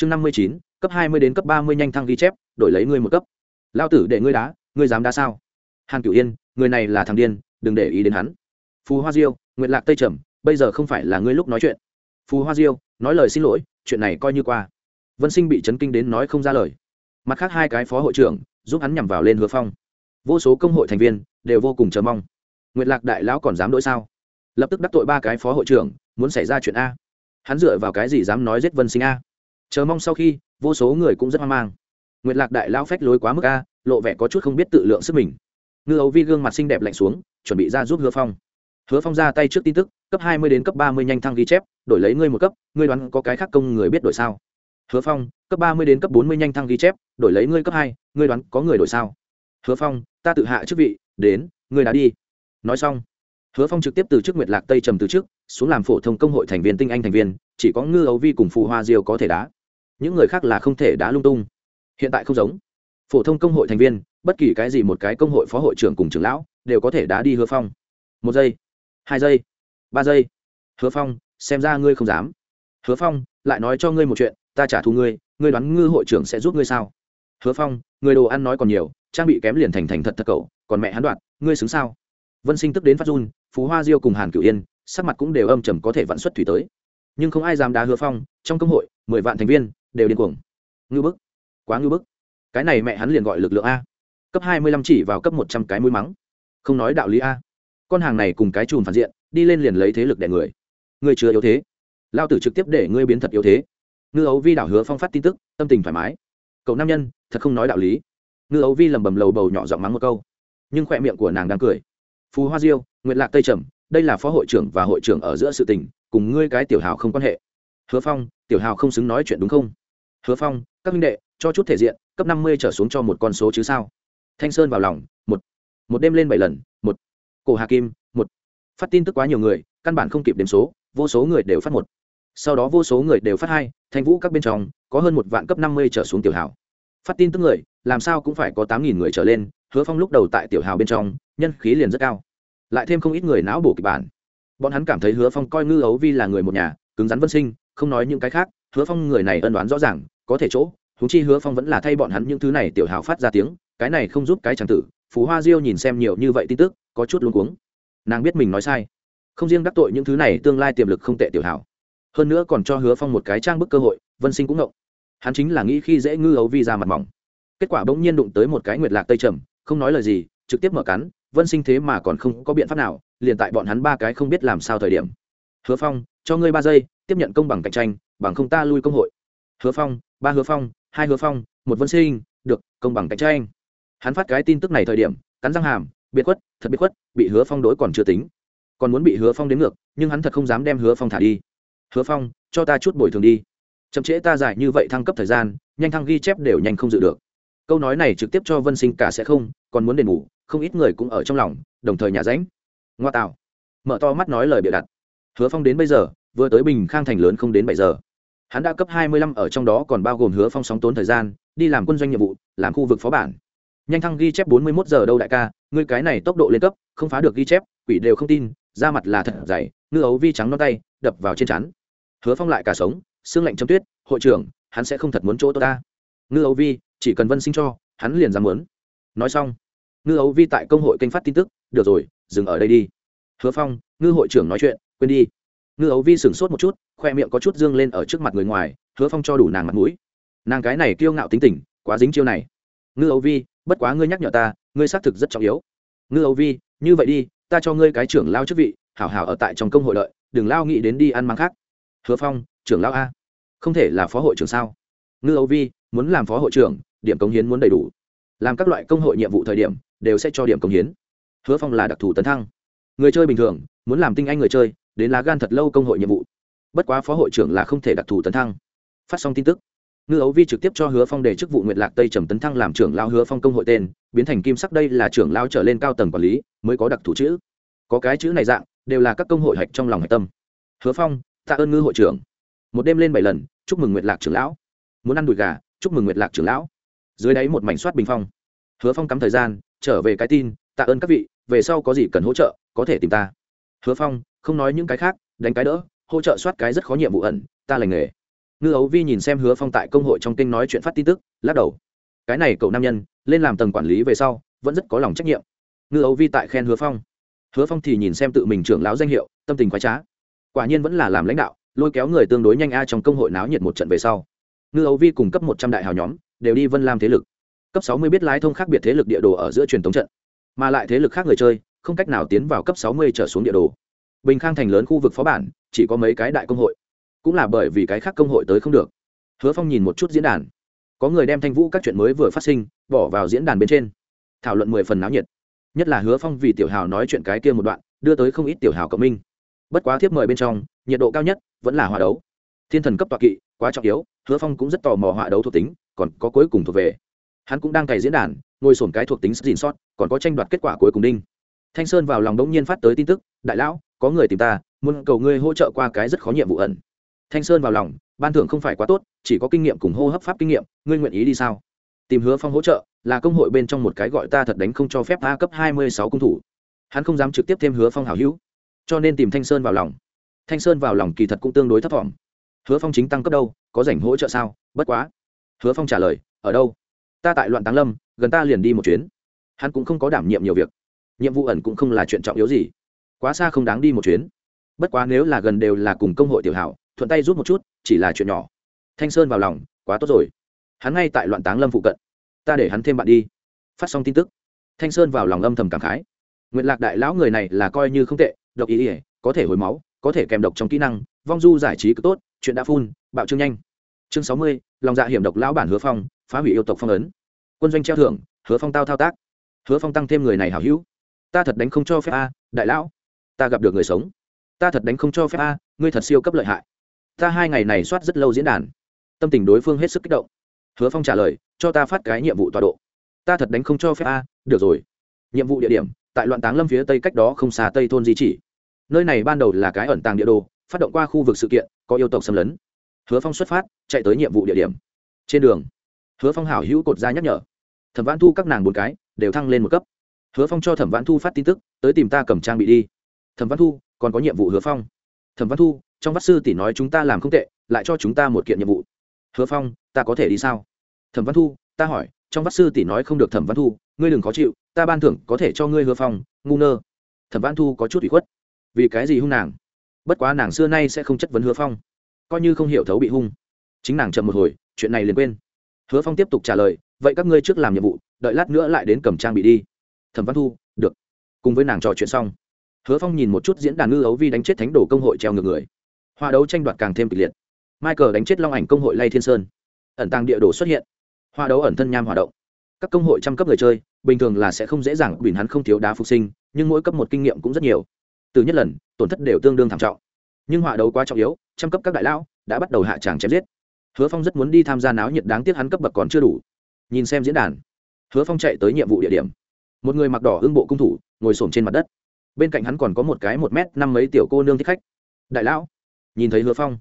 chương năm mươi chín, cấp hai mươi đến cấp ba mươi nhanh thăng ghi chép, đổi lấy ngươi một cấp. Lao tử để ngươi đá, ngươi dám đá sao? Hàn cửu yên, người này là thằng điên, đừng để ý đến hắn. Phù hoa diêu nguyện lạc tây trầm, bây giờ không phải là ngươi lúc nói chuyện. Phù hoa diêu, nói lời xin lỗi, chuyện này coi như qua. Vân sinh bị chấn kinh đến nói không ra lời. Mặt khác hai cái phó hội trưởng, giúp hắn nhằm vào lên hứa phong. Vô số công hội thành viên, đều vô cùng chờ mong. Nguyện lạc đại lão còn dám đỗi sao? Lập tức đắc tội ba cái phó hội trưởng, muốn xảy ra chuyện a. Hắn dựa vào cái gì dám nói giết vân sinh a? Chờ mong sau khi, vô số người cũng rất hoang mang. Nguyện lạc đại lao phách lối quá mức a, lộ vẻ có chút không biết tự lượng sức mình. Ngư ấu vi gương mặt xinh đẹp lạnh xuống, chuẩn bị ra giúp hứa phong. Hứa phong ra tay trước tin tức, cấp hai mươi đến cấp ba mươi nhanh thăng ghi chép, đổi lấy ngươi một cấp, ngươi đoán có cái khác công người biết đổi sao? Hứa phong, cấp ba mươi đến cấp bốn mươi nhanh thăng ghi chép, đổi lấy ngươi cấp hai, ngươi đoán có người đổi sao? Hứa phong, ta tự hạ chức vị, đến, ngươi đã đi. Nói xong, hứa phong trực tiếp từ chức nguyệt lạc tây trầm từ trước, xuống làm phổ thông công hội thành viên tinh anh thành viên, chỉ có ngư ấu vi cùng phù hoa diêu có thể đá những người khác là không thể đá lung tung. Hiện tại không giống. Phổ thông công hội thành viên, bất kỳ cái gì một cái công hội phó hội trưởng cùng trưởng lão, đều có thể đá đi hứa phong. Một giây, hai giây, ba giây. Hứa phong, xem ra ngươi không dám. Hứa phong, lại nói cho ngươi một chuyện, ta trả thù ngươi ngươi đoán ngư hội trưởng sẽ giúp ngươi sao? Hứa phong, người đồ ăn nói còn nhiều, trang bị kém liền thành thành thật thật cậu, còn mẹ hắn đoạt, ngươi xứng sao? Vân sinh tức đến phát run, phú hoa diêu cùng hàn cửu yên, sắc mặt cũng đều âm trầm có thể vận xuất thủy tới. Nhưng không ai dám đá hứa phong, trong công hội, mười vạn thành viên đều điên cuồng. Ngư bức. Quá ngư bức. Cái này mẹ hắn liền gọi lực lượng a. Cấp hai mươi lăm chỉ vào cấp một trăm cái mũi mắng. Không nói đạo lý a. Con hàng này cùng cái chùm phản diện, đi lên liền lấy thế lực đẻ người. Người chưa yếu thế. Lao tử trực tiếp để ngươi biến thật yếu thế. Ngư ấu vi đảo hứa phong phát tin tức, tâm tình thoải mái. Cậu nam nhân, thật không nói đạo lý. Ngư ấu vi lầm bầm lầu bầu nhỏ giọng mắng một câu. Nhưng khoe miệng của nàng đang cười. Phú hoa diêu nguyện lạc tây trầm, đây là phó hội trưởng và hội trưởng ở giữa sự tình, cùng ngươi cái tiểu hào không quan hệ. Hứa phong tiểu hào không xứng nói chuyện đúng không? Hứa phong, các minh đệ, cho chút thể diện, cấp năm mươi trở xuống cho một con số chứ sao? Thanh sơn vào lòng, một. Một đêm lên bảy lần, một. Cổ hà kim, một. Phát tin tức quá nhiều người, căn bản không kịp đếm số, vô số người đều phát một. Sau đó vô số người đều phát hai, thanh vũ các bên trong, có hơn một vạn cấp năm mươi trở xuống tiểu hào. Phát tin tức người, làm sao cũng phải có tám nghìn người trở lên, hứa phong lúc đầu tại tiểu hào bên trong, nhân khí liền rất cao. Lại thêm không ít người não bổ kịch bản. Bọn hắn cảm thấy hứa phong coi ngư ấu vi là người một nhà, cứng rắn vân sinh không nói những cái khác, hứa phong người này ân đoán rõ ràng, có thể chỗ thú chi hứa phong vẫn là thay bọn hắn những thứ này tiểu hào phát ra tiếng, cái này không giúp cái tràng tử. Phú hoa diêu nhìn xem nhiều như vậy tin tức, có chút luống cuống. Nàng biết mình nói sai. Không riêng đắc tội những thứ này, tương lai tiềm lực không tệ tiểu hảo hơn nữa còn cho hứa phong một cái trang bức cơ hội, vân sinh cũng ngộng. Hắn chính là nghĩ khi dễ ngư ấu vi ra mặt mỏng. Kết quả bỗng nhiên đụng tới một cái nguyệt lạc tây trầm, không nói lời gì, trực tiếp mở cắn, vân sinh thế mà còn không có biện pháp nào, liền tại bọn hắn ba cái không biết làm sao thời điểm. Hứa phong cho ngươi ba giây tiếp nhận công bằng cạnh tranh bằng không ta lui công hội. Hứa phong ba hứa phong hai hứa phong một vân sinh được công bằng cạnh tranh. Hắn phát cái tin tức này thời điểm cắn răng hàm biệt khuất thật biệt khuất bị hứa phong đối còn chưa tính. Còn muốn bị hứa phong đến ngược nhưng hắn thật không dám đem hứa phong thả đi. Hứa phong cho ta chút bồi thường đi. Chậm trễ ta dài như vậy thăng cấp thời gian nhanh thăng ghi chép đều nhanh không dự được. Câu nói này trực tiếp cho vân sinh cả sẽ không còn muốn đền ngủ, không ít người cũng ở trong lòng đồng thời nhà ránh. Ngoa tạo. Mở to mắt nói lời bịa đặt hứa phong đến bây giờ, vừa tới bình khang thành lớn không đến bảy giờ. Hắn đã cấp hai mươi lăm ở trong đó còn bao gồm hứa phong sóng tốn thời gian, đi làm quân doanh nhiệm vụ, làm khu vực phó bản. Nhanh thăng ghi chép bốn mươi mốt giờ đâu đại ca, ngươi cái này tốc độ lên cấp, không phá được ghi chép, quỷ đều không tin, da mặt là thật dày, ngư ấu vi trắng non tay, đập vào trên chắn hứa phong lại cả sống, xương lạnh chấm tuyết, hội trưởng, hắn sẽ không thật muốn chỗ tôi ta. Ngư ấu vi, chỉ cần vân sinh cho, hắn liền dám muốn. Nói xong, ngư ấu vi tại công hội kênh phát tin tức, được rồi, dừng ở đây đi hứa phong, ngư hội trưởng nói chuyện, quên đi. Ngư ấu vi sửng sốt một chút, khoe miệng có chút dương lên ở trước mặt người ngoài, hứa phong cho đủ nàng mặt mũi. Nàng cái này kiêu ngạo tính tình, quá dính chiêu này. Ngư ấu vi, bất quá ngươi nhắc nhở ta, ngươi xác thực rất trọng yếu. Ngư âu vi, như vậy đi, ta cho ngươi cái trưởng lao chức vị, hảo hảo ở tại trong công hội lợi đừng lao nghĩ đến đi ăn mắng khác. Hứa phong, trưởng lao a. Không thể là phó hội trưởng sao? Ngư âu vi, muốn làm phó hội trưởng, điểm công hiến muốn đầy đủ. Làm các loại công hội nhiệm vụ thời điểm, đều sẽ cho điểm công hiến. Hứa phong là đặc thù tấn thăng người chơi bình thường, muốn làm tinh anh người chơi, đến lá gan thật lâu công hội nhiệm vụ. Bất quá phó hội trưởng là không thể đặc thù tấn thăng. Phát xong tin tức, ngư ấu vi trực tiếp cho hứa phong đề chức vụ nguyện lạc tây trầm tấn thăng làm trưởng lao hứa phong công hội tên, biến thành kim sắc đây là trưởng lao trở lên cao tầng quản lý, mới có đặc thù chữ. Có cái chữ này dạng, đều là các công hội hạch trong lòng hạch tâm. Hứa phong, tạ ơn ngư hội trưởng. Một đêm lên bảy lần, chúc mừng nguyệt lạc trưởng lão. Muốn ăn đùi gà, chúc mừng nguyệt lạc trưởng lão. Dưới đáy một mảnh soát bình phong. Hứa phong cắm thời gian, trở về cái tin tạ ơn các vị, về sau có gì cần hỗ trợ, có thể tìm ta. Hứa phong, không nói những cái khác, đánh cái đỡ, hỗ trợ soát cái rất khó nhiệm vụ ẩn, ta lành nghề. Ngư ấu vi nhìn xem hứa phong tại công hội trong kinh nói chuyện phát tin tức, lắc đầu. Cái này cậu nam nhân, lên làm tầng quản lý về sau, vẫn rất có lòng trách nhiệm. Ngư ấu vi tại khen hứa phong. Hứa phong thì nhìn xem tự mình trưởng lão danh hiệu, tâm tình khoái trá. Quả nhiên vẫn là làm lãnh đạo, lôi kéo người tương đối nhanh a trong công hội náo nhiệt một trận về sau. Ngư ấu vi cùng cấp một trăm đại hào nhóm, đều đi vân lam thế lực. Cấp sáu mươi biết lái thông khác biệt thế lực địa đồ ở giữa truyền thống trận mà lại thế lực khác người chơi, không cách nào tiến vào cấp sáu mươi trở xuống địa đồ. Bình khang thành lớn khu vực phó bản, chỉ có mấy cái đại công hội. Cũng là bởi vì cái khác công hội tới không được. Hứa phong nhìn một chút diễn đàn. Có người đem thanh vũ các chuyện mới vừa phát sinh, bỏ vào diễn đàn bên trên. Thảo luận mười phần náo nhiệt. Nhất là hứa phong vì tiểu hào nói chuyện cái kia một đoạn, đưa tới không ít tiểu hào cộng minh. Bất quá thiếp mời bên trong, nhiệt độ cao nhất vẫn là hòa đấu. Thiên thần cấp tọa kỵ, quá trọng yếu, hứa phong cũng rất tò mò hòa đấu thuộc tính, còn có cuối cùng thuộc về. Hắn cũng đang cày diễn đàn ngồi sổn cái thuộc tính xin sót, còn có tranh đoạt kết quả cuối cùng đinh. Thanh sơn vào lòng đống nhiên phát tới tin tức, đại lão, có người tìm ta, muốn cầu ngươi hỗ trợ qua cái rất khó nhiệm vụ ẩn. Thanh sơn vào lòng, ban thưởng không phải quá tốt, chỉ có kinh nghiệm cùng hô hấp pháp kinh nghiệm, ngươi nguyện ý đi sao? Tìm hứa phong hỗ trợ, là công hội bên trong một cái gọi ta thật đánh không cho phép a cấp hai mươi sáu cung thủ. Hắn không dám trực tiếp thêm hứa phong hảo hữu. Cho nên tìm thanh sơn vào lòng. Thanh sơn vào lòng kỳ thật cũng tương đối thấp t hứa phong chính tăng cấp đâu, có rảnh hỗ trợ sao? Bất quá. Hứa phong trả lời, ở đâu? Ta tại loạn táng lâm gần ta liền đi một chuyến. Hắn cũng không có đảm nhiệm nhiều việc. Nhiệm vụ ẩn cũng không là chuyện trọng yếu gì. Quá xa không đáng đi một chuyến. Bất quá nếu là gần đều là cùng công hội tiểu hảo, thuận tay rút một chút, chỉ là chuyện nhỏ. Thanh sơn vào lòng, quá tốt rồi. Hắn ngay tại loạn táng lâm phụ cận. Ta để hắn thêm bạn đi. Phát xong tin tức, thanh sơn vào lòng âm thầm cảm khái. Nguyện lạc đại lão người này là coi như không tệ, độc ý ỉa có thể hồi máu, có thể kèm độc trong kỹ năng, vong du giải trí cực tốt, chuyện đã phun, bạo trương nhanh. Chương sáu mươi, lòng dạ hiểm độc lão bản hứa phong, phá hủy yêu tộc phong ấn quân doanh treo thưởng, hứa phong tao thao tác. Hứa phong tăng thêm người này hảo hữu. Ta thật đánh không cho phép a, đại lão. Ta gặp được người sống. Ta thật đánh không cho phép a, ngươi thật siêu cấp lợi hại. Ta hai ngày này soát rất lâu diễn đàn. Tâm tình đối phương hết sức kích động. Hứa phong trả lời, cho ta phát cái nhiệm vụ tọa độ. Ta thật đánh không cho phép a, được rồi. Nhiệm vụ địa điểm, tại loạn táng lâm phía tây cách đó không xa tây thôn di chỉ. Nơi này ban đầu là cái ẩn tàng địa đồ, phát động qua khu vực sự kiện, có yêu tộc xâm lấn. Hứa phong xuất phát, chạy tới nhiệm vụ địa điểm. Trên đường hứa phong hảo hữu cột ra nhắc nhở. Thẩm vãn thu các nàng một cái đều thăng lên một cấp. Hứa phong cho thẩm vãn thu phát tin tức, tới tìm ta cầm trang bị đi. Thẩm vãn thu, còn có nhiệm vụ hứa phong. Thẩm vãn thu, trong vắt sư tỷ nói chúng ta làm không tệ, lại cho chúng ta một kiện nhiệm vụ. Hứa phong, ta có thể đi sao? Thẩm văn thu, ta hỏi, trong vắt sư tỷ nói không được thẩm văn thu, ngươi đừng khó chịu, ta ban thưởng có thể cho ngươi hứa phong, ngu nơ thẩm văn thu có chút bị khuất. Vì cái gì hung nàng? Bất quá nàng xưa nay sẽ không chất vấn hứa phong. Coi như không hiểu thấu bị hung. Chính nàng chậm một hồi, chuyện này liền quên hứa phong tiếp tục trả lời, vậy các ngươi trước làm nhiệm vụ, đợi lát nữa lại đến cầm trang bị đi. Thẩm văn thu, được, cùng với nàng trò chuyện xong. Hứa phong nhìn một chút diễn đàn ngư ấu vi đánh chết thánh đồ công hội treo ngược người. Hoa đấu tranh đoạt càng thêm kịch liệt. Michael đánh chết long ảnh công hội lay thiên sơn. Ẩn tàng địa đồ xuất hiện. Hoa đấu ẩn thân nham hòa động. Các công hội trăm cấp người chơi, bình thường là sẽ không dễ dàng bình hắn không thiếu đá phục sinh, nhưng mỗi cấp một kinh nghiệm cũng rất nhiều. Từ nhất lần, tổn thất đều tương đương thảm trọng. Nhưng họa đấu quá trọng yếu, trăm cấp các đại lão đã bắt đầu hạ tràng chém giết hứa phong rất muốn đi tham gia náo nhiệt đáng tiếc hắn cấp bậc còn chưa đủ. Nhìn xem diễn đàn, hứa phong chạy tới nhiệm vụ địa điểm. Một người mặc đỏ ưng bộ cung thủ, ngồi s trên mặt đất. Bên cạnh hắn còn có một cái một m năm mấy tiểu cô nương thích khách. Đại lão, nhìn thấy hứa phong,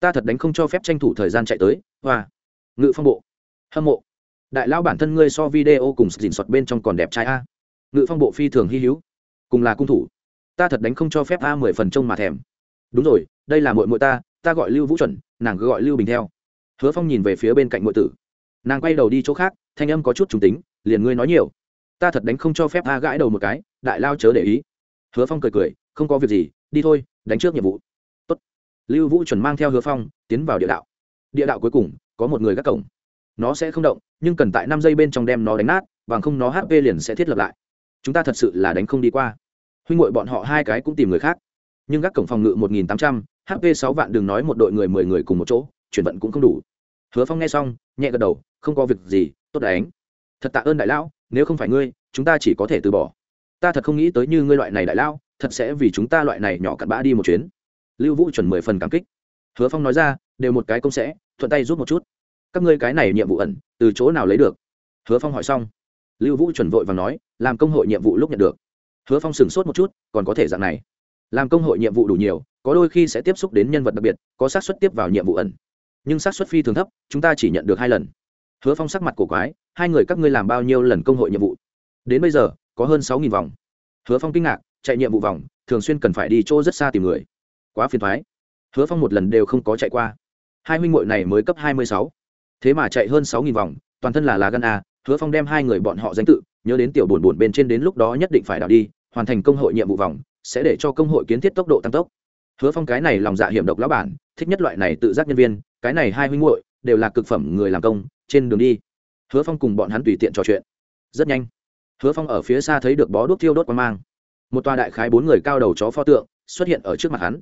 ta thật đánh không cho phép tranh thủ thời gian chạy tới. Hoa, ngự phong bộ, hâm mộ. Đại lão bản thân ngươi so video cùng dình soạt bên trong còn đẹp trai a. Ngự phong bộ phi thường hy hữu, cùng là cung thủ. Ta thật đánh không cho phép a mười phần trông mà thèm. Đúng rồi, đây là mội mội ta ta gọi lưu vũ chuẩn, nàng cứ gọi lưu bình theo hứa phong nhìn về phía bên cạnh mội tử. Nàng quay đầu đi chỗ khác, thanh âm có chút trùng tính, liền ngươi nói nhiều. Ta thật đánh không cho phép a gãi đầu một cái, đại lao chớ để ý. Hứa phong cười cười, không có việc gì, đi thôi, đánh trước nhiệm vụ. Tốt. lưu vũ chuẩn mang theo hứa phong, tiến vào địa đạo. Địa đạo cuối cùng, có một người gác cổng. Nó sẽ không động, nhưng cần tại năm giây bên trong đem nó đánh nát, bằng không nó hp liền sẽ thiết lập lại. Chúng ta thật sự là đánh không đi qua. Huynh ngội bọn họ hai cái cũng tìm người khác. Nhưng gác cổng phòng ngự một nghìn tám trăm hp sáu vạn đừng nói một đội người mười người cùng một chỗ chuyển vận cũng không đủ. Hứa phong nghe xong, nhẹ gật đầu, không có việc gì, tốt đánh thật tạ ơn đại lão, nếu không phải ngươi, chúng ta chỉ có thể từ bỏ. Ta thật không nghĩ tới như ngươi loại này đại lão, thật sẽ vì chúng ta loại này nhỏ cặn bã đi một chuyến. Lưu vũ chuẩn mười phần cảm kích. Hứa phong nói ra, đều một cái công sẽ, thuận tay rút một chút. Các ngươi cái này nhiệm vụ ẩn, từ chỗ nào lấy được? Hứa phong hỏi xong. Lưu vũ chuẩn vội và nói, làm công hội nhiệm vụ lúc nhận được. Hứa phong sửng sốt một chút, còn có thể dạng này. Làm công hội nhiệm vụ đủ nhiều, có đôi khi sẽ tiếp xúc đến nhân vật đặc biệt, có xác suất tiếp vào nhiệm vụ ẩn nhưng xác suất phi thường thấp, chúng ta chỉ nhận được hai lần. Hứa phong sắc mặt cổ quái, hai người các ngươi làm bao nhiêu lần công hội nhiệm vụ? Đến bây giờ, có hơn sáu vòng. Hứa phong kinh ngạc, chạy nhiệm vụ vòng, thường xuyên cần phải đi chỗ rất xa tìm người. Quá phiền thoái. Hứa phong một lần đều không có chạy qua. Hai huynh muội này mới cấp hai mươi sáu. Thế mà chạy hơn sáu nghìn vòng, toàn thân là lá gan a, hứa phong đem hai người bọn họ danh tự, nhớ đến tiểu bổn buồn bên trên đến lúc đó nhất định phải đảo đi, hoàn thành công hội nhiệm vụ vòng, sẽ để cho công hội kiến thiết tốc độ tăng tốc. Hứa phong cái này lòng dạ hiểm độc lão bản thích nhất loại này tự giác nhân viên, cái này hai huynh muội đều là cực phẩm người làm công, trên đường đi, hứa phong cùng bọn hắn tùy tiện trò chuyện. Rất nhanh, hứa phong ở phía xa thấy được bó đuốc thiêu đốt quang mang. Một tòa đại khái bốn người cao đầu chó pho tượng xuất hiện ở trước mặt hắn.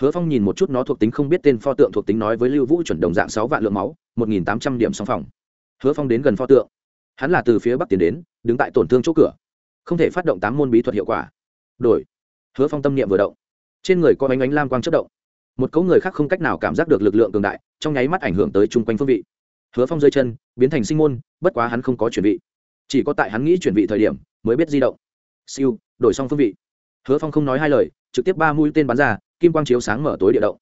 Hứa phong nhìn một chút nó thuộc tính không biết tên pho tượng thuộc tính nói với lưu vũ chuẩn đồng dạng sáu vạn lượng máu, một nghìn tám trăm điểm song phòng. Hứa phong đến gần pho tượng. Hắn là từ phía bắc tiến đến, đứng tại tổn thương chỗ cửa. Không thể phát động tám môn bí thuật hiệu quả. Đổi. Hứa phong tâm niệm vừa động. Trên người có bánh ánh lam quang chất động một cấu người khác không cách nào cảm giác được lực lượng cường đại trong nháy mắt ảnh hưởng tới chung quanh phương vị. Hứa phong rơi chân biến thành sinh môn bất quá hắn không có chuyển vị, chỉ có tại hắn nghĩ chuyển vị thời điểm mới biết di động. Siêu đổi xong phương vị. Hứa phong không nói hai lời trực tiếp ba mũi tên bắn ra kim quang chiếu sáng mở tối địa động.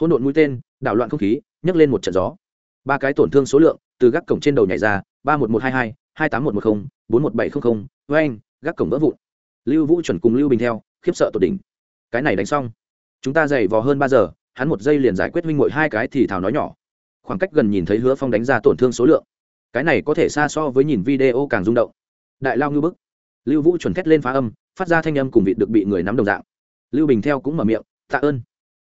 Hỗn độn mũi tên đảo loạn không khí nhấc lên một trận gió. Ba cái tổn thương số lượng từ gác cổng trên đầu nhảy ra ba một một hai hai hai tám một một mươi bốn một bảy trăm linh với anh gác cổng vỡ vụn. Lưu vũ chuẩn cùng lưu bình theo khiếp sợ tột đỉnh. Cái này đánh xong chúng ta dày vò hơn ba giờ, hắn một giây liền giải quyết minh mội hai cái thì thảo nói nhỏ. Khoảng cách gần nhìn thấy hứa phong đánh ra tổn thương số lượng. Cái này có thể xa so với nhìn video càng rung động. Đại lao ngư bức. Lưu vũ chuẩn thét lên phá âm, phát ra thanh âm cùng vịt được bị người nắm đồng dạng. Lưu bình theo cũng mở miệng, tạ ơn.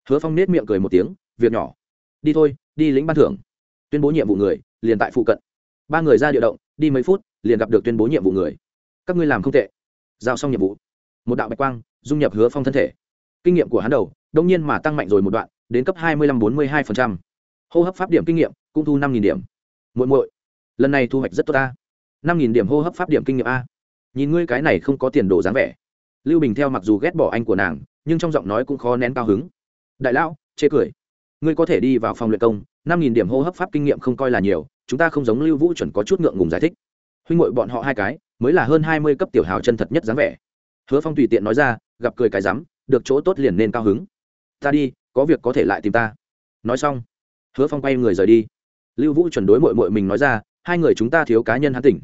Hứa phong nết miệng cười một tiếng, việc nhỏ. Đi thôi, đi lĩnh ban thưởng. Tuyên bố nhiệm vụ người, liền tại phụ cận. Ba người ra địa động, đi mấy phút, liền gặp được tuyên bố nhiệm vụ người. Các ngươi làm không tệ. Giao xong nhiệm vụ. Một đạo bạch quang dung nhập hứa phong thân thể. Kinh nghiệm của hắn đầu đông nhiên mà tăng mạnh rồi một đoạn, đến cấp hai mươi năm bốn mươi hai phần trăm. Hô hấp pháp điểm kinh nghiệm cũng thu năm nghìn điểm. Muội muội, lần này thu hoạch rất tốt ta. năm nghìn điểm hô hấp pháp điểm kinh nghiệm a. Nhìn ngươi cái này không có tiền đồ dáng vẻ. Lưu bình theo mặc dù ghét bỏ anh của nàng, nhưng trong giọng nói cũng khó nén cao hứng. Đại lão, chê cười. Ngươi có thể đi vào phòng luyện công, năm nghìn điểm hô hấp pháp kinh nghiệm không coi là nhiều, chúng ta không giống lưu vũ chuẩn có chút ngượng ngùng giải thích. Huynh ngội bọn họ hai cái, mới là hơn hai mươi cấp tiểu hào chân thật nhất dáng vẻ. Hứa phong tùy tiện nói ra, gặp cười cái rắm, được chỗ tốt liền nên cao hứng ta đi, có việc có thể lại tìm ta. Nói xong, hứa phong quay người rời đi. Lưu vũ chuẩn đối mội mội mình nói ra, hai người chúng ta thiếu cá nhân hắn tỉnh.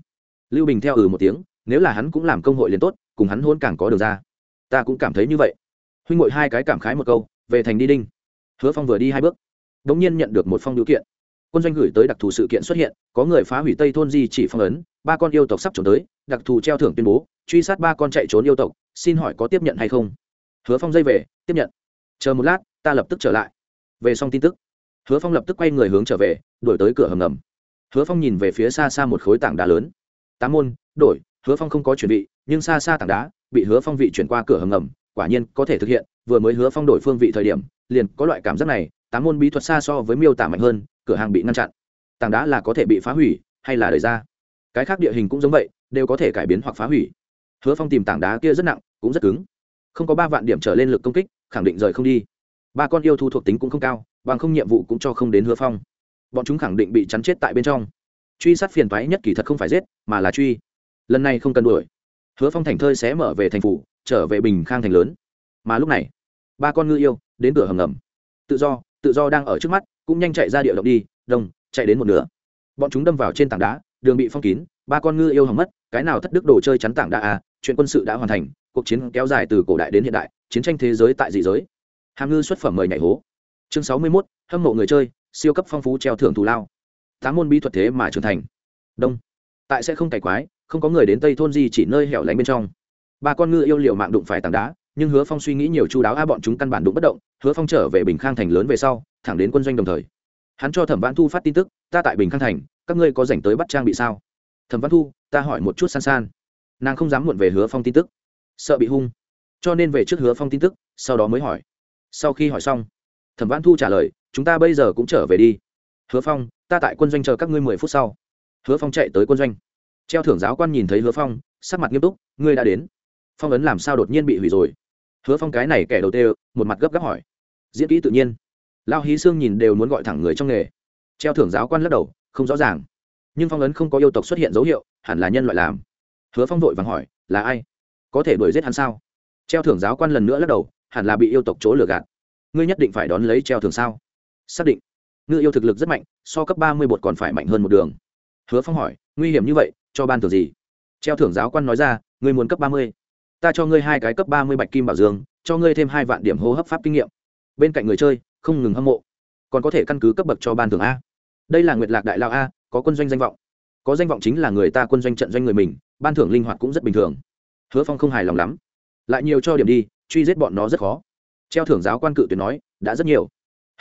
Lưu bình theo ừ một tiếng, nếu là hắn cũng làm công hội liền tốt, cùng hắn hôn càng có được ra. Ta cũng cảm thấy như vậy. Huynh ngội hai cái cảm khái một câu, về thành đi đinh. Hứa phong vừa đi hai bước đ ỗ n g nhiên nhận được một phong điều kiện. Quân doanh gửi tới đặc thù sự kiện xuất hiện, có người phá hủy tây thôn di chỉ phong ấn, ba con yêu tộc sắp trốn tới, đặc thù treo thưởng tuyên bố, truy sát ba con chạy trốn yêu tộc, xin hỏi có tiếp nhận hay không? Hứa phong dây về, tiếp nhận chờ một lát, ta lập tức trở lại. Về xong tin tức, hứa phong lập tức quay người hướng trở về đổi tới cửa hầm ngầm. Hứa phong nhìn về phía xa xa một khối tảng đá lớn. Tám môn, đổi, hứa phong không có chuẩn bị, nhưng xa xa tảng đá, bị hứa phong vị chuyển qua cửa hầm ngầm, quả nhiên có thể thực hiện, vừa mới hứa phong đổi phương vị thời điểm, liền có loại cảm giác này, tám môn bí thuật xa so với miêu tả mạnh hơn, cửa hàng bị ngăn chặn. Tảng đá là có thể bị phá hủy, hay là đẩy ra. Cái khác địa hình cũng giống vậy, đều có thể cải biến hoặc phá hủy. Hứa phong tìm tảng đá kia rất nặng, cũng rất cứng. Không có ba vạn điểm trở lên lực công kích khẳng định rời không đi. Ba con yêu thu thuộc tính cũng không cao, bằng không nhiệm vụ cũng cho không đến hứa phong. Bọn chúng khẳng định bị chắn chết tại bên trong. Truy sát phiền toái nhất kỳ thật không phải giết, mà là truy. Lần này không cần đuổi. Hứa phong thành thơi sẽ mở về thành phủ, trở về bình khang thành lớn. Mà lúc này, ba con ngư yêu đến cửa hầm ngầm. Tự do tự do đang ở trước mắt, cũng nhanh chạy ra địa động đi, đông, chạy đến một nửa. Bọn chúng đâm vào trên tảng đá, đường bị phong kín, ba con ngư yêu hầm mất, cái nào thất đức đồ chơi chắn tảng đá à chuyện quân sự đã hoàn thành, cuộc chiến kéo dài từ cổ đại đến hiện đại chiến tranh thế giới tại dị giới. Hàm ngư xuất phẩm mời nhảy hố. Chương sáu mươi mốt, hâm mộ người chơi, siêu cấp phong phú treo thưởng thù lao. Tám môn bí thuật thế mà trưởng thành. Đông. Tại sẽ không cày quái, không có người đến tây thôn gì chỉ nơi hẻo lánh bên trong. Ba con ngư yêu liệu mạng đụng phải tảng đá, nhưng hứa phong suy nghĩ nhiều chú đáo, a, bọn chúng căn bản đụng bất động. Hứa phong trở về bình khang thành lớn về sau, thẳng đến quân doanh đồng thời. Hắn cho thẩm văn thu phát tin tức, ta tại bình khang thành, các ngươi có dành tới bắt trang bị sao? Thẩm văn thu, ta hỏi một chút san san. Nàng không dám muộn về hứa phong tin tức. Sợ bị hung cho nên về trước hứa phong tin tức sau đó mới hỏi. Sau khi hỏi xong thẩm văn thu trả lời chúng ta bây giờ cũng trở về đi. Hứa phong ta tại quân doanh chờ các ngươi mười phút sau. Hứa phong chạy tới quân doanh. Treo thưởng giáo quan nhìn thấy hứa phong sắc mặt nghiêm túc ngươi đã đến. Phong ấn làm sao đột nhiên bị hủy rồi? Hứa phong cái này kẻ đầu tê, một mặt gấp gáp hỏi. Diễn kỹ tự nhiên. Lao hí sương nhìn đều muốn gọi thẳng người trong nghề. Treo thưởng giáo quan lắc đầu không rõ ràng. Nhưng phong ấn không có yêu tộc xuất hiện dấu hiệu hẳn là nhân loại làm. Hứa phong vội vàng hỏi là ai? Có thể đuổi giết hắn sao? Treo thưởng giáo quan lần nữa lắc đầu, hẳn là bị yêu tộc chỗ lừa gạt. Ngươi nhất định phải đón lấy treo thưởng sao? Xác định. Ngư yêu thực lực rất mạnh, so cấp ba mươi bột còn phải mạnh hơn một đường. Hứa phong hỏi, nguy hiểm như vậy, cho ban thưởng gì? Treo thưởng giáo quan nói ra, ngươi muốn cấp ba mươi. Ta cho ngươi hai cái cấp ba mươi bạch kim bảo dương, cho ngươi thêm hai vạn điểm hô hấp pháp kinh nghiệm. Bên cạnh người chơi, không ngừng hâm mộ. Còn có thể căn cứ cấp bậc cho ban thưởng a. Đây là nguyệt lạc đại lao a, có quân doanh danh vọng. Có danh vọng chính là người ta quân doanh trận doanh người mình, ban thưởng linh hoạt cũng rất bình thường. Hứa phong không hài lòng lắm lại nhiều cho điểm đi, truy giết bọn nó rất khó. Treo thưởng giáo quan cự tuyệt nói, đã rất nhiều.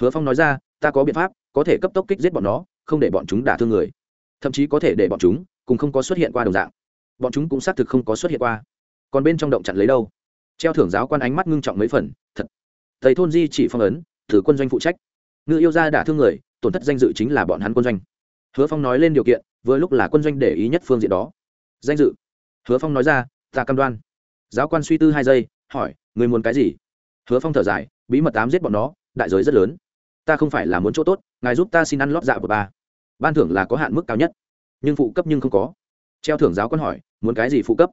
Hứa phong nói ra, ta có biện pháp, có thể cấp tốc kích giết bọn nó, không để bọn chúng đả thương người. Thậm chí có thể để bọn chúng cùng không có xuất hiện qua đồng dạng. Bọn chúng cũng xác thực không có xuất hiện qua. Còn bên trong động chặn lấy đâu? Treo thưởng giáo quan ánh mắt ngưng trọng mấy phần, thật. Thầy thôn di chỉ phong ấn, thử quân doanh phụ trách. Ngự yêu ra đả thương người, tổn thất danh dự chính là bọn hắn quân doanh. Hứa phong nói lên điều kiện, vừa lúc là quân doanh để ý nhất phương diện đó. Danh dự. Hứa phong nói ra, ta cam đoan giáo quan suy tư hai giây, hỏi người muốn cái gì? Hứa phong thở dài, bí mật tám giết bọn nó, đại giới rất lớn. Ta không phải là muốn chỗ tốt, ngài giúp ta xin ăn lót dạ của ba. Ban thưởng là có hạn mức cao nhất, nhưng phụ cấp nhưng không có. Treo thưởng giáo quan hỏi, muốn cái gì phụ cấp?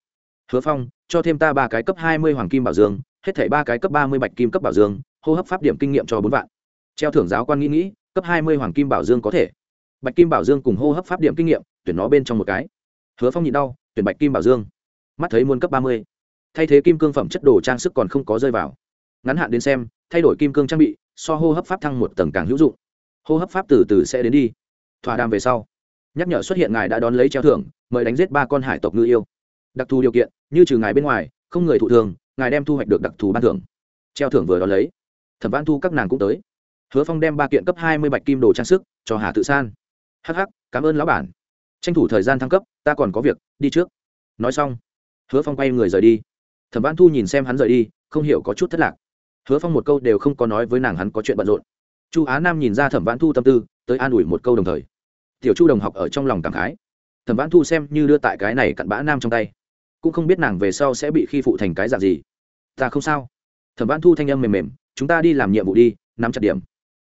Hứa phong, cho thêm ta ba cái cấp hai mươi hoàng kim bảo dương, hết thảy ba cái cấp ba mươi bạch kim cấp bảo dương, hô hấp pháp điểm kinh nghiệm cho bốn vạn. Treo thưởng giáo quan nghĩ nghĩ, cấp hai mươi hoàng kim bảo dương có thể. Bạch kim bảo dương cùng hô hấp pháp điểm kinh nghiệm, tuyển nó bên trong một cái. Hứa phong nhịn đau, tuyển bạch kim bảo dương. Mắt thấy muôn cấp ba mươi thay thế kim cương phẩm chất đồ trang sức còn không có rơi vào. Ngắn hạn đến xem, thay đổi kim cương trang bị, so hô hấp pháp thăng một tầng càng hữu dụng. Hô hấp pháp từ từ sẽ đến đi. Thỏa đàm về sau, nhắc nhở xuất hiện ngài đã đón lấy treo thưởng, mời đánh giết ba con hải tộc ngư yêu. Đặc thù điều kiện, như trừ ngài bên ngoài, không người thụ thường, ngài đem thu hoạch được đặc thù ban thưởng. Treo thưởng vừa đón lấy, thẩm văn thu các nàng cũng tới. Hứa phong đem ba kiện cấp hai mươi bạch kim đồ trang sức, cho hà tự san. Hh cảm ơn lão bản. Tranh thủ thời gian thăng cấp, ta còn có việc, đi trước. Nói xong, hứa phong quay người rời đi thẩm văn thu nhìn xem hắn rời đi, không hiểu có chút thất lạc. Hứa phong một câu đều không có nói với nàng hắn có chuyện bận rộn. Chu á nam nhìn ra thẩm văn thu tâm tư, tới an ủi một câu đồng thời. Tiểu chu đồng học ở trong lòng cảm khái. Thẩm văn thu xem như đưa tại cái này cặn bã nam trong tay. Cũng không biết nàng về sau sẽ bị khi phụ thành cái dạng gì. Ta không sao. Thẩm văn thu thanh âm mềm mềm, chúng ta đi làm nhiệm vụ đi, nắm chặt điểm.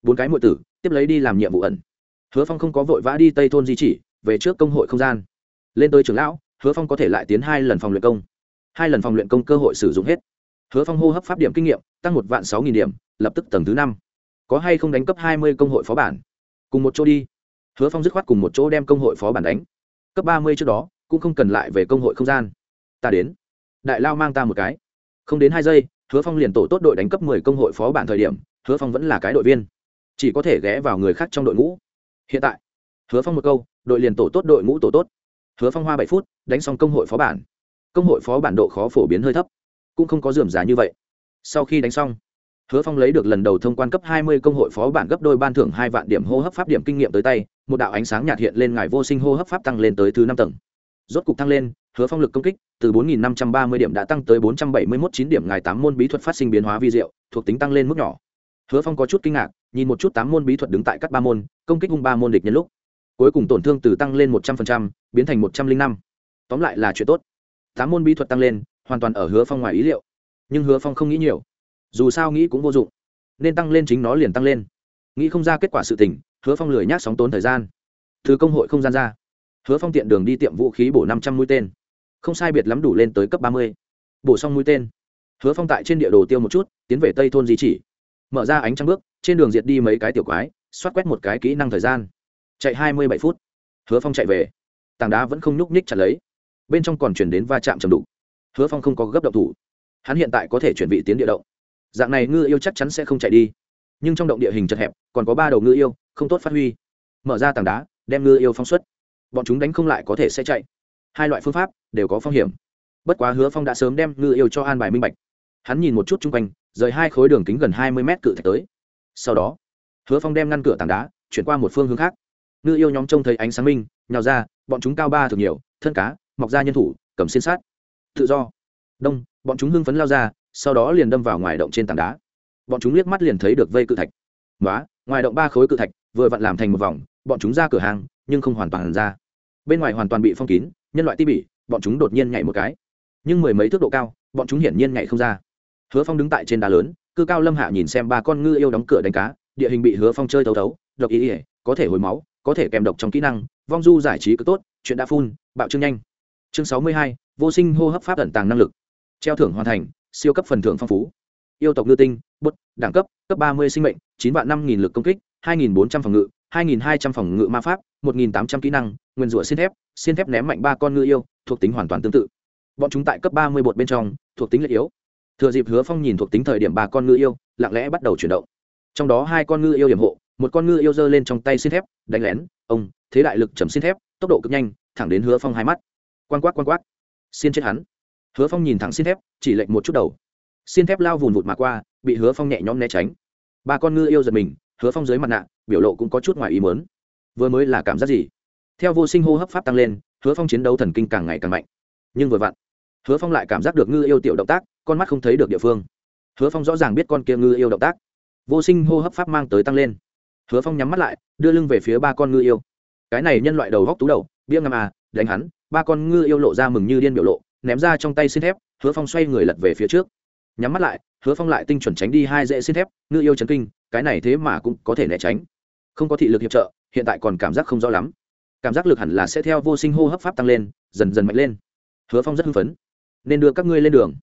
Bốn cái muội tử, tiếp lấy đi làm nhiệm vụ ẩn. Hứa phong không có vội vã đi tây thôn di chỉ, về trước công hội không gian. Lên tới trưởng lão, hứa phong có thể lại tiến hai lần phòng luyện công hai lần phòng luyện công cơ hội sử dụng hết. Hứa phong hô hấp pháp điểm kinh nghiệm, tăng một vạn sáu nghìn điểm, lập tức tầng thứ năm. Có hay không đánh cấp hai mươi công hội phó bản? Cùng một chỗ đi. Hứa phong dứt khoát cùng một chỗ đem công hội phó bản đánh. Cấp ba mươi trước đó, cũng không cần lại về công hội không gian. Ta đến. Đại lao mang ta một cái. Không đến hai giây, hứa phong liền tổ tốt đội đánh cấp mười công hội phó bản thời điểm, hứa phong vẫn là cái đội viên. Chỉ có thể ghé vào người khác trong đội ngũ. Hiện tại, hứa phong một câu, đội liền tổ tốt đội ngũ tổ tốt. Hứa phong hoa bảy phút, đánh xong công hội phó bản công hội phó bản độ khó phổ biến hơi thấp, cũng không có dườm giá như vậy. Sau khi đánh xong, hứa phong lấy được lần đầu thông quan cấp hai mươi công hội phó bản gấp đôi ban thưởng hai vạn điểm hô hấp pháp điểm kinh nghiệm tới tay, một đạo ánh sáng nhạt hiện lên ngài vô sinh hô hấp pháp tăng lên tới thứ năm tầng. Rốt cục tăng lên, hứa phong lực công kích từ bốn nghìn năm trăm ba mươi điểm đã tăng tới bốn trăm bảy mươi mốt chín điểm, ngài tám môn bí thuật phát sinh biến hóa vi diệu, thuộc tính tăng lên mức nhỏ. Hứa phong có chút kinh ngạc, nhìn một chút tám môn bí thuật đứng tại các ba môn, công kích hung ba môn địch nhân lúc, cuối cùng tổn thương từ tăng lên một trăm linh biến thành một trăm linh năm. Tóm lại là chuyện tốt tám môn bí thuật tăng lên, hoàn toàn ở hứa phong ngoài ý liệu. Nhưng hứa phong không nghĩ nhiều. Dù sao nghĩ cũng vô dụng. Nên tăng lên chính nó liền tăng lên. Nghĩ không ra kết quả sự tình, hứa phong lười nhác sóng tốn thời gian. Thứ công hội không gian ra. Hứa phong tiện đường đi tiệm vũ khí bổ năm trăm mũi tên. Không sai biệt lắm đủ lên tới cấp ba mươi. Bổ xong mũi tên. Hứa phong tại trên địa đồ tiêu một chút, tiến về tây thôn di chỉ. Mở ra ánh trăng bước, trên đường diệt đi mấy cái tiểu quái, xoát quét một cái kỹ năng thời gian. Chạy hai mươi bảy phút. Hứa phong chạy về. Tảng đá vẫn không nhúc nhích chặt lấy bên trong còn chuyển đến va chạm chầm đục. Hứa phong không có gấp động thủ. Hắn hiện tại có thể chuẩn bị tiến địa động. Dạng này ngư yêu chắc chắn sẽ không chạy đi. Nhưng trong động địa hình chật hẹp, còn có ba đầu ngư yêu, không tốt phát huy. Mở ra tảng đá, đem ngư yêu phóng xuất. Bọn chúng đánh không lại có thể sẽ chạy. Hai loại phương pháp đều có phong hiểm. Bất quá hứa phong đã sớm đem ngư yêu cho an bài minh bạch. Hắn nhìn một chút chung quanh, rời hai khối đường kính gần hai mươi mét cự thạch tới. Sau đó, hứa phong đem ngăn cửa tảng đá, chuyển qua một phương hướng khác. Ngư yêu nhóm trông thấy ánh sáng minh, nhào ra, bọn chúng cao ba thường nhiều, thân cá mọc ra nhân thủ, cầm xiên sát. Tự do. Đông, bọn chúng hưng phấn lao ra, sau đó liền đâm vào ngoài động trên tảng đá. Bọn chúng liếc mắt liền thấy được vây cự thạch. Nói ngoài động ba khối cự thạch, vừa vặn làm thành một vòng, bọn chúng ra cửa hàng, nhưng không hoàn toàn ra. Bên ngoài hoàn toàn bị phong kín, nhân loại ti bỉ, bọn chúng đột nhiên nhảy một cái. Nhưng mười mấy thước độ cao, bọn chúng hiển nhiên nhảy không ra. Hứa phong đứng tại trên đá lớn, cư cao lâm hạ nhìn xem ba con ngư yêu đóng cửa đánh cá, địa hình bị hứa phong chơi thấu thấu, độc ý ỉa có thể hồi máu, có thể kèm độc trong kỹ năng, vong du giải trí cứ tốt, chuyện đã phun, bạo trương nhanh chương sáu mươi hai, vô sinh hô hấp pháp ẩn tàng năng lực. Treo thưởng hoàn thành, siêu cấp phần thưởng phong phú. Yêu tộc ngư tinh, bút, đẳng cấp cấp ba mươi sinh mệnh, chín vạn năm nghìn lực công kích, hai nghìn bốn trăm phòng ngự, hai nghìn hai trăm phòng ngự ma pháp, một nghìn tám trăm kỹ năng, nguyên rủa xin thép xin thép ném mạnh ba con ngư yêu, thuộc tính hoàn toàn tương tự. Bọn chúng tại cấp ba mươi bột bên trong, thuộc tính lệ yếu. Thừa dịp hứa phong nhìn thuộc tính thời điểm ba con ngư yêu, lặng lẽ bắt đầu chuyển động. Trong đó hai con ngư yêu hiểm hộ, một con ngư yêu giơ lên trong tay xin thép, đánh lén, ông, thế đại lực chầm xin thép, tốc độ cực nhanh, thẳng đến hứa phong hai mắt quan quát quan quát xin chết hắn. Hứa phong nhìn thẳng xin thép, chỉ lệnh một chút đầu. Xin thép lao vùn vụt mà qua, bị hứa phong nhẹ nhõm né tránh. Ba con ngư yêu giật mình, hứa phong dưới mặt nạ, biểu lộ cũng có chút ngoài ý mớn vừa mới là cảm giác gì? Theo vô sinh hô hấp pháp tăng lên, hứa phong chiến đấu thần kinh càng ngày càng mạnh. Nhưng vừa vặn, hứa phong lại cảm giác được ngư yêu tiểu động tác, con mắt không thấy được địa phương. Hứa phong rõ ràng biết con kia ngư yêu động tác. Vô sinh hô hấp pháp mang tới tăng lên. Hứa phong nhắm mắt lại, đưa lưng về phía ba con ngư yêu. Cái này nhân loại đầu góc tú đầu, bia ngầm à đánh hắn ba con ngư yêu lộ ra mừng như điên biểu lộ, ném ra trong tay xin thép, hứa phong xoay người lật về phía trước. Nhắm mắt lại, hứa phong lại tinh chuẩn tránh đi hai dễ xin thép, ngư yêu chấn kinh, cái này thế mà cũng có thể né tránh. Không có thị lực hiệp trợ, hiện tại còn cảm giác không rõ lắm. Cảm giác lực hẳn là sẽ theo vô sinh hô hấp pháp tăng lên, dần dần mạnh lên. Hứa phong rất hưng phấn. Nên đưa các ngươi lên đường.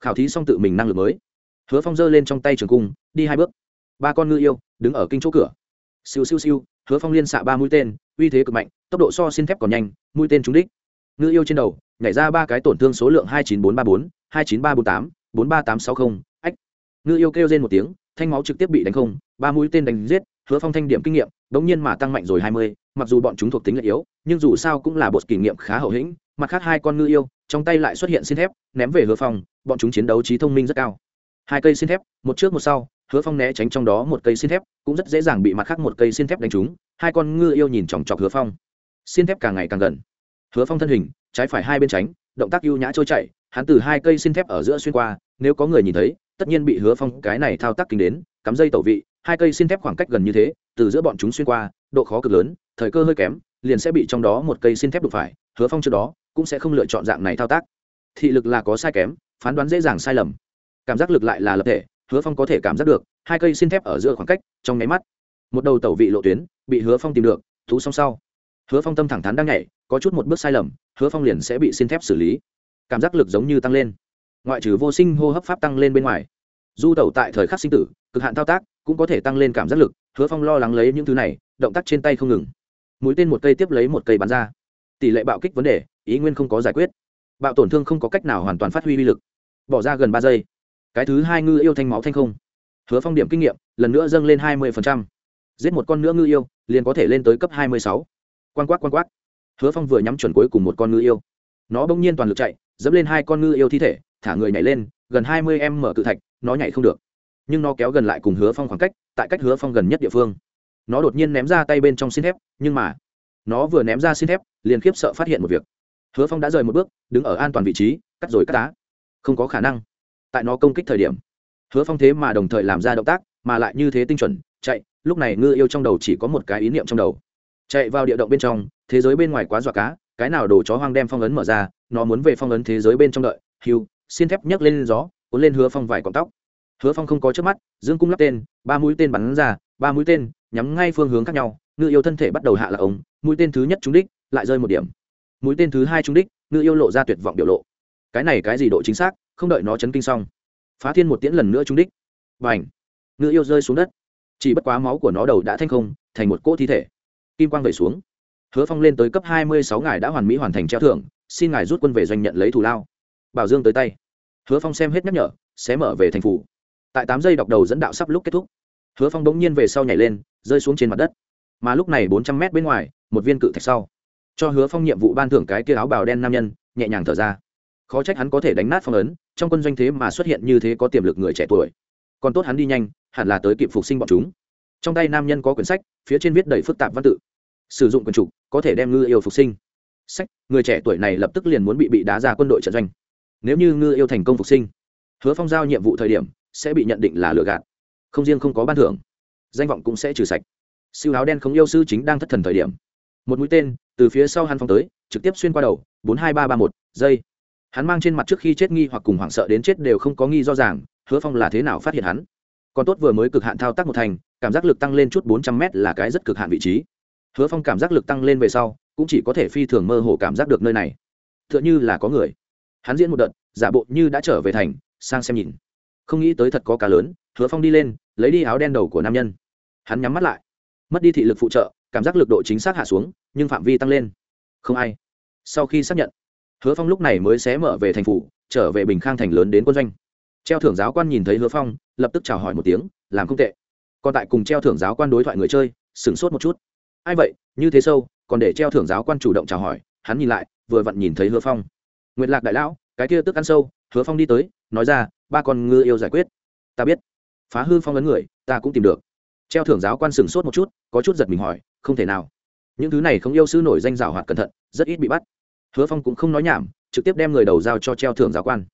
Khảo thí xong tự mình năng lực mới. Hứa phong giơ lên trong tay trường cung, đi hai bước. Ba con ngư yêu, đứng ở kinh chỗ cửa. Siêu siêu siêu, hứa phong liên xạ ba mũi tên, uy thế cực mạnh, tốc độ so xin thép còn nhanh, mũi tên trúng đích ngư yêu trên đầu, nhảy ra ba cái tổn thương số lượng hai chín bốn ba bốn, hai chín ba bốn tám, bốn ba tám sáu mươi ách. Ngư yêu kêu trên một tiếng, thanh máu trực tiếp bị đánh không, ba mũi tên đánh giết, hứa phong thanh điểm kinh nghiệm đ ỗ n g nhiên mà tăng mạnh rồi hai mươi, mặc dù bọn chúng thuộc tính lệ yếu, nhưng dù sao cũng là bột kỷ niệm khá hậu hĩnh, mặt khác hai con ngư yêu, trong tay lại xuất hiện xin thép, ném về hứa phong, bọn chúng chiến đấu trí thông minh rất cao. Hai cây xin thép, một trước một sau, hứa phong né tránh trong đó một cây xin thép, cũng rất dễ dàng bị mặt khác một cây xin thép đánh trúng, hai con ngư yêu nhìn chòng chọc hứa phong. Xin thép càng ngày càng gần hứa phong thân hình, trái phải hai bên tránh, động tác ưu nhã trôi chạy hắn từ hai cây xin thép ở giữa xuyên qua, nếu có người nhìn thấy, tất nhiên bị hứa phong cái này thao tác kính đến, cắm dây tẩu vị, hai cây xin thép khoảng cách gần như thế, từ giữa bọn chúng xuyên qua, độ khó cực lớn, thời cơ hơi kém, liền sẽ bị trong đó một cây xin thép đục phải, hứa phong trước đó cũng sẽ không lựa chọn dạng này thao tác. Thị lực là có sai kém, phán đoán dễ dàng sai lầm. Cảm giác lực lại là lập thể, hứa phong có thể cảm giác được, hai cây xin thép ở giữa khoảng cách, trong nháy mắt, một đầu tẩu vị lộ tuyến, bị hứa phong tìm được, thú song sau. Hứa phong tâm thẳng thắn đang nhảy có chút một bước sai lầm, hứa phong liền sẽ bị xin thép xử lý. Cảm giác lực giống như tăng lên. Ngoại trừ vô sinh hô hấp pháp tăng lên bên ngoài, du tẩu tại thời khắc sinh tử, cực hạn thao tác cũng có thể tăng lên cảm giác lực, hứa phong lo lắng lấy những thứ này, động tác trên tay không ngừng. Mũi tên một cây tiếp lấy một cây bắn ra. Tỷ lệ bạo kích vấn đề, ý nguyên không có giải quyết. Bạo tổn thương không có cách nào hoàn toàn phát huy uy lực. Bỏ ra gần ba giây. Cái thứ hai ngư yêu thanh máu thanh không. Hứa phong điểm kinh nghiệm, lần nữa dâng lên hai mươi giết một con nữa ngư yêu, liền có thể lên tới cấp hai mươi sáu. Quan quát quan quát hứa phong vừa nhắm chuẩn cuối cùng một con ngư yêu. Nó bỗng nhiên toàn lực chạy, dẫm lên hai con ngư yêu thi thể, thả người nhảy lên, gần hai mươi em mở cự thạch, nó nhảy không được. Nhưng nó kéo gần lại cùng hứa phong khoảng cách, tại cách hứa phong gần nhất địa phương. Nó đột nhiên ném ra tay bên trong xin thép, nhưng mà nó vừa ném ra xin thép, liền khiếp sợ phát hiện một việc. Hứa phong đã rời một bước, đứng ở an toàn vị trí, cắt rồi cắt tá không có khả năng. Tại nó công kích thời điểm, hứa phong thế mà đồng thời làm ra động tác, mà lại như thế tinh chuẩn, chạy, lúc này ngư yêu trong đầu chỉ có một cái ý niệm trong đầu. Chạy vào địa động bên trong thế giới bên ngoài quá dọa cá, cái nào đồ chó hoang đem phong ấn mở ra, nó muốn về phong ấn thế giới bên trong đợi, hiu, xin thép nhấc lên gió, cuốn lên hứa phong vài cọng tóc. Hứa phong không có trước mắt, dương cung lắp tên, ba mũi tên bắn ra, ba mũi tên, nhắm ngay phương hướng khác nhau, ngư yêu thân thể bắt đầu hạ là ống, mũi tên thứ nhất trúng đích, lại rơi một điểm. Mũi tên thứ hai trúng đích, ngư yêu lộ ra tuyệt vọng biểu lộ. Cái này cái gì độ chính xác, không đợi nó chấn kinh xong. Phá thiên một tiễn lần nữa trúng đích. Và ảnh ngư yêu rơi xuống đất. Chỉ bất quá máu của nó đầu đã thanh không, thành một cỗ thi thể. Kim quang vẩy xuống hứa phong lên tới cấp hai mươi sáu ngài đã hoàn mỹ hoàn thành treo thưởng, xin ngài rút quân về doanh nhận lấy thù lao. Bảo dương tới tay. Hứa phong xem hết nhắc nhở, sẽ mở về thành phủ. Tại tám giây đọc đầu dẫn đạo sắp lúc kết thúc. Hứa phong bỗng nhiên về sau nhảy lên, rơi xuống trên mặt đất. Mà lúc này bốn trăm mét bên ngoài, một viên cự thạch sau. Cho hứa phong nhiệm vụ ban thưởng cái kia áo bào đen nam nhân, nhẹ nhàng thở ra. Khó trách hắn có thể đánh nát phong ấn, trong quân doanh thế mà xuất hiện như thế có tiềm lực người trẻ tuổi. Còn tốt hắn đi nhanh, hẳn là tới kịp phục sinh bọn chúng. Trong tay nam nhân có quyển sách, phía trên viết đầy phức tạp văn tự sử dụng quyền trục, có thể đem ngư yêu phục sinh. Sách, người trẻ tuổi này lập tức liền muốn bị bị đá ra quân đội trận doanh. Nếu như ngư yêu thành công phục sinh, hứa phong giao nhiệm vụ thời điểm, sẽ bị nhận định là lừa gạt. Không riêng không có ban thưởng, danh vọng cũng sẽ trừ sạch. Siêu áo đen không yêu sư chính đang thất thần thời điểm. Một mũi tên, từ phía sau hắn phong tới, trực tiếp xuyên qua đầu, bốn hai ba ba một, giây. Hắn mang trên mặt trước khi chết nghi hoặc cùng hoảng sợ đến chết đều không có nghi do ràng, hứa phong là thế nào phát hiện hắn? Còn tốt vừa mới cực hạn thao tác một thành, cảm giác lực tăng lên chút bốn trăm m là cái rất cực hạn vị trí hứa phong cảm giác lực tăng lên về sau, cũng chỉ có thể phi thường mơ hồ cảm giác được nơi này. T h ư ợ n h ư là có người. Hắn diễn một đợt, giả bộ như đã trở về thành, sang xem nhìn. Không nghĩ tới thật có cá lớn, hứa phong đi lên, lấy đi áo đen đầu của nam nhân. Hắn nhắm mắt lại. Mất đi thị lực phụ trợ, cảm giác lực độ chính xác hạ xuống, nhưng phạm vi tăng lên. Không ai. Sau khi xác nhận, hứa phong lúc này mới xé mở về thành phủ, trở về bình khang thành lớn đến quân doanh. Treo thưởng giáo quan nhìn thấy hứa phong, lập tức chào hỏi một tiếng, làm không tệ. Còn tại cùng treo thưởng giáo quan đối thoại người chơi, sửng sốt một chút ai vậy? Như thế sâu, còn để treo thưởng giáo quan chủ động chào hỏi, hắn nhìn lại, vừa vặn nhìn thấy hứa phong. Nguyệt lạc đại lão, cái kia tức ăn sâu, hứa phong đi tới, nói ra, ba con ngư yêu giải quyết. Ta biết. Phá hư phong ấn người, ta cũng tìm được. Treo thưởng giáo quan sửng sốt một chút, có chút giật mình hỏi, không thể nào. Những thứ này không yêu sư nổi danh rào hoạt cẩn thận, rất ít bị bắt. Hứa phong cũng không nói nhảm, trực tiếp đem người đầu giao cho treo thưởng giáo quan.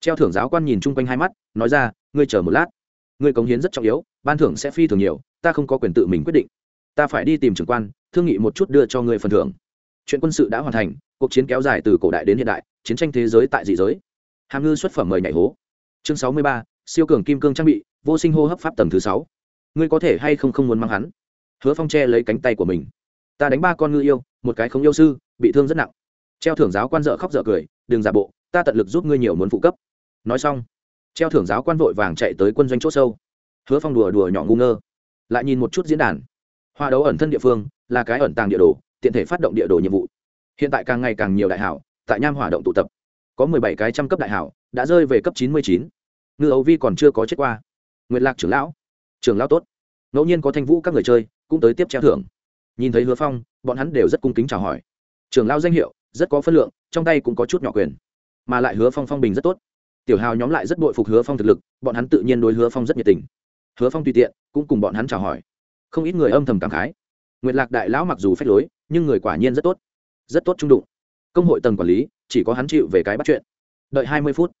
Treo thưởng giáo quan nhìn chung quanh hai mắt, nói ra, ngươi chờ một lát. Ngươi cống hiến rất trọng yếu, ban thưởng sẽ phi thường nhiều, ta không có quyền tự mình quyết định ta phải đi tìm trưởng quan, thương nghị một chút đưa cho người phần thưởng. Chuyện quân sự đã hoàn thành, cuộc chiến kéo dài từ cổ đại đến hiện đại, chiến tranh thế giới tại dị giới. Hàm ngư xuất phẩm mời nhảy hố. Chương sáu mươi ba, siêu cường kim cương trang bị, vô sinh hô hấp pháp tầng thứ sáu. Ngươi có thể hay không không muốn mang hắn? Hứa phong che lấy cánh tay của mình. Ta đánh ba con ngư yêu, một cái không yêu sư, bị thương rất nặng. Treo thưởng giáo quan dợ khóc dợ cười, đừng giả bộ, ta tận lực giúp ngươi nhiều muốn phụ cấp. Nói xong, treo thưởng giáo quan vội vàng chạy tới quân doanh c h ỗ sâu. Hứa phong đùa đùa nhỏ ngu ngơ, lại nhìn một chút diễn đàn hoa đấu ẩn thân địa phương là cái ẩn tàng địa đồ, tiện thể phát động địa đồ nhiệm vụ. Hiện tại càng ngày càng nhiều đại hảo, tại nham hỏa động tụ tập. Có mười bảy cái trăm cấp đại hảo, đã rơi về cấp chín mươi chín. Ngư ấu vi còn chưa có chết qua. Nguyệt lạc trưởng lão. Trưởng lão tốt. Ngẫu nhiên có thanh vũ các người chơi, cũng tới tiếp treo thưởng. Nhìn thấy hứa phong, bọn hắn đều rất cung kính chào hỏi. Trưởng lão danh hiệu, rất có phân lượng, trong tay cũng có chút nhỏ quyền. Mà lại hứa phong phong bình rất tốt. Tiểu hào nhóm lại rất bội phục hứa phong thực lực, bọn hắn tự nhiên đối hứa phong rất nhiệt tình. Hứa phong tùy tiện, cũng cùng bọn hắn chào hỏi không ít người âm thầm cảm khái. Nguyệt lạc đại lão mặc dù phép lối, nhưng người quả nhiên rất tốt. Rất tốt trung đụng. Công hội tầng quản lý, chỉ có hắn chịu về cái bắt chuyện. Đợi hai mươi phút,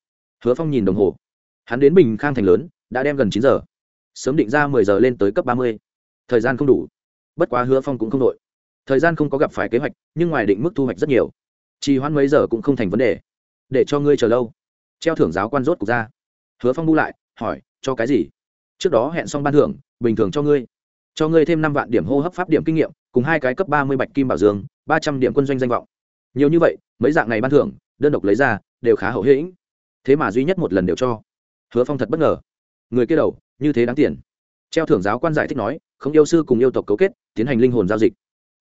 hứa phong nhìn đồng hồ. Hắn đến bình khang thành lớn, đã đem gần chín giờ. Sớm định ra mười giờ lên tới cấp ba mươi. Thời gian không đủ. Bất quá hứa phong cũng không đội. Thời gian không có gặp phải kế hoạch, nhưng ngoài định mức thu hoạch rất nhiều. Trì hoãn mấy giờ cũng không thành vấn đề. Để cho ngươi chờ lâu. Treo thưởng giáo quan rốt cục ra. Hứa phong bu lại, hỏi, cho cái gì? Trước đó hẹn xong ban thưởng, bình thường cho ngươi cho ngươi thêm năm vạn điểm hô hấp pháp điểm kinh nghiệm, cùng hai cái cấp ba mươi bạch kim bảo dương, ba trăm điểm quân doanh danh vọng. Nhiều như vậy, mấy dạng này ban thưởng, đơn độc lấy ra, đều khá hậu hĩnh. Thế mà duy nhất một lần đều cho. Hứa phong thật bất ngờ. Người kia đầu, như thế đáng tiền. Treo thưởng giáo quan giải thích nói, không yêu sư cùng yêu tộc cấu kết, tiến hành linh hồn giao dịch.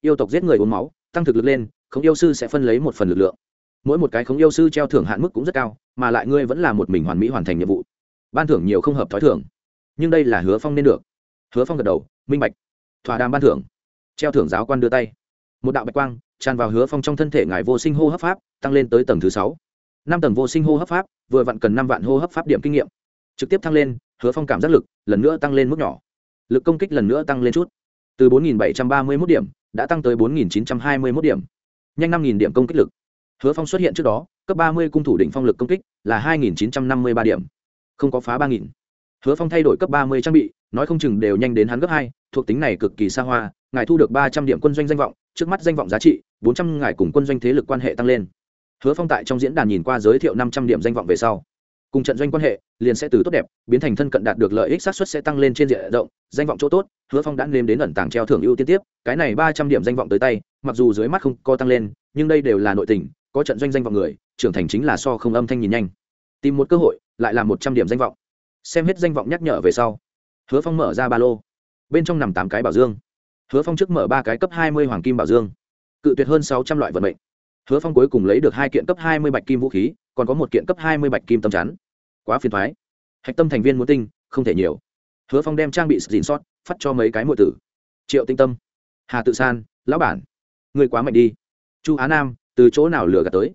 Yêu tộc giết người uống máu, tăng thực lực lên, không yêu sư sẽ phân lấy một phần lực lượng. Mỗi một cái không yêu sư treo thưởng hạn mức cũng rất cao, mà lại ngươi vẫn là một mình hoàn mỹ hoàn thành nhiệm vụ. Ban thưởng nhiều không hợp t h ó i thưởng nhưng đây là hứa phong nên được. Hứa phong gật đầu minh bạch. Thỏa đàm ban thưởng. Treo thưởng giáo quan đưa tay. Một đạo bạch quang tràn vào hứa phong trong thân thể ngài vô sinh hô hấp pháp, tăng lên tới tầng thứ sáu. Năm tầng vô sinh hô hấp pháp, vừa vặn cần năm vạn hô hấp pháp điểm kinh nghiệm. Trực tiếp thăng lên, hứa phong cảm giác lực lần nữa tăng lên mức nhỏ. Lực công kích lần nữa tăng lên chút. Từ bốn bảy trăm ba mươi một điểm, đã tăng tới bốn chín trăm hai mươi một điểm. Nhanh năm điểm công kích lực. Hứa phong xuất hiện trước đó, cấp ba mươi cung thủ đỉnh phong lực công kích là hai chín trăm năm mươi ba điểm. Không có phá ba nghìn hứa phong thay đổi cấp ba mươi trang bị, nói không chừng đều nhanh đến hắn gấp hai, thuộc tính này cực kỳ xa hoa, ngài thu được ba trăm điểm quân doanh danh vọng, trước mắt danh vọng giá trị, bốn trăm ngài cùng quân doanh thế lực quan hệ tăng lên. Hứa phong tại trong diễn đàn nhìn qua giới thiệu năm trăm điểm danh vọng về sau, cùng trận doanh quan hệ, liền sẽ từ tốt đẹp, biến thành thân cận đạt được lợi ích sát suất sẽ tăng lên trên diện rộng, danh vọng chỗ tốt, hứa phong đã nếm đến ẩn tàng treo thưởng ưu tiên tiếp, cái này ba trăm điểm danh vọng tới tay, mặc dù dưới mắt không co tăng lên, nhưng đây đều là nội tình, có trận doanh danh vọng người, trưởng thành chính là so không âm thanh nhìn nhanh. Tìm một cơ hội, lại là một trăm điểm danh vọng xem hết danh vọng nhắc nhở về sau. Hứa phong mở ra ba lô. Bên trong nằm tám cái bảo dương. Hứa phong trước mở ba cái cấp hai mươi hoàng kim bảo dương. Cự tuyệt hơn sáu trăm loại vận mệnh. Hứa phong cuối cùng lấy được hai kiện cấp hai mươi bạch kim vũ khí, còn có một kiện cấp hai mươi bạch kim tâm chắn. Quá phiền thoái hạch tâm thành viên muốn tinh, không thể nhiều. Hứa phong đem trang bị dìn sót, phát cho mấy cái mọi tử. Triệu tinh tâm, hà tự san, lão bản. Người quá mạnh đi. Chu á nam, từ chỗ nào lừa gạt tới?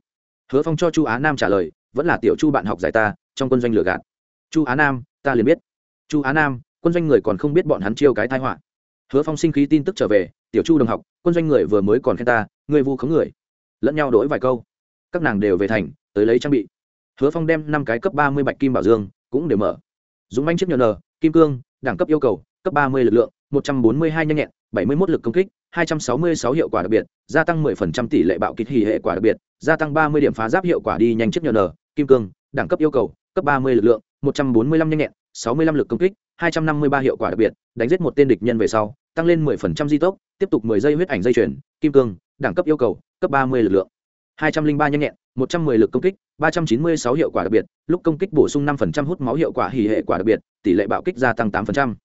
Hứa phong cho chu á nam trả lời, vẫn là tiểu chu bạn học giải ta, trong quân doanh lừa gạt chu á nam, ta liền biết. Chu á nam, quân doanh người còn không biết bọn hắn chiêu cái thai họa. Hứa phong sinh khí tin tức trở về, tiểu chu đồng học, quân doanh người vừa mới còn khen ta, người vu khống người. Lẫn nhau đổi vài câu. Các nàng đều về thành, tới lấy trang bị. Hứa phong đem năm cái cấp ba mươi bạch kim bảo dương, cũng đều mở. Dũng manh chiếc nhờ n, kim cương, đẳng cấp yêu cầu, cấp ba mươi lực lượng, một trăm bốn mươi hai nhanh nhẹn, bảy mươi một lực công kích, hai trăm sáu mươi sáu hiệu quả đặc biệt, gia tăng mười phần trăm tỷ lệ bạo kích hỉ hệ quả đặc biệt, gia tăng ba mươi điểm phá giáp hiệu quả đi nhanh chiếc nhờ n, kim cương, đẳng cấp yêu cầu, cấp ba mươi lực lượng một trăm bốn mươi lăm nhanh nhẹn, sáu mươi lăm lực công kích, hai trăm năm mươi ba hiệu quả đặc biệt, đánh giết một tên địch nhân về sau, tăng lên mười phần trăm di tốc, tiếp tục mười giây huyết ảnh dây chuyển kim cương, đẳng cấp yêu cầu, cấp ba mươi lực lượng. hai trăm linh ba nhanh nhẹn, một trăm mười lực công kích, ba trăm chín mươi sáu hiệu quả đặc biệt, lúc công kích bổ sung năm phần trăm hút máu hiệu quả hỉ hệ quả đặc biệt, tỷ lệ bạo kích gia tăng tám phần trăm.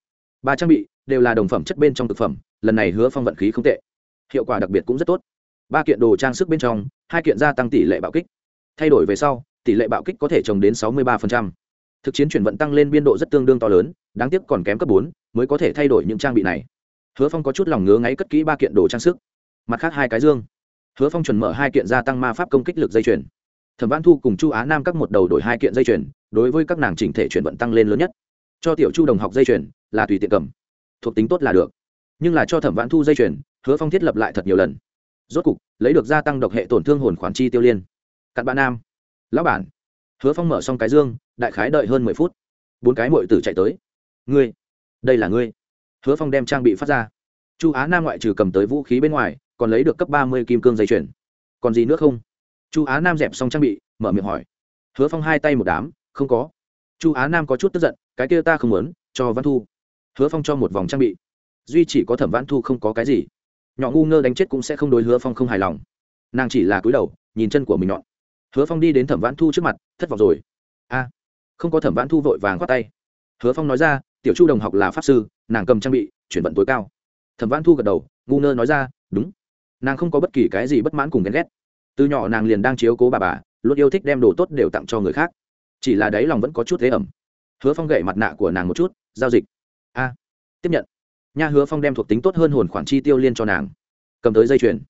Ba trang bị đều là đồng phẩm chất bên trong thực phẩm, lần này hứa phong vận khí không tệ. Hiệu quả đặc biệt cũng rất tốt. Ba kiện đồ trang sức bên trong, hai kiện gia tăng tỷ lệ bạo kích. Thay đổi về sau, tỷ lệ bạo kích có thể trồng đến sáu mươi ba thực chiến chuyển vận tăng lên biên độ rất tương đương to lớn, đáng tiếc còn kém cấp bốn mới có thể thay đổi những trang bị này. Hứa phong có chút lòng ngứa ngáy cất kỹ ba kiện đồ trang sức. Mặt khác hai cái dương. Hứa phong chuẩn mở hai kiện gia tăng ma pháp công kích lực dây chuyển thẩm văn thu cùng chu á nam các một đầu đổi hai kiện dây chuyển đối với các nàng chỉnh thể chuyển vận tăng lên lớn nhất. Cho tiểu chu đồng học dây chuyển là tùy tiện cầm, thuộc tính tốt là được. Nhưng là cho thẩm vãn thu dây chuyển hứa phong thiết lập lại thật nhiều lần. Rốt cục, lấy được gia tăng độc hệ tổn thương hồn khoản chi tiêu liên. Cặn bạn nam. Lão bản hứa phong mở xong cái dương, đại khái đợi hơn mười phút. Bốn cái mội tử chạy tới. Ngươi, đây là ngươi. Hứa phong đem trang bị phát ra. Chu á nam ngoại trừ cầm tới vũ khí bên ngoài, còn lấy được cấp ba mươi kim cương dây chuyền. Còn gì nữa không? Chu á nam dẹp xong trang bị, mở miệng hỏi. Hứa phong hai tay một đám, không có. Chu á nam có chút tức giận, cái kia ta không muốn, cho văn thu. Hứa phong cho một vòng trang bị. Duy chỉ có thẩm văn thu không có cái gì. Nhỏ ngu ngơ đánh chết cũng sẽ không đối hứa phong không hài lòng. Nàng chỉ là cúi đầu, nhìn chân của mình nhọn hứa phong đi đến thẩm Vãn thu trước mặt, thất vọng rồi. A, không có thẩm Vãn thu vội vàng khoát tay. Hứa phong nói ra, tiểu chu đồng học là pháp sư, nàng cầm trang bị, chuyển vận tối cao. Thẩm Vãn thu gật đầu, ngu ngơ nói ra, đúng. Nàng không có bất kỳ cái gì bất mãn cùng ghen ghét. Từ nhỏ nàng liền đang chiếu cố bà bà, luôn yêu thích đem đồ tốt đều tặng cho người khác. Chỉ là đáy lòng vẫn có chút thế ẩm. Hứa phong gậy mặt nạ của nàng một chút, giao dịch. A, tiếp nhận. Nha hứa phong đem thuộc tính tốt hơn hồn khoản chi tiêu liên cho nàng. Cầm tới dây chuyền.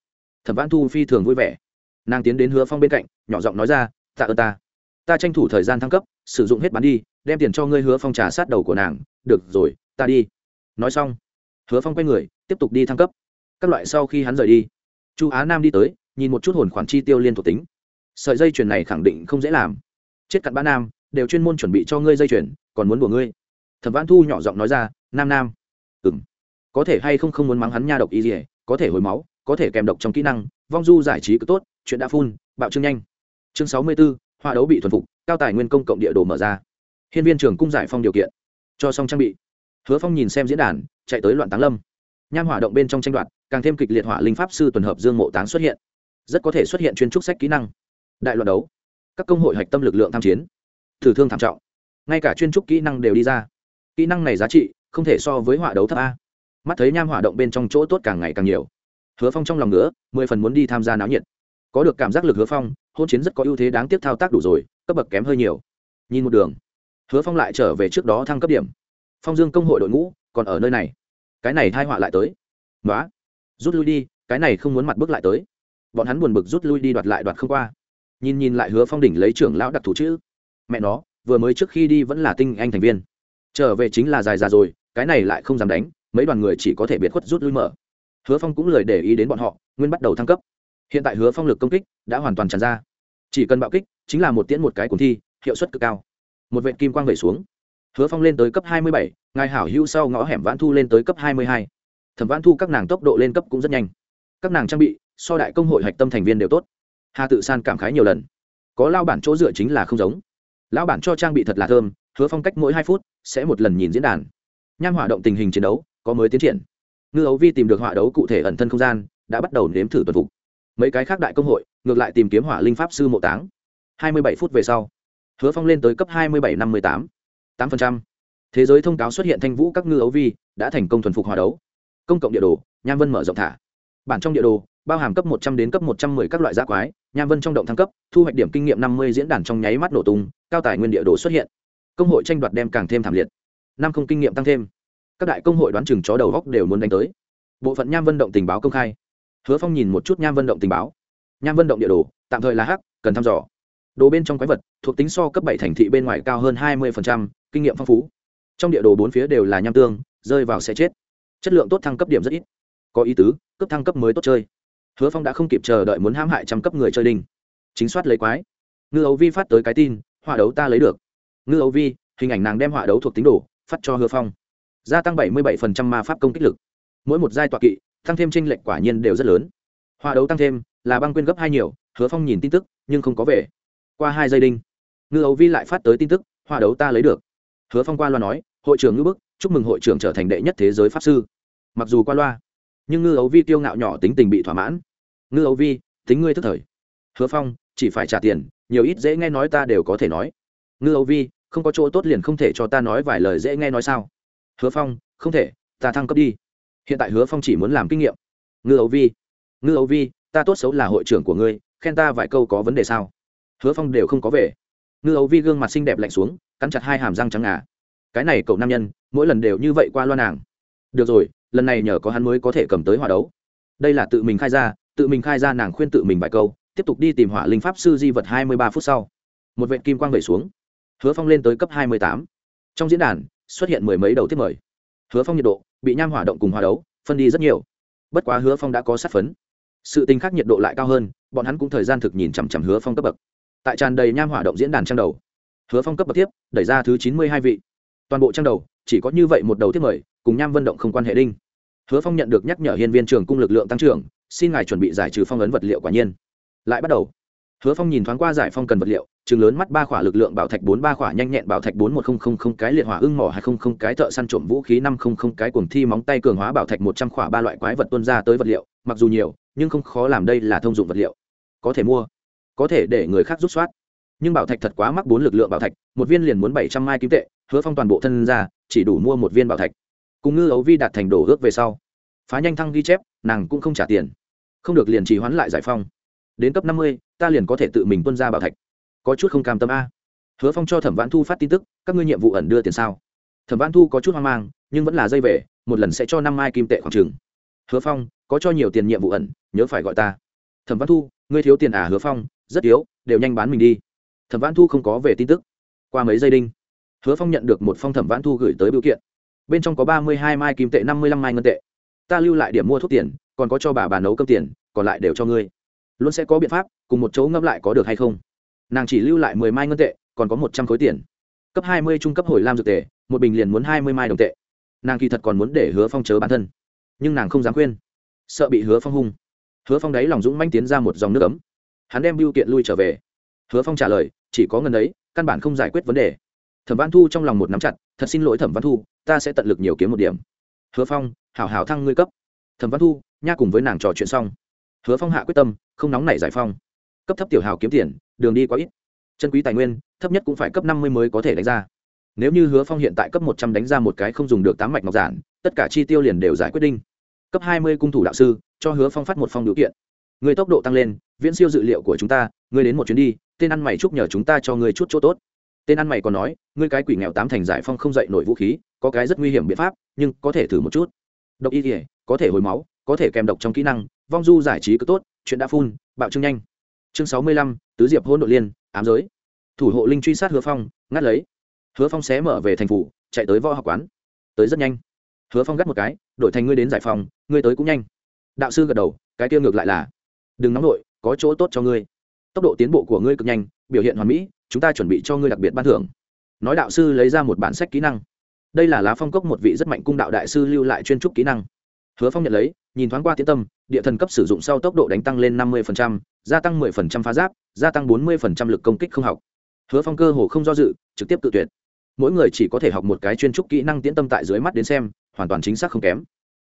Thẩm Vãn thu phi thường vui vẻ nàng tiến đến hứa phong bên cạnh, nhỏ giọng nói ra, tạ ơn ta. Ta tranh thủ thời gian thăng cấp, sử dụng hết bán đi, đem tiền cho ngươi hứa phong trà sát đầu của nàng. Được rồi, ta đi. Nói xong, hứa phong quay người, tiếp tục đi thăng cấp. Các loại sau khi hắn rời đi, chu á nam đi tới, nhìn một chút hồn khoản chi tiêu liên thuộc tính. Sợi dây chuyền này khẳng định không dễ làm. Chết cặn bã nam, đều chuyên môn chuẩn bị cho ngươi dây chuyền, còn muốn của ngươi. Thẩm văn thu nhỏ giọng nói ra, nam nam. Ừng có thể hay không không muốn mắng hắn nha độc y dỉa có thể hồi máu, có thể kèm độc trong kỹ năng vong du giải trí cứ tốt chuyện đã phun bạo trương nhanh. Chương sáu mươi 64, họa đấu bị thuần phục cao tài nguyên công cộng địa đồ mở ra. Hiên viên trường cung giải phong điều kiện. Cho xong trang bị. Hứa phong nhìn xem diễn đàn chạy tới loạn táng lâm. Nham hỏa động bên trong tranh đoạt càng thêm kịch liệt hỏa linh pháp sư tuần hợp dương mộ táng xuất hiện. Rất có thể xuất hiện chuyên trúc sách kỹ năng. Đại loạn đấu. Các công hội hạch tâm lực lượng tham chiến. Thử thương thảm trọng. Ngay cả chuyên trúc kỹ năng đều đi ra. Kỹ năng này giá trị không thể so với hỏa đấu thấp a. Mắt thấy nham hỏa động bên trong chỗ tốt càng ngày càng nhiều hứa phong trong lòng nữa mười phần muốn đi tham gia náo nhiệt. Có được cảm giác lực hứa phong, hôn chiến rất có ưu thế đáng tiếc thao tác đủ rồi, cấp bậc kém hơi nhiều. Nhìn một đường, hứa phong lại trở về trước đó thăng cấp điểm. Phong dương công hội đội ngũ còn ở nơi này. Cái này thai họa lại tới. Nói rút lui đi, cái này không muốn mặt bước lại tới. Bọn hắn buồn bực rút lui đi đoạt lại đoạt không qua. Nhìn nhìn lại hứa phong đỉnh lấy trưởng lão đặc thủ chữ. Mẹ nó, vừa mới trước khi đi vẫn là tinh anh thành viên. Trở về chính là dài già rồi, cái này lại không dám đánh, mấy đoàn người chỉ có thể biệt khuất rút lui mở hứa phong cũng lời để ý đến bọn họ, nguyên bắt đầu thăng cấp. Hiện tại hứa phong lực công kích đã hoàn toàn tràn ra. Chỉ cần bạo kích, chính là một tiễn một cái cuốn thi, hiệu suất cực cao. Một vệ kim quang vẩy xuống. Hứa phong lên tới cấp hai mươi bảy, ngài hảo hữu sau ngõ hẻm vãn thu lên tới cấp hai mươi hai. Thẩm vãn thu các nàng tốc độ lên cấp cũng rất nhanh. Các nàng trang bị, so đại công hội hạch tâm thành viên đều tốt. Hà tự san cảm khái nhiều lần. Có lao bản chỗ dựa chính là không giống. Lão bản cho trang bị thật là thơm, hứa phong cách mỗi hai phút sẽ một lần nhìn diễn đàn. Nham hỏa động tình hình chiến đấu, có mới tiến triển ngư ấu vi tìm được hỏa đấu cụ thể ẩn thân không gian, đã bắt đầu nếm thử tuần phục. Mấy cái khác đại công hội, ngược lại tìm kiếm hỏa linh pháp sư mộ táng. Hai mươi bảy phút về sau, hứa phong lên tới cấp hai mươi bảy năm mươi tám. tám phần trăm. Thế giới thông cáo xuất hiện thanh vũ các ngư ấu vi đã thành công thuần phục hỏa đấu. Công cộng địa đồ, nham vân mở rộng thả. Bản trong địa đồ, bao hàm cấp một trăm đến cấp một trăm mười các loại giác quái, nham vân trong động thăng cấp, thu hoạch điểm kinh nghiệm năm mươi diễn đàn trong nháy mắt nổ tung, cao tài nguyên địa đồ xuất hiện. Công hội tranh đoạt đem càng thêm thảm liệt. Năm không kinh nghiệm tăng thêm các đại công hội đoán chừng chó đầu góc đều muốn đánh tới. Bộ phận nham vân động tình báo công khai. Hứa phong nhìn một chút nham vân động tình báo. Nham vân động địa đồ, tạm thời là hắc, cần thăm dò. Đồ bên trong quái vật, thuộc tính so cấp bảy thành thị bên ngoài cao hơn hai mươi kinh nghiệm phong phú. Trong địa đồ bốn phía đều là nham tương, rơi vào sẽ chết. Chất lượng tốt thăng cấp điểm rất ít. Có ý tứ, cấp thăng cấp mới tốt chơi. Hứa phong đã không kịp chờ đợi muốn hãm hại trăm cấp người chơi đinh. Chính soát lấy quái. Ngư ấu vi phát tới cái tin, họa đấu ta lấy được. Ngư ấu vi, hình ảnh nàng đem họa đấu thuộc tính đồ, phát cho hứa phong gia tăng 77% ma pháp công kích lực. Mỗi một giai tọa kỵ, tăng thêm tranh lệch quả nhiên đều rất lớn. Hòa đấu tăng thêm, là băng quyên gấp hai nhiều, hứa phong nhìn tin tức, nhưng không có về. Qua hai giây đinh, ngư ấu vi lại phát tới tin tức hòa đấu ta lấy được. Hứa phong qua loa nói, hội trưởng ngư bức, chúc mừng hội trưởng trở thành đệ nhất thế giới pháp sư. Mặc dù qua loa, nhưng ngư ấu vi tiêu ngạo nhỏ tính tình bị thỏa mãn. Ngư ấu vi, tính ngươi thức thời. Hứa phong, chỉ phải trả tiền, nhiều ít dễ nghe nói ta đều có thể nói. Ngư ấu vi, không có chỗ tốt liền không thể cho ta nói vài lời dễ nghe nói sao? Hứa phong, không thể, ta thăng cấp đi. Hiện tại hứa phong chỉ muốn làm kinh nghiệm. Ngư ấu vi, ngư ấu vi, ta tốt xấu là hội trưởng của ngươi, khen ta vài câu có vấn đề sao? Hứa phong đều không có về. Ngư ấu vi gương mặt xinh đẹp lạnh xuống, cắn chặt hai hàm răng trắng ngà. Cái này cậu nam nhân, mỗi lần đều như vậy qua loa nàng. Được rồi, lần này nhờ có hắn mới có thể cầm tới hòa đấu. Đây là tự mình khai ra, tự mình khai ra nàng khuyên tự mình vài câu, tiếp tục đi tìm hỏa linh pháp sư di vật hai mươi ba phút sau. Một vệ kim quang vẩy xuống. Hứa phong lên tới cấp hai mươi tám. Trong diễn đàn xuất hiện mười mấy đầu tiếp mời. Hứa phong nhiệt độ bị nham hỏa động cùng hòa đấu phân đi rất nhiều. Bất quá hứa phong đã có sát phấn. Sự tình khác nhiệt độ lại cao hơn, bọn hắn cũng thời gian thực nhìn chằm chằm hứa phong cấp bậc. Tại tràn đầy nham hỏa động diễn đàn trang đầu, hứa phong cấp bậc tiếp đẩy ra thứ chín mươi hai vị. Toàn bộ trang đầu chỉ có như vậy một đầu tiếp mời, cùng nham vận động không quan hệ đinh. Hứa phong nhận được nhắc nhở hiên viên trường cung lực lượng tăng trưởng, xin ngài chuẩn bị giải trừ phong ấn vật liệu quả nhiên. Lại bắt đầu, hứa phong nhìn thoáng qua giải phong cần vật liệu chừng lớn mắt ba khỏa lực lượng bảo thạch bốn, ba khỏa nhanh nhẹn bảo thạch bốn, một không không không cái liệt hỏa ưng mỏ hai không không cái thợ săn trộm vũ khí năm không không cái cuồng thi móng tay cường hóa bảo thạch một trăm khỏa ba loại quái vật tuân ra tới vật liệu, mặc dù nhiều, nhưng không khó làm đây là thông dụng vật liệu. Có thể mua, có thể để người khác rút soát. Nhưng bảo thạch thật quá mắc bốn lực lượng bảo thạch, một viên liền muốn bảy trăm mai kim tệ, hứa phong toàn bộ thân ra, chỉ đủ mua một viên bảo thạch. Cùng ngư ấu vi đạt thành đổ ước về sau, phá nhanh thăng ghi chép, nàng cũng không trả tiền. Không được liền trì hoãn lại giải phong. Đến cấp năm mươi, ta liền có thể tự mình tuân ra bảo thạch có chút không cam tâm a. Hứa phong cho thẩm vãn thu phát tin tức, các ngươi nhiệm vụ ẩn đưa tiền sao? Thẩm vãn thu có chút hoang mang, nhưng vẫn là dây về, một lần sẽ cho năm mai kim tệ khoảng trừng hứa phong, có cho nhiều tiền nhiệm vụ ẩn, nhớ phải gọi ta. Thẩm vãn thu, ngươi thiếu tiền à hứa phong? Rất yếu, đều nhanh bán mình đi. Thẩm vãn thu không có về tin tức. Qua mấy giây đinh, hứa phong nhận được một phong thẩm vãn thu gửi tới biểu kiện. Bên trong có ba mươi hai mai kim tệ, năm mươi lăm mai ngân tệ. Ta lưu lại điểm mua thuốc tiền, còn có cho bà bà nấu cơm tiền, còn lại đều cho ngươi. Luôn sẽ có biện pháp, cùng một chỗ ngâm lại có được hay không nàng chỉ lưu lại mười mai ngân tệ, còn có một trăm khối tiền. Cấp hai mươi trung cấp hồi lam dược tệ một bình liền muốn hai mươi mai đồng tệ. Nàng kỳ thật còn muốn để hứa phong chớ bản thân. Nhưng nàng không dám khuyên. Sợ bị hứa phong hung. Hứa phong đáy lòng dũng manh tiến ra một dòng nước ấm. Hắn đem biêu kiện lui trở về. Hứa phong trả lời, chỉ có ngân ấy, căn bản không giải quyết vấn đề. Thẩm văn thu trong lòng một nắm chặt, thật xin lỗi thẩm văn thu, ta sẽ tận lực nhiều kiếm một điểm. Hứa phong, hảo hảo thăng ngươi cấp. Thẩm văn thu, nha cùng với nàng trò chuyện xong. Hứa phong hạ quyết tâm, không nóng nảy giải phong cấp thấp tiểu hào kiếm tiền, đường đi quá ít. Chân quý tài nguyên, thấp nhất cũng phải cấp năm mươi mới có thể đánh ra. Nếu như hứa phong hiện tại cấp một trăm đánh ra một cái không dùng được tám mạch ngọc giản, tất cả chi tiêu liền đều giải quyết định cấp hai mươi cung thủ đạo sư, cho hứa phong phát một phong điều kiện. Người tốc độ tăng lên, viễn siêu dự liệu của chúng ta, người đến một chuyến đi, tên ăn mày chúc nhờ chúng ta cho người chút chỗ tốt. Tên ăn mày còn nói ngươi cái quỷ nghèo tám thành giải phong không dậy nổi vũ khí, có cái rất nguy hiểm biện pháp, nhưng có thể thử một chút. Độc y thể có thể hồi máu, có thể kèm độc trong kỹ năng, vong du giải trí cứ tốt, chuyện đã phun, bạo trương nhanh chương sáu mươi lăm, tứ diệp hôn đội liên, ám giới. Thủ hộ linh truy sát hứa phong, ngắt lấy. Hứa phong xé mở về thành phủ, chạy tới võ học quán. Tới rất nhanh. Hứa phong gắt một cái, đổi thành ngươi đến giải phòng, ngươi tới cũng nhanh. Đạo sư gật đầu, cái tiêu ngược lại là, đừng nóng nổi có chỗ tốt cho ngươi. Tốc độ tiến bộ của ngươi cực nhanh, biểu hiện hoàn mỹ, chúng ta chuẩn bị cho ngươi đặc biệt ban thưởng. Nói đạo sư lấy ra một bản sách kỹ năng. Đây là lá phong cốc một vị rất mạnh cung đạo đại sư lưu lại chuyên trúc kỹ năng. Hứa phong nhận lấy nhìn thoáng qua tiến tâm, địa thần cấp sử dụng sau tốc độ đánh tăng lên năm mươi gia tăng 10% phá giáp, gia tăng 40% lực công kích không học. Hứa phong cơ hồ không do dự, trực tiếp tự tuyệt. Mỗi người chỉ có thể học một cái chuyên trúc kỹ năng tiễn tâm tại dưới mắt đến xem, hoàn toàn chính xác không kém.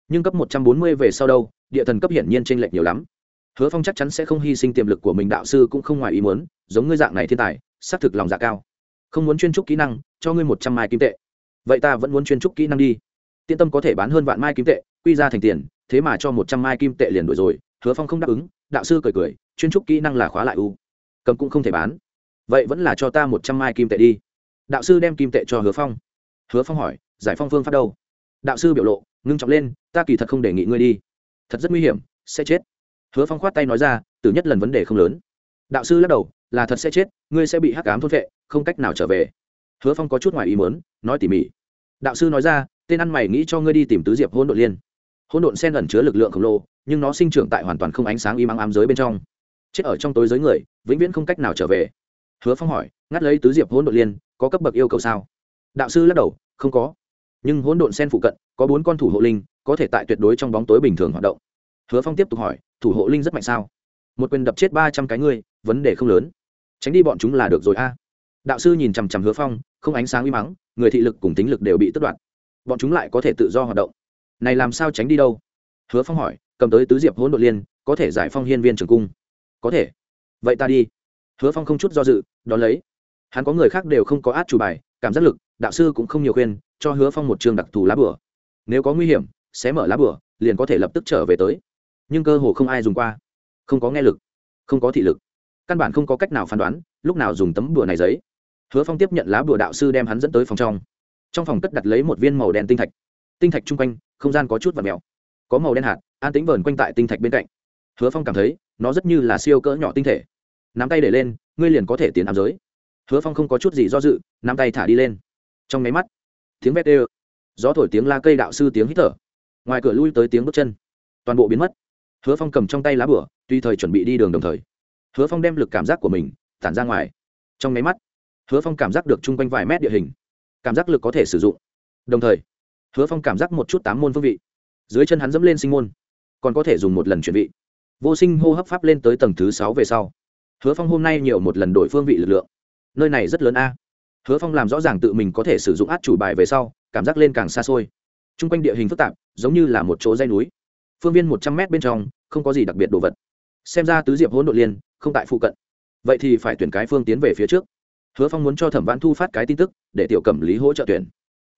Nhưng cấp 140 về sau đâu, địa thần cấp hiển nhiên t r lệch nhiều lắm. Hứa phong chắc chắn sẽ không hy sinh tiềm lực của mình, đạo sư cũng không ngoài ý muốn, giống ngươi dạng này thiên tài, xác thực lòng dạ cao. Không muốn chuyên trúc kỹ năng, cho ngươi một trăm mai kim tệ. Vậy ta vẫn muốn chuyên trúc kỹ năng đi. Tiễn tâm có thể bán hơn vạn mai kim tệ, quy ra thành tiền thế mà cho một trăm mai kim tệ liền đổi rồi, hứa phong không đáp ứng, đạo sư cười cười, chuyên trúc kỹ năng là khóa lại u, cầm cũng không thể bán. Vậy vẫn là cho ta một trăm mai kim tệ đi. Đạo sư đem kim tệ cho hứa phong. Hứa phong hỏi, giải phong phương pháp đâu? Đạo sư biểu lộ, ngưng trọng lên, ta kỳ thật không đề nghị ngươi đi. Thật rất nguy hiểm, sẽ chết. Hứa phong khoát tay nói ra, từ nhất lần vấn đề không lớn. Đạo sư lắc đầu, là thật sẽ chết, ngươi sẽ bị hắc ám thôn vệ không cách nào trở về. Hứa phong có chút ngoài ý mớn nói tỉ mỉ. Đạo sư nói ra, tên ăn mày nghĩ cho ngươi đi tìm tứ diệp hôn đội liên. Hỗn độn sen ẩn chứa lực lượng khổng lồ, nhưng nó sinh trưởng tại hoàn toàn không ánh sáng im ắng ám giới bên trong. Chết ở trong tối giới người, vĩnh viễn không cách nào trở về. Hứa phong hỏi, ngắt lấy tứ diệp hỗn độn liên, có cấp bậc yêu cầu sao? Đạo sư lắc đầu, không có. Nhưng hỗn độn sen phụ cận, có bốn con thủ hộ linh, có thể tại tuyệt đối trong bóng tối bình thường hoạt động. Hứa phong tiếp tục hỏi, thủ hộ linh rất mạnh sao? Một quyền đập chết ba trăm cái ngươi vấn đề không lớn. Tránh đi bọn chúng là được rồi a. Đạo sư nhìn chằm chằm hứa phong, không ánh sáng uy mắng người thị lực cùng tính lực đều bị tất đoạt. Bọn chúng lại có thể tự do hoạt động này làm sao tránh đi đâu? Hứa phong hỏi, cầm tới tứ diệp hỗn độn liên, có thể giải phong hiên viên trường cung. Có thể. Vậy ta đi. Hứa phong không chút do dự, đón lấy. Hắn có người khác đều không có át chủ bài, cảm giác lực, đạo sư cũng không nhiều khuyên, cho hứa phong một trường đặc thù lá bửa nếu có nguy hiểm, sẽ mở lá bửa liền có thể lập tức trở về tới. Nhưng cơ hồ không ai dùng qua. Không có nghe lực, không có thị lực. Căn bản không có cách nào phán đoán, lúc nào dùng tấm bửa này giấy. Hứa phong tiếp nhận lá bửa đạo sư đem hắn dẫn tới phòng trong. Trong phòng cất đặt lấy một viên màu đen tinh thạch tinh thạch chung quanh, không gian có chút và mèo, có màu đen hạt, an tính vờn quanh tại tinh thạch bên cạnh. Hứa phong cảm thấy, nó rất như là siêu cỡ nhỏ tinh thể. Nắm tay để lên, ngươi liền có thể tiến ám giới. Hứa phong không có chút gì do dự, nắm tay thả đi lên. Trong máy mắt, tiếng vét ê gió thổi tiếng la cây đạo sư tiếng hít thở. Ngoài cửa lui tới tiếng bước chân, toàn bộ biến mất. Hứa phong cầm trong tay lá bửa tùy thời chuẩn bị đi đường đồng thời. Hứa phong đem lực cảm giác của mình tản ra ngoài. Trong máy mắt, hứa phong cảm giác được chung quanh vài mét địa hình, cảm giác lực có thể sử dụng. Đồng thời hứa phong cảm giác một chút tám môn phương vị. Dưới chân hắn dẫm lên sinh môn, còn có thể dùng một lần chuyển vị. Vô sinh hô hấp pháp lên tới tầng thứ sáu về sau. Hứa phong hôm nay nhiều một lần đổi phương vị lực lượng. Nơi này rất lớn a. Hứa phong làm rõ ràng tự mình có thể sử dụng át chủ bài về sau, cảm giác lên càng xa xôi. T r u n g quanh địa hình phức tạp, giống như là một chỗ dây núi. Phương viên một trăm mét bên trong, không có gì đặc biệt đồ vật. Xem ra tứ diệp hỗn độ liên, không tại phụ cận. Vậy thì phải tuyển cái phương tiến về phía trước. Hứa phong muốn cho thẩm vãn thu phát cái tin tức, để tiểu cẩm lý hỗ trợ tuyển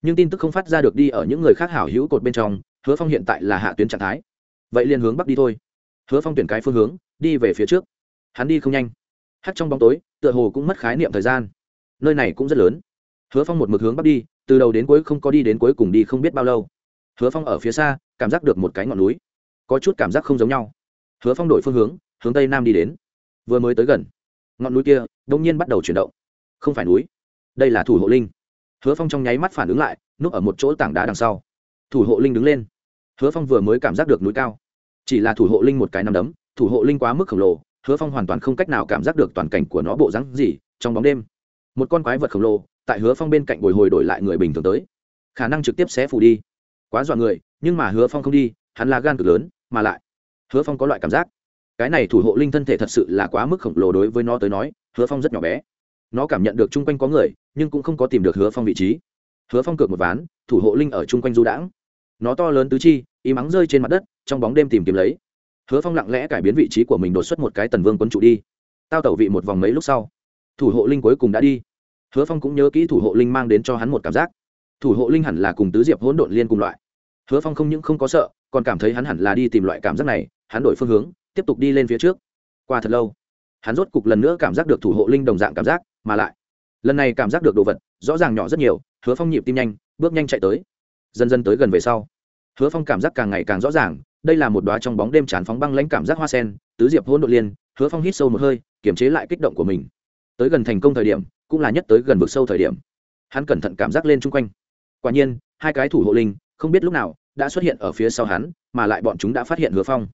nhưng tin tức không phát ra được đi ở những người khác hảo hữu cột bên trong, hứa phong hiện tại là hạ tuyến trạng thái. Vậy liền hướng bắc đi thôi. Hứa phong tuyển cái phương hướng, đi về phía trước. Hắn đi không nhanh. Hắt trong bóng tối, tựa hồ cũng mất khái niệm thời gian. Nơi này cũng rất lớn. Hứa phong một mực hướng bắc đi, từ đầu đến cuối không có đi đến cuối cùng đi không biết bao lâu. Hứa phong ở phía xa, cảm giác được một cái ngọn núi. Có chút cảm giác không giống nhau. Hứa phong đổi phương hướng hướng tây nam đi đến. Vừa mới tới gần. Ngọn núi kia đông nhiên bắt đầu chuyển động. Không phải núi. Đây là thủ hộ linh hứa phong trong nháy mắt phản ứng lại, núp ở một chỗ tảng đá đằng sau. Thủ hộ linh đứng lên. Hứa phong vừa mới cảm giác được núi cao. Chỉ là thủ hộ linh một cái nằm đấm, thủ hộ linh quá mức khổng lồ, hứa phong hoàn toàn không cách nào cảm giác được toàn cảnh của nó bộ rắn gì trong bóng đêm. Một con quái vật khổng lồ, tại hứa phong bên cạnh bồi hồi đổi lại người bình thường tới. Khả năng trực tiếp xé phủ đi. Quá dọa người, nhưng mà hứa phong không đi, hắn là gan cực lớn, mà lại. Hứa phong có loại cảm giác. Cái này thủ hộ linh thân thể thật sự là quá mức khổng lồ đối với nó tới nói, hứa phong rất nhỏ bé nó cảm nhận được chung quanh có người, nhưng cũng không có tìm được hứa phong vị trí. Hứa phong cược một ván, thủ hộ linh ở chung quanh du đãng. Nó to lớn tứ chi y mắng rơi trên mặt đất, trong bóng đêm tìm kiếm lấy. Hứa phong lặng lẽ cải biến vị trí của mình đột xuất một cái tần vương quân trụ đi. Tao tẩu vị một vòng mấy lúc sau, thủ hộ linh cuối cùng đã đi. Hứa phong cũng nhớ kỹ thủ hộ linh mang đến cho hắn một cảm giác. Thủ hộ linh hẳn là cùng tứ diệp hỗn độn liên cùng loại. Hứa phong không những không có sợ, còn cảm thấy hắn hẳn là đi tìm loại cảm giác này, hắn đổi phương hướng, tiếp tục đi lên phía trước. Qua thật lâu, hắn rốt cục lần nữa cảm giác được thủ hộ linh đồng dạng cảm giác mà lại. Lần này cảm giác được đồ vật, rõ ràng nhỏ rất nhiều, hứa phong nhịp tim nhanh, bước nhanh chạy tới. Dần dần tới gần về sau, hứa phong cảm giác càng ngày càng rõ ràng, đây là một đoá trong bóng đêm tràn phóng băng lãnh cảm giác hoa sen, tứ diệp hôn đội liên, hứa phong hít sâu một hơi, kiềm chế lại kích động của mình. Tới gần thành công thời điểm, cũng là nhất tới gần vực sâu thời điểm. Hắn cẩn thận cảm giác lên chung quanh. Quả nhiên, hai cái thủ hộ linh, không biết lúc nào, đã xuất hiện ở phía sau hắn, mà lại bọn chúng đã phát hiện hứa phong.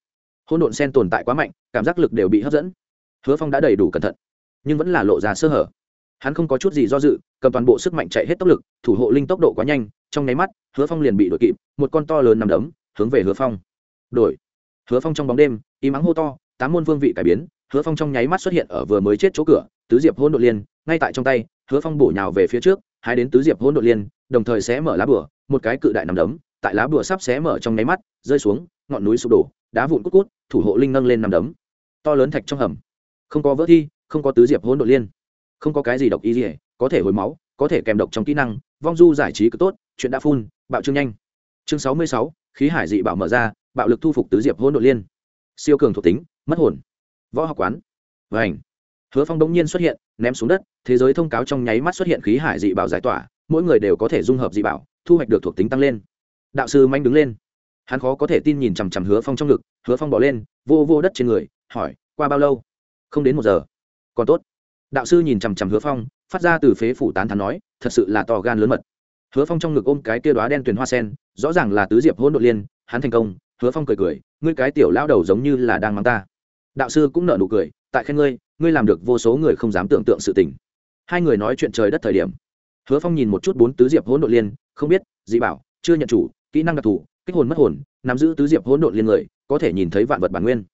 Hôn độn sen tồn tại quá mạnh, cảm giác lực đều bị hấp dẫn. Hứa phong đã đầy đủ cẩn thận nhưng vẫn là lộ ra sơ hở. Hắn không có chút gì do dự, cầm toàn bộ sức mạnh chạy hết tốc lực, thủ hộ linh tốc độ quá nhanh, trong nháy mắt, hứa phong liền bị đuổi kịp, một con to lớn nằm đấm, hướng về hứa phong. Đổi. Hứa phong trong bóng đêm, im ắng hô to, tám môn vương vị cải biến, hứa phong trong nháy mắt xuất hiện ở vừa mới chết chỗ cửa, tứ diệp hôn đội liên, ngay tại trong tay, hứa phong bổ nhào về phía trước, hai đến tứ diệp hôn đội liên, đồng thời sẽ mở lá bửa một cái cự đại nằm đấm, tại lá bửa sắp xé mở trong nháy mắt, rơi xuống, ngọn núi sụp đổ, đá vụn cút cút, thủ hộ linh nâng lên nằm đấm. To lớn thạch trong hầm. Không có vỡ thi không có tứ diệp hỗn độn liên. Không có cái gì độc y gì có thể hồi máu, có thể kèm độc trong kỹ năng, vong du giải trí cứ tốt, chuyện đã phun, bạo trương nhanh. Chương sáu mươi sáu, khí hải dị bạo mở ra, bạo lực thu phục tứ diệp hỗn độn liên. Siêu cường thuộc tính, mất hồn. Võ học quán. Và ảnh hứa phong đống nhiên xuất hiện, ném xuống đất, thế giới thông cáo trong nháy mắt xuất hiện khí hải dị bảo giải tỏa, mỗi người đều có thể dung hợp dị bảo thu hoạch được thuộc tính tăng lên. Đạo sư manh đứng lên. Hắn khó có thể tin nhìn chằm chằm hứa phong trong ngực, hứa phong bỏ lên, vô vô đất trên người, hỏi, qua bao lâu? Không đến một giờ còn tốt. Đạo sư nhìn chằm chằm hứa phong, phát ra từ phế phủ tán thắn nói, thật sự là to gan lớn mật. Hứa phong trong ngực ôm cái kia đoá đen tuyền hoa sen, rõ ràng là tứ diệp hỗn độn liên, hắn thành công. Hứa phong cười cười, ngươi cái tiểu lao đầu giống như là đang mang ta. Đạo sư cũng nợ nụ cười, tại khen ngươi ngươi làm được vô số người không dám tưởng tượng sự tình. Hai người nói chuyện trời đất thời điểm. Hứa phong nhìn một chút bốn tứ diệp hỗn độn liên, không biết, dị bảo, chưa nhận chủ, kỹ năng đặc thù, kích hồn mất hồn, nắm giữ tứ diệp hỗn độn liên người, có thể nhìn thấy vạn vật bản nguyên.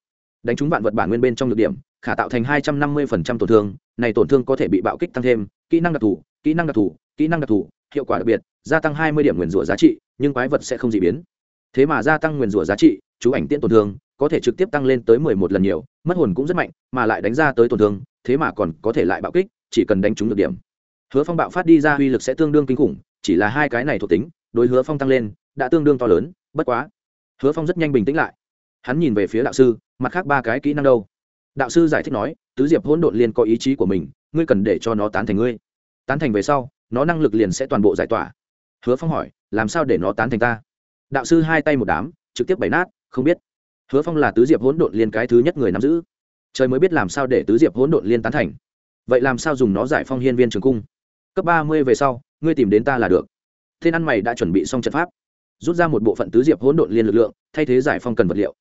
Đánh trúng vạn vật bản nguyên bên trong được điểm khả tạo thành hai trăm năm mươi tổn thương, này tổn thương có thể bị bạo kích tăng thêm, kỹ năng đặc thù, kỹ năng đặc thù, kỹ năng đặc thù, hiệu quả đặc biệt, gia tăng hai mươi điểm nguyền rủa giá trị, nhưng quái vật sẽ không dị biến. Thế mà gia tăng nguyền rủa giá trị, chú ảnh tiễn tổn thương, có thể trực tiếp tăng lên tới mười một lần nhiều, mất hồn cũng rất mạnh, mà lại đánh ra tới tổn thương, thế mà còn có thể lại bạo kích, chỉ cần đánh trúng được điểm. Hứa phong bạo phát đi ra uy lực sẽ tương đương kinh khủng, chỉ là hai cái này thuộc tính, đối hứa phong tăng lên, đã tương đương to lớn, bất quá. Hứa phong rất nhanh bình tĩnh lại. Hắn nhìn về phía đạo sư, mặt khác ba cái kỹ năng đâu? Đạo sư giải thích nói, tứ diệp hỗn độn liên có ý chí của mình, ngươi cần để cho nó tán thành ngươi. Tán thành về sau, nó năng lực liền sẽ toàn bộ giải tỏa. Hứa phong hỏi, làm sao để nó tán thành ta? Đạo sư hai tay một đám, trực tiếp bày nát, không biết. Hứa phong là tứ diệp hỗn độn liên cái thứ nhất người nắm giữ. Trời mới biết làm sao để tứ diệp hỗn độn liên tán thành. Vậy làm sao dùng nó giải phong hiên viên trường cung? Cấp ba mươi về sau, ngươi tìm đến ta là được. Thiên ăn mày đã chuẩn bị xong trận pháp. Rút ra một bộ phận tứ diệp hỗn độn liên lực lượng, thay thế giải phong cần vật liệu.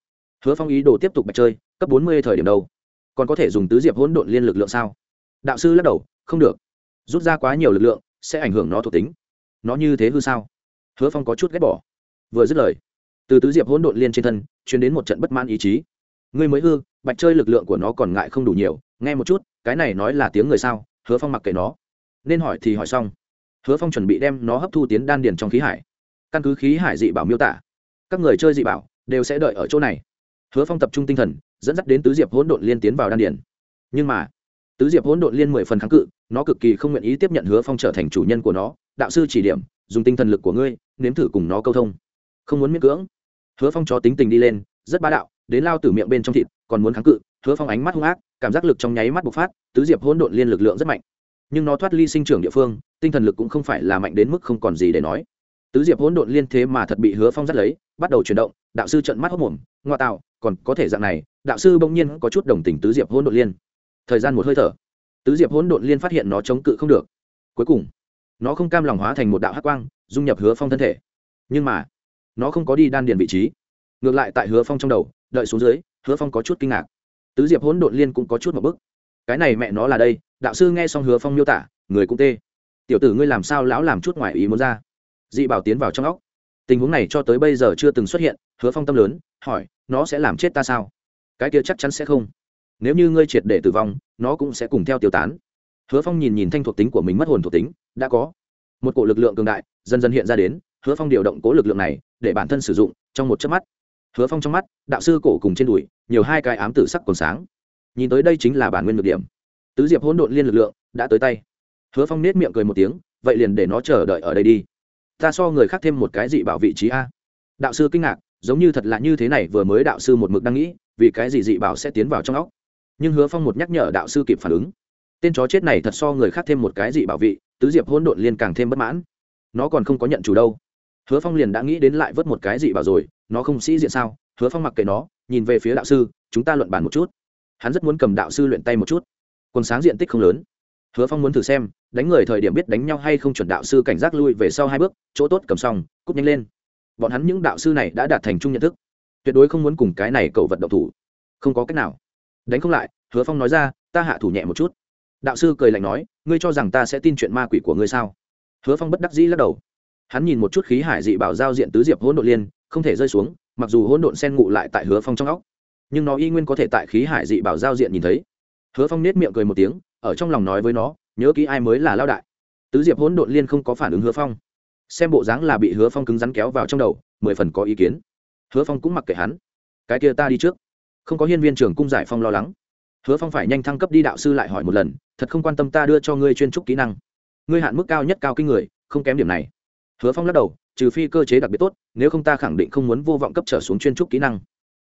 Hứa phong ý đồ tiếp tục bạch chơi, cấp bốn mươi thời điểm đâu còn có thể dùng tứ diệp hỗn độn liên lực lượng sao? Đạo sư lắc đầu, không được. Rút ra quá nhiều lực lượng, sẽ ảnh hưởng nó thuộc tính. Nó như thế hư sao? Hứa phong có chút ghét bỏ. Vừa dứt lời, từ tứ diệp hỗn độn liên trên thân chuyển đến một trận bất mãn ý chí. Ngươi mới hư, bạch chơi lực lượng của nó còn ngại không đủ nhiều. Nghe một chút, cái này nói là tiếng người sao? Hứa phong mặc kệ nó. Nên hỏi thì hỏi xong. Hứa phong chuẩn bị đem nó hấp thu tiến đan điền trong khí hải. Căn cứ khí hải dị bảo miêu tả, các người chơi dị bảo đều sẽ đợi ở chỗ này hứa phong tập trung tinh thần, dẫn dắt đến tứ diệp hỗn độn liên tiến vào đan điền. Nhưng mà, tứ diệp hỗn độn liên mười phần kháng cự, nó cực kỳ không nguyện ý tiếp nhận hứa phong trở thành chủ nhân của nó. Đạo sư chỉ điểm, dùng tinh thần lực của ngươi, nếm thử cùng nó câu thông. Không muốn miễn cưỡng. Hứa phong cho tính tình đi lên, rất bá đạo, đến lao từ miệng bên trong thịt, còn muốn kháng cự, hứa phong ánh mắt hung ác, cảm giác lực trong nháy mắt bộc phát, tứ diệp hỗn độn liên lực lượng rất mạnh. Nhưng nó thoát ly sinh trưởng địa phương, tinh thần lực cũng không phải là mạnh đến mức không còn gì để nói tứ diệp hỗn độn liên thế mà thật bị hứa phong dắt lấy, bắt đầu chuyển động, đạo sư trận mắt hốc mồm, ngoa tạo, còn có thể dạng này, đạo sư bỗng nhiên có chút đồng tình tứ diệp hỗn độn liên. Thời gian một hơi thở, tứ diệp hỗn độn liên phát hiện nó chống cự không được. Cuối cùng, nó không cam lòng hóa thành một đạo hắc quang, dung nhập hứa phong thân thể. Nhưng mà, nó không có đi đan điền vị trí. Ngược lại tại hứa phong trong đầu, đợi xuống dưới, hứa phong có chút kinh ngạc. Tứ diệp hỗn độn liên cũng có chút một bức. Cái này mẹ nó là đây, đạo sư nghe xong hứa phong miêu tả, người cũng tê. Tiểu tử ngươi làm sao lão làm chút ngoài ý muốn ra? Dị bảo tiến vào trong óc. Tình huống này cho tới bây giờ chưa từng xuất hiện, hứa phong tâm lớn, hỏi, nó sẽ làm chết ta sao? Cái kia chắc chắn sẽ không. Nếu như ngươi triệt để tử vong, nó cũng sẽ cùng theo tiêu tán. Hứa phong nhìn nhìn thanh thuộc tính của mình mất hồn thuộc tính, đã có. Một cổ lực lượng cường đại dần dần hiện ra đến, hứa phong điều động cố lực lượng này để bản thân sử dụng trong một chớp mắt. Hứa phong trong mắt, đạo sư cổ cùng trên đùi, nhiều hai cái ám tử sắc còn sáng. Nhìn tới đây chính là bản nguyên lực điểm. Tứ diệp hỗn độn liên lực lượng đã tới tay. Hứa phong nết miệng cười một tiếng, vậy liền để nó chờ đợi ở đây đi ta so người khác thêm một cái dị bảo vị trí a? Đạo sư kinh ngạc, giống như thật là như thế này, vừa mới đạo sư một mực đang nghĩ, vì cái gì dị bảo sẽ tiến vào trong óc. Nhưng hứa phong một nhắc nhở đạo sư kịp phản ứng. Tên chó chết này thật so người khác thêm một cái dị bảo vị, tứ diệp hỗn độn liên càng thêm bất mãn. Nó còn không có nhận chủ đâu. Hứa phong liền đã nghĩ đến lại vớt một cái dị bảo rồi, nó không sĩ diện sao? Hứa phong mặc kệ nó, nhìn về phía đạo sư, chúng ta luận bàn một chút. Hắn rất muốn cầm đạo sư luyện tay một chút. Quần sáng diện tích không lớn hứa phong muốn thử xem, đánh người thời điểm biết đánh nhau hay không chuẩn đạo sư cảnh giác lui về sau hai bước, chỗ tốt cầm xong cúp nhanh lên. Bọn hắn những đạo sư này đã đạt thành chung nhận thức. Tuyệt đối không muốn cùng cái này cầu vật động thủ. Không có cách nào. Đánh không lại, hứa phong nói ra, ta hạ thủ nhẹ một chút. Đạo sư cười lạnh nói, ngươi cho rằng ta sẽ tin chuyện ma quỷ của ngươi sao? Hứa phong bất đắc dĩ lắc đầu. Hắn nhìn một chút khí hải dị bảo giao diện tứ diệp hỗn độn liên, không thể rơi xuống, mặc dù hỗn độn sen ngụ lại tại hứa phong trong óc, nhưng nó y nguyên có thể tại khí hải dị bảo giao diện nhìn thấy hứa phong nết miệng cười một tiếng, ở trong lòng nói với nó, nhớ kỹ ai mới là lao đại. Tứ diệp hỗn độn liên không có phản ứng hứa phong. Xem bộ dáng là bị hứa phong cứng rắn kéo vào trong đầu, mười phần có ý kiến. Hứa phong cũng mặc kệ hắn. Cái kia ta đi trước. Không có hiên viên trưởng cung giải phong lo lắng. Hứa phong phải nhanh thăng cấp đi đạo sư lại hỏi một lần, thật không quan tâm ta đưa cho ngươi chuyên trúc kỹ năng? Ngươi hạn mức cao nhất cao kinh người, không kém điểm này. Hứa phong lắc đầu, trừ phi cơ chế đặc biệt tốt, nếu không ta khẳng định không muốn vô vọng cấp trở xuống chuyên trúc kỹ năng.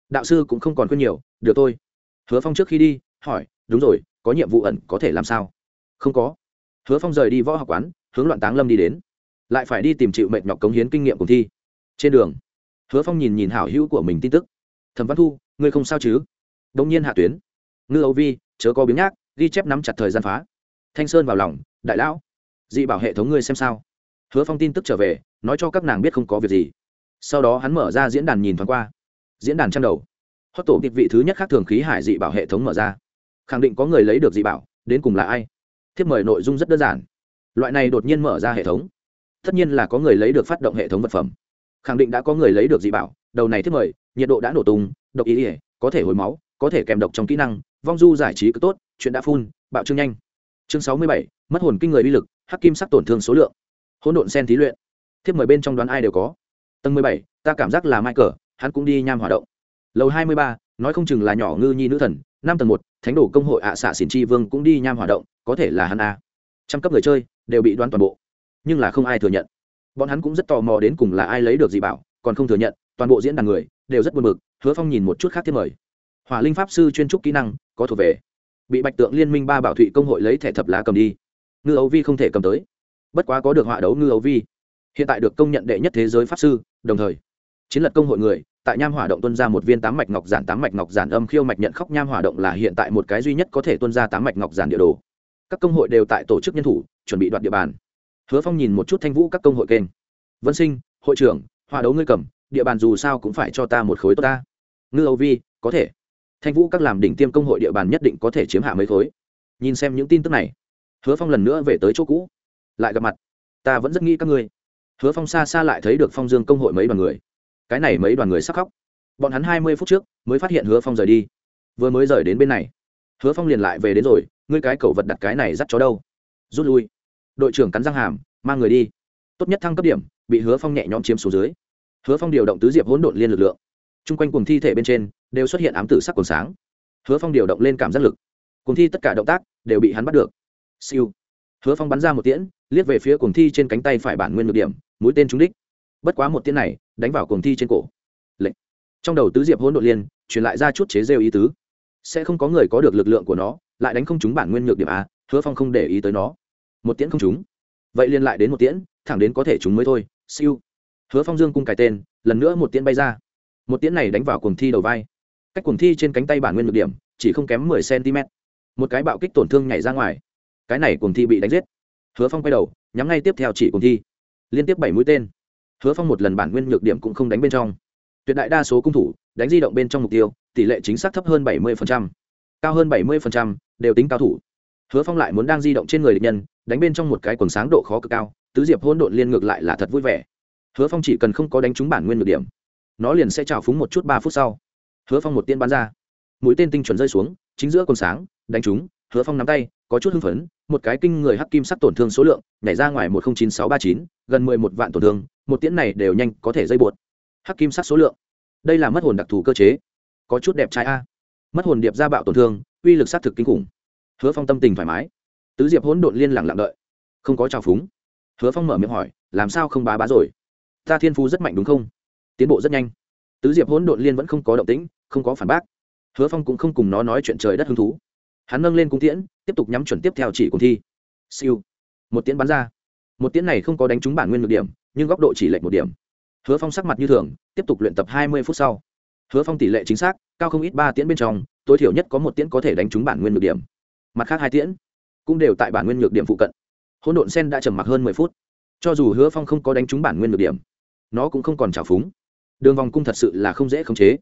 Đạo sư cũng không còn khuyên nhiều, được thôi. Hứa phong trước khi đi, hỏi đúng rồi, có nhiệm vụ ẩn có thể làm sao? Không có. Hứa phong rời đi võ học quán, hướng loạn táng lâm đi đến. Lại phải đi tìm chịu mệnh nhọc cống hiến kinh nghiệm cùng thi. Trên đường, hứa phong nhìn nhìn hảo hữu của mình tin tức. Thẩm văn thu, ngươi không sao chứ? Đông nhiên hạ tuyến. Ngư âu vi, chớ có biếng nhác, ghi chép nắm chặt thời gian phá. Thanh sơn vào lòng, đại lão, dị bảo hệ thống ngươi xem sao? Hứa phong tin tức trở về, nói cho các nàng biết không có việc gì. Sau đó hắn mở ra diễn đàn nhìn thoáng qua. Diễn đàn trang đầu. Hót tổ kịch vị thứ nhất khác thường khí hải dị bảo hệ thống mở ra khẳng định có người lấy được dị bảo, đến cùng là ai? Thiếp mời nội dung rất đơn giản. Loại này đột nhiên mở ra hệ thống. Tất nhiên là có người lấy được phát động hệ thống vật phẩm. Khẳng định đã có người lấy được dị bảo, đầu này thiếp mời, nhiệt độ đã nổ tung, độc ý ỉa có thể hồi máu, có thể kèm độc trong kỹ năng, vong du giải trí cứ tốt, chuyện đã phun bạo trương nhanh. Chương sáu mươi bảy, mất hồn kinh người uy lực, hắc kim sắc tổn thương số lượng. Hỗn độn sen thí luyện. Thiếp mời bên trong đoán ai đều có. Tầng mười bảy, ta cảm giác là mai cờ hắn cũng đi nham hoạt động. Lầu hai mươi ba nói không chừng là nhỏ ngư nhi nữ thần, năm tầng một, thánh đồ công hội ạ xạ xỉn chi vương cũng đi nham hoạt động, có thể là hắn a. Trăm cấp người chơi, đều bị đoán toàn bộ. Nhưng là không ai thừa nhận. Bọn hắn cũng rất tò mò đến cùng là ai lấy được gì bảo, còn không thừa nhận, toàn bộ diễn đàn người, đều rất buồn bực, hứa phong nhìn một chút khác thiết mời. Hỏa linh pháp sư chuyên trúc kỹ năng, có thuộc về. Bị bạch tượng liên minh ba bảo thụy công hội lấy thẻ thập lá cầm đi. Ngư ấu vi không thể cầm tới. Bất quá có được họa đấu ngư ấu vi. Hiện tại được công nhận đệ nhất thế giới pháp sư, đồng thời, chiến lật công hội người tại nham hỏa động tuân ra một viên tám mạch ngọc giản, tám mạch ngọc giản âm khiêu mạch nhận khóc nham hỏa động là hiện tại một cái duy nhất có thể tuân ra tám mạch ngọc giản địa đồ. Các công hội đều tại tổ chức nhân thủ, chuẩn bị đoạt địa bàn. Hứa phong nhìn một chút thanh vũ các công hội kênh. Vân sinh, hội trưởng hòa đấu ngươi cầm, địa bàn dù sao cũng phải cho ta một khối tốt ta. Ngư âu vi, có thể. Thanh vũ các làm đỉnh tiêm công hội địa bàn nhất định có thể chiếm hạ mấy khối. Nhìn xem những tin tức này, hứa phong lần nữa về tới chỗ cũ. Lại gặp mặt. Ta vẫn rất nghĩ các ngươi. Hứa phong xa xa lại thấy được phong dương công hội mấy đoàn người cái này mấy đoàn người sắc khóc. Bọn hắn hai mươi phút trước mới phát hiện hứa phong rời đi. Vừa mới rời đến bên này, hứa phong liền lại về đến rồi, ngươi cái cẩu vật đặt cái này dắt chó đâu? Rút lui. Đội trưởng cắn răng hàm, mang người đi. Tốt nhất thăng cấp điểm, bị hứa phong nhẹ nhõm chiếm số dưới. Hứa phong điều động tứ diệp hỗn độn liên lực lượng. T r u n g quanh cùng thi thể bên trên đều xuất hiện ám tử sắc còn sáng. Hứa phong điều động lên cảm giác lực. Cùng thi tất cả động tác đều bị hắn bắt được. Siêu. Hứa phong bắn ra một tiễn, liếc về phía cùng thi trên cánh tay phải bản nguyên ngược điểm, mũi tên trúng đích. Bất quá một tiễn này đánh vào cuồng thi trên cổ. Lệnh. Trong đầu tứ diệp hỗn độn liên, truyền lại ra chút chế rêu ý tứ. Sẽ không có người có được lực lượng của nó, lại đánh không trúng bản nguyên nhược điểm a, hứa phong không để ý tới nó. Một tiễn không trúng. Vậy liền lại đến một tiễn, thẳng đến có thể chúng mới thôi, siêu. Hứa phong dương cung cài tên, lần nữa một tiễn bay ra. Một tiễn này đánh vào cuồng thi đầu vai. Cách cuồng thi trên cánh tay bản nguyên nhược điểm, chỉ không kém mười cm một cái bạo kích tổn thương nhảy ra ngoài. Cái này cuồng thi bị đánh giết. Hứa phong quay đầu, nhắm ngay tiếp theo chỉ cuồng thi. Liên tiếp bảy mũi tên hứa phong một lần bản nguyên nhược điểm cũng không đánh bên trong. Tuyệt đại đa số cung thủ đánh di động bên trong mục tiêu, tỷ lệ chính xác thấp hơn bảy mươi cao hơn bảy mươi đều tính cao thủ. Hứa phong lại muốn đang di động trên người địch nhân, đánh bên trong một cái quần sáng độ khó cực cao, tứ diệp hôn độn liên ngược lại là thật vui vẻ. Hứa phong chỉ cần không có đánh trúng bản nguyên nhược điểm, nó liền sẽ trào phúng một chút ba phút sau. Hứa phong một tiên bắn ra. Mũi tên tinh chuẩn rơi xuống, chính giữa quần sáng, đánh trúng, hứa phong nắm tay, có chút hưng phấn, một cái kinh người hắc kim sắc tổn thương số lượng, nhảy ra ngoài một trăm chín sáu ba chín, gần mười một vạn tổn thương một tiễn này đều nhanh có thể dây buột hắc kim sắc số lượng. Đây là mất hồn đặc thù cơ chế. Có chút đẹp trai a. Mất hồn điệp ra bạo tổn thương, uy lực s á t thực kinh khủng. Hứa phong tâm tình thoải mái. Tứ diệp hỗn độn liên lặng lặng đợi. Không có trào phúng. Hứa phong mở miệng hỏi, làm sao không bá bá rồi? Ta thiên phú rất mạnh đúng không? Tiến bộ rất nhanh. Tứ diệp hỗn độn liên vẫn không có động tĩnh, không có phản bác. Hứa phong cũng không cùng nó nói chuyện trời đất hứng thú. Hắn nâng lên cung tiễn, tiếp tục nhắm chuẩn tiếp theo chỉ cùng thi. Siêu. Một tiễn bắn ra. Một tiễn này không có đánh trúng bản nguyên được điểm nhưng góc độ chỉ lệch một điểm. Hứa phong sắc mặt như thường, tiếp tục luyện tập hai mươi phút sau. Hứa phong tỷ lệ chính xác, cao không ít ba tiễn bên trong, tối thiểu nhất có một tiễn có thể đánh trúng bản nguyên được điểm. Mặt khác hai tiễn cũng đều tại bản nguyên nhược điểm phụ cận. Hỗn độn sen đã trầm mặc hơn mười phút. Cho dù hứa phong không có đánh trúng bản nguyên nhược điểm, nó cũng không còn trào phúng. Đường vòng cung thật sự là không dễ khống chế.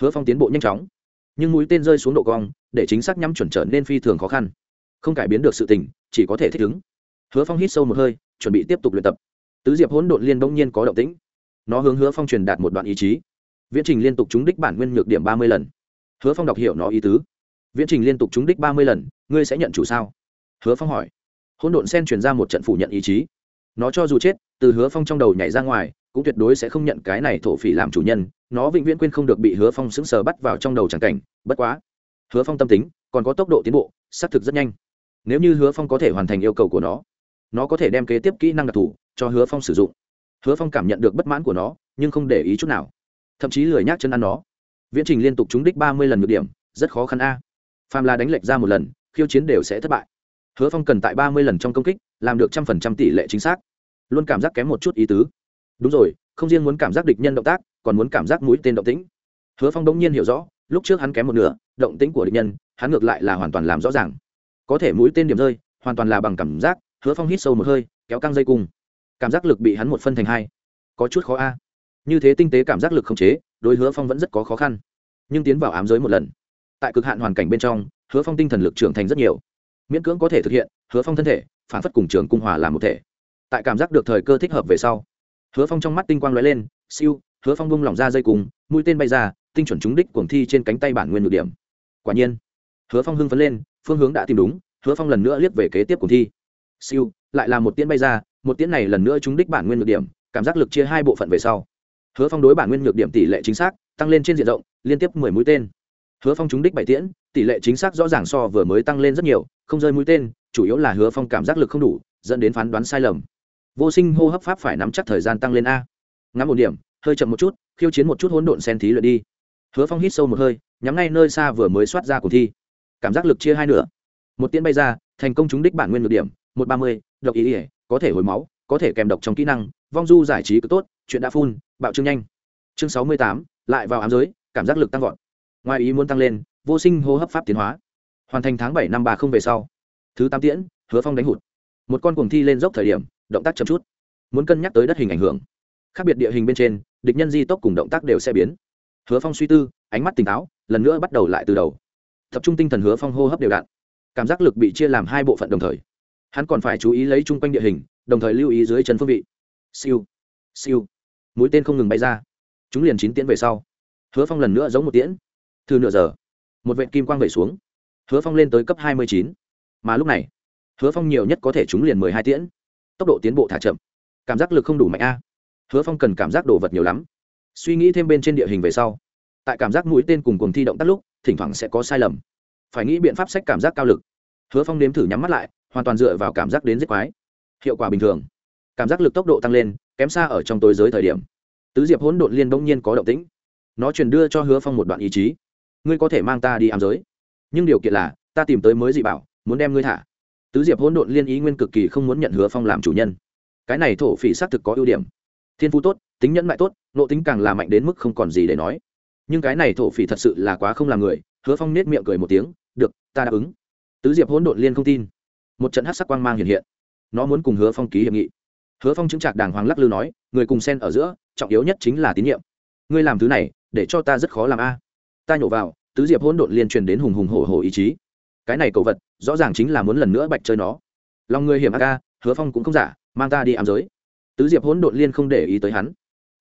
Hứa phong tiến bộ nhanh chóng, nhưng mũi tên rơi xuống độ cong, để chính xác nhắm chuẩn trở nên phi thường khó khăn. Không cải biến được sự tình, chỉ có thể thích ứng. Hứa phong hít sâu một hơi, chuẩn bị tiếp tục luyện tập tứ diệp hỗn độn liên bỗng nhiên có động tĩnh. Nó hướng hứa phong truyền đạt một đoạn ý chí. Viễn trình liên tục trúng đích bản nguyên nhược điểm ba mươi lần. Hứa phong đọc hiểu nó ý tứ. Viễn trình liên tục trúng đích ba mươi lần, ngươi sẽ nhận chủ sao? Hứa phong hỏi. Hỗn độn sen truyền ra một trận phủ nhận ý chí. Nó cho dù chết, từ hứa phong trong đầu nhảy ra ngoài, cũng tuyệt đối sẽ không nhận cái này thổ phỉ làm chủ nhân. Nó vĩnh viễn quên không được bị hứa phong sững sờ bắt vào trong đầu tràng cảnh. Bất quá, hứa phong tâm tính còn có tốc độ tiến bộ, xác thực rất nhanh. Nếu như hứa phong có thể hoàn thành yêu cầu của nó nó có thể đem kế tiếp kỹ năng đặc thù cho hứa phong sử dụng. Hứa phong cảm nhận được bất mãn của nó, nhưng không để ý chút nào. Thậm chí lười nhác chân ăn nó. Viễn trình liên tục trúng đích ba mươi lần ngược điểm, rất khó khăn a. Phàm là đánh lệch ra một lần, khiêu chiến đều sẽ thất bại. Hứa phong cần tại ba mươi lần trong công kích, làm được trăm phần trăm tỷ lệ chính xác. Luôn cảm giác kém một chút ý tứ. Đúng rồi, không riêng muốn cảm giác địch nhân động tác, còn muốn cảm giác mũi tên động tĩnh. Hứa phong đống nhiên hiểu rõ, lúc trước hắn kém một nửa, động tĩnh của địch nhân, hắn ngược lại là hoàn toàn làm rõ ràng. Có thể mũi tên điểm rơi, hoàn toàn là bằng cảm giác hứa phong hít sâu một hơi, kéo căng dây cung. Cảm giác lực bị hắn một phân thành hai. Có chút khó a. Như thế tinh tế cảm giác lực không chế, đối hứa phong vẫn rất có khó khăn. Nhưng tiến vào ám giới một lần. Tại cực hạn hoàn cảnh bên trong, hứa phong tinh thần lực trưởng thành rất nhiều. Miễn cưỡng có thể thực hiện, hứa phong thân thể, phản phất cùng trường cung hòa làm một thể. Tại cảm giác được thời cơ thích hợp về sau, hứa phong trong mắt tinh quang l ó e lên, siêu, hứa phong bung lỏng ra dây cùng mũi tên bay ra, tinh chuẩn trúng đích cuồng thi trên cánh tay bản nguyên ngược điểm. Quả nhiên, hứa phong hưng phấn lên, phương hướng đã tìm đúng, hứa phong lần nữa liếc về kế tiếp cuồng thi siêu, lại là một tiễn bay ra, một tiễn này lần nữa trúng đích bản nguyên ngược điểm, cảm giác lực chia hai bộ phận về sau. Hứa phong đối bản nguyên ngược điểm tỷ lệ chính xác, tăng lên trên diện rộng, liên tiếp mười mũi tên. Hứa phong trúng đích bảy tiễn, tỷ lệ chính xác rõ ràng so vừa mới tăng lên rất nhiều, không rơi mũi tên, chủ yếu là hứa phong cảm giác lực không đủ, dẫn đến phán đoán sai lầm. Vô sinh hô hấp pháp phải nắm chắc thời gian tăng lên a. Ngắm một điểm, hơi chậm một chút, khiêu chiến một chút hỗn độn sen thí luyện đi. Hứa phong hít sâu một hơi, nhắm ngay nơi xa vừa mới soát ra cuộc thi. Cảm giác lực chia hai nửa. Một tiễn bay ra, thành công trúng đích bản nguyên ngược điểm một ba mươi, độc ý ỉa có thể hồi máu, có thể kèm độc trong kỹ năng, vong du giải trí cứ tốt, chuyện đã phun bạo trương nhanh. Chương sáu mươi tám, lại vào ám giới, cảm giác lực tăng vọt. Ngoài ý muốn tăng lên, vô sinh hô hấp pháp tiến hóa. Hoàn thành tháng bảy năm ba không về sau. Thứ tám tiễn, hứa phong đánh hụt. Một con cuồng thi lên dốc thời điểm, động tác chậm chút. Muốn cân nhắc tới đất hình ảnh hưởng. Khác biệt địa hình bên trên, địch nhân di tốc cùng động tác đều sẽ biến. Hứa phong suy tư, ánh mắt tỉnh táo, lần nữa bắt đầu lại từ đầu. Tập trung tinh thần hứa phong hô hấp đều đặn. Cảm giác lực bị chia làm hai bộ phận đồng thời hắn còn phải chú ý lấy chung quanh địa hình, đồng thời lưu ý dưới chân phương vị. Siêu siêu. Mũi tên không ngừng bay ra. Chúng liền chín tiễn về sau. Hứa phong lần nữa giống một tiễn. Thư nửa giờ. Một vệ kim quang vẩy xuống. Hứa phong lên tới cấp hai mươi chín. Mà lúc này, hứa phong nhiều nhất có thể trúng liền mười hai tiễn. Tốc độ tiến bộ thả chậm. Cảm giác lực không đủ mạnh a. Hứa phong cần cảm giác đồ vật nhiều lắm. Suy nghĩ thêm bên trên địa hình về sau. Tại cảm giác mũi tên cùng cùng thi động tắt lúc, thỉnh thoảng sẽ có sai lầm. Phải nghĩ biện pháp sách cảm giác cao lực. Hứa phong nếm thử nhắm mắt lại hoàn toàn dựa vào cảm giác đến giết quái. Hiệu quả bình thường. Cảm giác lực tốc độ tăng lên, kém xa ở trong tối giới thời điểm. Tứ diệp hỗn độn liên bỗng nhiên có động tĩnh. Nó truyền đưa cho hứa phong một đoạn ý chí. Ngươi có thể mang ta đi ám giới. Nhưng điều kiện là, ta tìm tới mới dị bảo, muốn đem ngươi thả. Tứ diệp hỗn độn liên ý nguyên cực kỳ không muốn nhận hứa phong làm chủ nhân. Cái này thổ phỉ xác thực có ưu điểm. Thiên phú tốt, tính nhẫn mại tốt, nộ tính càng là mạnh đến mức không còn gì để nói. Nhưng cái này thổ phỉ thật sự là quá không làm người. Hứa phong nết miệng cười một tiếng, được, ta đáp ứng. Tứ diệp hỗn độn liên không tin một trận hát sắc quang mang hiện hiện. Nó muốn cùng hứa phong ký hiệp nghị. Hứa phong chứng trạc đàng hoàng lắc lư nói, người cùng sen ở giữa, trọng yếu nhất chính là tín nhiệm. Ngươi làm thứ này, để cho ta rất khó làm a. Ta nhổ vào, tứ diệp hỗn độn liên truyền đến hùng hùng hổ hổ ý chí. Cái này cầu vật, rõ ràng chính là muốn lần nữa bạch chơi nó. Lòng người hiểm a ca hứa phong cũng không giả, mang ta đi ám giới. Tứ diệp hỗn độn liên không để ý tới hắn.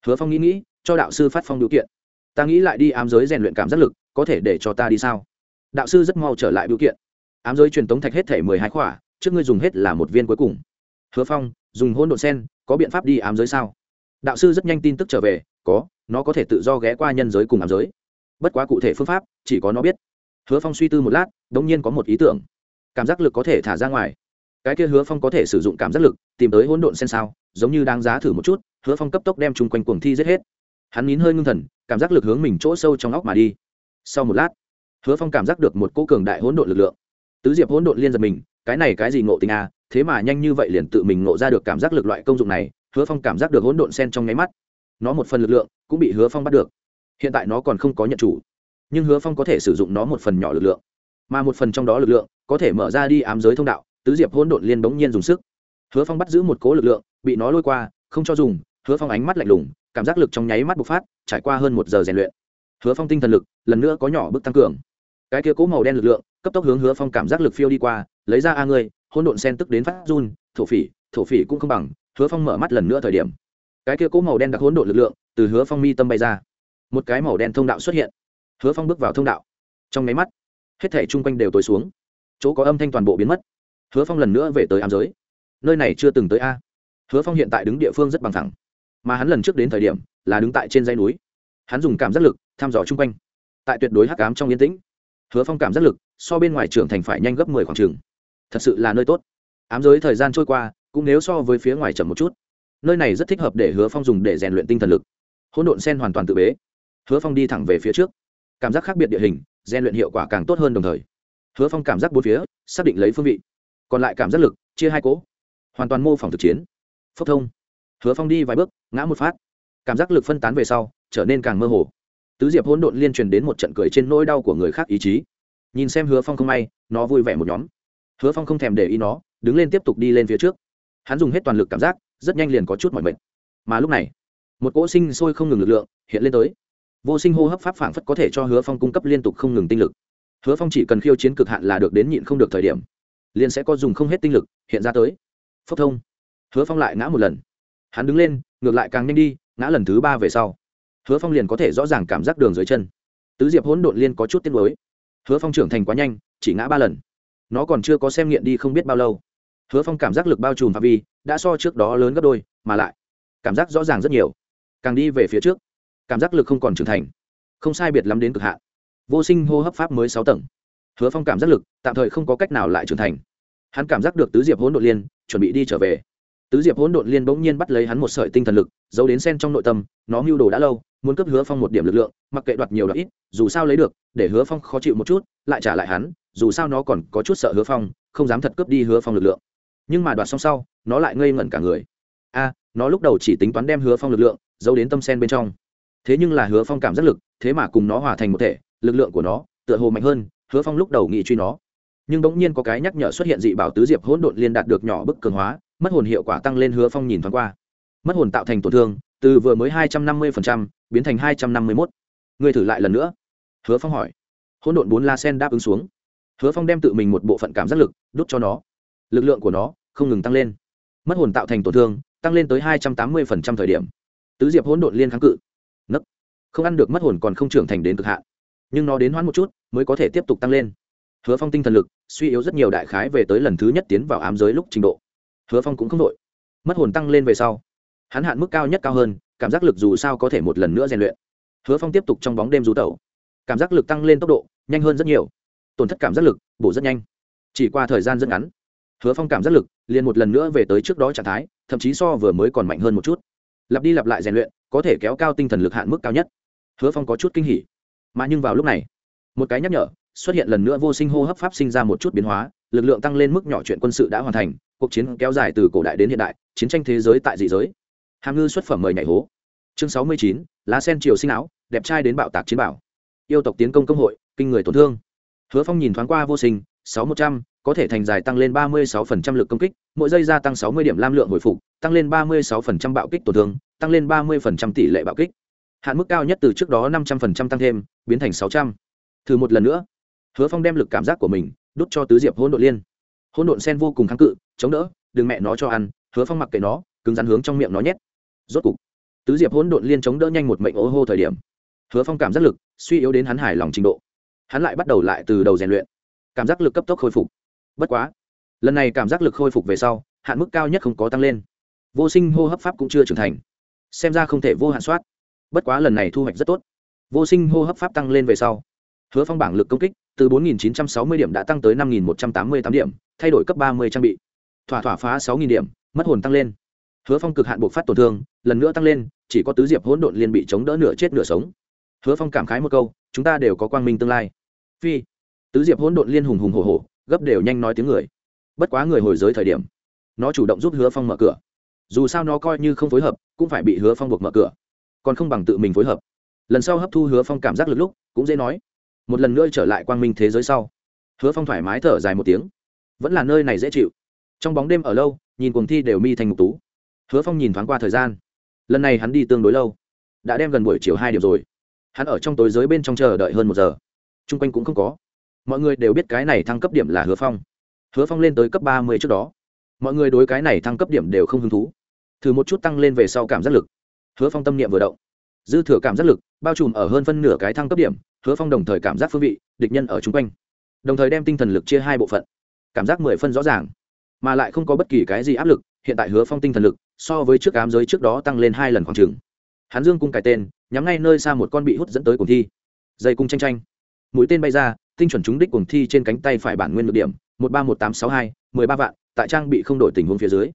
Hứa phong nghĩ nghĩ, cho đạo sư phát phong điều kiện. Ta nghĩ lại đi ám giới rèn luyện cảm giác lực, có thể để cho ta đi sao? Đạo sư rất mau trở lại biểu kiện. Ám giới truyền tống thạch hết thể mười hai khỏa trước ngươi dùng hết là một viên cuối cùng. Hứa phong, dùng hôn độn sen, có biện pháp đi ám giới sao? Đạo sư rất nhanh tin tức trở về, có, nó có thể tự do ghé qua nhân giới cùng ám giới. Bất quá cụ thể phương pháp, chỉ có nó biết. Hứa phong suy tư một lát đ ỗ n g nhiên có một ý tưởng. Cảm giác lực có thể thả ra ngoài. Cái kia hứa phong có thể sử dụng cảm giác lực, tìm tới hỗn độn sen sao, giống như đang giá thử một chút, hứa phong cấp tốc đem chung quanh cuồng thi giết hết. Hắn nín hơi ngưng thần, cảm giác lực hướng mình chỗ sâu trong óc mà đi. Sau một lát, hứa phong cảm giác được một cô cường đại hỗn độn lực lượng tứ diệp hỗn độn liên giật mình, cái này cái gì ngộ tình à thế mà nhanh như vậy liền tự mình ngộ ra được cảm giác lực loại công dụng này, hứa phong cảm giác được hỗn độn sen trong nháy mắt. Nó một phần lực lượng cũng bị hứa phong bắt được. Hiện tại nó còn không có nhận chủ, nhưng hứa phong có thể sử dụng nó một phần nhỏ lực lượng. Mà một phần trong đó lực lượng có thể mở ra đi ám giới thông đạo, tứ diệp hỗn độn liên bỗng nhiên dùng sức. Hứa phong bắt giữ một cố lực lượng, bị nó lôi qua, không cho dùng, hứa phong ánh mắt lạnh lùng, cảm giác lực trong nháy mắt bộc phát, trải qua hơn một giờ rèn luyện. Hứa phong tinh thần lực lần nữa có nhỏ bước tăng cường. Cái kia cố màu đen lực lượng cấp tốc hướng hứa phong cảm giác lực phiêu đi qua, lấy ra a ngươi hôn độn sen tức đến phát run, thổ phỉ thổ phỉ cũng không bằng, hứa phong mở mắt lần nữa thời điểm. Cái kia cỗ màu đen đặc hỗn độn lực lượng từ hứa phong mi tâm bay ra. Một cái màu đen thông đạo xuất hiện. Hứa phong bước vào thông đạo. Trong máy mắt, hết thể chung quanh đều tối xuống. Chỗ có âm thanh toàn bộ biến mất. Hứa phong lần nữa về tới ám giới. Nơi này chưa từng tới a. Hứa phong hiện tại đứng địa phương rất bằng thẳng. Mà hắn lần trước đến thời điểm là đứng tại trên dãy núi. Hắn dùng cảm giác lực, thăm dò chung quanh. Tại tuyệt đối hắc ám trong yên tĩnh hứa phong cảm giác lực so bên ngoài trưởng thành phải nhanh gấp mười khoảng trường. Thật sự là nơi tốt. Ám giới thời gian trôi qua, cũng nếu so với phía ngoài chậm một chút, nơi này rất thích hợp để hứa phong dùng để rèn luyện tinh thần lực. Hỗn độn sen hoàn toàn tự bế. Hứa phong đi thẳng về phía trước. Cảm giác khác biệt địa hình, rèn luyện hiệu quả càng tốt hơn đồng thời. Hứa phong cảm giác bốn phía, xác định lấy phương vị. Còn lại cảm giác lực, chia hai cỗ. Hoàn toàn mô phỏng thực chiến. Phốc thông. Hứa phong đi vài bước, ngã một phát. Cảm giác lực phân tán về sau, trở nên càng mơ hồ tứ diệp hỗn độn liên truyền đến một trận cười trên nỗi đau của người khác ý chí. Nhìn xem hứa phong không may, nó vui vẻ một nhóm. Hứa phong không thèm để ý nó, đứng lên tiếp tục đi lên phía trước. Hắn dùng hết toàn lực cảm giác, rất nhanh liền có chút mọi mệt. Mà lúc này, một cỗ sinh sôi không ngừng lực lượng hiện lên tới. Vô sinh hô hấp pháp phảng phất có thể cho hứa phong cung cấp liên tục không ngừng tinh lực. Hứa phong chỉ cần khiêu chiến cực hạn là được đến nhịn không được thời điểm, liền sẽ có dùng không hết tinh lực hiện ra tới. Phốc thông. Hứa phong lại ngã một lần. Hắn đứng lên, ngược lại càng nhanh đi, ngã lần thứ ba về sau hứa phong liền có thể rõ ràng cảm giác đường dưới chân. Tứ diệp hỗn độn liên có chút tiết mới hứa phong trưởng thành quá nhanh, chỉ ngã ba lần. Nó còn chưa có xem nghiện đi không biết bao lâu. Hứa phong cảm giác lực bao trùm phạm vi, đã so trước đó lớn gấp đôi, mà lại, cảm giác rõ ràng rất nhiều. Càng đi về phía trước, cảm giác lực không còn trưởng thành. Không sai biệt lắm đến cực hạn. Vô sinh hô hấp pháp mới sáu tầng. Hứa phong cảm giác lực, tạm thời không có cách nào lại trưởng thành. Hắn cảm giác được tứ diệp hỗn độn liên, chuẩn bị đi trở về tứ diệp hỗn độn liên bỗng nhiên bắt lấy hắn một sợi tinh thần lực, giấu đến sen trong nội tâm, nó mưu đồ đã lâu, muốn cấp hứa phong một điểm lực lượng, mặc kệ đoạt nhiều đoạt ít, dù sao lấy được, để hứa phong khó chịu một chút, lại trả lại hắn, dù sao nó còn có chút sợ hứa phong, không dám thật cướp đi hứa phong lực lượng. Nhưng mà đoạt xong sau, nó lại ngây ngẩn cả người. A, nó lúc đầu chỉ tính toán đem hứa phong lực lượng, giấu đến tâm sen bên trong. Thế nhưng là hứa phong cảm giác lực, thế mà cùng nó hòa thành một thể, lực lượng của nó, tựa hồ mạnh hơn, hứa phong lúc đầu nghĩ truy nó. Nhưng bỗng nhiên có cái nhắc nhở xuất hiện dị bảo tứ diệp hỗn độn liên đạt được nhỏ bức cường hóa mất hồn hiệu quả tăng lên hứa phong nhìn thoáng qua. Mất hồn tạo thành tổn thương, từ vừa mới hai trăm năm mươi biến thành hai trăm năm mươi mốt. Người thử lại lần nữa. Hứa phong hỏi. Hỗn độn bốn la sen đáp ứng xuống. Hứa phong đem tự mình một bộ phận cảm giác lực đốt cho nó. Lực lượng của nó không ngừng tăng lên. Mất hồn tạo thành tổn thương, tăng lên tới hai trăm tám mươi thời điểm. Tứ diệp hỗn độn liên kháng cự. Nấc. Không ăn được mất hồn còn không trưởng thành đến cực hạn. Nhưng nó đến hoãn một chút, mới có thể tiếp tục tăng lên. Hứa phong tinh thần lực, suy yếu rất nhiều đại khái về tới lần thứ nhất tiến vào ám giới lúc trình độ hứa phong cũng không đội. Mất hồn tăng lên về sau, hắn hạn mức cao nhất cao hơn, cảm giác lực dù sao có thể một lần nữa rèn luyện. Hứa phong tiếp tục trong bóng đêm rú tẩu. Cảm giác lực tăng lên tốc độ, nhanh hơn rất nhiều. Tổn thất cảm giác lực, bổ rất nhanh. Chỉ qua thời gian rất ngắn, hứa phong cảm giác lực liền một lần nữa về tới trước đó trạng thái, thậm chí so vừa mới còn mạnh hơn một chút. Lặp đi lặp lại rèn luyện, có thể kéo cao tinh thần lực hạn mức cao nhất. Hứa phong có chút kinh hỉ. Mà nhưng vào lúc này, một cái nhắc nhở, xuất hiện lần nữa vô sinh hô hấp pháp sinh ra một chút biến hóa lực lượng tăng lên mức nhỏ chuyện quân sự đã hoàn thành, cuộc chiến kéo dài từ cổ đại đến hiện đại, chiến tranh thế giới tại dị giới. Hàm ngư xuất phẩm mời nhảy hố. Chương sáu mươi chín, lá sen triều sinh áo, đẹp trai đến bạo tạc chiến bảo yêu tộc tiến công công hội, kinh người tổn thương. Hứa phong nhìn thoáng qua vô sinh, sáu một trăm, có thể thành dài tăng lên ba mươi sáu phần trăm lực công kích, mỗi giây gia tăng sáu mươi điểm lam lượng hồi phục, tăng lên ba mươi sáu phần trăm bạo kích tổn thương, tăng lên ba mươi phần trăm tỷ lệ bạo kích. Hạn mức cao nhất từ trước đó năm trăm phần trăm tăng thêm, biến thành sáu trăm. Thử một lần nữa. Hứa phong đem lực cảm giác của mình đút cho tứ diệp hỗn độn liên. Hỗn độn sen vô cùng kháng cự, chống đỡ, đừng mẹ nó cho ăn, hứa phong mặc kệ nó, cứng rắn hướng trong miệng nó nhét. Rốt cục, tứ diệp hỗn độn liên chống đỡ nhanh một mệnh ố hô thời điểm. Hứa phong cảm giác lực suy yếu đến hắn hài lòng trình độ. Hắn lại bắt đầu lại từ đầu rèn luyện. Cảm giác lực cấp tốc khôi phục. Bất quá, lần này cảm giác lực khôi phục về sau, hạn mức cao nhất không có tăng lên. Vô sinh hô hấp pháp cũng chưa trưởng thành. Xem ra không thể vô hạn soát. Bất quá lần này thu hoạch rất tốt. Vô sinh hô hấp pháp tăng lên về sau, hứa phong bảng lực công kích từ 4.960 điểm đã tăng tới 5.188 điểm, thay đổi cấp 30 trang bị. Thỏa thỏa phá 6.000 điểm, mất hồn tăng lên. Hứa phong cực hạn buộc phát tổn thương, lần nữa tăng lên, chỉ có tứ diệp hỗn độn liên bị chống đỡ nửa chết nửa sống. Hứa phong cảm khái một câu, chúng ta đều có quang minh tương lai. Phi, tứ diệp hỗn độn liên hùng hùng hổ hổ, gấp đều nhanh nói tiếng người. Bất quá người hồi giới thời điểm, nó chủ động giúp hứa phong mở cửa. Dù sao nó coi như không phối hợp, cũng phải bị hứa phong buộc mở cửa. Còn không bằng tự mình phối hợp. Lần sau hấp thu hứa phong cảm giác lực lúc, cũng dễ nói một lần nữa trở lại quang minh thế giới sau. Hứa phong thoải mái thở dài một tiếng. Vẫn là nơi này dễ chịu. Trong bóng đêm ở lâu, nhìn cuồng thi đều mi thành ngục tú. Hứa phong nhìn thoáng qua thời gian. Lần này hắn đi tương đối lâu. Đã đem gần buổi chiều hai điểm rồi. Hắn ở trong tối giới bên trong chờ đợi hơn một giờ. T r u n g quanh cũng không có. Mọi người đều biết cái này thăng cấp điểm là hứa phong. Hứa phong lên tới cấp ba mươi trước đó. Mọi người đối cái này thăng cấp điểm đều không hứng thú. Thử một chút tăng lên về sau cảm giác lực. Hứa phong tâm niệm vừa động. Dư thừa cảm giác lực, bao trùm ở hơn phân nửa cái thăng cấp điểm hứa phong đồng thời cảm giác phương vị, địch nhân ở chung quanh. Đồng thời đem tinh thần lực chia hai bộ phận. Cảm giác mười phân rõ ràng. Mà lại không có bất kỳ cái gì áp lực, hiện tại hứa phong tinh thần lực, so với trước ám giới trước đó tăng lên hai lần khoảng trừng hắn dương cung cài tên, nhắm ngay nơi xa một con bị hút dẫn tới cuồng thi. Dây cung tranh tranh mũi tên bay ra, tinh chuẩn trúng đích cuồng thi trên cánh tay phải bản nguyên được điểm, một ba một tám sáu hai, mười ba vạn, tại trang bị không đổi tình huống phía dưới.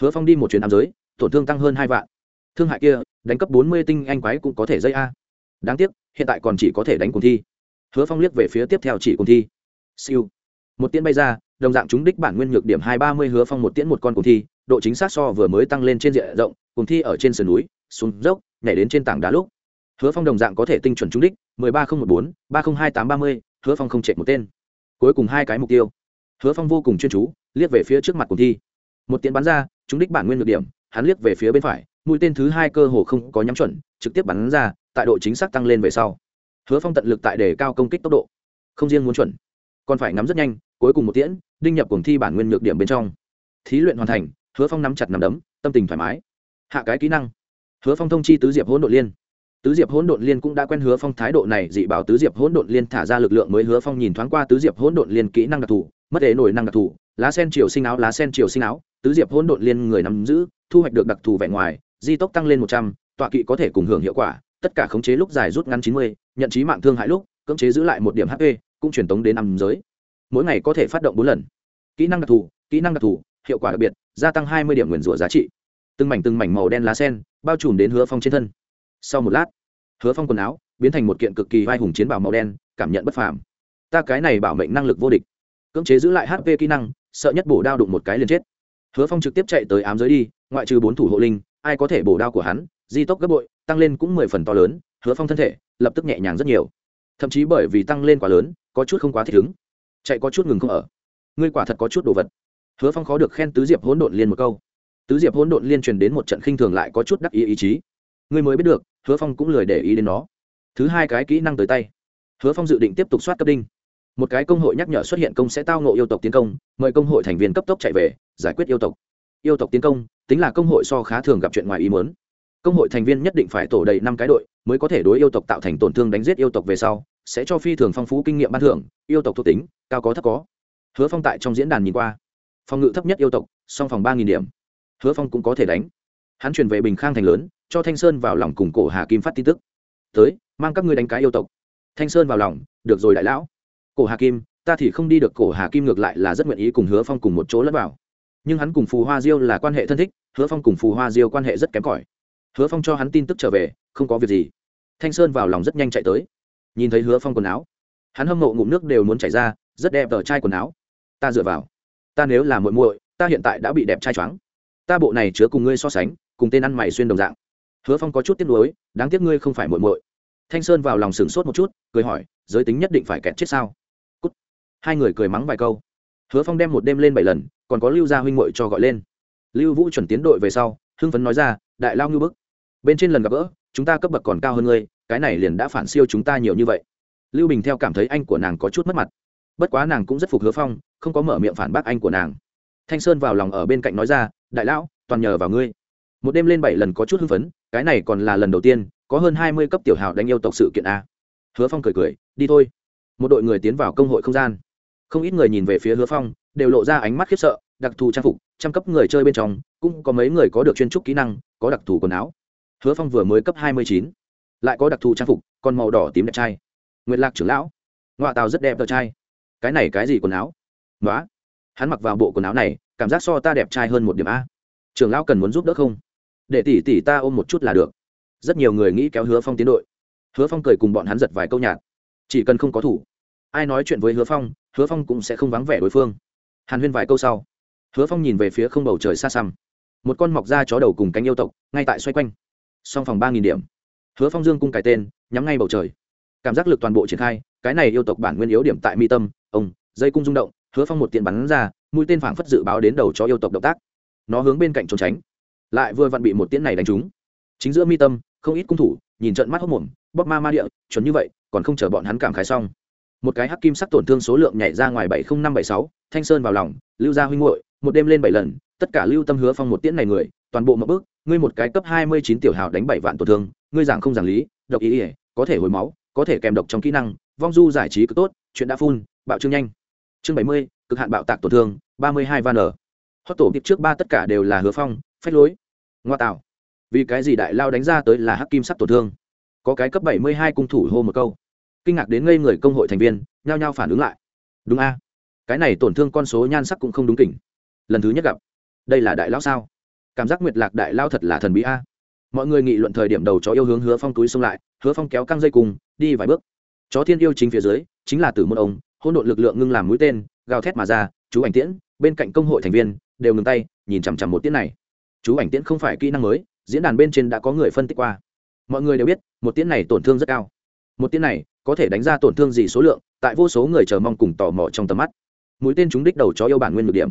Hứa phong đi một chuyến ám giới, tổn thương tăng hơn hai vạn. Thương hại kia, đánh cấp bốn mươi tinh anh quái cũng có thể dây a đáng tiếc, hiện tại còn chỉ có thể đánh cùng thi. Hứa phong liếc về phía tiếp theo chỉ cùng thi. Siêu. Một tiễn bay ra, đồng dạng chúng đích bản nguyên nhược điểm hai ba mươi, hứa phong một tiễn một con cùng thi, độ chính xác so vừa mới tăng lên trên diện rộng cùng thi ở trên sườn núi, xuống dốc, nhảy đến trên tảng đá lúc. Hứa phong đồng dạng có thể tinh chuẩn trúng đích, mười ba nghìn một bốn, ba nghìn hai tám ba mươi, hứa phong không chạy một tên. Cuối cùng hai cái mục tiêu. Hứa phong vô cùng chuyên chú, liếc về phía trước mặt cùng thi. Một tiễn bắn ra, trúng đích bản nguyên nhược điểm, hắn liếc về phía bên phải mũi tên thứ hai cơ hồ không có nhắm chuẩn, trực tiếp bắn ra, tại độ chính xác tăng lên về sau. Hứa phong tận lực tại đề cao công kích tốc độ. Không riêng muốn chuẩn, còn phải nắm rất nhanh, cuối cùng một tiễn, đinh nhập cùng thi bản nguyên nhược điểm bên trong. Thí luyện hoàn thành, hứa phong nắm chặt nắm đấm, tâm tình thoải mái. Hạ cái kỹ năng. Hứa phong thông chi tứ diệp hỗn độn liên. Tứ diệp hỗn độn liên cũng đã quen hứa phong thái độ này, dị bảo tứ diệp hỗn độn liên thả ra lực lượng mới hứa phong nhìn thoáng qua tứ diệp hỗn độn liên kỹ năng đặc thù, mất ế nổi năng đặc thù, lá sen triều sinh áo, lá sen triều sinh áo, tứ diệp hỗn độn liên người nắm giữ, thu hoạch được đặc thù vẻ ngoài di tốc tăng lên một trăm, tọa kỵ có thể cùng hưởng hiệu quả, tất cả khống chế lúc dài rút ngắn chín mươi, nhận trí mạng thương hại lúc, cưỡng chế giữ lại một điểm hp cũng truyền tống đến năm giới. Mỗi ngày có thể phát động bốn lần. Kỹ năng đặc thù, kỹ năng đặc thù, hiệu quả đặc biệt, gia tăng hai mươi điểm nguyền rủa giá trị. Từng mảnh từng mảnh màu đen lá sen, bao trùm đến hứa phong trên thân. Sau một lát, hứa phong quần áo biến thành một kiện cực kỳ vai hùng chiến bảo màu đen, cảm nhận bất phàm. Ta cái này bảo mệnh năng lực vô địch. Cưỡng chế giữ lại hp kỹ năng, sợ nhất bổ đao đụng một cái liền chết. Hứa phong trực tiếp chạy tới ám giới đi, ngoại trừ bốn thủ hộ linh ai có thể bổ đao của hắn, di tốc gấp bội, tăng lên cũng mười phần to lớn, hứa phong thân thể, lập tức nhẹ nhàng rất nhiều. Thậm chí bởi vì tăng lên quá lớn, có chút không quá thích ứng. Chạy có chút ngừng không ở. Ngươi quả thật có chút đồ vật. Hứa phong khó được khen tứ diệp hỗn độn liên một câu. Tứ diệp hỗn độn liên truyền đến một trận khinh thường lại có chút đắc ý ý chí. Ngươi mới biết được, hứa phong cũng lười để ý đến nó. Thứ hai cái kỹ năng tới tay. Hứa phong dự định tiếp tục soát cấp đinh. Một cái công hội nhắc nhở xuất hiện công sẽ tao ngộ yêu tộc tiến công, mời công hội thành viên cấp tốc chạy về, giải quyết yêu tộc. Yêu tộc tiến công tính là công hội so khá thường gặp chuyện ngoài ý muốn. Công hội thành viên nhất định phải tổ đầy năm cái đội, mới có thể đối yêu tộc tạo thành tổn thương đánh giết yêu tộc về sau, sẽ cho phi thường phong phú kinh nghiệm ban thưởng, yêu tộc thuộc tính, cao có thấp có. Hứa phong tại trong diễn đàn nhìn qua. Phòng ngự thấp nhất yêu tộc, song phòng ba nghìn điểm. Hứa phong cũng có thể đánh. Hắn chuyển về bình khang thành lớn, cho thanh sơn vào lòng cùng cổ hà kim phát tin tức. Tới, mang các ngươi đánh cái yêu tộc. Thanh sơn vào lòng, được rồi đại lão. Cổ hà kim, ta thì không đi được. Cổ hà kim ngược lại là rất nguyện ý cùng hứa phong cùng một chỗ lẫn vào. Nhưng hắn cùng phù hoa diêu là quan hệ thân thích hứa phong cùng phù hoa diêu quan hệ rất kém cỏi. Hứa phong cho hắn tin tức trở về, không có việc gì. Thanh sơn vào lòng rất nhanh chạy tới. Nhìn thấy hứa phong quần áo, hắn hâm mộ ngụm nước đều muốn chảy ra, rất đẹp tờ trai quần áo. Ta dựa vào. Ta nếu là muội muội, ta hiện tại đã bị đẹp trai choáng. Ta bộ này chứa cùng ngươi so sánh, cùng tên ăn mày xuyên đồng dạng. Hứa phong có chút tiếc nuối, đáng tiếc ngươi không phải muội muội. Thanh sơn vào lòng sửng sốt một chút, cười hỏi, giới tính nhất định phải kẹt chết sao? Cút. hai người cười mắng vài câu. Hứa phong đem một đêm lên bảy lần, còn có lưu gia huynh muội cho gọi lên lưu vũ chuẩn tiến đội về sau, hưng phấn nói ra, đại lao ngưu bức, bên trên lần gặp gỡ, chúng ta cấp bậc còn cao hơn ngươi, cái này liền đã phản siêu chúng ta nhiều như vậy. Lưu bình theo cảm thấy anh của nàng có chút mất mặt. Bất quá nàng cũng rất phục hứa phong, không có mở miệng phản bác anh của nàng. Thanh sơn vào lòng ở bên cạnh nói ra, đại lão, toàn nhờ vào ngươi. Một đêm lên bảy lần có chút hưng phấn, cái này còn là lần đầu tiên, có hơn hai mươi cấp tiểu hào đánh yêu tộc sự kiện a. Hứa phong cười cười, đi thôi. Một đội người tiến vào công hội không gian. Không ít người nhìn về phía hứa phong, đều lộ ra ánh mắt khiếp sợ đặc thù trang phục, trăm cấp người chơi bên trong, cũng có mấy người có được chuyên trúc kỹ năng, có đặc thù quần áo. Hứa phong vừa mới cấp hai mươi chín, lại có đặc thù trang phục, còn màu đỏ tím đẹp trai. Nguyệt lạc trưởng lão ngoại tàu rất đẹp tờ trai. Cái này cái gì quần áo? Nói hắn mặc vào bộ quần áo này, cảm giác so ta đẹp trai hơn một điểm a. Trưởng lão cần muốn giúp đỡ không? Để tỷ tỷ ta ôm một chút là được. Rất nhiều người nghĩ kéo hứa phong tiến đội. Hứa phong cười cùng bọn hắn giật vài câu nhạt. Chỉ cần không có thủ. Ai nói chuyện với hứa phong hứa phong cũng sẽ không vắng vẻ đối phương. Hàn huyên vài câu sau hứa phong nhìn về phía không bầu trời xa xăm. Một con mọc da chó đầu cùng cánh yêu tộc, ngay tại xoay quanh. Song phòng ba nghìn điểm. Hứa phong dương cung cái tên, nhắm ngay bầu trời. Cảm giác lực toàn bộ triển khai, cái này yêu tộc bản nguyên yếu điểm tại mi tâm, ông, dây cung rung động, hứa phong một tiện bắn ra, mũi tên phảng phất dự báo đến đầu cho yêu tộc động tác. Nó hướng bên cạnh trốn tránh. Lại vừa vặn bị một tiễn này đánh trúng. Chính giữa mi tâm, không ít cung thủ, nhìn trận mắt hốc mồm, bóp ma ma địa, chuẩn như vậy, còn không chờ bọn hắn cảm khái xong. Một cái hắc kim sắc tổn thương số lượng nhảy ra ngoài bảy nghìn năm bảy sáu, thanh sơn vào lòng, lưu gia huynh hội một đêm lên bảy lần, tất cả lưu tâm hứa phong một tiễn này người, toàn bộ một bước, ngươi một cái cấp hai mươi chín tiểu hào đánh bảy vạn tổn thương, ngươi giảng không giảng lý, độc ý ỉa có thể hồi máu, có thể kèm độc trong kỹ năng, vong du giải trí cực tốt, chuyện đã phun bạo trương nhanh. Chương bảy mươi, cực hạn bạo tạc tổn thương, ba mươi hai van ở hót tổ kịp trước ba tất cả đều là hứa phong, phách lối. Ngoa tạo. Vì cái gì đại lao đánh ra tới là hắc kim sắc tổn thương? Có cái cấp bảy mươi hai cung thủ hô một câu. Kinh ngạc đến ngây người công hội thành viên, nhao nhao phản ứng lại. Đúng a. Cái này tổn thương con số nhan sắc cũng không đúng kỉnh lần thứ nhất gặp. Đây là đại lao sao? Cảm giác nguyệt lạc đại lao thật là thần bí a. Mọi người nghị luận thời điểm đầu chó yêu hướng hứa phong túi xông lại, hứa phong kéo căng dây cùng, đi vài bước. Chó thiên yêu chính phía dưới, chính là tử môn ông hôn đội lực lượng ngưng làm mũi tên, gào thét mà ra, chú ảnh tiễn, bên cạnh công hội thành viên, đều ngừng tay, nhìn chằm chằm một tiễn này. Chú ảnh tiễn không phải kỹ năng mới, diễn đàn bên trên đã có người phân tích qua. Mọi người đều biết, một tiễn này tổn thương rất cao. Một tiễn này, có thể đánh ra tổn thương gì số lượng, tại vô số người chờ mong cùng tò mò trong tầm mắt. Mũi tên chúng đích đầu chó yêu bản nguyên được điểm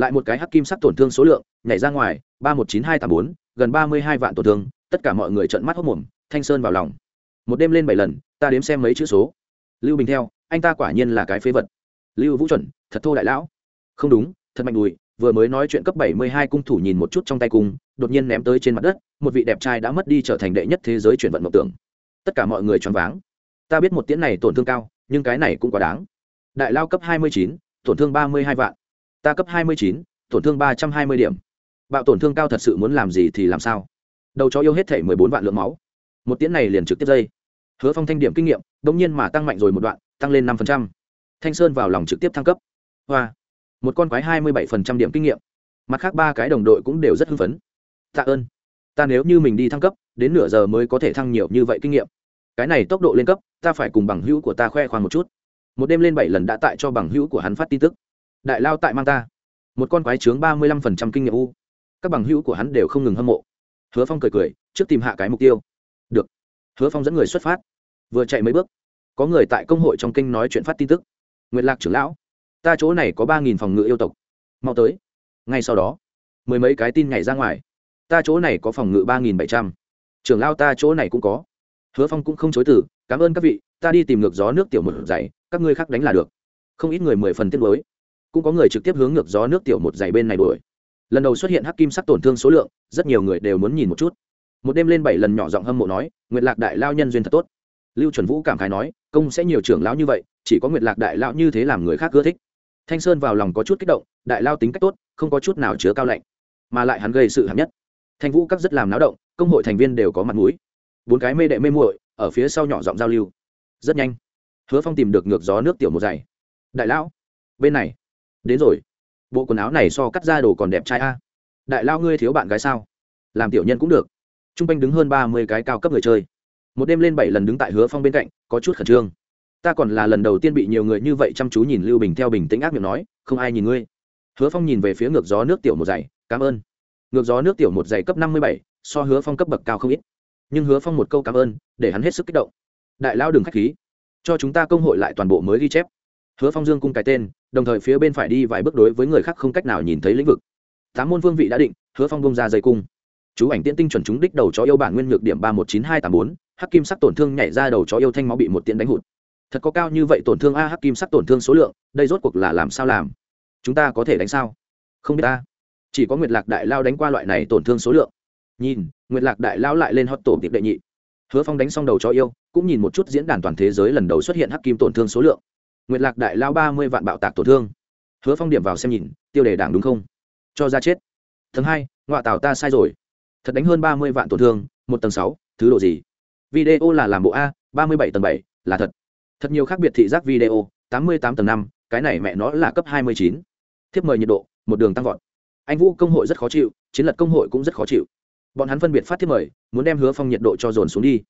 lại một cái hắc kim sắc tổn thương số lượng, nhảy ra ngoài, ba một chín hai t bốn, gần ba mươi hai vạn tổn thương, tất cả mọi người trợn mắt hốc mồm, thanh sơn vào lòng. Một đêm lên bảy lần, ta đếm xem mấy chữ số. Lưu bình theo, anh ta quả nhiên là cái phế vật. Lưu vũ chuẩn, thật thô đại lão. Không đúng, thật mạnh đùi, vừa mới nói chuyện cấp bảy mươi hai cung thủ nhìn một chút trong tay cung đột nhiên ném tới trên mặt đất, một vị đẹp trai đã mất đi trở thành đệ nhất thế giới chuyển vận mộng tưởng. Tất cả mọi người choáng váng. Ta biết một tiễn này tổn thương cao, nhưng cái này cũng quá đáng. Đại lao cấp hai mươi chín, tổn thương ba mươi hai vạn ta cấp hai mươi chín, tổn thương ba trăm hai mươi điểm. Bạo tổn thương cao thật sự muốn làm gì thì làm sao? Đầu chó yêu hết thể mười bốn vạn lượng máu. Một tiễn này liền trực tiếp dây. Hứa phong thanh điểm kinh nghiệm đ ỗ n g nhiên mà tăng mạnh rồi một đoạn, tăng lên 5%. thanh sơn vào lòng trực tiếp thăng cấp. Hoa. Một con quái hai mươi bảy điểm kinh nghiệm. Mặt khác ba cái đồng đội cũng đều rất hưng phấn. Tạ ơn. Ta nếu như mình đi thăng cấp, đến nửa giờ mới có thể thăng nhiều như vậy kinh nghiệm. Cái này tốc độ lên cấp, ta phải cùng bằng hữu của ta khoe khoang một chút. Một đêm lên bảy lần đã tại cho bằng hữu của hắn phát tin tức đại lao tại mang ta. Một con quái chướng ba mươi lăm phần trăm kinh nghiệm u. Các bằng hữu của hắn đều không ngừng hâm mộ. Hứa phong cười cười, trước tìm hạ cái mục tiêu. Được. Hứa phong dẫn người xuất phát. Vừa chạy mấy bước, có người tại công hội trong kinh nói chuyện phát tin tức. Nguyệt lạc trưởng lão, ta chỗ này có ba nghìn phòng ngự yêu tộc. Mau tới. Ngay sau đó, mười mấy cái tin nhảy ra ngoài. Ta chỗ này có phòng ngự ba nghìn bảy trăm. Trưởng lao ta chỗ này cũng có. Hứa phong cũng không chối từ, cảm ơn các vị, ta đi tìm ngược gió nước tiểu một dày các ngươi khác đánh là được. Không ít người mười phần tiết mới cũng có người trực tiếp hướng ngược gió nước tiểu một giày bên này đuổi. Lần đầu xuất hiện hắc kim sắc tổn thương số lượng, rất nhiều người đều muốn nhìn một chút. Một đêm lên bảy lần nhỏ giọng hâm mộ nói, nguyệt lạc đại lao nhân duyên thật tốt. Lưu chuẩn vũ cảm khái nói, công sẽ nhiều trưởng lão như vậy, chỉ có nguyệt lạc đại lão như thế làm người khác ưa thích. Thanh sơn vào lòng có chút kích động, đại lao tính cách tốt, không có chút nào chứa cao lạnh, mà lại hắn gây sự hạng nhất. Thanh vũ các rất làm náo động, công hội thành viên đều có mặt mũi. Bốn cái mê đệ mê muội, ở phía sau nhỏ giọng giao lưu. Rất nhanh, hứa phong tìm được ngược gió nước tiểu một giày. Đại lão, bên này đến rồi. Bộ quần áo này so cắt ra đồ còn đẹp trai a. Đại lao ngươi thiếu bạn gái sao? Làm tiểu nhân cũng được. T r u n g quanh đứng hơn ba mươi cái cao cấp người chơi. Một đêm lên bảy lần đứng tại hứa phong bên cạnh, có chút khẩn trương. Ta còn là lần đầu tiên bị nhiều người như vậy chăm chú nhìn lưu bình theo bình tĩnh ác miệng nói, không ai nhìn ngươi. Hứa phong nhìn về phía ngược gió nước tiểu một giày, cảm ơn. Ngược gió nước tiểu một giày cấp năm mươi bảy, so hứa phong cấp bậc cao không ít. Nhưng hứa phong một câu cảm ơn, để hắn hết sức kích động. Đại lao đừng k h á c h khí, cho chúng ta công hội lại toàn bộ mới ghi chép hứa phong dương cung cái tên, đồng thời phía bên phải đi vài bước đối với người khác không cách nào nhìn thấy lĩnh vực. Tám môn vương vị đã định, hứa phong bông ra dây cung. Chú ảnh tiễn tinh chuẩn chúng đích đầu chó yêu bản nguyên nhược điểm ba một chín hai tám bốn, hắc kim sắc tổn thương nhảy ra đầu chó yêu thanh máu bị một tiễn đánh hụt. Thật có cao như vậy tổn thương a, hắc kim sắc tổn thương số lượng, đây rốt cuộc là làm sao làm? Chúng ta có thể đánh sao? Không biết ta chỉ có nguyệt lạc đại lao đánh qua loại này tổn thương số lượng. Nhìn, nguyệt lạc đại lao lại lên hot tổ tiệp đệ nhị. Hứa phong đánh xong đầu chó yêu, cũng nhìn một chút diễn đàn toàn thế giới lần đầu xuất hiện hắc kim tổn thương số lượng nguyệt lạc đại lao ba mươi vạn bạo tạc tổn thương. Hứa phong điểm vào xem nhìn, tiêu đề đảng đúng không? Cho ra chết. Thứ hai ngoại tảo ta sai rồi. Thật đánh hơn ba mươi vạn tổn thương, một tầng sáu, thứ độ gì? Video là làm bộ a, ba mươi bảy tầng bảy, là thật. Thật nhiều khác biệt thị giác video, tám mươi tám tầng năm, cái này mẹ nó là cấp hai mươi chín. Thiếp mời nhiệt độ, một đường tăng vọt. Anh vũ công hội rất khó chịu, chiến lật công hội cũng rất khó chịu. Bọn hắn phân biệt phát thiếp mời, muốn đem hứa phong nhiệt độ cho dồn xuống đi.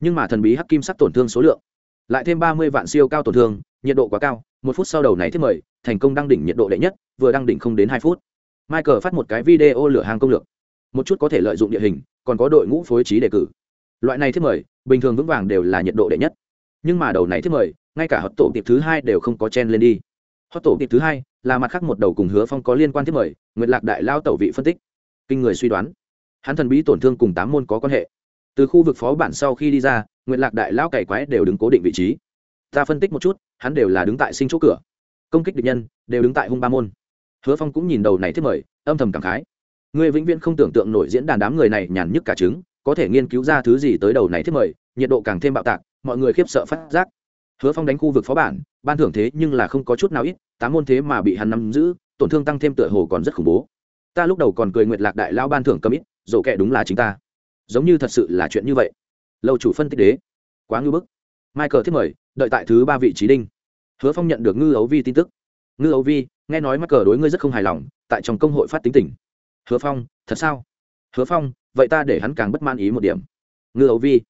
Nhưng mà thần bí hắc kim sắc tổn thương số lượng lại thêm ba mươi vạn siêu cao tổn thương, nhiệt độ quá cao, một phút sau đầu này thiết mời, thành công đăng đỉnh nhiệt độ đệ nhất, vừa đăng đỉnh không đến hai phút. Michael phát một cái video lửa hàng công lược. Một chút có thể lợi dụng địa hình, còn có đội ngũ phối trí đề cử. Loại này thiết mời, bình thường vững vàng đều là nhiệt độ đệ nhất. Nhưng mà đầu này thiết mời, ngay cả hot tổ tiệp thứ hai đều không có chen lên đi. Hot tổ tiệp thứ hai là mặt khác một đầu cùng hứa phong có liên quan thiết mời, nguyệt lạc đại lao tẩu vị phân tích. Kinh người suy đoán. Hắn thần bí tổn thương cùng tám môn có quan hệ từ khu vực phó bản sau khi đi ra nguyện lạc đại lao cày quái đều đứng cố định vị trí. Ta phân tích một chút, hắn đều là đứng tại sinh chỗ cửa. Công kích địch nhân, đều đứng tại hung ba môn. Hứa phong cũng nhìn đầu này thiết mời, âm thầm cảm khái. Ngươi vĩnh viễn không tưởng tượng nổi diễn đàn đám người này nhàn nhức cả trứng, có thể nghiên cứu ra thứ gì tới đầu này thiết mời, nhiệt độ càng thêm bạo tạc, mọi người khiếp sợ phát giác. Hứa phong đánh khu vực phó bản, ban thưởng thế nhưng là không có chút nào ít, tám môn thế mà bị hắn nắm giữ, tổn thương tăng thêm tựa hồ còn rất khủng bố. Ta lúc đầu còn cười nguyệt lạc đại lao ban thưởng cầm ít dỗ kệ đúng là chính ta giống như thật sự là chuyện như vậy. Lâu chủ phân tích đế. Quá ngư bức. Michael thiết mời, đợi tại thứ ba vị trí đinh. Hứa phong nhận được ngư ấu vi tin tức. Ngư ấu vi, nghe nói michael cờ đối ngươi rất không hài lòng, tại trong công hội phát tính tỉnh. hứa phong, thật sao? Hứa phong, vậy ta để hắn càng bất man ý một điểm. Ngư ấu vi.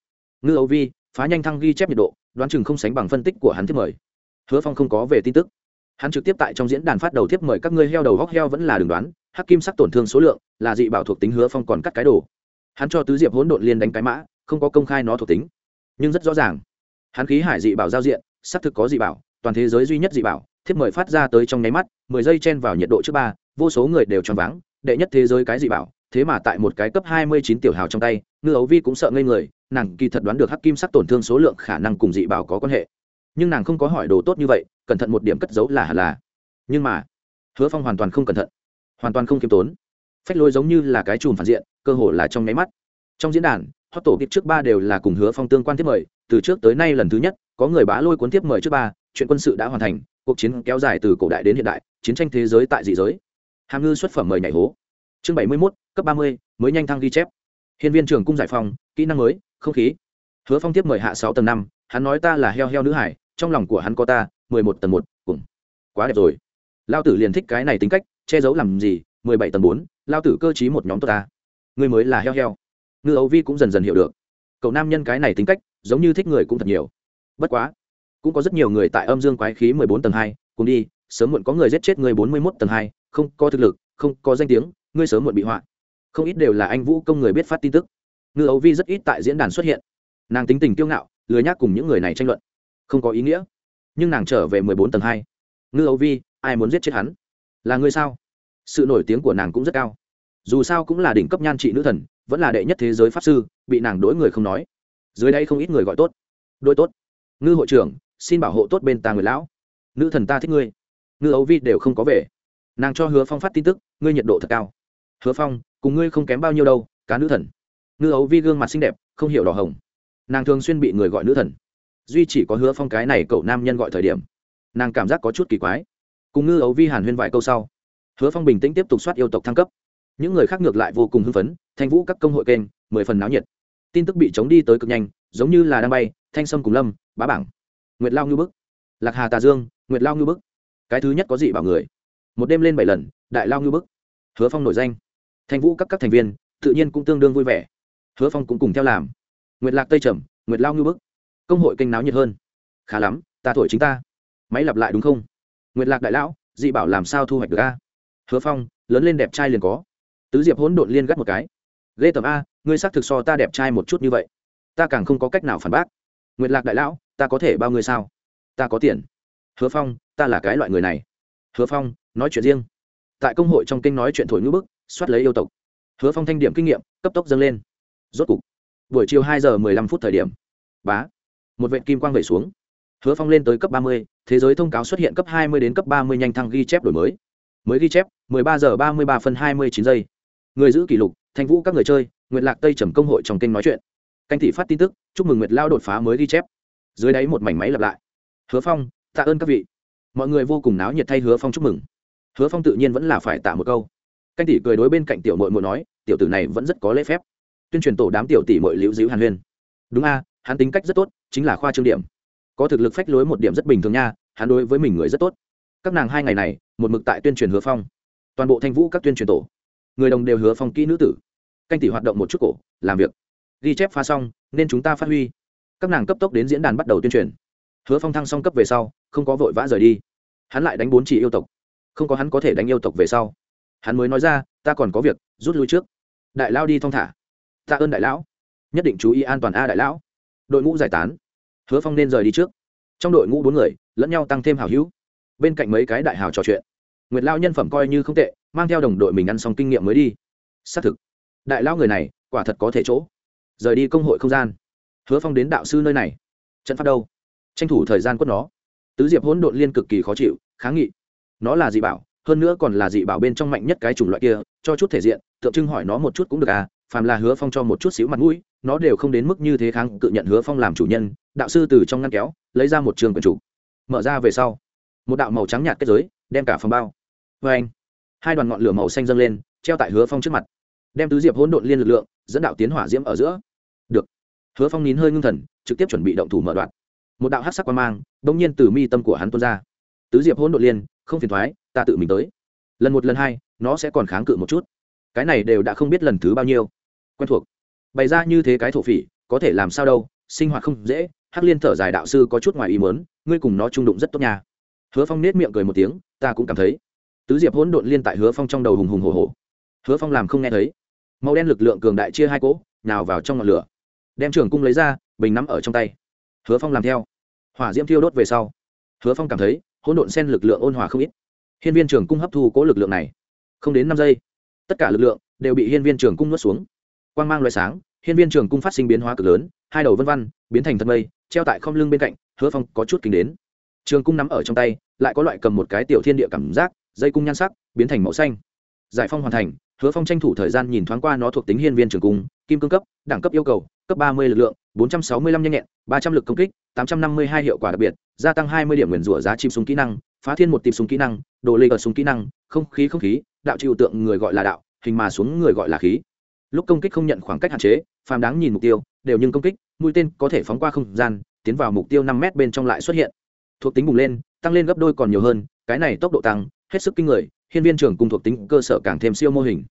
Ngư ấu vi, phá nhanh thăng ghi chép nhiệt độ, đoán chừng không sánh bằng phân tích của hắn thiết mời. Hứa phong không có về tin tức. Hắn trực tiếp tại trong diễn đàn phát đầu thiếp mời các ngươi heo đầu góc heo vẫn là đường đoán, hắc kim sắc tổn thương số lượng, là dị bảo thuộc tính hứa phong còn cắt cái đồ hắn cho tứ diệp hỗn độn liên đánh cái mã, không có công khai nó thuộc tính. Nhưng rất rõ ràng, hắn khí hải dị bảo giao diện, xác thực có dị bảo, toàn thế giới duy nhất dị bảo, thiếp mời phát ra tới trong nháy mắt, mười giây chen vào nhiệt độ trước ba, vô số người đều choáng váng, đệ nhất thế giới cái dị bảo, thế mà tại một cái cấp hai mươi chín tiểu hào trong tay, ngư ấu vi cũng sợ ngây người, nàng kỳ thật đoán được hắc kim sắc tổn thương số lượng khả năng cùng dị bảo có quan hệ. Nhưng nàng không có hỏi đồ tốt như vậy, cẩn thận một điểm cất giấu là là. Nhưng mà, hứa phong hoàn toàn không cẩn thận, hoàn toàn không k i ê m tốn phách lôi giống như là cái chùm phản diện cơ hồ là trong nháy mắt. Trong diễn đàn hot tổ tiếp trước ba đều là cùng hứa phong tương quan tiếp mời từ trước tới nay lần thứ nhất có người bá lôi cuốn tiếp mời trước ba chuyện quân sự đã hoàn thành cuộc chiến kéo dài từ cổ đại đến hiện đại chiến tranh thế giới tại dị giới. Hàm ngư xuất phẩm mời nhảy hố. Chương bảy mươi mốt cấp ba mươi mới nhanh thăng ghi chép. Hiên viên trường cung giải phòng, kỹ năng mới không khí. Hứa phong tiếp mời hạ sáu tầng năm hắn nói ta là heo heo nữ hải trong lòng của hắn có ta mười một tầng một cùng. Quá đẹp rồi. Lao tử liền thích cái này tính cách che giấu làm gì mười bảy tầng bốn, lao tử cơ t một nhóm tốt ta. Người mới là heo heo. Ngư ấu vi cũng dần dần hiểu được. Cậu nam nhân cái này tính cách, giống như thích người cũng thật nhiều. Bất quá, cũng có rất nhiều người tại âm dương quái khí mười bốn tầng hai, cùng đi, sớm muộn có người giết chết người bốn mươi mốt tầng hai, không có thực lực, không có danh tiếng, ngươi sớm muộn bị họa. Không ít đều là anh vũ công người biết phát tin tức. Ngư ấu vi rất ít tại diễn đàn xuất hiện. Nàng tính tình kiêu ngạo, lười nhác cùng những người này tranh luận. Không có ý nghĩa. Nhưng nàng trở về mười bốn tầng hai. Ngư ấu vi, ai muốn giết chết hắn? Là ngươi sao? Sự nổi tiếng của nàng cũng rất cao. Dù sao cũng là đỉnh cấp nhan trị nữ thần, vẫn là đệ nhất thế giới pháp sư, bị nàng đối người không nói. Dưới đây không ít người gọi tốt. Đôi tốt. Ngư hội trưởng, xin bảo hộ tốt bên ta người lão. Nữ thần ta thích ngươi. Ngư ấu vi đều không có về nàng cho hứa phong phát tin tức, ngươi nhiệt độ thật cao. Hứa phong, cùng ngươi không kém bao nhiêu đâu, cá nữ thần. Ngư ấu vi gương mặt xinh đẹp, không hiểu đỏ hồng. Nàng thường xuyên bị người gọi nữ thần. Duy chỉ có hứa phong cái này cậu nam nhân gọi thời điểm. Nàng cảm giác có chút kỳ quái. Cùng ngư ấu vi hàn huyên vài câu sau hứa phong bình tĩnh tiếp tục soát yêu tộc thăng cấp. Những người khác ngược lại vô cùng hưng phấn, thanh vũ các công hội kênh, mười phần náo nhiệt. Tin tức bị chống đi tới cực nhanh, giống như là đang bay, thanh sâm cùng lâm, bá bảng, nguyệt lao ngư bức, lạc hà tà dương, nguyệt lao ngư bức. Cái thứ nhất có dị bảo người. Một đêm lên bảy lần, đại lao ngư bức. Hứa phong nổi danh. Thanh vũ các các thành viên, tự nhiên cũng tương đương vui vẻ. Hứa phong cũng cùng theo làm. Nguyệt lạc tây trầm, nguyệt lao ngư bức. Công hội kênh náo nhiệt hơn. Khá lắm, ta thổi chính ta. Máy lặp lại đúng không? Nguyệt lạc đại lão, dị bảo làm sao thu hoạch được a? Hứa phong, lớn lên đẹp trai liền có. Tứ diệp hỗn độn liên gắt một cái. Ghê tầm a, ngươi xác thực so ta đẹp trai một chút như vậy. Ta càng không có cách nào phản bác. Nguyệt lạc đại lão, ta có thể bao ngươi sao? Ta có tiền. Hứa phong, ta là cái loại người này. Hứa phong, nói chuyện riêng. Tại công hội trong kinh nói chuyện thổi ngữ bức, soát lấy yêu tộc. Hứa phong thanh điểm kinh nghiệm, cấp tốc dâng lên. Rốt cục, buổi chiều hai giờ mười lăm phút thời điểm. Bá, một vệ kim quang vẩy xuống. Hứa phong lên tới cấp ba mươi, thế giới thông cáo xuất hiện cấp hai mươi đến cấp ba mươi nhanh thăng ghi chép đổi mới mới ghi chép, mười ba giờ ba mươi ba phân hai mươi chín giây. Người giữ kỷ lục, thanh vũ các người chơi, nguyệt lạc tây trầm công hội trong kênh nói chuyện. Canh thị phát tin tức, chúc mừng nguyệt lao đột phá mới ghi chép. Dưới đáy một mảnh máy lặp lại. Hứa phong, tạ ơn các vị. Mọi người vô cùng náo nhiệt thay hứa phong chúc mừng. Hứa phong tự nhiên vẫn là phải tạ một câu. Canh tỷ cười đối bên cạnh tiểu mội mội nói, tiểu tử này vẫn rất có lễ phép. Tuyên truyền tổ đám tiểu tỷ mội liễu dĩu hàn huyên. Đúng a, hắn tính cách rất tốt, chính là khoa trương điểm. Có thực lực phách lối một điểm rất bình thường nha, hắn đối với mình người rất tốt các nàng hai ngày này, một mực tại tuyên truyền hứa phong. Toàn bộ thanh vũ các tuyên truyền tổ, người đồng đều hứa phong kỹ nữ tử. Canh tỷ hoạt động một chút cổ, làm việc. Ghi chép pha xong, nên chúng ta phát huy. Các nàng cấp tốc đến diễn đàn bắt đầu tuyên truyền. Hứa phong thăng xong cấp về sau, không có vội vã rời đi. Hắn lại đánh bốn chỉ yêu tộc. Không có hắn có thể đánh yêu tộc về sau. Hắn mới nói ra, ta còn có việc, rút lui trước. Đại lao đi thong thả. Tạ ơn đại lão. Nhất định chú ý an toàn a đại lão. Đội ngũ giải tán. Hứa phong nên rời đi trước. Trong đội ngũ bốn người, lẫn nhau tăng thêm hào hữu bên cạnh mấy cái đại hào trò chuyện. Nguyệt lao nhân phẩm coi như không tệ, mang theo đồng đội mình ăn xong kinh nghiệm mới đi. Xác thực, đại lao người này, quả thật có thể chỗ. Rời đi công hội không gian. Hứa phong đến đạo sư nơi này. Trận phát đâu? Tranh thủ thời gian quất nó. Tứ diệp hỗn độn liên cực kỳ khó chịu, kháng nghị. Nó là dị bảo, hơn nữa còn là dị bảo bên trong mạnh nhất cái chủng loại kia, cho chút thể diện, tượng trưng hỏi nó một chút cũng được à phàm là hứa phong cho một chút xíu mặt mũi, nó đều không đến mức như thế kháng cự nhận hứa phong làm chủ nhân, đạo sư từ trong ngăn kéo, lấy ra một trường quần chủ. Mở ra về sau một đạo màu trắng nhạt kết giới, đem cả phòng bao. Vê anh, hai đoàn ngọn lửa màu xanh dâng lên, treo tại hứa phong trước mặt. Đem tứ diệp hỗn độn liên lực lượng, dẫn đạo tiến hỏa diễm ở giữa. Được. Hứa phong nín hơi ngưng thần, trực tiếp chuẩn bị động thủ mở đoạn. Một đạo hát sắc quan mang đ ỗ n g nhiên từ mi tâm của hắn tuôn ra. Tứ diệp hỗn độn liên, không phiền thoái, ta tự mình tới. Lần một, lần hai, nó sẽ còn kháng cự một chút. Cái này đều đã không biết lần thứ bao nhiêu. Quen thuộc. Bày ra như thế cái thổ phỉ, có thể làm sao đâu, sinh hoạt không dễ, hắc liên thở dài đạo sư có chút ngoài ý mớn ngươi cùng nó trung đụng rất tốt nhà hứa phong nết miệng cười một tiếng, ta cũng cảm thấy. Tứ diệp hỗn độn liên tại hứa phong trong đầu hùng hùng hồ hồ hứa phong làm không nghe thấy. Màu đen lực lượng cường đại chia hai cỗ nào vào trong ngọn lửa. Đem trường cung lấy ra, bình nắm ở trong tay. Hứa phong làm theo. Hỏa diễm thiêu đốt về sau. Hứa phong cảm thấy, hỗn độn sen lực lượng ôn hòa không ít. Hiên viên trường cung hấp thu cố lực lượng này. Không đến năm giây, tất cả lực lượng đều bị hiên viên trường cung nuốt xuống. Quang mang loại sáng, hiên viên trường cung phát sinh biến hóa cực lớn, hai đầu vân văn biến thành thân mây, treo tại không lưng bên cạnh, hứa phong có chút kính đến trường cung nắm ở trong tay, lại có loại cầm một cái tiểu thiên địa cảm giác, dây cung nhan sắc, biến thành màu xanh. Giải phong hoàn thành, hứa phong tranh thủ thời gian nhìn thoáng qua nó thuộc tính hiên viên trường cung, kim cương cấp, đẳng cấp yêu cầu, cấp ba mươi lực lượng, bốn trăm sáu mươi lăm nhanh nhẹn, ba trăm l ự c công kích, tám trăm năm mươi hai hiệu quả đặc biệt, gia tăng hai mươi điểm nguyền rủa giá chim súng kỹ năng, phá thiên một tìm súng kỹ năng, đồ lê ở súng kỹ năng, không khí không khí, đạo trừu tượng người gọi là đạo, hình mà xuống người gọi là khí. Lúc công kích không nhận khoảng cách hạn chế, phàm đáng nhìn mục tiêu, đều nhưng công kích, mũi tên có thể phóng qua không gian, tiến vào mục tiêu năm m bên trong lại xuất hiện thuộc tính bùng lên, tăng lên gấp đôi còn nhiều hơn, cái này tốc độ tăng, hết sức kinh người, hiên viên trưởng cùng thuộc tính cơ sở càng thêm siêu mô hình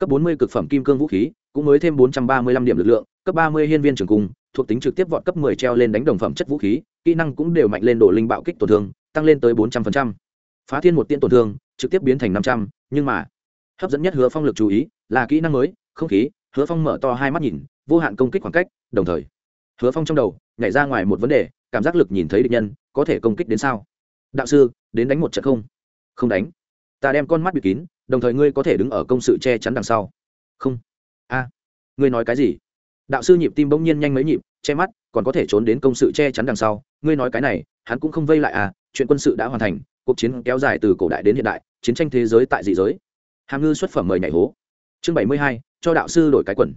cấp 40 cực phẩm kim cương vũ khí, cũng mới thêm 435 điểm lực lượng, cấp 30 hiên viên trưởng cung thuộc tính trực tiếp vọt cấp 10 treo lên đánh đồng phẩm chất vũ khí, kỹ năng cũng đều mạnh lên độ linh bạo kích tổn thương, tăng lên tới 400%. phá thiên một tiên tổn thương, trực tiếp biến thành năm trăm, nhưng mà, hấp dẫn nhất hứa phong lực chú ý, là kỹ năng mới, không khí, hứa phong mở to hai mắt nhìn, vô hạn công kích khoảng cách, đồng thời, hứa phong trong đầu, nhảy ra ngoài một vấn đề, cảm giác lực nhìn thấy địch nhân có thể công kích đến sao? Đạo sư, đến đánh một trận không? Không đánh. Ta đem con mắt bịt kín, đồng thời ngươi có thể đứng ở công sự che chắn đằng sau. Không. A. Ngươi nói cái gì? Đạo sư nhịp tim bỗng nhiên nhanh mấy nhịp, che mắt, còn có thể trốn đến công sự che chắn đằng sau. Ngươi nói cái này, hắn cũng không vây lại à? Chuyện quân sự đã hoàn thành, cuộc chiến kéo dài từ cổ đại đến hiện đại, chiến tranh thế giới tại dị giới. Hàm ngư xuất phẩm mời nhảy hố. Chương bảy mươi hai, cho đạo sư đổi cái quần.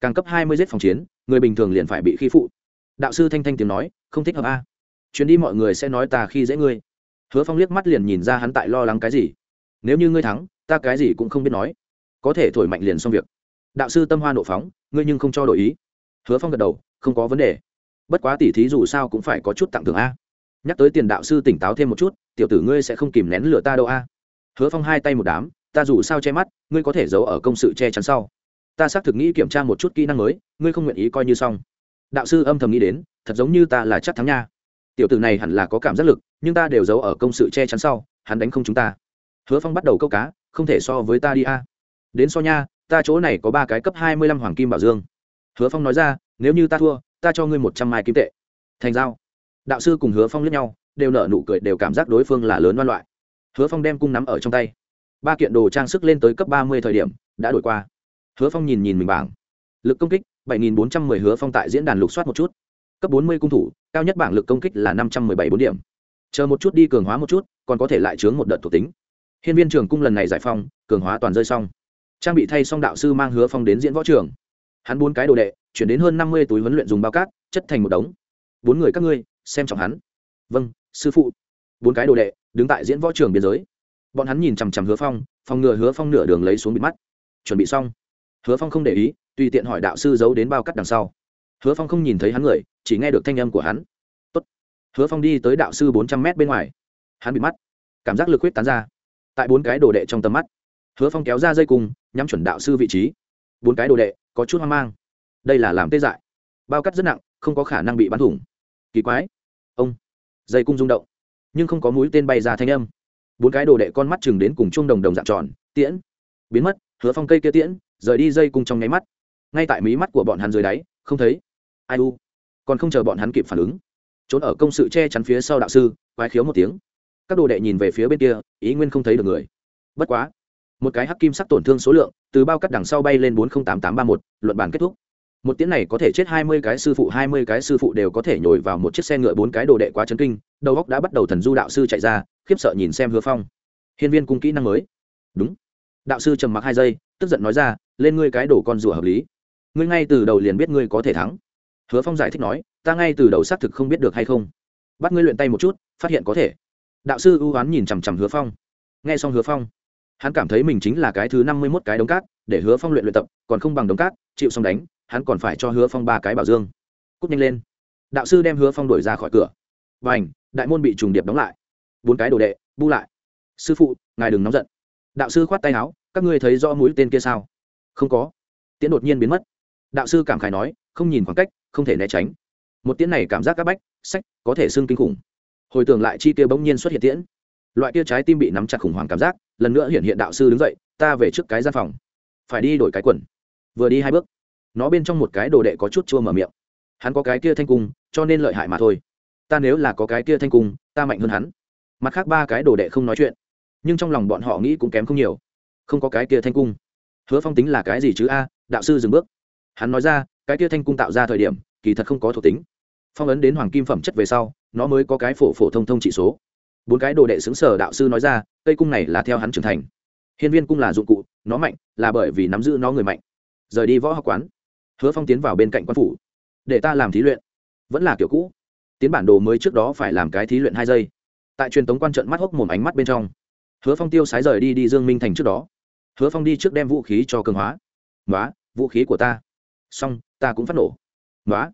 Càng cấp hai mươi giết phòng chiến, người bình thường liền phải bị khi phụ. Đạo sư thanh thanh tiếng nói, không thích hợp a. à chuyến đi mọi người sẽ nói ta khi dễ ngươi. Hứa phong liếc mắt liền nhìn ra hắn tại lo lắng cái gì. Nếu như ngươi thắng, ta cái gì cũng không biết nói. Có thể thổi mạnh liền xong việc. Đạo sư tâm hoa nộ phóng, ngươi nhưng không cho đổi ý. Hứa phong gật đầu, không có vấn đề. Bất quá tỉ thí dù sao cũng phải có chút tặng thưởng a. Nhắc tới tiền đạo sư tỉnh táo thêm một chút, tiểu tử ngươi sẽ không kìm nén lửa ta đâu a. Hứa phong hai tay một đám, ta dù sao che mắt, ngươi có thể giấu ở công sự che chắn sau. Ta xác thực nghĩ kiểm tra một chút kỹ năng mới, ngươi không nguyện ý coi như xong. Đạo sư âm thầm nghĩ đến, thật giống như ta là chắc thắng nha tiểu tử này hẳn là có cảm giác lực, nhưng ta đều giấu ở công sự che chắn sau, hắn đánh không chúng ta. Hứa phong bắt đầu câu cá, không thể so với ta đi a. Đến so nha, ta chỗ này có ba cái cấp hai mươi lăm hoàng kim bảo dương. Hứa phong nói ra, nếu như ta thua, ta cho ngươi một trăm mai kim tệ. Thành giao. Đạo sư cùng hứa phong lướt nhau, đều nở nụ cười, đều cảm giác đối phương là lớn văn loại. Hứa phong đem cung nắm ở trong tay. Ba kiện đồ trang sức lên tới cấp ba mươi thời điểm, đã đổi qua. Hứa phong nhìn nhìn mình bảng. Lực công kích, bảy nghìn bốn trăm mười, hứa phong tại diễn đàn lục soát một chút cấp bốn mươi cung thủ, cao nhất bảng lực công kích là năm trăm mười bảy bốn điểm. Chờ một chút đi, cường hóa một chút, còn có thể lại chướng một đợt thuộc tính. Hiên viên trường cung lần này giải phong, cường hóa toàn rơi xong. Trang bị thay xong đạo sư mang hứa phong đến diễn võ trường. Hắn bốn cái đồ đệ, chuyển đến hơn năm mươi túi huấn luyện dùng bao cát, chất thành một đống. Bốn người các ngươi, xem trọng hắn. Vâng sư phụ. Bốn cái đồ đệ, đứng tại diễn võ trường biên giới. Bọn hắn nhìn chằm chằm hứa phong, phòng ngừa hứa phong nửa đường lấy xuống bịt mắt. Chuẩn bị xong. Hứa phong không để ý, tùy tiện hỏi đạo sư giấu đến bao cắt đằng sau hứa phong không nhìn thấy hắn người, chỉ nghe được thanh âm của hắn. Tốt. hứa phong đi tới đạo sư bốn trăm m bên ngoài. Hắn bị mắt, cảm giác lực huyết tán ra. Tại bốn cái đồ đệ trong tầm mắt, hứa phong kéo ra dây cung, nhắm chuẩn đạo sư vị trí. Bốn cái đồ đệ, có chút hoang mang. Đây là làm tê dại. Bao cắt rất nặng, không có khả năng bị bắn thủng. Kỳ quái. Ông. Dây cung rung động, nhưng không có mũi tên bay ra thanh âm. Bốn cái đồ đệ con mắt chừng đến cùng chung đồng đồng dạng tròn, tiễn. Biến mất, hứa phong cây kia tiễn, rời đi dây cung trong nháy mắt. Ngay tại mí mắt của bọn hắn dưới đáy không thấy. Ai u? Còn không chờ bọn hắn kịp phản ứng. Trốn ở công sự che chắn phía sau đạo sư, quái khiếu một tiếng. Các đồ đệ nhìn về phía bên kia, ý nguyên không thấy được người. Bất quá, một cái hắc kim sắc tổn thương số lượng, từ bao cắt đằng sau bay lên bốn không tám tám ba một, luận bản kết thúc. Một tiếng này có thể chết hai mươi cái sư phụ, hai mươi cái sư phụ đều có thể nhồi vào một chiếc xe ngựa bốn cái đồ đệ quá chấn kinh, đầu góc đã bắt đầu thần du đạo sư chạy ra, khiếp sợ nhìn xem hứa phong. Hiên viên cung kỹ năng mới. Đúng. Đạo sư trầm mặc hai giây, tức giận nói ra, lên ngươi cái đồ con rùa hợp lý ngươi ngay từ đầu liền biết ngươi có thể thắng. Hứa phong giải thích nói, ta ngay từ đầu xác thực không biết được hay không. Bắt ngươi luyện tay một chút, phát hiện có thể. Đạo sư ưu oán nhìn chằm chằm hứa phong. Nghe xong hứa phong, hắn cảm thấy mình chính là cái thứ năm mươi mốt cái đống cát, để hứa phong luyện luyện tập, còn không bằng đống cát, chịu xong đánh, hắn còn phải cho hứa phong ba cái bảo dương. Cúp nhanh lên. Đạo sư đem hứa phong đuổi ra khỏi cửa. Và ảnh đại môn bị trùng điệp đóng lại. Bốn cái đồ đệ, bu lại. Sư phụ, ngài đừng nóng giận. Đạo sư khoát tay áo, các ngươi thấy rõ mũi tên kia sao? Không có. Tiễn đột nhiên biến mất đạo sư cảm khai nói, không nhìn khoảng cách, không thể né tránh. Một tiễn này cảm giác các bách, sách, có thể xương kinh khủng. Hồi tưởng lại chi kia bỗng nhiên xuất hiện tiễn. Loại kia trái tim bị nắm chặt khủng hoảng cảm giác, lần nữa hiện hiện đạo sư đứng dậy, ta về trước cái gian phòng. Phải đi đổi cái quần. Vừa đi hai bước, nó bên trong một cái đồ đệ có chút chua mở miệng. Hắn có cái kia thanh cung, cho nên lợi hại mà thôi. Ta nếu là có cái kia thanh cung, ta mạnh hơn hắn. Mặt khác ba cái đồ đệ không nói chuyện, nhưng trong lòng bọn họ nghĩ cũng kém không nhiều. Không có cái kia thanh cung. Hứa phong tính là cái gì chứ a? Đạo sư dừng bước hắn nói ra, cái kia thanh cung tạo ra thời điểm, kỳ thật không có thuộc tính. Phong ấn đến hoàng kim phẩm chất về sau, nó mới có cái phổ phổ thông thông trị số. Bốn cái đồ đệ xứng sở đạo sư nói ra, cây cung này là theo hắn trưởng thành. Hiên viên cung là dụng cụ, nó mạnh, là bởi vì nắm giữ nó người mạnh. Rời đi võ học quán. Hứa phong tiến vào bên cạnh quan phủ. Để ta làm thí luyện. Vẫn là kiểu cũ. Tiến bản đồ mới trước đó phải làm cái thí luyện hai giây. Tại truyền tống quan trận mắt hốc mồm ánh mắt bên trong, hứa phong tiêu sái rời đi đi dương minh thành trước đó. Hứa phong đi trước đem vũ khí cho cường hóa. Nói vũ khí của ta xong, ta cũng phát nổ. Nói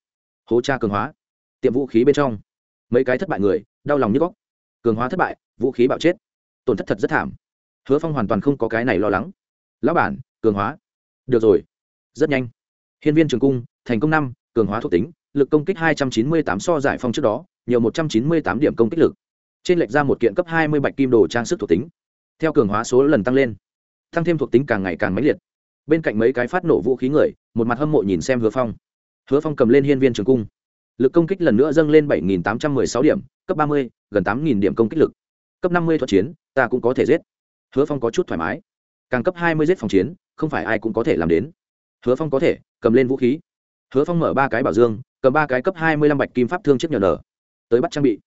hố cha cường hóa. Tiệm vũ khí bên trong. Mấy cái thất bại người, đau lòng như góc. Cường hóa thất bại, vũ khí bạo chết. Tổn thất thật rất thảm. Hứa phong hoàn toàn không có cái này lo lắng. Lão bản, cường hóa. Được rồi. Rất nhanh. Hiên viên trường cung, thành công năm, cường hóa thuộc tính. Lực công kích hai trăm chín mươi tám so giải phong trước đó, nhiều một trăm chín mươi tám điểm công kích lực. Trên lệch ra một kiện cấp hai mươi bạch kim đồ trang sức thuộc tính. Theo cường hóa số lần tăng lên, tăng thêm thuộc tính càng ngày càng mãnh liệt. Bên cạnh mấy cái phát nổ vũ khí người một mặt hâm mộ nhìn xem hứa phong. Hứa phong cầm lên hiên viên trường cung. Lực công kích lần nữa dâng lên bảy tám trăm m ư ơ i sáu điểm, cấp ba mươi, gần tám điểm công kích lực. Cấp năm mươi thuật chiến, ta cũng có thể giết. Hứa phong có chút thoải mái. Càng cấp hai mươi giết phòng chiến, không phải ai cũng có thể làm đến. Hứa phong có thể, cầm lên vũ khí. Hứa phong mở ba cái bảo dương, cầm ba cái cấp hai mươi lăm bạch kim pháp thương chiếc nhờ nở. Tới bắt trang bị.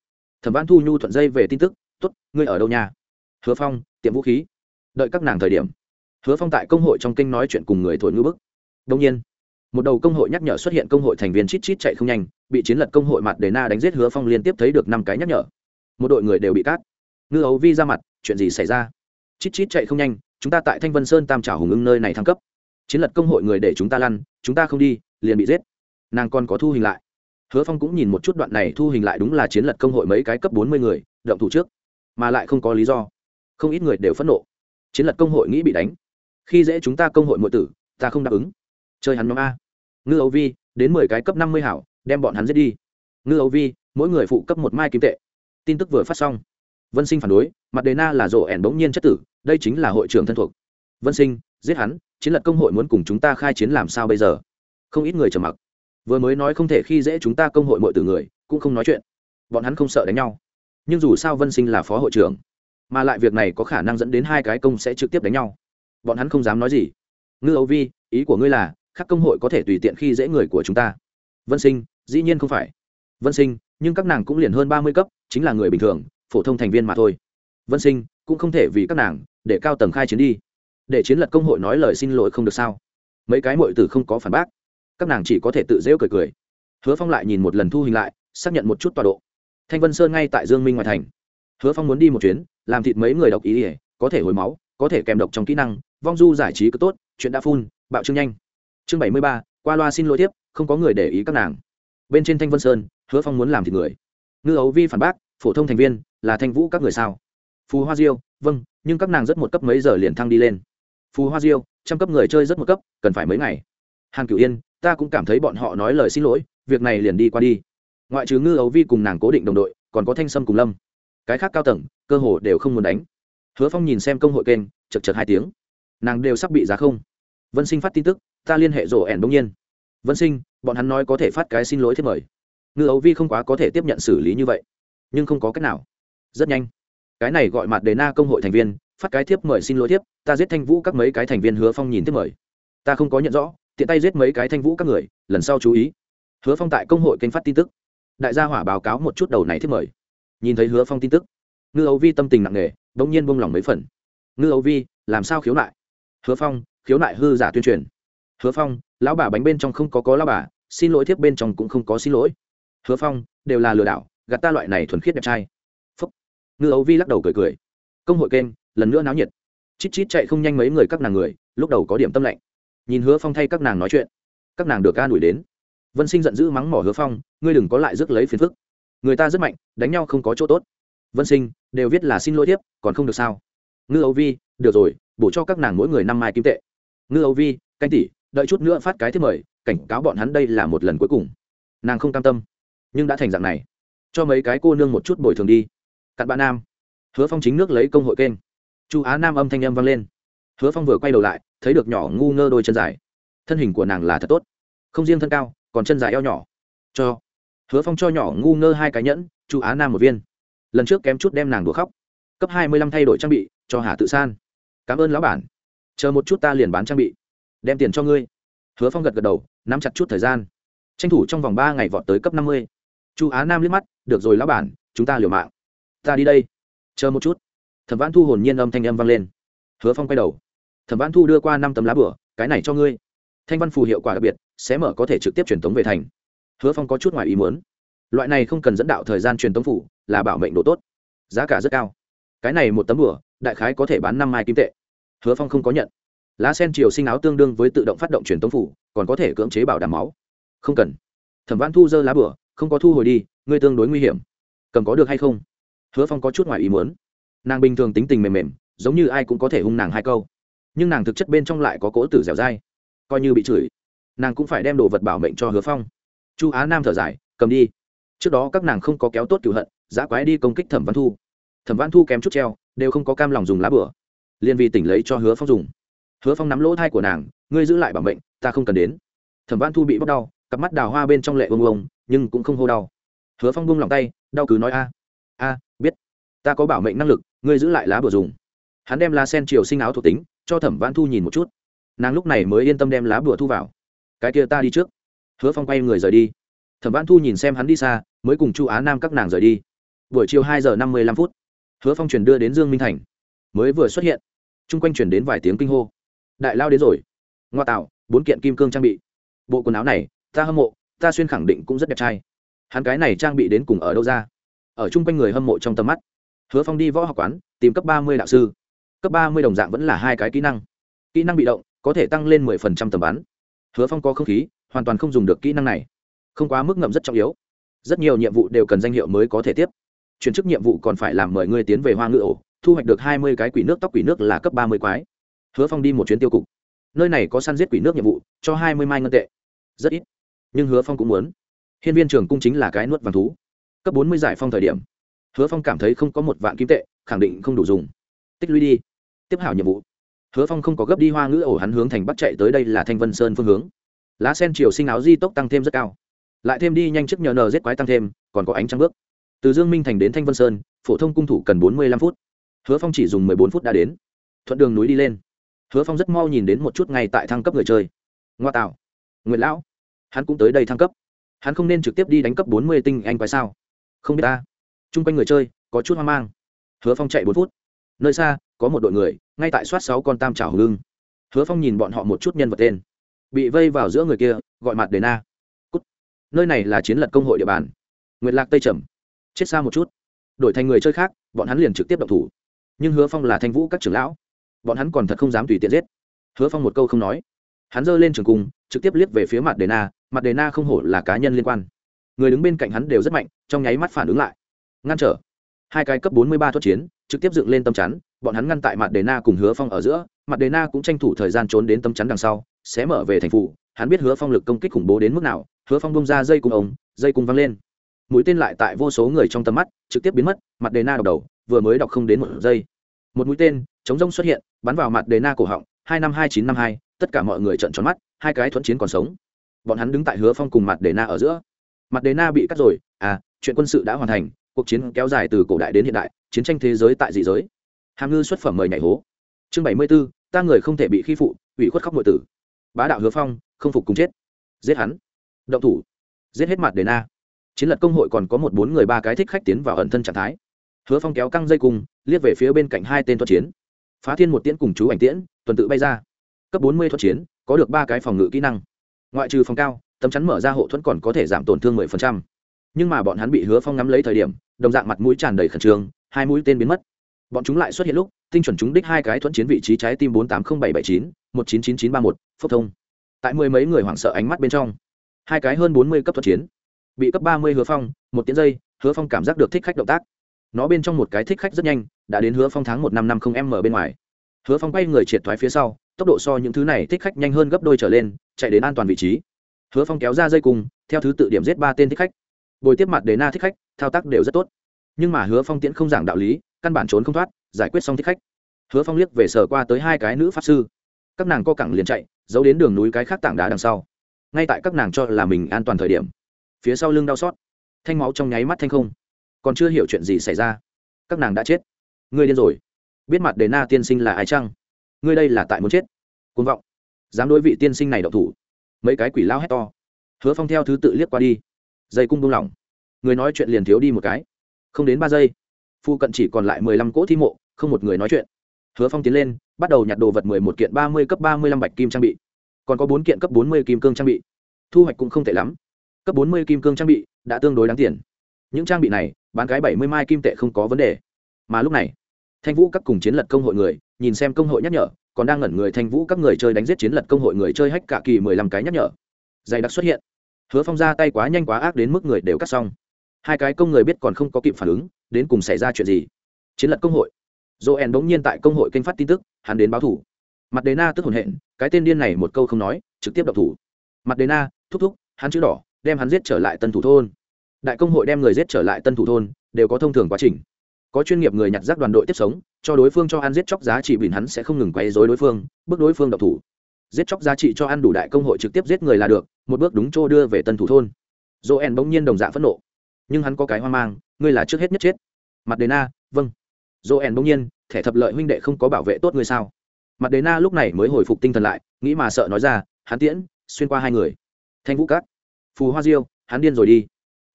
Thẩm văn thu nhu thuận dây về tin tức t ố t ngươi ở đâu nhà hứa phong, tiệm vũ khí. Đợi các nàng thời điểm. Hứa phong tại công hội trong kinh nói chuyện cùng người thổi ngư bức đông nhiên, một đầu công hội nhắc nhở xuất hiện công hội thành viên chít chít chạy không nhanh, bị chiến lật công hội mặt đề na đánh giết hứa phong liên tiếp thấy được năm cái nhắc nhở. Một đội người đều bị cát. Ngư ấu vi ra mặt, chuyện gì xảy ra? Chít chít chạy không nhanh, chúng ta tại thanh vân sơn tam trào hùng ưng nơi này thăng cấp. Chiến lật công hội người để chúng ta lăn, chúng ta không đi, liền bị giết. Nàng còn có thu hình lại. Hứa phong cũng nhìn một chút đoạn này thu hình lại đúng là chiến lật công hội mấy cái cấp bốn mươi người, động thủ trước. Mà lại không có lý do. Không ít người đều phẫn nộ. Chiến lật công hội nghĩ bị đánh. Khi dễ chúng ta công hội mọi tử, ta không đáp ứng chơi hắn nhóm a. Ngư âu vi, đến mười cái cấp năm mươi hảo, đem bọn hắn giết đi. Ngư âu vi, mỗi người phụ cấp một mai kim tệ. Tin tức vừa phát xong. Vân sinh phản đối, mặt đề na là rộ ẻn bỗng nhiên chất tử, đây chính là hội trưởng thân thuộc. Vân sinh, giết hắn, chiến lật công hội muốn cùng chúng ta khai chiến làm sao bây giờ? Không ít người trầm mặc. Vừa mới nói không thể khi dễ chúng ta công hội mọi từ người, cũng không nói chuyện. Bọn hắn không sợ đánh nhau. Nhưng dù sao vân sinh là phó hội trưởng, mà lại việc này có khả năng dẫn đến hai cái công sẽ trực tiếp đánh nhau. Bọn hắn không dám nói gì. Ngư âu vi, ý của ngươi là các công hội có thể tùy tiện khi dễ người của chúng ta. Vân sinh, dĩ nhiên không phải. Vân sinh, nhưng các nàng cũng liền hơn ba mươi cấp, chính là người bình thường, phổ thông thành viên mà thôi. Vân sinh, cũng không thể vì các nàng để cao tầng khai chiến đi. Để chiến lật công hội nói lời xin lỗi không được sao? Mấy cái mội tử không có phản bác. Các nàng chỉ có thể tự rêu cười cười. Hứa phong lại nhìn một lần thu hình lại, xác nhận một chút tọa độ. Thanh vân sơn ngay tại dương minh ngoại thành. Hứa phong muốn đi một chuyến, làm thịt mấy người độc ý ỉa có thể hồi máu, có thể kèm độc trong kỹ năng, vong du giải trí cứ tốt, chuyện đã phun, bạo trương nhanh chương bảy mươi ba, qua loa xin lỗi tiếp, không có người để ý các nàng. Bên trên thanh vân sơn, hứa phong muốn làm thịt người. Ngư ấu vi phản bác, phổ thông thành viên, là thanh vũ các người sao? Phù hoa diêu vâng nhưng các nàng rất một cấp mấy giờ liền thăng đi lên? Phù hoa diêu, trăm cấp người chơi rất một cấp, cần phải mấy ngày? Hàn cửu yên, ta cũng cảm thấy bọn họ nói lời xin lỗi, việc này liền đi qua đi. Ngoại trừ ngư ấu vi cùng nàng cố định đồng đội, còn có thanh sâm cùng lâm. Cái khác cao tầng, cơ hồ đều không muốn đánh. Hứa phong nhìn xem công hội kênh, chật chật hai tiếng. Nàng đều sắp bị giá không. Vân sinh phát tin tức ta liên hệ rổ ẻn đông nhiên. Vân sinh, bọn hắn nói có thể phát cái xin lỗi thiết mời. Ngư ấu vi không quá có thể tiếp nhận xử lý như vậy, nhưng không có cách nào. Rất nhanh. Cái này gọi mặt đề na công hội thành viên, phát cái thiếp mời xin lỗi thiếp, ta giết thanh vũ các mấy cái thành viên hứa phong nhìn thiếp mời. Ta không có nhận rõ, tiện tay giết mấy cái thanh vũ các người, lần sau chú ý. Hứa phong tại công hội kênh phát tin tức. Đại gia hỏa báo cáo một chút đầu này thiếp mời. Nhìn thấy hứa phong tin tức, ngư ấu vi tâm tình nặng nề đ ỗ n g nhiên bông lỏng mấy phần. Ngư ấu vi, làm sao khiếu nại? Hứa phong, khiếu nại hư giả tuyên truyền hứa phong, lão bà bánh bên trong không có có lão bà, xin lỗi thiếp bên trong cũng không có xin lỗi. Hứa phong, đều là lừa đảo, gạt ta loại này thuần khiết đẹp trai. Phúc. Ngư ấu vi lắc đầu cười cười. Công hội kênh, lần nữa náo nhiệt. Chít chít chạy không nhanh mấy người các nàng người, lúc đầu có điểm tâm lạnh. Nhìn hứa phong thay các nàng nói chuyện, các nàng được ca đuổi đến. Vân sinh giận dữ mắng mỏ hứa phong, ngươi đừng có lại rước lấy phiền phức. Người ta rất mạnh, đánh nhau không có chỗ tốt. Vân sinh, đều viết là xin lỗi tiếp còn không được sao? Ngư âu vi, được rồi, bổ cho các nàng mỗi người năm mai kim tệ. Ngư âu vi, canh tỷ đợi chút nữa phát cái thiết mời, cảnh cáo bọn hắn đây là một lần cuối cùng. Nàng không cam tâm, nhưng đã thành dạng này. Cho mấy cái cô nương một chút bồi thường đi. Cặn bạn nam. Hứa phong chính nước lấy công hội kênh. Chu á nam âm thanh âm vang lên. Hứa phong vừa quay đầu lại, thấy được nhỏ ngu ngơ đôi chân dài. Thân hình của nàng là thật tốt. Không riêng thân cao, còn chân dài eo nhỏ. Cho. Hứa phong cho nhỏ ngu ngơ hai cái nhẫn, chu á nam một viên. Lần trước kém chút đem nàng đùa khóc. Cấp hai mươi lăm thay đổi trang bị, cho hà tự san. Cảm ơn lão bản. Chờ một chút ta liền bán trang bị đem tiền cho ngươi. Hứa phong gật gật đầu, nắm chặt chút thời gian. Tranh thủ trong vòng ba ngày vọt tới cấp năm mươi. Chu á nam liếc mắt, được rồi lão bản, chúng ta liều mạng. Ta đi đây. Chờ một chút. Thẩm văn thu hồn nhiên âm thanh âm vang lên. Hứa phong quay đầu. Thẩm văn thu đưa qua năm tấm lá bửa, cái này cho ngươi. Thanh văn phù hiệu quả đặc biệt sẽ mở có thể trực tiếp truyền tống về thành. Hứa phong có chút ngoài ý muốn. Loại này không cần dẫn đạo thời gian truyền tống phủ là bảo mệnh độ tốt. Giá cả rất cao. Cái này một tấm bửa, đại khái có thể bán năm mai kim tệ. Hứa phong không có nhận lá sen chiều sinh áo tương đương với tự động phát động truyền tống phủ, còn có thể cưỡng chế bảo đảm máu. Không cần. Thẩm văn thu dơ lá bửa không có thu hồi đi, ngươi tương đối nguy hiểm. Cầm có được hay không? Hứa phong có chút ngoài ý muốn. Nàng bình thường tính tình mềm mềm, giống như ai cũng có thể hung nàng hai câu. Nhưng nàng thực chất bên trong lại có cỗ tử dẻo dai. Coi như bị chửi, nàng cũng phải đem đồ vật bảo mệnh cho hứa phong. Chu á nam thở dài, cầm đi. Trước đó các nàng không có kéo tốt cửu hận giã quái đi công kích thẩm văn thu. Thẩm văn thu kém chút treo, đều không có cam lòng dùng lá bửa liền vì tỉnh lấy cho hứa phong dùng hứa phong nắm lỗ thai của nàng, ngươi giữ lại bảo mệnh, ta không cần đến. Thẩm văn thu bị bóc đau, cặp mắt đào hoa bên trong lệ bông bông nhưng cũng không hô đau. Hứa phong bung lòng tay, đau cứ nói, a a, biết, ta có bảo mệnh năng lực, ngươi giữ lại lá bừa dùng. Hắn đem lá sen chiều sinh áo thuộc tính, cho thẩm văn thu nhìn một chút. Nàng lúc này mới yên tâm đem lá bừa thu vào. Cái kia ta đi trước. Hứa phong quay người rời đi. Thẩm văn thu nhìn xem hắn đi xa, mới cùng chu á nam các nàng rời đi. Buổi chiều hai giờ năm mươi lăm phút, hứa phong chuyển đưa đến dương minh thành, mới vừa xuất hiện. Chung quanh chuyển đến vài tiếng kinh hô đại lao đến rồi. Ngoa tạo, bốn kiện kim cương trang bị. Bộ quần áo này, ta hâm mộ, ta xuyên khẳng định cũng rất đẹp trai. Hắn cái này trang bị đến cùng ở đâu ra? Ở chung quanh người hâm mộ trong tầm mắt. Hứa phong đi võ học quán, tìm cấp ba mươi đạo sư. Cấp ba mươi đồng dạng vẫn là hai cái kỹ năng. Kỹ năng bị động, có thể tăng lên mười phần trăm tầm bắn. Hứa phong có không khí, hoàn toàn không dùng được kỹ năng này. Không quá mức ngậm rất trọng yếu. Rất nhiều nhiệm vụ đều cần danh hiệu mới có thể tiếp. Chuyển chức nhiệm vụ còn phải làm mời ngươi tiến về hoa ngự ổ, thu hoạch được hai mươi cái quỷ nước tóc quỷ nước là cấp ba mươi quái hứa phong đi một chuyến tiêu cục. Nơi này có săn giết quỷ nước nhiệm vụ, cho hai mươi mai ngân tệ. Rất ít, nhưng hứa phong cũng muốn. Hiên viên trường cung chính là cái nuốt vàng thú. Cấp bốn mươi giải phong thời điểm, hứa phong cảm thấy không có một vạn kim tệ, khẳng định không đủ dùng. Tích lũy đi, tiếp hảo nhiệm vụ. Hứa phong không có gấp đi hoa ngữ ổ hắn hướng thành bắt chạy tới đây là thanh vân sơn phương hướng. Lá sen chiều sinh áo di tốc tăng thêm rất cao. Lại thêm đi nhanh trước nhờ nờ giết quái tăng thêm, còn có ánh trăng bước. Từ dương minh thành đến thanh vân sơn, phổ thông cung thủ cần bốn mươi lăm phút. Hứa phong chỉ dùng mười bốn phút đã đến. Thuận đường núi đi lên hứa phong rất mau nhìn đến một chút ngay tại thăng cấp người chơi. Ngoa tạo. Nguyệt lão. Hắn cũng tới đây thăng cấp. Hắn không nên trực tiếp đi đánh cấp bốn mươi tinh anh quái sao? Không biết ta. T r u n g quanh người chơi, có chút hoang mang. Hứa phong chạy bốn phút. Nơi xa, có một đội người, ngay tại soát sáu con tam trào hưng hứa phong nhìn bọn họ một chút nhân vật tên. Bị vây vào giữa người kia, gọi mặt đề na Cút. nơi này là chiến lật công hội địa bàn. Nguyệt lạc tây trầm. Chết xa một chút. Đổi thành người chơi khác, bọn hắn liền trực tiếp động thủ. Nhưng hứa phong là thanh vũ các trưởng lão bọn hắn còn thật không dám tùy tiện giết. Hứa phong một câu không nói. Hắn giơ lên trường cung, trực tiếp liếc về phía mặt đề na mặt đề na không hổ là cá nhân liên quan. Người đứng bên cạnh hắn đều rất mạnh, trong nháy mắt phản ứng lại. Ngăn trở. Hai cái cấp bốn mươi ba thuất chiến, trực tiếp dựng lên tâm chắn, bọn hắn ngăn tại mặt đề na cùng hứa phong ở giữa, mặt đề na cũng tranh thủ thời gian trốn đến tâm chắn đằng sau, sẽ mở về thành phủ, hắn biết hứa phong lực công kích khủng bố đến mức nào, hứa phong bông ra dây cung ống, dây cung văng lên. Mũi tên lại tại vô số người trong tầm mắt, trực tiếp biến mất, mặt đề na đọc đầu, vừa mới đọc không đến một giây. Một mũi tên chống rông xuất hiện, bắn vào mặt đề na cổ họng, hai năm hai chín năm hai, tất cả mọi người trợn tròn mắt, hai cái thuận chiến còn sống. Bọn hắn đứng tại hứa phong cùng mặt đề na ở giữa. Mặt đề na bị cắt rồi à chuyện quân sự đã hoàn thành, cuộc chiến kéo dài từ cổ đại đến hiện đại, chiến tranh thế giới tại dị giới. Hàm ngư xuất phẩm mời nhảy hố. Chương bảy mươi b ố ta người không thể bị khi phụ, ủy khuất khóc nội tử. Bá đạo hứa phong, không phục cùng chết. Giết hắn. Động thủ. Giết hết mặt đề na. Chiến lật công hội còn có một bốn người ba cái thích khách tiến vào ẩn thân trạng thái. Hứa phong kéo căng dây cung, liếc về phía bên cạnh hai tên thuật chiến phá thiên một tiễn cùng chú ảnh tiễn, tuần tự bay ra. Cấp bốn mươi thuật chiến, có được ba cái phòng ngự kỹ năng. Ngoại trừ phòng cao, tấm chắn mở ra hộ thuẫn còn có thể giảm tổn thương mười phần trăm. Nhưng mà bọn hắn bị hứa phong ngắm lấy thời điểm, đồng dạng mặt mũi tràn đầy khẩn trương, hai mũi tên biến mất. Bọn chúng lại xuất hiện lúc, tinh chuẩn chúng đích hai cái thuẫn chiến vị trí trái tim bốn tám không bảy bảy chín, một chín chín chín ba một, phốc thông. Tại mười mấy người hoảng sợ ánh mắt bên trong, hai cái hơn bốn mươi cấp thuẫn chiến, bị cấp ba mươi hứa phong, một tiếng giây hứa phong cảm giác được thích khách động tác nó bên trong một cái thích khách rất nhanh, đã đến hứa phong tháng một năm năm không m bên ngoài. Hứa phong bay người triệt thoái phía sau, tốc độ so những thứ này thích khách nhanh hơn gấp đôi trở lên, chạy đến an toàn vị trí. Hứa phong kéo ra dây cùng theo thứ tự điểm giết ba tên thích khách. Bồi tiếp mặt đề na thích khách, thao tác đều rất tốt. Nhưng mà hứa phong tiễn không giảng đạo lý, căn bản trốn không thoát, giải quyết xong thích khách. Hứa phong liếc về sở qua tới hai cái nữ pháp sư. Các nàng co cẳng liền chạy, giấu đến đường núi cái khác tảng đá đằng sau. Ngay tại các nàng cho là mình an toàn thời điểm, phía sau lưng đau xót. Thanh máu trong nháy mắt thanh không còn chưa hiểu chuyện gì xảy ra. Các nàng đã chết. Ngươi điên rồi. Biết mặt đề na tiên sinh là ai chăng? Ngươi đây là tại muốn chết. Côn vọng. Dám đối vị tiên sinh này đậu thủ. Mấy cái quỷ lao hét to. Hứa phong theo thứ tự liếc qua đi. Dây cung buông lỏng. Người nói chuyện liền thiếu đi một cái. Không đến ba giây, phu cận chỉ còn lại mười lăm cỗ thi mộ, không một người nói chuyện. Hứa phong tiến lên, bắt đầu nhặt đồ vật mười một kiện ba mươi cấp ba mươi lăm bạch kim trang bị. Còn có bốn kiện cấp bốn mươi kim cương trang bị. Thu hoạch cũng không tệ lắm. Cấp bốn mươi kim cương trang bị đã tương đối đáng tiền. Những trang bị này bán cái bảy mươi mai kim tệ không có vấn đề. Mà lúc này, thanh vũ các cùng chiến lật công hội người, nhìn xem công hội nhắc nhở, còn đang ngẩn người thanh vũ các người chơi đánh giết chiến lật công hội người chơi hách cả kỳ mười lăm cái nhắc nhở. Dày đặc xuất hiện. Hứa phong ra tay quá nhanh quá ác đến mức người đều cắt xong. Hai cái công người biết còn không có kịp phản ứng, đến cùng xảy ra chuyện gì? Chiến lật công hội. Joel bỗng nhiên tại công hội kênh phát tin tức, hắn đến báo thủ. Mặt đề na tức hồn hện, cái tên điên này một câu không nói, trực tiếp đập thủ. Mặt đề na thúc thúc, hắn chữ đỏ, đem hắn giết trở lại tân thủ thôn đại công hội đem người giết trở lại tân thủ thôn, đều có thông thường quá trình. Có chuyên nghiệp người nhặt rác đoàn đội tiếp sống, cho đối phương cho ăn giết chóc giá trị bình hắn sẽ không ngừng quấy dối đối phương bước đối phương độc thủ. Giết chóc giá trị cho ăn đủ đại công hội trực tiếp giết người là được, một bước đúng chỗ đưa về tân thủ thôn. Joel bỗng nhiên đồng dạng phẫn nộ. Nhưng hắn có cái hoang mang, ngươi là trước hết nhất chết. Mặt đề na vâng. Joel bỗng nhiên, thẻ thập lợi huynh đệ không có bảo vệ tốt ngươi sao? Mặt đề na lúc này mới hồi phục tinh thần lại, nghĩ mà sợ nói ra, hắn tiễn, xuyên qua hai người. Thanh vũ cát, phù hoa diêu, hắn điên rồi đi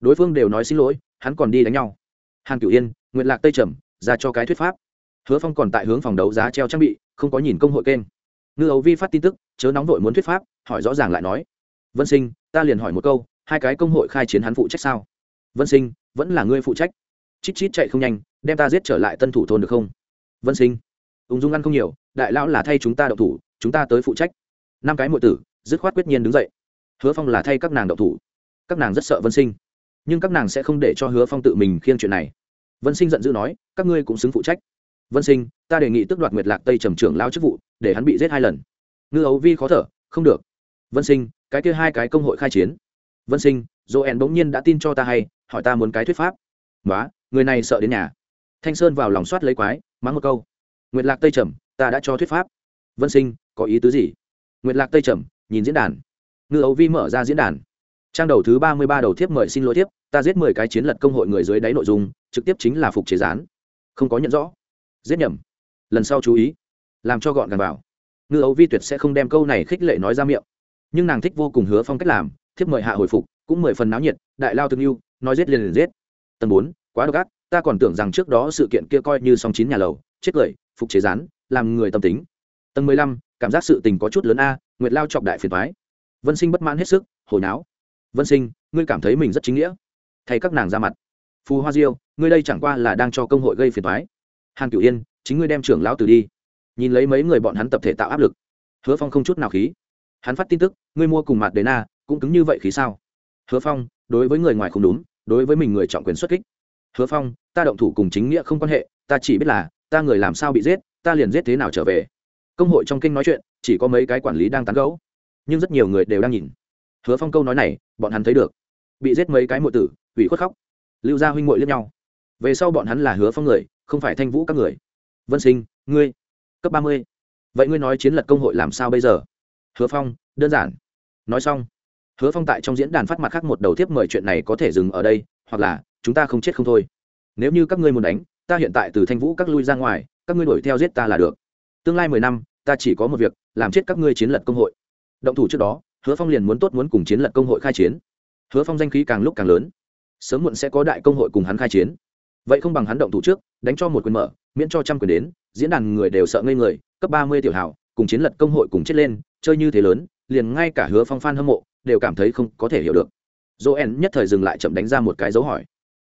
đối phương đều nói xin lỗi, hắn còn đi đánh nhau. Hàn cửu yên nguyện lạc tây trầm, ra cho cái thuyết pháp. Hứa phong còn tại hướng phòng đấu giá treo trang bị, không có nhìn công hội kênh. Ngư ấu vi phát tin tức, chớ nóng vội muốn thuyết pháp, hỏi rõ ràng lại nói. Vân sinh, ta liền hỏi một câu, hai cái công hội khai chiến hắn phụ trách sao? Vân sinh, vẫn là ngươi phụ trách. Chít chít chạy không nhanh, đem ta giết trở lại tân thủ thôn được không? Vân sinh, ung dung ăn không nhiều, đại lão là thay chúng ta đậu thủ, chúng ta tới phụ trách. Năm cái mọi tử, dứt khoát quyết nhiên đứng dậy. Hứa phong là thay các nàng đậu thủ. Các nàng rất sợ vân sinh nhưng các nàng sẽ không để cho hứa phong tự mình khiêng chuyện này. Vân sinh giận dữ nói, các ngươi cũng xứng phụ trách. Vân sinh, ta đề nghị tước đoạt nguyệt lạc tây trầm trưởng lao chức vụ, để hắn bị giết hai lần. Ngư ấu vi khó thở, không được. Vân sinh, cái kia hai cái công hội khai chiến. Vân sinh joel bỗng nhiên đã tin cho ta hay, hỏi ta muốn cái thuyết pháp. Nói người này sợ đến nhà. Thanh sơn vào lòng soát lấy quái, mắng một câu. Nguyệt lạc tây trầm, ta đã cho thuyết pháp. Vân sinh, có ý tứ gì? Nguyệt lạc tây trầm, nhìn diễn đàn. Ngư ấu vi mở ra diễn đàn trang đầu thứ ba mươi ba đầu thiếp mời xin lỗi thiếp, ta giết mười cái chiến lật công hội người dưới đáy nội dung, trực tiếp chính là phục chế gián. Không có nhận rõ. Giết nhầm. Lần sau chú ý. Làm cho gọn gàng vào. Ngư ấu vi tuyệt sẽ không đem câu này khích lệ nói ra miệng. Nhưng nàng thích vô cùng hứa phong cách làm, thiếp mời hạ hồi phục, cũng mười phần náo nhiệt, đại lao thương yêu, nói giết liền liền giết. Tầng bốn, quá độc ác, ta còn tưởng rằng trước đó sự kiện kia coi như song chín nhà lầu, chết cười, phục chế rán làm người tâm tính. Tầng mười lăm, cảm giác sự tình có chút lớn a, nguyệt lao chọc đại phiền thoái vân sinh bất mãn hết sức, hồi náo vân sinh, ngươi cảm thấy mình rất chính nghĩa. Thay các nàng ra mặt. Phù hoa diêu, ngươi đây chẳng qua là đang cho công hội gây phiền thoái hàn cửu yên, chính ngươi đem trưởng lão từ đi. Nhìn lấy mấy người bọn hắn tập thể tạo áp lực. Hứa phong không chút nào khí. Hắn phát tin tức, ngươi mua cùng mặt đế na, cũng cứng như vậy khí sao? Hứa phong, đối với người ngoài không đúng, đối với mình người trọng quyền xuất kích. Hứa phong, ta động thủ cùng chính nghĩa không quan hệ, ta chỉ biết là, ta người làm sao bị giết, ta liền giết thế nào trở về. Công hội trong kinh nói chuyện, chỉ có mấy cái quản lý đang tán gẫu. Nhưng rất nhiều người đều đang nhìn hứa phong câu nói này, bọn hắn thấy được. Bị giết mấy cái mộ tử, ủy khuất khóc. Lưu gia huynh ngội lẫn nhau. Về sau bọn hắn là hứa phong người, không phải thanh vũ các người. Vân sinh, ngươi, cấp ba mươi. Vậy ngươi nói chiến lật công hội làm sao bây giờ? Hứa phong, đơn giản. Nói xong, hứa phong tại trong diễn đàn phát mặt khác một đầu tiếp mời chuyện này có thể dừng ở đây, hoặc là, chúng ta không chết không thôi. Nếu như các ngươi muốn đánh, ta hiện tại từ thanh vũ các lui ra ngoài, các ngươi đuổi theo giết ta là được. Tương lai mười năm, ta chỉ có một việc, làm chết các ngươi chiến lật công hội. Động thủ trước đó hứa phong liền muốn tốt muốn cùng chiến lật công hội khai chiến. Hứa phong danh khí càng lúc càng lớn. Sớm muộn sẽ có đại công hội cùng hắn khai chiến. Vậy không bằng hắn động thủ trước, đánh cho một quyền mở, miễn cho trăm quyền đến, diễn đàn người đều sợ ngây người, cấp ba mươi tiểu hảo cùng chiến lật công hội cùng chết lên, chơi như thế lớn, liền ngay cả hứa phong phan hâm mộ, đều cảm thấy không có thể hiểu được. Joel nhất thời dừng lại chậm đánh ra một cái dấu hỏi.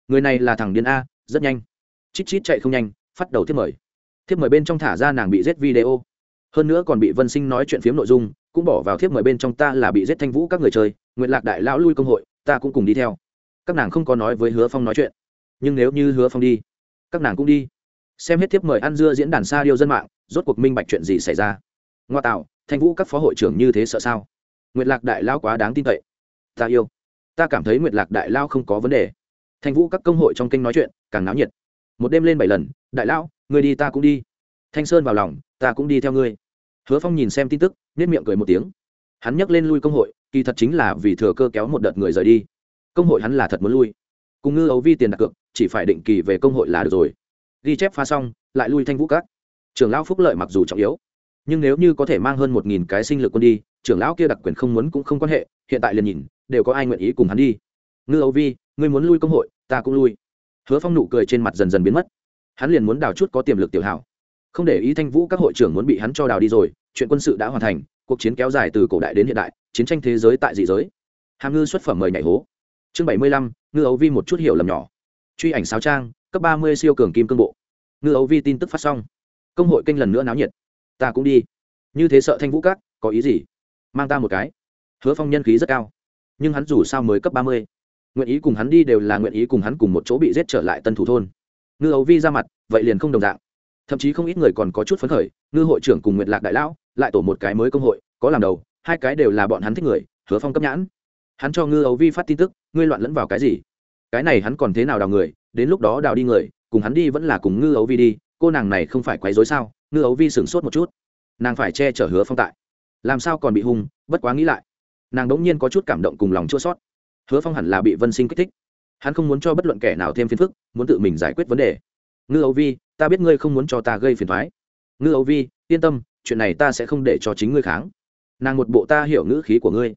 Người này là thằng điên a, rất nhanh. Chít chít chạy không nhanh, phát đầu thiếp mời. Thiếp mời bên trong thả ra nàng bị giết video. Hơn nữa còn bị vân sinh nói chuyện phiếm nội dung cũng bỏ vào thiếp mời bên trong ta là bị giết thanh vũ các người chơi, nguyện lạc đại lão lui công hội, ta cũng cùng đi theo. Các nàng không có nói với hứa phong nói chuyện, nhưng nếu như hứa phong đi, các nàng cũng đi. Xem hết thiếp mời ăn dưa diễn đàn xa điêu dân mạng, rốt cuộc minh bạch chuyện gì xảy ra. Ngoa tạo, thanh vũ các phó hội trưởng như thế sợ sao? Nguyệt lạc đại lao quá đáng tin cậy. Ta yêu. Ta cảm thấy nguyệt lạc đại lao không có vấn đề. Thanh vũ các công hội trong kênh nói chuyện, càng náo nhiệt. Một đêm lên bảy lần, đại lão, người đi ta cũng đi. Thanh sơn vào lòng, ta cũng đi theo ngươi hứa phong nhìn xem tin tức nết miệng cười một tiếng. Hắn nhấc lên lui công hội, kỳ thật chính là vì thừa cơ kéo một đợt người rời đi. Công hội hắn là thật muốn lui. Cùng ngư ấu vi tiền đặt cược, chỉ phải định kỳ về công hội là được rồi. Ghi chép pha xong, lại lui thanh vũ các. Trưởng lão phúc lợi mặc dù trọng yếu, nhưng nếu như có thể mang hơn một nghìn cái sinh lực quân đi, trưởng lão kia đặc quyền không muốn cũng không quan hệ, hiện tại liền nhìn, đều có ai nguyện ý cùng hắn đi. Ngư ấu vi, ngươi muốn lui công hội, ta cũng lui. Hứa phong nụ cười trên mặt dần dần biến mất. Hắn liền muốn đào chút có tiềm lực tiểu hảo không để ý thanh vũ các hội trưởng muốn bị hắn cho đào đi rồi, chuyện quân sự đã hoàn thành, cuộc chiến kéo dài từ cổ đại đến hiện đại, chiến tranh thế giới tại dị giới. Hàm ngư xuất phẩm mời nhảy hố. Chương bảy mươi lăm, ngư ấu vi một chút hiểu lầm nhỏ. Truy ảnh sáo trang, cấp ba mươi siêu cường kim cương bộ. Ngư ấu vi tin tức phát xong. Công hội kênh lần nữa náo nhiệt. Ta cũng đi. Như thế sợ thanh vũ các, có ý gì? Mang ta một cái. Hứa phong nhân khí rất cao. Nhưng hắn dù sao mới cấp ba mươi. Nguyện ý cùng hắn đi đều là nguyện ý cùng hắn cùng một chỗ bị giết trở lại tân thủ thôn. Ngư ấu vi ra mặt, vậy liền không đồng dạng thậm chí không ít người còn có chút phấn khởi, ngư hội trưởng cùng nguyệt lạc đại lão lại tổ một cái mới công hội, có làm đầu, hai cái đều là bọn hắn thích người, hứa phong cấp nhãn. Hắn cho ngư ấu vi phát tin tức, ngươi loạn lẫn vào cái gì? Cái này hắn còn thế nào đào người, đến lúc đó đào đi người, cùng hắn đi vẫn là cùng ngư ấu vi đi, cô nàng này không phải quấy dối sao? Ngư ấu vi sửng sốt một chút. Nàng phải che chở hứa phong tại. Làm sao còn bị hung, bất quá nghĩ lại. Nàng đ ỗ n g nhiên có chút cảm động cùng lòng chua sót hứa phong hẳn là bị vân sinh kích thích. Hắn không muốn cho bất luận kẻ nào thêm phiền phức, muốn tự mình giải quyết vấn đề. Ngư ấu vi ta biết ngươi không muốn cho ta gây phiền thoái. Ngư Âu vi, yên tâm, chuyện này ta sẽ không để cho chính ngươi kháng. Nàng một bộ ta hiểu ngữ khí của ngươi.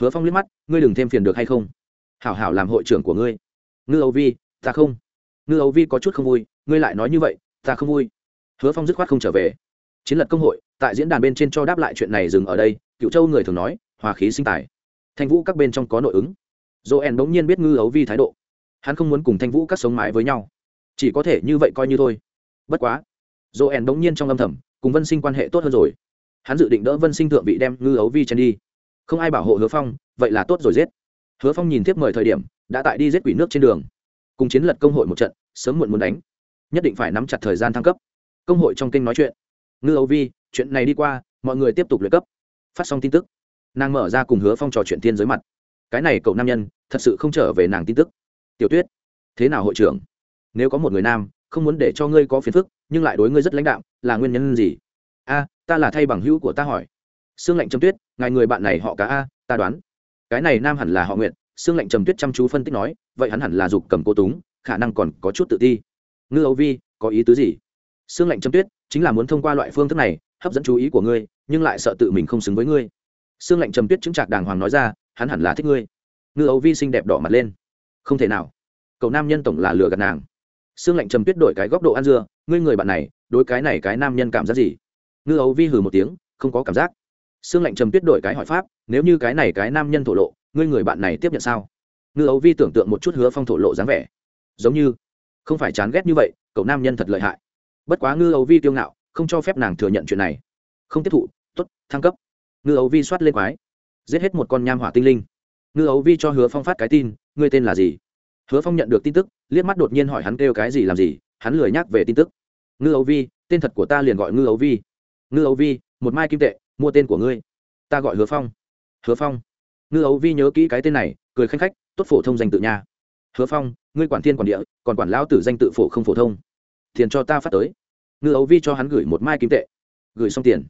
Hứa phong liếc mắt, ngươi đừng thêm phiền được hay không? Hảo hảo làm hội trưởng của ngươi. Ngư Âu vi, ta không. Ngư Âu vi có chút không vui, ngươi lại nói như vậy, ta không vui. Hứa phong dứt khoát không trở về. Chiến lật công hội, tại diễn đàn bên trên cho đáp lại chuyện này dừng ở đây, cựu châu người thường nói, hòa khí sinh tài. Thanh vũ các bên trong có nội ứng. Joel bỗng nhiên biết ngư ấu vi thái độ. Hắn không muốn cùng thanh vũ các sống mãi với nhau. Chỉ có thể như vậy coi như thôi bất quá, joel bỗng nhiên trong âm thầm, cùng vân sinh quan hệ tốt hơn rồi. Hắn dự định đỡ vân sinh thượng vị đem ngư ấu vi chen đi. Không ai bảo hộ hứa phong, vậy là tốt rồi giết. Hứa phong nhìn tiếp mời thời điểm, đã tại đi giết quỷ nước trên đường. Cùng chiến lật công hội một trận, sớm muộn muốn đánh. Nhất định phải nắm chặt thời gian thăng cấp. Công hội trong kênh nói chuyện. Ngư ấu vi, chuyện này đi qua, mọi người tiếp tục luyện cấp. Phát xong tin tức, nàng mở ra cùng hứa phong trò chuyện thiên giới mặt. Cái này cậu nam nhân, thật sự không trở về nàng tin tức. Tiểu tuyết, thế nào hội trưởng? Nếu có một người nam không muốn để cho ngươi có phiền phức, nhưng lại đối ngươi rất lãnh đạo, là nguyên nhân gì? A, ta là thay bằng hữu của ta hỏi. Sương lạnh trầm tuyết, ngài người bạn này họ cả a, ta đoán. Cái này nam hẳn là họ nguyện sương lạnh trầm tuyết chăm chú phân tích nói, vậy hắn hẳn là dục cầm cô túng, khả năng còn có chút tự ti. Ngư âu vi, có ý tứ gì? Sương lạnh trầm tuyết, chính là muốn thông qua loại phương thức này, hấp dẫn chú ý của ngươi, nhưng lại sợ tự mình không xứng với ngươi. Sương lạnh trầm tuyết chứng trạc đàng hoàng nói ra, hắn hẳn là thích ngươi. Ngư âu vi xinh đẹp đỏ mặt lên. Không thể nào. Cậu nam nhân tổng là lừa gạt nàng sương lạnh trầm tuyết đổi cái góc độ ăn dưa, ngươi người bạn này, đối cái này cái nam nhân cảm giác gì? Ngư âu vi hừ một tiếng, không có cảm giác. Sương lạnh trầm tuyết đổi cái hỏi pháp, nếu như cái này cái nam nhân thổ lộ, ngươi người bạn này tiếp nhận sao? Ngư ấu vi tưởng tượng một chút hứa phong thổ lộ dáng vẻ. Giống như, không phải chán ghét như vậy, cậu nam nhân thật lợi hại. Bất quá ngư ấu vi tiêu ngạo, không cho phép nàng thừa nhận chuyện này. Không tiếp thụ t ố t thăng cấp. Ngư ấu vi soát lên quái. Giết hết một con nham hỏa tinh linh. Ngư ấu vi cho hứa phong phát cái tin, ngươi tên là gì? Hứa phong nhận được tin tức, liếc mắt đột nhiên hỏi hắn kêu cái gì làm gì, hắn lười nhắc về tin tức. Ngư ấu vi, tên thật của ta liền gọi ngư ấu vi. Ngư ấu vi, một mai kim tệ, mua tên của ngươi. Ta gọi hứa phong. Hứa phong. Ngư ấu vi nhớ kỹ cái tên này, cười khanh khách, tốt phổ thông danh tự nha. Hứa phong, ngươi quản thiên quản địa, còn quản lão tử danh tự phổ không phổ thông. Tiền cho ta phát tới. Ngư ấu vi cho hắn gửi một mai kim tệ. Gửi xong tiền.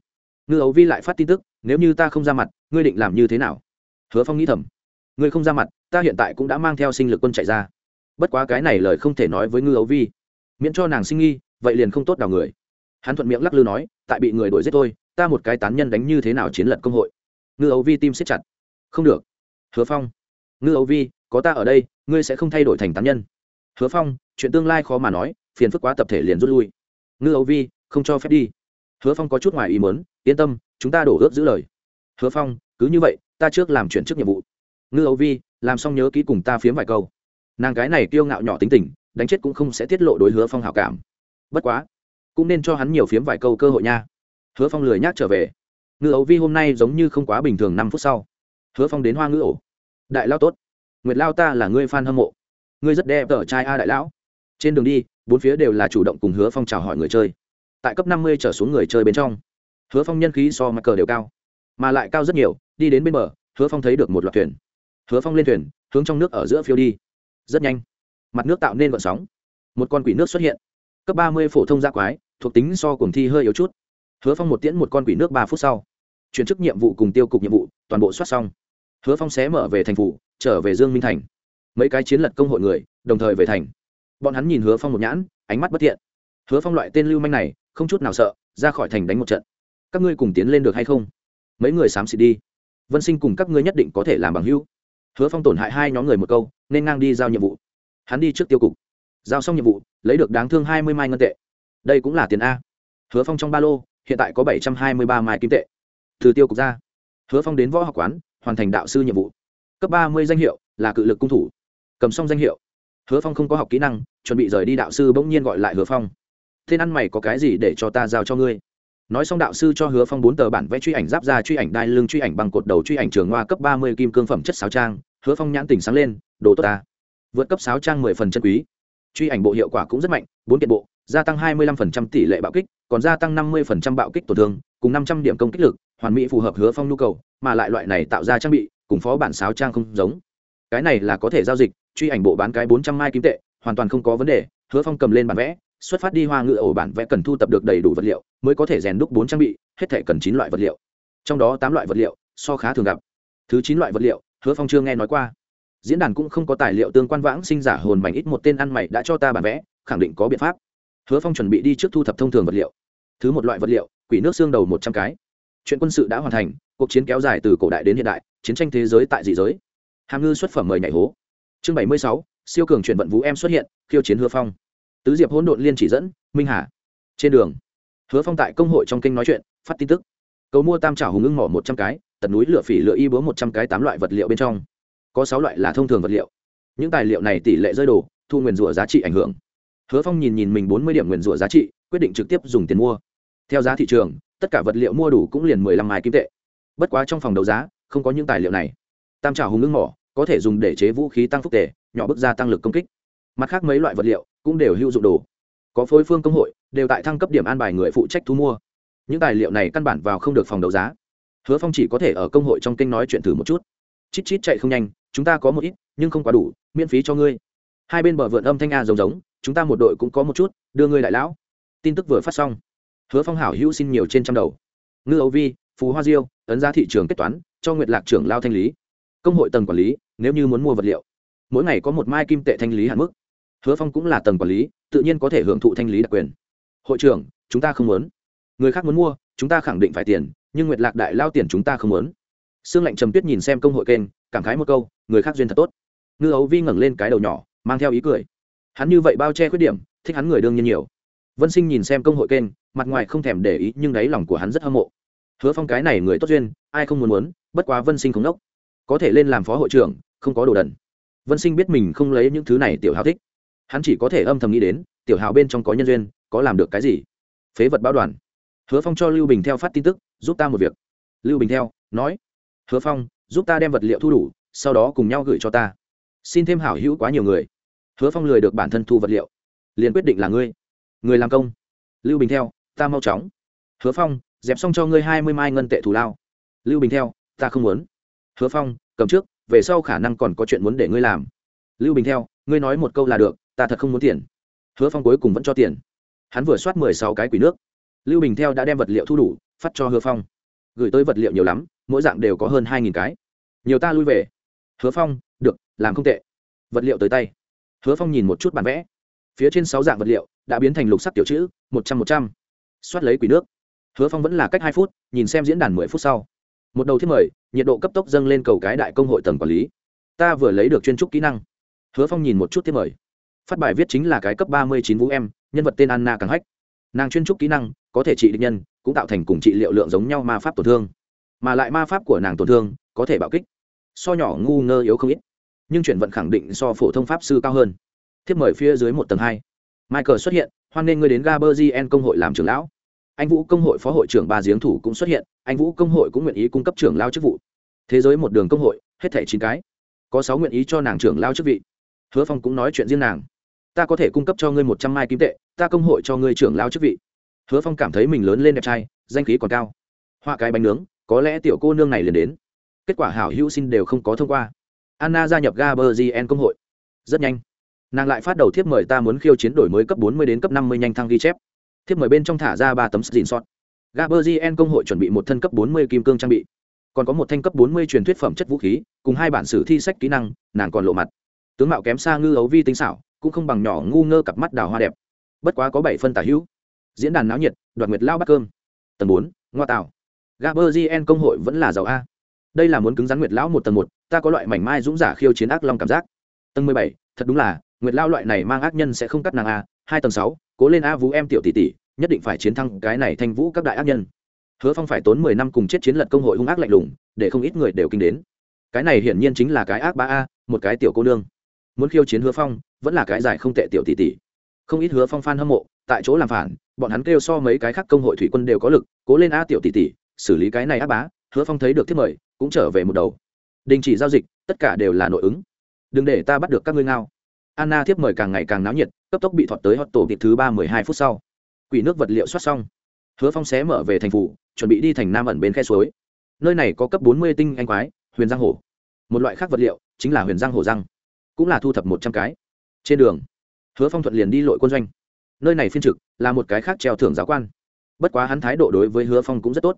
Ngư ấu vi lại phát tin tức, nếu như ta không ra mặt, ngươi định làm như thế nào? Hứa phong nghĩ thầm ngươi không ra mặt, ta hiện tại cũng đã mang theo sinh lực quân chạy ra. Bất quá cái này lời không thể nói với ngư ấu vi. Miễn cho nàng sinh nghi, vậy liền không tốt đào người. Hắn thuận miệng lắc lư nói, tại bị người đuổi giết tôi ta một cái tán nhân đánh như thế nào chiến lật công hội? Ngư ấu vi tim siết chặt. Không được. Hứa phong. Ngư ấu vi, có ta ở đây, ngươi sẽ không thay đổi thành tán nhân. Hứa phong, chuyện tương lai khó mà nói, phiền phức quá tập thể liền rút lui. Ngư ấu vi, không cho phép đi. Hứa phong có chút ngoài ý mớn yên tâm, chúng ta đổ ướp giữ lời. Hứa phong, cứ như vậy, ta trước làm chuyển chức nhiệm vụ ngư ấu vi, làm xong nhớ kỹ cùng ta phiếm vài câu. Nàng cái này kiêu ngạo nhỏ tính tình, đánh chết cũng không sẽ tiết lộ đối hứa phong hảo cảm. Bất quá, cũng nên cho hắn nhiều phiếm vài câu cơ hội nha. Hứa phong lười nhác trở về. Ngư ấu vi hôm nay giống như không quá bình thường năm phút sau. Hứa phong đến hoa ngữ ổ. Đại lao tốt. Nguyệt lao ta là ngươi f a n hâm mộ. Ngươi rất đẹp tở trai a đại lão. Trên đường đi, bốn phía đều là chủ động cùng hứa phong chào hỏi người chơi. Tại cấp năm mươi trở xuống người chơi bên trong, hứa phong nhân khí so mặt cờ đều cao, mà lại cao rất nhiều, đi đến bên bờ, hứa phong thấy được một loạt thuyền hứa phong lên thuyền, hướng trong nước ở giữa phiêu đi. Rất nhanh, mặt nước tạo nên vận sóng. Một con quỷ nước xuất hiện. Cấp ba mươi phổ thông gia quái, thuộc tính so cùng thi hơi yếu chút. Hứa phong một tiễn một con quỷ nước ba phút sau. Chuyển chức nhiệm vụ cùng tiêu cục nhiệm vụ, toàn bộ soát xong. Hứa phong xé mở về thành phủ, trở về dương minh thành. Mấy cái chiến lật công hội người, đồng thời về thành. Bọn hắn nhìn hứa phong một nhãn, ánh mắt bất thiện. Hứa phong loại tên lưu manh này, không chút nào sợ, ra khỏi thành đánh một trận. Các ngươi cùng tiến lên được hay không? Mấy người xám xịt đi. Vân sinh cùng các ngươi nhất định có thể làm bằng hữu hứa phong tổn hại hai nhóm người một câu, nên ngang đi giao nhiệm vụ. Hắn đi trước tiêu cục. Giao xong nhiệm vụ, lấy được đáng thương hai mươi mai ngân tệ. Đây cũng là tiền a. Hứa phong trong ba lô, hiện tại có bảy trăm hai mươi ba mai kim tệ. Từ tiêu cục ra, hứa phong đến võ học quán, hoàn thành đạo sư nhiệm vụ. Cấp ba mươi danh hiệu, là cự lực cung thủ. Cầm xong danh hiệu, hứa phong không có học kỹ năng, chuẩn bị rời đi đạo sư bỗng nhiên gọi lại hứa phong. Tên ăn mày có cái gì để cho ta giao cho ngươi? Nói xong đạo sư cho hứa phong bốn tờ bản vẽ truy ảnh giáp ra, truy ảnh đai lưng, truy ảnh bằng cột đầu, truy ảnh trường hoa cấp ba mươi kim cương phẩm chất sáo trang. Hứa phong nhãn tỉnh sáng lên, đồ tốt ta. Vượt cấp sáo trang mười phần chân quý. Truy ảnh bộ hiệu quả cũng rất mạnh, bốn kiện bộ, gia tăng hai mươi lăm phần trăm tỷ lệ bạo kích, còn gia tăng năm mươi phần trăm bạo kích tổn thương, cùng năm trăm điểm công kích lực, hoàn mỹ phù hợp hứa phong nhu cầu, mà lại loại này tạo ra trang bị, cùng phó bản sáo trang không giống. Cái này là có thể giao dịch, truy ảnh bộ bán cái bốn trăm mai kim tệ, hoàn toàn không có vấn đề. Hứa phong cầm lên bản vẽ, xuất phát đi hoa ngự ổ bản vẽ cần thu tập được đầy đủ vật liệu mới có thể rèn đúc bốn trang bị, hết thể cần chín loại vật liệu. Trong đó tám loại vật liệu, so khá thường gặp. Thứ chín loại vật liệu, hứa phong chưa nghe nói qua. Diễn đàn cũng không có tài liệu tương quan vãng sinh giả hồn mảnh ít một tên ăn mày đã cho ta bản vẽ, khẳng định có biện pháp. Hứa phong chuẩn bị đi trước thu thập thông thường vật liệu. Thứ một loại vật liệu, quỷ nước xương đầu một trăm cái. Chuyện quân sự đã hoàn thành, cuộc chiến kéo dài từ cổ đại đến hiện đại, chiến tranh thế giới tại dị giới. Hàm ngư xuất phẩm mời nhảy hố. Chương bảy mươi sáu, siêu cường chuyển vận vũ em xuất hiện, khiêu chiến hứa phong. Tứ diệp hỗn độn liên chỉ dẫn, minh hà. Trên đường hứa phong tại công hội trong kênh nói chuyện, phát tin tức. Cầu mua tam trảo hùng ưng mỏ một trăm cái tật núi lửa phỉ lửa y búa một trăm cái tám loại vật liệu bên trong. Có sáu loại là thông thường vật liệu. Những tài liệu này tỷ lệ rơi đồ, thu nguyền rủa giá trị ảnh hưởng. Hứa phong nhìn nhìn mình bốn mươi điểm nguyền rủa giá trị, quyết định trực tiếp dùng tiền mua. Theo giá thị trường, tất cả vật liệu mua đủ cũng liền mười lăm mai kim tệ. Bất quá trong phòng đấu giá, không có những tài liệu này. Tam trào hùng ưng mỏ, có thể dùng để chế vũ khí tăng phúc tề, nhỏ bức gia tăng lực công kích. Mặt khác mấy loại vật liệu cũng đều hữu dụng đồ. Có phối phương công hội đều tại thăng cấp điểm an bài người phụ trách thu mua. Những tài liệu này căn bản vào không được phòng đấu giá. Hứa phong chỉ có thể ở công hội trong kênh nói chuyện thử một chút. Chít chít chạy không nhanh, chúng ta có một ít, nhưng không quá đủ, miễn phí cho ngươi. Hai bên bờ vượn âm thanh a giống giống, chúng ta một đội cũng có một chút, đưa ngươi đại lão. Tin tức vừa phát xong, hứa phong hảo hữu xin nhiều trên trăm đầu. Ngư âu vi, phú hoa diêu, ấn giá thị trường kết toán, cho nguyệt lạc trưởng lao thanh lý. Công hội tầng quản lý, nếu như muốn mua vật liệu, mỗi ngày có một mai kim tệ thanh lý hạn mức. Hứa phong cũng là tầng quản lý, tự nhiên có thể hưởng thụ thanh lý đặc quyền hội trưởng, chúng ta không muốn. Người khác muốn mua, chúng ta khẳng định phải tiền, nhưng nguyệt lạc đại lao tiền chúng ta không muốn. Sương lạnh trầm tuyết nhìn xem công hội kênh, cảm khái một câu, người khác duyên thật tốt. Ngư ấu vi ngẩng lên cái đầu nhỏ, mang theo ý cười. Hắn như vậy bao che khuyết điểm, thích hắn người đương nhiên nhiều. Vân sinh nhìn xem công hội kênh, mặt ngoài không thèm để ý, nhưng đáy lòng của hắn rất hâm mộ. Hứa phong cái này người tốt duyên, ai không muốn muốn, bất quá vân sinh không đốc có thể lên làm phó hội trưởng, không có đồ đần. Vân sinh biết mình không lấy những thứ này tiểu hào thích. Hắn chỉ có thể âm thầm nghĩ đến, tiểu hào bên trong có nhân duyên có làm được cái gì? Phế vật báo đoàn. Hứa phong cho lưu bình theo phát tin tức, giúp ta một việc. Lưu bình theo, nói. Hứa phong, giúp ta đem vật liệu thu đủ, sau đó cùng nhau gửi cho ta. Xin thêm hảo hữu quá nhiều người. Hứa phong lười được bản thân thu vật liệu. Liền quyết định là ngươi. Người làm công. Lưu bình theo, ta mau chóng. Hứa phong, dẹp xong cho ngươi hai mươi mai ngân tệ thù lao. Lưu bình theo, ta không muốn. Hứa phong, cầm trước, về sau khả năng còn có chuyện muốn để ngươi làm. Lưu bình theo, ngươi nói một câu là được, ta thật không muốn tiền. Hứa phong cuối cùng vẫn cho tiền hắn vừa soát mười sáu cái quỷ nước. Lưu bình theo đã đem vật liệu thu đủ, phát cho hứa phong. Gửi tới vật liệu nhiều lắm, mỗi dạng đều có hơn hai nghìn cái. Nhiều ta lui về. Hứa phong, được, làm không tệ. Vật liệu tới tay. Hứa phong nhìn một chút bản vẽ. Phía trên sáu dạng vật liệu đã biến thành lục sắc tiểu chữ, một trăm một trăm. Soát lấy quỷ nước. Hứa phong vẫn là cách hai phút, nhìn xem diễn đàn mười phút sau. Một đầu thiết mời, nhiệt độ cấp tốc dâng lên cầu cái đại công hội tầng quản lý. Ta vừa lấy được chuyên trúc kỹ năng. Hứa phong nhìn một chút thiết mời phát bài viết chính là cái cấp ba mươi chín vũ em, nhân vật tên anna càng hách. Nàng chuyên trúc kỹ năng, có thể trị địch nhân, cũng tạo thành cùng trị liệu lượng giống nhau ma pháp tổn thương. Mà lại ma pháp của nàng tổn thương, có thể bạo kích. So nhỏ ngu ngơ yếu không ít, nhưng chuyển vận khẳng định so phổ thông pháp sư cao hơn. Thiếp mời phía dưới một tầng hai. Michael xuất hiện, hoan nghênh ngươi đến gaberzien công hội làm trưởng lão. Anh vũ công hội phó hội trưởng ba giếng thủ cũng xuất hiện, anh vũ công hội cũng nguyện ý cung cấp trưởng lao chức vụ. Thế giới một đường công hội, hết thẻ chín cái. Có sáu nguyện ý cho nàng trưởng lao chức vị. Hứa phong cũng nói chuyện riêng nàng ta có thể cung cấp cho ngươi một trăm mai kim tệ, ta công hội cho ngươi trưởng lao chức vị. Hứa phong cảm thấy mình lớn lên đẹp trai, danh khí còn cao. Họa cái bánh nướng, có lẽ tiểu cô nương này liền đến. Kết quả hảo hữu xin đều không có thông qua. Anna gia nhập gaberzien công hội. Rất nhanh. Nàng lại phát đầu thiếp mời ta muốn khiêu chiến đổi mới cấp 40 đến cấp 50 nhanh thăng ghi chép. Thiếp mời bên trong thả ra ba tấm dìn sót gaberzien công hội chuẩn bị một thân cấp 40 kim cương trang bị. Còn có một thanh cấp 40 truyền thuyết phẩm chất vũ khí, cùng hai bản sử thi sách kỹ năng, nàng còn lộ mặt. Tướng mạo kém xa ngư ấu vi tinh xảo cũng không bằng nhỏ ngu ngơ cặp mắt đào hoa đẹp. Bất quá có bảy phân tả hữu. Diễn đàn náo nhiệt, đoạt nguyệt lao bắt cơm. Tầng bốn, ngoa tạo. Gaberzien công hội vẫn là giàu a. Đây là muốn cứng rắn nguyệt lão một tầng một, ta có loại mảnh mai dũng giả khiêu chiến ác long cảm giác. Tầng mười bảy, thật đúng là, nguyệt lao loại này mang ác nhân sẽ không cắt nàng a. Hai tầng sáu, cố lên a vũ em tiểu tỷ tỷ, nhất định phải chiến thắng cái này thanh vũ các đại ác nhân. Hứa phong phải tốn mười năm cùng chết chiến lật công hội hung ác lạnh lùng, để không ít người đều kinh đến. Cái này hiển nhiên chính là cái ác ba a, một cái tiểu cô nương muốn khiêu chiến hứa phong, vẫn là cái giải không tệ tiểu tỷ tỷ. Không ít hứa phong f hâm mộ, tại chỗ làm phản, bọn hắn kêu so mấy cái khác công hội thủy quân đều có lực, cố lên a tiểu tỷ tỷ, xử lý cái này á bá, hứa phong thấy được thiết mời, cũng trở về một đầu. Đình chỉ giao dịch, tất cả đều là nội ứng. Đừng để ta bắt được các ngươi ngao. Anna thiếp mời càng ngày càng náo nhiệt, cấp tốc bị thọt tới hot tổ kịp thứ ba mười hai phút sau. Quỷ nước vật liệu soát xong. Hứa phong xé mở về thành phủ, chuẩn bị đi thành nam ẩn bên khe suối. Nơi này có cấp bốn mươi tinh anh quái, huyền giang hổ một loại khác vật liệu, chính là huyền giang hổ răng cũng là thu thập một trăm cái. Trên đường, hứa phong thuận liền đi lội quân doanh. Nơi này phiên trực là một cái khác treo thưởng giáo quan. Bất quá hắn thái độ đối với hứa phong cũng rất tốt.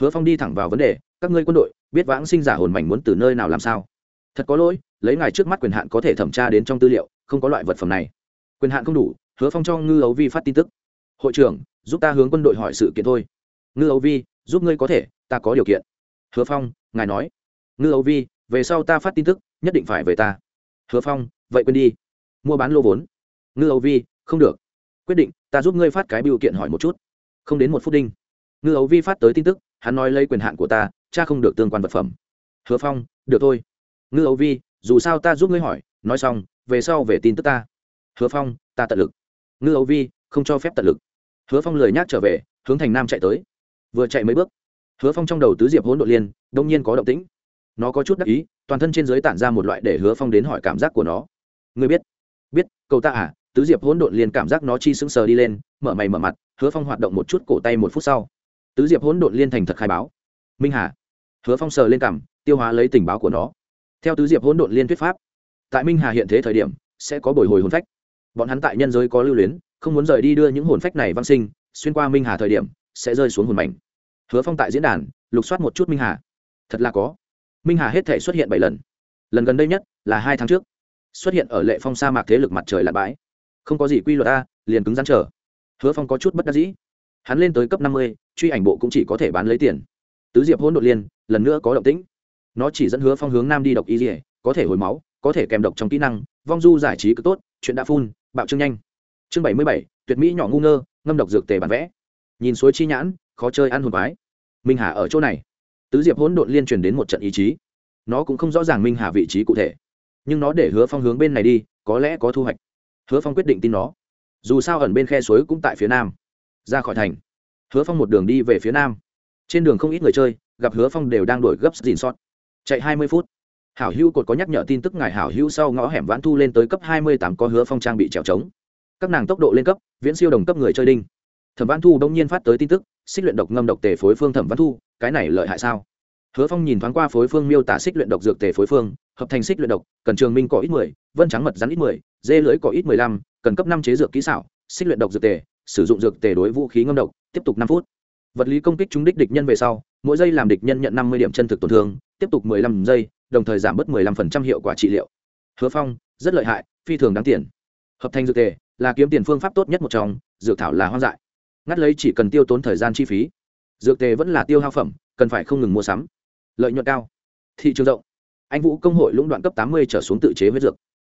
Hứa phong đi thẳng vào vấn đề, các ngươi quân đội, biết vãng sinh giả hồn mảnh muốn từ nơi nào làm sao? Thật có lỗi, lấy ngài trước mắt quyền hạn có thể thẩm tra đến trong tư liệu, không có loại vật phẩm này. Quyền hạn không đủ, hứa phong cho ngư ấu vi phát tin tức. Hội trưởng, giúp ta hướng quân đội hỏi sự kiện thôi. Ngư ấu vi, giúp ngươi có thể, ta có điều kiện. Hứa phong, ngài nói. Ngư ấu vi, về sau ta phát tin tức, nhất định phải về ta hứa phong, vậy quên đi. Mua bán lô vốn. Ngư Âu vi, không được. Quyết định, ta giúp ngươi phát cái biểu kiện hỏi một chút. Không đến một phút đinh. Ngư ấu vi phát tới tin tức, hắn nói lấy quyền hạn của ta, cha không được tương quan vật phẩm. Hứa phong, được thôi. Ngư ấu vi, dù sao ta giúp ngươi hỏi, nói xong, về sau về tin tức ta. Hứa phong, ta tận lực. Ngư ấu vi, không cho phép tận lực. Hứa phong lười nhác trở về, hướng thành nam chạy tới. Vừa chạy mấy bước, hứa phong trong đầu tứ diệp hỗn độ liên, đông nhiên có động tĩnh. Nó có chút đắc ý toàn thân trên giới tản ra một loại để hứa phong đến hỏi cảm giác của nó. Ngươi biết biết cầu ta à? Tứ diệp hỗn độn liền cảm giác nó chi sững sờ đi lên, mở mày mở mặt, hứa phong hoạt động một chút cổ tay một phút sau. Tứ diệp hỗn độn liên thành thật khai báo. Minh hà. Hứa phong sờ lên cảm tiêu hóa lấy tình báo của nó. Theo tứ diệp hỗn độn liên thuyết pháp, tại minh hà hiện thế thời điểm, sẽ có bồi hồi hồn phách. Bọn hắn tại nhân giới có lưu luyến, không muốn rời đi đưa những hồn phách này văn sinh, xuyên qua minh hà thời điểm, sẽ rơi xuống hồn mảnh. Hứa phong tại diễn đàn, lục soát một chút minh hà. Thật là có minh hà hết thể xuất hiện bảy lần. Lần gần đây nhất là hai tháng trước. Xuất hiện ở lệ phong sa mạc thế lực mặt trời lặn bãi. Không có gì quy luật a liền cứng rắn trở hứa phong có chút bất đắc dĩ. Hắn lên tới cấp năm mươi, truy ảnh bộ cũng chỉ có thể bán lấy tiền. Tứ diệp hỗn độn liên, lần nữa có động tĩnh. Nó chỉ dẫn hứa phong hướng nam đi độc y dỉa có thể hồi máu, có thể kèm độc trong kỹ năng, vong du giải trí cực tốt, chuyện đã phun, bạo trương nhanh. Chương bảy mươi bảy, tuyệt mỹ nhỏ ngu ngơ, ngâm độc dược tề bản vẽ. Nhìn suối chi nhãn, khó chơi ăn hồn quái. Minh hà ở chỗ này tứ diệp hỗn độn liên truyền đến một trận ý chí. Nó cũng không rõ ràng minh hà vị trí cụ thể, nhưng nó để hứa phong hướng bên này đi, có lẽ có thu hoạch. Hứa phong quyết định tin nó. Dù sao ẩn bên khe suối cũng tại phía nam. Ra khỏi thành, hứa phong một đường đi về phía nam. Trên đường không ít người chơi, gặp hứa phong đều đang đổi gấp dìn sót. Chạy hai mươi phút, hảo hữu cột có nhắc nhở tin tức ngài hảo hữu sau ngõ hẻm vãn thu lên tới cấp hai mươi tám có hứa phong trang bị trèo trống. Các nàng tốc độ lên cấp, viễn siêu đồng cấp người chơi đinh. Thẩm Vãn thu đông nhiên phát tới tin tức xích luyện độc ngâm độc tề phối phương thẩm văn thu, cái này lợi hại sao? Hứa phong nhìn thoáng qua phối phương miêu tả xích luyện độc dược tề phối phương, hợp thành xích luyện độc, cần trường minh có ít mười, vân trắng mật rắn ít mười, dê lưới có ít mười lăm, cần cấp năm chế dược kỹ xảo, xích luyện độc dược tề, sử dụng dược tề đối vũ khí ngâm độc, tiếp tục năm phút. Vật lý công kích trúng đích địch nhân về sau, mỗi giây làm địch nhân nhận năm mươi điểm chân thực tổn thương, tiếp tục mười lăm giây, đồng thời giảm bớt mười lăm phần trăm hiệu quả trị liệu. Hứa phong, rất lợi hại, phi thường đáng tiền. Hợp thành dược tề là kiếm tiền phương pháp tốt nhất một trong, dược thảo là hoang dại ngắt lấy chỉ cần tiêu tốn thời gian chi phí. Dược tề vẫn là tiêu hao phẩm, cần phải không ngừng mua sắm. Lợi nhuận cao. Thị trường rộng. Anh vũ công hội lũng đoạn cấp tám mươi trở xuống tự chế huyết dược.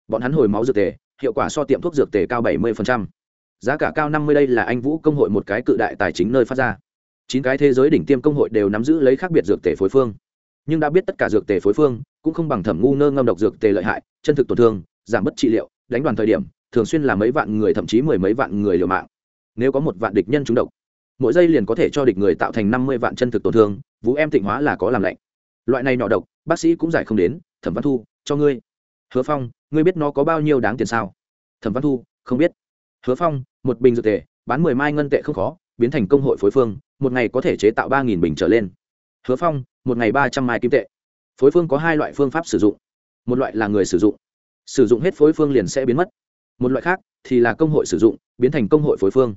Bọn hắn hồi máu dược tề, hiệu quả so tiệm thuốc dược tề cao bảy mươi giá cả cao năm mươi đây là anh vũ công hội một cái cự đại tài chính nơi phát ra. Chín cái thế giới đỉnh tiêm công hội đều nắm giữ lấy khác biệt dược tề phối phương. Nhưng đã biết tất cả dược tề phối phương cũng không bằng thẩm ngu ngơ ngâm độc dược tề lợi hại, chân thực tổn thương, giảm bất trị liệu, đánh đoàn thời điểm, thường xuyên là mấy vạn người, thậm chí mười mấy vạn người liều mạng nếu có một vạn địch nhân trúng độc, mỗi giây liền có thể cho địch người tạo thành năm mươi vạn chân thực tổn thương, vũ em tịnh hóa là có làm lạnh. Loại này nhỏ độc, bác sĩ cũng giải không đến, thẩm văn thu, cho ngươi. Hứa phong, ngươi biết nó có bao nhiêu đáng tiền sao? Thẩm văn thu, không biết. Hứa phong, một bình dược tệ bán mười mai ngân tệ không khó, biến thành công hội phối phương, một ngày có thể chế tạo ba nghìn bình trở lên. Hứa phong, một ngày ba trăm mai kim tệ. Phối phương có hai loại phương pháp sử dụng. Một loại là người sử dụng. Sử dụng hết phối phương liền sẽ biến mất. Một loại khác thì là công hội sử dụng, biến thành công hội phối phương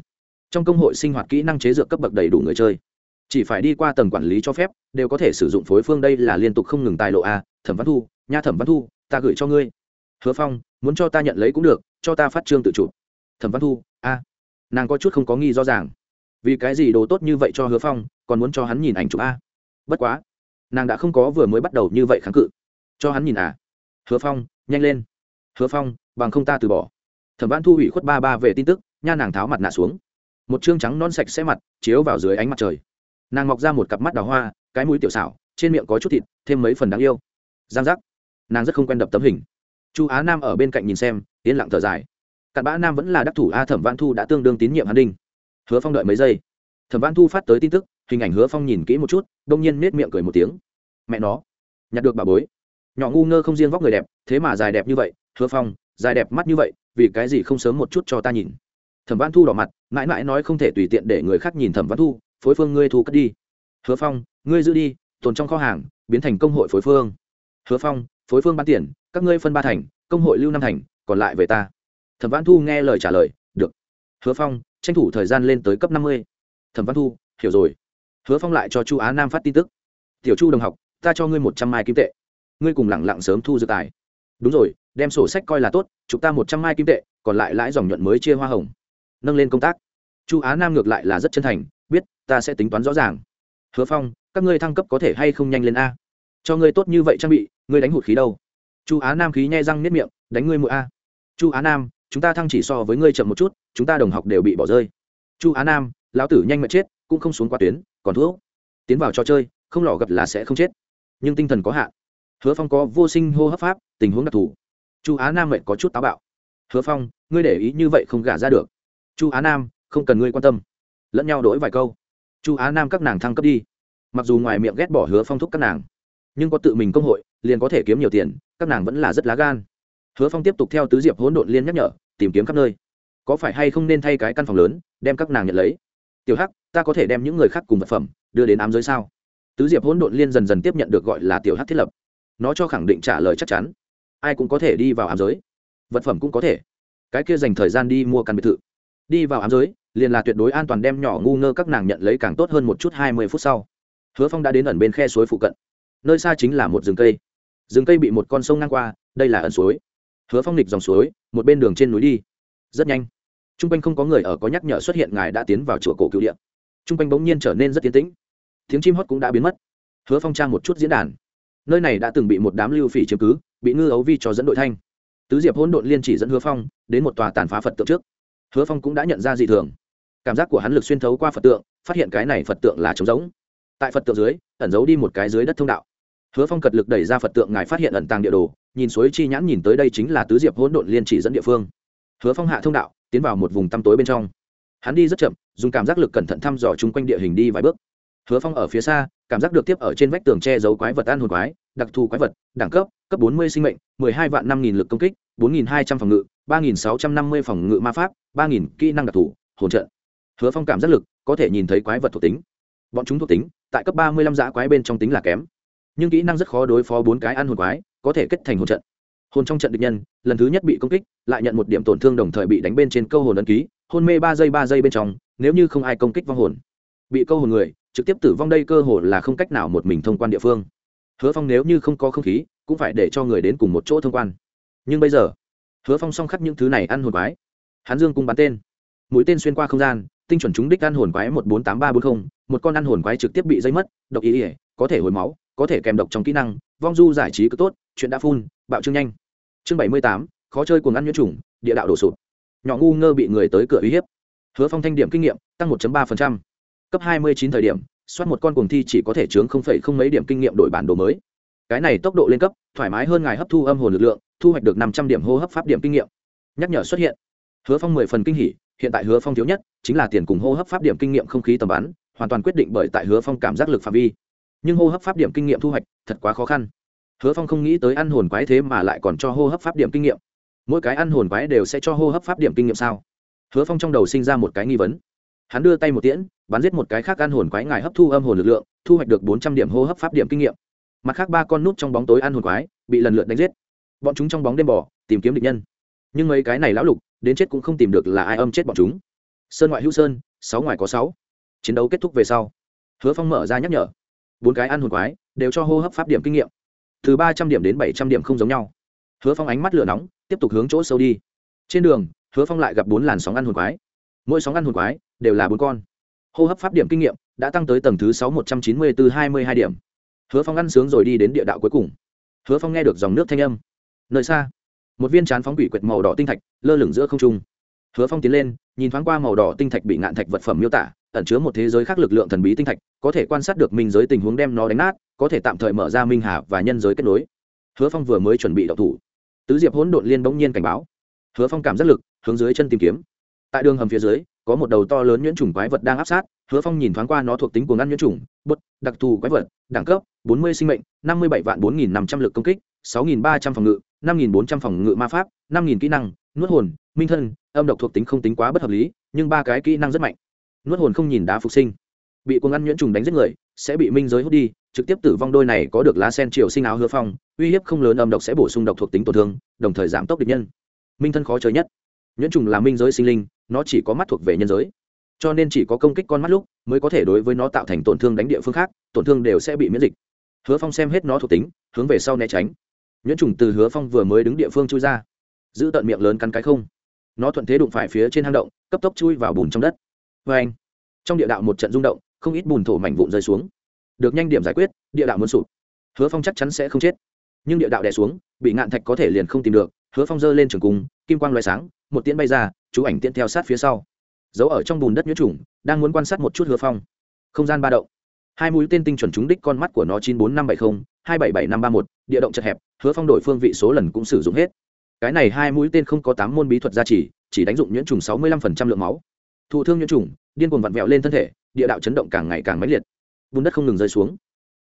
trong công hội sinh hoạt kỹ năng chế dược cấp bậc đầy đủ người chơi. Chỉ phải đi qua tầng quản lý cho phép, đều có thể sử dụng phối phương đây là liên tục không ngừng tài lộ a, thẩm văn thu, nha thẩm văn thu, ta gửi cho ngươi. Hứa phong, muốn cho ta nhận lấy cũng được, cho ta phát trương tự chủ. Thẩm văn thu, a, nàng có chút không có nghi rõ ràng. Vì cái gì đồ tốt như vậy cho hứa phong, còn muốn cho hắn nhìn ảnh chụp a? Bất quá, nàng đã không có vừa mới bắt đầu như vậy kháng cự. Cho hắn nhìn à hứa phong, nhanh lên. Hứa phong, bằng không ta từ bỏ. Thẩm văn thu hủy khuất ba ba về tin tức, nha nàng tháo mặt nạ xuống một chương trắng non sạch sẽ mặt, chiếu vào dưới ánh mặt trời. Nàng mọc ra một cặp mắt đào hoa, cái mũi tiểu xảo, trên miệng có chút thịt, thêm mấy phần đáng yêu. Giang giác. Nàng rất không quen đập tấm hình. Chu á nam ở bên cạnh nhìn xem tiến lặng thở dài. Cặn bã nam vẫn là đắc thủ a thẩm văn thu đã tương đương tín nhiệm hắn đinh hứa phong đợi mấy giây. Thẩm văn thu phát tới tin tức, hình ảnh hứa phong nhìn kỹ một chút, đông nhiên nết miệng cười một tiếng. Mẹ nó. Nhặt được bà bối. Nhỏ ngu ngơ không riêng vóc người đẹp, thế mà dài đẹp như vậy. Hứa phong, dài đẹp mắt như vậy, vì cái gì không sớm một chút cho ta nhìn? Thẩm văn thu đỏ mặt mãi mãi nói không thể tùy tiện để người khác nhìn thẩm văn thu, phối phương ngươi thu cất đi. Hứa phong, ngươi giữ đi, tồn trong kho hàng, biến thành công hội phối phương. Hứa phong, phối phương bán tiền, các ngươi phân ba thành, công hội lưu năm thành, còn lại về ta. Thẩm văn thu nghe lời trả lời, được. Hứa phong, tranh thủ thời gian lên tới cấp năm mươi. Thẩm văn thu, hiểu rồi. Hứa phong lại cho chu á nam phát tin tức. Tiểu chu đồng học, ta cho ngươi một trăm mai kim tệ. Ngươi cùng lẳng lặng sớm thu dự tài. Đúng rồi, đem sổ sách coi là tốt chúng ta một trăm mai kim tệ, còn lại lãi dòng nhuận mới chia hoa hồng nâng lên công tác. Chu á nam ngược lại là rất chân thành, biết, ta sẽ tính toán rõ ràng. Hứa phong, các ngươi thăng cấp có thể hay không nhanh lên a? Cho ngươi tốt như vậy trang bị, ngươi đánh hụt khí đâu? Chu á nam khí nhai răng nếp miệng, đánh ngươi mũi a. Chu á nam, chúng ta thăng chỉ so với ngươi chậm một chút, chúng ta đồng học đều bị bỏ rơi. Chu á nam, lão tử nhanh mệt chết, cũng không xuống qua tuyến, còn thuốc tiến vào trò chơi, không lò gặp là sẽ không chết. Nhưng tinh thần có hạn. Hứa phong có vô sinh hô hấp pháp, tình huống đặc thù. Chu á nam mệt có chút táo bạo. Hứa phong, ngươi để ý như vậy không gả ra được chu á nam, không cần ngươi quan tâm. Lẫn nhau đổi vài câu. Chu á nam các nàng thăng cấp đi. Mặc dù ngoài miệng ghét bỏ hứa phong thúc các nàng, nhưng có tự mình công hội, liền có thể kiếm nhiều tiền, các nàng vẫn là rất lá gan. Hứa phong tiếp tục theo tứ diệp hỗn độn liên nhắc nhở, tìm kiếm khắp nơi. Có phải hay không nên thay cái căn phòng lớn, đem các nàng nhận lấy? Tiểu hắc, ta có thể đem những người khác cùng vật phẩm, đưa đến ám giới sao? Tứ diệp hỗn độn liên dần dần tiếp nhận được gọi là tiểu hắc thiết lập. Nó cho khẳng định trả lời chắc chắn. Ai cũng có thể đi vào ám giới. Vật phẩm cũng có thể. Cái kia dành thời gian đi mua căn biệt thự đi vào ám giới, liền là tuyệt đối an toàn đem nhỏ ngu ngơ các nàng nhận lấy càng tốt hơn một chút hai mươi phút sau. Hứa phong đã đến ẩn bên khe suối phụ cận. Nơi xa chính là một rừng cây. Rừng cây bị một con sông ngang qua, đây là ẩn suối. Hứa phong nghịch dòng suối, một bên đường trên núi đi. Rất nhanh t r u n g quanh không có người ở có nhắc nhở xuất hiện, ngài đã tiến vào chùa cổ cựu điện t r u n g quanh bỗng nhiên trở nên rất tiến tĩnh. Tiếng chim hót cũng đã biến mất. Hứa phong trang một chút diễn đàn. Nơi này đã từng bị một đám lưu phỉ chiếm cứ, bị ngư ấu vi cho dẫn đội thanh. Tứ diệp hỗn độn liên chỉ dẫn hứa phong đến một tòa tàn phá phật tượng trước hứa phong cũng đã nhận ra dị thường. Cảm giác của hắn lực xuyên thấu qua phật tượng, phát hiện cái này phật tượng là trống giống tại phật tượng dưới, ẩn giấu đi một cái dưới đất thông đạo. Hứa phong cật lực đẩy ra phật tượng ngài phát hiện ẩn tàng địa đồ, nhìn suối chi nhãn nhìn tới đây chính là tứ diệp hỗn độn liên chỉ dẫn địa phương. Hứa phong hạ thông đạo, tiến vào một vùng tăm tối bên trong. Hắn đi rất chậm, dùng cảm giác lực cẩn thận thăm dò chung quanh địa hình đi vài bước. Hứa phong ở phía xa, cảm giác được tiếp ở trên vách tường che giấu quái vật an hồn quái, đặc thù quái vật, đẳng cấp cấp bốn mươi sinh mệnh, mười hai vạn năm nghìn lực công kích, bốn nghìn hai trăm phòng ngự ba nghìn sáu trăm năm mươi phòng ngự ma pháp 3000 kỹ năng đặc thù, hồn trận. Hứa phong cảm giác lực có thể nhìn thấy quái vật thuộc tính. Bọn chúng thuộc tính, tại cấp ba mươi lăm giã quái bên trong tính là kém. Nhưng kỹ năng rất khó đối phó bốn cái ăn hồn quái, có thể kết thành hồn trận. Hồn trong trận địch nhân, lần thứ nhất bị công kích, lại nhận một điểm tổn thương đồng thời bị đánh bên trên câu hồn ấn ký, hôn mê ba giây ba giây bên trong, nếu như không ai công kích vong hồn. Bị câu hồn người, trực tiếp tử vong đây cơ hồ là không cách nào một mình thông quan địa phương. Hứa phong nếu như không có không khí, cũng phải để cho người đến cùng một chỗ thông quan. Nhưng bây giờ hứa phong song khắc những thứ này ăn hồn quái. Hắn dương cung bắn tên. Mũi tên xuyên qua không gian, tinh chuẩn chúng đích ăn hồn quái một bốn tám ba bốn mươi một con ăn hồn quái trực tiếp bị dây mất, độc ý ỉa có thể hồi máu, có thể kèm độc trong kỹ năng, vong du giải trí cứ tốt, chuyện đã phun, bạo trương nhanh. Chương bảy mươi tám, khó chơi cuồng ăn nhiễm trùng địa đạo đổ sụp. Nhỏ ngu ngơ bị người tới cửa uy hiếp. Hứa phong thanh điểm kinh nghiệm, tăng một ba cấp hai mươi chín thời điểm, soát một con cuồng thi chỉ có thể chướng không phẩy không mấy điểm kinh nghiệm đổi bản đồ mới. Cái này tốc độ lên cấp, thoải mái hơn ngài hấp thu âm hồn lực lượng thu hoạch được năm trăm điểm hô hấp pháp điểm kinh nghiệm. Nhắc nhở xuất hiện. Hứa phong mười phần kinh hỉ, hiện tại hứa phong thiếu nhất, chính là tiền cùng hô hấp pháp điểm kinh nghiệm không khí tầm bắn, hoàn toàn quyết định bởi tại hứa phong cảm giác lực phạm vi. Nhưng hô hấp pháp điểm kinh nghiệm thu hoạch, thật quá khó khăn. Hứa phong không nghĩ tới ăn hồn quái thế mà lại còn cho hô hấp pháp điểm kinh nghiệm. Mỗi cái ăn hồn quái đều sẽ cho hô hấp pháp điểm kinh nghiệm sao? Hứa phong trong đầu sinh ra một cái nghi vấn. Hắn đưa tay một tiễn, bắn giết một cái khác ăn hồn quái ngài hấp thu âm hồn lực lượng, thu hoạch được bốn trăm điểm hô hấp pháp điểm kinh nghiệm. Mặt khác ba con nút trong bóng tối ăn hồn quái, bị lần lượt đánh giết bọn chúng trong bóng đêm bỏ tìm kiếm địch nhân. Nhưng mấy cái này lão lục, đến chết cũng không tìm được là ai âm chết bọn chúng. Sơn ngoại hữu sơn, sáu ngoài có sáu. Chiến đấu kết thúc về sau, hứa phong mở ra nhắc nhở. Bốn cái ăn hồn quái, đều cho hô hấp pháp điểm kinh nghiệm. Từ ba trăm điểm đến bảy trăm điểm không giống nhau. Hứa phong ánh mắt lửa nóng, tiếp tục hướng chỗ sâu đi. Trên đường, hứa phong lại gặp bốn làn sóng ăn hồn quái. Mỗi sóng ăn hồn quái, đều là bốn con. Hô hấp pháp điểm kinh nghiệm đã tăng tới tầng thứ sáu một trăm chín mươi từ hai mươi hai điểm. Hứa phong ăn sướng rồi đi đến địa đạo cuối cùng. Hứa phong nghe được dòng nước thanh âm nơi xa. Một viên chán phóng quỷ quyệt màu đỏ tinh thạch, lơ lửng giữa không trung. Hứa phong tiến lên, nhìn thoáng qua màu đỏ tinh thạch bị ngạn thạch vật phẩm miêu tả, ẩn chứa một thế giới khác lực lượng thần bí tinh thạch, có thể quan sát được minh giới tình huống đem nó đánh nát, có thể tạm thời mở ra minh hà và nhân giới kết nối. Hứa phong vừa mới chuẩn bị đậu thủ. Tứ diệp hỗn độn liên bỗng nhiên cảnh báo. Hứa phong cảm giác lực, hướng dưới chân tìm kiếm. Tại đường hầm phía dưới, có một đầu to lớn nhuyễn trùng quái vật đang áp sát. Hứa phong nhìn thoáng qua nó thuộc tính của ngăn nhuyễn trùng bột đặc thù quái vật, đẳng cấp, bốn mươi sinh mệnh, năm mươi bảy vạn bốn nghìn năm trăm l ự c công kích, sáu nghìn ba trăm phòng ngự năm nghìn bốn trăm phòng ngự ma pháp, năm nghìn kỹ năng, nuốt hồn, minh thân, âm độc thuộc tính không tính quá bất hợp lý, nhưng ba cái kỹ năng rất mạnh. Nuốt hồn không nhìn đá phục sinh. Bị cuồng ăn nhuyễn trùng đánh giết người, sẽ bị minh giới hút đi, trực tiếp tử vong đôi này có được lá sen triều sinh áo hứa phong, uy hiếp không lớn âm độc sẽ bổ sung độc thuộc tính tổn thương, đồng thời giảm tốc địch nhân. Minh thân khó chơi nhất. Nhuyễn trùng là minh giới sinh linh, nó chỉ có mắt thuộc về nhân giới. Cho nên chỉ có công kích con mắt lúc mới có thể đối với nó tạo thành tổn thương đánh địa phương khác, tổn thương đều sẽ bị miễn dịch. Hứa phong xem hết nó thuộc tính, hướng về sau né tránh nhuyễn trùng từ hứa phong vừa mới đứng địa phương chui ra, giữ tận miệng lớn cắn cái không. Nó thuận thế đụng phải phía trên hang động, cấp tốc chui vào bùn trong đất. Vê anh, trong địa đạo một trận rung động, không ít bùn thổ mảnh vụn rơi xuống. Được nhanh điểm giải quyết, địa đạo muốn sụp. Hứa phong chắc chắn sẽ không chết. Nhưng địa đạo đè xuống, bị ngạn thạch có thể liền không tìm được, hứa phong giơ lên trường cung, kim quang loại sáng, một tiễn bay ra, chú ảnh tiễn theo sát phía sau. Giấu ở trong bùn đất nhuyễn trùng, đang muốn quan sát một chút hứa phong. Không gian ba động. Hai mũi tên tinh chuẩn trúng đích con mắt của nó chín bốn năm bảy không hai bảy bảy năm ba một, địa động chật hẹp, hứa phong đổi phương vị số lần cũng sử dụng hết. Cái này hai mũi tên không có tám môn bí thuật gia trì, chỉ đánh dụng nhuyễn trùng sáu mươi lăm phần trăm lượng máu. Thụ thương nhuyễn trùng, điên cuồng vặn vẹo lên thân thể, địa đạo chấn động càng ngày càng mãnh liệt. Bùn đất không ngừng rơi xuống.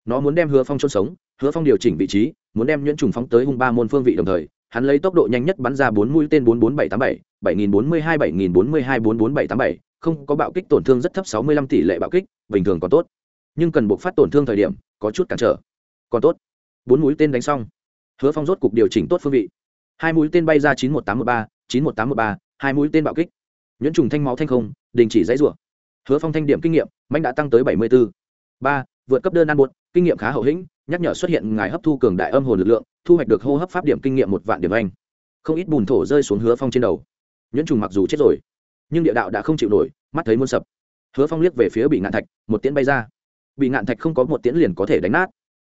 Nó muốn đem hứa phong chôn sống, hứa phong điều chỉnh vị trí, muốn đem nhuyễn trùng phóng tới hung ba môn phương vị đồng thời, hắn lấy tốc độ nhanh nhất bắn ra bốn mũi tên bốn bốn bảy tám bảy bảy nghìn bốn mươi hai bảy nghìn bốn mươi hai bốn bốn bảy tám bảy, không có bạo kích tổn thương rất thấp sáu mươi lăm tỷ lệ bạo kích, bình thường còn tốt. Nhưng cần buộc phát tổn thương thời điểm, có chút cản trở còn tốt. Bốn mũi tên đánh xong. Hứa phong rốt cục điều chỉnh tốt phương vị. Hai mũi tên bay ra chín một tám m ộ ba, chín một tám m ộ ba, hai mũi tên bạo kích. Nhuyễn trùng thanh máu thanh không, đình chỉ dãy rủa. Hứa phong thanh điểm kinh nghiệm mạnh đã tăng tới bảy mươi bốn ba, vượt cấp đơn ăn buột kinh nghiệm khá hậu hĩnh, nhắc nhở xuất hiện ngài hấp thu cường đại âm hồn lực lượng, thu hoạch được hô hấp pháp điểm kinh nghiệm một vạn điểm anh. Không ít bùn thổ rơi xuống hứa phong trên đầu. Nhuyễn trùng mặc dù chết rồi, nhưng địa đạo đã không chịu nổi, mắt thấy muôn sập. Hứa phong liếc về phía bị ngạn thạch, một tiễn bay ra. Bị ngạn thạch không có một tiễn liền có thể đánh nát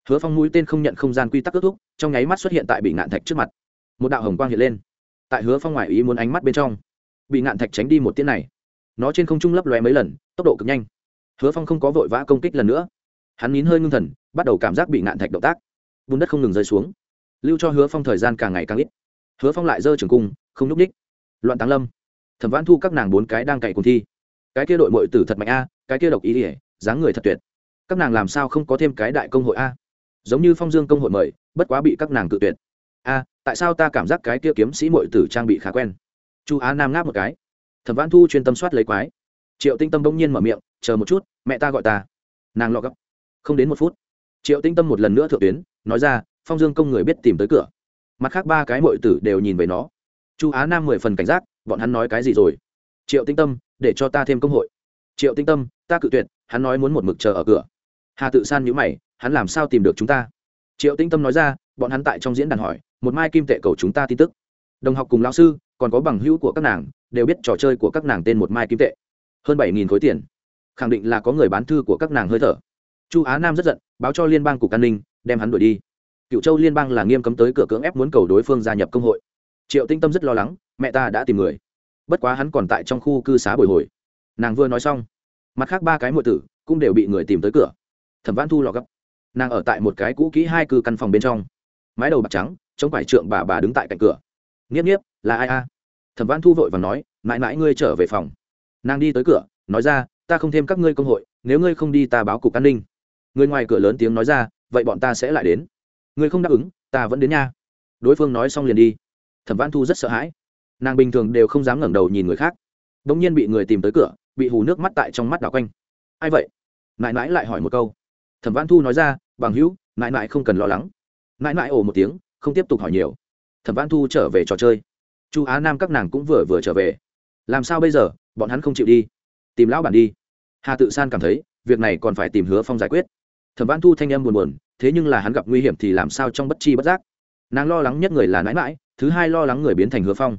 hứa phong mũi tên không nhận không gian quy tắc kết thúc, trong nháy mắt xuất hiện tại bị ngạn thạch trước mặt. Một đạo hồng quang hiện lên. Tại hứa phong ngoại ý muốn ánh mắt bên trong bị ngạn thạch tránh đi một tiếng này. Nó trên không trung lấp lóe mấy lần, tốc độ cực nhanh. Hứa phong không có vội vã công kích lần nữa. Hắn nín hơi ngưng thần, bắt đầu cảm giác bị ngạn thạch động tác. Bùn đất không ngừng rơi xuống. Lưu cho hứa phong thời gian càng ngày càng ít. Hứa phong lại giơ trường cung, không nhúc ních loạn táng lâm. Thẩm vãn thu các nàng bốn cái đang cậy cùng thi. Cái kia đội mội tử thật mạnh a, cái kia độc ý ỉa, dáng người thật tuyệt. Các nàng làm sao không có thêm cái đại công hội a? Giống như phong dương công hội mời, bất quá bị các nàng tự tuyệt. A à, tại sao ta cảm giác cái kia kiếm sĩ mội tử trang bị khá quen? Chu á nam ngáp một cái. Thẩm văn thu chuyên tâm soát lấy quái. Triệu tinh tâm bỗng nhiên mở miệng, chờ một chút, mẹ ta gọi ta. Nàng lọ gấp. Không đến một phút, triệu tinh tâm một lần nữa thượng tuyến, nói ra, phong dương công người biết tìm tới cửa. Mặt khác ba cái mội tử đều nhìn về nó. Chu á nam mười phần cảnh giác, bọn hắn nói cái gì rồi? Triệu tinh tâm, để cho ta thêm công hội. Triệu tinh tâm, ta cự tuyệt, hắn nói muốn một mực chờ ở cửa. Hà tự san nhữ mày hắn làm sao tìm được chúng ta? Triệu tinh tâm nói ra, bọn hắn tại trong diễn đàn hỏi, một mai kim tệ cầu chúng ta tin tức. Đồng học cùng lão sư, còn có bằng hữu của các nàng, đều biết trò chơi của các nàng tên một mai kim tệ. Hơn bảy nghìn khối tiền. Khẳng định là có người bán thư của các nàng hơi thở. Chu á nam rất giận, báo cho liên bang cục an ninh, đem hắn đuổi đi. Cựu châu liên bang là nghiêm cấm tới cửa cưỡng ép muốn cầu đối phương gia nhập công hội. Triệu tinh tâm rất lo lắng, mẹ ta đã tìm người. Bất quá hắn còn tại trong khu cư xá bồi hồi. Nàng vừa nói xong, mặt khác ba cái m tử cũng đều bị người tìm tới cửa. Thẩm văn thu lò gấp nàng ở tại một cái cũ kỹ hai cư căn phòng bên trong. Mái đầu bạc trắng chống quải trượng bà bà đứng tại cạnh cửa. Nghiếp nghiếp, là ai a? Thẩm văn thu vội và nói, mãi mãi ngươi trở về phòng. Nàng đi tới cửa, nói ra, ta không thêm các ngươi công hội, nếu ngươi không đi ta báo cục an ninh. Người ngoài cửa lớn tiếng nói ra, vậy bọn ta sẽ lại đến. Ngươi không đáp ứng, ta vẫn đến nha. Đối phương nói xong liền đi. Thẩm văn thu rất sợ hãi. Nàng bình thường đều không dám ngẩng đầu nhìn người khác. Đ ỗ n g nhiên bị người tìm tới cửa, bị hù nước mắt tại trong mắt đảo quanh. Ai vậy? Mãi mãi lại hỏi một câu. Thẩm văn thu nói ra bằng hữu, mãi mãi không cần lo lắng. Mãi mãi ồ một tiếng, không tiếp tục hỏi nhiều. Thẩm văn thu trở về trò chơi. Chu á nam các nàng cũng vừa vừa trở về. Làm sao bây giờ? Bọn hắn không chịu đi. Tìm lão bản đi. Hà tự san cảm thấy, việc này còn phải tìm hứa phong giải quyết. Thẩm văn thu thanh em buồn buồn, thế nhưng là hắn gặp nguy hiểm thì làm sao trong bất chi bất giác? Nàng lo lắng nhất người là mãi mãi, thứ hai lo lắng người biến thành hứa phong.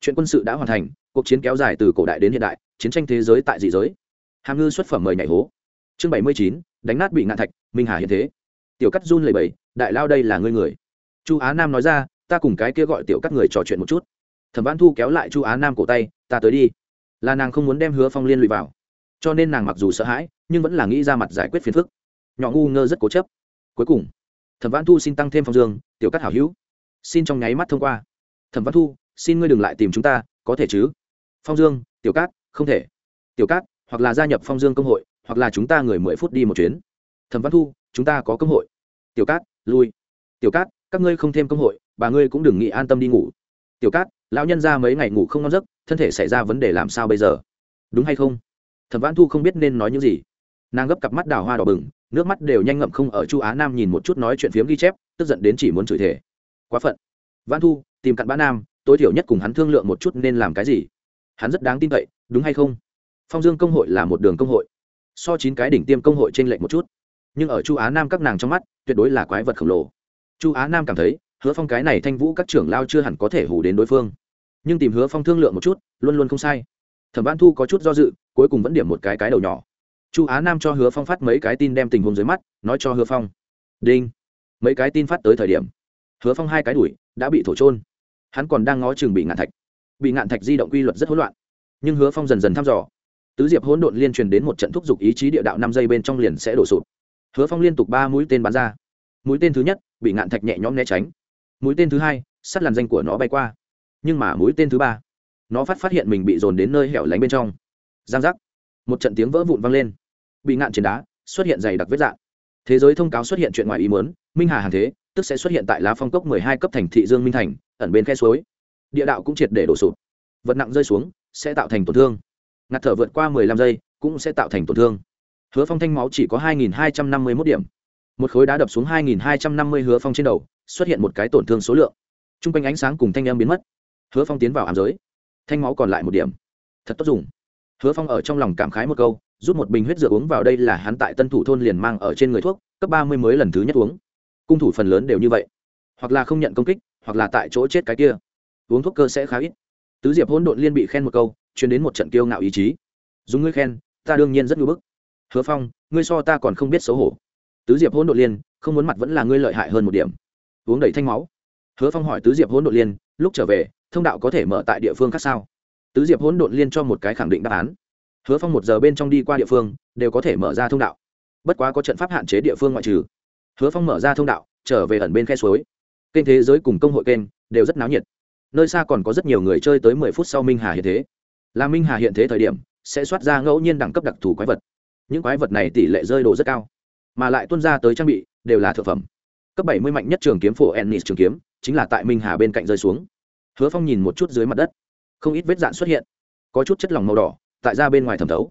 Chuyện quân sự đã hoàn thành, cuộc chiến kéo dài từ cổ đại đến hiện đại, chiến tranh thế giới tại dị giới. Hàm ngư xuất phẩm mời nhảy hố. Chương bảy mươi chín đánh nát bị ngạn thạch, minh hà hiện thế. Tiểu cắt run lầy bầy đại lao đây là ngươi người. Chu á nam nói ra, ta cùng cái kia gọi tiểu cắt người trò chuyện một chút. Thẩm văn thu kéo lại chu á nam cổ tay, ta tới đi. Là nàng không muốn đem hứa phong liên lụy vào. Cho nên nàng mặc dù sợ hãi, nhưng vẫn là nghĩ ra mặt giải quyết phiền phức. Nhỏ ngu ngơ rất cố chấp. Cuối cùng, thẩm văn thu xin tăng thêm phong dương, tiểu cắt hảo hữu, xin trong nháy mắt thông qua. Thẩm văn thu, xin ngươi đừng lại tìm chúng ta, có thể chứ? Phong dương, tiểu cát không thể. Tiểu cát hoặc là gia nhập phong dương công hội hoặc là chúng ta người mười phút đi một chuyến. Thẩm văn thu, chúng ta có công hội. Tiểu cát, lui. Tiểu cát, các ngươi không thêm công hội, bà ngươi cũng đừng nghĩ an tâm đi ngủ. Tiểu cát, lão nhân ra mấy ngày ngủ không ngon giấc, thân thể xảy ra vấn đề làm sao bây giờ? Đúng hay không? Thẩm văn thu không biết nên nói những gì. Nàng gấp cặp mắt đào hoa đỏ bừng, nước mắt đều nhanh ngậm không ở chu á nam nhìn một chút nói chuyện phiếm ghi chép, tức giận đến chỉ muốn chửi thể quá phận. Văn thu, tìm cặn bã nam, tối thiểu nhất cùng hắn thương lượng một chút nên làm cái gì. Hắn rất đáng tin cậy, đúng hay không? Phong dương công hội là một đường công hội so chín cái đỉnh tiêm công hội trên lệnh một chút. Nhưng ở chu á nam các nàng trong mắt, tuyệt đối là quái vật khổng lồ. Chu á nam cảm thấy, hứa phong cái này thanh vũ các trưởng lao chưa hẳn có thể hủ đến đối phương. Nhưng tìm hứa phong thương lượng một chút, luôn luôn không sai. Thẩm văn thu có chút do dự, cuối cùng vẫn điểm một cái cái đầu nhỏ. Chu á nam cho hứa phong phát mấy cái tin đem tình huống dưới mắt, nói cho hứa phong. Đinh. Mấy cái tin phát tới thời điểm, hứa phong hai cái đuổi, đã bị thổ trôn hắn còn đang ngó chừng bị ngạn thạch. Bị ngạn thạch di động quy luật rất hỗn loạn. Nhưng hứa phong dần dần thăm dò tứ diệp hỗn độn liên truyền đến một trận thúc giục ý chí địa đạo năm giây bên trong liền sẽ đổ sụp. Hứa phong liên tục ba mũi tên bắn ra. Mũi tên thứ nhất bị ngạn thạch nhẹ nhõm né tránh. Mũi tên thứ hai, sắt làn danh của nó bay qua. Nhưng mà mũi tên thứ ba, nó phát phát hiện mình bị dồn đến nơi hẻo lánh bên trong. Giang giác. Một trận tiếng vỡ vụn vang lên. Bị ngạn trên đá, xuất hiện dày đặc vết dạng thế giới thông cáo xuất hiện chuyện ngoài ý muốn, minh hà hàng thế, tức sẽ xuất hiện tại lá phong cốc mười hai cấp thành thị dương minh thành, ẩn bên khe suối. Địa đạo cũng triệt để đổ sụp. Vật nặng rơi xuống, sẽ tạo thành tổn thương ngạt thở vượt qua mười lăm giây, cũng sẽ tạo thành tổn thương. Hứa phong thanh máu chỉ có hai nghìn hai trăm năm mươi mốt điểm. Một khối đá đập xuống hai nghìn hai trăm năm mươi hứa phong trên đầu, xuất hiện một cái tổn thương số lượng. T r u n g quanh ánh sáng cùng thanh em biến mất. Hứa phong tiến vào ám giới. Thanh máu còn lại một điểm. Thật tốt dùng. Hứa phong ở trong lòng cảm khái một câu, rút một bình huyết dược uống vào đây là hắn tại tân thủ thôn liền mang ở trên người thuốc, cấp ba mươi mới lần thứ nhất uống. Cung thủ phần lớn đều như vậy. Hoặc là không nhận công kích, hoặc là tại chỗ chết cái kia. Uống thuốc cơ sẽ khá ít. Tứ diệp hỗn độn liên bị khen một câu chuyển đến một trận kiêu ngạo ý chí. Dùng ngươi khen, ta đương nhiên rất ngưỡng bức. Hứa phong, ngươi so ta còn không biết xấu hổ. Tứ diệp hỗn độn liên, không muốn mặt vẫn là ngươi lợi hại hơn một điểm. Uống đầy thanh máu. Hứa phong hỏi tứ diệp hỗn độn liên, lúc trở về, thông đạo có thể mở tại địa phương khác sao? Tứ diệp hỗn độn liên cho một cái khẳng định đáp án. Hứa phong một giờ bên trong đi qua địa phương, đều có thể mở ra thông đạo. Bất quá có trận pháp hạn chế địa phương ngoại trừ. Hứa phong mở ra thông đạo, trở về ẩn bên khe suối. Kênh thế giới cùng công hội kênh đều rất náo nhiệt. Nơi xa còn có rất nhiều người chơi tới mười phút sau minh hà hiện thế là minh hà hiện thế thời điểm sẽ soát ra ngẫu nhiên đẳng cấp đặc thù quái vật những quái vật này tỷ lệ rơi đồ rất cao mà lại tuân ra tới trang bị đều là thực phẩm cấp bảy mươi mạnh nhất trường kiếm phổ ennis trường kiếm chính là tại minh hà bên cạnh rơi xuống hứa phong nhìn một chút dưới mặt đất không ít vết dạn xuất hiện có chút chất lỏng màu đỏ tại ra bên ngoài thẩm thấu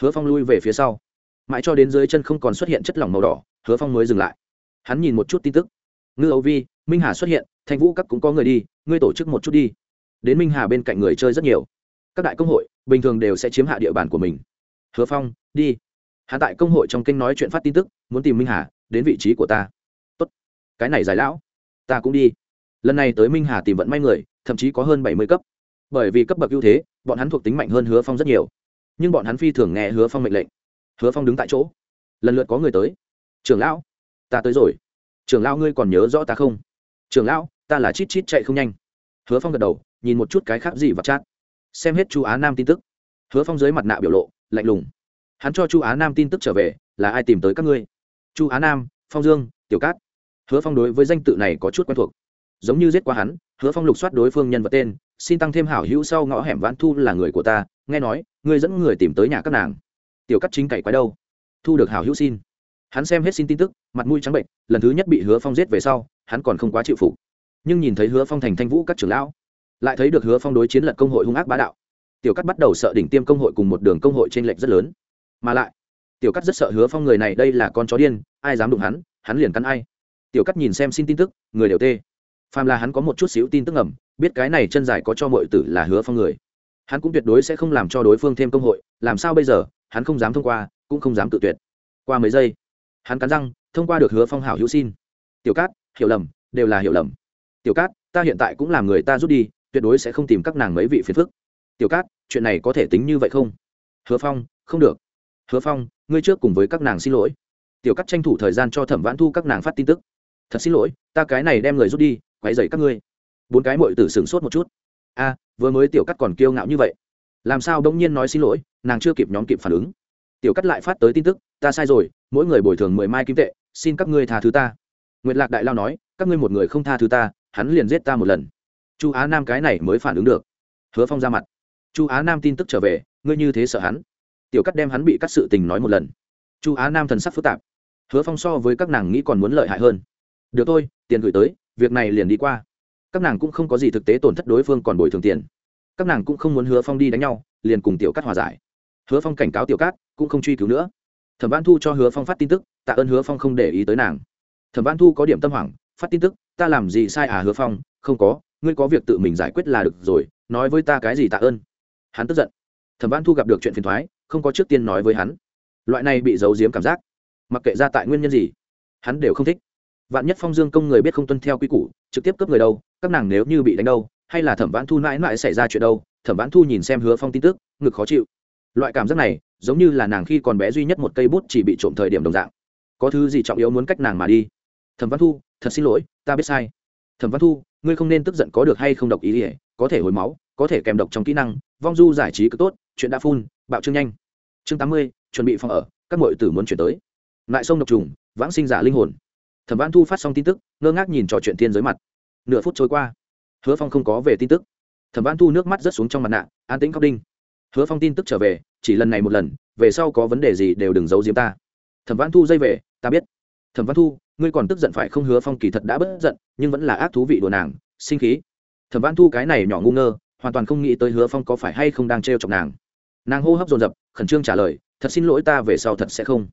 hứa phong lui về phía sau mãi cho đến dưới chân không còn xuất hiện chất lỏng màu đỏ hứa phong mới dừng lại hắn nhìn một chút tin tức ngư âu vi minh hà xuất hiện thanh vũ các cũng có người đi ngươi tổ chức một chút đi đến minh hà bên cạnh người chơi rất nhiều các đại công hội, bình thường đều sẽ chiếm hạ địa bàn của mình. Hứa phong, đi. Hạ tại công hội trong kênh nói chuyện phát tin tức, muốn tìm minh hà, đến vị trí của ta. Tốt. Cái này giải lão. Ta cũng đi. Lần này tới minh hà tìm vận may người, thậm chí có hơn bảy mươi cấp. Bởi vì cấp bậc ưu thế, bọn hắn thuộc tính mạnh hơn hứa phong rất nhiều. Nhưng bọn hắn phi thường nghe hứa phong mệnh lệnh. Hứa phong đứng tại chỗ. Lần lượt có người tới. Trưởng lão, ta tới rồi. Trưởng lão ngươi còn nhớ rõ ta không? Trưởng lão, ta là chít chít chạy không nhanh. Hứa phong gật đầu, nhìn một chút cái khác gì và chát xem hết chu á nam tin tức. Hứa phong dưới mặt nạ biểu lộ, lạnh lùng. Hắn cho chu á nam tin tức trở về, là ai tìm tới các ngươi? Chu á nam, phong dương, tiểu cát. Hứa phong đối với danh tự này có chút quen thuộc. Giống như giết qua hắn, hứa phong lục soát đối phương nhân vật tên, xin tăng thêm hảo hữu sau ngõ hẻm vãn thu là người của ta, nghe nói, ngươi dẫn người tìm tới nhà các nàng. Tiểu cắt chính cậy quái đâu? Thu được hảo hữu xin. Hắn xem hết xin tin tức, mặt mũi trắng bệnh, lần thứ nhất bị hứa phong giết về sau, hắn còn không quá chịu phục. Nhưng nhìn thấy hứa phong thành thanh vũ các trưởng lão lại thấy được hứa phong đối chiến lật công hội hung ác bá đạo. Tiểu cắt bắt đầu sợ đỉnh tiêm công hội cùng một đường công hội t r ê n lệch rất lớn. Mà lại, tiểu cắt rất sợ hứa phong người này đây là con chó điên, ai dám đụng hắn hắn liền cắn ai. Tiểu cắt nhìn xem xin tin tức, người đều tê. Phàm là hắn có một chút xíu tin tức ẩm biết cái này chân dài có cho mọi tử là hứa phong người. Hắn cũng tuyệt đối sẽ không làm cho đối phương thêm công hội, làm sao bây giờ, hắn không dám thông qua, cũng không dám tự tuyệt. Qua mấy giây, hắn cắn răng, thông qua được hứa phong hảo hữu xin. Tiểu cát, hiểu lầm, đều là hiểu lầm. Tiểu cát, ta hiện tại cũng làm người ta rút đi tuyệt đối sẽ không tìm các nàng mấy vị phiền phức. Tiểu cát, chuyện này có thể tính như vậy không? Hứa phong, không được. Hứa phong, ngươi trước cùng với các nàng xin lỗi. Tiểu cát tranh thủ thời gian cho thẩm vãn thu các nàng phát tin tức. Thật xin lỗi, ta cái này đem người rút đi quay dậy các ngươi. Bốn cái mội tử sửng sốt một chút. A, vừa mới tiểu cắt còn kiêu ngạo như vậy. Làm sao đông nhiên nói xin lỗi, nàng chưa kịp nhóm kịp phản ứng. Tiểu cắt lại phát tới tin tức, ta sai rồi, mỗi người bồi thường mười mai kim tệ, xin các ngươi tha thứ ta. Nguyệt lạc đại lao nói, các ngươi một người không tha thứ ta, hắn liền giết ta một lần chu á nam cái này mới phản ứng được. Hứa phong ra mặt. Chu á nam tin tức trở về, ngươi như thế sợ hắn. Tiểu cắt đem hắn bị cắt sự tình nói một lần. Chu á nam thần sắc phức tạp. Hứa phong so với các nàng nghĩ còn muốn lợi hại hơn. Được thôi, tiền gửi tới, việc này liền đi qua. Các nàng cũng không có gì thực tế tổn thất đối phương còn bồi thường tiền. Các nàng cũng không muốn hứa phong đi đánh nhau, liền cùng tiểu cát hòa giải. Hứa phong cảnh cáo tiểu cát, cũng không truy cứu nữa. Thẩm văn thu cho hứa phong phát tin tức, tạ ơn hứa phong không để ý tới nàng. Thẩm văn thu có điểm tâm hoảng, phát tin tức, ta làm gì sai à hứa phong, không có ngươi có việc tự mình giải quyết là được rồi, nói với ta cái gì tạ ơn. Hắn tức giận. Thẩm văn thu gặp được chuyện phiền thoái, không có trước tiên nói với hắn. Loại này bị giấu giếm cảm giác, mặc kệ ra tại nguyên nhân gì, hắn đều không thích. Vạn nhất phong dương công người biết không tuân theo quy củ, trực tiếp cướp người đâu, các nàng nếu như bị đánh đâu, hay là thẩm vãn thu mãi mãi xảy ra chuyện đâu, thẩm vãn thu nhìn xem hứa phong tin tức, ngực khó chịu. Loại cảm giác này, giống như là nàng khi còn bé duy nhất một cây bút chỉ bị trộm thời điểm đồng dạng. Có thứ gì trọng yếu muốn cách nàng mà đi? Thẩm văn thu, thật xin lỗi, ta biết sai thẩm văn thu, ngươi không nên tức giận có được hay không độc ý ỉa có thể hồi máu, có thể kèm độc trong kỹ năng, vong du giải trí cực tốt, chuyện đã phun, bạo trương nhanh. Chương tám mươi, chuẩn bị phòng ở, các mọi tử muốn chuyển tới. Lại sông độc trùng, vãng sinh giả linh hồn. Thẩm văn thu phát xong tin tức, ngơ ngác nhìn trò chuyện thiên giới mặt. Nửa phút trôi qua, hứa phong không có về tin tức. Thẩm văn thu nước mắt rớt xuống trong mặt nạ, an tĩnh khóc đinh. Hứa phong tin tức trở về, chỉ lần này một lần, về sau có vấn đề gì đều đừng giấu diếm ta. Thẩm văn thu dây về, ta biết thẩm văn thu, ngươi còn tức giận phải không hứa phong kỳ thật đã bất giận, nhưng vẫn là ác thú vị đùa nàng, sinh khí. Thẩm văn thu cái này nhỏ ngu ngơ, hoàn toàn không nghĩ tới hứa phong có phải hay không đang t chọc nàng. Nàng hô hấp dồn dập, khẩn trương trả lời, thật xin lỗi ta, về sau thật sẽ không.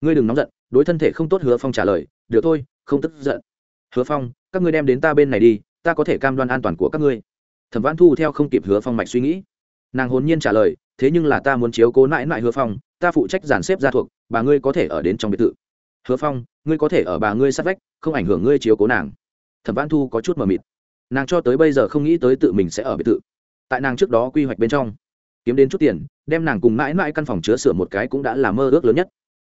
Ngươi đừng nóng giận, đối thân thể không tốt hứa phong trả lời, được thôi, không tức giận. Hứa phong, các ngươi đem đến ta bên này đi, ta có thể cam đoan an toàn của các ngươi. Thẩm văn thu theo không kịp hứa phong mạch suy nghĩ. Nàng hồn nhiên trả lời, thế nhưng là ta muốn chiếu cố mãi mãi hứa phong, ta phụ trách giàn xếp gia thuộc, bà ngươi có thể ở đến trong biệt thự hứa phong, ngươi có thể ở bà ngươi sát vách, không ảnh hưởng ngươi chiếu cố nàng. Thẩm văn thu có chút mờ mịt. Nàng cho tới bây giờ không nghĩ tới tự mình sẽ ở biệt thự. Tại nàng trước đó quy hoạch bên trong, kiếm đến chút tiền, đem nàng cùng mãi mãi căn phòng chứa sửa một cái cũng đã là mơ ước lớn nhất.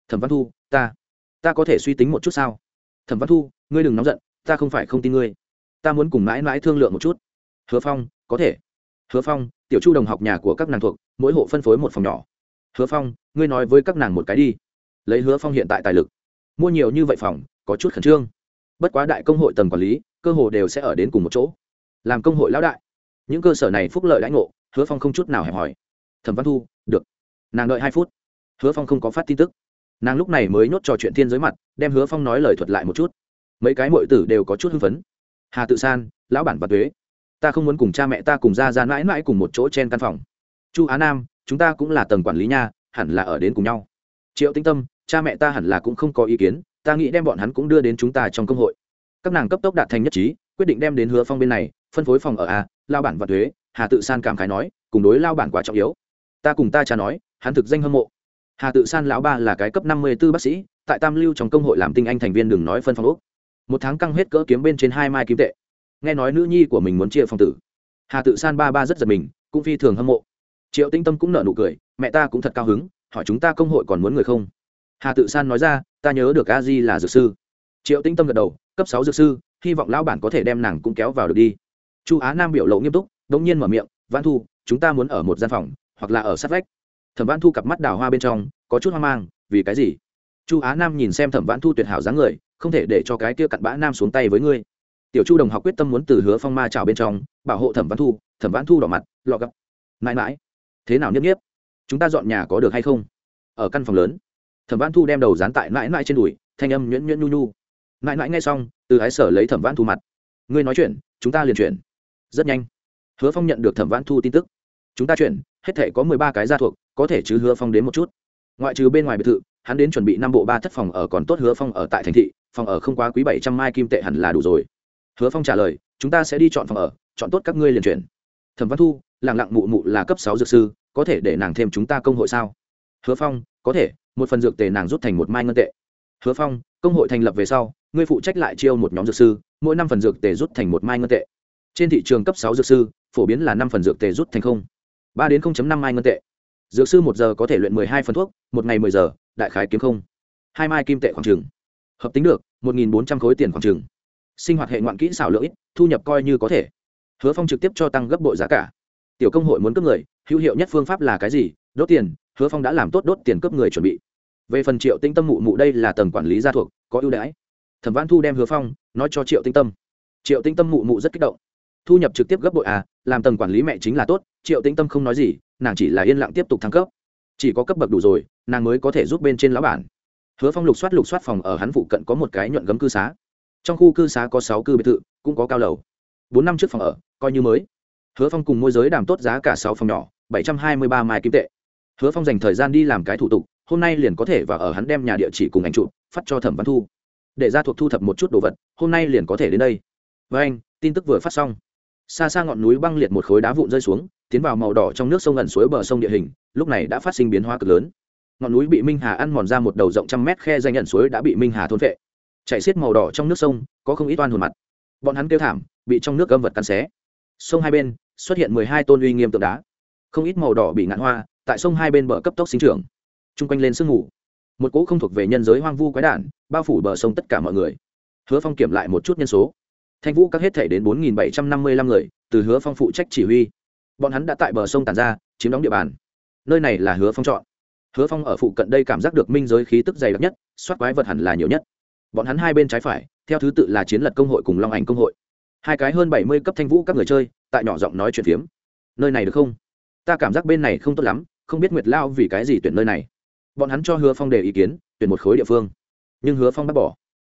Thẩm văn thu, ta ta có thể suy tính một chút sao? Thẩm văn thu, ngươi đừng nóng giận, ta không phải không tin ngươi. Ta muốn cùng mãi mãi thương lượng một chút. Hứa phong, có thể. Hứa phong, tiểu chu đồng học nhà của các nàng thuộc, mỗi hộ phân phối một phòng nhỏ. Hứa phong, ngươi nói với các nàng một cái đi. Lấy hứa phong hiện tại tài lực mua nhiều như vậy phòng, có chút khẩn trương. Bất quá đại công hội tầng quản lý, cơ hồ đều sẽ ở đến cùng một chỗ. Làm công hội lão đại. Những cơ sở này phúc lợi đãi ngộ, hứa phong không chút nào hẹp hỏi thẩm văn thu, được. Nàng đợi hai phút. Hứa phong không có phát tin tức. Nàng lúc này mới nhốt trò chuyện thiên giới mặt, đem hứa phong nói lời thuật lại một chút. Mấy cái mội tử đều có chút hưng phấn. Hà tự san, lão bản và thuế ta không muốn cùng cha mẹ ta cùng ra ra mãi mãi cùng một chỗ trên căn phòng. Chu á nam, chúng ta cũng là tầng quản lý nha, hẳn là ở đến cùng nhau. Triệu tĩnh tâm cha mẹ ta hẳn là cũng không có ý kiến, ta nghĩ đem bọn hắn cũng đưa đến chúng ta trong công hội. Các nàng cấp tốc đạt thành nhất trí, quyết định đem đến hứa phong bên này, phân phối phòng ở a, lao bản và thuế, hà tự san cảm khái nói, cùng đối lao bản quá trọng yếu. Ta cùng ta cha nói, hắn thực danh hâm mộ. Hà tự san lão ba là cái cấp năm mươi b ố bác sĩ, tại tam lưu trong công hội làm tinh anh thành viên đừng nói phân phòng úc một tháng căng hết cỡ kiếm bên trên hai mai kim tệ. Nghe nói nữ nhi của mình muốn chia phòng tử. Hà tự san ba ba rất giật mình, cũng phi thường hâm mộ. Triệu tinh tâm cũng nợ nụ cười, mẹ ta cũng thật cao hứng, hỏi chúng ta công hội còn muốn người không? Hà tự san nói ra ta nhớ được a di là dược sư. Triệu Tĩnh tâm gật đầu cấp sáu dược sư hy vọng lão bản có thể đem nàng cũng kéo vào được đi. Chu á nam biểu lộ nghiêm túc đ ỗ n g nhiên mở miệng văn thu chúng ta muốn ở một gian phòng hoặc là ở sát vách. Thẩm văn thu cặp mắt đào hoa bên trong có chút hoang mang vì cái gì? Chu á nam nhìn xem thẩm văn thu tuyệt hảo dáng người không thể để cho cái kia cặn bã nam xuống tay với ngươi. Tiểu chu đồng học quyết tâm muốn từ hứa phong ma trào bên trong bảo hộ thẩm văn thu thẩm văn thu đỏ mặt lọ gặp, mãi mãi thế nào nhất niếp chúng ta dọn nhà có được hay không? Ở căn phòng lớn thẩm văn thu đem đầu dán tại mãi mãi trên đùi, thanh âm nhuyễn nhuyễn nhu nhu. Mãi mãi nghe xong, từ ái sở lấy thẩm văn thu mặt. Ngươi nói chuyện, chúng ta liền chuyển. Rất nhanh. Hứa phong nhận được thẩm văn thu tin tức. Chúng ta chuyển, hết thể có mười ba cái gia thuộc, có thể chứ hứa phong đến một chút. Ngoại trừ bên ngoài biệt thự, hắn đến chuẩn bị năm bộ ba thất phòng ở còn tốt hứa phong ở tại thành thị, phòng ở không quá quý bảy trăm mai kim tệ hẳn là đủ rồi. Hứa phong trả lời, chúng ta sẽ đi chọn phòng ở, chọn tốt các ngươi liền chuyển. Thẩm văn thu lẳng lặng mụ mụ là cấp sáu dược sư, có thể để nàng thêm chúng ta công hội sao? Hứa phong, có thể một phần dược tề nàng rút thành một mai ngân tệ. Hứa phong, công hội thành lập về sau, ngươi phụ trách lại chiêu một nhóm dược sư, mỗi năm phần dược tề rút thành một mai ngân tệ. Trên thị trường cấp sáu dược sư, phổ biến là năm phần dược tề rút thành không. Ba đến năm mai ngân tệ. Dược sư một giờ có thể luyện mười hai phần thuốc, một ngày mười giờ, đại khái kiếm không. Hai mai kim tệ khoảng trừng hợp tính được, một nghìn bốn trăm khối tiền khoảng trừng sinh hoạt hệ ngoạn kỹ xảo lưỡi thu nhập coi như có thể. Hứa phong trực tiếp cho tăng gấp bội giá cả. Tiểu công hội muốn cướp người, hữu hiệu nhất phương pháp là cái gì? Đốt tiền hứa phong đã làm tốt đốt tiền cướp người chuẩn bị. Về phần triệu tinh tâm mụ mụ đây là tầng quản lý gia thuộc, có ưu đãi. Thẩm văn thu đem hứa phong nói cho triệu tinh tâm. Triệu tinh tâm mụ mụ rất kích động. Thu nhập trực tiếp gấp bội à làm tầng quản lý mẹ chính là tốt, triệu tinh tâm không nói gì, nàng chỉ là yên lặng tiếp tục thăng cấp. Chỉ có cấp bậc đủ rồi, nàng mới có thể giúp bên trên lão bản. Hứa phong lục soát lục soát phòng ở hắn phụ cận có một cái nhuận gấm cư xá. Trong khu cư xá có sáu cư biệt thự, cũng có cao lầu. Bốn năm trước phòng ở, coi như mới. Hứa phong cùng môi giới đàm tốt giá cả sáu phòng nhỏ, bảy trăm hai mươi ba mai kim tệ hứa phong dành thời gian đi làm cái thủ tục, hôm nay liền có thể và ở hắn đem nhà địa chỉ cùng ảnh trụ phát cho thẩm văn thu. Để ra thuộc thu thập một chút đồ vật, hôm nay liền có thể đến đây. Với anh, tin tức vừa phát xong. Xa xa ngọn núi băng liệt một khối đá vụn rơi xuống, tiến vào màu đỏ trong nước sông ẩn suối bờ sông địa hình, lúc này đã phát sinh biến hóa cực lớn. Ngọn núi bị minh hà ăn mòn ra một đầu rộng trăm mét khe danh ẩn suối đã bị minh hà thôn vệ chạy xiết màu đỏ trong nước sông, có không ít oan hồn mặt. Bọn hắn kêu thảm, bị trong nước âm vật cắn xé. Sông hai bên xuất hiện mười hai tôn uy nghiêm tượng đá. Không ít màu đỏ bị ngạn hoa tại sông hai bên bờ cấp tốc sinh trưởng. Chung quanh lên sương mù. Một cỗ không thuộc về nhân giới hoang vu quái đản, bao phủ bờ sông tất cả mọi người. Hứa phong kiểm lại một chút nhân số. Thanh vũ các hết thể đến bốn nghìn bảy trăm năm mươi lăm người, từ hứa phong phụ trách chỉ huy. Bọn hắn đã tại bờ sông tàn ra, chiếm đóng địa bàn. Nơi này là hứa phong chọn. Hứa phong ở phụ cận đây cảm giác được minh giới khí tức dày đặc nhất, soát quái vật hẳn là nhiều nhất. Bọn hắn hai bên trái phải, theo thứ tự là chiến lật công hội cùng long ảnh công hội. Hai cái hơn bảy mươi cấp thanh vũ các người chơi, tại nhỏ giọng nói chuyện phiếm. Nơi này được không? Ta cảm giác bên này không tốt lắm không biết nguyệt lao vì cái gì tuyển nơi này bọn hắn cho hứa phong đề ý kiến tuyển một khối địa phương nhưng hứa phong bác bỏ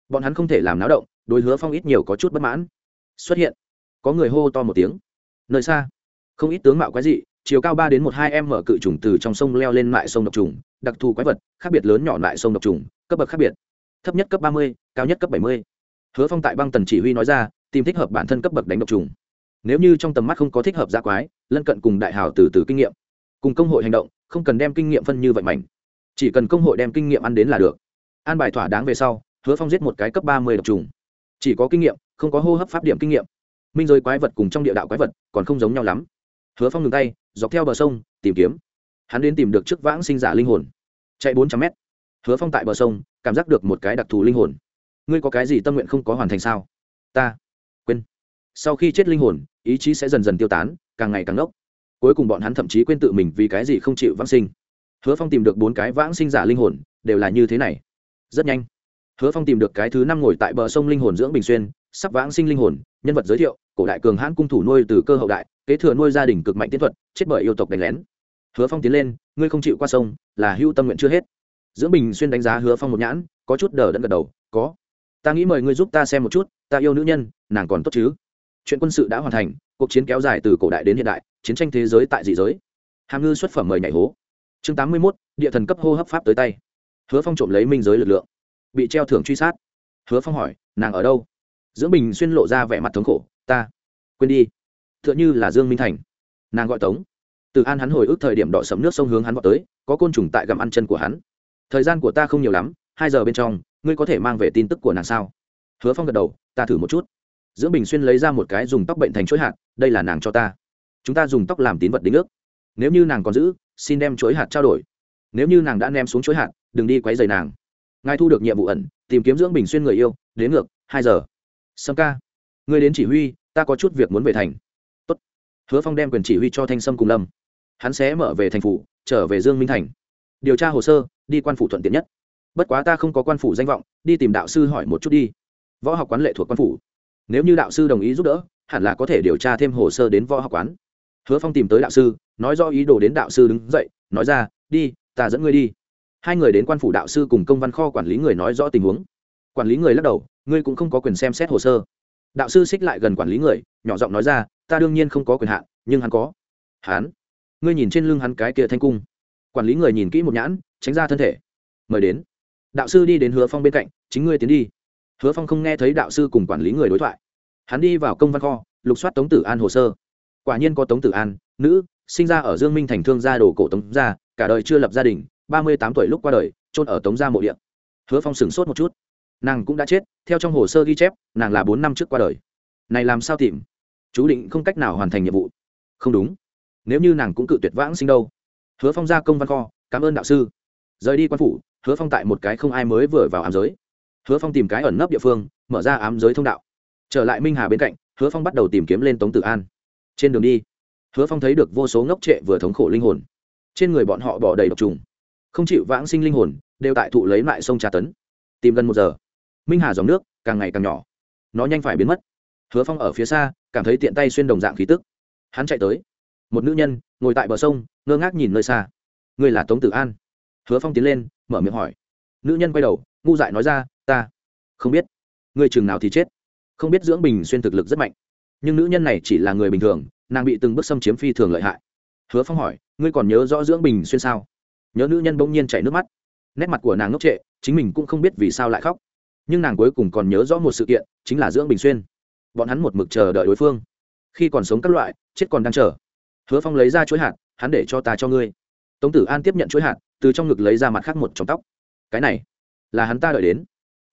bọn hắn không thể làm náo động đối hứa phong ít nhiều có chút bất mãn xuất hiện có người hô to một tiếng nơi xa không ít tướng mạo quái dị chiều cao ba đến một hai em mở cự trùng từ trong sông leo lên lại sông độc trùng đặc thù quái vật khác biệt lớn nhỏ lại sông độc trùng cấp bậc khác biệt thấp nhất cấp ba mươi cao nhất cấp bảy mươi hứa phong tại băng tần chỉ huy nói ra tìm thích hợp bản thân cấp bậc đánh độc trùng nếu như trong tầm mắt không có thích hợp gia quái lân cận cùng đại hào từ từ kinh nghiệm cùng công hội hành động, không cần đem kinh nghiệm phân như vậy mảnh. Chỉ cần công hội đem kinh nghiệm ăn đến là được. An bài thỏa đáng về sau, hứa phong giết một cái cấp ba mươi độc trùng. Chỉ có kinh nghiệm, không có hô hấp pháp điểm kinh nghiệm. Minh giới quái vật cùng trong địa đạo quái vật còn không giống nhau lắm. Hứa phong ngừng tay, dọc theo bờ sông, tìm kiếm. Hắn đến tìm được trước vãng sinh giả linh hồn. Chạy bốn trăm mét. Hứa phong tại bờ sông, cảm giác được một cái đặc thù linh hồn. Ngươi có cái gì tâm nguyện không có hoàn thành sao? Ta. Quên. Sau khi chết linh hồn, ý chí sẽ dần dần tiêu tán, càng ngày càng ngốc cuối cùng bọn hắn thậm chí quên tự mình vì cái gì không chịu vãng sinh. Hứa phong tìm được bốn cái vãng sinh giả linh hồn, đều là như thế này. Rất nhanh, hứa phong tìm được cái thứ năm ngồi tại bờ sông linh hồn dưỡng bình xuyên, sắp vãng sinh linh hồn, nhân vật giới thiệu, cổ đại cường hãn cung thủ nuôi từ cơ hậu đại, kế thừa nuôi gia đình cực mạnh tiến thuật, chết bởi yêu tộc đánh lén. Hứa phong tiến lên, ngươi không chịu qua sông, là hưu tâm nguyện chưa hết. Dưỡng bình xuyên đánh giá hứa phong một nhãn, có chút đờ đẫn gật đầu, có. Ta nghĩ mời ngươi giúp ta xem một chút, ta yêu nữ nhân, nàng còn tốt chứ? Chuyện quân sự đã hoàn thành, cuộc chiến kéo dài từ cổ đại đến hiện đại, chiến tranh thế giới tại dị giới. Hàm ngư xuất phẩm mời nhảy hố. Chương tám mươi mốt, địa thần cấp hô hấp pháp tới tay. Hứa phong trộm lấy minh giới lực lượng, bị treo thưởng truy sát. Hứa phong hỏi, nàng ở đâu? Dưỡng bình xuyên lộ ra vẻ mặt thống khổ, ta, quên đi. T h ư ợ n h ư là dương minh thành. Nàng gọi tống. Từ an hắn hồi ức thời điểm đỏ sấm nước sông hướng hắn vào tới, có côn trùng tại gặm ăn chân của hắn. Thời gian của ta không nhiều lắm, hai giờ bên trong, ngươi có thể mang về tin tức của nàng sao? Hứa phong gật đầu, ta thử một chút dưỡng bình xuyên lấy ra một cái dùng tóc bệnh thành chuỗi hạt, đây là nàng cho ta. Chúng ta dùng tóc làm tín vật đính ước. Nếu như nàng còn giữ, xin đem chuỗi hạt trao đổi. Nếu như nàng đã ném xuống chuỗi hạt, đừng đi quấy rầy nàng. Ngài thu được nhiệm vụ ẩn, tìm kiếm dưỡng bình xuyên người yêu, đến ngược, hai giờ. Sâm ca, ngươi đến chỉ huy, ta có chút việc muốn về thành. Tốt. hứa phong đem quyền chỉ huy cho thanh sâm cùng lâm. Hắn sẽ mở về thành phủ, trở về dương minh thành. Điều tra hồ sơ, đi quan phủ thuận tiện nhất. Bất quá ta không có quan phủ danh vọng, đi tìm đạo sư hỏi một chút đi. Võ học quán lệ thuộc quan phủ nếu như đạo sư đồng ý giúp đỡ, hẳn là có thể điều tra thêm hồ sơ đến võ học quán. Hứa phong tìm tới đạo sư, nói do ý đồ đến đạo sư đứng dậy, nói ra, đi, ta dẫn ngươi đi. Hai người đến quan phủ đạo sư cùng công văn kho quản lý người nói rõ tình huống. Quản lý người lắc đầu, ngươi cũng không có quyền xem xét hồ sơ. Đạo sư xích lại gần quản lý người, nhỏ giọng nói ra, ta đương nhiên không có quyền hạn, nhưng hắn có. Hắn? Ngươi nhìn trên lưng hắn cái kia thanh cung. Quản lý người nhìn kỹ một nhãn, tránh ra thân thể. Mời đến. Đạo sư đi đến hứa phong bên cạnh, chính ngươi tiến đi hứa phong không nghe thấy đạo sư cùng quản lý người đối thoại. Hắn đi vào công văn kho, lục soát tống tử an hồ sơ. Quả nhiên có tống tử an, nữ, sinh ra ở dương minh thành thương gia đồ cổ tống gia, cả đời chưa lập gia đình, ba mươi tám tuổi lúc qua đời trôn ở tống gia mộ điện hứa phong sửng sốt một chút. Nàng cũng đã chết, theo trong hồ sơ ghi chép, nàng là bốn năm trước qua đời. Này làm sao tìm? Chú định không cách nào hoàn thành nhiệm vụ. Không đúng. Nếu như nàng cũng cự tuyệt vãng sinh đâu. Hứa phong ra công văn kho, cảm ơn đạo sư. Rời đi quan phủ, hứa phong tại một cái không ai mới vừa vào ám giới hứa phong tìm cái ẩn nấp địa phương, mở ra ám giới thông đạo. Trở lại minh hà bên cạnh, hứa phong bắt đầu tìm kiếm lên tống tử an. Trên đường đi, hứa phong thấy được vô số ngốc trệ vừa thống khổ linh hồn. Trên người bọn họ bỏ đầy độc trùng, không chịu vãng sinh linh hồn, đều tại thụ lấy lại sông trà tấn. Tìm gần một giờ, minh hà dòng nước càng ngày càng nhỏ. Nó nhanh phải biến mất. Hứa phong ở phía xa, cảm thấy tiện tay xuyên đồng dạng khí tức. Hắn chạy tới. Một nữ nhân ngồi tại bờ sông, ngơ ngác nhìn nơi xa. Ngươi là tống tử an? Hứa phong tiến lên, mở miệng hỏi. Nữ nhân quay đầu, ngu dại nói ra ta. Không biết. Người chừng nào thì chết. Không biết dưỡng bình xuyên thực lực rất mạnh. Nhưng nữ nhân này chỉ là người bình thường, nàng bị từng bước xâm chiếm phi thường lợi hại. Hứa phong hỏi, ngươi còn nhớ rõ dưỡng bình xuyên sao? Nhớ nữ nhân bỗng nhiên chảy nước mắt. Nét mặt của nàng ngốc trệ, chính mình cũng không biết vì sao lại khóc. Nhưng nàng cuối cùng còn nhớ rõ một sự kiện, chính là dưỡng bình xuyên. Bọn hắn một mực chờ đợi đối phương. Khi còn sống các loại, chết còn đang chờ. Hứa phong lấy ra chuỗi hạt, hắn để cho ta cho ngươi. Tống tử an tiếp nhận chuỗi hạt, từ trong ngực lấy ra mặt khác một trong tóc. Cái này, là hắn ta đợi đến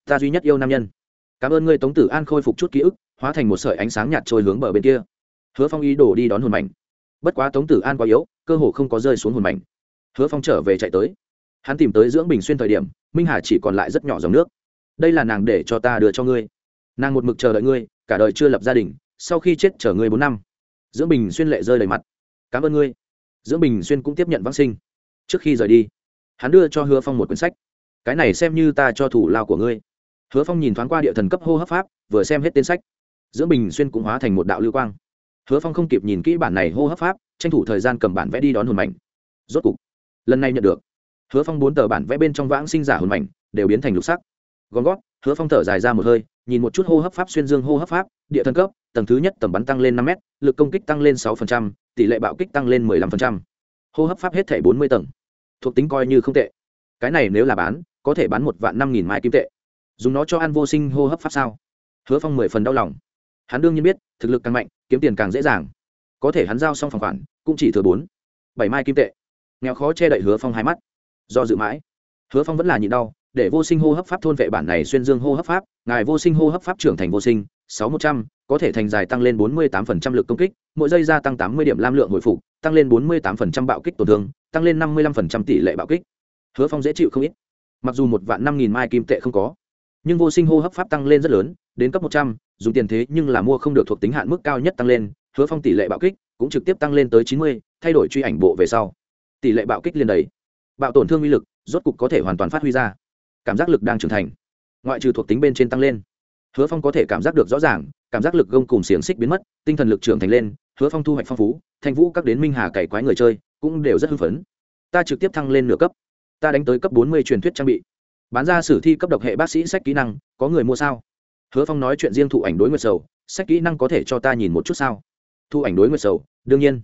ta duy nhất yêu nam nhân. Cảm ơn ngươi, tống tử an, khôi phục chút ký ức, hóa thành một sợi ánh sáng nhạt trôi hướng bờ bên kia. Hứa phong ý đổ đi đón hồn mảnh. Bất quá tống tử an quá yếu, cơ hồ không có rơi xuống hồn mảnh. Hứa phong trở về chạy tới. Hắn tìm tới dưỡng bình xuyên thời điểm, minh hà chỉ còn lại rất nhỏ dòng nước. Đây là nàng để cho ta đưa cho ngươi. Nàng một mực chờ đợi ngươi, cả đời chưa lập gia đình, sau khi chết chở ngươi bốn năm. Dưỡng bình xuyên lệ rơi đầy mặt. Cảm ơn ngươi. Dưỡng bình xuyên cũng tiếp nhận vắc sinh. Trước khi rời đi, hắn đưa cho hứa phong một quyển sách. Cái này xem như ta cho thủ lao của ngươi hứa phong nhìn thoáng qua địa thần cấp hô hấp pháp, vừa xem hết tên sách. Dưỡng bình xuyên cũng hóa thành một đạo lưu quang. Hứa phong không kịp nhìn kỹ bản này hô hấp pháp, tranh thủ thời gian cầm bản vẽ đi đón hồn mạnh rốt cục, lần này nhận được. Hứa phong bốn tờ bản vẽ bên trong vãng sinh giả hồn mạnh đều biến thành lục sắc. Gom gót hứa phong thở dài ra một hơi, nhìn một chút hô hấp pháp xuyên dương hô hấp pháp, địa thần cấp, tầng thứ nhất tầm bắn tăng lên năm m lực công kích tăng lên sáu tỷ lệ bạo kích tăng lên 15%. hô hấp pháp hết thể bốn mươi tầng. Thuộc tính coi như không tệ. Cái này nếu là bán, có thể bán một vạn năm nghìn mai kim tệ dùng nó cho ăn vô sinh hô hấp pháp sao? Hứa phong mười phần đau lòng. Hắn đương nhiên biết, thực lực càng mạnh, kiếm tiền càng dễ dàng. Có thể hắn giao xong phòng khoản, cũng chỉ thừa bốn, bảy mai kim tệ. Nghèo khó che đậy hứa phong hai mắt. Do dự mãi. Hứa phong vẫn là nhịn đau, để vô sinh hô hấp pháp thôn vệ bản này xuyên dương hô hấp pháp, ngài vô sinh hô hấp pháp trưởng thành vô sinh, sáu một trăm, có thể thành dài tăng lên bốn mươi tám phần trăm lực công kích, mỗi giây gia tăng tám mươi điểm lam lượng hồi phục, tăng lên bốn mươi tám phần trăm bạo kích tổn thương, tăng lên năm mươi lăm phần trăm tỷ lệ bạo kích. Hứa phong dễ chịu không ít. Mặc dù một vạn năm nghìn mai kim tệ không có nhưng vô sinh hô hấp pháp tăng lên rất lớn, đến cấp một trăm, dùng tiền thế nhưng là mua không được thuộc tính hạn mức cao nhất tăng lên, hứa phong tỷ lệ bạo kích cũng trực tiếp tăng lên tới chín mươi, thay đổi truy ảnh bộ về sau. Tỷ lệ bạo kích liền đầy. Bạo tổn thương uy lực rốt cục có thể hoàn toàn phát huy ra. Cảm giác lực đang trưởng thành. Ngoại trừ thuộc tính bên trên tăng lên, hứa phong có thể cảm giác được rõ ràng, cảm giác lực gông cùng xiềng xích biến mất, tinh thần lực trưởng thành lên, hứa phong thu hoạch phong phú, thanh vũ các đến minh hà cày quái người chơi cũng đều rất hưng phấn. Ta trực tiếp thăng lên nửa cấp. Ta đánh tới cấp bốn mươi truyền thuyết trang bị bán ra sử thi cấp độc hệ bác sĩ sách kỹ năng, có người mua sao? Hứa phong nói chuyện riêng thụ ảnh đối nguyệt sầu, sách kỹ năng có thể cho ta nhìn một chút sao? Thụ ảnh đối nguyệt sầu, đương nhiên.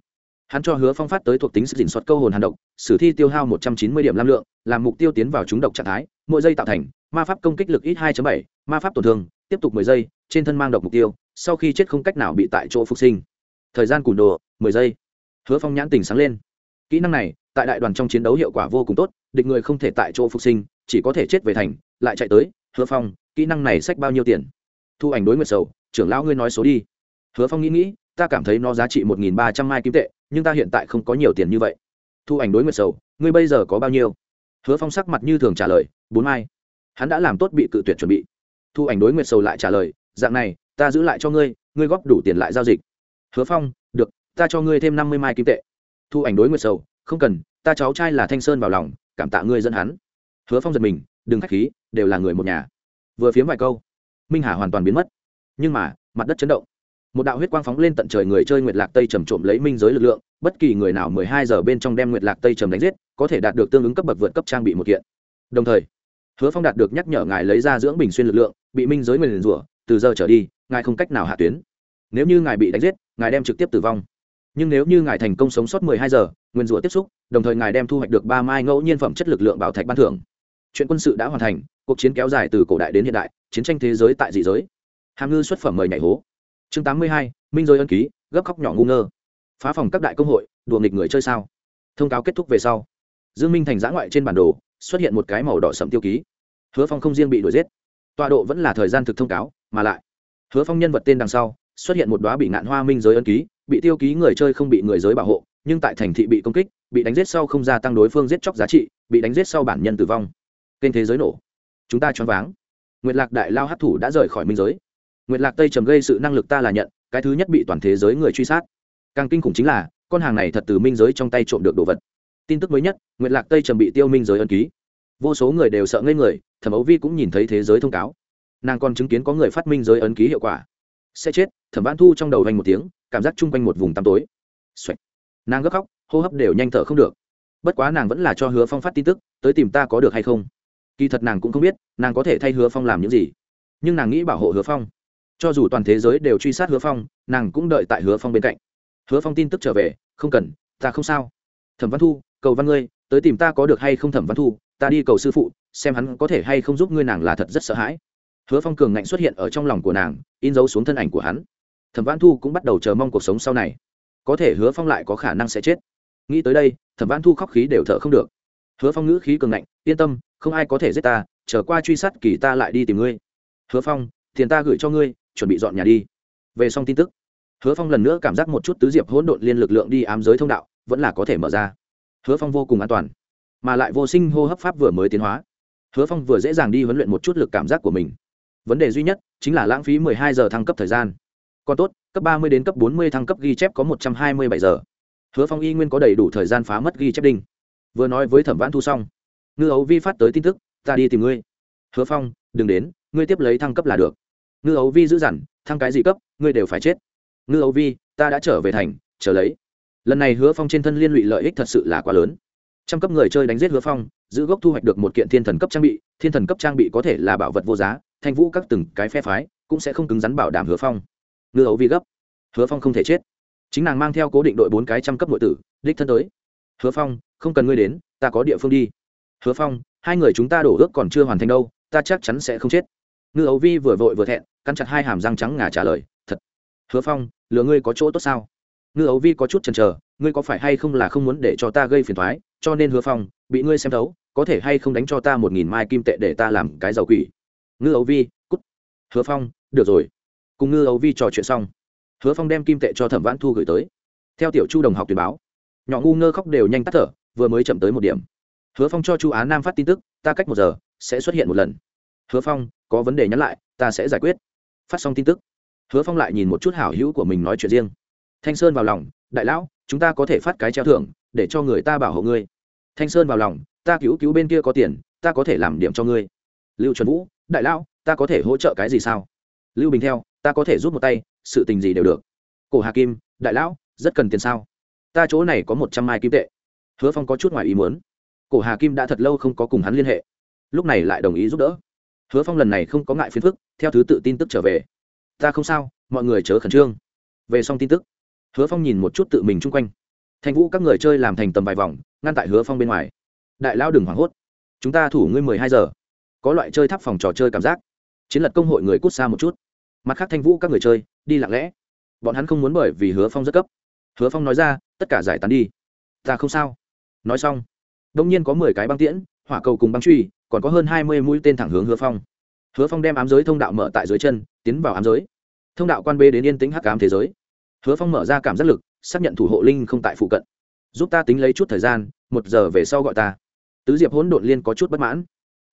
Hắn cho hứa phong phát tới thuộc tính sức dình xuất câu hồn hàn độc, sử thi tiêu hao một trăm chín mươi điểm lam lượng, làm mục tiêu tiến vào trúng độc trạng thái, mỗi giây tạo thành, ma pháp công kích lực ít hai bảy, ma pháp tổn thương, tiếp tục mười giây, trên thân mang độc mục tiêu, sau khi chết không cách nào bị tại chỗ phục sinh. Thời gian cùn đồ, mười giây. Hứa phong nhãn tình sáng lên. Kỹ năng này, tại đại đoàn trong chiến đấu hiệu quả vô cùng tốt, địch người không thể tại chỗ phục sinh chỉ có thể chết về thành, lại chạy tới, hứa phong, kỹ năng này sách bao nhiêu tiền? Thu ảnh đối nguyệt sầu, trưởng lão ngươi nói số đi. Hứa phong nghĩ nghĩ, ta cảm thấy nó giá trị một nghìn ba trăm mai kim tệ, nhưng ta hiện tại không có nhiều tiền như vậy. Thu ảnh đối nguyệt sầu, ngươi bây giờ có bao nhiêu? Hứa phong sắc mặt như thường trả lời, bốn mai. Hắn đã làm tốt bị cự tuyệt chuẩn bị. Thu ảnh đối nguyệt sầu lại trả lời, dạng này, ta giữ lại cho ngươi ngươi góp đủ tiền lại giao dịch. Hứa phong, được, ta cho ngươi thêm năm mươi mai kim tệ. Thu ảnh đối nguyệt sầu, không cần, ta cháu trai là thanh sơn vào lòng, cảm tạ ngươi dẫn hắn hứa phong giật mình, đừng k h á c h khí, đều là người một nhà. Vừa phiếm vài câu, minh hà hoàn toàn biến mất. Nhưng mà, mặt đất chấn động. Một đạo huyết quang phóng lên tận trời người chơi nguyệt lạc tây trầm trộm lấy minh giới lực lượng, bất kỳ người nào mười hai giờ bên trong đem nguyệt lạc tây trầm đánh giết, có thể đạt được tương ứng cấp bậc vượt cấp trang bị một kiện. Đồng thời, hứa phong đạt được nhắc nhở ngài lấy ra dưỡng bình xuyên lực lượng, bị minh giới nguyền rủa, từ giờ trở đi, ngài không cách nào hạ tuyến. Nếu như ngài bị đánh giết, ngài đem trực tiếp tử vong. Nhưng nếu như ngài thành công sống sót mười hai giờ, nguyên rủa tiếp xúc, đồng thời ngài đem thu hoạch được ba mai ngẫu nhiên phẩm chất lực lượng bảo thạch ban thưởng chuyện quân sự đã hoàn thành, cuộc chiến kéo dài từ cổ đại đến hiện đại, chiến tranh thế giới tại dị giới. Hàm ngư xuất phẩm mời nhảy hố. Chương tám mươi hai, minh giới ân ký, gấp khóc nhỏ ngu ngơ. Phá phòng các đại công hội, đùa nghịch người chơi sao? Thông cáo kết thúc về sau. Dương minh thành giã ngoại trên bản đồ, xuất hiện một cái màu đỏ sậm tiêu ký. Hứa phong không riêng bị đuổi giết, tọa độ vẫn là thời gian thực thông cáo, mà lại, hứa phong nhân vật tên đằng sau, xuất hiện một đoá bị ngạn hoa minh giới ân ký, bị tiêu ký người chơi không bị người giới bảo hộ, nhưng tại thành thị bị công kích, bị đánh giết sau không gia tăng đối phương giết chóc giá trị, bị đánh giết sau bản nhân tử vong kênh thế giới nổ. Chúng ta choáng váng. Nguyệt lạc đại lao hát thủ đã rời khỏi minh giới. Nguyệt lạc tây trầm gây sự năng lực ta là nhận, cái thứ nhất bị toàn thế giới người truy sát. Càng kinh khủng chính là, con hàng này thật từ minh giới trong tay trộm được đồ vật. Tin tức mới nhất, nguyệt lạc tây trầm bị tiêu minh giới ân ký. Vô số người đều sợ ngây người, thẩm ấu vi cũng nhìn thấy thế giới thông cáo. Nàng còn chứng kiến có người phát minh giới ấn ký hiệu quả. Sẽ chết, thẩm văn thu trong đầu vành một tiếng, cảm giác chung quanh một vùng tăm tối. Xoạch. nàng gấp khóc, hô hấp đều nhanh thở không được. Bất quá nàng vẫn là cho hứa phong phát tin tức, tới tìm ta có được hay không kỳ thật nàng cũng không biết, nàng có thể thay hứa phong làm những gì. Nhưng nàng nghĩ bảo hộ hứa phong. Cho dù toàn thế giới đều truy sát hứa phong, nàng cũng đợi tại hứa phong bên cạnh. Hứa phong tin tức trở về, không cần, ta không sao. Thẩm văn thu, cầu văn ngươi, tới tìm ta có được hay không thẩm văn thu, ta đi cầu sư phụ, xem hắn có thể hay không giúp ngươi nàng là thật rất sợ hãi. Hứa phong cường ngạnh xuất hiện ở trong lòng của nàng, in dấu xuống thân ảnh của hắn. Thẩm văn thu cũng bắt đầu chờ mong cuộc sống sau này. Có thể hứa phong lại có khả năng sẽ chết. Nghĩ tới đây, thẩm văn thu khóc khí đều thở không được. Hứa phong ngữ khí cường ngạnh, yên tâm không ai có thể giết ta trở qua truy sát kỳ ta lại đi tìm ngươi. Hứa phong, tiền ta gửi cho ngươi, chuẩn bị dọn nhà đi. Về xong tin tức, hứa phong lần nữa cảm giác một chút tứ diệp hỗn độn liên lực lượng đi ám giới thông đạo, vẫn là có thể mở ra. Hứa phong vô cùng an toàn, mà lại vô sinh hô hấp pháp vừa mới tiến hóa. Hứa phong vừa dễ dàng đi huấn luyện một chút lực cảm giác của mình. Vấn đề duy nhất chính là lãng phí mười hai giờ thăng cấp thời gian. Còn tốt, cấp ba mươi đến cấp bốn mươi thăng cấp ghi chép có một trăm hai mươi bảy giờ. Hứa phong y nguyên có đầy đủ thời gian phá mất ghi chép đinh. Vừa nói với thẩm vãn thu xong ngư ấu vi phát tới tin tức, ta đi tìm ngươi. Hứa phong, đừng đến, ngươi tiếp lấy thăng cấp là được. Ngư ấu vi giữ dằn, thăng cái gì cấp, ngươi đều phải chết. Ngư ấu vi, ta đã trở về thành, chờ lấy. Lần này hứa phong trên thân liên lụy lợi ích thật sự là quá lớn. Trăm cấp người chơi đánh giết hứa phong, giữ gốc thu hoạch được một kiện thiên thần cấp trang bị, thiên thần cấp trang bị có thể là bảo vật vô giá, thanh vũ các từng cái phe phái cũng sẽ không cứng rắn bảo đảm hứa phong. Ngư ấu vi gấp, hứa phong không thể chết. Chính nàng mang theo cố định đội bốn cái trăm cấp nội tử, đích thân tới. Hứa phong, không cần ngươi đến, ta có địa phương đi hứa phong, hai người chúng ta đổ ước còn chưa hoàn thành đâu, ta chắc chắn sẽ không chết. Ngư ấu vi vừa vội vừa thẹn, cắn chặt hai hàm răng trắng ngà trả lời, thật. Hứa phong, lừa ngươi có chỗ tốt sao? Ngư ấu vi có chút chần chờ, ngươi có phải hay không là không muốn để cho ta gây phiền thoái cho nên hứa phong, bị ngươi xem thấu, có thể hay không đánh cho ta một nghìn mai kim tệ để ta làm cái giàu quỷ? Ngư ấu vi, cút. Hứa phong, được rồi. Cùng ngư ấu vi trò chuyện xong, hứa phong đem kim tệ cho thẩm vãn thu gửi tới. Theo tiểu chu đồng học tuyển báo, nhỏ ngu ngơ khóc đều nhanh tắt thở, vừa mới chậm tới một điểm hứa phong cho chu á nam phát tin tức, ta cách một giờ sẽ xuất hiện một lần. Hứa phong, có vấn đề nhắn lại, ta sẽ giải quyết. Phát xong tin tức, hứa phong lại nhìn một chút hảo hữu của mình nói chuyện riêng. Thanh sơn vào lòng, đại lão, chúng ta có thể phát cái treo thưởng, để cho người ta bảo hộ ngươi. Thanh sơn vào lòng, ta cứu cứu bên kia có tiền, ta có thể làm điểm cho ngươi. Lưu chuẩn vũ, đại lão, ta có thể hỗ trợ cái gì sao? Lưu bình theo, ta có thể giúp một tay, sự tình gì đều được. Cổ hà kim, đại lão, rất cần tiền sao? Ta chỗ này có một trăm mai kim tệ. Hứa phong có chút ngoài ý muốn cổ hà kim đã thật lâu không có cùng hắn liên hệ. Lúc này lại đồng ý giúp đỡ. Hứa phong lần này không có ngại phiền phức, theo thứ tự tin tức trở về. Ta không sao, mọi người chớ khẩn trương. Về xong tin tức, hứa phong nhìn một chút tự mình chung quanh. Thành vũ các người chơi làm thành tầm vài vòng, ngăn tại hứa phong bên ngoài. Đại lao đừng hoảng hốt. Chúng ta thủ ngươi mười hai giờ. Có loại chơi tháp phòng trò chơi cảm giác. Chiến lật công hội người cút xa một chút. Mặt khác thanh vũ các người chơi, đi lặng lẽ. Bọn hắn không muốn bởi vì hứa phong rất cấp. Hứa phong nói ra, tất cả giải tán đi. Ta không sao. Nói xong đông nhiên có mười cái băng tiễn, hỏa cầu cùng băng truy, còn có hơn hai mươi mũi tên thẳng hướng hứa phong. Hứa phong đem ám giới thông đạo mở tại dưới chân, tiến vào ám giới. Thông đạo quan bê đến yên tĩnh hắc ám thế giới. Hứa phong mở ra cảm giác lực, xác nhận thủ hộ linh không tại phụ cận. Giúp ta tính lấy chút thời gian, một giờ về sau gọi ta. Tứ diệp hỗn độn liên có chút bất mãn.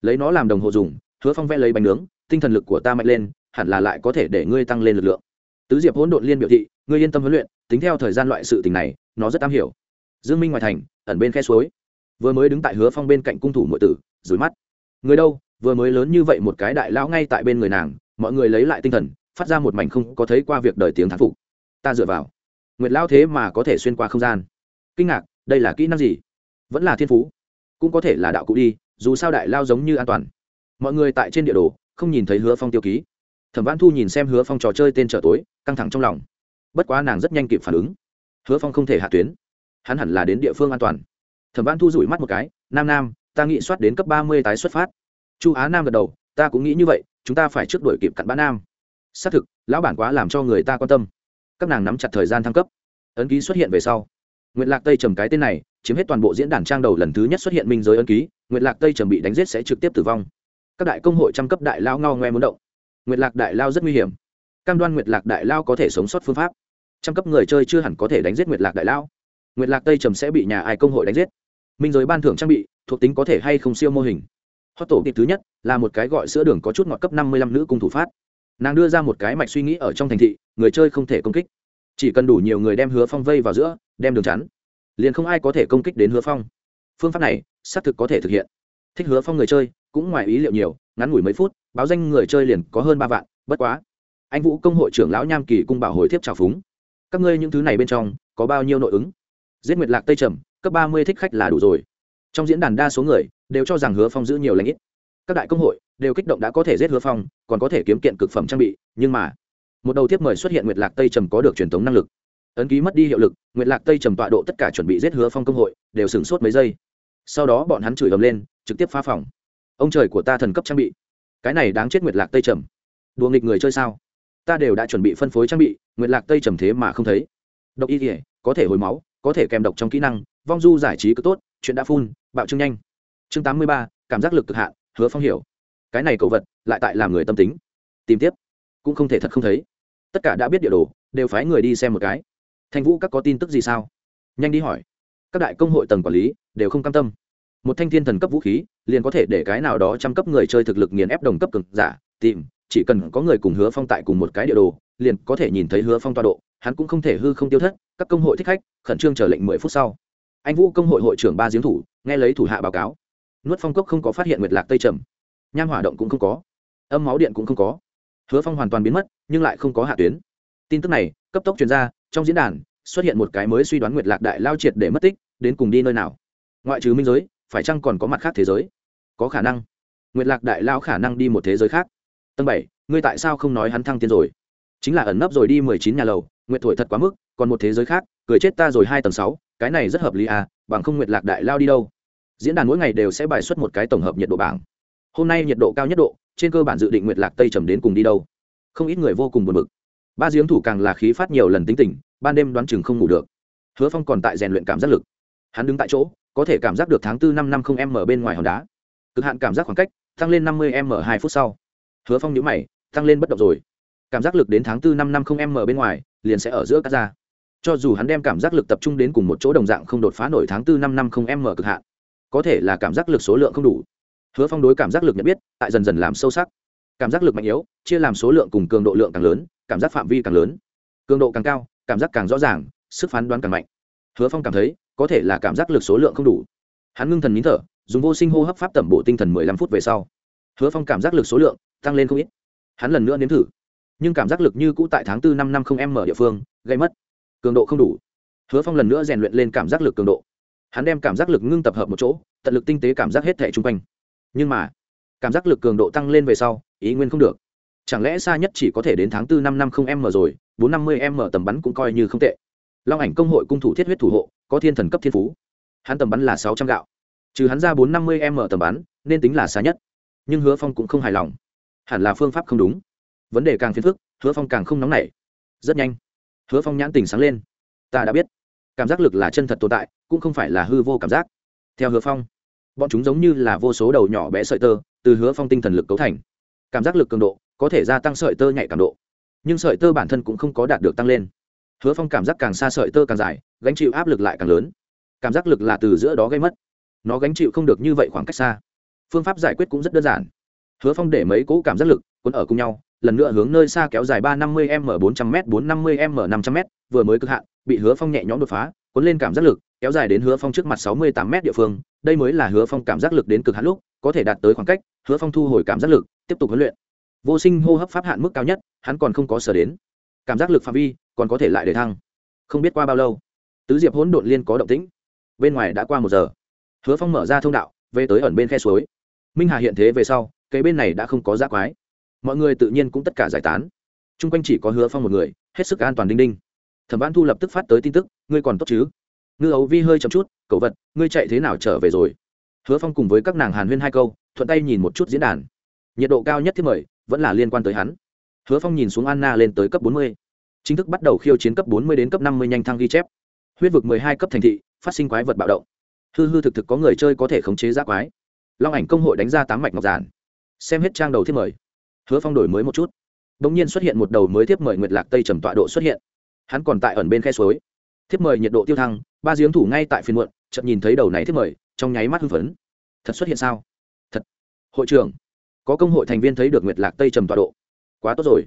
Lấy nó làm đồng hồ dùng, hứa phong vẽ lấy bánh nướng, tinh thần lực của ta mạnh lên, hẳn là lại có thể để ngươi tăng lên lực lượng. Tứ diệp hỗn độn liên biểu thị, ngươi yên tâm huấn luyện, tính theo thời gian loại sự tình này, nó rất am hiểu. Dương minh ngoài thành, ẩn bên khe suối vừa mới đứng tại hứa phong bên cạnh cung thủ nội tử, rủi mắt. Người đâu, vừa mới lớn như vậy một cái đại lão ngay tại bên người nàng, mọi người lấy lại tinh thần, phát ra một mảnh không có thấy qua việc đời tiếng thán phục. Ta dựa vào. Nguyệt lão thế mà có thể xuyên qua không gian. Kinh ngạc, đây là kỹ năng gì? Vẫn là thiên phú. Cũng có thể là đạo cụ đi, dù sao đại lao giống như an toàn. Mọi người tại trên địa đồ, không nhìn thấy hứa phong tiêu ký. Thẩm văn thu nhìn xem hứa phong trò chơi tên trở tối, căng thẳng trong lòng. Bất quá nàng rất nhanh kịp phản ứng. Hứa phong không thể hạ tuyến. Hắn hẳn là đến địa phương an toàn thẩm văn thu rủi mắt một cái, nam nam, ta nghĩ soát đến cấp ba mươi tái xuất phát. Chu á nam gật đầu, ta cũng nghĩ như vậy, chúng ta phải trước đuổi kịp cặn bã nam. Xác thực, lão bản quá làm cho người ta quan tâm. Các nàng nắm chặt thời gian thăng cấp. Ấn ký xuất hiện về sau nguyện lạc tây trầm cái tên này, chiếm hết toàn bộ diễn đàn trang đầu lần thứ nhất xuất hiện minh giới ấn ký nguyện lạc tây trầm bị đánh giết sẽ trực tiếp tử vong. Các đại công hội trăm cấp đại lao ngao ngoe muốn động. Nguyệt lạc đại lao rất nguy hiểm. Cam đoan nguyệt lạc đại lao có thể sống sót phương pháp. Trăm cấp người chơi chưa hẳn có thể đánh giết nguyệt lạc đại lao. Nguyệt lạc tây trầm sẽ bị nhà ai công hội đánh giết minh giới ban thưởng trang bị thuộc tính có thể hay không siêu mô hình Hot tổ kịp thứ nhất là một cái gọi sữa đường có chút ngọt cấp năm mươi lăm nữ cung thủ phát nàng đưa ra một cái mạch suy nghĩ ở trong thành thị người chơi không thể công kích chỉ cần đủ nhiều người đem hứa phong vây vào giữa đem đường chắn liền không ai có thể công kích đến hứa phong phương pháp này xác thực có thể thực hiện thích hứa phong người chơi cũng ngoài ý liệu nhiều ngắn ngủi mấy phút báo danh người chơi liền có hơn ba vạn bất quá anh vũ công hội trưởng lão nham kỳ cung bảo hồi thiếp trào phúng các ngươi những thứ này bên trong có bao nhiêu nội ứng giết nguyệt lạc tây trầm cấp ba mươi thích khách là đủ rồi. Trong diễn đàn đa số người đều cho rằng hứa phong giữ nhiều lãnh ít. Các đại công hội đều kích động đã có thể giết hứa phong, còn có thể kiếm kiện cực phẩm trang bị, nhưng mà một đầu tiếp mời xuất hiện nguyệt lạc tây trầm có được truyền thống năng lực. Ấn ký mất đi hiệu lực, nguyệt lạc tây trầm tọa độ tất cả chuẩn bị giết hứa phong công hội đều sửng sốt mấy giây. Sau đó bọn hắn chửi ầm lên, trực tiếp phá phòng. Ông trời của ta thần cấp trang bị, cái này đáng chết nguyệt lạc tây trầm. Đùa nghịch người chơi sao? Ta đều đã chuẩn bị phân phối trang bị, nguyệt lạc tây trầm thế mà không thấy. Độc y kỉa có thể hồi máu, có thể kèm độc trong kỹ năng vong du giải trí cứ tốt, chuyện đã phun bạo trương nhanh. Chương tám mươi ba, cảm giác lực cực hạn, hứa phong hiểu. Cái này cậu vật, lại tại làm người tâm tính. Tìm tiếp. Cũng không thể thật không thấy. Tất cả đã biết địa đồ, đều phái người đi xem một cái. Thanh vũ, các có tin tức gì sao? Nhanh đi hỏi. Các đại công hội tầng quản lý, đều không cam tâm. Một thanh thiên thần cấp vũ khí, liền có thể để cái nào đó trăm cấp người chơi thực lực nghiền ép đồng cấp cực giả. Tìm, chỉ cần có người cùng hứa phong tại cùng một cái địa đồ, liền có thể nhìn thấy hứa phong toa độ. Hắn cũng không thể hư không tiêu thất, các công hội thích khách, khẩn trương chờ lệnh mười phút sau anh vũ công hội hội trưởng ba giếng thủ, nghe lấy thủ hạ báo cáo. Nuốt phong cốc không có phát hiện nguyệt lạc tây trầm. Nham hỏa động cũng không có. Âm máu điện cũng không có. Hứa phong hoàn toàn biến mất, nhưng lại không có hạ tuyến. Tin tức này, cấp tốc truyền ra, trong diễn đàn, xuất hiện một cái mới suy đoán nguyệt lạc đại lao triệt để mất tích, đến cùng đi nơi nào? Ngoại trừ minh giới, phải chăng còn có mặt khác thế giới? Có khả năng. Nguyệt lạc đại lao khả năng đi một thế giới khác. Tầng bảy, ngươi tại sao không nói hắn thăng tiên rồi? Chính là ẩn nấp rồi đi mười chín nhà lầu, nguyệt thổi thật quá mức, còn một thế giới khác, cười chết ta rồi hai tầng sáu cái này rất hợp lý à bằng không nguyệt lạc đại lao đi đâu? Diễn đàn mỗi ngày đều sẽ bài xuất một cái tổng hợp nhiệt độ bảng. Hôm nay nhiệt độ cao nhất độ, trên cơ bản dự định nguyệt lạc tây trầm đến cùng đi đâu. Không ít người vô cùng buồn bực. Ba giếng thủ càng là khí phát nhiều lần tính tình, ban đêm đoán chừng không ngủ được. Hứa phong còn tại rèn luyện cảm giác lực. Hắn đứng tại chỗ, có thể cảm giác được tháng tư năm năm không m bên ngoài hòn đá. Cực hạn cảm giác khoảng cách, tăng lên năm mươi m hai phút sau. Hứa phong nhữ mày, tăng lên bất động rồi. Cảm giác lực đến tháng tư năm năm không m bên ngoài, liền sẽ ở giữa cắt ra cho dù hắn đem cảm giác lực tập trung đến cùng một chỗ đồng dạng không đột phá nổi tháng tư năm năm không m cực hạn, có thể là cảm giác lực số lượng không đủ. Hứa phong đối cảm giác lực nhận biết, tại dần dần làm sâu sắc. Cảm giác lực mạnh yếu, chia làm số lượng cùng cường độ lượng càng lớn, cảm giác phạm vi càng lớn. Cường độ càng cao, cảm giác càng rõ ràng, sức phán đoán càng mạnh. Hứa phong cảm thấy, có thể là cảm giác lực số lượng không đủ. Hắn ngưng thần nín thở, dùng vô sinh hô hấp pháp tẩm bộ tinh thần mười lăm phút về sau. Hứa phong cảm giác lực số lượng tăng lên không ít. Hắn lần nữa nếm thử. Nhưng cảm giác lực như cũ tại tháng tư năm năm không m mở địa phương, gây mất cường độ không đủ. Hứa phong lần nữa rèn luyện lên cảm giác lực cường độ. Hắn đem cảm giác lực ngưng tập hợp một chỗ, tận lực tinh tế cảm giác hết thẻ chung quanh. Nhưng mà, cảm giác lực cường độ tăng lên về sau, ý nguyên không được. Chẳng lẽ xa nhất chỉ có thể đến tháng tư năm năm không m rồi, bốn năm mươi m tầm bắn cũng coi như không tệ. Long ảnh công hội cung thủ thiết huyết thủ hộ, có thiên thần cấp thiên phú. Hắn tầm bắn là sáu trăm gạo. Trừ hắn ra bốn năm mươi m tầm bắn, nên tính là xa nhất. Nhưng hứa phong cũng không hài lòng. Hẳn là phương pháp không đúng. Vấn đề càng phiền phức, hứa phong càng không nóng nảy. Rất nhanh hứa phong nhãn tình sáng lên. Ta đã biết. Cảm giác lực là chân thật tồn tại, cũng không phải là hư vô cảm giác. Theo hứa phong, bọn chúng giống như là vô số đầu nhỏ bé sợi tơ, từ hứa phong tinh thần lực cấu thành. Cảm giác lực cường độ có thể gia tăng sợi tơ nhạy cảm độ, nhưng sợi tơ bản thân cũng không có đạt được tăng lên. Hứa phong cảm giác càng xa sợi tơ càng dài, gánh chịu áp lực lại càng lớn. Cảm giác lực là từ giữa đó gây mất. Nó gánh chịu không được như vậy khoảng cách xa. Phương pháp giải quyết cũng rất đơn giản. Hứa phong để mấy cỗ cảm giác lực cuốn ở cùng nhau lần nữa hướng nơi xa kéo dài ba năm mươi m, bốn trăm m bốn năm mươi m, năm trăm m vừa mới cực hạn, bị hứa phong nhẹ nhõm đột phá, cuốn lên cảm giác lực, kéo dài đến hứa phong trước mặt sáu mươi tám m địa phương. Đây mới là hứa phong cảm giác lực đến cực hạn lúc, có thể đạt tới khoảng cách, hứa phong thu hồi cảm giác lực, tiếp tục huấn luyện. Vô sinh hô hấp pháp hạn mức cao nhất, hắn còn không có sở đến. Cảm giác lực phạm vi, còn có thể lại để thăng. Không biết qua bao lâu, tứ diệp hỗn độn liên có động tĩnh. Bên ngoài đã qua một giờ. Hứa phong mở ra thông đạo, về tới ẩn bên khe suối. Minh hà hiện thế về sau, cây bên này đã không có giác quái mọi người tự nhiên cũng tất cả giải tán. T r u n g quanh chỉ có hứa phong một người, hết sức an toàn đinh đinh. Thẩm văn thu lập tức phát tới tin tức, ngươi còn tốt chứ? Ngư ấu vi hơi chậm chút cậu vật, ngươi chạy thế nào trở về rồi? Hứa phong cùng với các nàng hàn huyên hai câu, thuận tay nhìn một chút diễn đàn. Nhiệt độ cao nhất thứ mời, vẫn là liên quan tới hắn. Hứa phong nhìn xuống anna lên tới cấp bốn mươi, chính thức bắt đầu khiêu chiến cấp bốn mươi đến cấp năm mươi nhanh thăng ghi chép. Huyết vực mười hai cấp thành thị, phát sinh quái vật bạo động. Hư hư thực thực có người chơi có thể khống chế giác quái. Long ảnh công hội đánh ra tám mạch ngọc giản. Xem hết trang đầu thiết mời hứa phong đổi mới một chút. Đ ỗ n g nhiên xuất hiện một đầu mới tiếp mời nguyệt lạc tây trầm tọa độ xuất hiện. Hắn còn tại ẩn bên khe suối. Thiếp mời nhiệt độ tiêu thăng, ba giếng thủ ngay tại phiên muộn chậm nhìn thấy đầu này thiếp mời, trong nháy mắt hưng phấn. Thật xuất hiện sao? Thật. Hội trưởng. Có công hội thành viên thấy được nguyệt lạc tây trầm tọa độ. Quá tốt rồi.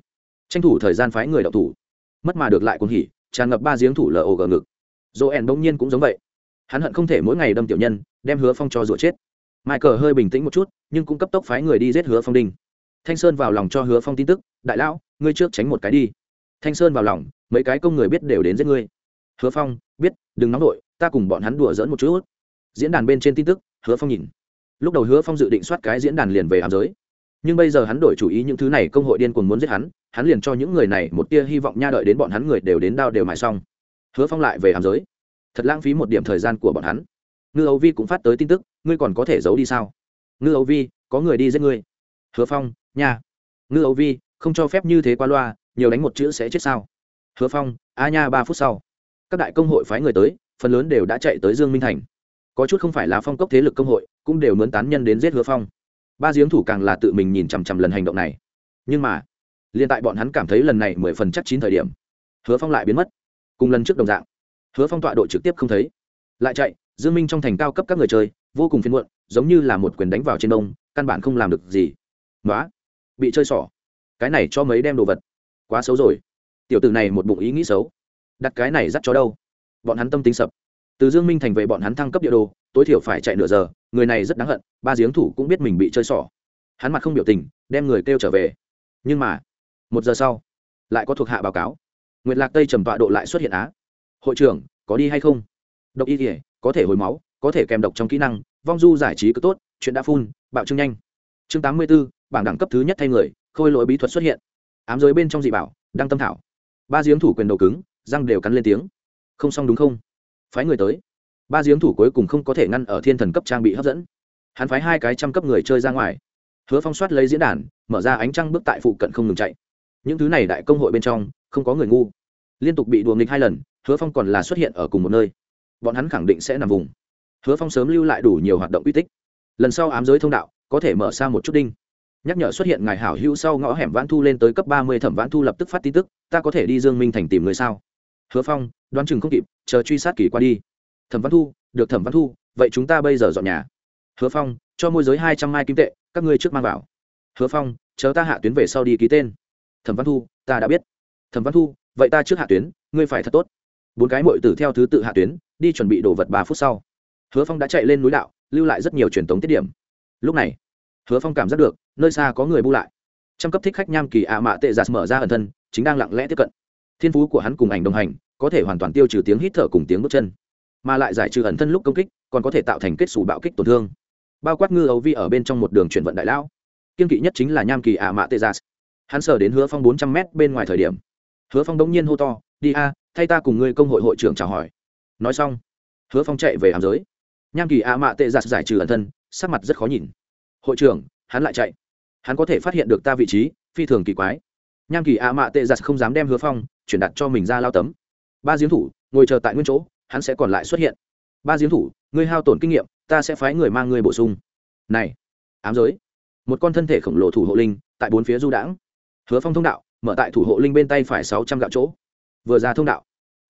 Tranh thủ thời gian phái người đọc thủ. Mất mà được lại cuồng hỉ, tràn ngập ba giếng thủ lờ ồ gờ ngực. Dỗ ẻn bỗng nhiên cũng giống vậy. Hắn hận không thể mỗi ngày đâm tiểu nhân, đem hứa phong cho rủa chết. Mai cờ hơi bình tĩnh một chút, nhưng cũng cấp tốc phái người đi giết hứa phong đinh thanh sơn vào lòng cho hứa phong tin tức, đại lão, ngươi trước tránh một cái đi. Thanh sơn vào lòng, mấy cái công người biết đều đến giết ngươi. Hứa phong, biết, đừng nóng đội ta cùng bọn hắn đùa dỡn một chút. Diễn đàn bên trên tin tức, hứa phong nhìn. Lúc đầu hứa phong dự định soát cái diễn đàn liền về hàm giới. Nhưng bây giờ hắn đổi chủ ý những thứ này công hội điên cuồng muốn giết hắn hắn liền cho những người này một tia hy vọng nha đợi đến bọn hắn người đều đến đao đều mài xong. Hứa phong lại về hàm giới. Thật lãng phí một điểm thời gian của bọn hắn. Ngư âu vi cũng phát tới tin tức, ngươi còn có thể giấu đi sao? Ngư âu vi, có người đi giết ngươi. Hứa phong nha. Ngư ấu vi, không cho phép như thế qua loa, nhiều đánh một chữ sẽ chết sao? Hứa phong, a nha, ba phút sau. Các đại công hội phái người tới, phần lớn đều đã chạy tới dương minh thành. Có chút không phải là phong cốc thế lực công hội, cũng đều mướn tán nhân đến giết hứa phong. Ba giếng thủ càng là tự mình nhìn chằm chằm lần hành động này. Nhưng mà liên tại bọn hắn cảm thấy lần này mười phần chắc chín thời điểm, hứa phong lại biến mất. Cùng lần trước đồng dạng, hứa phong tọa độ trực tiếp không thấy. Lại chạy, dương minh trong thành cao cấp các người chơi, vô cùng phiền muộn, giống như là một quyền đánh vào trên đông, căn bản không làm được gì. Nói bị chơi xỏ. Cái này cho mấy đem đồ vật? Quá xấu rồi. Tiểu tử này một bụng ý nghĩ xấu. Đặt cái này dắt cho đâu? Bọn hắn tâm tính sập. Từ dương minh thành về bọn hắn thăng cấp địa đồ tối thiểu phải chạy nửa giờ người này rất đáng hận ba giếng thủ cũng biết mình bị chơi xỏ. Hắn mặt không biểu tình đem người kêu trở về. Nhưng mà một giờ sau lại có thuộc hạ báo cáo. Nguyệt lạc tây trầm tọa độ lại xuất hiện á. Hội trưởng có đi hay không? Độc y thể có thể hồi máu có thể kèm độc trong kỹ năng vong du giải trí cứ tốt chuyện đã phun bạo trưng nhanh. Chương tám mươi 84, bảng đẳng cấp thứ nhất thay người, khôi lỗi bí thuật xuất hiện. Ám giới bên trong dị bảo, đăng tâm thảo. Ba giếng thủ quyền đầu cứng, răng đều cắn lên tiếng. Không xong đúng không? Phái người tới. Ba giếng thủ cuối cùng không có thể ngăn ở thiên thần cấp trang bị hấp dẫn. Hắn phái hai cái trăm cấp người chơi ra ngoài. Hứa phong soát lấy diễn đàn, mở ra ánh trăng bước tại phụ cận không ngừng chạy. Những thứ này đại công hội bên trong, không có người ngu. Liên tục bị đùa nghịch hai lần, hứa phong còn là xuất hiện ở cùng một nơi. Bọn hắn khẳng định sẽ nằm vùng. Hứa phong sớm lưu lại đủ nhiều hoạt động uy tích. Lần sau ám giới thông đạo, có thể mở xa một chút đinh nhắc nhở xuất hiện ngài hảo hữu sau ngõ hẻm vãn thu lên tới cấp ba mươi thẩm vãn thu lập tức phát tin tức, ta có thể đi dương minh thành tìm người sao? Hứa phong, đoán chừng không kịp, chờ truy sát kỳ qua đi. Thẩm văn thu, được thẩm văn thu, vậy chúng ta bây giờ dọn nhà. Hứa phong, cho môi giới hai trăm mai kim tệ, các ngươi trước mang vào. Hứa phong, chờ ta hạ tuyến về sau đi ký tên. Thẩm văn thu, ta đã biết. Thẩm văn thu, vậy ta trước hạ tuyến, ngươi phải thật tốt. Bốn cái mội tử theo thứ tự hạ tuyến, đi chuẩn bị đồ vật ba phút sau. Hứa phong đã chạy lên núi đạo, lưu lại rất nhiều truyền thống tiết điểm. Lúc này hứa phong cảm giác được, nơi xa có người bu lại. Trăm cấp thích khách nham kỳ ạ mạ tệ giạt mở ra ẩn thân, chính đang lặng lẽ tiếp cận. Thiên phú của hắn cùng ảnh đồng hành, có thể hoàn toàn tiêu trừ tiếng hít thở cùng tiếng bước chân, mà lại giải trừ ẩn thân lúc công kích, còn có thể tạo thành kết xù bạo kích tổn thương. Bao quát ngư ấu vi ở bên trong một đường chuyển vận đại lão. Kiên kỵ nhất chính là nham kỳ ạ mạ tê gia hắn sờ đến hứa phong bốn trăm m bên ngoài thời điểm. Hứa phong đống nhiên hô to, đi a, thay ta cùng ngươi công hội hội trưởng chào hỏi. Nói xong, hứa phong chạy về hàm giới. Nham kỳ ạ mạ tệ giặt giải trừ ẩn thân, sắc mặt rất khó nhìn hội trưởng, hắn lại chạy. Hắn có thể phát hiện được ta vị trí, phi thường kỳ quái. Nham kỳ ạ mạ tệ giặt không dám đem hứa phong chuyển đặt cho mình ra lao tấm. Ba giếng thủ, ngồi chờ tại nguyên chỗ, hắn sẽ còn lại xuất hiện. Ba giếng thủ, ngươi hao tổn kinh nghiệm, ta sẽ phái người mang ngươi bổ sung. Này, ám giới. Một con thân thể khổng lồ thủ hộ linh, tại bốn phía du đãng. Hứa phong thông đạo, mở tại thủ hộ linh bên tay phải sáu trăm gạo chỗ. Vừa ra thông đạo,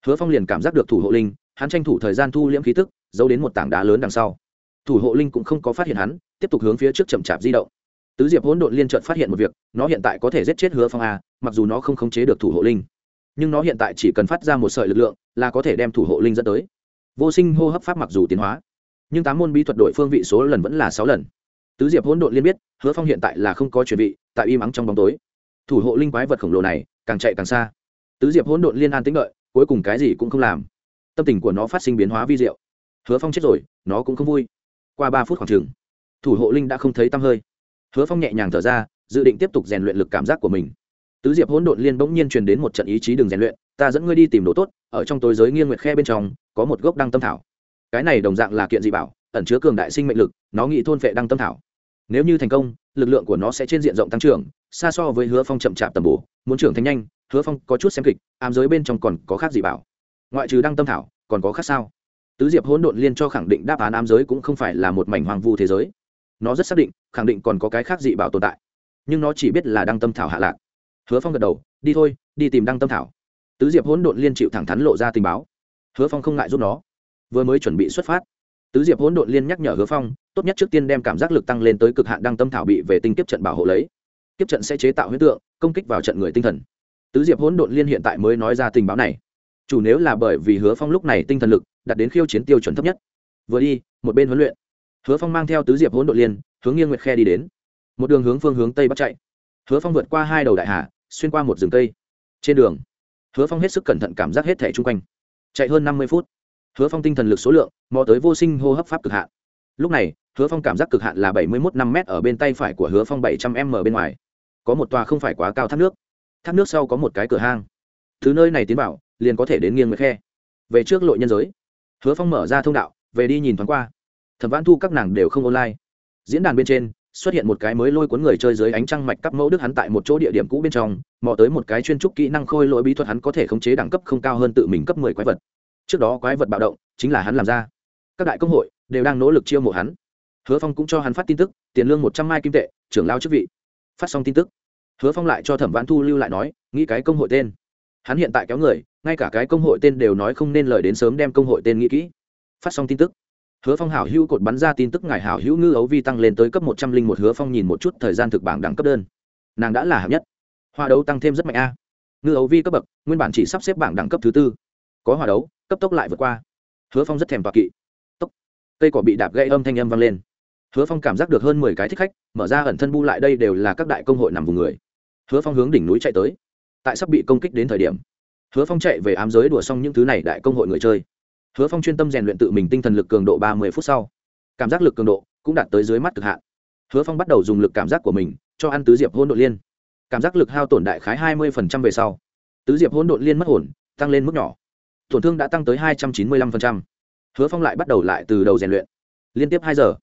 hứa phong liền cảm giác được thủ hộ linh, hắn tranh thủ thời gian thu liễm khí tức, giấu đến một tảng đá lớn đằng sau. Thủ hộ linh cũng không có phát hiện hắn tiếp tục hướng phía trước chậm chạp di động. Tứ diệp hỗn độn liên trợt phát hiện một việc, nó hiện tại có thể giết chết hứa phong a, mặc dù nó không khống chế được thủ hộ linh. Nhưng nó hiện tại chỉ cần phát ra một sợi lực lượng, là có thể đem thủ hộ linh dẫn tới. Vô sinh hô hấp pháp mặc dù tiến hóa, nhưng tám môn bí thuật đổi phương vị số lần vẫn là sáu lần. Tứ diệp hỗn độn liên biết, hứa phong hiện tại là không có chuẩn bị, tại im ắng trong bóng tối. Thủ hộ linh quái vật khổng lồ này, càng chạy càng xa. Tứ diệp hỗn độn liên an tính lợi cuối cùng cái gì cũng không làm. Tâm tình của nó phát sinh biến hóa vi diệu. Hứa phong chết rồi, nó cũng không vui. Qua ba phút khoảng t thủ hộ linh đã không thấy tăm hơi. Hứa phong nhẹ nhàng thở ra, dự định tiếp tục rèn luyện lực cảm giác của mình. Tứ diệp hỗn độn liên bỗng nhiên truyền đến một trận ý chí đường rèn luyện, ta dẫn ngươi đi tìm đồ tốt, ở trong tối giới nghiêng nguyệt khe bên trong, có một gốc đăng tâm thảo. Cái này đồng dạng là kiện dị bảo, ẩn chứa cường đại sinh mệnh lực, nó nghĩ thôn vệ đăng tâm thảo. Nếu như thành công, lực lượng của nó sẽ trên diện rộng tăng trưởng, xa so với hứa phong chậm chạp tầm bổ, muốn trưởng thành nhanh, hứa phong có chút xem kịch, ám giới bên trong còn có khác dị bảo. Ngoại trừ đăng tâm thảo, còn có khác sao? Tứ diệp hỗn độn liên cho khẳng định đáp án ám giới cũng không phải là một mảnh hoàng vu thế giới nó rất xác định, khẳng định còn có cái khác dị bảo tồn tại. Nhưng nó chỉ biết là đăng tâm thảo hạ lạc. Hứa phong gật đầu, đi thôi, đi tìm đăng tâm thảo. Tứ diệp hỗn độn liên chịu thẳng thắn lộ ra tình báo. Hứa phong không ngại giúp nó. Vừa mới chuẩn bị xuất phát, tứ diệp hỗn độn liên nhắc nhở hứa phong, tốt nhất trước tiên đem cảm giác lực tăng lên tới cực hạn đăng tâm thảo bị về tinh kiếp trận bảo hộ lấy. Kiếp trận sẽ chế tạo huyết tượng, công kích vào trận người tinh thần. Tứ diệp hỗn độn liên hiện tại mới nói ra tình báo này. Chủ nếu là bởi vì hứa phong lúc này tinh thần lực, đạt đến khiêu chiến tiêu chuẩn thấp nhất. Vừa đi, một bên huấn luyện hứa phong mang theo tứ diệp hỗn độn liên, hướng nghiêng nguyệt khe đi đến. Một đường hướng phương hướng tây bắc chạy. Hứa phong vượt qua hai đầu đại hà, xuyên qua một rừng cây. Trên đường, hứa phong hết sức cẩn thận cảm giác hết thẻ chung quanh. Chạy hơn năm mươi phút, hứa phong tinh thần lực số lượng, mò tới vô sinh hô hấp pháp cực hạn. Lúc này, hứa phong cảm giác cực hạn là bảy mươi một năm m ở bên tay phải của hứa phong bảy trăm m bên ngoài. Có một tòa không phải quá cao thác nước. Thác nước sau có một cái cửa hang. Thứ nơi này tiến vào, liền có thể đến nghiêng nguyệt khe. Về trước lội nhân giới, hứa phong mở ra thông đạo, về đi nhìn thoáng qua thẩm vãn thu các nàng đều không online. Diễn đàn bên trên, xuất hiện một cái mới lôi cuốn người chơi dưới ánh trăng mạch cấp mẫu đức hắn tại một chỗ địa điểm cũ bên trong, mò tới một cái chuyên trúc kỹ năng khôi lỗi bí thuật hắn có thể khống chế đẳng cấp không cao hơn tự mình cấp mười quái vật. Trước đó quái vật bạo động, chính là hắn làm ra. Các đại công hội đều đang nỗ lực chiêu mộ hắn. Hứa phong cũng cho hắn phát tin tức, tiền lương một trăm mai kim tệ, trưởng lao chức vị. Phát xong tin tức, hứa phong lại cho thẩm vãn thu lưu lại nói, nghĩ cái công hội tên. Hắn hiện tại kéo người, ngay cả cái công hội tên đều nói không nên lời đến sớm đem công hội tên nghĩ kỹ. Phát xong tin tức hứa phong hảo hữu cột bắn ra tin tức ngài hảo hữu ngư ấu vi tăng lên tới cấp một trăm linh một, hứa phong nhìn một chút thời gian thực bảng đẳng cấp đơn. Nàng đã là hạng nhất. Hoa đấu tăng thêm rất mạnh a. Ngư ấu vi cấp bậc, nguyên bản chỉ sắp xếp bảng đẳng cấp thứ tư. Có hòa đấu, cấp tốc lại vượt qua. Hứa phong rất thèm và kỵ. Tốc. Cây cỏ bị đạp gây âm thanh âm vang lên. Hứa phong cảm giác được hơn mười cái thích khách, mở ra ẩn thân bu lại đây đều là các đại công hội nằm vùng người. Hứa phong hướng đỉnh núi chạy tới. Tại sắp bị công kích đến thời điểm, hứa phong chạy về ám giới đùa xong những thứ này đại công hội người chơi hứa phong chuyên tâm rèn luyện tự mình tinh thần lực cường độ ba mươi phút sau. Cảm giác lực cường độ cũng đạt tới dưới mắt cực hạn. Hứa phong bắt đầu dùng lực cảm giác của mình cho ăn tứ diệp hôn đội liên. Cảm giác lực hao tổn đại khái hai mươi về sau, tứ diệp hôn đội liên mất hồn, tăng lên mức nhỏ. Tổn thương đã tăng tới hai trăm chín mươi lăm hứa phong lại bắt đầu lại từ đầu rèn luyện. Liên tiếp hai giờ,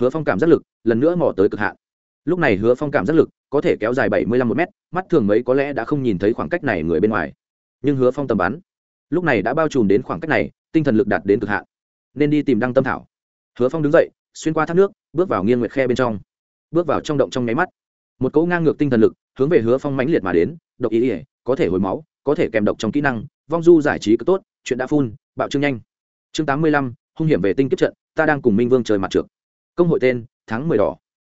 hứa phong cảm giác lực lần nữa mò tới cực hạn. Lúc này hứa phong cảm giác lực có thể kéo dài bảy mươi lăm một m mắt thường mấy có lẽ đã không nhìn thấy khoảng cách này người bên ngoài. Nhưng hứa phong tầm bắn lúc này đã bao trùm đến khoảng cách này, tinh thần lực đạt đến cực hạn. Nên đi tìm đăng tâm thảo. Hứa phong đứng dậy, xuyên qua thác nước, bước vào nghiêng nguyệt khe bên trong. Bước vào trong động trong nháy mắt, một cỗ ngang ngược tinh thần lực hướng về hứa phong mãnh liệt mà đến, độc ý ỉa có thể hồi máu, có thể kèm độc trong kỹ năng, vong du giải trí cực tốt, chuyện đã phun, bạo trương nhanh. Chương tám mươi lăm, hung hiểm về tinh kiếp trận, ta đang cùng minh vương trời mặt trượt công hội tên, tháng mười đỏ.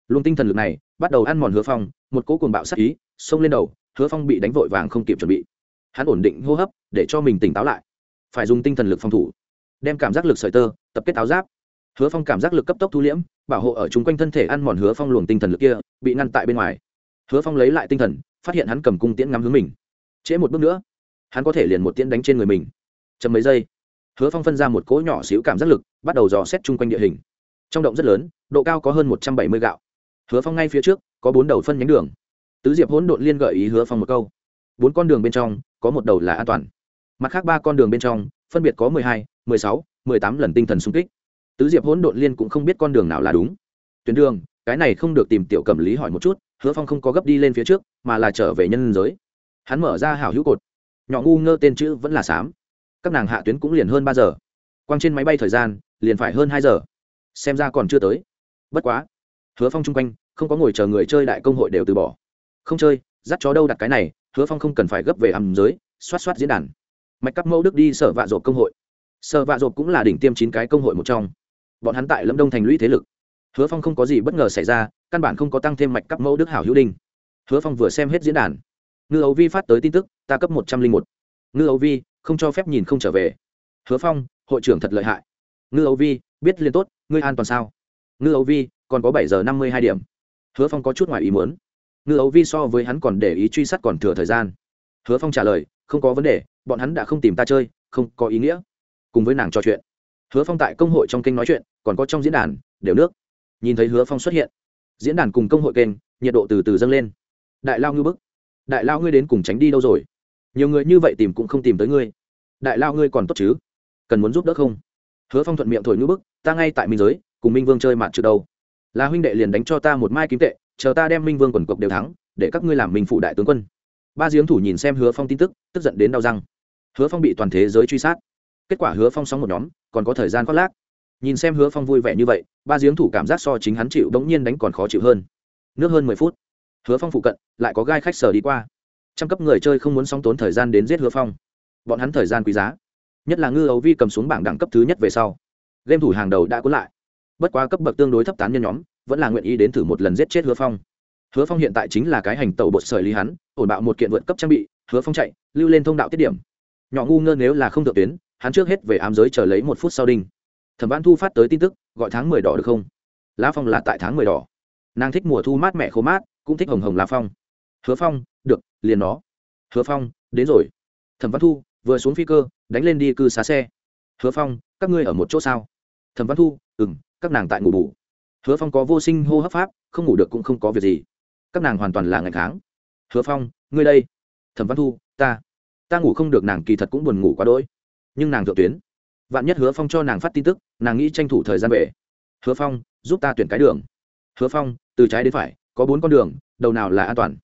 Luôn tinh thần lực này bắt đầu ăn mòn hứa phong, một cỗ cuồng bạo sắc ý xông lên đầu, hứa phong bị đánh vội vàng không kịp chuẩn bị hắn ổn định hô hấp, để cho mình tỉnh táo lại. Phải dùng tinh thần lực phòng thủ, đem cảm giác lực sợi tơ, tập kết áo giáp. Hứa phong cảm giác lực cấp tốc thu liễm, bảo hộ ở chung quanh thân thể ăn mòn hứa phong luồng tinh thần lực kia, bị ngăn tại bên ngoài. Hứa phong lấy lại tinh thần, phát hiện hắn cầm cung tiễn ngắm hướng mình. Trễ một bước nữa, hắn có thể liền một tiễn đánh trên người mình. Chầm mấy giây, hứa phong phân ra một cỗ nhỏ xíu cảm giác lực, bắt đầu dò xét chung quanh địa hình. Trong động rất lớn, độ cao có hơn một trăm bảy mươi gạo. Hứa phong ngay phía trước, có bốn đầu phân nhánh đường. Tứ diệp hỗn độn liên gợi ý hứa phong một câu bốn con đường bên trong, có một đầu là an toàn. Mặt khác ba con đường bên trong, phân biệt có mười hai, mười sáu, mười tám lần tinh thần sung kích. Tứ diệp hỗn độn liên cũng không biết con đường nào là đúng. Tuyến đường, cái này không được tìm tiểu cầm lý hỏi một chút, hứa phong không có gấp đi lên phía trước, mà là trở về nhân giới. Hắn mở ra hảo hữu cột. Nhỏ ngu ngơ tên chữ vẫn là xám. Các nàng hạ tuyến cũng liền hơn ba giờ. Quang trên máy bay thời gian, liền phải hơn hai giờ. Xem ra còn chưa tới. Bất quá. Hứa phong chung quanh, không có ngồi chờ người chơi đại công hội đều từ bỏ. Không chơi, dắt chó đâu đặt cái này hứa phong không cần phải gấp về hầm giới, xoát xoát diễn đàn. Mạch cắp mẫu đức đi sở vạ dộp công hội. Sở vạ dộp cũng là đỉnh tiêm chín cái công hội một trong. Bọn hắn tại lâm đông thành lũy thế lực. Hứa phong không có gì bất ngờ xảy ra, căn bản không có tăng thêm mạch cắp mẫu đức hảo hữu đinh. Hứa phong vừa xem hết diễn đàn. Ngư ấu vi phát tới tin tức, ta cấp một trăm linh một. Ngư ấu vi, không cho phép nhìn không trở về. Hứa phong, hội trưởng thật lợi hại. Ngư ấu vi, biết liên tốt, ngươi an toàn sao? Ngư ấu vi, còn có bảy giờ năm mươi hai điểm. Hứa phong có chút ngoài ý muốn ngư ấu vi so với hắn còn để ý truy sát còn thừa thời gian. Hứa phong trả lời, không có vấn đề, bọn hắn đã không tìm ta chơi, không có ý nghĩa. Cùng với nàng trò chuyện, hứa phong tại công hội trong kênh nói chuyện, còn có trong diễn đàn, đều nước. Nhìn thấy hứa phong xuất hiện, diễn đàn cùng công hội kênh, nhiệt độ từ từ dâng lên. Đại lao ngư bức, đại lao ngươi đến cùng tránh đi đâu rồi? Nhiều người như vậy tìm cũng không tìm tới ngươi. Đại lao ngươi còn tốt chứ? Cần muốn giúp đỡ không? Hứa phong thuận miệng thổi ngư bức, ta ngay tại minh giới, cùng minh vương chơi mạn trượt đâu. Là huynh đệ liền đánh cho ta một mai kim tệ chờ ta đem minh vương quần cộc đều thắng, để các ngươi làm minh phụ đại tướng quân. Ba giếng thủ nhìn xem hứa phong tin tức tức giận đến đau răng. Hứa phong bị toàn thế giới truy sát. Kết quả hứa phong sóng một nhóm, còn có thời gian khoác lác. Nhìn xem hứa phong vui vẻ như vậy, ba giếng thủ cảm giác so chính hắn chịu đống nhiên đánh còn khó chịu hơn. Nước hơn mười phút, hứa phong phụ cận, lại có gai khách sở đi qua. Trăm cấp người chơi không muốn sóng tốn thời gian đến giết hứa phong. Bọn hắn thời gian quý giá. Nhất là ngư ấu vi cầm xuống bảng đẳng cấp thứ nhất về sau. Game thủ hàng đầu đã cuốn lại. Bất quá cấp bậc tương đối thấp tán nhân nhóm vẫn là nguyện ý đến thử một lần giết chết hứa phong. Hứa phong hiện tại chính là cái hành tàu bột sởi lý hắn, ổn bạo một kiện vượt cấp trang bị, hứa phong chạy, lưu lên thông đạo tiết điểm. Nhỏ ngu ngơ nếu là không thượng tuyến, hắn trước hết về ám giới chờ lấy một phút sau đinh. Thẩm văn thu phát tới tin tức, gọi tháng mười đỏ được không? Lá phong là tại tháng mười đỏ. Nàng thích mùa thu mát mẻ khô mát, cũng thích hồng hồng lá phong. Hứa phong, được, liền nó. Hứa phong, đến rồi. Thẩm văn thu, vừa xuống phi cơ, đánh lên đi cư xá xe. Hứa phong, các ngươi ở một chỗ sao? Thẩm văn thu ừ m các nàng tại ngủ bù hứa phong có vô sinh hô hấp pháp, không ngủ được cũng không có việc gì. Các nàng hoàn toàn là ngày tháng. hứa phong, ngươi đây. Thẩm văn thu, ta. Ta ngủ không được, nàng kỳ thật cũng buồn ngủ quá đỗi. Nhưng nàng thượng tuyến. Vạn nhất hứa phong cho nàng phát tin tức, nàng nghĩ tranh thủ thời gian về. Hứa phong, giúp ta tuyển cái đường. Hứa phong, từ trái đến phải, có bốn con đường, đầu nào là an toàn?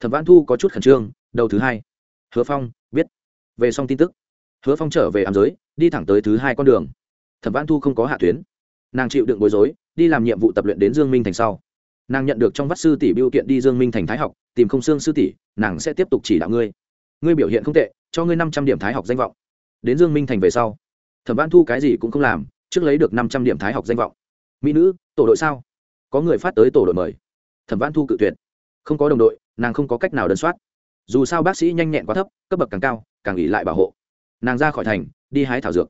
Thẩm văn thu có chút khẩn trương, đầu thứ hai. Hứa phong, biết. Về xong tin tức. Hứa phong trở về ám giới, đi thẳng tới thứ hai con đường. Thẩm văn thu không có hạ tuyến nàng chịu đựng bối rối, đi làm nhiệm vụ tập luyện đến dương minh thành sau. Nàng nhận được trong vắt sư tỷ biêu kiện đi dương minh thành thái học, tìm không xương sư tỷ, nàng sẽ tiếp tục chỉ đạo ngươi. Ngươi biểu hiện không tệ, cho ngươi năm trăm điểm thái học danh vọng. Đến dương minh thành về sau, thẩm văn thu cái gì cũng không làm, trước lấy được năm trăm điểm thái học danh vọng. Mỹ nữ, tổ đội sao? Có người phát tới tổ đội mời. Thẩm văn thu cự tuyệt. Không có đồng đội, nàng không có cách nào đơn soát. Dù sao bác sĩ nhanh nhẹn quá thấp, cấp bậc càng cao, càng ỉ lại bảo hộ. Nàng ra khỏi thành, đi hái thảo dược.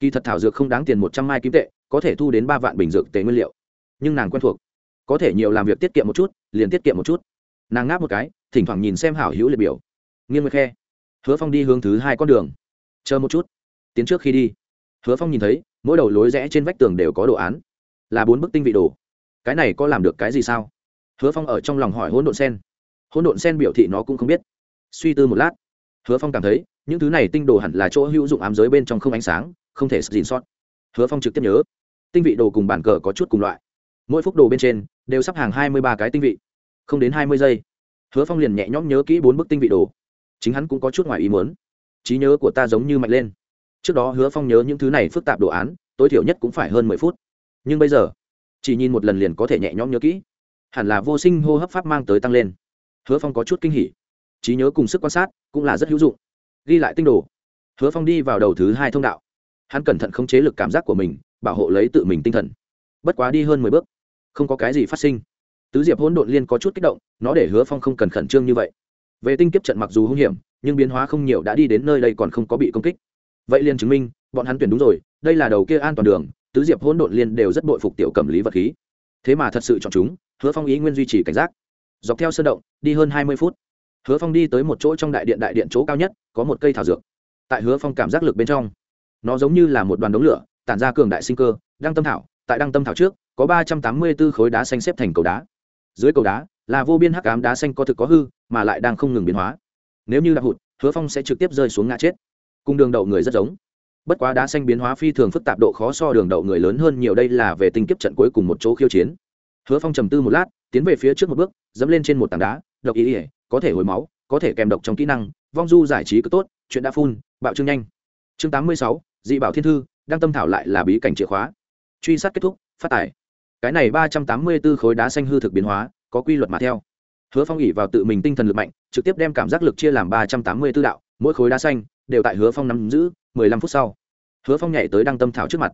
Kỳ thật thảo dược không đáng tiền một trăm mai kim tệ có thể thu đến ba vạn bình dược tế nguyên liệu. Nhưng nàng quen thuộc. Có thể nhiều làm việc tiết kiệm một chút, liền tiết kiệm một chút. Nàng ngáp một cái, thỉnh thoảng nhìn xem hảo hữu liệt biểu. Nghiêng nguyệt khe. Hứa phong đi hướng thứ hai con đường. Chờ một chút. Tiến trước khi đi. Hứa phong nhìn thấy, mỗi đầu lối rẽ trên vách tường đều có đồ án. Là bốn bức tinh vị đồ. Cái này có làm được cái gì sao? Hứa phong ở trong lòng hỏi hỗn độn sen. Hỗn độn sen biểu thị nó cũng không biết. Suy tư một lát. Hứa phong cảm thấy, những thứ này tinh đồ hẳn là chỗ hữu dụng ám giới bên trong không ánh sáng, không thể dìn sót. Hứa phong trực tiếp nhớ tinh vị đồ cùng bản cờ có chút cùng loại. Mỗi phúc đồ bên trên đều sắp hàng hai mươi ba cái tinh vị. Không đến hai mươi giây, hứa phong liền nhẹ nhõm nhớ kỹ bốn bức tinh vị đồ. Chính hắn cũng có chút ngoài ý muốn. Trí nhớ của ta giống như mạnh lên. Trước đó hứa phong nhớ những thứ này phức tạp đồ án, tối thiểu nhất cũng phải hơn mười phút. Nhưng bây giờ, chỉ nhìn một lần liền có thể nhẹ nhõm nhớ kỹ. Hẳn là vô sinh hô hấp pháp mang tới tăng lên. Hứa phong có chút kinh hỉ. Trí nhớ cùng sức quan sát cũng là rất hữu dụng. Ghi lại tinh đồ, hứa phong đi vào đầu thứ hai thông đạo. Hắn cẩn thận khống chế lực cảm giác của mình bảo hộ lấy tự mình tinh thần. Bất quá đi hơn mười bước, không có cái gì phát sinh. Tứ diệp hỗn độn liên có chút kích động, nó để hứa phong không cần khẩn trương như vậy. Về tinh kiếp trận mặc dù hung hiểm, nhưng biến hóa không nhiều đã đi đến nơi đây còn không có bị công kích. Vậy liền chứng minh, bọn hắn tuyển đúng rồi, đây là đầu kia an toàn đường, tứ diệp hỗn độn liên đều rất bội phục tiểu cầm lý vật khí. Thế mà thật sự chọn chúng, hứa phong ý nguyên duy trì cảnh giác. Dọc theo sơn động, đi hơn hai mươi phút, hứa phong đi tới một chỗ trong đại điện đại điện chỗ cao nhất, có một cây thảo dược. Tại hứa phong cảm giác lực bên trong, nó giống như là một đoàn đống lửa tản ra cường đại sinh cơ, đăng tâm thảo, tại đăng tâm thảo trước, có ba trăm tám mươi b ố khối đá xanh xếp thành cầu đá. Dưới cầu đá là vô biên hắc ám đá xanh có thực có hư, mà lại đang không ngừng biến hóa. Nếu như đạp hụt, hứa phong sẽ trực tiếp rơi xuống ngã chết. Cùng đường đậu người rất giống. Bất quá đá xanh biến hóa phi thường phức tạp độ khó so đường đậu người lớn hơn nhiều, đây là về tinh kiếp trận cuối cùng một chỗ khiêu chiến. Hứa phong trầm tư một lát, tiến về phía trước một bước, dẫm lên trên một tảng đá, độc ý ỉa có thể hồi máu, có thể kèm độc trong kỹ năng, vong du giải trí cứ tốt, chuyện đã phun, bạo trương nhanh. Chương tám mươi sáu, dị bảo thiên thư đang tâm thảo lại là bí cảnh chìa khóa. Truy sát kết thúc, phát tải cái này ba trăm tám mươi b ố khối đá xanh hư thực biến hóa, có quy luật mà theo. Hứa phong ỉ vào tự mình tinh thần lực mạnh, trực tiếp đem cảm giác lực chia làm ba trăm tám mươi b ố đạo, mỗi khối đá xanh đều tại hứa phong nắm giữ mười lăm phút sau. Hứa phong nhảy tới đăng tâm thảo trước mặt.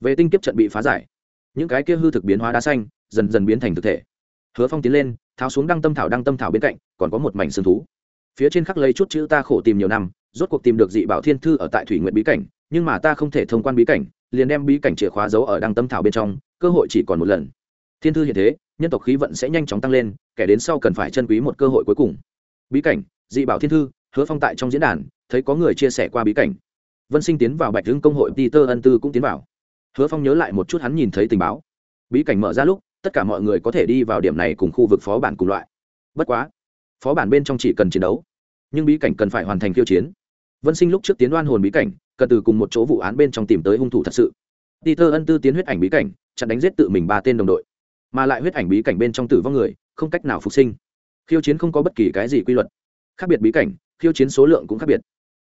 Về tinh kiếp trận bị phá giải. Những cái kia hư thực biến hóa đá xanh dần dần biến thành thực thể. Hứa phong tiến lên, tháo xuống đăng tâm thảo đăng tâm thảo bên cạnh, còn có một mảnh xương thú. Phía trên khắc lấy chút chữ ta khổ tìm nhiều năm, rốt cuộc tìm được dị bảo thiên thư ở tại thủy nguyện bí cảnh nhưng mà ta không thể thông quan bí cảnh, liền đem bí cảnh chìa khóa giấu ở đăng tâm thảo bên trong, cơ hội chỉ còn một lần. Thiên thư hiện thế, nhân tộc khí vận sẽ nhanh chóng tăng lên, kẻ đến sau cần phải chân quý một cơ hội cuối cùng. Bí cảnh, dị bảo thiên thư, hứa phong tại trong diễn đàn, thấy có người chia sẻ qua bí cảnh. Vân sinh tiến vào bạch hưng công hội, peter ân tư cũng tiến vào. Hứa phong nhớ lại một chút hắn nhìn thấy tình báo. Bí cảnh mở ra lúc, tất cả mọi người có thể đi vào điểm này cùng khu vực phó bản cùng loại. Bất quá, phó bản bên trong chỉ cần chiến đấu, nhưng bí cảnh cần phải hoàn thành khiêu chiến. Vân sinh lúc trước tiến đoan hồn bí cảnh cần từ cùng một chỗ vụ án bên trong tìm tới hung thủ thật sự. Peter ân tư tiến huyết ảnh bí cảnh, chặn đánh giết tự mình ba tên đồng đội. Mà lại huyết ảnh bí cảnh bên trong tử vong người, không cách nào phục sinh. Khiêu chiến không có bất kỳ cái gì quy luật. Khác biệt bí cảnh, khiêu chiến số lượng cũng khác biệt.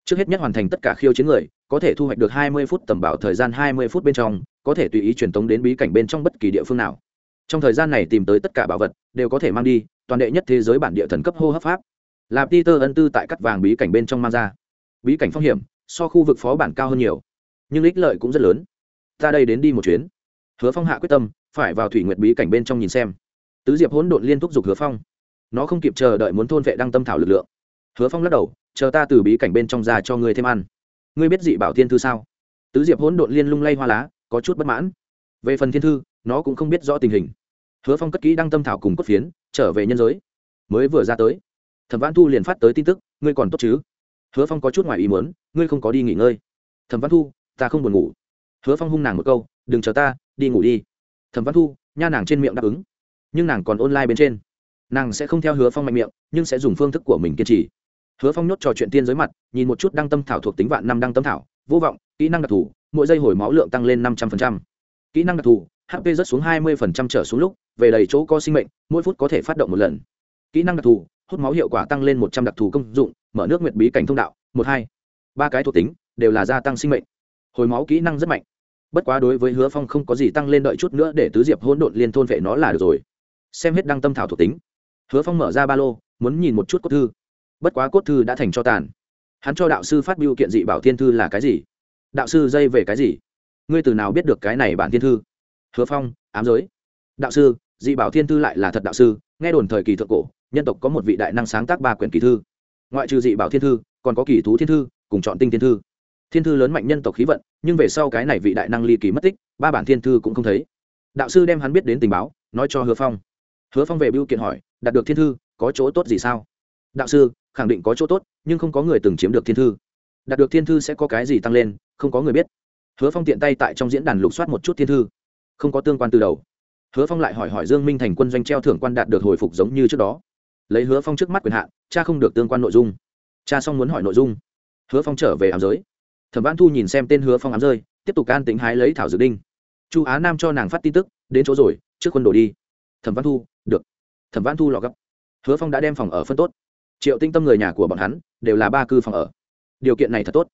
Trước hết nhất hoàn thành tất cả khiêu chiến người, có thể thu hoạch được hai mươi phút tầm bảo thời gian hai mươi phút bên trong, có thể tùy ý truyền tống đến bí cảnh bên trong bất kỳ địa phương nào. Trong thời gian này tìm tới tất cả bảo vật, đều có thể mang đi, toàn đệ nhất thế giới bản địa thần cấp hô hấp pháp. Là peter ân tư tại cắt vàng bí cảnh bên trong mang ra. Bí cảnh phong hiểm so khu vực phó bản cao hơn nhiều, nhưng ích lợi cũng rất lớn. Ta đây đến đi một chuyến. Hứa phong hạ quyết tâm, phải vào thủy nguyệt bí cảnh bên trong nhìn xem. Tứ diệp hỗn độn liên thúc giục hứa phong. Nó không kịp chờ đợi muốn thôn vệ đăng tâm thảo lực lượng. Hứa phong lắc đầu, chờ ta từ bí cảnh bên trong ra cho ngươi thêm ăn. Ngươi biết dị bảo thiên thư sao? Tứ diệp hỗn độn liên lung lay hoa lá, có chút bất mãn. Về phần thiên thư, nó cũng không biết rõ tình hình. Hứa phong cất kỹ đăng tâm thảo cùng cốt phiến, trở về nhân giới. Mới vừa ra tới, thẩm văn thu liền phát tới tin tức, ngươi còn tốt chứ? Hứa phong có chút ngoài ý muốn, ngươi không có đi nghỉ ngơi. Thẩm văn thu, ta không buồn ngủ. Hứa phong hung nàng một câu, đừng chờ ta, đi ngủ đi. Thẩm văn thu, nha nàng trên miệng đáp ứng. Nhưng nàng còn online bên trên. Nàng sẽ không theo hứa phong mạnh miệng, nhưng sẽ dùng phương thức của mình kiên trì. Hứa phong nhốt trò chuyện tiên giới mặt, nhìn một chút đăng tâm thảo thuộc tính vạn năm đăng tâm thảo, vô vọng, kỹ năng đặc thù, mỗi giây hồi máu lượng tăng lên năm trăm linh kỹ năng đặc thù hp rớt xuống hai mươi trở xuống lúc, về đầy chỗ có sinh mệnh, mỗi phút có thể phát động một lần kỹ năng đặc thù, hút máu hiệu quả tăng lên một trăm đặc thù công dụng, mở nước nguyệt bí cảnh thông đạo, một, hai. Ba cái thuộc tính đều là gia tăng sinh mệnh. Hồi máu kỹ năng rất mạnh. Bất quá đối với hứa phong không có gì tăng lên đợi chút nữa để tứ diệp hỗn độn liên thôn vệ nó là được rồi. Xem hết đăng tâm thảo thuộc tính. Hứa phong mở ra ba lô, muốn nhìn một chút cốt thư. Bất quá cốt thư đã thành cho tàn. Hắn cho đạo sư phát biểu kiện dị bảo thiên thư là cái gì? Đạo sư dây về cái gì? Ngươi từ nào biết được cái này bản thiên thư? Hứa phong, ám giới. Đạo sư, dị bảo thiên thư lại là thật đạo sư, nghe đồn thời kỳ thượng cổ nhân tộc có một vị đại năng sáng tác ba quyển kỳ thư. Ngoại trừ dị bảo thiên thư, còn có kỳ thú thiên thư, cùng chọn tinh thiên thư. Thiên thư lớn mạnh nhân tộc khí vận, nhưng về sau cái này vị đại năng ly kỳ mất tích, ba bản thiên thư cũng không thấy. Đạo sư đem hắn biết đến tình báo, nói cho hứa phong. Hứa phong về biêu kiện hỏi, đạt được thiên thư, có chỗ tốt gì sao? Đạo sư, khẳng định có chỗ tốt, nhưng không có người từng chiếm được thiên thư. Đạt được thiên thư sẽ có cái gì tăng lên, không có người biết. Hứa phong tiện tay tại trong diễn đàn lục soát một chút thiên thư. Không có tương quan từ đầu. Hứa phong lại hỏi hỏi dương minh thành quân doanh treo thưởng quan đạt được hồi phục giống như trước đó lấy hứa phong trước mắt quyền hạn, cha không được tương quan nội dung. Cha xong muốn hỏi nội dung. Hứa phong trở về ám giới. Thẩm văn thu nhìn xem tên hứa phong ám rơi, tiếp tục can tính hái lấy thảo dược đinh. Chu á nam cho nàng phát tin tức, đến chỗ rồi, trước quân đồ đi. Thẩm văn thu, được. Thẩm văn thu lọ gấp. Hứa phong đã đem phòng ở phân tốt. Triệu tinh tâm người nhà của bọn hắn, đều là ba cư phòng ở. Điều kiện này thật tốt.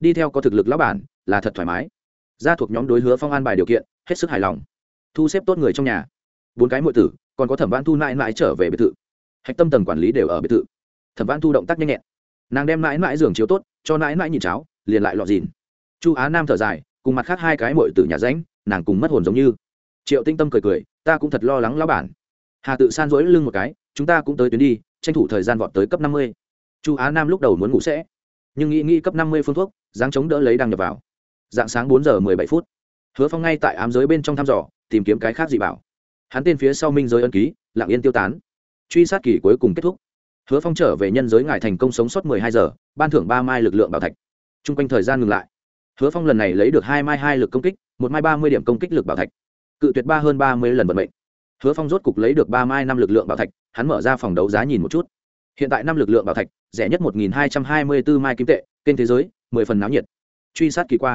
Đi theo có thực lực lão bản, là thật thoải mái. Gia thuộc nhóm đối hứa phong an bài điều kiện, hết sức hài lòng. Thu xếp tốt người trong nhà. Bốn cái mọi tử, còn có thẩm văn thu mãi mãi trở về biệt thự hạch tâm tầng quản lý đều ở biệt thự. Thẩm văn thu động tác nhanh nhẹn. Nàng đem mãi mãi giường chiếu tốt, cho mãi mãi nhìn cháo, liền lại lọt dìn. Chu á nam thở dài, cùng mặt khác hai cái mội từ nhà ránh, nàng cùng mất hồn giống như. Triệu tinh tâm cười cười, ta cũng thật lo lắng lão bản. Hà tự san rỗi lưng một cái, chúng ta cũng tới tuyến đi, tranh thủ thời gian vọt tới cấp năm mươi. Chu á nam lúc đầu muốn ngủ sẽ, nhưng nghĩ nghĩ cấp năm mươi phương thuốc, dáng chống đỡ lấy đang nhập vào. Dạng sáng bốn giờ mười bảy phút, hứa phong ngay tại ám giới bên trong thăm dò, tìm kiếm cái khác dị bảo. Hắn tên phía sau minh giới ân ký lặng yên tiêu tán truy sát kỳ cuối cùng kết thúc. Hứa phong trở về nhân giới ngài thành công sống sót mười hai giờ, ban thưởng ba mai lực lượng bảo thạch. T r u n g quanh thời gian ngừng lại. Hứa phong lần này lấy được hai mai hai lực công kích, một mai ba mươi điểm công kích lực bảo thạch. Cự tuyệt ba hơn ba mươi lần vận mệnh. Hứa phong rốt cục lấy được ba mai năm lực lượng bảo thạch, hắn mở ra phòng đấu giá nhìn một chút. Hiện tại năm lực lượng bảo thạch, rẻ nhất một nghìn hai trăm hai mươi bốn mai kim tệ, kênh thế giới, mười phần náo nhiệt. Truy sát kỳ qua.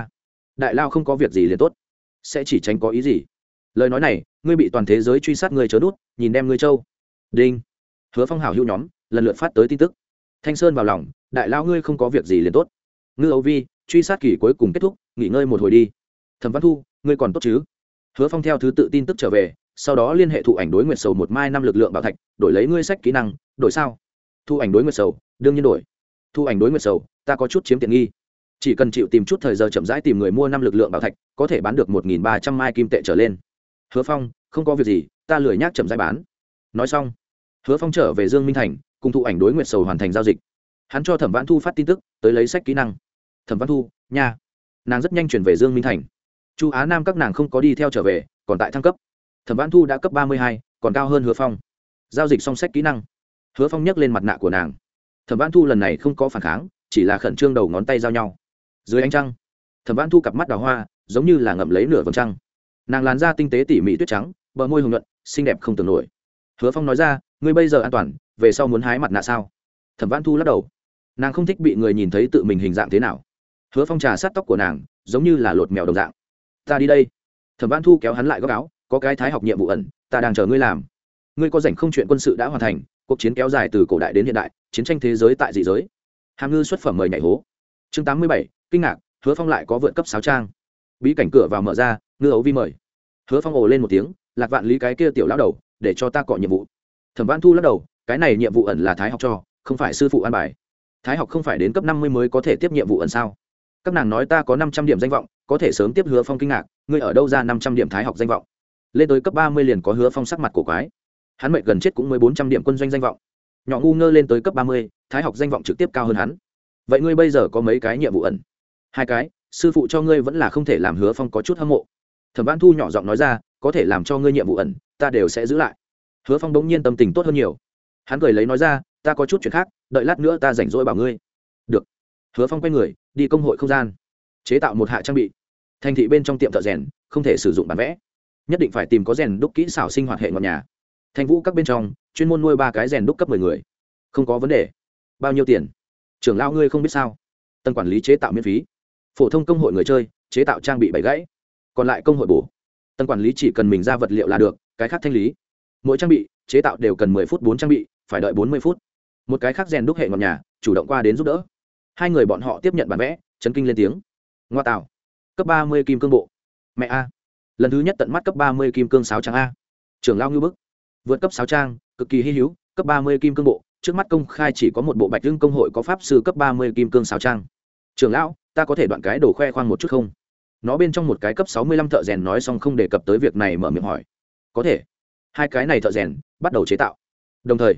Đại lao không có việc gì liền tốt. Sẽ chỉ tránh có ý gì? Lời nói này, ngươi bị toàn thế giới truy sát người chớ đút nhìn đem ngươi châu đinh. Hứa phong hảo hữu nhóm, lần lượt phát tới tin tức. Thanh sơn vào lòng, đại lao ngươi không có việc gì liền tốt. Ngư âu vi, truy sát kỳ cuối cùng kết thúc, nghỉ ngơi một hồi đi. Thẩm văn thu, ngươi còn tốt chứ? Hứa phong theo thứ tự tin tức trở về, sau đó liên hệ thụ ảnh đối nguyệt sầu một mai năm lực lượng bảo thạch, đổi lấy ngươi sách kỹ năng, đổi sao? Thu ảnh đối nguyệt sầu, đương nhiên đổi. Thu ảnh đối nguyệt sầu, ta có chút chiếm tiện nghi. Chỉ cần chịu tìm chút thời giờ chậm rãi tìm người mua năm lực lượng bảo thạch, có thể bán được một nghìn ba trăm mai kim tệ trở lên. Hứa phong, không có việc gì, ta lười nhác chậm rãi bán nói xong, hứa phong trở về dương minh thành, cùng thụ ảnh đối nguyệt sầu hoàn thành giao dịch. Hắn cho thẩm văn thu phát tin tức, tới lấy sách kỹ năng. Thẩm văn thu, nha. Nàng rất nhanh chuyển về dương minh thành. Chu á nam các nàng không có đi theo trở về, còn tại thăng cấp. Thẩm văn thu đã cấp ba mươi hai, còn cao hơn hứa phong. Giao dịch song sách kỹ năng, hứa phong nhấc lên mặt nạ của nàng. Thẩm văn thu lần này không có phản kháng, chỉ là khẩn trương đầu ngón tay giao nhau. Dưới ánh trăng, thẩm văn thu cặp mắt đào hoa, giống như là ngậm lấy nửa vầng trăng. Nàng làn da tinh tế tỉ mỉ tuyết trắng, bờ môi hồng nhuận, xinh đẹp không tưởng nổi hứa phong nói ra, ngươi bây giờ an toàn, về sau muốn hái mặt nạ sao? Thẩm văn thu lắc đầu. Nàng không thích bị người nhìn thấy tự mình hình dạng thế nào. Hứa phong trà sát tóc của nàng, giống như là lột mèo đồng dạng. Ta đi đây. Thẩm văn thu kéo hắn lại góc áo, có cái thái học nhiệm vụ ẩn, ta đang chờ ngươi làm. Ngươi có rảnh không chuyện quân sự đã hoàn thành, cuộc chiến kéo dài từ cổ đại đến hiện đại, chiến tranh thế giới tại dị giới. Hàm ngư xuất phẩm mời nhảy hố. Chương tám mươi bảy, kinh ngạc, hứa phong lại có vượt cấp sáu trang. Bí cảnh cửa vào mở ra, ngư ấu vi mời. Hứa phong ồ lên một tiếng, lạc vạn lý cái kia tiểu lão đầu để cho ta cọ nhiệm vụ. Thẩm văn thu lắc đầu, cái này nhiệm vụ ẩn là thái học cho, không phải sư phụ an bài. Thái học không phải đến cấp năm mươi mới có thể tiếp nhiệm vụ ẩn sao? Các nàng nói ta có năm trăm điểm danh vọng, có thể sớm tiếp hứa phong kinh ngạc, ngươi ở đâu ra năm trăm điểm thái học danh vọng? Lên tới cấp ba mươi liền có hứa phong sắc mặt cổ quái. Hắn mệnh gần chết cũng mới bốn trăm điểm quân doanh danh vọng. Nhỏ ngu ngơ lên tới cấp ba mươi, thái học danh vọng trực tiếp cao hơn hắn. Vậy ngươi bây giờ có mấy cái nhiệm vụ ẩn? Hai cái, sư phụ cho ngươi vẫn là không thể làm hứa phong có chút hâm mộ. Thẩm văn thu nhỏ giọng nói ra có thể làm cho ngươi nhiệm vụ ẩn, ta đều sẽ giữ lại. Hứa phong bỗng nhiên tâm tình tốt hơn nhiều. Hắn cười lấy nói ra, ta có chút chuyện khác, đợi lát nữa ta rảnh rỗi bảo ngươi. Được. Hứa phong quay người, đi công hội không gian. Chế tạo một hạ trang bị. Thành thị bên trong tiệm thợ rèn, không thể sử dụng bản vẽ. Nhất định phải tìm có rèn đúc kỹ xảo sinh hoạt hệ ngọn nhà. Thành vũ các bên trong, chuyên môn nuôi ba cái rèn đúc cấp mười người. Không có vấn đề. Bao nhiêu tiền? Trưởng lao ngươi không biết sao? Tân quản lý chế tạo miễn phí. Phổ thông công hội người chơi, chế tạo trang bị bảy gãy. Còn lại công hội bổ tân quản lý chỉ cần mình ra vật liệu là được, cái khác thanh lý. Mỗi trang bị, chế tạo đều cần mười phút bốn trang bị, phải đợi bốn mươi phút. Một cái khác rèn đúc hệ ngọn nhà, chủ động qua đến giúp đỡ. Hai người bọn họ tiếp nhận bản vẽ, chấn kinh lên tiếng. Ngoa tạo. Cấp ba mươi kim cương bộ. Mẹ a. Lần thứ nhất tận mắt cấp ba mươi kim cương sáu trang a. Trưởng lao ngư bức. Vượt cấp sáu trang, cực kỳ hy hữu, cấp ba mươi kim cương bộ. Trước mắt công khai chỉ có một bộ bạch lưng công hội có pháp sư cấp ba mươi kim cương sáu trang. Trưởng lão, ta có thể đoạn cái đồ khoe khoang một chút không? Nó bên trong một cái cấp sáu mươi lăm thợ rèn nói xong không đề cập tới việc này mở miệng hỏi. Có thể. Hai cái này thợ rèn, bắt đầu chế tạo. Đồng thời,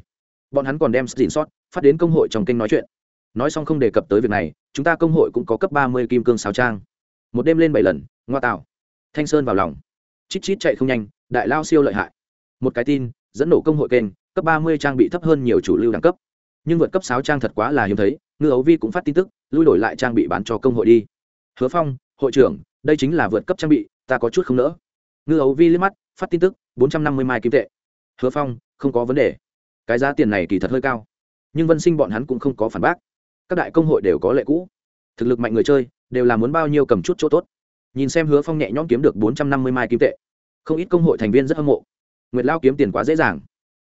bọn hắn còn đem xin sót phát đến công hội trong kênh nói chuyện. Nói xong không đề cập tới việc này, chúng ta công hội cũng có cấp ba mươi kim cương sáo trang. Một đêm lên bảy lần, ngoa tạo. Thanh sơn vào lòng. Chít chít chạy không nhanh, đại lao siêu lợi hại. Một cái tin, dẫn nổ công hội kênh, cấp ba mươi trang bị thấp hơn nhiều chủ lưu đẳng cấp. Nhưng vượt cấp sáu trang thật quá là hiếm thấy, ngư ấu vi cũng phát tin tức, lui đổi lại trang bị bán cho công hội đi. Hứa phong, hội trưởng đây chính là vượt cấp trang bị, ta có chút không nỡ. Ngư ấu vi liếc mắt, phát tin tức, bốn trăm năm mươi mai kim tệ. Hứa phong, không có vấn đề. Cái giá tiền này kỳ thật hơi cao. Nhưng vân sinh bọn hắn cũng không có phản bác. Các đại công hội đều có lệ cũ. Thực lực mạnh người chơi, đều là muốn bao nhiêu cầm chút chỗ tốt. Nhìn xem hứa phong nhẹ nhõm kiếm được bốn trăm năm mươi mai kim tệ. Không ít công hội thành viên rất hâm mộ. Nguyệt lao kiếm tiền quá dễ dàng.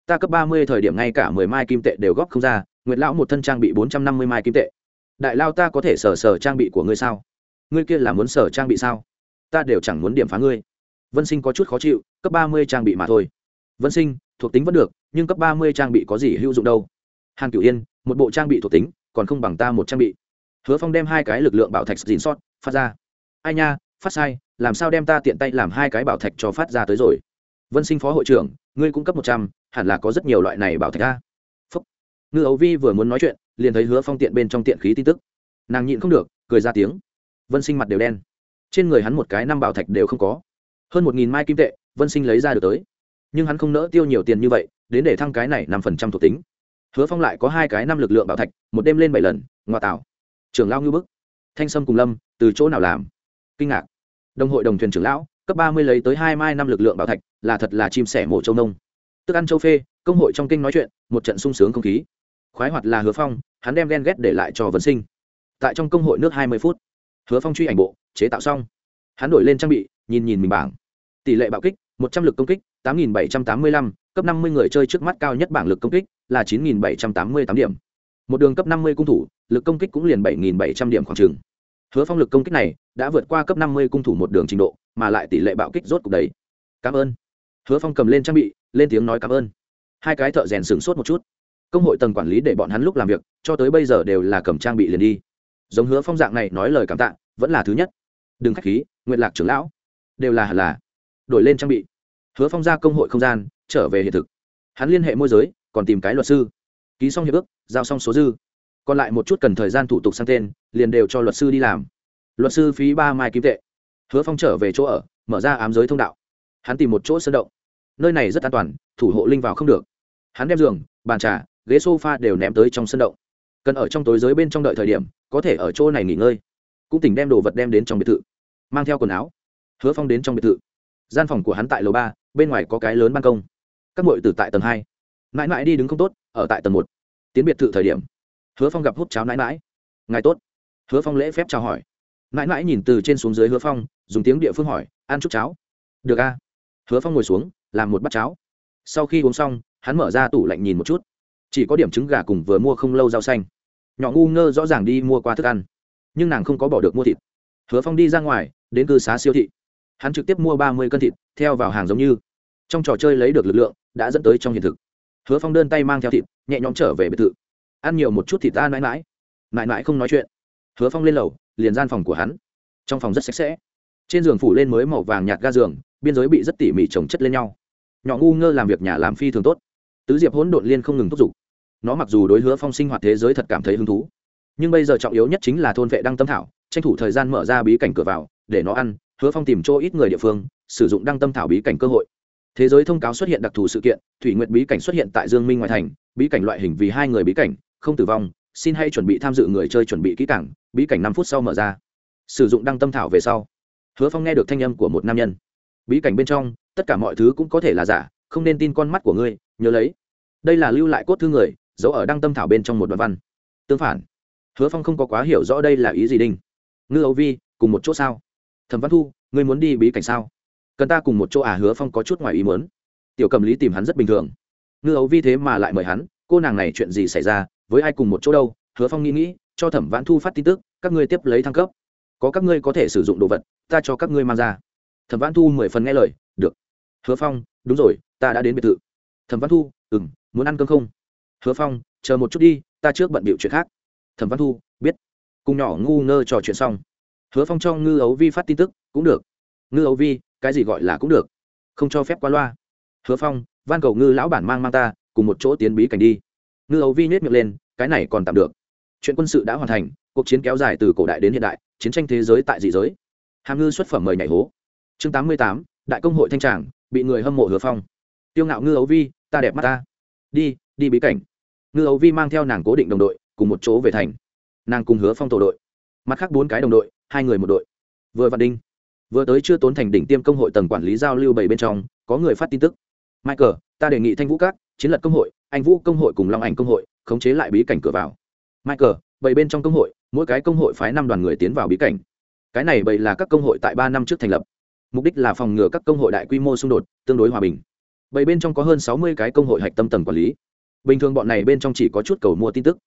Ta cấp ba mươi thời điểm ngay cả mười mai kim tệ đều góp không ra, nguyệt lão một thân trang bị bốn trăm năm mươi mai kim tệ. Đại lao ta có thể sờ sờ trang bị của ngươi sao? Ngươi kia là muốn sở trang bị sao? Ta đều chẳng muốn điểm phá ngươi. Vân sinh có chút khó chịu, cấp ba mươi trang bị mà thôi. Vân sinh, thuộc tính vẫn được, nhưng cấp ba mươi trang bị có gì hữu dụng đâu? Hàn cửu yên, một bộ trang bị thuộc tính, còn không bằng ta một trang bị. Hứa phong đem hai cái lực lượng bảo thạch dìn sót, phát ra. Ai nha, phát sai, làm sao đem ta tiện tay làm hai cái bảo thạch cho phát ra tới rồi? Vân sinh phó hội trưởng, ngươi cung cấp một trăm, hẳn là có rất nhiều loại này bảo thạch a. Phúc. Ngư ấu vi vừa muốn nói chuyện, liền thấy hứa phong tiện bên trong tiện khí tin tức. Nàng nhịn không được, cười ra tiếng vân sinh mặt đều đen. Trên người hắn một cái năm bảo thạch đều không có. Hơn một nghìn mai kim tệ, vân sinh lấy ra được tới. Nhưng hắn không nỡ tiêu nhiều tiền như vậy, đến để thăng cái này năm phần trăm thuộc tính. Hứa phong lại có hai cái năm lực lượng bảo thạch, một đêm lên bảy lần, ngoa tạo. Trưởng lao ngư bức, thanh sâm cùng lâm, từ chỗ nào làm? Kinh ngạc. Đồng hội đồng thuyền trưởng lão, cấp ba mươi lấy tới hai mai năm lực lượng bảo thạch, là thật là chim sẻ mổ châu nông. Tức ăn châu phê, công hội trong kinh nói chuyện, một trận sung sướng không khí. Khoái hoạt là hứa phong, hắn đem ghen ghét để lại cho vân sinh. Tại trong công hội nước hai mươi phút hứa phong truy ảnh bộ, chế tạo xong. Hắn đổi lên trang bị, nhìn nhìn mình bảng. Tỷ lệ bạo kích, một trăm l ự c công kích, tám nghìn bảy trăm tám mươi lăm, cấp năm mươi người chơi trước mắt cao nhất bảng lực công kích là chín nghìn bảy trăm tám mươi tám điểm. Một đường cấp năm mươi cung thủ, lực công kích cũng liền bảy nghìn bảy trăm điểm khoảng trừng hứa phong lực công kích này đã vượt qua cấp năm mươi cung thủ một đường trình độ, mà lại tỷ lệ bạo kích rốt cục đấy cảm ơn. Hứa phong cầm lên trang bị, lên tiếng nói cảm ơn. Hai cái thợ rèn sửng sốt một chút. Công hội tầng quản lý để bọn hắn lúc làm việc, cho tới bây giờ đều là cầm trang bị liền đi. Giống hứa phong dạng này nói lời cảm tạ vẫn là thứ nhất. Đừng k h á c h khí nguyện lạc trưởng lão. Đều là hẳn là. Đổi lên trang bị. Hứa phong ra công hội không gian, trở về hiện thực. Hắn liên hệ môi giới, còn tìm cái luật sư. Ký xong hiệp ước, giao xong số dư. Còn lại một chút cần thời gian thủ tục sang tên, liền đều cho luật sư đi làm. Luật sư phí ba mai kim tệ. Hứa phong trở về chỗ ở, mở ra ám giới thông đạo. Hắn tìm một chỗ sơn động. Nơi này rất an toàn, thủ hộ linh vào không được. Hắn đem giường, bàn trà, ghế s o f a đều ném tới trong sân động. Cần ở trong tối giới bên trong đợi thời điểm, có thể ở chỗ này nghỉ ngơi cũng tỉnh đem đồ vật đem đến trong biệt thự, mang theo quần áo, hứa phong đến trong biệt thự. Gian phòng của hắn tại lầu ba, bên ngoài có cái lớn ban công. Các m từ tại tầng hai. Mãi mãi đi đứng không tốt, ở tại tầng một. Tiến biệt thự thời điểm, hứa phong gặp hút cháo mãi mãi. Ngài tốt. Hứa phong lễ phép chào hỏi. Mãi mãi nhìn từ trên xuống dưới hứa phong, dùng tiếng địa phương hỏi, ăn chút cháo? Được a. Hứa phong ngồi xuống, làm một bát cháo. Sau khi uống xong, hắn mở ra tủ lạnh nhìn một chút. Chỉ có điểm trứng gà cùng vừa mua không lâu rau xanh. Nhỏ ngu ngơ rõ ràng đi mua qua thức ăn nhưng nàng không có bỏ được mua thịt. Hứa phong đi ra ngoài, đến cư xá siêu thị. Hắn trực tiếp mua ba mươi cân thịt, theo vào hàng giống như. Trong trò chơi lấy được lực lượng, đã dẫn tới trong hiện thực. Hứa phong đơn tay mang theo thịt, nhẹ nhõm trở về biệt thự. Ăn nhiều một chút thịt ta mãi mãi. Mãi mãi không nói chuyện. Hứa phong lên lầu, liền gian phòng của hắn. Trong phòng rất sạch sẽ. Trên giường phủ lên mới màu vàng nhạt ga giường, biên giới bị rất tỉ mỉ trồng chất lên nhau. Nhỏ ngu ngơ làm việc nhà làm phi thường tốt. Tứ diệp hỗn độn liên không ngừng thúc giục. Nó mặc dù đối hứa phong sinh hoạt thế giới thật cảm thấy hứng thú nhưng bây giờ trọng yếu nhất chính là thôn vệ đăng tâm thảo, tranh thủ thời gian mở ra bí cảnh cửa vào, để nó ăn, hứa phong tìm chỗ ít người địa phương, sử dụng đăng tâm thảo bí cảnh cơ hội. Thế giới thông cáo xuất hiện đặc thù sự kiện, thủy nguyện bí cảnh xuất hiện tại dương minh ngoại thành, bí cảnh loại hình vì hai người bí cảnh, không tử vong, xin hãy chuẩn bị tham dự người chơi chuẩn bị kỹ cảng bí cảnh năm phút sau mở ra. Sử dụng đăng tâm thảo về sau, hứa phong nghe được thanh âm của một nam nhân. Bí cảnh bên trong, tất cả mọi thứ cũng có thể là giả, không nên tin con mắt của ngươi, nhớ lấy. Đây là lưu lại cốt thư người, giấu ở đăng tâm thảo bên trong một đoạn văn. Tương phản hứa phong không có quá hiểu rõ đây là ý gì đinh. Ngư âu vi, cùng một chỗ sao? Thẩm văn thu, ngươi muốn đi bí cảnh sao? Cần ta cùng một chỗ à? Hứa phong có chút ngoài ý muốn. Tiểu cầm lý tìm hắn rất bình thường. Ngư ấu vi thế mà lại mời hắn, cô nàng này chuyện gì xảy ra, với ai cùng một chỗ đâu? Hứa phong nghĩ nghĩ, cho thẩm văn thu phát tin tức, các ngươi tiếp lấy thăng cấp. Có các ngươi có thể sử dụng đồ vật, ta cho các ngươi mang ra. Thẩm văn thu mười phần nghe lời, được. Hứa phong, đúng rồi, ta đã đến biệt thự. Thẩm văn thu ừ m muốn ăn cơm không? Hứa phong, chờ một chút đi, ta trước bận bịu chuyện khác thẩm văn thu, biết. Cùng nhỏ ngu ngơ trò chuyện xong. Hứa phong cho ngư ấu vi phát tin tức, cũng được. Ngư ấu vi, cái gì gọi là cũng được. Không cho phép qua loa. Hứa phong, van cầu ngư lão bản mang mang ta, cùng một chỗ tiến bí cảnh đi. Ngư ấu vi nhét miệng lên, cái này còn tạm được. Chuyện quân sự đã hoàn thành, cuộc chiến kéo dài từ cổ đại đến hiện đại, chiến tranh thế giới tại dị giới. Hàm ngư xuất phẩm mời nhảy hố. Chương tám mươi tám, đại công hội thanh tràng, bị người hâm mộ hứa phong. Tiêu ngạo ngư ấu vi, ta đẹp mắt ta. Đi đi bí cảnh. Ngư ấu vi mang theo nàng cố định đồng đội cùng một chỗ về thành. Nàng cùng hứa phong tổ đội, mặt khác bốn cái đồng đội, hai người một đội. Vừa vạn đinh, vừa tới chưa tốn thành đỉnh tiêm công hội tầng quản lý giao lưu bảy bên trong, có người phát tin tức. Michael, ta đề nghị thanh vũ các, chiến lật công hội, anh vũ công hội cùng long ảnh công hội, khống chế lại bí cảnh cửa vào. Michael, bảy bên trong công hội, mỗi cái công hội phái năm đoàn người tiến vào bí cảnh. Cái này bảy là các công hội tại ba năm trước thành lập. Mục đích là phòng ngừa các công hội đại quy mô xung đột, tương đối hòa bình. Bảy bên trong có hơn sáu mươi cái công hội hạch tâm tầng quản lý. Bình thường bọn này bên trong chỉ có chút cầu mua tin tức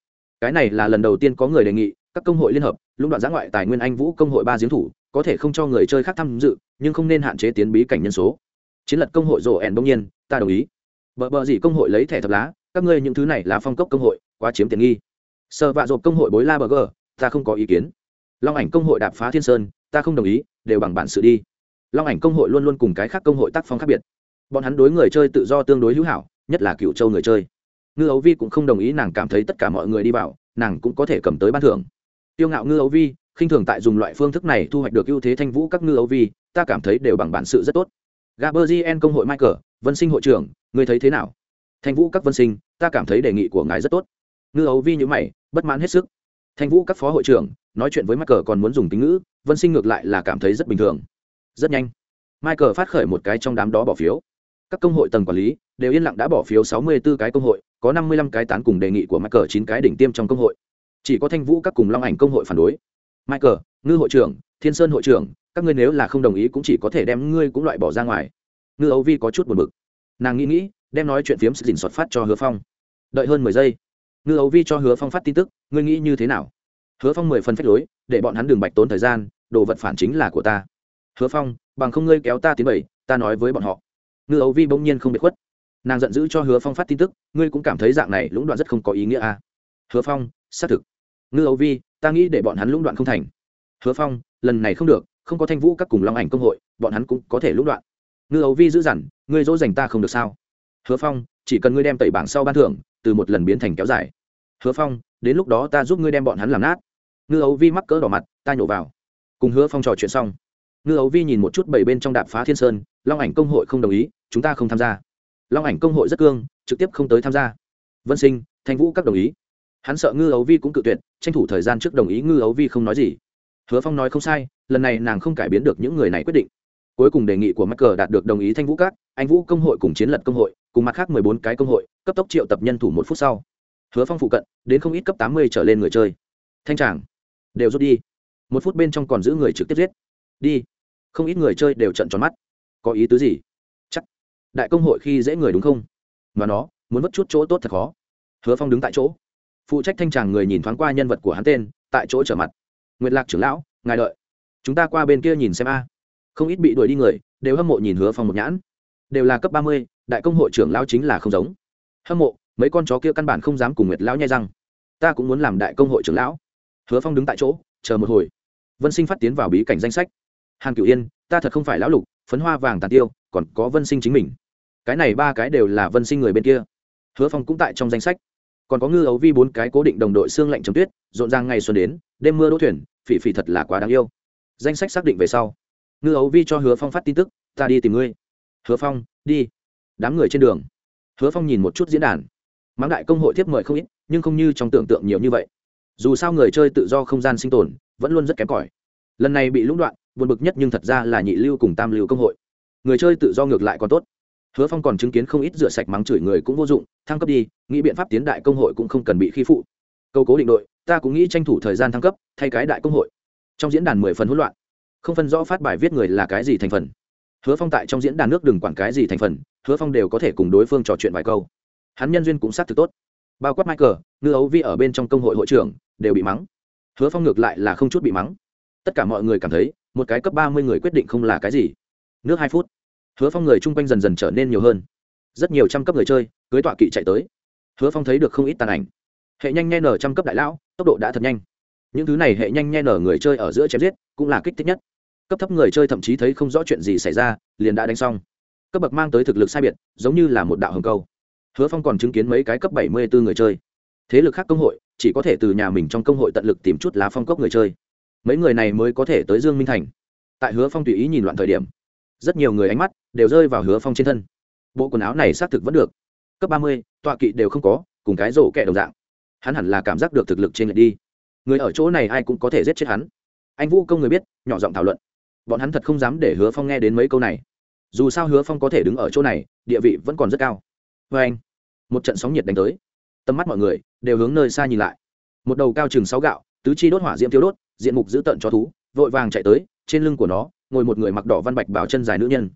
cái này là lần đầu tiên có người đề nghị, các công hội liên hợp, lũng đoạn giã ngoại tài nguyên anh vũ công hội ba giếng thủ, có thể không cho người chơi khác tham dự, nhưng không nên hạn chế tiến bí cảnh nhân số. Chiến lật công hội rổ ẻn đông nhiên, ta đồng ý. Bờ bờ gì công hội lấy thẻ thập lá, các ngươi những thứ này là phong cốc công hội, quá chiếm tiện nghi. Sợ vạ dộp công hội bối la bờ gờ, ta không có ý kiến. Long ảnh công hội đạp phá thiên sơn, ta không đồng ý, đều bằng bản sự đi. Long ảnh công hội luôn luôn cùng cái khác công hội tác phong khác biệt. Bọn hắn đối người chơi tự do tương đối hữu hảo, nhất là cựu châu người chơi ngư ấu vi cũng không đồng ý nàng cảm thấy tất cả mọi người đi vào, nàng cũng có thể cầm tới ban thưởng. Tiêu ngạo ngư ấu vi, khinh thường tại dùng loại phương thức này thu hoạch được ưu thế thanh vũ các ngư ấu vi, ta cảm thấy đều bằng bản sự rất tốt. Gaberzien công hội michael, vân sinh hội trưởng, ngươi thấy thế nào? Thanh vũ các vân sinh, ta cảm thấy đề nghị của ngài rất tốt. Ngư ấu vi nhữ mày, bất mãn hết sức. Thanh vũ các phó hội trưởng, nói chuyện với michael còn muốn dùng tính ngữ, vân sinh ngược lại là cảm thấy rất bình thường. Rất nhanh. Michael phát khởi một cái trong đám đó bỏ phiếu các công hội tầng quản lý đều yên lặng đã bỏ phiếu 64 cái công hội, có năm mươi lăm cái tán cùng đề nghị của michael 9 cái đỉnh tiêm trong công hội. Chỉ có thanh vũ các cùng long ảnh công hội phản đối. Michael, ngư hội trưởng, thiên sơn hội trưởng, các ngươi nếu là không đồng ý cũng chỉ có thể đem ngươi cũng loại bỏ ra ngoài. Ngư Âu vi có chút buồn bực. Nàng nghĩ nghĩ, đem nói chuyện phiếm sự dình soạt phát cho hứa phong. Đợi hơn mười giây, ngư Âu vi cho hứa phong phát tin tức, ngươi nghĩ như thế nào? Hứa phong mười phần phách lối, để bọn hắn đường bạch tốn thời gian, đồ vật phản chính là của ta. Hứa phong, bằng không ngươi kéo ta tiến bảy, ta nói với bọn họ ngư ấu vi bỗng nhiên không bị khuất. Nàng giận dữ cho hứa phong phát tin tức, ngươi cũng cảm thấy dạng này lũng đoạn rất không có ý nghĩa à. hứa phong, xác thực. Ngư ấu vi, ta nghĩ để bọn hắn lũng đoạn không thành. Hứa phong, lần này không được, không có thanh vũ các cùng long ảnh công hội, bọn hắn cũng có thể lũng đoạn. Ngư ấu vi giữ dằn, ngươi dỗ dành ta không được sao? Hứa phong, chỉ cần ngươi đem tẩy bảng sau ban thưởng, từ một lần biến thành kéo dài. Hứa phong, đến lúc đó ta giúp ngươi đem bọn hắn làm nát. Ngư ấu vi mắc cỡ đỏ mặt, ta nhổ vào. Cùng hứa phong trò chuyện xong ngư ấu vi nhìn một chút bảy bên trong đạp phá thiên sơn, long ảnh công hội không đồng ý, chúng ta không tham gia. Long ảnh công hội rất cương, trực tiếp không tới tham gia. Vân sinh, thanh vũ các đồng ý. Hắn sợ ngư ấu vi cũng cự tuyệt, tranh thủ thời gian trước đồng ý ngư ấu vi không nói gì. Hứa phong nói không sai, lần này nàng không cải biến được những người này quyết định. Cuối cùng đề nghị của mắc cờ đạt được đồng ý thanh vũ các, anh vũ công hội cùng chiến lật công hội, cùng mặt khác mười bốn cái công hội, cấp tốc triệu tập nhân thủ một phút sau. Hứa phong phụ cận, đến không ít cấp tám mươi trở lên người chơi. Thanh tràng, đều rút đi. Một phút bên trong còn giữ người trực tiếp giết. Đi không ít người chơi đều trận tròn mắt. Có ý tứ gì? Chắc. Đại công hội khi dễ người đúng không? Mà nó, muốn mất chút chỗ tốt thật khó. Hứa phong đứng tại chỗ. Phụ trách thanh tràng người nhìn thoáng qua nhân vật của hắn tên, tại chỗ trở mặt. Nguyệt lạc trưởng lão, ngài đợi. Chúng ta qua bên kia nhìn xem a. Không ít bị đuổi đi người, đều hâm mộ nhìn hứa phong một nhãn. Đều là cấp ba mươi, đại công hội trưởng lão chính là không giống. Hâm mộ, mấy con chó kia căn bản không dám cùng nguyệt lão nhai răng. Ta cũng muốn làm đại công hội trưởng lão. Hứa phong đứng tại chỗ, chờ một hồi. Vân sinh phát tiến vào bí cảnh danh sách hàn cửu yên, ta thật không phải lão lục, phấn hoa vàng tàn tiêu, còn có vân sinh chính mình. Cái này ba cái đều là vân sinh người bên kia. Hứa phong cũng tại trong danh sách. Còn có ngư ấu vi bốn cái cố định đồng đội xương lạnh chấm tuyết, rộn ràng ngày xuân đến, đêm mưa đỗ thuyền, phỉ phỉ thật là quá đáng yêu. Danh sách xác định về sau, ngư ấu vi cho hứa phong phát tin tức, ta đi tìm ngươi. Hứa phong, đi. Đám người trên đường. Hứa phong nhìn một chút diễn đàn. Mãng đại công hội tiếp mời không ít, nhưng không như trong tưởng tượng nhiều như vậy. Dù sao người chơi tự do không gian sinh tồn, vẫn luôn rất kém cỏi. Lần này bị lũng đoạn buồn bực nhất nhưng thật ra là nhị lưu cùng tam lưu công hội. Người chơi tự do ngược lại còn tốt. Hứa phong còn chứng kiến không ít rửa sạch mắng chửi người cũng vô dụng, thăng cấp đi, nghĩ biện pháp tiến đại công hội cũng không cần bị khi phụ. Câu cố định đội, ta cũng nghĩ tranh thủ thời gian thăng cấp, thay cái đại công hội. Trong diễn đàn mười phần hỗn loạn, không phân rõ phát bài viết người là cái gì thành phần. Hứa phong tại trong diễn đàn nước đừng quản cái gì thành phần, hứa phong đều có thể cùng đối phương trò chuyện vài câu. Hắn nhân duyên cũng xác thực tốt. Bao quát michael, ngư ấu vi ở bên trong công hội hội trưởng, đều bị mắng. Hứa phong ngược lại là không chút bị mắng. Tất cả mọi người cảm thấy một cái cấp ba mươi người quyết định không là cái gì. Nước hai phút, hứa phong người chung quanh dần dần trở nên nhiều hơn. Rất nhiều trăm cấp người chơi, cưới tọa kỵ chạy tới. Hứa phong thấy được không ít tàn ảnh. Hệ nhanh nhe nở trăm cấp đại lão, tốc độ đã thật nhanh. Những thứ này hệ nhanh nhe nở người chơi ở giữa chém giết, cũng là kích thích nhất. Cấp thấp người chơi thậm chí thấy không rõ chuyện gì xảy ra, liền đã đánh xong. Cấp bậc mang tới thực lực sai biệt, giống như là một đạo hồng câu. Hứa phong còn chứng kiến mấy cái cấp bảy mươi bốn người chơi. Thế lực khác công hội, chỉ có thể từ nhà mình trong công hội tận lực tìm chút lá phong cốc người chơi mấy người này mới có thể tới dương minh thành. Tại hứa phong tùy ý nhìn loạn thời điểm, rất nhiều người ánh mắt đều rơi vào hứa phong trên thân. Bộ quần áo này xác thực vẫn được. Cấp ba mươi, tọa kỵ đều không có, cùng cái rổ kẹ đồng dạng. Hắn hẳn là cảm giác được thực lực trên lệch đi. Người ở chỗ này ai cũng có thể giết chết hắn. Anh vũ công người biết, nhỏ giọng thảo luận. Bọn hắn thật không dám để hứa phong nghe đến mấy câu này. Dù sao hứa phong có thể đứng ở chỗ này, địa vị vẫn còn rất cao. Vê anh, một trận sóng nhiệt đánh tới. Tầm mắt mọi người đều hướng nơi xa nhìn lại. Một đầu cao chừng sáu gạo, tứ chi đốt hỏa diễm thiếu đốt diện mục giữ tận cho thú, vội vàng chạy tới, trên lưng của nó, ngồi một người mặc đỏ văn bạch bảo chân dài nữ nhân.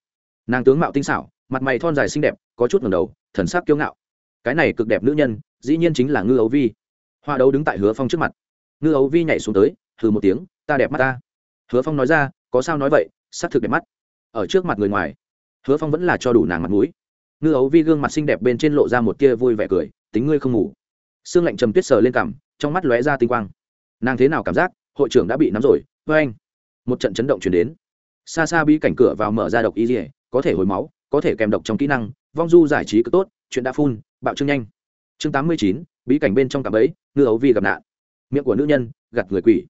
Nàng tướng mạo tinh xảo, mặt mày thon dài xinh đẹp, có chút ngầm đầu, thần sắc kiêu ngạo. Cái này cực đẹp nữ nhân, dĩ nhiên chính là ngư ấu vi. Hoa đấu đứng tại hứa phong trước mặt. Ngư ấu vi nhảy xuống tới thử một tiếng, ta đẹp mắt ta. Hứa phong nói ra, có sao nói vậy s ắ c thực đẹp mắt. Ở trước mặt người ngoài, hứa phong vẫn là cho đủ nàng mặt mũi. Ngư ấu vi gương mặt xinh đẹp bên trên lộ ra một tia vui vẻ cười, tính ngươi không ngủ. Xương lạnh trầm tuyết sờ lên cằm, trong mắt lóe ra tinh quang. Nàng thế nào cảm giác? Hội trưởng đã bị nắm rồi vê anh. Một trận chấn động chuyển đến. Xa xa bí cảnh cửa vào mở ra độc y dỉa có thể hồi máu, có thể kèm độc trong kỹ năng, vong du giải trí cực tốt, chuyện đã phun bạo trương nhanh. Chương tám mươi chín bí cảnh bên trong cặp ấy ngư ấu vi gặp nạn. Miệng của nữ nhân gặt người quỷ.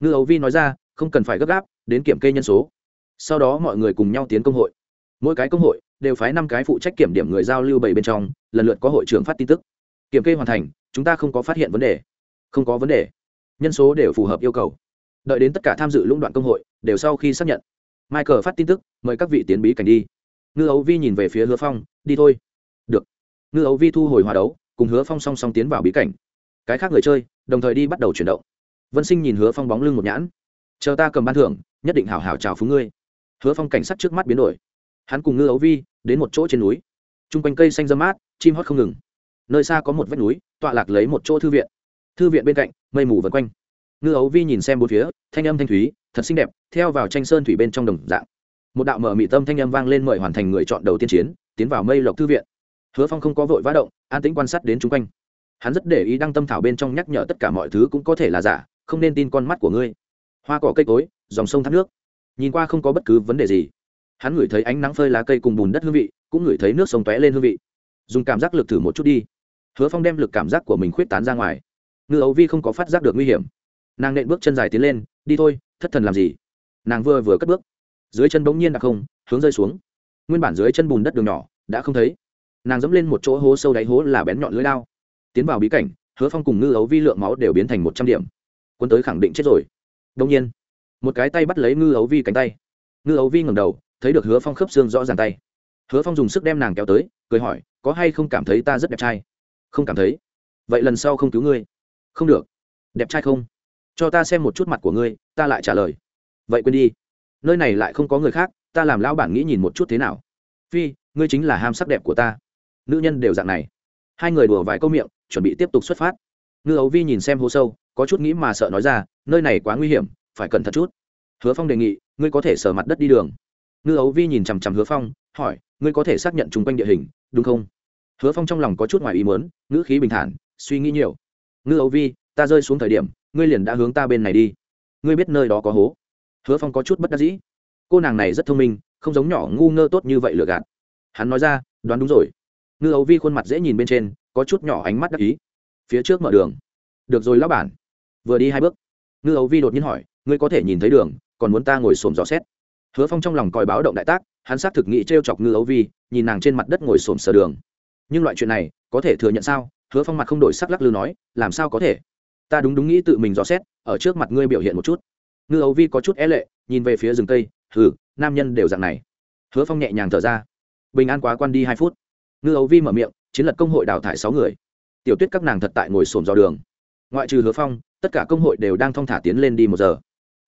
Ngư ấu vi nói ra, không cần phải gấp gáp, đến kiểm kê nhân số. Sau đó mọi người cùng nhau tiến công hội. Mỗi cái công hội đều phái năm cái phụ trách kiểm điểm người giao lưu bảy bên trong, lần lượt có hội trưởng phát tin tức. Kiểm kê hoàn thành, chúng ta không có phát hiện vấn đề. Không có vấn đề nhân số đều phù hợp yêu cầu. Đợi đến tất cả tham dự lũng đoạn công hội, đều sau khi xác nhận. Michael phát tin tức, mời các vị tiến bí cảnh đi. Ngư ấu vi nhìn về phía hứa phong, đi thôi. Được. Ngư ấu vi thu hồi hòa đấu, cùng hứa phong song song tiến vào bí cảnh. Cái khác người chơi, đồng thời đi bắt đầu chuyển động. Vân sinh nhìn hứa phong bóng lưng một nhãn. Chờ ta cầm ban thưởng, nhất định hảo hảo chào phú ngươi. Hứa phong cảnh sát trước mắt biến đổi. Hắn cùng ngư ấu vi, đến một chỗ trên núi. T r u n g quanh cây xanh dơ mát, chim hót không ngừng. Nơi xa có một vách núi, tọa lạc lấy một chỗ thư viện. Thư viện bên cạnh mây mù vần quanh. Ngư ấu vi nhìn xem bốn phía, thanh âm thanh thúy, thật xinh đẹp, theo vào tranh sơn thủy bên trong đồng dạng. Một đạo mở mị tâm thanh âm vang lên mời hoàn thành người chọn đầu tiên chiến, tiến vào mây lộc thư viện. Hứa phong không có vội vã động, an tĩnh quan sát đến chung quanh. Hắn rất để ý đăng tâm thảo bên trong nhắc nhở tất cả mọi thứ cũng có thể là giả, không nên tin con mắt của ngươi. Hoa cỏ cây cối, dòng sông thác nước. Nhìn qua không có bất cứ vấn đề gì. Hắn ngửi thấy ánh nắng phơi lá cây cùng bùn đất hương vị, cũng ngửi thấy nước sông tóe lên hương vị. Dùng cảm giác lực thử một chút đi. Hứa phong đem lực cảm giác của mình khuyết tán ra ngoài ngư ấu vi không có phát giác được nguy hiểm. Nàng nện bước chân dài tiến lên, đi thôi, thất thần làm gì? Nàng vừa vừa cất bước, dưới chân bỗng nhiên đặc không, hướng rơi xuống. Nguyên bản dưới chân bùn đất đường nhỏ, đã không thấy. Nàng dẫm lên một chỗ hố sâu đáy hố là bén nhọn lưỡi lao tiến vào bí cảnh, hứa phong cùng ngư ấu vi lượng máu đều biến thành một trăm điểm. Quân tới khẳng định chết rồi. Đông nhiên, một cái tay bắt lấy ngư ấu vi cánh tay. Ngư ấu vi ngầm đầu, thấy được hứa phong khớp xương rõ ràng tay. Hứa phong dùng sức đem nàng kéo tới, cười hỏi, có hay không cảm thấy ta rất đẹp trai? Không cảm thấy. Vậy lần sau không cứu ngươi không được. Đẹp trai không? Cho ta xem một chút mặt của ngươi, ta lại trả lời. Vậy quên đi. Nơi này lại không có người khác, ta làm lão bản nghĩ nhìn một chút thế nào. Phi, ngươi chính là ham sắc đẹp của ta. Nữ nhân đều dạng này. Hai người đùa vài câu miệng, chuẩn bị tiếp tục xuất phát. Ngư ấu vi nhìn xem hố sâu, có chút nghĩ mà sợ nói ra, nơi này quá nguy hiểm, phải cẩn thận chút. Hứa phong đề nghị, ngươi có thể sờ mặt đất đi đường. Ngư ấu vi nhìn chằm chằm hứa phong, hỏi, ngươi có thể xác nhận chung quanh địa hình, đúng không? Hứa phong trong lòng có chút ngoài ý muốn, ngữ khí bình thản, suy nghĩ nhiều ngư ấu vi, ta rơi xuống thời điểm, ngươi liền đã hướng ta bên này đi. Ngươi biết nơi đó có hố. Hứa phong có chút bất đắc dĩ. Cô nàng này rất thông minh, không giống nhỏ ngu ngơ tốt như vậy lừa gạt. Hắn nói ra, đoán đúng rồi. Ngư ấu vi khuôn mặt dễ nhìn bên trên, có chút nhỏ ánh mắt đắc ý. Phía trước mở đường. Được rồi lão bản. Vừa đi hai bước. Ngư ấu vi đột nhiên hỏi, ngươi có thể nhìn thấy đường, còn muốn ta ngồi xổm dò xét? Hứa phong trong lòng còi báo động đại tác, hắn xác thực nghĩ t r e o chọc ngư ấu vi, nhìn nàng trên mặt đất ngồi xổm sờ đường. Nhưng loại chuyện này có thể thừa nhận sao? Hứa phong mặt không đổi sắc lắc lư nói, làm sao có thể? Ta đúng đúng nghĩ tự mình dò xét, ở trước mặt ngươi biểu hiện một chút. Ngư ấu vi có chút é lệ, nhìn về phía rừng cây, hừ, nam nhân đều dạng này. Hứa phong nhẹ nhàng thở ra. Bình an quá quan đi hai phút. Ngư ấu vi mở miệng, chiến lật công hội đào thải sáu người. Tiểu tuyết các nàng thật tại ngồi sồn dò đường. Ngoại trừ hứa phong, tất cả công hội đều đang thong thả tiến lên đi một giờ.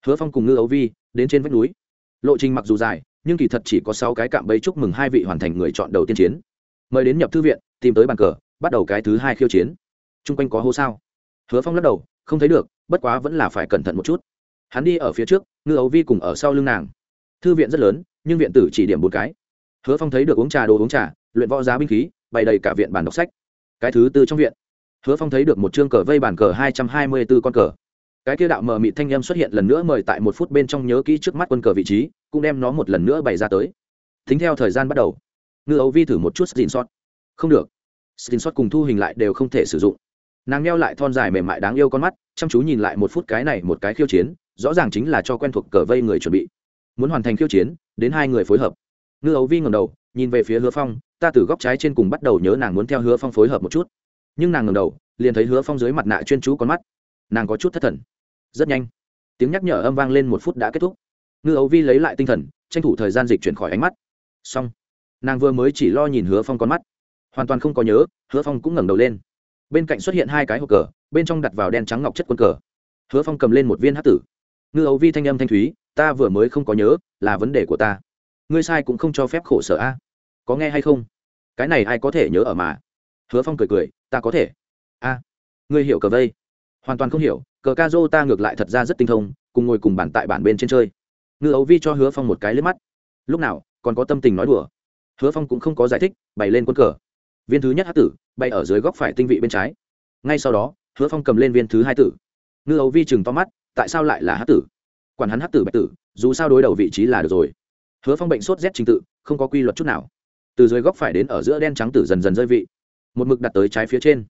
Hứa phong cùng ngư ấu vi đến trên vách núi. Lộ trình mặc dù dài, nhưng kỳ thật chỉ có sáu cái cạm bẫy chúc mừng hai vị hoàn thành người chọn đầu tiên chiến mời đến nhập thư viện, tìm tới bàn cờ, bắt đầu cái thứ hai khiêu chiến. T r u n g quanh có hô sao? Hứa phong lắc đầu, không thấy được, bất quá vẫn là phải cẩn thận một chút. Hắn đi ở phía trước, ngư ấu vi cùng ở sau lưng nàng. Thư viện rất lớn, nhưng viện tử chỉ điểm một cái. Hứa phong thấy được uống trà đồ uống trà, luyện võ giá binh khí, bày đầy cả viện bản đọc sách. Cái thứ tư trong viện. Hứa phong thấy được một chương cờ vây bản cờ hai trăm hai mươi b ố con cờ. Cái kia đạo mờ mị thanh â m xuất hiện lần nữa mời tại một phút bên trong nhớ kỹ trước mắt quân cờ vị trí, cũng đem nó một lần nữa bày ra tới. Tính theo thời gian bắt đầu ngư ấu vi thử một chút xin sót. Không được. Xin sót cùng thu hình lại đều không thể sử dụng. Nàng neo lại thon dài mềm mại đáng yêu con mắt, chăm chú nhìn lại một phút cái này một cái khiêu chiến, rõ ràng chính là cho quen thuộc cờ vây người chuẩn bị. Muốn hoàn thành khiêu chiến, đến hai người phối hợp. Ngư ấu vi ngầm đầu, nhìn về phía hứa phong, ta từ góc trái trên cùng bắt đầu nhớ nàng muốn theo hứa phong phối hợp một chút. Nhưng nàng ngầm đầu, liền thấy hứa phong dưới mặt nạ chuyên chú con mắt. Nàng có chút thất thần. Rất nhanh, tiếng nhắc nhở âm vang lên một phút đã kết thúc. Ngư ấu vi lấy lại tinh thần, tranh thủ thời gian dịch chuyển khỏi ánh mắt. Xong nàng vừa mới chỉ lo nhìn hứa phong con mắt hoàn toàn không có nhớ hứa phong cũng ngẩng đầu lên bên cạnh xuất hiện hai cái hộp cờ bên trong đặt vào đen trắng ngọc chất quân cờ hứa phong cầm lên một viên hát tử ngư ấu vi thanh âm thanh thúy ta vừa mới không có nhớ là vấn đề của ta ngươi sai cũng không cho phép khổ sở a có nghe hay không cái này ai có thể nhớ ở mà hứa phong cười cười ta có thể a ngươi hiểu cờ vây hoàn toàn không hiểu cờ ca dô ta ngược lại thật ra rất tinh thông cùng ngồi cùng bản tại bản bên trên chơi ngư ấu vi cho hứa phong một cái lên mắt lúc nào còn có tâm tình nói đùa hứa phong cũng không có giải thích, bày lên quân cờ. Viên thứ nhất hát tử bay ở dưới góc phải tinh vị bên trái. Ngay sau đó, hứa phong cầm lên viên thứ hai tử. Ngư ấu vi chừng to mắt, tại sao lại là hát tử? Quản hắn hát tử bạch tử, dù sao đối đầu vị trí là được rồi. Hứa phong bệnh sốt rét trình tự, không có quy luật chút nào. Từ dưới góc phải đến ở giữa đen trắng tử dần dần rơi vị. Một mực đặt tới trái phía trên.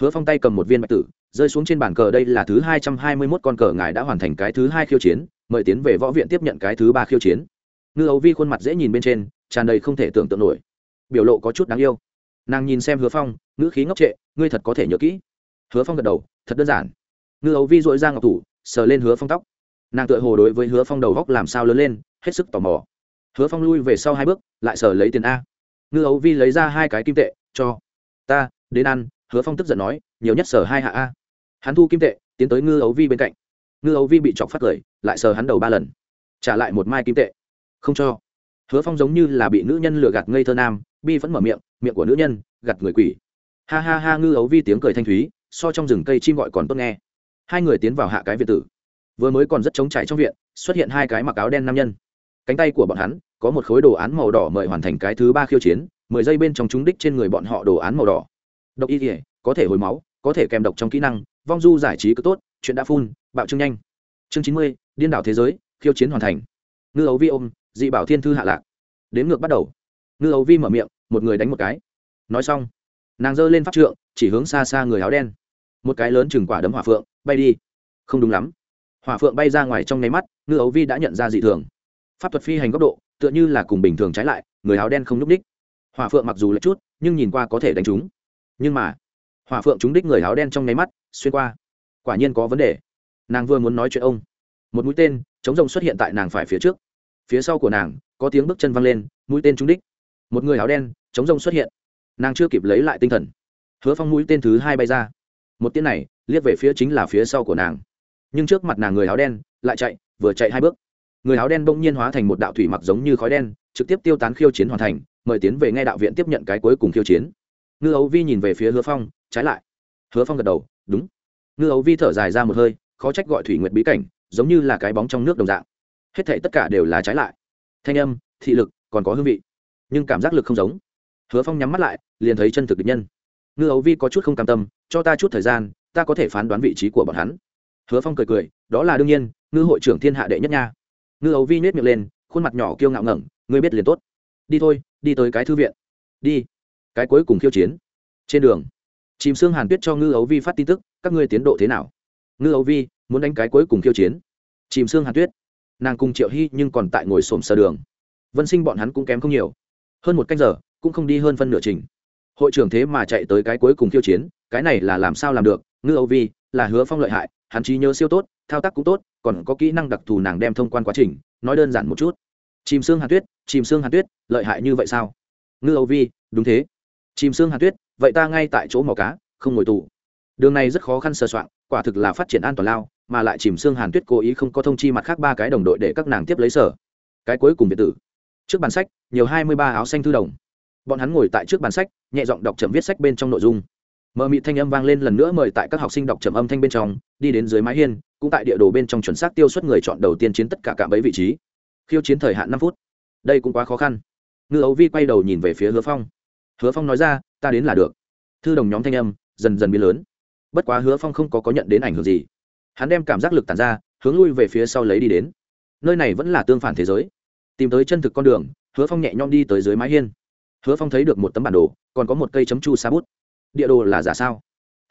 Hứa phong tay cầm một viên bạch tử, rơi xuống trên bàn cờ đây là thứ hai trăm hai mươi mốt con cờ ngài đã hoàn thành cái thứ hai khiêu chiến, mời tiến về võ viện tiếp nhận cái thứ ba khiêu chiến. Ngư ấu vi khuôn mặt dễ nhìn bên trên tràn đầy không thể tưởng tượng nổi. Biểu lộ có chút đáng yêu. Nàng nhìn xem hứa phong, ngữ khí ngốc trệ, ngươi thật có thể nhớ kỹ. Hứa phong gật đầu, thật đơn giản. Ngư ấu vi dội ra ngọc thủ, sờ lên hứa phong tóc. Nàng tựa hồ đối với hứa phong đầu góc làm sao lớn lên, hết sức tò mò. Hứa phong lui về sau hai bước, lại sờ lấy tiền a. Ngư ấu vi lấy ra hai cái kim tệ, cho ta, đến ăn, hứa phong tức giận nói, nhiều nhất sờ hai hạ a. Hắn thu kim tệ, tiến tới ngư ấu vi bên cạnh. Ngư ấu vi bị chọc phát cười, lại sờ hắn đầu ba lần. Trả lại một mai kim tệ. Không cho hứa phong giống như là bị nữ nhân lừa gạt ngây thơ nam, bi vẫn mở miệng miệng của nữ nhân, gạt người quỷ. Ha ha ha, ngư ấu vi tiếng cười thanh thúy, so trong rừng cây chim gọi còn tốt nghe. Hai người tiến vào hạ cái viện tử. Vừa mới còn rất trống trải trong viện, xuất hiện hai cái mặc áo đen nam nhân. Cánh tay của bọn hắn, có một khối đồ án màu đỏ mời hoàn thành cái thứ ba khiêu chiến, mười giây bên trong chúng đích trên người bọn họ đồ án màu đỏ. Độc y thể có thể hồi máu, có thể kèm độc trong kỹ năng, vong du giải trí cứ tốt, chuyện đã phun, bạo trưng nhanh. Chương chín mươi, điên đảo thế giới, khiêu chiến hoàn thành. Ngư ấu vi ôm dị bảo thiên thư hạ lạc. Đến ngược bắt đầu. Ngư ấu vi mở miệng, một người đánh một cái. Nói xong, nàng giơ lên pháp trượng, chỉ hướng xa xa người áo đen. Một cái lớn chừng quả đấm hỏa phượng, bay đi. Không đúng lắm. Hỏa phượng bay ra ngoài trong nháy mắt, ngư ấu vi đã nhận ra dị thường. Pháp thuật phi hành góc độ, tựa như là cùng bình thường trái lại, người áo đen không nhúc ních hỏa phượng mặc dù lệch chút, nhưng nhìn qua có thể đánh trúng. Nhưng mà, hỏa phượng trúng đích người áo đen trong nháy mắt, xuyên qua. Quả nhiên có vấn đề. Nàng vừa muốn nói chuyện ông. Một mũi tên, chống rồng xuất hiện tại nàng phải phía trước phía sau của nàng có tiếng bước chân văng lên mũi tên trúng đích một người áo đen chống rông xuất hiện nàng chưa kịp lấy lại tinh thần hứa phong mũi tên thứ hai bay ra một tiếng này liếc về phía chính là phía sau của nàng nhưng trước mặt nàng người áo đen lại chạy vừa chạy hai bước người áo đen bỗng nhiên hóa thành một đạo thủy mặc giống như khói đen trực tiếp tiêu tán khiêu chiến hoàn thành mời tiến về ngay đạo viện tiếp nhận cái cuối cùng khiêu chiến ngư ấu vi nhìn về phía hứa phong trái lại hứa phong gật đầu đúng ngư ấu vi thở dài ra một hơi khó trách gọi thủy nguyệt bí cảnh giống như là cái bóng trong nước đồng dạng hết thể tất cả đều là trái lại. Thanh âm, thị lực, còn có hương vị. Nhưng cảm giác lực không giống. Hứa phong nhắm mắt lại, liền thấy chân thực địch nhân. Ngư ấu vi có chút không cam tâm, cho ta chút thời gian, ta có thể phán đoán vị trí của bọn hắn. Hứa phong cười cười, đó là đương nhiên, ngư hội trưởng thiên hạ đệ nhất nha. Ngư ấu vi nết miệng lên, khuôn mặt nhỏ kiêu ngạo ngẩng, ngươi biết liền tốt. Đi thôi, đi tới cái thư viện. Đi. Cái cuối cùng khiêu chiến. Trên đường, chìm xương hàn tuyết cho ngư ấu vi phát tin tức, các ngươi tiến độ thế nào? Ngư ấu vi, muốn đánh cái cuối cùng khiêu chiến. Chìm xương hàn tuyết nàng cùng triệu hy nhưng còn tại ngồi xổm sờ đường. Vân sinh bọn hắn cũng kém không nhiều. Hơn một canh giờ, cũng không đi hơn phân nửa trình. Hội trưởng thế mà chạy tới cái cuối cùng khiêu chiến, cái này là làm sao làm được? Ngư âu vi, là hứa phong lợi hại, hắn trí nhớ siêu tốt, thao tác cũng tốt, còn có kỹ năng đặc thù nàng đem thông quan quá trình, nói đơn giản một chút. Chìm xương hàn tuyết, chìm xương hàn tuyết, lợi hại như vậy sao? Ngư âu vi, đúng thế. Chìm xương hàn tuyết, vậy ta ngay tại chỗ mò cá, không ngồi tù. Đường này rất khó khăn sơ soạn quả thực là phát triển an toàn lao mà lại chìm xương hàn tuyết cố ý không có thông chi mặt khác ba cái đồng đội để các nàng tiếp lấy sở. Cái cuối cùng biệt tử. Trước bàn sách, nhiều hai mươi ba áo xanh thư đồng. Bọn hắn ngồi tại trước bàn sách, nhẹ giọng đọc chậm viết sách bên trong nội dung. Mờ mị thanh âm vang lên lần nữa mời tại các học sinh đọc chậm âm thanh bên trong, đi đến dưới mái hiên, cũng tại địa đồ bên trong chuẩn xác tiêu xuất người chọn đầu tiên chiến tất cả cả bẫy vị trí. Khiêu chiến thời hạn năm phút. Đây cũng quá khó khăn. Ngư ấu vi quay đầu nhìn về phía hứa phong. Hứa phong nói ra, ta đến là được. Thư đồng nhóm thanh âm dần dần biến lớn. Bất quá hứa phong không có có nhận đến ảnh hưởng gì hắn đem cảm giác lực tàn ra, hướng lui về phía sau lấy đi đến. Nơi này vẫn là tương phản thế giới. Tìm tới chân thực con đường, hứa phong nhẹ nhõm đi tới dưới mái hiên. Hứa phong thấy được một tấm bản đồ, còn có một cây chấm chu sa bút. Địa đồ là giả sao?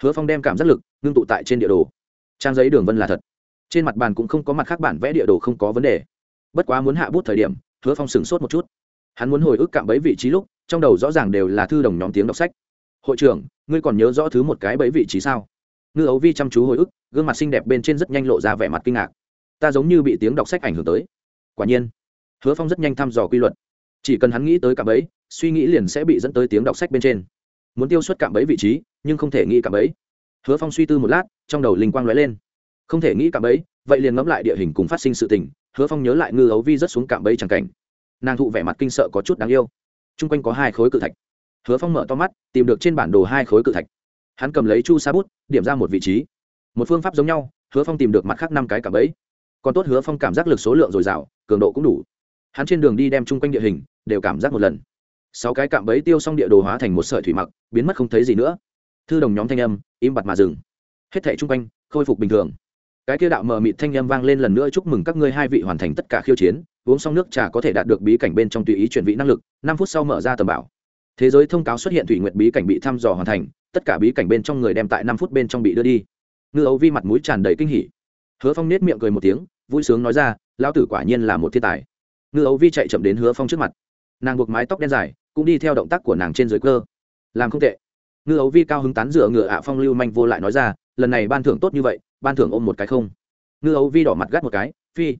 Hứa phong đem cảm giác lực, ngưng tụ tại trên địa đồ. Trang giấy đường vân là thật. Trên mặt bàn cũng không có mặt khác bản vẽ địa đồ không có vấn đề. Bất quá muốn hạ bút thời điểm, hứa phong sửng sốt một chút. Hắn muốn hồi ức cạm bẫy vị trí lúc, trong đầu rõ ràng đều là thư đồng nhóm tiếng đọc sách. Hội trưởng, ngươi còn nhớ rõ thứ một cái bẫy vị trí sao? Ngư ấu vi chăm chú hồi ức, gương mặt xinh đẹp bên trên rất nhanh lộ ra vẻ mặt kinh ngạc. Ta giống như bị tiếng đọc sách ảnh hưởng tới. Quả nhiên, hứa phong rất nhanh thăm dò quy luật. Chỉ cần hắn nghĩ tới cạm ấy suy nghĩ liền sẽ bị dẫn tới tiếng đọc sách bên trên. Muốn tiêu xuất cạm ấy vị trí, nhưng không thể nghĩ cạm ấy hứa phong suy tư một lát, trong đầu linh quang lóe lên. Không thể nghĩ cạm ấy vậy liền ngẫm lại địa hình cùng phát sinh sự tình. Hứa phong nhớ lại ngư ấu vi rất xuống cạm bẫy c cảnh. Nàng thụ vẻ mặt kinh sợ có chút đáng yêu. T r u n g quanh có hai khối cự thạch. Hứa phong mở to mắt, tìm được trên bản đồ hai khối cự thạch hắn cầm lấy chu sa bút, điểm ra một vị trí. Một phương pháp giống nhau, hứa phong tìm được mặt khác năm cái cả bẫy. Còn tốt hứa phong cảm giác lực số lượng dồi dào, cường độ cũng đủ. Hắn trên đường đi đem chung quanh địa hình, đều cảm giác một lần. Sáu cái cạm bẫy tiêu xong địa đồ hóa thành một sợi thủy mặc, biến mất không thấy gì nữa. Thư đồng nhóm thanh âm, im bặt mà dừng. Hết thẻ chung quanh, khôi phục bình thường. Cái kia đạo mờ mịt thanh âm vang lên lần nữa chúc mừng các ngươi hai vị hoàn thành tất cả khiêu chiến, uống xong nước trà có thể đạt được bí cảnh bên trong tùy ý chuyển vị năng lực, năm phút sau mở ra tầm bảo thế giới thông cáo xuất hiện thủy nguyện bí cảnh bị thăm dò hoàn thành, tất cả bí cảnh bên trong người đem tại năm phút bên trong bị đưa đi. Ngư ấu vi mặt mũi tràn đầy kinh hỉ. Hứa phong nết miệng cười một tiếng, vui sướng nói ra, lão tử quả nhiên là một thiên tài. Ngư ấu vi chạy chậm đến hứa phong trước mặt. Nàng buộc mái tóc đen dài, cũng đi theo động tác của nàng trên dưới cơ. Làm không tệ. Ngư ấu vi cao hứng tán dựa ngựa ạ phong lưu manh vô lại nói ra, lần này ban thưởng tốt như vậy, ban thưởng ôm một cái không? Ngư ấu vi đỏ mặt gắt một cái, phi.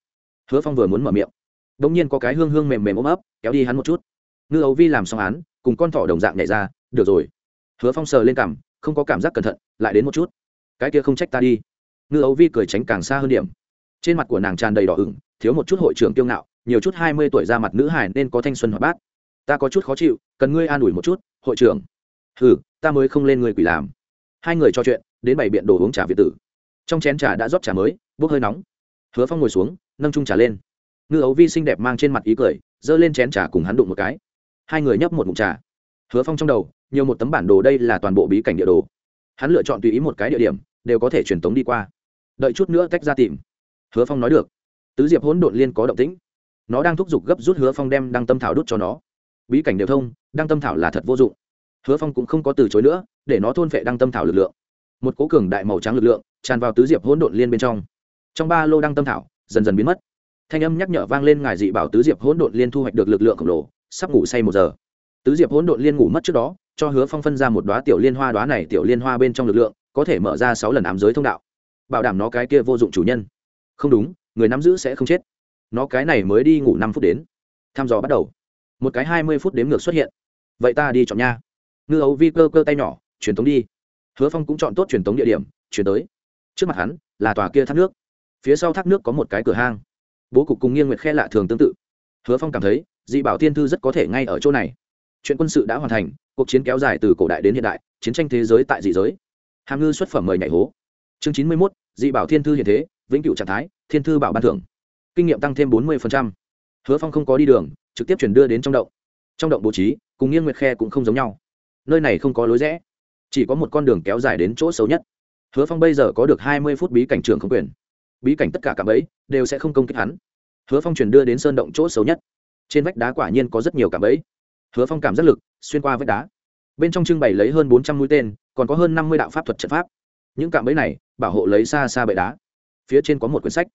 Hứa phong vừa muốn mở miệng. Đ ỗ n g nhiên có cái hương hương mềm mềm ôm ấp, kéo đi hắn một chút. Ngư ấu vi làm xong án cùng con thỏ đồng dạng nhảy ra, được rồi. Hứa phong sờ lên cằm không có cảm giác cẩn thận, lại đến một chút. Cái kia không trách ta đi. Ngư ấu vi cười tránh càng xa hơn điểm. Trên mặt của nàng tràn đầy đỏ ửng, thiếu một chút hội trưởng kiêu ngạo, nhiều chút hai mươi tuổi ra mặt nữ hải nên có thanh xuân hoạt bát. Ta có chút khó chịu, cần ngươi an ủi một chút, hội trưởng. Ừ ta mới không lên người quỷ làm. Hai người trò chuyện, đến bảy biện đồ uống trà việt tử. Trong chén trà đã rót trà mới, bốc hơi nóng. Hứa phong ngồi xuống, nâng trung trà lên. Ngư ấu vi xinh đẹp mang trên mặt ý cười, giơ lên chén trà cùng hắn đụng một cái hai người nhấp một mụn trà. Hứa phong trong đầu, nhiều một tấm bản đồ đây là toàn bộ bí cảnh địa đồ. Hắn lựa chọn tùy ý một cái địa điểm, đều có thể truyền tống đi qua. Đợi chút nữa tách ra tìm. Hứa phong nói được. Tứ diệp hỗn độn liên có động tĩnh. Nó đang thúc giục gấp rút hứa phong đem đăng tâm thảo đút cho nó. Bí cảnh đều thông, đăng tâm thảo là thật vô dụng. Hứa phong cũng không có từ chối nữa, để nó thôn phệ đăng tâm thảo lực lượng. Một cố cường đại màu trắng lực lượng tràn vào tứ diệp hỗn độn liên bên trong. Trong ba lô đăng tâm thảo, dần dần biến mất. Thanh âm nhắc nhở vang lên ngài dị bảo tứ diệp hỗn độn liên thu hoạch được lực lượng khổng lồ sắp ngủ say một giờ. Tứ diệp hỗn độn liên ngủ mất trước đó, cho hứa phong phân ra một đoá tiểu liên hoa đoá này tiểu liên hoa bên trong lực lượng, có thể mở ra sáu lần ám giới thông đạo. Bảo đảm nó cái kia vô dụng chủ nhân. Không đúng, người nắm giữ sẽ không chết. Nó cái này mới đi ngủ năm phút đến. Thăm dò bắt đầu. Một cái hai mươi phút đếm ngược xuất hiện. Vậy ta đi chọn nha. Ngư ấu vi cơ cơ tay nhỏ, truyền tống đi. Hứa phong cũng chọn tốt truyền tống địa điểm, chuyển tới. Trước mặt hắn, là tòa kia thác nước. Phía sau thác nước có một cái cửa hang. Bố cục cùng nghiêng nguyệt khe lạ thường tương tự. Hứa phong cảm thấy dị bảo thiên thư rất có thể ngay ở chỗ này. Chuyện quân sự đã hoàn thành, cuộc chiến kéo dài từ cổ đại đến hiện đại, chiến tranh thế giới tại dị giới. Hàm ngư xuất phẩm mời nhảy hố. Chương chín mươi mốt, dị bảo thiên thư hiện thế, vĩnh cửu trạng thái, thiên thư bảo ban thưởng. Kinh nghiệm tăng thêm bốn mươi hứa phong không có đi đường, trực tiếp chuyển đưa đến trong động. Trong động bố trí, cùng nghiêng nguyệt khe cũng không giống nhau. Nơi này không có lối rẽ, chỉ có một con đường kéo dài đến chỗ xấu nhất. Hứa phong bây giờ có được hai mươi phút bí cảnh trường không quyền. Bí cảnh tất cả cả ấy đều sẽ không công kích hắn. Hứa phong chuyển đưa đến sơn động chỗ xấu nhất trên vách đá quả nhiên có rất nhiều cảm ấy hứa phong cảm giác lực, xuyên qua vách đá. Bên trong trưng bày lấy hơn bốn trăm mũi tên, còn có hơn năm mươi đạo pháp thuật trận pháp. Những cạm bẫy này, bảo hộ lấy xa xa bệ đá. Phía trên có một quyển sách.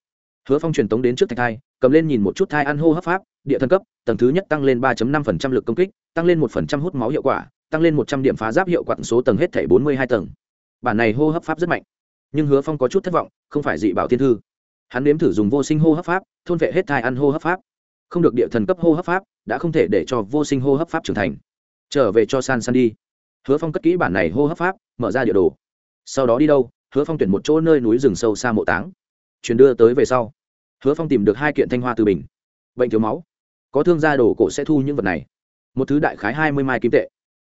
Hứa phong truyền tống đến trước thạch thai, cầm lên nhìn một chút thai ăn hô hấp pháp, địa thân cấp, tầng thứ nhất tăng lên ba năm lực công kích, tăng lên một hút máu hiệu quả, tăng lên một trăm điểm phá giáp hiệu quả số tầng hết thảy bốn mươi hai tầng. Bản này hô hấp pháp rất mạnh. Nhưng hứa phong có chút thất vọng, không phải dị bảo thiên thư. Hắn nếm thử dùng vô sinh hô hấp pháp, thôn vệ hết thai ăn hô hấp pháp không được địa thần cấp hô hấp pháp, đã không thể để cho vô sinh hô hấp pháp trưởng thành. Trở về cho san san đi. Hứa phong cất kỹ bản này hô hấp pháp, mở ra địa đồ. Sau đó đi đâu? Hứa phong tuyển một chỗ nơi núi rừng sâu xa mộ táng. Chuyển đưa tới về sau, hứa phong tìm được hai kiện thanh hoa từ bình. Bệnh thiếu máu. Có thương gia đồ cổ sẽ thu những vật này. Một thứ đại khái hai mươi mai kim tệ.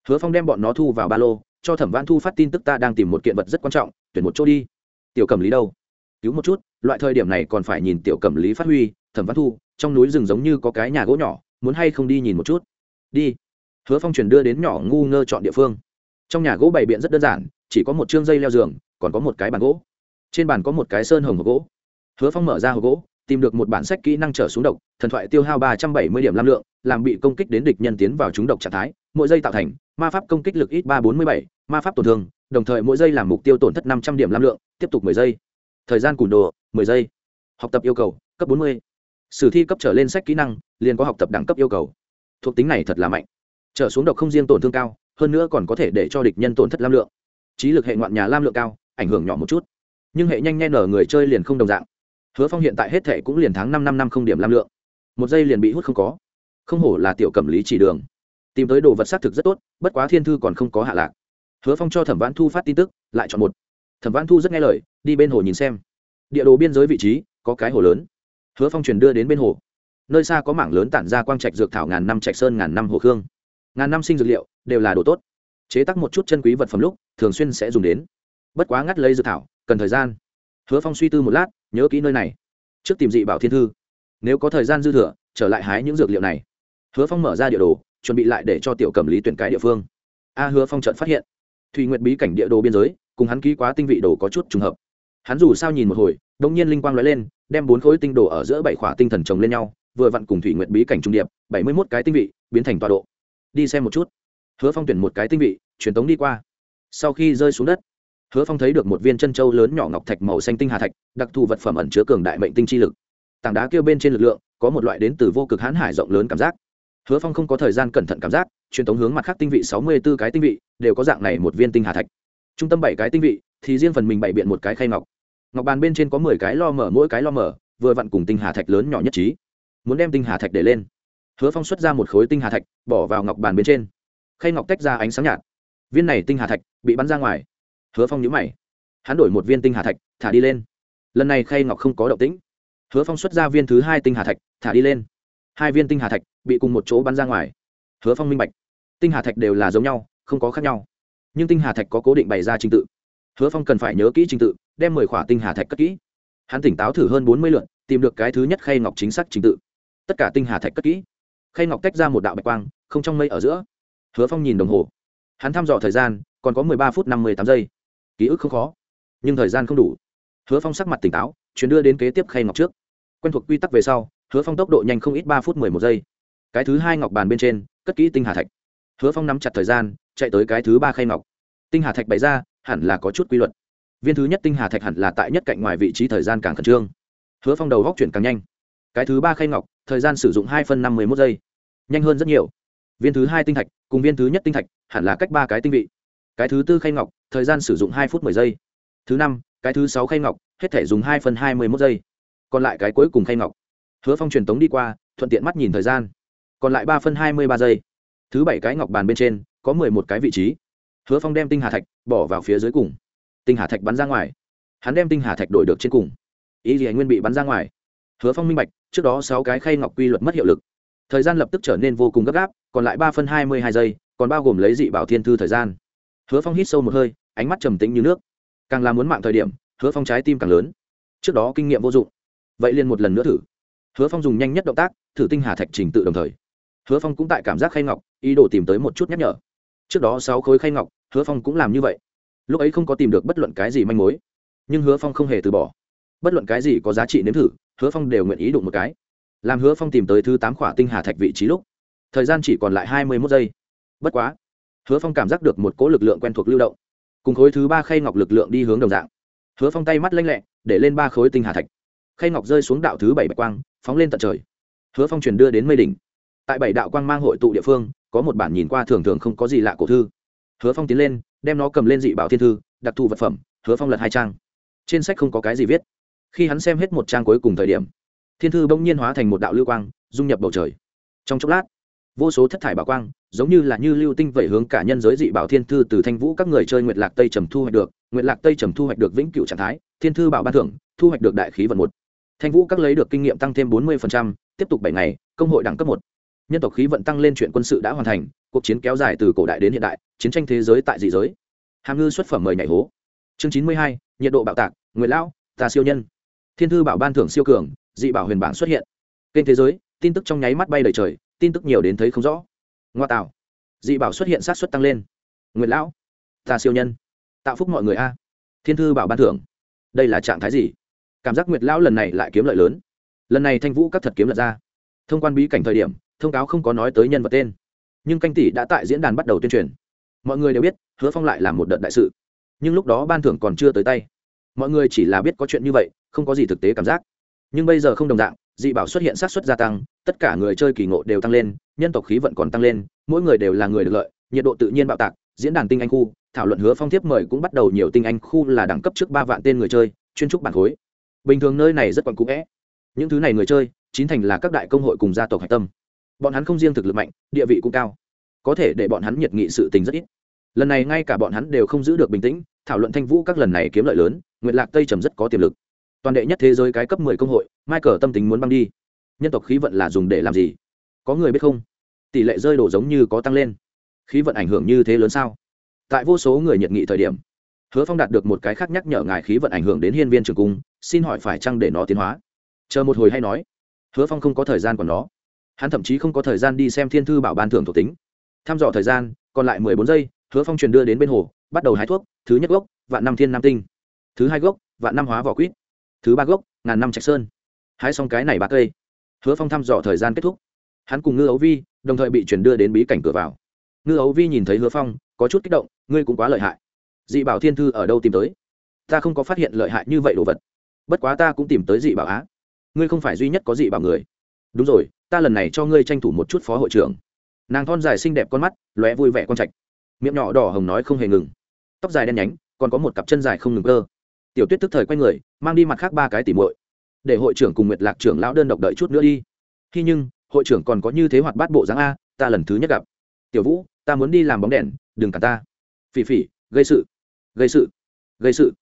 Hứa phong đem bọn nó thu vào ba lô, cho thẩm văn thu phát tin tức ta đang tìm một kiện vật rất quan trọng, tuyển một chỗ đi. Tiểu cẩm lý đâu? Cứu một chút, loại thời điểm này còn phải nhìn tiểu cẩm lý phát huy thẩm văn thu, trong núi rừng giống như có cái nhà gỗ nhỏ, muốn hay không đi nhìn một chút? Đi. Hứa phong truyền đưa đến nhỏ ngu ngơ chọn địa phương. Trong nhà gỗ bày biện rất đơn giản, chỉ có một chương dây leo giường, còn có một cái bàn gỗ. Trên bàn có một cái sơn hồng hộp gỗ. Hứa phong mở ra hộp gỗ, tìm được một bản sách kỹ năng trở xuống độc, thần thoại tiêu hao ba trăm bảy mươi điểm lam lượng, làm bị công kích đến địch nhân tiến vào trúng độc trạng thái, mỗi giây tạo thành, ma pháp công kích lực ít ba bốn mươi bảy, ma pháp tổn thương, đồng thời mỗi giây làm mục tiêu tổn thất năm trăm điểm lam lượng, tiếp tục mười giây. Thời gian cùn đồ, mười giây. Học tập yêu cầu, cấp bốn mươi sử thi cấp trở lên sách kỹ năng, liền có học tập đẳng cấp yêu cầu. Thuộc tính này thật là mạnh. Trở xuống độc không riêng tổn thương cao, hơn nữa còn có thể để cho địch nhân tổn thất lam lượng. Trí lực hệ ngoạn nhà lam lượng cao, ảnh hưởng nhỏ một chút. Nhưng hệ nhanh nhen ở người chơi liền không đồng dạng. Hứa phong hiện tại hết thệ cũng liền tháng năm năm năm không điểm lam lượng. Một giây liền bị hút không có. Không hổ là tiểu cẩm lý chỉ đường. Tìm tới đồ vật xác thực rất tốt, bất quá thiên thư còn không có hạ lạc. Hứa phong cho thẩm vãn thu phát tin tức, lại chọn một. Thẩm vãn thu rất nghe lời, đi bên hồ nhìn xem. Địa đồ biên giới vị trí, có cái hồ lớn hứa phong truyền đưa đến bên hồ. Nơi xa có mảng lớn tản ra quang trạch dược thảo ngàn năm trạch sơn ngàn năm hồ khương. Ngàn năm sinh dược liệu, đều là đồ tốt. Chế tắc một chút chân quý vật phẩm lúc, thường xuyên sẽ dùng đến. Bất quá ngắt lấy dược thảo, cần thời gian. Hứa phong suy tư một lát, nhớ kỹ nơi này. Trước tìm dị bảo thiên thư. Nếu có thời gian dư thừa, trở lại hái những dược liệu này. Hứa phong mở ra địa đồ, chuẩn bị lại để cho tiểu cầm lý tuyển cái địa phương. A hứa phong trận phát hiện thùy nguyệt bí cảnh địa đồ biên giới, cùng hắn ký quá tinh vị đồ có chút trùng hợp. Hắn dù sao nhìn một hồi đông nhiên linh quang lóe lên, đem bốn khối tinh đồ ở giữa bảy khỏa tinh thần chồng lên nhau, vừa vặn cùng thủy nguyệt bí cảnh trung điệp, bảy mươi mốt cái tinh vị, biến thành tọa độ. Đi xem một chút. Hứa phong tuyển một cái tinh vị, truyền tống đi qua. Sau khi rơi xuống đất, hứa phong thấy được một viên chân châu lớn nhỏ ngọc thạch màu xanh tinh hà thạch, đặc thù vật phẩm ẩn chứa cường đại mệnh tinh chi lực. Tảng đá kia bên trên lực lượng, có một loại đến từ vô cực hãn hải rộng lớn cảm giác. Hứa phong không có thời gian cẩn thận cảm giác, truyền tống hướng mặt khác tinh vị sáu mươi b ố cái tinh vị, đều có dạng này một viên tinh hà thạch. Trung tâm bảy cái tinh vị, thì riêng phần mình bảy biện một cái khay ngọc ngọc bàn bên trên có mười cái lo mở, mỗi cái lo mở, vừa vặn cùng tinh hà thạch lớn nhỏ nhất trí. Muốn đem tinh hà thạch để lên. Hứa phong xuất ra một khối tinh hà thạch, bỏ vào ngọc bàn bên trên. Khay ngọc tách ra ánh sáng nhạt. Viên này tinh hà thạch bị bắn ra ngoài. Hứa phong nhũ mày. Hắn đổi một viên tinh hà thạch, thả đi lên. Lần này khay ngọc không có động tĩnh. Hứa phong xuất ra viên thứ hai tinh hà thạch, thả đi lên. Hai viên tinh hà thạch bị cùng một chỗ bắn ra ngoài. Hứa phong minh bạch. Tinh hà thạch đều là giống nhau, không có khác nhau. Nhưng tinh hà thạch có cố định bày ra trình tự hứa phong cần phải nhớ kỹ trình tự, đem mười khỏa tinh hà thạch cất kỹ. Hắn tỉnh táo thử hơn bốn mươi lượn tìm được cái thứ nhất khay ngọc chính xác trình tự. Tất cả tinh hà thạch cất kỹ. Khay ngọc tách ra một đạo bạch quang, không trong mây ở giữa. Hứa phong nhìn đồng hồ. Hắn thăm dò thời gian, còn có mười ba phút năm mươi tám giây. Ký ức không khó, nhưng thời gian không đủ. Hứa phong sắc mặt tỉnh táo, chuyển đưa đến kế tiếp khay ngọc trước. Quen thuộc quy tắc về sau, hứa phong tốc độ nhanh không ít ba phút mười một giây. Cái thứ hai ngọc bàn bên trên, cất kỹ tinh hà thạch. Hứa phong nắm chặt thời gian, chạy tới cái thứ ba khay ngọc. Tinh hà thạch bày ra hẳn là có chút quy luật. Viên thứ nhất tinh hà thạch hẳn là tại nhất cạnh ngoài vị trí thời gian càng khẩn trương. Hứa phong đầu góc chuyển càng nhanh. Cái thứ ba khay ngọc, thời gian sử dụng hai phân năm mươi một giây. Nhanh hơn rất nhiều. Viên thứ hai tinh thạch cùng viên thứ nhất tinh thạch hẳn là cách ba cái tinh vị. Cái thứ tư khay ngọc, thời gian sử dụng hai phút mười giây. Thứ năm, cái thứ sáu khay ngọc, hết thể dùng hai phân hai mươi một giây. Còn lại cái cuối cùng khay ngọc. Hứa phong truyền tống đi qua, thuận tiện mắt nhìn thời gian. Còn lại ba phân hai mươi ba giây. Thứ bảy cái ngọc bàn bên trên có mười một cái vị trí hứa phong đem tinh hà thạch bỏ vào phía dưới cùng. Tinh hà thạch bắn ra ngoài. Hắn đem tinh hà thạch đổi được trên cùng. Ý gì nguyên bị bắn ra ngoài. Hứa phong minh bạch, trước đó sáu cái khay ngọc quy luật mất hiệu lực. Thời gian lập tức trở nên vô cùng gấp gáp, còn lại ba phân hai mươi hai giây, còn bao gồm lấy dị bảo thiên thư thời gian. Hứa phong hít sâu một hơi, ánh mắt trầm tĩnh như nước. Càng là muốn mạng thời điểm, hứa phong trái tim càng lớn. Trước đó kinh nghiệm vô dụng. Vậy liền một lần nữa thử. Hứa phong dùng nhanh nhất động tác, thử tinh hà thạch trình tự đồng thời. Hứa phong cũng tại cảm giác khay ngọc, ý đồ tìm tới một chút nhắc nhở. Trước đó sáu khối khay ngọc hứa phong cũng làm như vậy. Lúc ấy không có tìm được bất luận cái gì manh mối, nhưng hứa phong không hề từ bỏ. Bất luận cái gì có giá trị nếm thử, hứa phong đều nguyện ý đụng một cái. Làm hứa phong tìm tới thứ tám khỏa tinh hà thạch vị trí lúc, thời gian chỉ còn lại hai mươi mốt giây. Bất quá, hứa phong cảm giác được một cỗ lực lượng quen thuộc lưu động, cùng khối thứ ba khay ngọc lực lượng đi hướng đồng dạng. Hứa phong tay mắt lanh lẹ, để lên ba khối tinh hà thạch. Khay ngọc rơi xuống đạo thứ bảy bạch quang, phóng lên tận trời. Hứa phong truyền đưa đến mây đỉnh. Tại bảy đạo quang mang hội tụ địa phương, có một bản nhìn qua thường thường không có gì lạ cổ thư hứa phong tiến lên, đem nó cầm lên dị bảo thiên thư, đặc thù vật phẩm, hứa phong lật hai trang. Trên sách không có cái gì viết. Khi hắn xem hết một trang cuối cùng thời điểm, thiên thư bỗng nhiên hóa thành một đạo lưu quang, dung nhập bầu trời. Trong chốc lát, vô số thất thải bảo quang, giống như là như lưu tinh vẩy hướng cả nhân giới dị bảo thiên thư từ thanh vũ các người chơi nguyệt lạc tây trầm thu hoạch được, nguyệt lạc tây trầm thu hoạch được vĩnh cửu trạng thái, thiên thư bảo ban thưởng, thu hoạch được đại khí vận một. Thanh vũ các lấy được kinh nghiệm tăng thêm bốn mươi tiếp tục bảy ngày, công hội đẳng cấp một. Nhân tộc khí vận tăng lên chuyện quân sự đã hoàn thành cuộc chiến kéo dài từ cổ đại đến hiện đại, chiến tranh thế giới tại dị giới. Hàm ngư xuất phẩm mời nhảy hố. Chương chín mươi hai, nhiệt độ bạo tạc nguyễn lão, ta siêu nhân. Thiên thư bảo ban thưởng siêu cường, dị bảo huyền bảng xuất hiện. Kênh thế giới, tin tức trong nháy mắt bay đầy trời, tin tức nhiều đến thấy không rõ. Ngoa tạo. Dị bảo xuất hiện sát xuất tăng lên. Nguyễn lão, ta siêu nhân. Tạo phúc mọi người a. Thiên thư bảo ban thưởng. Đây là trạng thái gì? Cảm giác nguyệt lão lần này lại kiếm lợi lớn. Lần này thanh vũ các thật kiếm lật ra. Thông quan bí cảnh thời điểm, thông cáo không có nói tới nhân vật tên nhưng canh tỷ đã tại diễn đàn bắt đầu tuyên truyền. Mọi người đều biết, hứa phong lại là một đợt đại sự. Nhưng lúc đó ban thưởng còn chưa tới tay. Mọi người chỉ là biết có chuyện như vậy, không có gì thực tế cảm giác. Nhưng bây giờ không đồng dạng, dị bảo xuất hiện sát xuất gia tăng, tất cả người chơi kỳ ngộ đều tăng lên, nhân tộc khí vận còn tăng lên, mỗi người đều là người được lợi, nhiệt độ tự nhiên bạo tạc, diễn đàn tinh anh khu, thảo luận hứa phong tiếp mời cũng bắt đầu nhiều tinh anh khu là đẳng cấp trước ba vạn tên người chơi, chuyên trúc bản khối. Bình thường nơi này rất còn cũ vẽ. Những thứ này người chơi, chín thành là các đại công hội cùng gia tộc hạch tâm bọn hắn không riêng thực lực mạnh, địa vị cũng cao. Có thể để bọn hắn nhiệt nghị sự tình rất ít. Lần này ngay cả bọn hắn đều không giữ được bình tĩnh, thảo luận thanh vũ các lần này kiếm lợi lớn nguyện lạc tây trầm rất có tiềm lực. Toàn đệ nhất thế giới cái cấp mười công hội, michael tâm tính muốn băng đi. Nhân tộc khí vận là dùng để làm gì? Có người biết không? Tỷ lệ rơi đổ giống như có tăng lên. Khí vận ảnh hưởng như thế lớn sao? Tại vô số người nhiệt nghị thời điểm, hứa phong đạt được một cái khác nhắc nhở ngài khí vận ảnh hưởng đến hiên viên trường cung, xin hỏi phải chăng để nó tiến hóa? Chờ một hồi hay nói. Hứa phong không có thời gian của nó hắn thậm chí không có thời gian đi xem thiên thư bảo ban thưởng thuộc tính. Thăm dò thời gian, còn lại mười bốn giây, hứa phong truyền đưa đến bên hồ, bắt đầu hái thuốc, thứ nhất gốc, vạn năm thiên nam tinh. Thứ hai gốc, vạn năm hóa vỏ quýt. Thứ ba gốc, ngàn năm trạch sơn. Hái xong cái này ba cây. Hứa phong thăm dò thời gian kết thúc. Hắn cùng ngư ấu vi, đồng thời bị chuyển đưa đến bí cảnh cửa vào. Ngư ấu vi nhìn thấy hứa phong, có chút kích động, ngươi cũng quá lợi hại. Dị bảo thiên thư ở đâu tìm tới? Ta không có phát hiện lợi hại như vậy đồ vật. Bất quá ta cũng tìm tới dị bảo á. Ngươi không phải duy nhất có dị bảo người đúng rồi, ta lần này cho ngươi tranh thủ một chút phó hội trưởng. Nàng thon dài xinh đẹp con mắt, lóe vui vẻ con trạch. Miệng nhỏ đỏ hồng nói không hề ngừng. Tóc dài đen nhánh, còn có một cặp chân dài không ngừng cơ. Tiểu tuyết tức thời quay người, mang đi mặt khác ba cái tỉ muội. Để hội trưởng cùng nguyệt lạc trưởng lão đơn độc đợi chút nữa đi. Khi nhưng, hội trưởng còn có như thế hoạt bát bộ dáng a, ta lần thứ nhất gặp. Tiểu vũ, ta muốn đi làm bóng đèn, đừng cả ta. Phỉ phỉ, gây sự. Gây sự. Gây sự.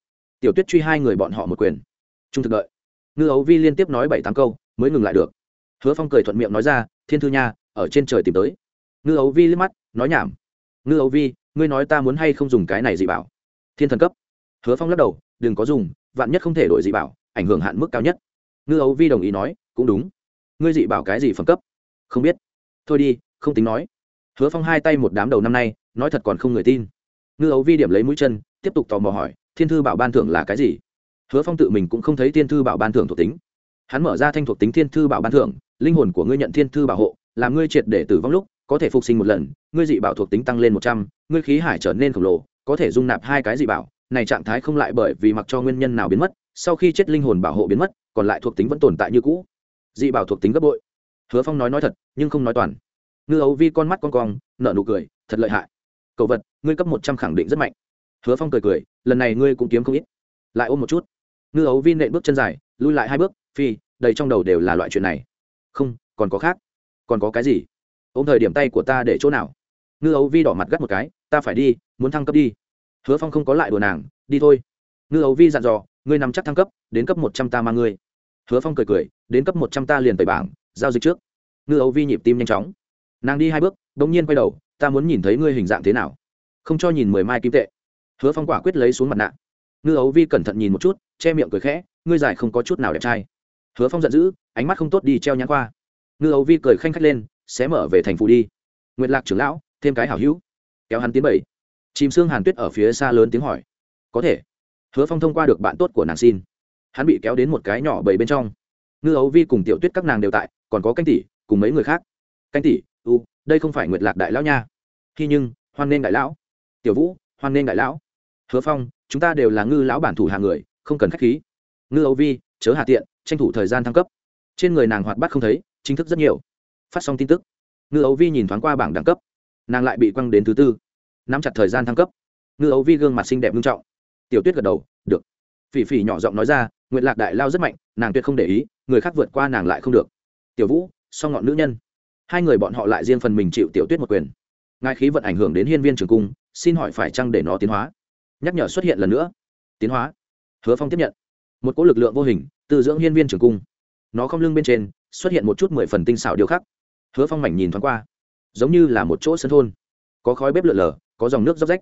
Tiểu tuyết truy hai người bọn họ một quyền. Trung thực đợi. Ngư ấu vi liên tiếp nói bảy tám câu, mới ngừng lại được hứa phong cười thuận miệng nói ra, thiên thư nha, ở trên trời tìm tới. Ngư ấu vi liếc mắt, nói nhảm, ngư ấu vi, ngươi nói ta muốn hay không dùng cái này dị bảo? Thiên thần cấp. Hứa phong lắc đầu, đừng có dùng, vạn nhất không thể đổi dị bảo, ảnh hưởng hạn mức cao nhất. Ngư ấu vi đồng ý nói, cũng đúng. Ngươi dị bảo cái gì phẩm cấp? Không biết. Thôi đi, không tính nói. Hứa phong hai tay một đám đầu năm nay, nói thật còn không người tin. Ngư ấu vi điểm lấy mũi chân, tiếp tục tò mò hỏi, thiên thư bảo ban thưởng là cái gì? Hứa phong tự mình cũng không thấy thiên thư bảo ban thưởng thuộc tính. Hắn mở ra thanh thuộc tính thiên thư bảo ban thưởng linh hồn của ngươi nhận thiên thư bảo hộ, làm ngươi triệt để tử vong lúc, có thể phục sinh một lần, ngươi dị bảo thuộc tính tăng lên một trăm, ngươi khí hải trở nên khổng lồ, có thể dung nạp hai cái dị bảo, này trạng thái không lại bởi vì mặc cho nguyên nhân nào biến mất, sau khi chết linh hồn bảo hộ biến mất, còn lại thuộc tính vẫn tồn tại như cũ. Dị bảo thuộc tính gấp bội. Hứa phong nói nói thật, nhưng không nói toàn. Ngư ấu vi con mắt con cong, nở nụ cười, thật lợi hại. Cậu vật, ngươi cấp một trăm khẳng định rất mạnh. Hứa phong cười cười, lần này ngươi cũng kiếm không ít. Lại ôm một chút. Ngư ấu vi nện bước chân dài, lui lại hai bước, phi, đầy trong đầu đều là loại chuyện này không, còn có khác. Còn có cái gì? Ôm thời điểm tay của ta để chỗ nào? Ngư ấu vi đỏ mặt gắt một cái, ta phải đi, muốn thăng cấp đi. Hứa phong không có lại đùa nàng, đi thôi. Ngư ấu vi dặn dò, ngươi nằm chắc thăng cấp, đến cấp một trăm ta mang ngươi. Hứa phong cười cười, đến cấp một trăm ta liền tẩy bảng, giao dịch trước. Ngư ấu vi nhịp tim nhanh chóng. Nàng đi hai bước đ ỗ n g nhiên quay đầu, ta muốn nhìn thấy ngươi hình dạng thế nào. Không cho nhìn mười mai kim tệ. Hứa phong quả quyết lấy xuống mặt nạ. Ngư ấu vi cẩn thận nhìn một chút, che miệng cười khẽ, ngươi giải không có chút nào đẹp trai hứa phong giận dữ, ánh mắt không tốt đi treo nhãn qua ngư ấu vi cười khanh khách lên, sẽ mở về thành phủ đi. Nguyệt lạc trưởng lão, thêm cái hảo hữu. Kéo hắn tiến bảy. Chìm xương hàn tuyết ở phía xa lớn tiếng hỏi, có thể. Hứa phong thông qua được bạn tốt của nàng xin. Hắn bị kéo đến một cái nhỏ bảy bên trong. Ngư ấu vi cùng tiểu tuyết các nàng đều tại, còn có canh tỷ, cùng mấy người khác. Canh tỷ, u, đây không phải nguyệt lạc đại lão nha. Khi nhưng, hoan nên đại lão. Tiểu vũ, hoan nên đại lão. Hứa phong, chúng ta đều là ngư lão bản thủ hàng người, không cần k h á c h khí. Ngư ấu vi chớ hạ tiện, tranh thủ thời gian thăng cấp. Trên người nàng hoạt bát không thấy, chính thức rất nhiều. Phát xong tin tức, ngư ấu vi nhìn thoáng qua bảng đẳng cấp. Nàng lại bị quăng đến thứ tư. Nắm chặt thời gian thăng cấp. Ngư ấu vi gương mặt xinh đẹp nghiêm trọng. Tiểu tuyết gật đầu, được. Phỉ phỉ nhỏ giọng nói ra nguyện lạc đại lao rất mạnh, nàng tuyệt không để ý, người khác vượt qua nàng lại không được. Tiểu vũ, song ngọn nữ nhân. Hai người bọn họ lại riêng phần mình chịu tiểu tuyết một quyền. Ngài khí vận ảnh hưởng đến hiên viên trường cung, xin hỏi phải chăng để nó tiến hóa? Nhắc nhở xuất hiện lần nữa. Tiến hóa. Hứa phong tiếp nhận. Một cỗ lực lượng vô hình từ dưỡng hiên viên trường cung. Nó không lưng bên trên, xuất hiện một chút mười phần tinh xảo điều khắc. Hứa phong mảnh nhìn thoáng qua, giống như là một chỗ sân thôn. Có khói bếp lượn lờ, có dòng nước dốc rách,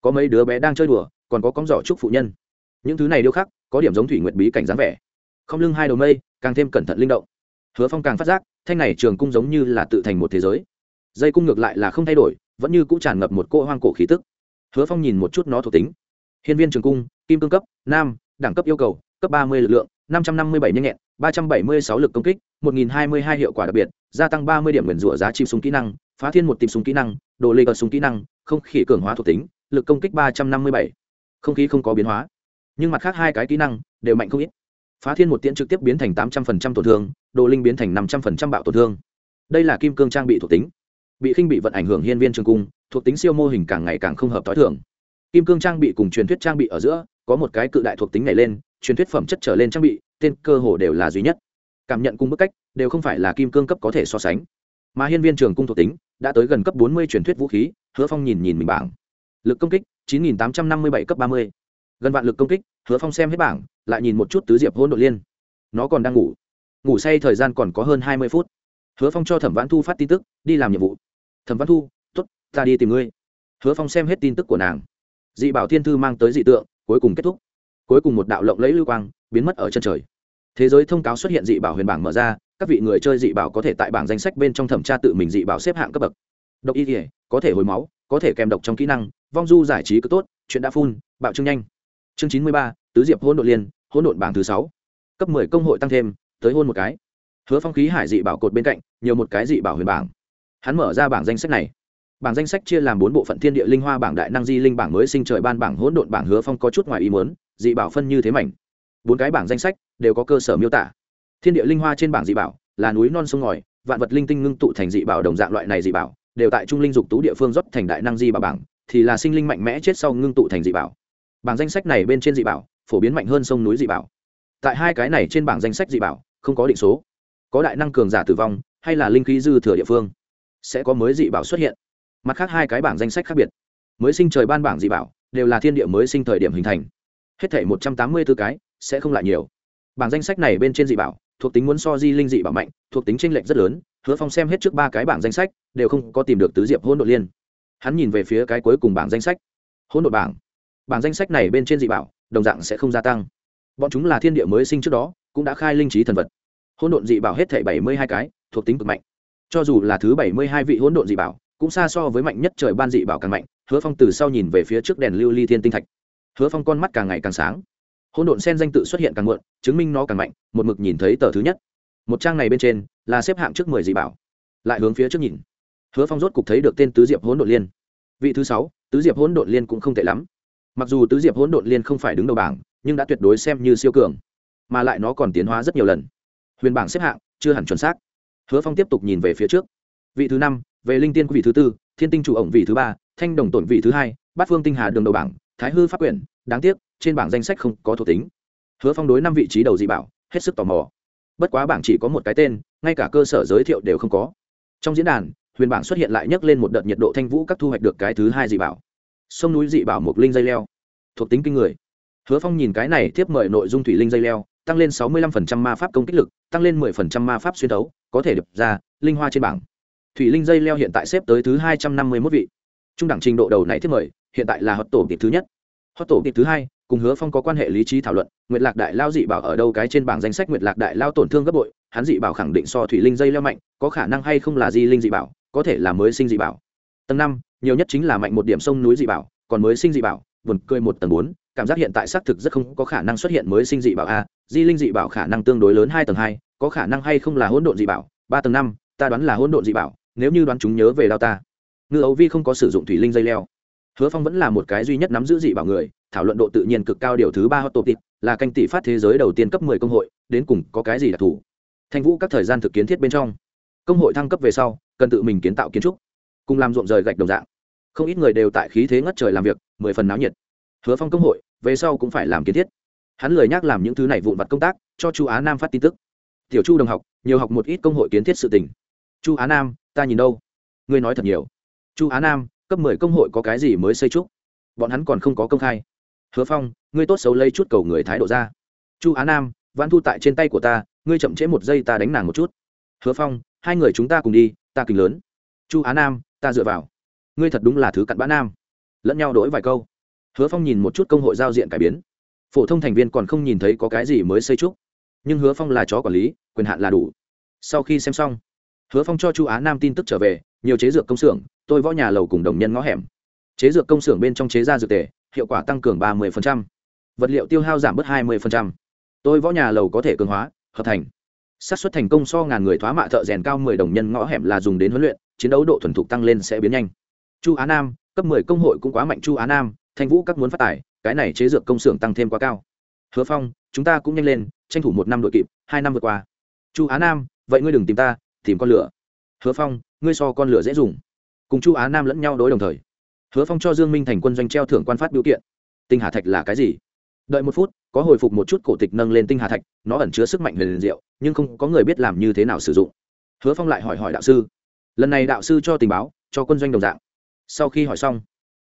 có mấy đứa bé đang chơi đùa, còn có cóng giỏ trúc phụ nhân. Những thứ này điêu khắc, có điểm giống thủy nguyệt bí cảnh dáng vẻ. Không lưng hai đầu mây, càng thêm cẩn thận linh động. Hứa phong càng phát giác, thanh này trường cung giống như là tự thành một thế giới. Dây cung ngược lại là không thay đổi, vẫn như cũng tràn ngập một cỗ hoang cổ khí tức. Hứa phong nhìn một chút nó thuộc tính. Hiên viên trường cung, kim cương cấp, nam, đẳng cấp yêu cầu, cấp ba mươi lực lượng năm trăm năm mươi bảy nhanh nhẹn, ba trăm bảy mươi sáu lực công kích, một nghìn hai mươi hai hiệu quả đặc biệt, gia tăng ba mươi điểm nguyên rủa giá trị súng kỹ năng, phá thiên một tìm súng kỹ năng, đồ lê cờ súng kỹ năng, không khí cường hóa thuộc tính, lực công kích ba trăm năm mươi bảy. Không khí không có biến hóa. Nhưng mặt khác hai cái kỹ năng đều mạnh không ít. Phá thiên một tiễn trực tiếp biến thành tám trăm phần trăm tổn thương, đồ linh biến thành năm trăm phần trăm bạo tổn thương. Đây là kim cương trang bị thuộc tính. Bị khinh bị vận ảnh hưởng hiên viên trường cung, thuộc tính siêu mô hình càng ngày càng không hợp tối thường. Kim cương trang bị cùng truyền thuyết trang bị ở giữa, có một cái cự đại thuộc tính này lên truyền thuyết phẩm chất trở lên trang bị, tên cơ hồ đều là duy nhất. Cảm nhận cùng bức cách, đều không phải là kim cương cấp có thể so sánh. Mà hiên viên trường cung thuộc tính, đã tới gần cấp bốn mươi truyền thuyết vũ khí, hứa phong nhìn nhìn mình bảng. Lực công kích, chín nghìn tám trăm năm mươi bảy cấp ba mươi. Gần vạn lực công kích, hứa phong xem hết bảng, lại nhìn một chút tứ diệp hôn đội liên. Nó còn đang ngủ. Ngủ say thời gian còn có hơn hai mươi phút. Hứa phong cho thẩm văn thu phát tin tức, đi làm nhiệm vụ. Thẩm văn thu t ố t ta đi tìm ngươi. Hứa phong xem hết tin tức của nàng. Dị bảo thiên thư mang tới dị tượng, cuối cùng kết thúc cuối cùng một đạo lộng lẫy lưu quang biến mất ở chân trời. Thế giới thông cáo xuất hiện dị bảo huyền bảng mở ra, các vị người chơi dị bảo có thể tại bảng danh sách bên trong thẩm tra tự mình dị bảo xếp hạng cấp bậc. Độc y thể có thể hồi máu, có thể kèm độc trong kỹ năng, vong du giải trí cứ tốt, chuyện đã phun, bạo trưng nhanh. Chương chín mươi ba, tứ diệp hôn đội liên hôn đội bảng thứ sáu. Cấp mười công hội tăng thêm, tới hôn một cái. Hứa phong khí hải dị bảo cột bên cạnh, nhiều một cái dị bảo huyền bảng. Hắn mở ra bảng danh sách này bảng danh sách chia làm bốn bộ phận thiên địa linh hoa, bảng đại năng di linh, bảng mới sinh trời ban, bảng hỗn độn, bảng hứa phong có chút ngoài ý muốn, dị bảo phân như thế mảnh. Bốn cái bảng danh sách đều có cơ sở miêu tả. Thiên địa linh hoa trên bảng dị bảo là núi non sông ngòi, vạn vật linh tinh ngưng tụ thành dị bảo, đồng dạng loại này dị bảo đều tại trung linh dục tú địa phương dốc thành đại năng di bảo bảng, thì là sinh linh mạnh mẽ chết sau ngưng tụ thành dị bảo. Bảng danh sách này bên trên dị bảo phổ biến mạnh hơn sông núi dị bảo. Tại hai cái này trên bảng danh sách dị bảo, không có định số. Có đại năng cường giả tử vong, hay là linh khí dư thừa địa phương, sẽ có mới dị bảo xuất hiện mặt khác hai cái bảng danh sách khác biệt. Mới sinh trời ban bảng dị bảo, đều là thiên địa mới sinh thời điểm hình thành. Hết thể một trăm tám mươi b ố cái, sẽ không lại nhiều. Bảng danh sách này bên trên dị bảo, thuộc tính muốn so di linh dị bảo mạnh, thuộc tính tranh lệch rất lớn, hứa phong xem hết trước ba cái bảng danh sách, đều không có tìm được tứ diệp hôn đội liên. Hắn nhìn về phía cái cuối cùng bảng danh sách. Hôn đội bảng. Bảng danh sách này bên trên dị bảo, đồng dạng sẽ không gia tăng. Bọn chúng là thiên địa mới sinh trước đó, cũng đã khai linh trí thần vật. Hôn độn dị bảo hết thảy bảy mươi hai cái, thuộc tính cực mạnh. Cho dù là thứ bảy mươi hai vị hôn độn dị bảo cũng xa so với mạnh nhất trời ban dị bảo càng mạnh, hứa phong từ sau nhìn về phía trước đèn lưu ly thiên tinh thạch. Hứa phong con mắt càng ngày càng sáng. Hôn độn sen danh tự xuất hiện càng muộn, chứng minh nó càng mạnh, một mực nhìn thấy tờ thứ nhất. Một trang này bên trên là xếp hạng trước mười dị bảo. Lại hướng phía trước nhìn. Hứa phong rốt cục thấy được tên tứ diệp hỗn độn liên. Vị thứ sáu, tứ diệp hỗn độn liên cũng không tệ lắm. Mặc dù tứ diệp hỗn độn liên không phải đứng đầu bảng, nhưng đã tuyệt đối xem như siêu cường, mà lại nó còn tiến hóa rất nhiều lần. Huyền bảng xếp hạng chưa hẳn chuẩn xác. Hứa phong tiếp tục nhìn về phía trước. Vị thứ năm về linh tiên vị thứ tư, thiên tinh chủ ổng vị thứ ba, thanh đồng tổn vị thứ hai, bát phương tinh hà đường đầu bảng, thái hư pháp quyển, đáng tiếc, trên bảng danh sách không có thuộc tính. Hứa phong đối năm vị trí đầu dị bảo, hết sức tò mò. Bất quá bảng chỉ có một cái tên, ngay cả cơ sở giới thiệu đều không có. Trong diễn đàn, huyền bảng xuất hiện lại nhấc lên một đợt nhiệt độ thanh vũ các thu hoạch được cái thứ hai dị bảo. Sông núi dị bảo một linh dây leo. Thuộc tính kinh người. Hứa phong nhìn cái này tiếp mời nội dung thủy linh dây leo, tăng lên sáu mươi 65% ma pháp công kích lực, tăng lên 10% ma pháp xuyên tấu có thể đập ra, linh hoa trên bảng thủy linh dây leo hiện tại xếp tới thứ hai trăm năm mươi mốt vị. Trung đẳng trình độ đầu này thiết mời, hiện tại là hot tổ kịp thứ nhất. Hot tổ kịp thứ hai, cùng hứa phong có quan hệ lý trí thảo luận, nguyệt lạc đại lao dị bảo ở đâu cái trên bảng danh sách nguyệt lạc đại lao tổn thương gấp bội, hắn dị bảo khẳng định so thủy linh dây leo mạnh, có khả năng hay không là di linh dị bảo, có thể là mới sinh dị bảo. Tầng năm, nhiều nhất chính là mạnh một điểm sông núi dị bảo, còn mới sinh dị bảo vườn cười một tầng bốn, cảm giác hiện tại xác thực rất không có khả năng xuất hiện mới sinh dị bảo a, di linh dị bảo khả năng tương đối lớn hai tầng hai, có khả năng hay không là hỗn độn dị bảo, ba tầng năm, ta đoán là hỗn độn dị bảo nếu như đoán chúng nhớ về đao ta. Ngư ấu vi không có sử dụng thủy linh dây leo. Hứa phong vẫn là một cái duy nhất nắm giữ dị bảo người, thảo luận độ tự nhiên cực cao điều thứ ba hot topic, là canh tỷ phát thế giới đầu tiên cấp mười công hội, đến cùng có cái gì đặc thù? Thanh vũ các thời gian thực kiến thiết bên trong. Công hội thăng cấp về sau, cần tự mình kiến tạo kiến trúc, cùng làm ruộng rời gạch đồng dạng. Không ít người đều tại khí thế ngất trời làm việc, mười phần náo nhiệt. Hứa phong công hội, về sau cũng phải làm kiến thiết. Hắn lười nhắc làm những thứ này vụn vặt công tác, cho chu á nam phát tin tức. Tiểu chu đồng học, nhiều học một ít công hội kiến thiết sự tình. Chu á nam ta nhìn đâu? Ngươi nói thật nhiều. Chu á nam, cấp mười công hội có cái gì mới xây trúc? Bọn hắn còn không có công khai. Hứa phong, ngươi tốt xấu lấy chút cầu người thái độ ra. Chu á nam văn thu tại trên tay của ta, ngươi chậm trễ một giây ta đánh nàng một chút. Hứa phong, hai người chúng ta cùng đi, ta kính lớn. Chu á nam, ta dựa vào. Ngươi thật đúng là thứ cặn bã nam. Lẫn nhau đổi vài câu. Hứa phong nhìn một chút công hội giao diện cải biến. Phổ thông thành viên còn không nhìn thấy có cái gì mới xây trúc. Nhưng hứa phong là chó quản lý, quyền hạn là đủ. Sau khi xem xong hứa phong cho chu á nam tin tức trở về, nhiều chế dược công xưởng, tôi võ nhà lầu cùng đồng nhân ngõ hẻm. Chế dược công xưởng bên trong chế ra dược tề, hiệu quả tăng cường ba mươi vật liệu tiêu hao giảm bớt hai mươi tôi võ nhà lầu có thể cường hóa, hợp thành. Xác suất thành công so ngàn người thoá mạ thợ rèn cao mười đồng nhân ngõ hẻm là dùng đến huấn luyện, chiến đấu độ thuần thục tăng lên sẽ biến nhanh. Chu á nam, cấp mười công hội cũng quá mạnh chu á nam, thanh vũ các muốn phát tài, cái này chế dược công xưởng tăng thêm quá cao. Hứa phong, chúng ta cũng nhanh lên, tranh thủ một năm đội kịp, hai năm vượt qua. Chu á nam, vậy ngươi đừng tìm ta tìm con lửa. Hứa phong, ngươi so con lửa dễ dùng. Cùng chu á nam lẫn nhau đối đồng thời. Hứa phong cho dương minh thành quân doanh treo thưởng quan phát biểu kiện. Tinh hà thạch là cái gì? Đợi một phút, có hồi phục một chút cổ tịch nâng lên tinh hà thạch, nó ẩn chứa sức mạnh huyền diệu, nhưng không có người biết làm như thế nào sử dụng. Hứa phong lại hỏi hỏi đạo sư. Lần này đạo sư cho tình báo, cho quân doanh đồng dạng. Sau khi hỏi xong,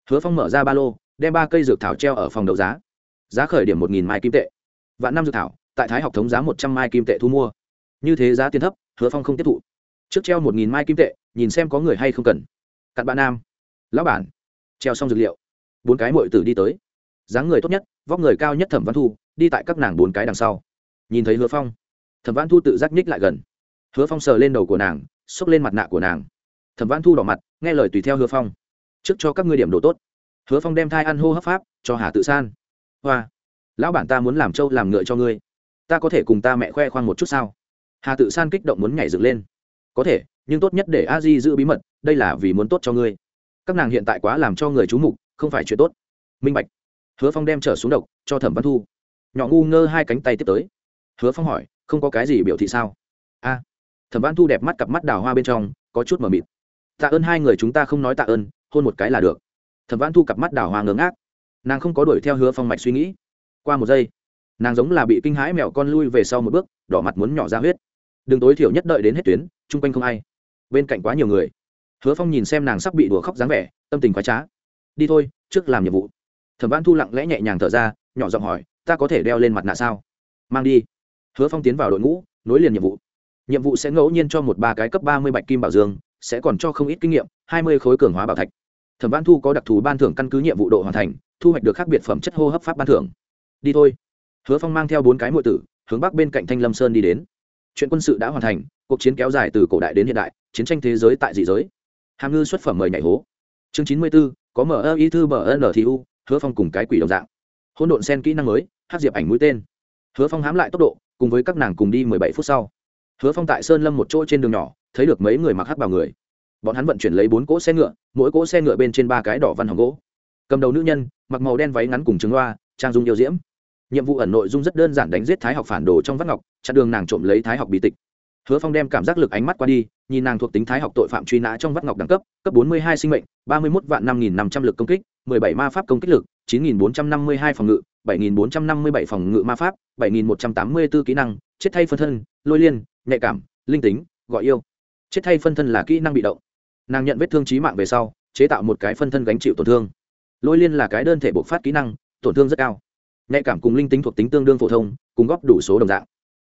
hứa phong mở ra ba lô, đem ba cây dược thảo treo ở phòng đấu giá. Giá khởi điểm một nghìn mai kim tệ. Vạn năm dược thảo, tại thái học thống giá một trăm mai kim tệ thu mua. Như thế giá tiền thấp hứa phong không tiếp thụ. Trước treo một nghìn mai kim tệ, nhìn xem có người hay không cần. Cặn bạn nam. Lão bản. Treo xong dược liệu. Bốn cái mội tử đi tới. Dáng người tốt nhất, vóc người cao nhất thẩm văn thu, đi tại các nàng bốn cái đằng sau. Nhìn thấy hứa phong, thẩm văn thu tự giác nhích lại gần. Hứa phong sờ lên đầu của nàng, xốc lên mặt nạ của nàng. Thẩm văn thu đỏ mặt, nghe lời tùy theo hứa phong. Trước cho các ngươi điểm đồ tốt. Hứa phong đem thai ăn hô hấp pháp, cho hà tự san. Hoa. Lão bản ta muốn làm trâu làm ngựa cho ngươi. Ta có thể cùng ta mẹ khoe khoang một chút sao? Hà tự san kích động muốn nhảy dựng lên. Có thể, nhưng tốt nhất để a di giữ bí mật, đây là vì muốn tốt cho ngươi. Các nàng hiện tại quá làm cho người chú mục, không phải chuyện tốt. Minh bạch. Hứa phong đem trở xuống độc, cho thẩm văn thu. Nhỏ ngu ngơ hai cánh tay tiếp tới. Hứa phong hỏi, không có cái gì biểu thị sao? A. Thẩm văn thu đẹp mắt cặp mắt đào hoa bên trong, có chút mờ mịt. Tạ ơn hai người chúng ta không nói tạ ơn, hôn một cái là được. Thẩm văn thu cặp mắt đào hoa ngớ ngác. Nàng không có đuổi theo hứa phong mạch suy nghĩ. Qua một giây, nàng giống là bị kinh hãi mẹo con lui về sau một bước, đỏ mặt muốn nhỏ ra huyết đừng tối thiểu nhất đợi đến hết tuyến, chung quanh không ai. Bên cạnh quá nhiều người. Hứa phong nhìn xem nàng sắp bị đùa khóc dáng vẻ, tâm tình khoái trá. Đi thôi, trước làm nhiệm vụ. Thẩm văn thu lặng lẽ nhẹ nhàng thở ra, nhỏ giọng hỏi, ta có thể đeo lên mặt nạ sao? Mang đi. Hứa phong tiến vào đội ngũ, nối liền nhiệm vụ. Nhiệm vụ sẽ ngẫu nhiên cho một ba cái cấp ba mươi bạch kim bảo dương, sẽ còn cho không ít kinh nghiệm, hai mươi khối cường hóa bảo thạch. Thẩm văn thu có đặc thù ban thưởng căn cứ nhiệm vụ độ hoàn thành, thu hoạch được khác biệt phẩm chất hô hấp pháp ban thưởng. Đi thôi. Hứa phong mang theo bốn cái m tử, hướng bắc bên cạnh thanh lâm sơn đi đến chuyện quân sự đã hoàn thành, cuộc chiến kéo dài từ cổ đại đến hiện đại, chiến tranh thế giới tại dị giới. Hàm ngư xuất phẩm mời nhảy hố. Chương chín mươi b ố có mở ơ ý thư mở n thì u, hứa phong cùng cái quỷ đồng dạng. Hỗn độn sen kỹ năng mới, hát diệp ảnh mũi tên. Hứa phong hám lại tốc độ, cùng với các nàng cùng đi mười bảy phút sau. Hứa phong tại sơn lâm một chỗ trên đường nhỏ, thấy được mấy người mặc hắc vào người. Bọn hắn vận chuyển lấy bốn cỗ xe ngựa, mỗi cỗ xe ngựa bên trên ba cái đỏ văn hồng gỗ. Cầm đầu nữ nhân, mặc màu đen váy ngắn cùng trứng loa trang dung yêu diễm nhiệm vụ ẩn nội dung rất đơn giản đánh giết thái học phản đồ trong vắt ngọc, chặn đường nàng trộm lấy thái học bí tịch. Hứa phong đem cảm giác lực ánh mắt qua đi, nhìn nàng thuộc tính thái học tội phạm truy nã trong vắt ngọc đẳng cấp cấp bốn mươi hai sinh mệnh, ba mươi một vạn năm nghìn năm trăm l ự c công kích, mười bảy ma pháp công kích lực, chín nghìn bốn trăm năm mươi hai phòng ngự, bảy nghìn bốn trăm năm mươi bảy phòng ngự ma pháp, bảy nghìn một trăm tám mươi b ố kỹ năng, chết thay phân thân, lôi liên, nhạy cảm, linh tính, gọi yêu. Chết thay phân thân là kỹ năng bị động. Nàng nhận vết thương trí mạng về sau, chế tạo một cái phân thân gánh chịu tổn thương. Lôi liên là cái đơn thể bộc phát kỹ năng, tổn thương rất cao nhạy cảm cùng linh tính thuộc tính tương đương phổ thông, cùng góp đủ số đồng dạng.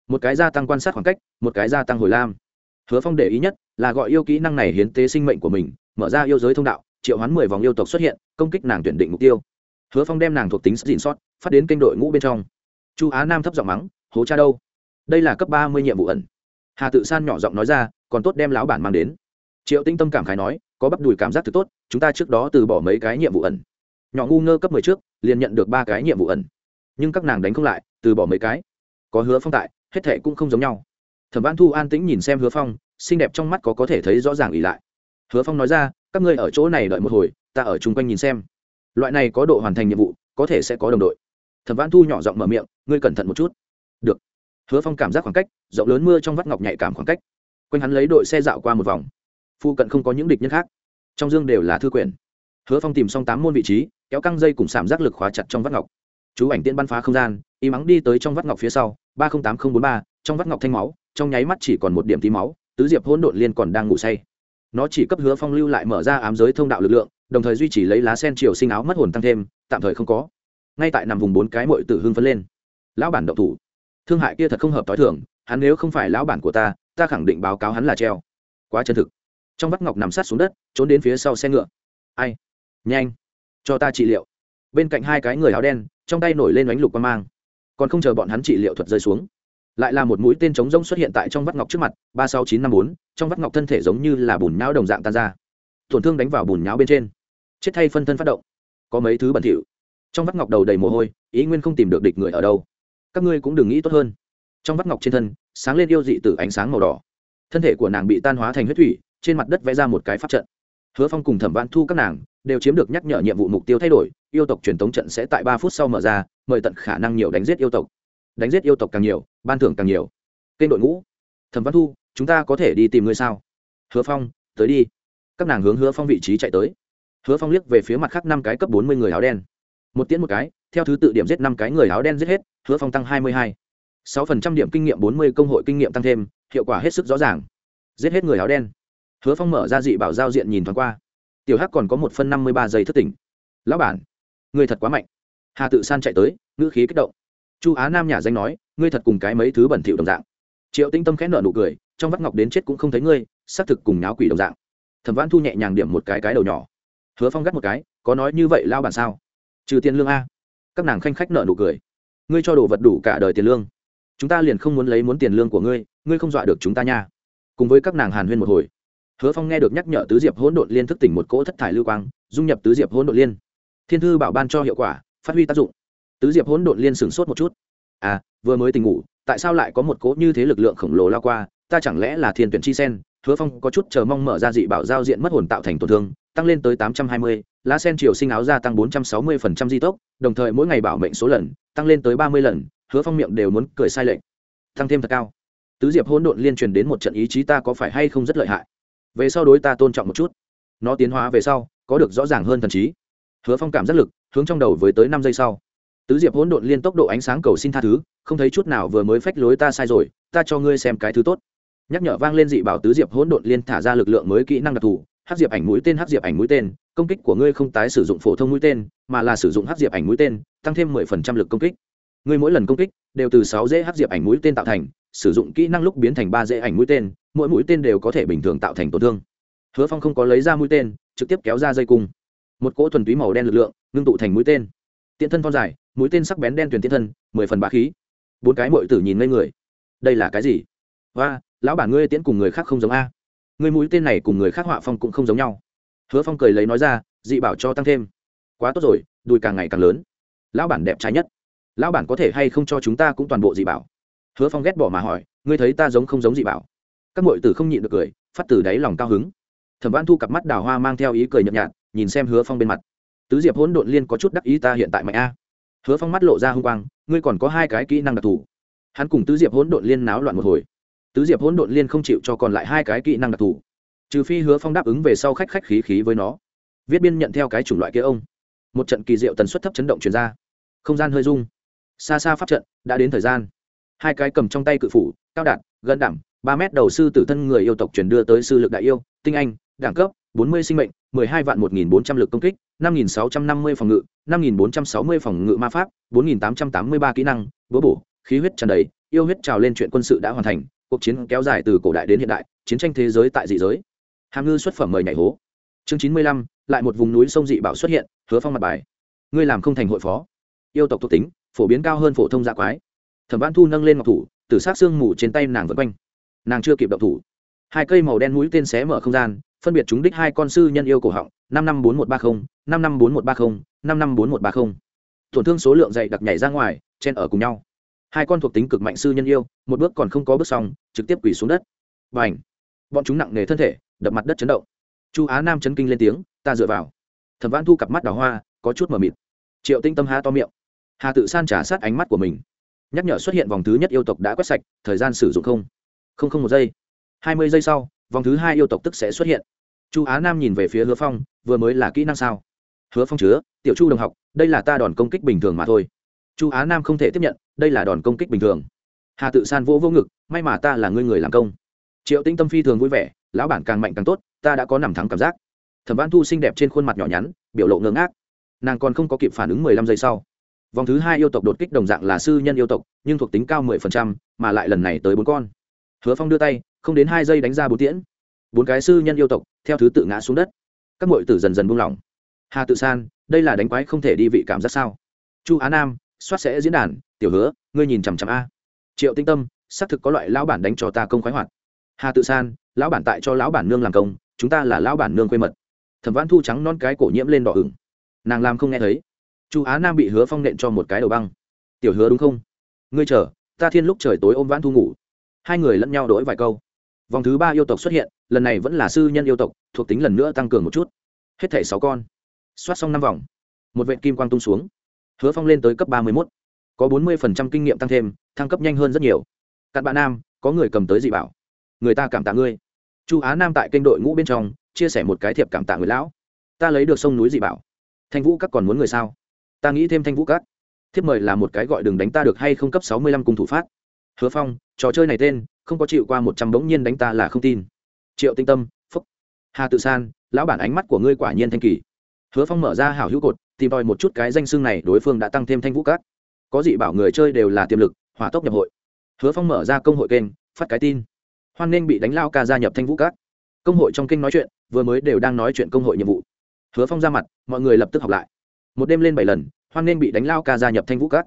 Một cái gia tăng quan sát khoảng cách, một cái gia tăng hồi lam. Hứa phong để ý nhất là gọi yêu kỹ năng này hiến tế sinh mệnh của mình, mở ra yêu giới thông đạo, triệu hoán mười vòng yêu tộc xuất hiện, công kích nàng tuyển định mục tiêu. Hứa phong đem nàng thuộc tính dịn sót, phát đến kênh đội ngũ bên trong. Chu á nam thấp giọng mắng, hố cha đâu? Đây là cấp ba mươi nhiệm vụ ẩn. Hà tự san nhỏ giọng nói ra, còn tốt đem lão bản mang đến. Triệu tinh tâm cảm khái nói, có bắp đùi cảm giác thực tốt, chúng ta trước đó từ bỏ mấy cái nhiệm vụ ẩn. Nhỏ ngu ngơ cấp mười trước, liền nhận được ba cái nhiệm vụ ẩn nhưng các nàng đánh không lại, từ bỏ mấy cái. Có hứa phong tại, hết thệ cũng không giống nhau. Thẩm văn thu an tĩnh nhìn xem hứa phong, xinh đẹp trong mắt có có thể thấy rõ ràng ỉ lại. Hứa phong nói ra, các ngươi ở chỗ này đợi một hồi, ta ở chung quanh nhìn xem. Loại này có độ hoàn thành nhiệm vụ, có thể sẽ có đồng đội. Thẩm văn thu nhỏ giọng mở miệng, ngươi cẩn thận một chút. Được. Hứa phong cảm giác khoảng cách, rộng lớn mưa trong vắt ngọc nhạy cảm khoảng cách. Quanh hắn lấy đội xe dạo qua một vòng. Phụ cận không có những địch nhân khác. Trong dương đều là thư quyển. Hứa phong tìm xong tám môn vị trí, kéo căng dây cùng sảm giác lực khóa chặt trong vắt ngọc chú ảnh tiên bắn phá không gian, y mắng đi tới trong vắt ngọc phía sau, ba trăm tám nghìn bốn ba, trong vắt ngọc thanh máu, trong nháy mắt chỉ còn một điểm tí máu, tứ diệp hỗn độn liên còn đang ngủ say. Nó chỉ cấp hứa phong lưu lại mở ra ám giới thông đạo lực lượng, đồng thời duy trì lấy lá sen chiều sinh áo mất hồn tăng thêm, tạm thời không có. Ngay tại nằm vùng bốn cái mội tử hưng phấn lên. Lão bản động thủ. Thương hại kia thật không hợp t h o i thường, hắn nếu không phải lão bản của ta ta khẳng định báo cáo hắn là treo. Quá chân thực. Trong vắt ngọc nằm sát xuống đất, trốn đến phía sau xe ngựa. Ai? Nhanh. Cho ta trị liệu. Bên cạnh hai cái người áo đen trong tay nổi lên ánh lục quan mang. Còn không chờ bọn hắn trị liệu thuật rơi xuống, lại là một mũi tên chống rông xuất hiện tại trong vắt ngọc trước mặt, ba sáu chín năm bốn, trong vắt ngọc thân thể giống như là bùn nhão đồng dạng tan ra. Tổn thương đánh vào bùn nhão bên trên. Chết thay phân thân phát động. Có mấy thứ bẩn thỉu. Trong vắt ngọc đầu đầy mồ hôi, ý nguyên không tìm được địch người ở đâu. Các ngươi cũng đừng nghĩ tốt hơn. Trong vắt ngọc trên thân, sáng lên yêu dị từ ánh sáng màu đỏ. Thân thể của nàng bị tan hóa thành huyết thủy, trên mặt đất vẽ ra một cái pháp trận. Hứa phong cùng thẩm văn thu các nàng đều chiếm được nhắc nhở nhiệm vụ mục tiêu thay đổi yêu tộc truyền thống trận sẽ tại ba phút sau mở ra, mời tận khả năng nhiều đánh giết yêu tộc. Đánh giết yêu tộc càng nhiều, ban thưởng càng nhiều. Kênh đội ngũ, thẩm văn thu, chúng ta có thể đi tìm ngươi sao? Hứa phong, tới đi. Các nàng hướng hứa phong vị trí chạy tới. Hứa phong liếc về phía mặt khác năm cái cấp bốn mươi người áo đen. Một tiễn một cái, theo thứ tự điểm giết năm cái người áo đen giết hết, hứa phong tăng hai mươi hai. Sáu phần trăm điểm kinh nghiệm bốn mươi công hội kinh nghiệm tăng thêm, hiệu quả hết sức rõ ràng. Giết hết người áo đen. Hứa phong mở ra dị bảo giao diện nhìn thoáng qua. Tiểu hắc còn có một phân năm mươi ba giây thất tỉnh. Lão bản Ngươi thật quá mạnh. Hà tự san chạy tới, ngữ khí kích động. Chu á nam nhà danh nói, ngươi thật cùng cái mấy thứ bẩn thỉu đồng dạng. Triệu tinh tâm khẽ nở nụ cười, trong vắt ngọc đến chết cũng không thấy ngươi, xác thực cùng náo quỷ đồng dạng. Thẩm văn thu nhẹ nhàng điểm một cái cái đầu nhỏ. Hứa phong gắt một cái, có nói như vậy lao bản sao? Trừ tiền lương a. Các nàng khanh khách nợ nụ cười. Ngươi cho đồ vật đủ cả đời tiền lương. Chúng ta liền không muốn lấy muốn tiền lương của ngươi ngươi không dọa được chúng ta nha. Cùng với các nàng hàn huyên một hồi. Hứa phong nghe được nhắc nhở tứ diệp hỗn độn liên thức tỉnh một cỗ thất thải lưu quang, dung nhập tứ diệp hỗn độn liên thiên thư bảo ban cho hiệu quả, phát huy tác dụng. Tứ diệp hỗn độn liên sửng sốt một chút. À vừa mới tỉnh ngủ, tại sao lại có một cố như thế lực lượng khổng lồ lao qua? Ta chẳng lẽ là thiên tuyển chi sen? Hứa phong có chút chờ mong mở ra dị bảo giao diện mất hồn tạo thành tổn thương, tăng lên tới tám trăm hai mươi, lá sen triều sinh áo gia tăng bốn trăm sáu mươi phần trăm di tốc, đồng thời mỗi ngày bảo mệnh số lần, tăng lên tới ba mươi lần, hứa phong miệng đều muốn cười sai lệch. Tăng thêm thật cao. Tứ diệp hỗn độn liên truyền đến một trận ý chí ta có phải hay không rất lợi hại? Về sau đối ta tôn trọng một chút. Nó tiến hóa về sau, có được rõ ràng hơn thần trí hứa phong cảm giác lực, hướng trong đầu với tới năm giây sau. Tứ diệp hỗn độn liên tốc độ ánh sáng cầu xin tha thứ, không thấy chút nào vừa mới phách lối ta sai rồi, ta cho ngươi xem cái thứ tốt. Nhắc nhở vang lên dị bảo tứ diệp hỗn độn liên thả ra lực lượng mới kỹ năng đặc thù hát diệp ảnh mũi tên hát diệp ảnh mũi tên, công kích của ngươi không tái sử dụng phổ thông mũi tên, mà là sử dụng hát diệp ảnh mũi tên, tăng thêm mười phần trăm lực công kích. Ngươi mỗi lần công kích, đều từ sáu dễ hát diệp ảnh mũi tên tạo thành, sử dụng kỹ năng lúc biến thành ba dễ ảnh mũi tên, mỗi mũi tên đều có thể bình thường tạo thành tổn thương. Hứa phong không có lấy ra mũi tên, trực tiếp kéo ra dây cung một cỗ thuần túy màu đen lực lượng ngưng tụ thành mũi tên. Tiện thân thon dài, mũi tên sắc bén đen tuyển tiện thân, mười phần bá khí. Bốn cái mội tử nhìn ngây người. Đây là cái gì? Và lão bản ngươi tiễn cùng người khác không giống a. Ngươi mũi tên này cùng người khác họa phong cũng không giống nhau. Hứa phong cười lấy nói ra, dị bảo cho tăng thêm. Quá tốt rồi, đùi càng ngày càng lớn. Lão bản đẹp trái nhất. Lão bản có thể hay không cho chúng ta cũng toàn bộ dị bảo? Hứa phong ghét bỏ mà hỏi, ngươi thấy ta giống không giống dị bảo? Các mội tử không nhịn được cười, phát từ đáy lòng cao hứng. Thẩm văn thu cặp mắt đào hoa mang theo ý cười nhậm nhạt nhìn xem hứa phong bên mặt. Tứ diệp hỗn độn liên có chút đắc ý ta hiện tại mạnh a. Hứa phong mắt lộ ra h u n g quang, ngươi còn có hai cái kỹ năng đặc thù. Hắn cùng tứ diệp hỗn độn liên náo loạn một hồi. Tứ diệp hỗn độn liên không chịu cho còn lại hai cái kỹ năng đặc thù. Trừ phi hứa phong đáp ứng về sau khách khách khí khí với nó. Viết biên nhận theo cái chủng loại kia ông. Một trận kỳ diệu tần suất thấp chấn động chuyển ra. Không gian hơi rung. Xa xa pháp trận, đã đến thời gian. Hai cái cầm trong tay cự phủ, cao đạt, gần đảm ba mét đầu sư tử thân người yêu tộc chuyển đưa tới sư lực đại yêu, tinh anh, đẳng cấp, bốn mươi sinh mệnh mười hai vạn một nghìn bốn trăm công kích, năm nghìn sáu trăm năm mươi phòng ngự, năm nghìn bốn trăm sáu mươi phòng ngự ma pháp, bốn nghìn tám trăm tám mươi ba kỹ năng, búa bổ, khí huyết tràn đầy, yêu huyết trào lên chuyện quân sự đã hoàn thành, cuộc chiến kéo dài từ cổ đại đến hiện đại, chiến tranh thế giới tại dị giới. Hàm ngư xuất phẩm mời nhảy hố. Chương chín mươi lăm, lại một vùng núi sông dị bảo xuất hiện, hứa phong mặt bài. Ngươi làm không thành hội phó. Yêu tộc thuộc tính, phổ biến cao hơn phổ thông dạ quái. Thẩm Vãn thu nâng lên ngọc thủ, từ sát xương mù trên tay nàng vân quanh. Nàng chưa kịp động thủ. Hai cây màu đen mũi tên xé mở không gian phân biệt chúng đích hai con sư nhân yêu cổ họng, năm năm bốn một ba mươi năm năm bốn một ba mươi năm năm bốn một ba mươi tổn thương số lượng dày đặc nhảy ra ngoài, chen ở cùng nhau. Hai con thuộc tính cực mạnh sư nhân yêu, một bước còn không có bước xong, trực tiếp quỳ xuống đất. B à n h bọn chúng nặng nề thân thể, đập mặt đất chấn động. Chu á nam chấn kinh lên tiếng, ta dựa vào. Thẩm văn thu cặp mắt đào hoa, có chút mờ mịt. Triệu tinh tâm há to miệng. Hà tự san trả sát ánh mắt của mình. Nhắc nhở xuất hiện vòng thứ nhất yêu tộc đã quét sạch, thời gian sử dụng không. Không không một giây. Hai mươi giây sau vòng thứ hai yêu tộc tức sẽ xuất hiện. Chu á nam nhìn về phía hứa phong, vừa mới là kỹ năng sao? Hứa phong chứa, tiểu chu đồng học, đây là ta đòn công kích bình thường mà thôi. Chu á nam không thể tiếp nhận, đây là đòn công kích bình thường. Hà tự san vỗ vô ngực, may mà ta là ngươi người làm công. Triệu tinh tâm phi thường vui vẻ, lão bản càng mạnh càng tốt, ta đã có nằm thắng cảm giác. Thẩm văn thu xinh đẹp trên khuôn mặt nhỏ nhắn, biểu lộ ngơ ngác. Nàng còn không có kịp phản ứng mười lăm giây sau. Vòng thứ hai yêu tộc đột kích đồng dạng là sư nhân yêu tộc, nhưng thuộc tính cao mười phần trăm, mà lại lần này tới bốn con. Hứa phong đưa tay không đến hai giây đánh ra bốn tiễn. Bốn cái sư nhân yêu tộc, theo thứ tự ngã xuống đất. Các m tử dần dần buông lỏng. Hà tự san, đây là đánh quái không thể đi vị cảm giác sao? Chu á nam, soát sẽ diễn đàn, tiểu hứa, ngươi nhìn chằm chằm a. Triệu tinh tâm, xác thực có loại lão bản đánh cho ta công khoái hoạt. Hà tự san, lão bản tại cho lão bản nương làm công, chúng ta là lão bản nương quê mật. Thẩm văn thu trắng non cái cổ nhiễm lên đỏ ửng. Nàng làm không nghe thấy. Chu á nam bị hứa phong nện cho một cái đầu băng. Tiểu hứa đúng không? Ngươi chờ, ta thiên lúc trời tối ôm vãn thu ngủ. Hai người lẫn nhau đổi vài câu vòng thứ ba yêu tộc xuất hiện, lần này vẫn là sư nhân yêu tộc, thuộc tính lần nữa tăng cường một chút. Hết thảy sáu con. Soát xong năm vòng, một vệ kim quang tung xuống, hứa phong lên tới cấp ba mươi mốt. Có bốn mươi phần trăm kinh nghiệm tăng thêm, thăng cấp nhanh hơn rất nhiều. Cặn bạn nam, có người cầm tới dị bảo. Người ta cảm tạ ngươi. Chu á nam tại kênh đội ngũ bên trong, chia sẻ một cái thiệp cảm tạ người lão. Ta lấy được sông núi dị bảo. Thanh vũ các còn muốn người sao? Ta nghĩ thêm thanh vũ các. Thiếp mời là một cái gọi đừng đánh ta được hay không cấp sáu mươi lăm cung thủ phát. Hứa phong, trò chơi này tên không có chịu qua một trăm bỗng nhiên đánh ta là không tin. Triệu tinh tâm, phúc. Hà tự san, lão bản ánh mắt của ngươi quả nhiên thanh kỳ. Hứa phong mở ra hảo hữu cột, tìm tòi một chút cái danh xương này, đối phương đã tăng thêm thanh vũ cát. Có dị bảo người chơi đều là tiềm lực, hỏa tốc nhập hội. Hứa phong mở ra công hội kênh, phát cái tin. Hoan nên bị đánh lao ca gia nhập thanh vũ cát. Công hội trong kênh nói chuyện, vừa mới đều đang nói chuyện công hội nhiệm vụ. Hứa phong ra mặt, mọi người lập tức học lại. Một đêm lên bảy lần, hoan nên bị đánh lao ca gia nhập thanh vũ cát.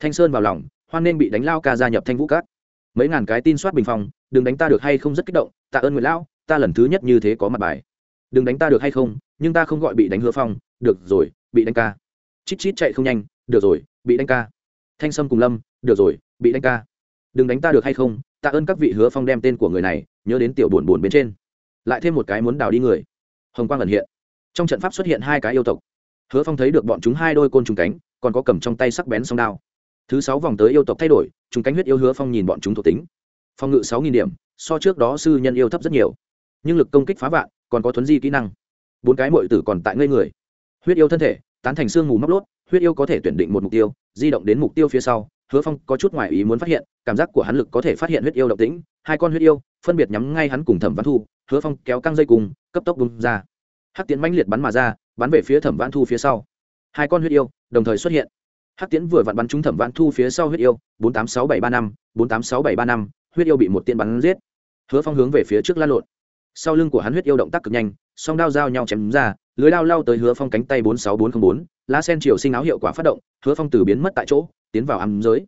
Thanh sơn vào lòng, hoan nên bị đánh lao ca gia nhập thanh vũ cát mấy ngàn cái tin soát bình phong, đừng đánh ta được hay không rất kích động, tạ ơn nguyễn lão, ta lần thứ nhất như thế có mặt bài. Đừng đánh ta được hay không, nhưng ta không gọi bị đánh hứa phong, được rồi, bị đánh ca. Chít chít chạy không nhanh, được rồi, bị đánh ca. Thanh sâm cùng lâm, được rồi, bị đánh ca. Đừng đánh ta được hay không, tạ ơn các vị hứa phong đem tên của người này, nhớ đến tiểu buồn buồn bên trên. Lại thêm một cái muốn đào đi người. Hồng quang ẩn hiện. Trong trận pháp xuất hiện hai cái yêu tộc. Hứa phong thấy được bọn chúng hai đôi côn trùng cánh, còn có cầm trong tay sắc bén song đao thứ sáu vòng tới yêu tộc thay đổi chúng cánh huyết yêu hứa phong nhìn bọn chúng thuộc tính. Phong ngự sáu nghìn điểm, so trước đó sư nhân yêu thấp rất nhiều. Nhưng lực công kích phá vạn, còn có thuấn di kỹ năng. Bốn cái mội tử còn tại ngây người. Huyết yêu thân thể, tán thành xương mù móc lốt, huyết yêu có thể tuyển định một mục tiêu, di động đến mục tiêu phía sau, hứa phong có chút ngoài ý muốn phát hiện, cảm giác của hắn lực có thể phát hiện huyết yêu động tĩnh, hai con huyết yêu, phân biệt nhắm ngay hắn cùng thẩm văn thu, hứa phong kéo căng dây cùng, cấp tốc bung ra. Hắc tiến mãnh liệt bắn mà ra, bắn về phía thẩm văn thu phía sau. Hai con huyết yêu đồng thời xuất hiện hắc tiến vừa vặn bắn trúng thẩm văn thu phía sau huyết yêu, bốn tám sáu bảy ba năm, bốn tám sáu bảy ba năm, huyết yêu bị một tiên bắn giết. Hứa phong hướng về phía trước lan lộn. Sau lưng của hắn huyết yêu động tác cực nhanh, song đao giao nhau chém ra, lưới đao lao tới hứa phong cánh tay bốn sáu bốn t r ă n h bốn, lá sen triều sinh áo hiệu quả phát động, hứa phong từ biến mất tại chỗ, tiến vào ám giới.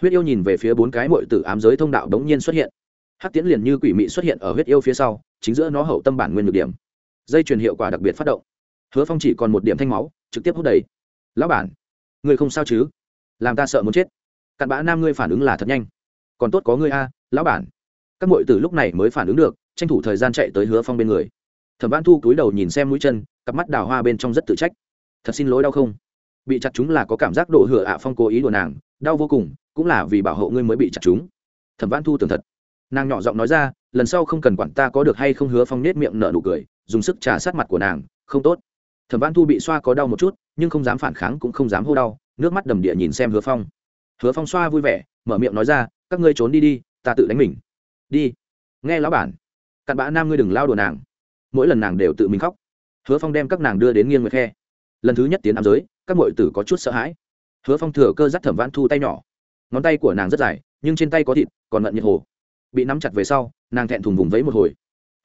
Huyết yêu nhìn về phía bốn cái mội tử ám giới thông đạo đống nhiên xuất hiện. Hắc tiễn liền như quỷ mị xuất hiện ở huyết yêu phía sau, chính giữa nó hậu tâm bản nguyên được điểm. Dây truyền hiệu quả đặc biệt phát động. Hứa phong chỉ còn một điểm thanh máu, trực tiếp hút đầy. Lão bản ngươi không sao chứ? Làm ta sợ muốn chết. Cặn bã nam ngươi phản ứng là thật nhanh. Còn tốt có ngươi a, lão bản. Các mội tử lúc này mới phản ứng được, tranh thủ thời gian chạy tới hứa phong bên người. Thẩm văn thu cúi đầu nhìn xem mũi chân, cặp mắt đào hoa bên trong rất tự trách. Thật xin lỗi đau không? Bị chặt chúng là có cảm giác độ hựa ạ phong cố ý đùa nàng, đau vô cùng, cũng là vì bảo hộ ngươi mới bị chặt chúng. Thẩm văn thu tưởng thật. Nàng nhỏ giọng nói ra, lần sau không cần quản ta có được hay không hứa phong nết miệng nở nụ cười, dùng sức trà sát mặt của nàng, không tốt thẩm văn thu bị xoa có đau một chút, nhưng không dám phản kháng cũng không dám hô đau, nước mắt đầm địa nhìn xem hứa phong. Hứa phong xoa vui vẻ, mở miệng nói ra, các ngươi trốn đi đi, ta tự đánh mình. Đi. Nghe lão bản. Cặn bã nam ngươi đừng lao đùa nàng. Mỗi lần nàng đều tự mình khóc. Hứa phong đem các nàng đưa đến nghiêng nguyệt khe. Lần thứ nhất tiến ám giới, các mọi tử có chút sợ hãi. Hứa phong thừa cơ dắt thẩm vãn thu tay nhỏ. Ngón tay của nàng rất dài, nhưng trên tay có thịt, còn mận nhiệt hồ. Bị nắm chặt về sau, nàng thẹn thùng vùng vẫy một hồi.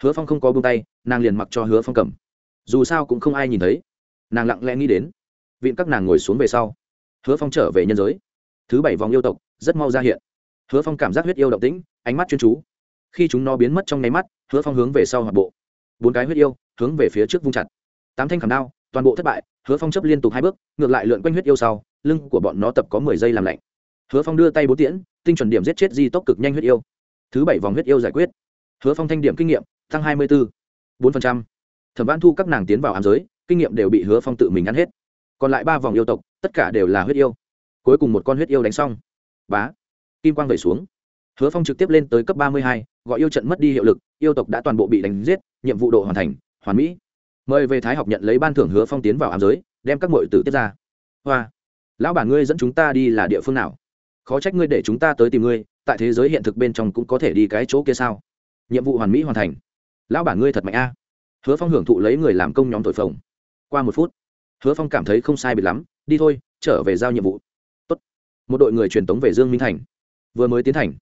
Hứa phong không có bông tay, nàng liền mặc cho hứa phong cầm dù sao cũng không ai nhìn thấy. Nàng lặng lẽ nghĩ đến, vịn các nàng ngồi xuống về sau, hứa phong trở về nhân giới. Thứ bảy vòng yêu tộc, rất mau ra hiện. Hứa phong cảm giác huyết yêu động tĩnh, ánh mắt chuyên chú. Khi chúng nó biến mất trong nháy mắt, hứa phong hướng về sau hoạt bộ. Bốn cái huyết yêu, hướng về phía trước vung chặt. Tám thanh khảm đao, toàn bộ thất bại, hứa phong chấp liên tục hai bước, ngược lại lượn quanh huyết yêu sau, lưng của bọn nó tập có mười giây làm lạnh. Hứa phong đưa tay bốn tiễn, tinh chuẩn điểm giết chết di tốc cực nhanh huyết yêu. Thứ bảy vòng huyết yêu giải quyết. Hứa phong thanh điểm kinh nghiệm, tăng hai mươi bốn bốn thẩm văn thu các nàng tiến vào ám giới, kinh nghiệm đều bị hứa phong tự mình ăn hết. Còn lại ba vòng yêu tộc, tất cả đều là huyết yêu. Cuối cùng một con huyết yêu đánh xong. Bá. Kim quang vẩy xuống. Hứa phong trực tiếp lên tới cấp ba mươi hai, gọi yêu trận mất đi hiệu lực, yêu tộc đã toàn bộ bị đánh giết, nhiệm vụ độ hoàn thành, hoàn mỹ. Mời về thái học nhận lấy ban thưởng hứa phong tiến vào ám giới, đem các mọi tử tiếp ra. Hoa. Lão bản ngươi dẫn chúng ta đi là địa phương nào? Khó trách ngươi để chúng ta tới tìm ngươi, tại thế giới hiện thực bên trong cũng có thể đi cái chỗ kia sao? Nhiệm vụ hoàn mỹ hoàn thành. Lão bản ngươi thật mạnh a hứa phong hưởng thụ lấy người làm công nhóm thổi phồng. Qua một phút, hứa phong cảm thấy không sai biệt lắm, đi thôi, trở về giao nhiệm vụ. Tốt. một đội người truyền tống về dương minh thành. Vừa mới tiến thành,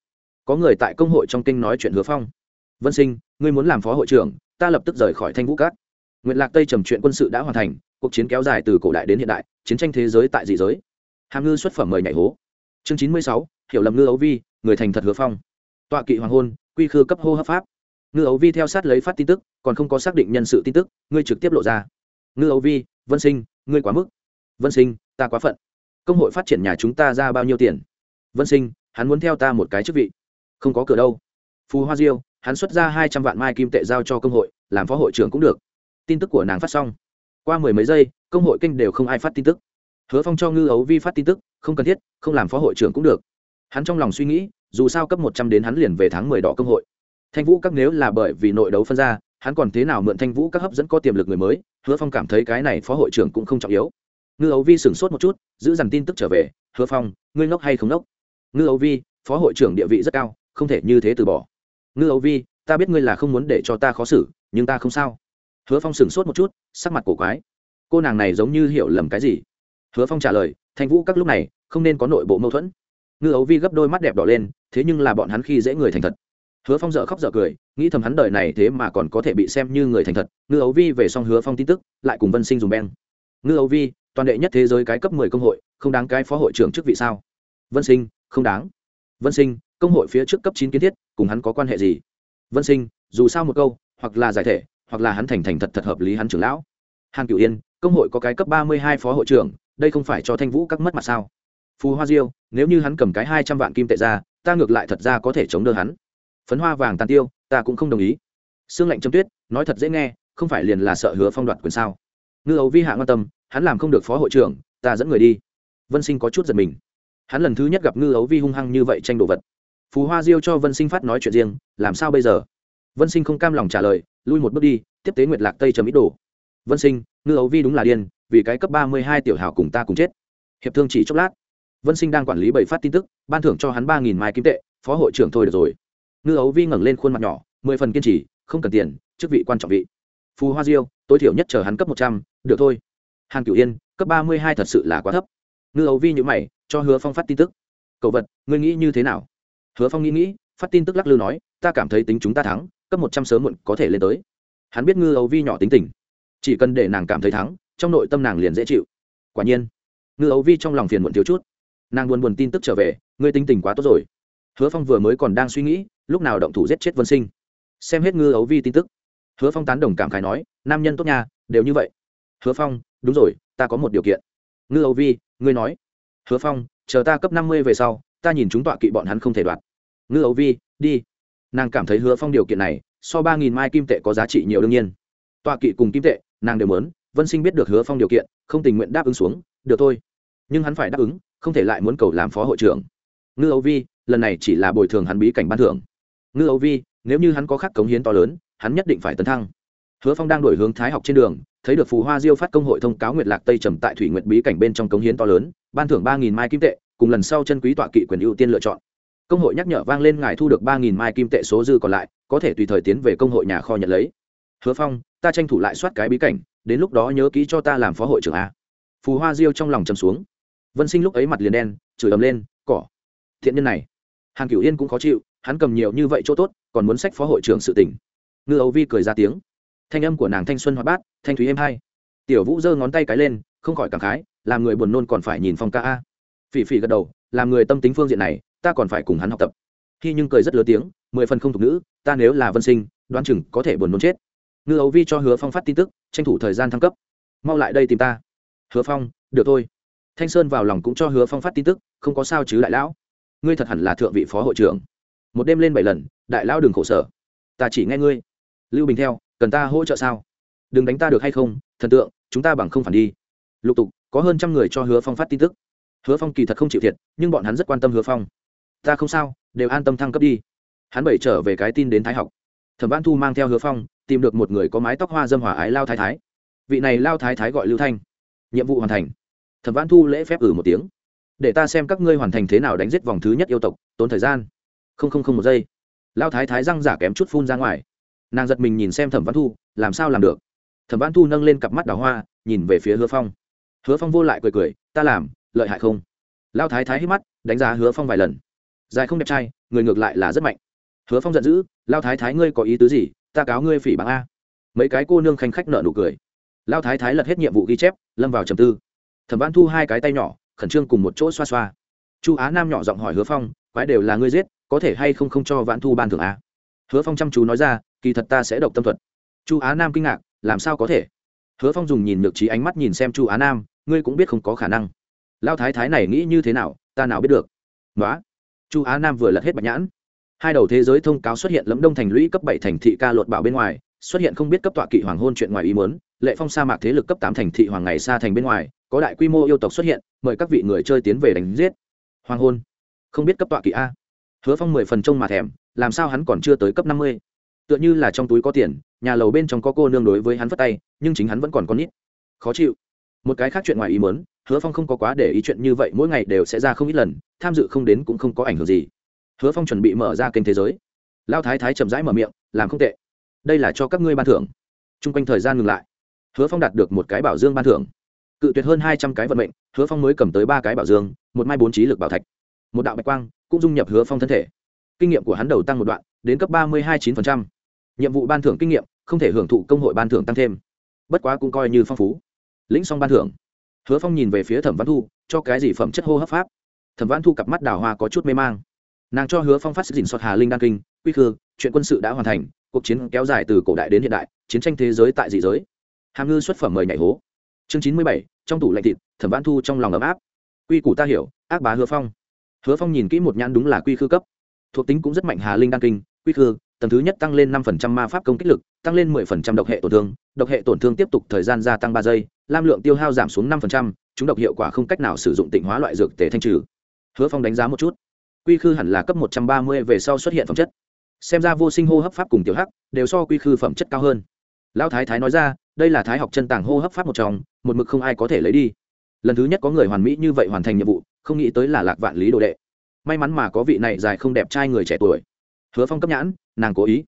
có người tại công hội trong kinh nói chuyện hứa phong. Vân sinh, ngươi muốn làm phó hội trưởng, ta lập tức rời khỏi thanh vũ cát nguyện lạc tây trầm chuyện quân sự đã hoàn thành, cuộc chiến kéo dài từ cổ đại đến hiện đại, chiến tranh thế giới tại dị giới. Hàm ngư xuất phẩm mời nhảy hố. Chương chín mươi sáu, hiểu lầm ngư ấu vi, người thành thật hứa phong. Tọa kỵ hoàng hôn, quy khư cấp hô hấp pháp ngư ấu vi theo sát lấy phát tin tức, còn không có xác định nhân sự tin tức, ngươi trực tiếp lộ ra. Ngư ấu vi, vân sinh, ngươi quá mức. Vân sinh, ta quá phận. Công hội phát triển nhà chúng ta ra bao nhiêu tiền? Vân sinh, hắn muốn theo ta một cái chức vị. Không có cửa đâu. Phù hoa diêu, hắn xuất ra hai trăm vạn mai kim tệ giao cho công hội, làm phó hội trưởng cũng được. Tin tức của nàng phát xong. Qua mười mấy giây, công hội kinh đều không ai phát tin tức. Hứa phong cho ngư ấu vi phát tin tức, không cần thiết, không làm phó hội trưởng cũng được. Hắn trong lòng suy nghĩ, dù sao cấp một trăm đến hắn liền về tháng mười đỏ công hội thanh vũ các nếu là bởi vì nội đấu phân ra, hắn còn thế nào mượn thanh vũ các hấp dẫn có tiềm lực người mới, hứa phong cảm thấy cái này phó hội trưởng cũng không trọng yếu. Ngư ấu vi sửng sốt một chút, giữ dằn tin tức trở về, hứa phong, ngươi ngốc hay không ngốc? Ngư ấu vi, phó hội trưởng địa vị rất cao, không thể như thế từ bỏ. Ngư ấu vi, ta biết ngươi là không muốn để cho ta khó xử, nhưng ta không sao. Hứa phong sửng sốt một chút, sắc mặt cổ quái. Cô nàng này giống như hiểu lầm cái gì? Hứa phong trả lời, thanh vũ các lúc này không nên có nội bộ mâu thuẫn. Ngư ấu vi gấp đôi mắt đẹp đỏ lên, thế nhưng là bọn hắn khi dễ người thành thật hứa phong dợ khóc dợ cười, nghĩ thầm hắn đời này thế mà còn có thể bị xem như người thành thật. Ngư ấu vi về xong hứa phong tin tức, lại cùng vân sinh dùng beng. Ngư ấu vi, toàn đệ nhất thế giới cái cấp mười công hội, không đáng cái phó hội trưởng chức vị sao? Vân sinh, không đáng. Vân sinh, công hội phía trước cấp chín kiến thiết, cùng hắn có quan hệ gì? Vân sinh, dù sao một câu, hoặc là giải thể, hoặc là hắn thành thành thật thật hợp lý hắn trưởng lão. Hàng cửu yên, công hội có cái cấp ba mươi hai phó hội trưởng, đây không phải cho thanh vũ các mất mặt sao? Phù hoa diêu, nếu như hắn cầm cái hai trăm vạn kim tệ ra, ta ngược lại thật ra có thể chống đỡ hắn phấn hoa vàng tàn tiêu, ta cũng không đồng ý. Sương lạnh châm tuyết, nói thật dễ nghe, không phải liền là sợ hứa phong đoạt quyền sao? Ngư ấu vi hạ quan tâm, hắn làm không được phó hội trưởng, ta dẫn người đi. Vân sinh có chút giật mình. Hắn lần thứ nhất gặp ngư ấu vi hung hăng như vậy tranh đồ vật. Phù hoa diêu cho vân sinh phát nói chuyện riêng, làm sao bây giờ? Vân sinh không cam lòng trả lời, lui một bước đi, tiếp tế nguyệt lạc tây trầm ít đồ. Vân sinh, ngư ấu vi đúng là điên, vì cái cấp ba mươi hai tiểu hào cùng ta cùng chết. Hiệp thương chỉ chốc lát. Vân sinh đang quản lý bảy phát tin tức, ban thưởng cho hắn ba nghìn mai kim tệ, phó hội trưởng thôi được rồi ngư ấu vi ngẩng lên khuôn mặt nhỏ, mười phần kiên trì, không cần tiền, chức vị quan trọng vị. Phù hoa diêu, tối thiểu nhất chờ hắn cấp một trăm, được thôi. Hàn cửu yên, cấp ba mươi hai thật sự là quá thấp. Ngư ấu vi nhữ mày, cho hứa phong phát tin tức. Cậu vật, ngươi nghĩ như thế nào? Hứa phong nghĩ nghĩ, phát tin tức lắc lư nói, ta cảm thấy tính chúng ta thắng, cấp một trăm sớm muộn có thể lên tới. Hắn biết ngư ấu vi nhỏ tính tình. Chỉ cần để nàng cảm thấy thắng, trong nội tâm nàng liền dễ chịu. Quả nhiên, ngư ấu vi trong lòng phiền muộn thiếu chút. Nàng buồn buồn tin tức trở về, ngươi tính tình quá tốt rồi hứa phong vừa mới còn đang suy nghĩ lúc nào động thủ giết chết vân sinh. Xem hết ngư ấu vi tin tức. Hứa phong tán đồng cảm khái nói nam nhân tốt nhà, đều như vậy. Hứa phong đúng rồi ta có một điều kiện. Ngư ấu vi ngươi nói. Hứa phong chờ ta cấp năm mươi về sau ta nhìn chúng tọa kỵ bọn hắn không thể đoạt. Ngư ấu vi đi. Nàng cảm thấy hứa phong điều kiện này so ba nghìn mai kim tệ có giá trị nhiều đương nhiên. Tọa kỵ cùng kim tệ nàng đều muốn vân sinh biết được hứa phong điều kiện không tình nguyện đáp ứng xuống được thôi. Nhưng hắn phải đáp ứng không thể lại muốn cầu làm phó hội trưởng. Ngư ấu vi lần này chỉ là bồi thường hắn bí cảnh ban thưởng. Ngư ấu vi, nếu như hắn có khắc cống hiến to lớn, hắn nhất định phải tấn thăng. Hứa phong đang đổi hướng thái học trên đường, thấy được phù hoa diêu phát công hội thông cáo nguyệt lạc tây trầm tại thủy nguyệt bí cảnh bên trong cống hiến to lớn, ban thưởng ba nghìn mai kim tệ, cùng lần sau chân quý tọa kỵ quyền ưu tiên lựa chọn. Công hội nhắc nhở vang lên ngài thu được ba nghìn mai kim tệ số dư còn lại, có thể tùy thời tiến về công hội nhà kho nhận lấy. Hứa phong, ta tranh thủ lại soát cái bí cảnh, đến lúc đó nhớ kỹ cho ta làm phó hội trưởng a. Phù hoa diêu trong lòng trầm xuống. Vân sinh lúc ấy mặt liền đen, chửi ầm lên, cỏ, thiện nhân này hàn cửu yên cũng khó chịu, hắn cầm nhiều như vậy chỗ tốt, còn muốn sách phó hội trưởng sự tỉnh ngư ấu vi cười ra tiếng. Thanh âm của nàng thanh xuân hoa bát, thanh thúy êm hai. Tiểu vũ giơ ngón tay cái lên, không khỏi cảm khái, làm người buồn nôn còn phải nhìn phong ca a. Phỉ phỉ gật đầu, làm người tâm tính phương diện này, ta còn phải cùng hắn học tập. Khi nhưng cười rất lớn tiếng, mười phần không thuộc nữ, ta nếu là vân sinh, đoán chừng có thể buồn nôn chết. Ngư ấu vi cho hứa phong phát tin tức, tranh thủ thời gian thăng cấp. Mau lại đây tìm ta. Hứa phong, được thôi. Thanh sơn vào lòng cũng cho hứa phong phát tin tức, không có sao chứ đại lão ngươi thật hẳn là thượng vị phó hội trưởng. Một đêm lên bảy lần, đại lão đừng khổ sở. Ta chỉ nghe ngươi. Lưu bình theo, cần ta hỗ trợ sao? Đừng đánh ta được hay không, thần tượng, chúng ta bằng không phản đi. Lục tục, có hơn trăm người cho hứa phong phát tin tức. Hứa phong kỳ thật không chịu thiệt, nhưng bọn hắn rất quan tâm hứa phong. Ta không sao, đều an tâm thăng cấp đi. Hắn bảy trở về cái tin đến thái học. Thẩm văn thu mang theo hứa phong, tìm được một người có mái tóc hoa dâm hỏa ái lao thái thái. Vị này lao thái thái gọi lưu thanh. Nhiệm vụ hoàn thành. Thẩm văn thu lễ phép ử một tiếng để ta xem các ngươi hoàn thành thế nào đánh giết vòng thứ nhất yêu tộc, tốn thời gian. Không không không, một giây. Lao thái thái răng giả kém chút phun ra ngoài. Nàng giật mình nhìn xem thẩm văn thu, làm sao làm được? Thẩm văn thu nâng lên cặp mắt đào hoa, nhìn về phía hứa phong. Hứa phong vô lại cười cười, ta làm, lợi hại không? Lao thái thái hít mắt, đánh giá hứa phong vài lần. Dài không đẹp trai, người ngược lại là rất mạnh. Hứa phong giận dữ lao thái thái ngươi có ý tứ gì? Ta cáo ngươi phỉ bằng a. Mấy cái cô nương khanh khách nợ nụ cười. Lao thái thái lật hết nhiệm vụ ghi chép, lâm vào trầm tư. Thẩm văn thu hai cái tay nhỏ khẩn trương cùng một chỗ xoa xoa. Chu á nam nhỏ giọng hỏi hứa phong, quái đều là ngươi giết, có thể hay không không cho vãn thu ban thưởng á hứa phong chăm chú nói ra, kỳ thật ta sẽ độc tâm thuật. Chu á nam kinh ngạc, làm sao có thể? Hứa phong dùng nhìn nhược trí ánh mắt nhìn xem chu á nam, ngươi cũng biết không có khả năng. Lao thái thái này nghĩ như thế nào, ta nào biết được. Nói chu á nam vừa lật hết bạch nhãn. Hai đầu thế giới thông cáo xuất hiện lẫm đông thành lũy cấp bảy thành thị ca luật bảo bên ngoài, xuất hiện không biết cấp tọa kỵ hoàng hôn chuyện ngoài ý muốn lệ phong sa mạc thế lực cấp tám thành thị hoàng ngày xa thành bên ngoài, có đại quy mô yêu tộc xuất hiện, mời các vị người chơi tiến về đánh giết. Hoàng hôn. Không biết cấp tọa kỵ a. Hứa phong mười phần trông mà thèm, làm sao hắn còn chưa tới cấp năm mươi? Tựa như là trong túi có tiền, nhà lầu bên trong có cô nương đối với hắn phất tay, nhưng chính hắn vẫn còn con nít. Khó chịu. Một cái khác chuyện ngoài ý muốn, hứa phong không có quá để ý chuyện như vậy, mỗi ngày đều sẽ ra không ít lần, tham dự không đến cũng không có ảnh hưởng gì. Hứa phong chuẩn bị mở ra kênh thế giới. Lao thái thái chậm rãi mở miệng, làm không tệ. Đây là cho các ngươi ban thưởng. T r u n g quanh thời gian ngừng lại hứa phong đạt được một cái bảo dương ban thưởng. Cự tuyệt hơn hai trăm cái vận mệnh, hứa phong mới cầm tới ba cái bảo dương, một mai bốn trí lực bảo thạch. Một đạo bạch quang, cũng dung nhập hứa phong thân thể. Kinh nghiệm của hắn đầu tăng một đoạn, đến cấp ba mươi hai chín nhiệm vụ ban thưởng kinh nghiệm, không thể hưởng thụ công hội ban thưởng tăng thêm. Bất quá cũng coi như phong phú. Lĩnh xong ban thưởng, hứa phong nhìn về phía thẩm văn thu, cho cái gì phẩm chất hô hấp pháp? Thẩm văn thu cặp mắt đào hoa có chút mê mang. Nàng cho hứa phong phát sự dình soạt hà linh đan kinh quy khư, chuyện quân sự đã hoàn thành, cuộc chiến kéo dài từ cổ đại đến hiện đại, chiến tranh thế giới tại dị giới hàm ngư xuất phẩm mời nhảy hố. Chương chín mươi bảy trong tủ lạnh thịt thẩm văn thu trong lòng ấm áp. Quy củ ta hiểu ác bá hứa phong. Hứa phong nhìn kỹ một nhãn đúng là quy khư cấp. Thuộc tính cũng rất mạnh hà linh đăng kinh quy khư tầng thứ nhất tăng lên năm ma pháp công kích lực tăng lên 10% độc hệ tổn thương độc hệ tổn thương tiếp tục thời gian gia tăng ba giây lam lượng tiêu hao giảm xuống năm phần trăm, chúng độc hiệu quả không cách nào sử dụng tịnh hóa loại dược tề thanh trừ. Hứa phong đánh giá một chút. Quy khư hẳn là cấp 130 về sau xuất hiện phẩm chất. Xem ra vô sinh hô hấp pháp cùng tiểu hắc đều so quy khư phẩm chất cao hơn lão thái thái nói ra, đây là thái học chân tàng hô hấp pháp một trong, một mực không ai có thể lấy đi. Lần thứ nhất có người hoàn mỹ như vậy hoàn thành nhiệm vụ, không nghĩ tới là lạc vạn lý đồ đệ. May mắn mà có vị này dài không đẹp trai người trẻ tuổi. Hứa phong cấp nhãn, nàng cố ý.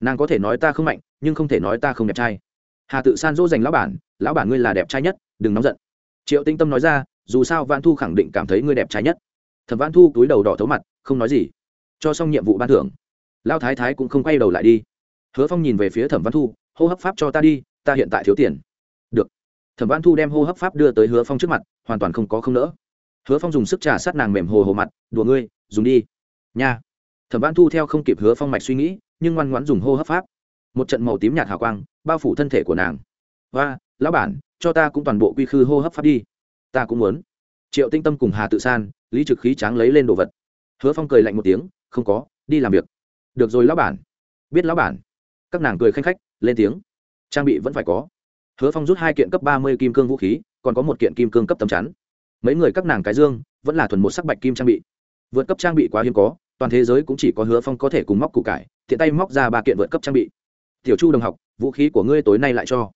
Nàng có thể nói ta không mạnh, nhưng không thể nói ta không đẹp trai. Hà tự san dỗ dành lão bản lão bản ngươi là đẹp trai nhất, đừng nóng giận. Triệu tinh tâm nói ra, dù sao văn thu khẳng định cảm thấy ngươi đẹp trai nhất. Thẩm văn thu túi đầu đỏ thấu mặt, không nói gì. Cho xong nhiệm vụ ban thưởng. Lao thái thái cũng không quay đầu lại đi. Hứa phong nhìn về phía thẩm văn thu hô hấp pháp cho ta đi, ta hiện tại thiếu tiền. Được. Thẩm văn thu đem hô hấp pháp đưa tới hứa phong trước mặt, hoàn toàn không có không nỡ. Hứa phong dùng sức trà sát nàng mềm hồ hồ mặt, đùa ngươi, dùng đi. Nha. Thẩm văn thu theo không kịp hứa phong mạch suy nghĩ, nhưng ngoan ngoãn dùng hô hấp pháp. Một trận màu tím nhạt hào quang bao phủ thân thể của nàng. Và lão bản, cho ta cũng toàn bộ quy khư hô hấp pháp đi. Ta cũng muốn. Triệu tinh tâm cùng hà tự san, lý trực khí tráng lấy lên đồ vật. Hứa phong cười lạnh một tiếng, không có, đi làm việc. Được rồi, lão bản. Biết lão bản. Các nàng cười khanh khách lên tiếng. Trang bị vẫn phải có. Hứa phong rút hai kiện cấp ba mươi kim cương vũ khí, còn có một kiện kim cương cấp tấm chắn. Mấy người các nàng cái dương, vẫn là thuần một sắc bạch kim trang bị. Vượt cấp trang bị quá hiếm có, toàn thế giới cũng chỉ có hứa phong có thể cùng móc củ cải thiện tay móc ra ba kiện vượt cấp trang bị. Tiểu chu đồng học, vũ khí của ngươi tối nay lại cho.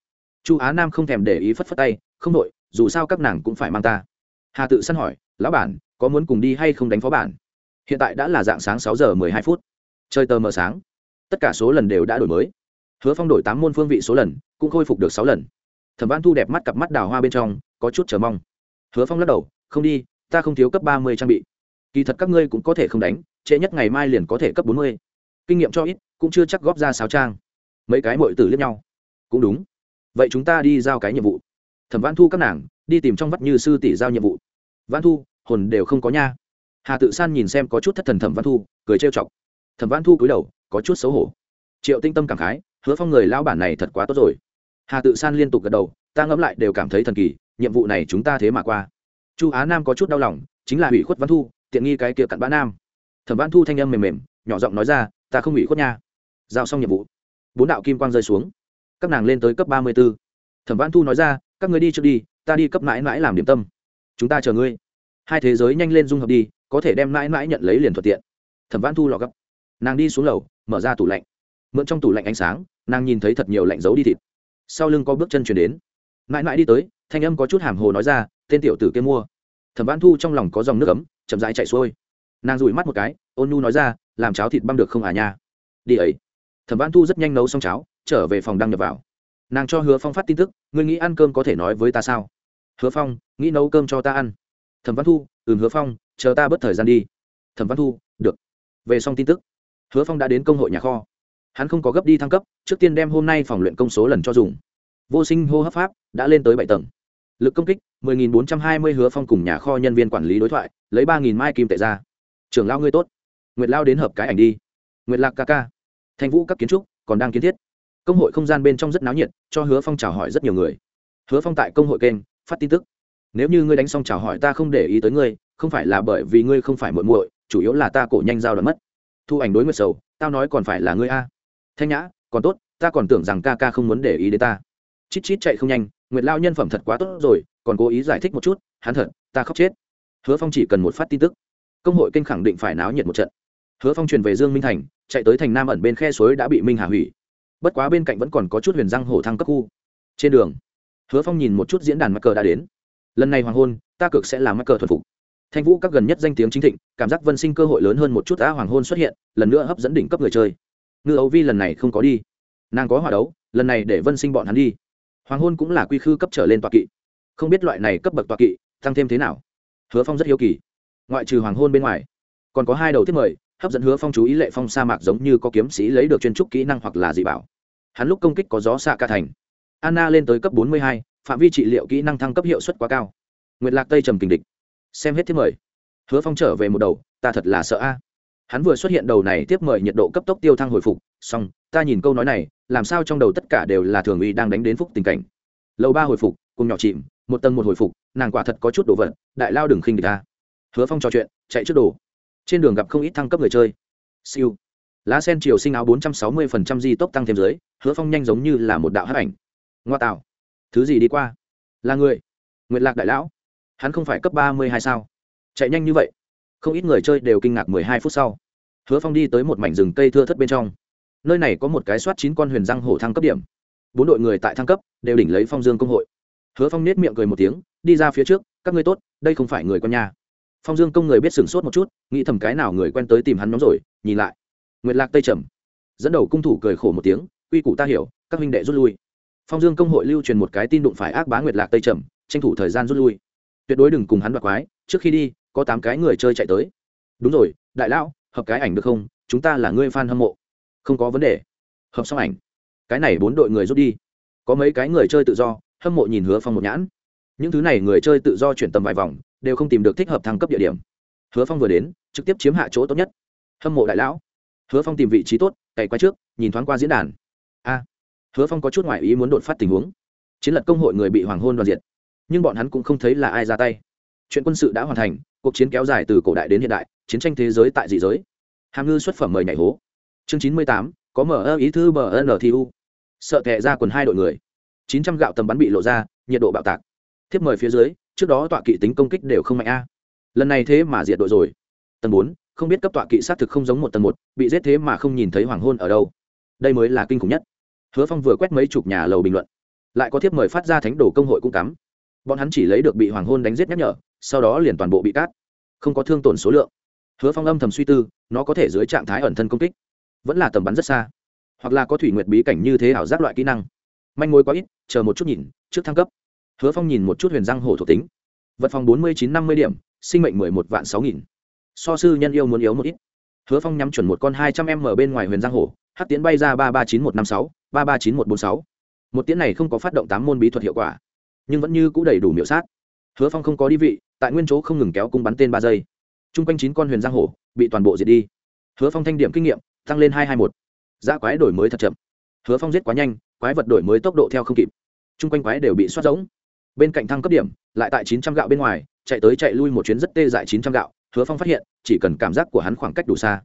Chu á nam không thèm để ý phất phất tay, không đội dù sao các nàng cũng phải mang ta. Hà tự săn hỏi, lão bản, có muốn cùng đi hay không đánh phó bản? Hiện tại đã là dạng sáng sáu giờ mười hai phút. Chơi tờ mờ sáng. Tất cả số lần đều đã đổi mới hứa phong đổi tám môn phương vị số lần, cũng khôi phục được sáu lần. Thẩm văn thu đẹp mắt cặp mắt đào hoa bên trong, có chút chờ mong. Hứa phong lắc đầu, không đi, ta không thiếu cấp ba mươi trang bị. Kỳ thật các ngươi cũng có thể không đánh, trễ nhất ngày mai liền có thể cấp bốn mươi. Kinh nghiệm cho ít, cũng chưa chắc góp ra sáu trang. Mấy cái mội tử liếc nhau. Cũng đúng. Vậy chúng ta đi giao cái nhiệm vụ. Thẩm văn thu các nàng, đi tìm trong vắt như sư tỷ giao nhiệm vụ. Văn thu, hồn đều không có nha. Hà tự san nhìn xem có chút thất thần thẩm văn thu, cười trêu chọc. Thẩm văn thu cúi đầu, có chút xấu hổ. Triệu tinh tâm cảm khái hứa phong người lao bản này thật quá tốt rồi. Hà tự san liên tục gật đầu, ta ngẫm lại đều cảm thấy thần kỳ, nhiệm vụ này chúng ta thế mà qua. Chu á nam có chút đau lòng, chính là ủy khuất văn thu, tiện nghi cái kia cặn bã nam. Thẩm văn thu thanh âm mềm mềm, nhỏ giọng nói ra, ta không ủy khuất nha. Giao xong nhiệm vụ, bốn đạo kim quang rơi xuống. Các nàng lên tới cấp ba mươi b ố thẩm văn thu nói ra, các người đi trước đi, ta đi cấp mãi mãi làm điểm tâm. Chúng ta chờ ngươi. Hai thế giới nhanh lên dung hợp đi, có thể đem mãi mãi nhận lấy liền thuận tiện. Thẩm văn thu lò gấp. Nàng đi xuống lầu, mở ra tủ lạnh mượn trong tủ lạnh ánh sáng, nàng nhìn thấy thật nhiều lạnh dấu đi thịt. Sau lưng có bước chân chuyển đến. Mãi mãi đi tới, thanh âm có chút hàm hồ nói ra, tên tiểu tử kia mua. Thẩm văn thu trong lòng có dòng nước ấm, chậm rãi chạy xuôi. Nàng rủi mắt một cái, ôn nhu nói ra, làm cháo thịt băm được không à nha? Đi ấy. Thẩm văn thu rất nhanh nấu xong cháo, trở về phòng đăng nhập vào. Nàng cho hứa phong phát tin tức, ngươi nghĩ ăn cơm có thể nói với ta sao? Hứa phong, nghĩ nấu cơm cho ta ăn. Thẩm văn thu, ừm hứa phong, chờ ta bớt thời gian đi. Thẩm văn thu, được. Về xong tin tức, hứa phong đã đến công hội nhà kho hắn không có gấp đi thăng cấp, trước tiên đem hôm nay phòng luyện công số lần cho dùng. Vô sinh hô hấp pháp đã lên tới bảy tầng. Lực công kích 10.420 hứa phong cùng nhà kho nhân viên quản lý đối thoại, lấy 3.000 mai kim tệ ra. Trưởng lao ngươi tốt. Nguyệt lao đến hợp cái ảnh đi. Nguyệt lạc ca ca. Thanh vũ các kiến trúc còn đang kiến thiết. Công hội không gian bên trong rất náo nhiệt, cho hứa phong chào hỏi rất nhiều người. Hứa phong tại công hội kênh, phát tin tức. Nếu như ngươi đánh xong chào hỏi ta không để ý tới ngươi, không phải là bởi vì ngươi không phải muội muội, chủ yếu là ta cổ nhanh giao đã mất. Thu ảnh đối nguyệt sầu, tao nói còn phải là ngươi a thanh nhã, còn tốt, ta còn tưởng rằng ca ca không muốn để ý đến ta. Chít chít chạy không nhanh, nguyệt lao nhân phẩm thật quá tốt rồi, còn cố ý giải thích một chút, hắn thật, ta khóc chết. Hứa phong chỉ cần một phát tin tức, công hội kênh khẳng định phải náo nhiệt một trận. Hứa phong truyền về dương minh thành, chạy tới thành nam ẩn bên khe suối đã bị minh hà hủy. Bất quá bên cạnh vẫn còn có chút huyền răng hổ thăng cấp khu. Trên đường, hứa phong nhìn một chút diễn đàn mắc cờ đã đến. Lần này hoàng hôn, ta cực sẽ làm mắc cờ thuần phục. Thanh vũ các gần nhất danh tiếng chính thịnh, cảm giác vân sinh cơ hội lớn hơn một chút đã hoàng hôn xuất hiện, lần nữa hấp dẫn đỉnh cấp người chơi ngư ấu vi lần này không có đi. Nàng có hòa đấu, lần này để vân sinh bọn hắn đi. Hoàng hôn cũng là quy khư cấp trở lên tọa kỵ. Không biết loại này cấp bậc tọa kỵ, tăng thêm thế nào? Hứa phong rất hiếu kỳ. Ngoại trừ hoàng hôn bên ngoài, còn có hai đầu tiếp mời, hấp dẫn hứa phong chú ý lệ phong sa mạc giống như có kiếm sĩ lấy được chuyên trúc kỹ năng hoặc là dị bảo. Hắn lúc công kích có gió xạ ca thành. Anna lên tới cấp bốn mươi hai, phạm vi trị liệu kỹ năng thăng cấp hiệu suất quá cao. Nguyệt lạc tây trầm kình địch. Xem hết tiếp mời. Hứa phong trở về một đầu, ta thật là sợ a hắn vừa xuất hiện đầu này tiếp mời nhiệt độ cấp tốc tiêu thăng hồi phục, xong, ta nhìn câu nói này, làm sao trong đầu tất cả đều là thường uy đang đánh đến phúc tình cảnh. Lầu ba hồi phục, cùng nhỏ chìm, một tầng một hồi phục, nàng quả thật có chút đồ vật, đại lao đừng khinh địch ta. Hứa phong trò chuyện, chạy trước đồ. Trên đường gặp không ít thăng cấp người chơi. Siêu. Lá sen chiều sinh áo bốn trăm sáu mươi phần trăm di tốc tăng thêm dưới, hứa phong nhanh giống như là một đạo hát ảnh. Ngoa tạo. Thứ gì đi qua? Là người. Nguyện lạc đại lão. Hắn không phải cấp ba mươi hai sao? Chạy nhanh như vậy không ít người chơi đều kinh ngạc mười hai phút sau. Hứa phong đi tới một mảnh rừng cây thưa thất bên trong. Nơi này có một cái soát chín con huyền răng hổ thăng cấp điểm. Bốn đội người tại thăng cấp, đều đỉnh lấy phong dương công hội. Hứa phong nết miệng cười một tiếng, đi ra phía trước, các ngươi tốt, đây không phải người con nhà. Phong dương công người biết sửng sốt một chút, nghĩ thầm cái nào người quen tới tìm hắn nhóm rồi, nhìn lại. Nguyệt lạc tây trầm. Dẫn đầu cung thủ cười khổ một tiếng, quy củ ta hiểu, các huynh đệ rút lui. Phong dương công hội lưu truyền một cái tin đụng phải ác bá nguyệt lạc tây trầm, tranh thủ thời gian rút lui. Tuyệt đối đừng cùng hắn đoạt quái, trước khi đi có tám cái người chơi chạy tới. Đúng rồi, đại lão, hợp cái ảnh được không? Chúng ta là người fan hâm mộ. Không có vấn đề. Hợp xong ảnh. Cái này bốn đội người rút đi. Có mấy cái người chơi tự do, hâm mộ nhìn hứa phong một nhãn. Những thứ này người chơi tự do chuyển tầm vài vòng, đều không tìm được thích hợp thăng cấp địa điểm. Hứa phong vừa đến, trực tiếp chiếm hạ chỗ tốt nhất. Hâm mộ đại lão. Hứa phong tìm vị trí tốt, cày quay trước, nhìn thoáng qua diễn đàn. A. Hứa phong có chút ngoại ý muốn đột phát tình huống. Chiến lật công hội người bị hoàng hôn đoàn diệt. Nhưng bọn hắn cũng không thấy là ai ra tay. Chuyện quân sự đã hoàn thành cuộc chiến kéo dài từ cổ đại đến hiện đại chiến tranh thế giới tại dị giới. Hàm ngư xuất phẩm mời nhảy hố. Chương chín mươi tám có mở ơ ý thư bờ ntu, u. Sợ tệ ra quần hai đội người. chín trăm gạo tầm bắn bị lộ ra nhiệt độ bạo tạc. Thiếp mời phía dưới trước đó tọa kỵ tính công kích đều không mạnh a. Lần này thế mà diệt đội rồi. Tầng bốn không biết cấp tọa kỵ xác thực không giống một tầng một bị giết thế mà không nhìn thấy hoàng hôn ở đâu. Đây mới là kinh khủng nhất. Hứa phong vừa quét mấy chục nhà lầu bình luận. Lại có thiếp mời phát ra thánh đồ công hội cũng cắm. Bọn hắn chỉ lấy được bị hoàng hôn đánh giết nhắc nhở sau đó liền toàn bộ bị cát không có thương tổn số lượng. Hứa phong âm thầm suy tư, nó có thể dưới trạng thái ẩn thân công kích, vẫn là tầm bắn rất xa. Hoặc là có thủy nguyệt bí cảnh như thế ảo giác loại kỹ năng. Manh mối quá ít, chờ một chút nhìn, trước thăng cấp. Hứa phong nhìn một chút huyền răng hổ thuộc tính. Vật phòng bốn mươi chín năm mươi điểm, sinh mệnh mười một vạn sáu nghìn. So sư nhân yêu muốn yếu một ít. Hứa phong nhắm chuẩn một con hai trăm m ở bên ngoài huyền giang hổ hát tiến bay ra ba ba chín một năm sáu, ba ba chín một bốn sáu. Một tiến này không có phát động tám môn bí thuật hiệu quả, nhưng vẫn như c ũ đầy đủ miểu sát hứa phong không có đi vị, tại nguyên chỗ không ngừng kéo cung bắn tên ba giây. T r u n g quanh chín con huyền giang hổ bị toàn bộ diệt đi. Hứa phong thanh điểm kinh nghiệm, tăng lên hai hai một. Giá quái đổi mới thật chậm. Hứa phong giết quá nhanh, quái vật đổi mới tốc độ theo không kịp. T r u n g quanh quái đều bị soát giống bên cạnh thăng cấp điểm, lại tại chín trăm gạo bên ngoài, chạy tới chạy lui một chuyến rất tê dại chín trăm gạo. Hứa phong phát hiện, chỉ cần cảm giác của hắn khoảng cách đủ xa,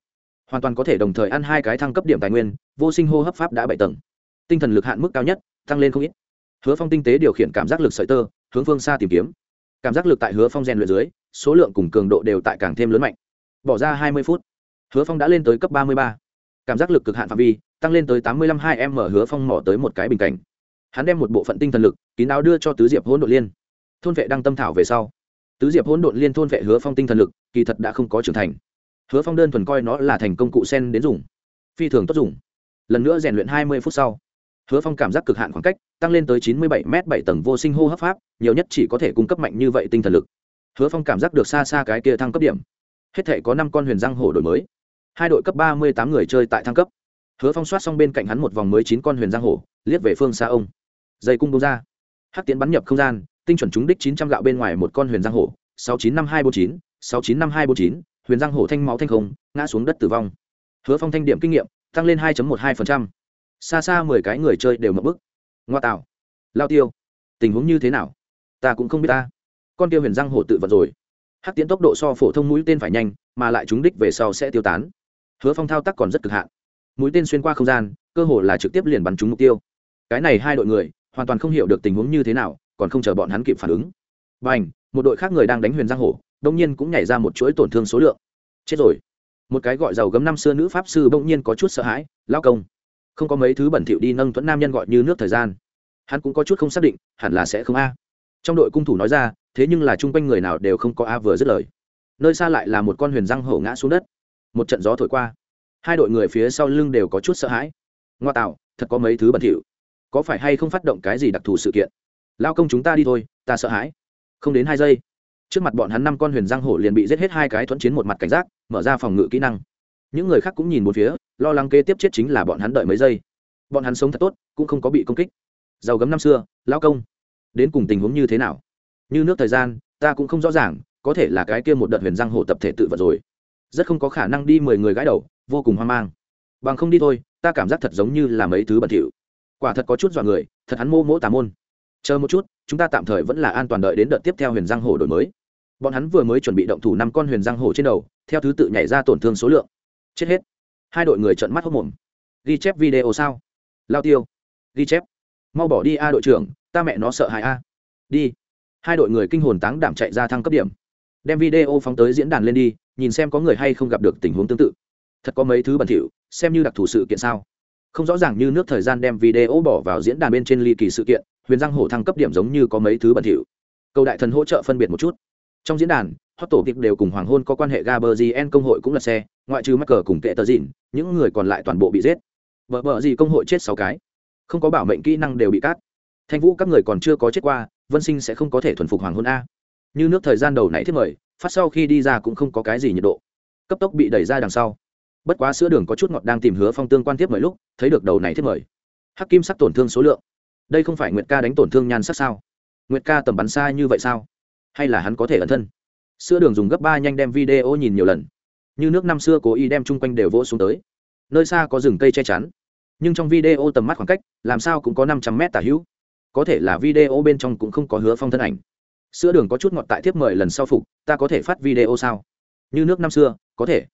hoàn toàn có thể đồng thời ăn hai cái thăng cấp điểm tài nguyên, vô sinh hô hấp pháp đã bảy tầng. Tinh thần lực hạn mức cao nhất, tăng lên không ít. Hứa phong tinh tế điều khiển cảm giác lực sợi tơ, hướng phương xa tìm kiếm cảm giác lực tại hứa phong rèn luyện dưới, số lượng cùng cường độ đều tại càng thêm lớn mạnh. Bỏ ra hai mươi phút, hứa phong đã lên tới cấp ba mươi ba. Cảm giác lực cực hạn phạm vi, tăng lên tới tám mươi lăm hai m hứa phong mỏ tới một cái bình cảnh. Hắn đem một bộ phận tinh thần lực, kín áo đưa cho tứ diệp hỗn độ liên. Thôn vệ đăng tâm thảo về sau, tứ diệp hỗn độn liên thôn vệ hứa phong tinh thần lực, kỳ thật đã không có trưởng thành. Hứa phong đơn thuần coi nó là thành công cụ sen đến dùng, phi thường tốt dùng. Lần nữa rèn luyện hai mươi phút sau hứa phong cảm giác cực hạn khoảng cách, tăng lên tới chín mươi bảy m bảy tầng vô sinh hô hấp pháp, nhiều nhất chỉ có thể cung cấp mạnh như vậy tinh thần lực. Hứa phong cảm giác được xa xa cái kia thăng cấp điểm. Hết thể có năm con huyền răng hổ đổi mới. Hai đội cấp ba mươi tám người chơi tại thăng cấp. Hứa phong soát xong bên cạnh hắn một vòng mới chín con huyền giang hổ, liếc về phương xa ông. Dây cung bông ra. Hắc tiến bắn nhập không gian, tinh chuẩn trúng đích chín trăm gạo bên ngoài một con huyền giang hổ. sáu chín năm hai bốn chín, sáu chín năm hai bốn chín, huyền giang hổ thanh máu thanh không, ngã xuống đất tử vong. Hứa phong thanh điểm kinh nghiệm, tăng lên hai một hai xa xa mười cái người chơi đều mập bức. Ngoa tạo. Lao tiêu. Tình huống như thế nào? Ta cũng không biết ta. Con tiêu huyền giang hổ tự vật rồi. Hắc tiến tốc độ so phổ thông mũi tên phải nhanh, mà lại trúng đích về sau sẽ tiêu tán. Hứa phong thao tác còn rất cực hạn. Mũi tên xuyên qua không gian, cơ hồ là trực tiếp liền bắn trúng mục tiêu. Cái này hai đội người, hoàn toàn không hiểu được tình huống như thế nào, còn không chờ bọn hắn kịp phản ứng. B à n h một đội khác người đang đánh huyền giang hổ, đông nhiên cũng nhảy ra một chuỗi tổn thương số lượng. Chết rồi. Một cái gọi giàu gấm năm xưa nữ pháp sư bỗng nhiên có chút sợ hãi lao công không có mấy thứ bẩn thỉu đi nâng thuẫn nam nhân gọi như nước thời gian. Hắn cũng có chút không xác định, hẳn là sẽ không a. Trong đội cung thủ nói ra, thế nhưng là chung quanh người nào đều không có a vừa dứt lời. Nơi xa lại là một con huyền răng hổ ngã xuống đất. Một trận gió thổi qua. Hai đội người phía sau lưng đều có chút sợ hãi. Ngoa tạo, thật có mấy thứ bẩn thỉu. Có phải hay không phát động cái gì đặc thù sự kiện? Lao công chúng ta đi thôi, ta sợ hãi. Không đến hai giây, trước mặt bọn hắn năm con huyền giang hổ liền bị giết hết hai cái thuẫn chiến một mặt cảnh giác, mở ra phòng ngự kỹ năng những người khác cũng nhìn một phía, lo lắng kế tiếp chết chính là bọn hắn đợi mấy giây. Bọn hắn sống thật tốt, cũng không có bị công kích. Giàu gấm năm xưa, lao công. Đến cùng tình huống như thế nào? Như nước thời gian, ta cũng không rõ ràng, có thể là cái kia một đợt huyền giang hổ tập thể tự vật rồi. Rất không có khả năng đi mười người gái đầu, vô cùng hoang mang. Bằng không đi thôi, ta cảm giác thật giống như là mấy thứ bẩn thỉu. Quả thật có chút dọa người, thật hắn mô mỗ tà môn. Chờ một chút, chúng ta tạm thời vẫn là an toàn đợi đến đợt tiếp theo huyền giang hổ đổi mới. Bọn hắn vừa mới chuẩn bị động thủ năm con huyền giang hổ trên đầu, theo thứ tự nhảy ra tổn thương số lượng chết hết. Hai đội người trợn mắt hốc mồm. Ghi chép video sao? Lao tiêu. Ghi chép. Mau bỏ đi a đội trưởng, ta mẹ nó sợ hãi a. Đi. Hai đội người kinh hồn táng đảm chạy ra thăng cấp điểm. Đem video phóng tới diễn đàn lên đi, nhìn xem có người hay không gặp được tình huống tương tự. Thật có mấy thứ bẩn thỉu, xem như đặc thù sự kiện sao? Không rõ ràng như nước thời gian đem video bỏ vào diễn đàn bên trên ly kỳ sự kiện, huyền giang hổ thăng cấp điểm giống như có mấy thứ bẩn thỉu. Cầu đại thần hỗ trợ phân biệt một chút. Trong diễn đàn hot tổ tiệc đều cùng hoàng hôn có quan hệ gaberzien công hội cũng là xe ngoại trừ mắc cờ cùng kệ tờ dịn, những người còn lại toàn bộ bị giết. Vợ vợ gì công hội chết sáu cái. Không có bảo mệnh kỹ năng đều bị cắt. Thanh vũ các người còn chưa có chết qua vân sinh sẽ không có thể thuần phục hoàng hôn a. Như nước thời gian đầu nãy thiết mời phát sau khi đi ra cũng không có cái gì nhiệt độ. Cấp tốc bị đẩy ra đằng sau. Bất quá sữa đường có chút ngọt đang tìm hứa phong tương quan tiếp mời lúc thấy được đầu này thiết mời. Hắc kim sắc tổn thương số lượng. Đây không phải nguyệt ca đánh tổn thương nhan sắc sao? Nguyệt ca tầm bắn xa như vậy sao? Hay là hắn có thể ẩn thân? Sữa đường dùng gấp ba nhanh đem video nhìn nhiều lần. Như nước năm xưa cố ý đem chung quanh đều vỗ xuống tới. Nơi xa có rừng cây che chắn. Nhưng trong video tầm mắt khoảng cách, làm sao cũng có năm trăm mét tả hữu. Có thể là video bên trong cũng không có hứa phong thân ảnh. Sữa đường có chút ngọt tại tiếp mời lần sau phục, ta có thể phát video sao? Như nước năm xưa, có thể.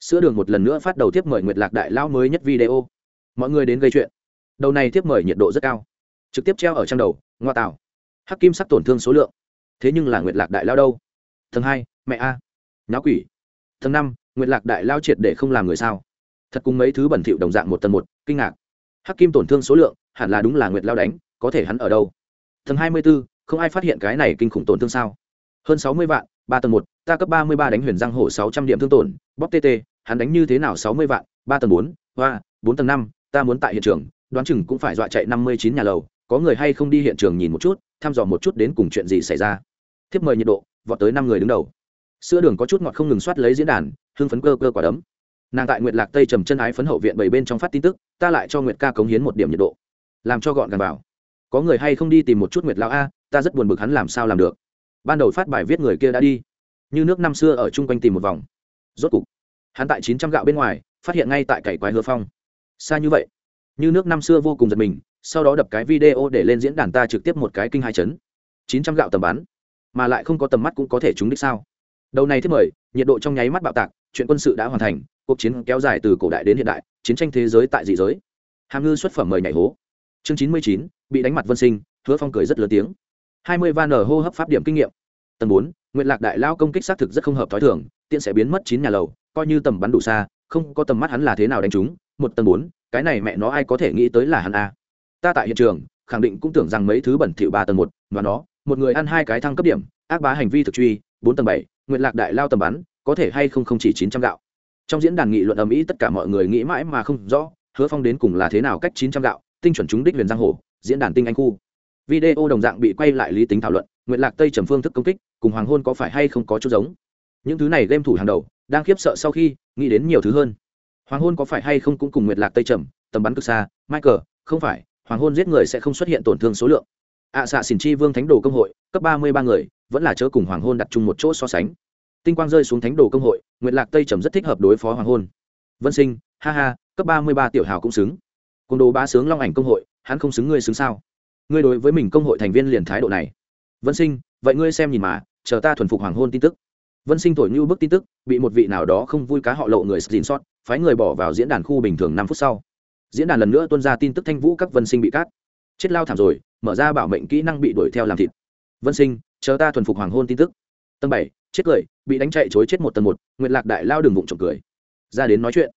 Sữa đường một lần nữa phát đầu tiếp mời nguyệt lạc đại lao mới nhất video. Mọi người đến gây chuyện. Đầu này tiếp mời nhiệt độ rất cao. Trực tiếp treo ở trang đầu, ngoa tạo. Hắc kim sắc tổn thương số lượng. Thế nhưng là nguyệt lạc đại lao đâu? Tầng hai, mẹ a. Nháo quỷ. Tầng năm, nguyệt lạc đại lao triệt để không làm người sao? Thật cùng mấy thứ bẩn thỉu đồng dạng một tầng một, kinh ngạc. Hắc kim tổn thương số lượng, hẳn là đúng là nguyệt lao đánh, có thể hắn ở đâu? Tầng hai mươi b ố không ai phát hiện cái này kinh khủng tổn thương sao? Hơn sáu mươi vạn, ba tầng một, ta cấp ba mươi ba đánh huyền giang hổ sáu trăm điểm thương tổn, bóp tt hắn đánh như thế nào sáu mươi vạn, ba tầng bốn, hoa, bốn tầng năm, ta muốn tại hiện trường, đoán chừng cũng phải dọa chạy năm mươi chín nhà lầu, có người hay không đi hiện trường nhìn một chút, thăm dò một chút đến cùng chuyện gì xảy ra. Thiếp mời nhiệt độ vọt tới năm người đứng đầu. Sữa đường có chút ngọt không ngừng soát lấy diễn đàn, hưng phấn cơ cơ quả đấm. Nàng tại nguyệt lạc tây trầm chân ái phấn hậu viện bảy bên trong phát tin tức, ta lại cho nguyệt ca cống hiến một điểm nhiệt độ. Làm cho gọn gàng vào. Có người hay không đi tìm một chút nguyệt lão a, ta rất buồn bực hắn làm sao làm được. Ban đầu phát bài viết người kia đã đi. Như nước năm xưa ở chung quanh tìm một vòng. Rốt cục, hắn tại chín trăm gạo bên ngoài, phát hiện ngay tại cày quái hứa phong. Xa như vậy, như nước năm xưa vô cùng giật mình, sau đó đập cái video để lên diễn đàn ta trực tiếp một cái kinh hai chấn. Chín trăm gạo tầm bắn mà lại không có tầm mắt cũng có thể trúng đích sao? Đầu này thứ mười nhiệt độ trong nháy mắt bạo tạc, chuyện quân sự đã hoàn thành, cuộc chiến kéo dài từ cổ đại đến hiện đại, chiến tranh thế giới tại dị giới. Hàm ngư xuất phẩm mời nhảy hố. Chương chín mươi chín, bị đánh mặt vân sinh, hứa phong cười rất lớn tiếng. Hai mươi van hô hấp pháp điểm kinh nghiệm. Tầng bốn nguyện lạc đại lao công kích xác thực rất không hợp t h ó i thường, tiện sẽ biến mất chín nhà lầu, coi như tầm bắn đủ xa, không có tầm mắt hắn là thế nào đánh chúng. Một tầng bốn, cái này mẹ nó ai có thể nghĩ tới là hắn a. Ta tại hiện trường, khẳng định cũng tưởng rằng mấy thứ bẩn thỉu ba tầng một và nó một người ăn hai cái thăng cấp điểm, ác bá hành vi thực truy, bốn tầng bảy, nguyện lạc đại lao tầm bắn, có thể hay không không chỉ chín trăm gạo. Trong diễn đàn nghị luận ầm ĩ tất cả mọi người nghĩ mãi mà không rõ, hứa phong đến cùng là thế nào cách chín trăm gạo, tinh chuẩn chúng đích huyền giang hồ, diễn đàn tinh anh khu. Video đồng dạng bị quay lại lý tính thảo luận, nguyện lạc tây trầm phương thức công kích, cùng hoàng hôn có phải hay không có chút giống. Những thứ này game thủ hàng đầu, đang khiếp sợ sau khi, nghĩ đến nhiều thứ hơn. Hoàng hôn có phải hay không cũng cùng nguyệt lạc tây trầm, tầm bắn cực xa, michael, không phải, hoàng hôn giết người sẽ không xuất hiện tổn thương số lượng ạ xạ xỉn chi vương thánh đồ công hội, cấp ba mươi ba người, vẫn là chớ cùng hoàng hôn đặt chung một chỗ so sánh. Tinh quang rơi xuống thánh đồ công hội, nguyệt lạc tây trầm rất thích hợp đối phó hoàng hôn. Vân sinh, ha ha, cấp ba mươi ba tiểu hào cũng xứng. Côn đồ ba sướng long ảnh công hội, hắn không xứng ngươi xứng sao? Ngươi đối với mình công hội thành viên liền thái độ này. Vân sinh, vậy ngươi xem nhìn mà, chờ ta thuần phục hoàng hôn tin tức. Vân sinh thổi như bức tin tức, bị một vị nào đó không vui cá họ lộ người xin sót phái người bỏ vào diễn đàn khu bình thường năm phút sau. Diễn đàn lần nữa tuân ra tin tức thanh vũ các vân sinh bị cát chết lao thảm rồi mở ra bảo mệnh kỹ năng bị đuổi theo làm thịt. Vân sinh, chờ ta thuần phục hoàng hôn tin tức. Tầng bảy, chết cười, bị đánh chạy chối chết một tầng một nguyện lạc đại lao đường vụng trộm cười. Ra đến nói chuyện.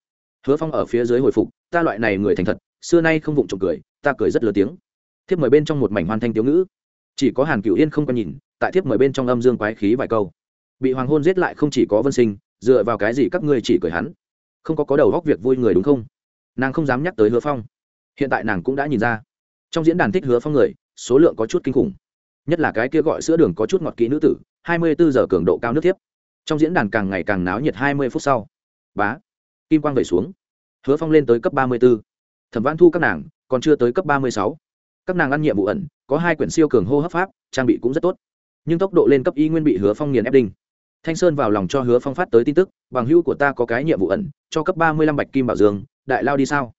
Hứa phong ở phía dưới hồi phục, ta loại này người thành thật, xưa nay không vụng trộm cười, ta cười rất lớn tiếng. Thiếp mời bên trong một mảnh hoàn thanh tiếu ngữ. Chỉ có hàn cửu yên không có nhìn, tại thiếp mời bên trong âm dương quái khí vài câu. Bị hoàng hôn giết lại không chỉ có vân sinh, dựa vào cái gì các ngươi chỉ cười hắn? Không có có đầu góc việc vui người đúng không? Nàng không dám nhắc tới hứa phong. Hiện tại nàng cũng đã nhìn ra trong diễn đàn thích hứa phong người, số lượng có chút kinh khủng. Nhất là cái kia gọi sữa đường có chút ngọt kỹ nữ tử, hai mươi bốn giờ cường độ cao nước thiếp. Trong diễn đàn càng ngày càng náo nhiệt hai mươi phút sau. Bá. Kim quang vẩy xuống. Hứa phong lên tới cấp ba mươi b ố thẩm văn thu các nàng, còn chưa tới cấp ba mươi sáu. Các nàng ăn nhiệm vụ ẩn, có hai quyển siêu cường hô hấp pháp, trang bị cũng rất tốt. Nhưng tốc độ lên cấp y nguyên bị hứa phong nghiền ép đinh. Thanh sơn vào lòng cho hứa phong phát tới tin tức, bằng hữu của ta có cái nhiệm vụ ẩn, cho cấp ba mươi lăm bạch kim bảo dương, đại lao đi sao?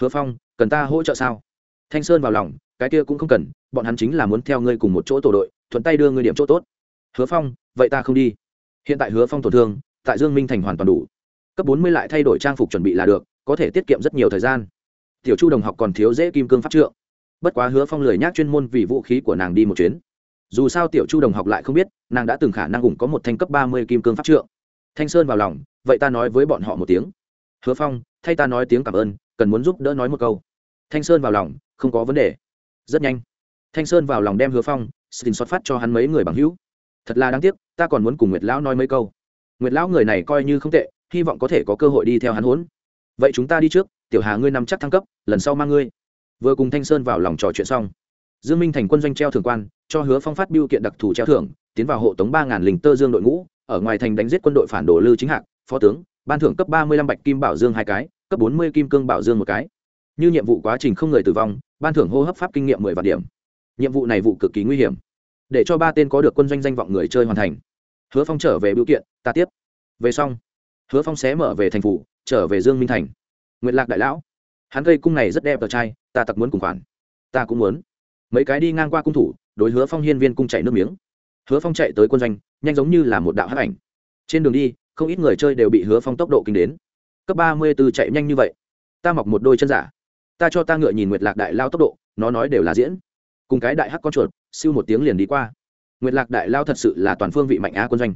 Hứa phong, cần ta hỗ trợ sao? Thanh sơn vào lòng, cái kia cũng không cần, bọn hắn chính là muốn theo ngươi cùng một chỗ tổ đội, thuận tay đưa ngươi điểm chỗ tốt. Hứa phong, vậy ta không đi. Hiện tại hứa phong tổn thương, tại dương minh thành hoàn toàn đủ. Cấp bốn mươi lại thay đổi trang phục chuẩn bị là được, có thể tiết kiệm rất nhiều thời gian. Tiểu chu đồng học còn thiếu dễ kim cương pháp trượng. Bất quá hứa phong lười nhác chuyên môn vì vũ khí của nàng đi một chuyến. Dù sao tiểu chu đồng học lại không biết, nàng đã từng khả năng cùng có một thanh cấp ba mươi kim cương pháp trượng. Thanh sơn vào lòng, vậy ta nói với bọn họ một tiếng. Hứa phong, thay ta nói tiếng cảm ơn, cần muốn giúp đỡ nói một câu. Thanh sơn vào lòng không có vấn đề. Rất nhanh. Thanh sơn vào lòng đem hứa phong, xin xuất phát cho hắn mấy người bằng hữu. Thật là đáng tiếc, ta còn muốn cùng nguyệt lão nói mấy câu. Nguyệt lão người này coi như không tệ, hy vọng có thể có cơ hội đi theo hắn huấn. Vậy chúng ta đi trước, tiểu hà ngươi nằm chắc thăng cấp, lần sau mang ngươi. Vừa cùng thanh sơn vào lòng trò chuyện xong, dương minh thành quân doanh treo thường quan, cho hứa phong phát biêu kiện đặc thù treo thưởng, tiến vào hộ tống ba ngàn lính tơ dương đội ngũ, ở ngoài thành đánh giết quân đội phản đồ lư chính hạc, phó tướng, ban thưởng cấp ba mươi lăm bạch kim bảo dương hai cái, cấp bốn mươi kim cương bảo dương một cái. Như nhiệm vụ quá trình không người tử vong ban thưởng hô hấp pháp kinh nghiệm mười vạn điểm. Nhiệm vụ này vụ cực kỳ nguy hiểm. Để cho ba tên có được quân doanh danh vọng người chơi hoàn thành. Hứa phong trở về biểu kiện, ta tiếp. Về xong, hứa phong xé mở về thành phủ, trở về dương minh thành. Nguyện lạc đại lão, hắn cây cung này rất đẹp tờ trai ta tặc muốn cùng khoản. Ta cũng muốn. Mấy cái đi ngang qua cung thủ, đối hứa phong hiên viên cung chạy nước miếng. Hứa phong chạy tới quân doanh, nhanh giống như là một đạo hắc ảnh. Trên đường đi, không ít người chơi đều bị hứa phong tốc độ kinh đến. Cấp ba mươi b ố chạy nhanh như vậy. Ta mọc một đôi chân giả ta cho ta ngựa nhìn nguyệt lạc đại lao tốc độ, nó nói đều là diễn. Cùng cái đại hắc con chuột, siêu một tiếng liền đi qua. Nguyệt lạc đại lao thật sự là toàn phương vị mạnh á quân doanh.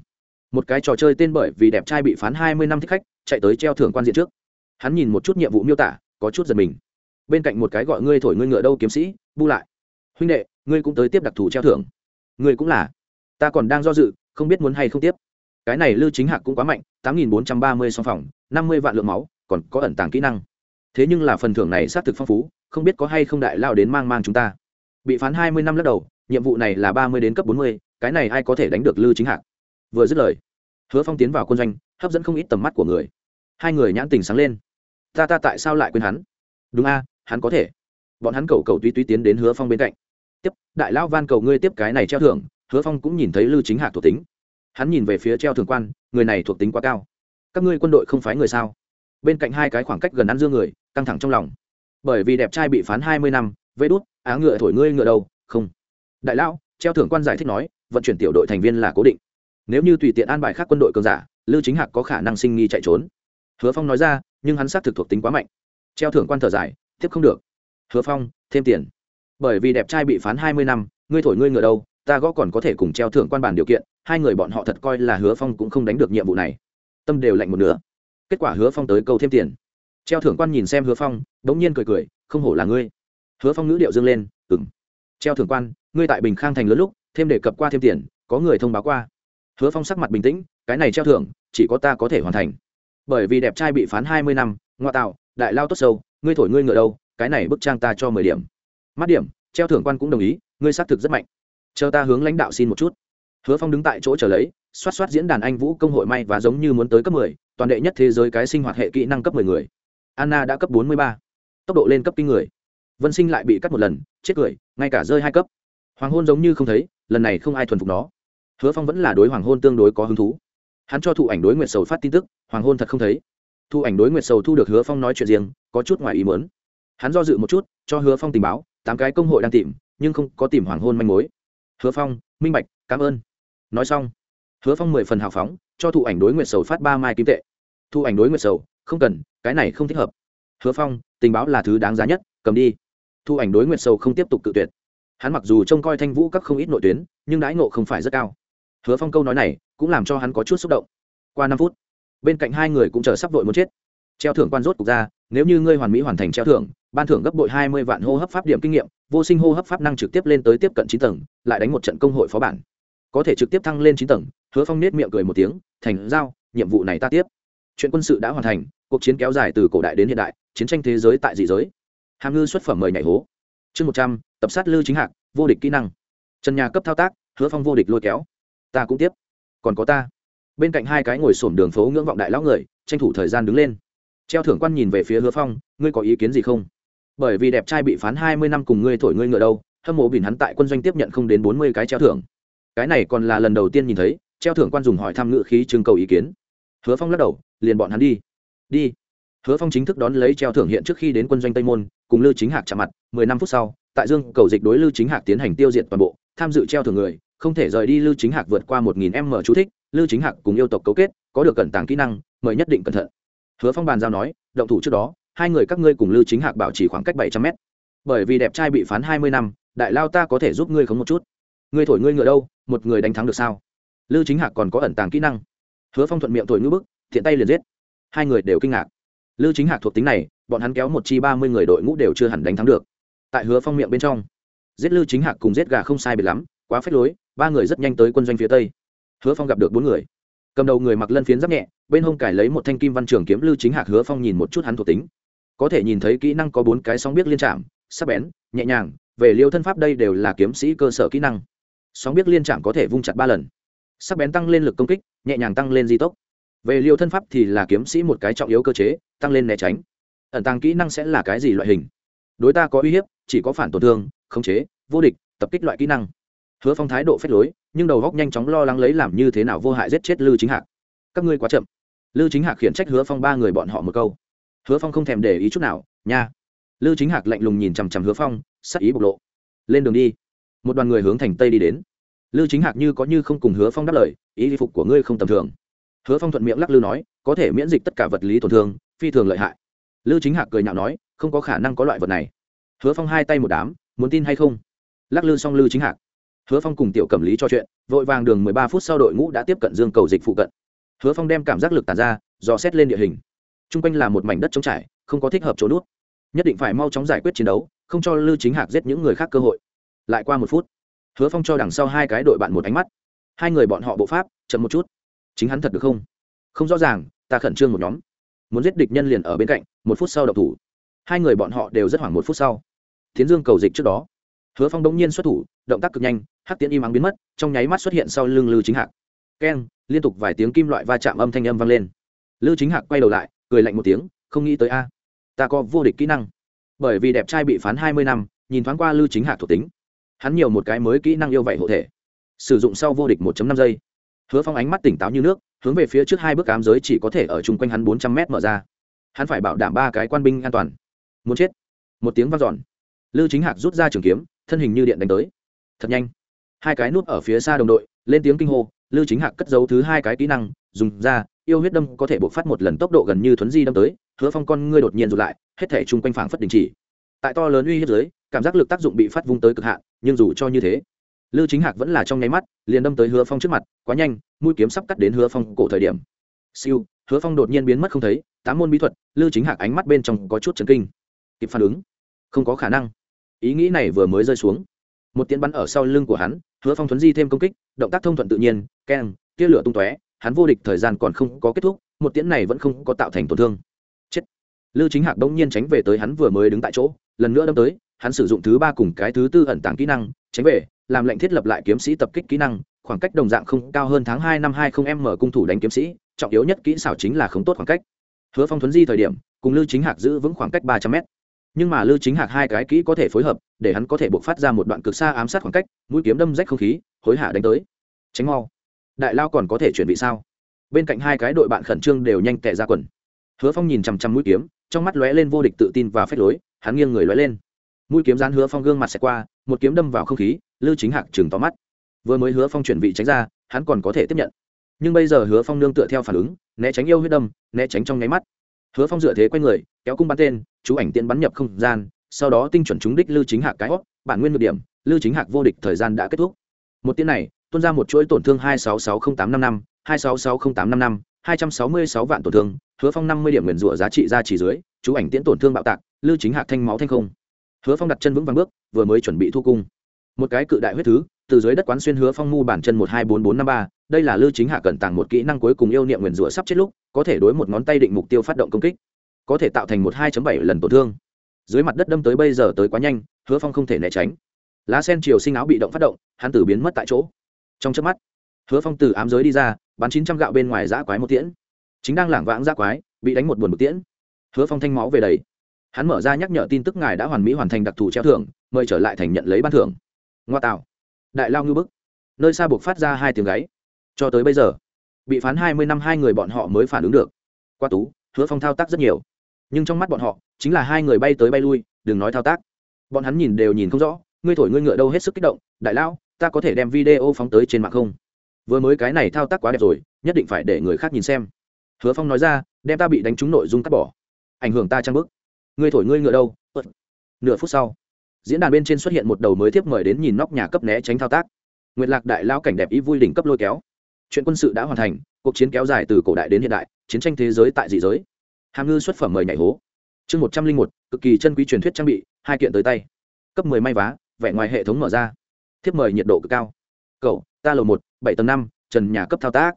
Một cái trò chơi tên bởi vì đẹp trai bị phán hai mươi năm thích khách, chạy tới treo thưởng quan diện trước. Hắn nhìn một chút nhiệm vụ miêu tả, có chút giật mình. Bên cạnh một cái gọi ngươi thổi ngươi ngựa đâu kiếm sĩ, bu lại. Huynh đệ, ngươi cũng tới tiếp đặc thù treo thưởng. Ngươi cũng là. Ta còn đang do dự, không biết muốn hay không tiếp. Cái này lưu chính hạc cũng quá mạnh, tám nghìn bốn trăm ba mươi song phòng, năm mươi vạn lượng máu, còn có ẩn tàng kỹ năng thế nhưng là phần thưởng này xác thực phong phú, không biết có hay không đại lao đến mang mang chúng ta. Bị phán hai mươi năm lắc đầu, nhiệm vụ này là ba mươi đến cấp bốn mươi, cái này ai có thể đánh được lưu chính hạc? Vừa dứt lời, hứa phong tiến vào quân doanh, hấp dẫn không ít tầm mắt của người. Hai người nhãn tình sáng lên. Ta ta tại sao lại quên hắn? Đúng a, hắn có thể. Bọn hắn cầu cầu tuy tuy tiến đến hứa phong bên cạnh. Tiếp, đại lão van cầu ngươi tiếp cái này treo thưởng. Hứa phong cũng nhìn thấy lưu chính hạc thuộc tính. Hắn nhìn về phía treo thường quan, người này thuộc tính quá cao. Các ngươi quân đội không phái người sao? Bên cạnh hai cái khoảng cách gần ăn dương người căng thẳng trong lòng. Bởi vì đẹp trai bị phán hai mươi năm, vê đút, á ngựa thổi ngươi ngựa đâu, không. Đại lão, treo thưởng quan giải thích nói, vận chuyển tiểu đội thành viên là cố định. Nếu như tùy tiện an bài khác quân đội cường giả lưu chính hạc có khả năng sinh nghi chạy trốn. Hứa phong nói ra, nhưng hắn xác thực thuộc tính quá mạnh. Treo thưởng quan thở dài, tiếp không được. Hứa phong, thêm tiền. Bởi vì đẹp trai bị phán hai mươi năm, ngươi thổi ngươi ngựa đâu, ta gõ còn có thể cùng treo thưởng quan bản điều kiện, hai người bọn họ thật coi là hứa phong cũng không đánh được nhiệm vụ này. Tâm đều lạnh một nửa. Kết quả hứa phong tới câu thêm tiền treo thưởng quan nhìn xem hứa phong đ ố n g nhiên cười cười, không hổ là ngươi. Hứa phong ngữ điệu dâng lên ừng treo thưởng quan, ngươi tại bình khang thành lớn lúc, thêm đề cập qua thêm tiền, có người thông báo qua. Hứa phong sắc mặt bình tĩnh, cái này treo thưởng, chỉ có ta có thể hoàn thành. Bởi vì đẹp trai bị phán hai mươi năm, ngoại tạo, đại lao tốt sâu, ngươi thổi ngươi ngựa đâu, cái này bức trang ta cho mười điểm. Mắt điểm, treo thưởng quan cũng đồng ý, ngươi xác thực rất mạnh. Chờ ta hướng lãnh đạo xin một chút. Hứa phong đứng tại chỗ chờ lấy, xoát xoát diễn đàn anh vũ công hội may và giống như muốn tới cấp mười, toàn đệ nhất thế giới cái sinh hoạt hệ kỹ năng cấp mười người anna đã cấp bốn mươi ba. Tốc độ lên cấp kinh người. Vân sinh lại bị cắt một lần, chết cười, ngay cả rơi hai cấp. Hoàng hôn giống như không thấy, lần này không ai thuần phục nó. Hứa phong vẫn là đối hoàng hôn tương đối có hứng thú. Hắn cho thụ ảnh đối nguyệt sầu phát tin tức, hoàng hôn thật không thấy. Thu ảnh đối nguyệt sầu thu được hứa phong nói chuyện riêng, có chút ngoài ý mớn hắn do dự một chút, cho hứa phong tình báo, tám cái công hội đang tìm, nhưng không có tìm hoàng hôn manh mối. Hứa phong, minh bạch, cảm ơn. Nói xong, hứa phong mười phần hào phóng, cho thụ ảnh đối nguyệt sầu phát ba mai kim tệ. Thu ảnh đối nguyệt sầu không cần, cái này không thích hợp. Hứa phong, tình báo là thứ đáng giá nhất, cầm đi. Thu ảnh đối nguyệt sầu không tiếp tục cự tuyệt. Hắn mặc dù trông coi thanh vũ các không ít nội tuyến, nhưng đãi ngộ không phải rất cao. Hứa phong câu nói này cũng làm cho hắn có chút xúc động. Qua năm phút, bên cạnh hai người cũng chờ sắp vội muốn chết. Treo thưởng quan rốt cục ra, nếu như ngươi hoàn mỹ hoàn thành treo thưởng, ban thưởng gấp bội hai mươi vạn hô hấp pháp điểm kinh nghiệm, vô sinh hô hấp pháp năng trực tiếp lên tới tiếp cận chín tầng, lại đánh một trận công hội phó bản. Có thể trực tiếp thăng lên chín tầng, hứa phong nết miệng cười một tiếng, thành giao, nhiệm vụ này ta tiếp chuyện quân sự đã hoàn thành, cuộc chiến kéo dài từ cổ đại đến hiện đại, chiến tranh thế giới tại dị giới. Hàm ngư xuất phẩm mời nhảy hố. Chương một trăm, tập sát lư chính hạc, vô địch kỹ năng. Trần nhà cấp thao tác, hứa phong vô địch lôi kéo. Ta cũng tiếp. Còn có ta. Bên cạnh hai cái ngồi sổm đường phố ngưỡng vọng đại lão người, tranh thủ thời gian đứng lên. Treo thưởng quan nhìn về phía hứa phong, ngươi có ý kiến gì không? Bởi vì đẹp trai bị phán hai mươi năm cùng ngươi thổi ngươi ngựa đâu, hâm mộ bỉn hắn tại quân doanh tiếp nhận không đến bốn mươi cái treo thưởng. Cái này còn là lần đầu tiên nhìn thấy, treo thưởng quan dùng hỏi thăm ngự khí trưng cầu ý kiến hứa phong lắc đầu, liền bọn hắn đi. Đi. Hứa phong chính thức đón lấy treo thưởng hiện trước khi đến quân doanh tây môn, cùng lưu chính hạc chạm mặt, mười năm phút sau, tại dương cầu dịch đối lưu chính hạc tiến hành tiêu diệt toàn bộ, tham dự treo thưởng người, không thể rời đi lưu chính hạc vượt qua một nghìn m chú thích lưu chính hạc cùng yêu tộc cấu kết, có được cẩn tàng kỹ năng, mời nhất định cẩn thận. Hứa phong bàn giao nói, động thủ trước đó, hai người các ngươi cùng lưu chính hạc bảo trì khoảng cách bảy trăm mét. Bởi vì đẹp trai bị phán hai mươi năm, đại lao ta có thể giúp ngươi khống một chút. Ngươi thổi ngươi ngựa đâu, một người đánh thắng được sao? Lưu chính hạc còn có ẩn tàng kỹ năng hứa phong thuận miệng thổi ngữ bức, thiện tay liền giết. Hai người đều kinh ngạc. Lưu chính hạc thuộc tính này, bọn hắn kéo một chi ba mươi người đội ngũ đều chưa hẳn đánh thắng được. Tại hứa phong miệng bên trong, giết lưu chính hạc cùng giết gà không sai biệt lắm, quá phết lối, ba người rất nhanh tới quân doanh phía tây. Hứa phong gặp được bốn người. Cầm đầu người mặc lân phiến giáp nhẹ, bên hông cải lấy một thanh kim văn trường kiếm lưu chính hạc hứa phong nhìn một chút hắn thuộc tính. Có thể nhìn thấy kỹ năng có bốn cái sóng biết liên trạm, sắc bén, nhẹ nhàng, về liêu thân pháp đây đều là kiếm sĩ cơ sở kỹ năng. Sóng biết liên trạm có thể vung chặt ba lần sắc bén tăng lên lực công kích, nhẹ nhàng tăng lên di tốc. Về liều thân pháp thì là kiếm sĩ một cái trọng yếu cơ chế, tăng lên né tránh. Ẩn tăng kỹ năng sẽ là cái gì loại hình? Đối ta có uy hiếp, chỉ có phản tổn thương, khống chế, vô địch, tập kích loại kỹ năng. Hứa phong thái độ phép lối, nhưng đầu góc nhanh chóng lo lắng lấy làm như thế nào vô hại giết chết lư chính hạc. Các ngươi quá chậm. Lư chính hạc khiển trách hứa phong ba người bọn họ một câu. Hứa phong không thèm để ý chút nào, nha. Lư chính hạc lạnh lùng nhìn chằm chằm hứa phong, sắc ý bộc lộ. Lên đường đi. Một đoàn người hướng thành tây đi đến lư chính hạc như có như không cùng hứa phong đáp lời, ý phục của ngươi không tầm thường. Hứa phong thuận miệng lắc lư nói, có thể miễn dịch tất cả vật lý tổn thương, phi thường lợi hại. Lư chính hạc cười nhạo nói, không có khả năng có loại vật này. Hứa phong hai tay một đám, muốn tin hay không? Lắc lư xong lư chính hạc. Hứa phong cùng tiểu cẩm lý cho chuyện, vội vàng đường mười ba phút sau đội ngũ đã tiếp cận dương cầu dịch phụ cận. Hứa phong đem cảm giác lực tàn ra, dò xét lên địa hình. T r u n g quanh là một mảnh đất trống trải, không có thích hợp chỗ nút. Nhất định phải mau chóng giải quyết chiến đấu, không cho lư chính hạc giết những người khác cơ hội. Lại qua một phút hứa phong cho đằng sau hai cái đội bạn một ánh mắt. Hai người bọn họ bộ pháp, chậm một chút. Chính hắn thật được không? Không rõ ràng, ta khẩn trương một nhóm. Muốn giết địch nhân liền ở bên cạnh, một phút sau độc thủ. Hai người bọn họ đều rất hoảng một phút sau. Tiến dương cầu dịch trước đó. Hứa phong đống nhiên xuất thủ, động tác cực nhanh, hắc tiễn im ắng biến mất, trong nháy mắt xuất hiện sau lưng lư chính hạc. Keng, liên tục vài tiếng kim loại va chạm âm thanh âm vang lên. Lư chính hạc quay đầu lại, cười lạnh một tiếng, không nghĩ tới a, ta có vô địch kỹ năng. Bởi vì đẹp trai bị phán hai mươi năm, nhìn thoáng qua lư chính hạc thuộc tính hắn nhiều một cái mới kỹ năng yêu vậy hộ thể sử dụng sau vô địch 1 năm giây. Hứa phong ánh mắt tỉnh táo như nước hướng về phía trước hai bước cám giới chỉ có thể ở chung quanh hắn bốn trăm mét mở ra. Hắn phải bảo đảm ba cái quan binh an toàn. Muốn chết. Một tiếng vang dọn. Lư chính hạc rút ra trường kiếm thân hình như điện đánh tới. Thật nhanh. Hai cái nút ở phía xa đồng đội lên tiếng kinh hô lưu chính hạc cất giấu thứ hai cái kỹ năng dùng ra yêu huyết đâm có thể bộc phát một lần tốc độ gần như thuấn di đâm tới. Hứa phong con ngươi đột nhiên rụt lại hết thể chung quanh phảng phất đình chỉ. Tại to lớn uy hiếp giới, cảm giác lực tác dụng bị phát vung tới cực hạn nhưng dù cho như thế lưu chính hạc vẫn là trong nháy mắt, liền đâm tới hứa phong trước mặt, quá nhanh, mũi kiếm sắp cắt đến hứa phong cổ thời điểm. Siêu, hứa phong đột nhiên biến mất không thấy, tám môn bí thuật lưu chính hạc ánh mắt bên trong có chút chấn kinh. Kịp phản ứng, không có khả năng. Ý nghĩ này vừa mới rơi xuống, một tiến bắn ở sau lưng của hắn, hứa phong thuấn di thêm công kích, động tác thông thuận tự nhiên, keng, tia lửa tung tóe, hắn vô địch thời gian còn không có kết thúc, một tiễn này vẫn không có tạo thành tổn thương. Chết. Lưu chính hạc đông nhiên tránh về tới hắn vừa mới đứng tại chỗ, lần nữa đâm tới hắn sử dụng thứ ba cùng cái thứ tư ẩn tàng kỹ năng, tránh về, làm lệnh thiết lập lại kiếm sĩ tập kích kỹ năng, khoảng cách đồng dạng không cao hơn tháng hai năm hai không m cung thủ đánh kiếm sĩ, trọng yếu nhất kỹ xảo chính là không tốt khoảng cách. Hứa phong thuấn di thời điểm, cùng lưu chính hạc giữ vững khoảng cách ba trăm mét. Nhưng mà lưu chính hạc hai cái kỹ có thể phối hợp, để hắn có thể buộc phát ra một đoạn cực xa ám sát khoảng cách, mũi kiếm đâm rách không khí, hối hả đánh tới. Tránh mau. Đại lao còn có thể chuyển vị sao? Bên cạnh hai cái đội bạn khẩn trương đều nhanh tệ ra quần. Hứa phong nhìn chằm chằm mũi kiếm, trong mắt lóe lên vô địch tự tin và phép lối, hắn nghiêng người lóe lên mũi kiếm dán hứa phong gương mặt xẹt qua, một kiếm đâm vào không khí, lưu chính hạc chừng tóm mắt. Vừa mới hứa phong chuyển vị tránh ra, hắn còn có thể tiếp nhận. Nhưng bây giờ hứa phong nương tựa theo phản ứng, né tránh yêu huyết đâm, né tránh trong nháy mắt. Hứa phong dựa thế q u a y người, kéo cung bắn tên, chú ảnh tiện bắn nhập không gian, sau đó tinh chuẩn trúng đích lưu chính hạc cái hót bản nguyên ngược điểm, lưu chính hạc vô địch thời gian đã kết thúc. Một tiếng này, tuôn ra một chuỗi tổn thương hai sáu sáu không tám năm năm, hai sáu sáu không tám năm năm, hai trăm sáu mươi sáu vạn tổn thương, hứa phong năm mươi điểm nguyền rủa giá trị ra chỉ dưới, chú ảnh tiễn tổn thương bạo tạc, lưu chính hạc thanh máu thanh không hứa phong đặt chân vững vàng bước, vừa mới chuẩn bị thu cung. Một cái cự đại huyết thứ, từ dưới đất quán xuyên hứa phong mu bản chân một hai bốn bốn năm ba, đây là lưu chính hạ cẩn tàng một kỹ năng cuối cùng yêu niệm nguyền rủa sắp chết lúc, có thể đối một ngón tay định mục tiêu phát động công kích. Có thể tạo thành một hai bảy lần tổn thương. Dưới mặt đất đâm tới bây giờ tới quá nhanh, hứa phong không thể né tránh. Lá sen chiều sinh áo bị động phát động, hắn tử biến mất tại chỗ. Trong chớp mắt, hứa phong từ ám giới đi ra, bắn chín trăm gạo bên ngoài giã quái một tiễn. Chính đang lảng vãng giã quái, bị đánh một buồn một tiễn. Hứa phong thanh máu về đầy hắn mở ra nhắc nhở tin tức ngài đã hoàn mỹ hoàn thành đặc thù treo thưởng, mời trở lại thành nhận lấy ban thưởng. Ngoa tạo. Đại lao ngư bức. Nơi xa buộc phát ra hai tiếng gáy. Cho tới bây giờ, bị phán hai mươi năm hai người bọn họ mới phản ứng được. Qua tú, hứa phong thao tác rất nhiều. Nhưng trong mắt bọn họ, chính là hai người bay tới bay lui, đừng nói thao tác. Bọn hắn nhìn đều nhìn không rõ, ngươi thổi ngươi ngựa đâu hết sức kích động. Đại lao, ta có thể đem video phóng tới trên mạng không? Vừa mới cái này thao tác quá đẹp rồi, nhất định phải để người khác nhìn xem. Hứa phong nói ra, đem ta bị đánh trúng nội dung cắt bỏ. Ảnh hưởng ta trang bức ngươi thổi ngươi ngựa đâu? Ờ. Nửa phút sau, diễn đàn bên trên xuất hiện một đầu mới tiếp mời đến nhìn nóc nhà cấp né tránh thao tác. Nguyệt lạc đại lao cảnh đẹp ý vui đỉnh cấp lôi kéo. Chuyện quân sự đã hoàn thành, cuộc chiến kéo dài từ cổ đại đến hiện đại, chiến tranh thế giới tại dị giới. Hàm ngư xuất phẩm mời nhảy hố. Chương một trăm linh một, cực kỳ chân quý truyền thuyết trang bị, hai kiện tới tay. Cấp mười may vá, vẻ ngoài hệ thống mở ra. Thiếp mời nhiệt độ cực cao. Cậu, ta lầu một, bảy tầng năm, trần nhà cấp thao tác.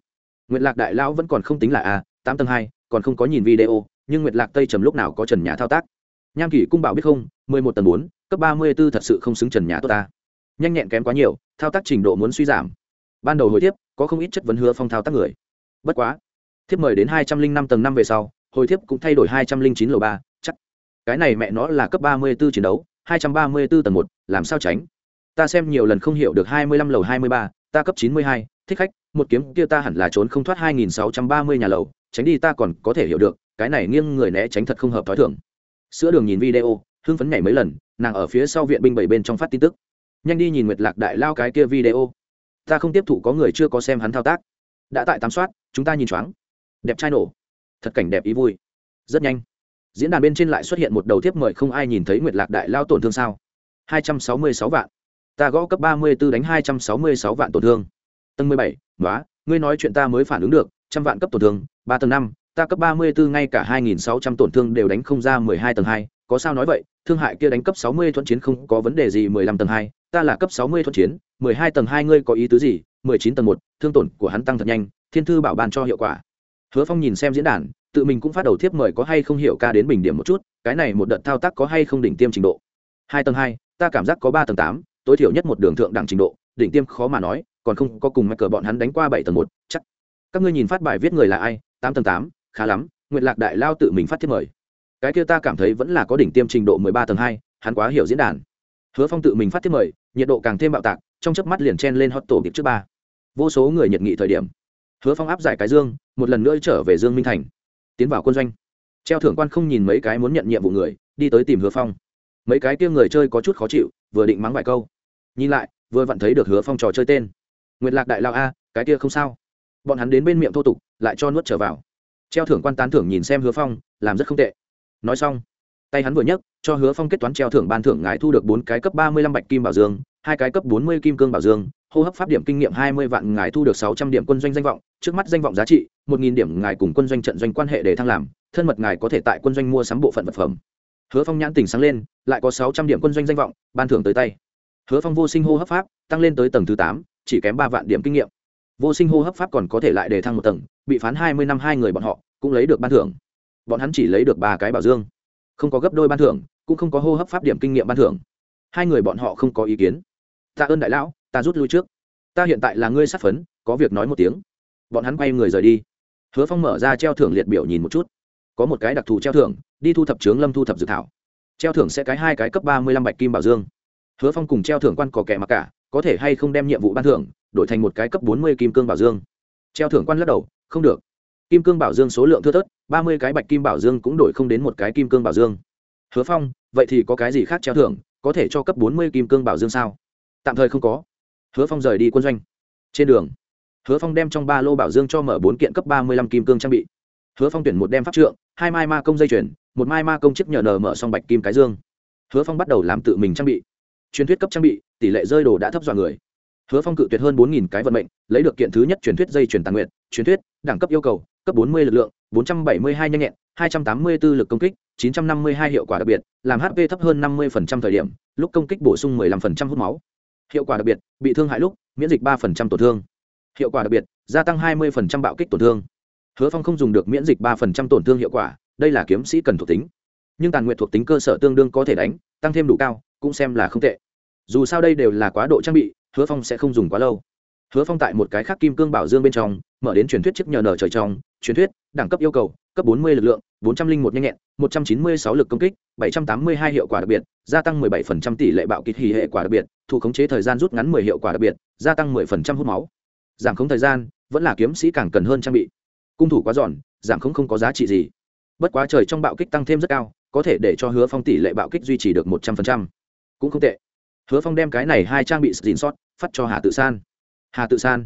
Nguyệt lạc đại lão vẫn còn không tính là a, tám tầng hai, còn không có nhìn video nhưng nguyệt lạc tây trầm lúc nào có trần nhà thao tác? Nham kỷ cung bảo biết không, mười một tầng bốn, cấp ba mươi b ố thật sự không xứng trần nhà tốt ta. Nhanh nhẹn kém quá nhiều, thao tác trình độ muốn suy giảm. Ban đầu hồi tiếp có không ít chất vấn hứa phong thao tác người. Bất quá, thiếp mời đến hai trăm linh năm tầng năm về sau, hồi thiếp cũng thay đổi hai trăm linh chín lầu ba, chắc. Cái này mẹ nó là cấp ba mươi b ố chiến đấu, hai trăm ba mươi b ố tầng một, làm sao tránh? Ta xem nhiều lần không hiểu được hai mươi lăm lầu hai mươi ba, ta cấp chín mươi hai, thích khách, một kiếm kia ta hẳn là trốn không thoát hai nghìn sáu trăm ba mươi nhà lầu, tránh đi ta còn có thể hiểu được cái này nghiêng người né tránh thật không hợp t h ó i thưởng sữa đường nhìn video, hưng phấn nhảy mấy lần, nàng ở phía sau viện binh bảy bên trong phát tin tức. Nhanh đi nhìn nguyệt lạc đại lao cái kia video. Ta không tiếp thụ có người chưa có xem hắn thao tác. Đã tại tám soát, chúng ta nhìn choáng. Đẹp trai nổ. Thật cảnh đẹp ý vui. Rất nhanh. Diễn đàn bên trên lại xuất hiện một đầu thiếp mời không ai nhìn thấy nguyệt lạc đại lao tổn thương sao? Hai trăm sáu mươi sáu vạn. Ta gõ cấp ba mươi b ố đánh hai trăm sáu mươi sáu vạn tổn thương. Tầng mười bảy nói ngươi nói chuyện ta mới phản ứng được, trăm vạn cấp tổn thương, ba tầng năm ta cấp ba mươi 34 ngay cả hai nghìn sáu trăm tổn thương đều đánh không ra mười hai tầng hai, có sao nói vậy, thương hại kia đánh cấp sáu mươi thuận chiến không có vấn đề gì mười lăm tầng hai, ta là cấp sáu mươi thuận chiến, mười hai tầng hai ngươi có ý tứ gì, mười chín tầng một, thương tổn của hắn tăng thật nhanh, thiên thư bảo ban cho hiệu quả. Hứa phong nhìn xem diễn đàn, tự mình cũng phát đầu thiếp mời có hay không hiểu ca đến bình điểm một chút, cái này một đợt thao tác có hay không đỉnh tiêm trình độ. Hai tầng hai, ta cảm giác có ba tầng tám, tối thiểu nhất một đường thượng đẳng trình độ, đỉnh tiêm khó mà nói, còn không có cùng mạch cờ bọn hắn đánh qua bảy tầng một, chắc. Các ngươi nhìn phát bài viết người là ai, tám tầng tám khá lắm nguyện lạc đại lao tự mình phát thiết mời. Cái kia ta cảm thấy vẫn là có đỉnh tiêm trình độ mười ba tầng hai, hắn quá hiểu diễn đàn. Hứa phong tự mình phát thiết mời, nhiệt độ càng thêm bạo tạc, trong chớp mắt liền chen lên hot tổ kịp trước ba. Vô số người nhiệt nghị thời điểm. Hứa phong áp giải cái dương, một lần nữa trở về dương minh thành. Tiến vào quân doanh. Treo thưởng quan không nhìn mấy cái muốn nhận nhiệm vụ người, đi tới tìm hứa phong. Mấy cái kia người chơi có chút khó chịu, vừa định mắng vài câu. Nhìn lại, vừa vặn thấy được hứa phong trò chơi tên. Nguyệt lạc đại lao a, cái kia không sao. Bọn hắn đến bên miệng thô tục, lại cho nuốt trở vào treo thưởng quan tán thưởng nhìn xem hứa phong, làm rất không tệ. Nói xong, tay hắn vừa nhấc, cho hứa phong kết toán treo thưởng ban thưởng ngài thu được bốn cái cấp ba mươi lăm bạch kim bảo dương, hai cái cấp bốn mươi kim cương bảo dương, hô hấp pháp điểm kinh nghiệm hai mươi vạn ngài thu được sáu trăm điểm quân doanh danh vọng, trước mắt danh vọng giá trị, một nghìn điểm ngài cùng quân doanh trận doanh quan hệ để thăng làm, thân mật ngài có thể tại quân doanh mua sắm bộ phận vật phẩm. Hứa phong nhãn tình sáng lên, lại có sáu trăm điểm quân doanh danh vọng, ban thưởng tới tay. Hứa phong vô sinh hô hấp pháp, tăng lên tới tầng thứ tám, chỉ kém ba vạn điểm kinh nghiệm vô sinh hô hấp pháp còn có thể lại để thăng một tầng, bị phán hai mươi năm hai người bọn họ cũng lấy được ban thưởng. Bọn hắn chỉ lấy được ba cái bảo dương. Không có gấp đôi ban thưởng, cũng không có hô hấp pháp điểm kinh nghiệm ban thưởng. Hai người bọn họ không có ý kiến. Tạ ơn đại lão, ta rút lui trước. Ta hiện tại là ngươi sát phấn, có việc nói một tiếng. Bọn hắn quay người rời đi. Hứa phong mở ra treo thưởng liệt biểu nhìn một chút. Có một cái đặc thù treo thưởng, đi thu thập trướng lâm thu thập dự thảo. Treo thưởng sẽ cái hai cái cấp ba mươi lăm bạch kim bảo dương. Hứa phong cùng treo thưởng quan cò kẻ mặc cả, có thể hay không đem nhiệm vụ ban thưởng đổi thành một cái cấp bốn mươi kim cương bảo dương. Treo thưởng quan lắc đầu, không được. Kim cương bảo dương số lượng thưa thớt, ba mươi cái bạch kim bảo dương cũng đổi không đến một cái kim cương bảo dương. Hứa phong, vậy thì có cái gì khác treo thưởng, có thể cho cấp bốn mươi kim cương bảo dương sao? Tạm thời không có. Hứa phong rời đi quân doanh. Trên đường, hứa phong đem trong ba lô bảo dương cho mở bốn kiện cấp ba mươi lăm kim cương trang bị. Hứa phong tuyển một đem pháp trượng, hai mai ma công dây chuyển một mai ma công chiếc nhờ nờ mở xong bạch kim cái dương. Hứa phong bắt đầu làm tự mình trang bị. Truyền thuyết cấp trang bị, tỷ lệ rơi đồ đã thấp dọa người hứa phong cự tuyệt hơn bốn nghìn cái vận mệnh, lấy được kiện thứ nhất truyền thuyết dây truyền tàn nguyện truyền thuyết, đẳng cấp yêu cầu, cấp bốn mươi lực lượng, bốn trăm bảy mươi hai nhanh nhẹn, hai trăm tám mươi 284 lực công kích, chín trăm năm mươi hai hiệu quả đặc biệt, làm hp thấp hơn năm mươi thời điểm, lúc công kích bổ sung 15% hút máu. Hiệu quả đặc biệt, bị thương hại lúc, miễn dịch 3% tổn thương. Hiệu quả đặc biệt, gia tăng 20% bạo kích tổn thương. Hứa phong không dùng được miễn dịch 3% tổn thương hiệu quả, đây là kiếm sĩ cần thuộc tính. Nhưng tàn nguyện thuộc tính cơ sở tương đương có thể đánh, tăng thêm đủ cao, cũng xem là không tệ. Dù sao đây đều là quá độ trang bị hứa phong sẽ không dùng quá lâu. Hứa phong tại một cái khác kim cương bảo dương bên trong, mở đến truyền thuyết chiếc nhờ nở trời trong, truyền thuyết, đẳng cấp yêu cầu, cấp 40 lực lượng 401 nhanh nhẹn 196 lực công kích 782 hiệu quả đặc biệt, gia tăng 17% tỷ lệ bạo kích hỉ hệ quả đặc biệt, thu khống chế thời gian rút ngắn 10 hiệu quả đặc biệt, gia tăng 10% hút máu. Giảm khống thời gian, vẫn là kiếm sĩ càng cần hơn trang bị. Cung thủ quá giòn, giảm khống không có giá trị gì. Bất quá trời trong bạo kích tăng thêm rất cao, có thể để cho hứa phong tỷ lệ bạo kích duy trì được 100%. cũng không tệ hứa phong đem cái này hai trang bị dịn sót phát cho hà tự san. Hà tự san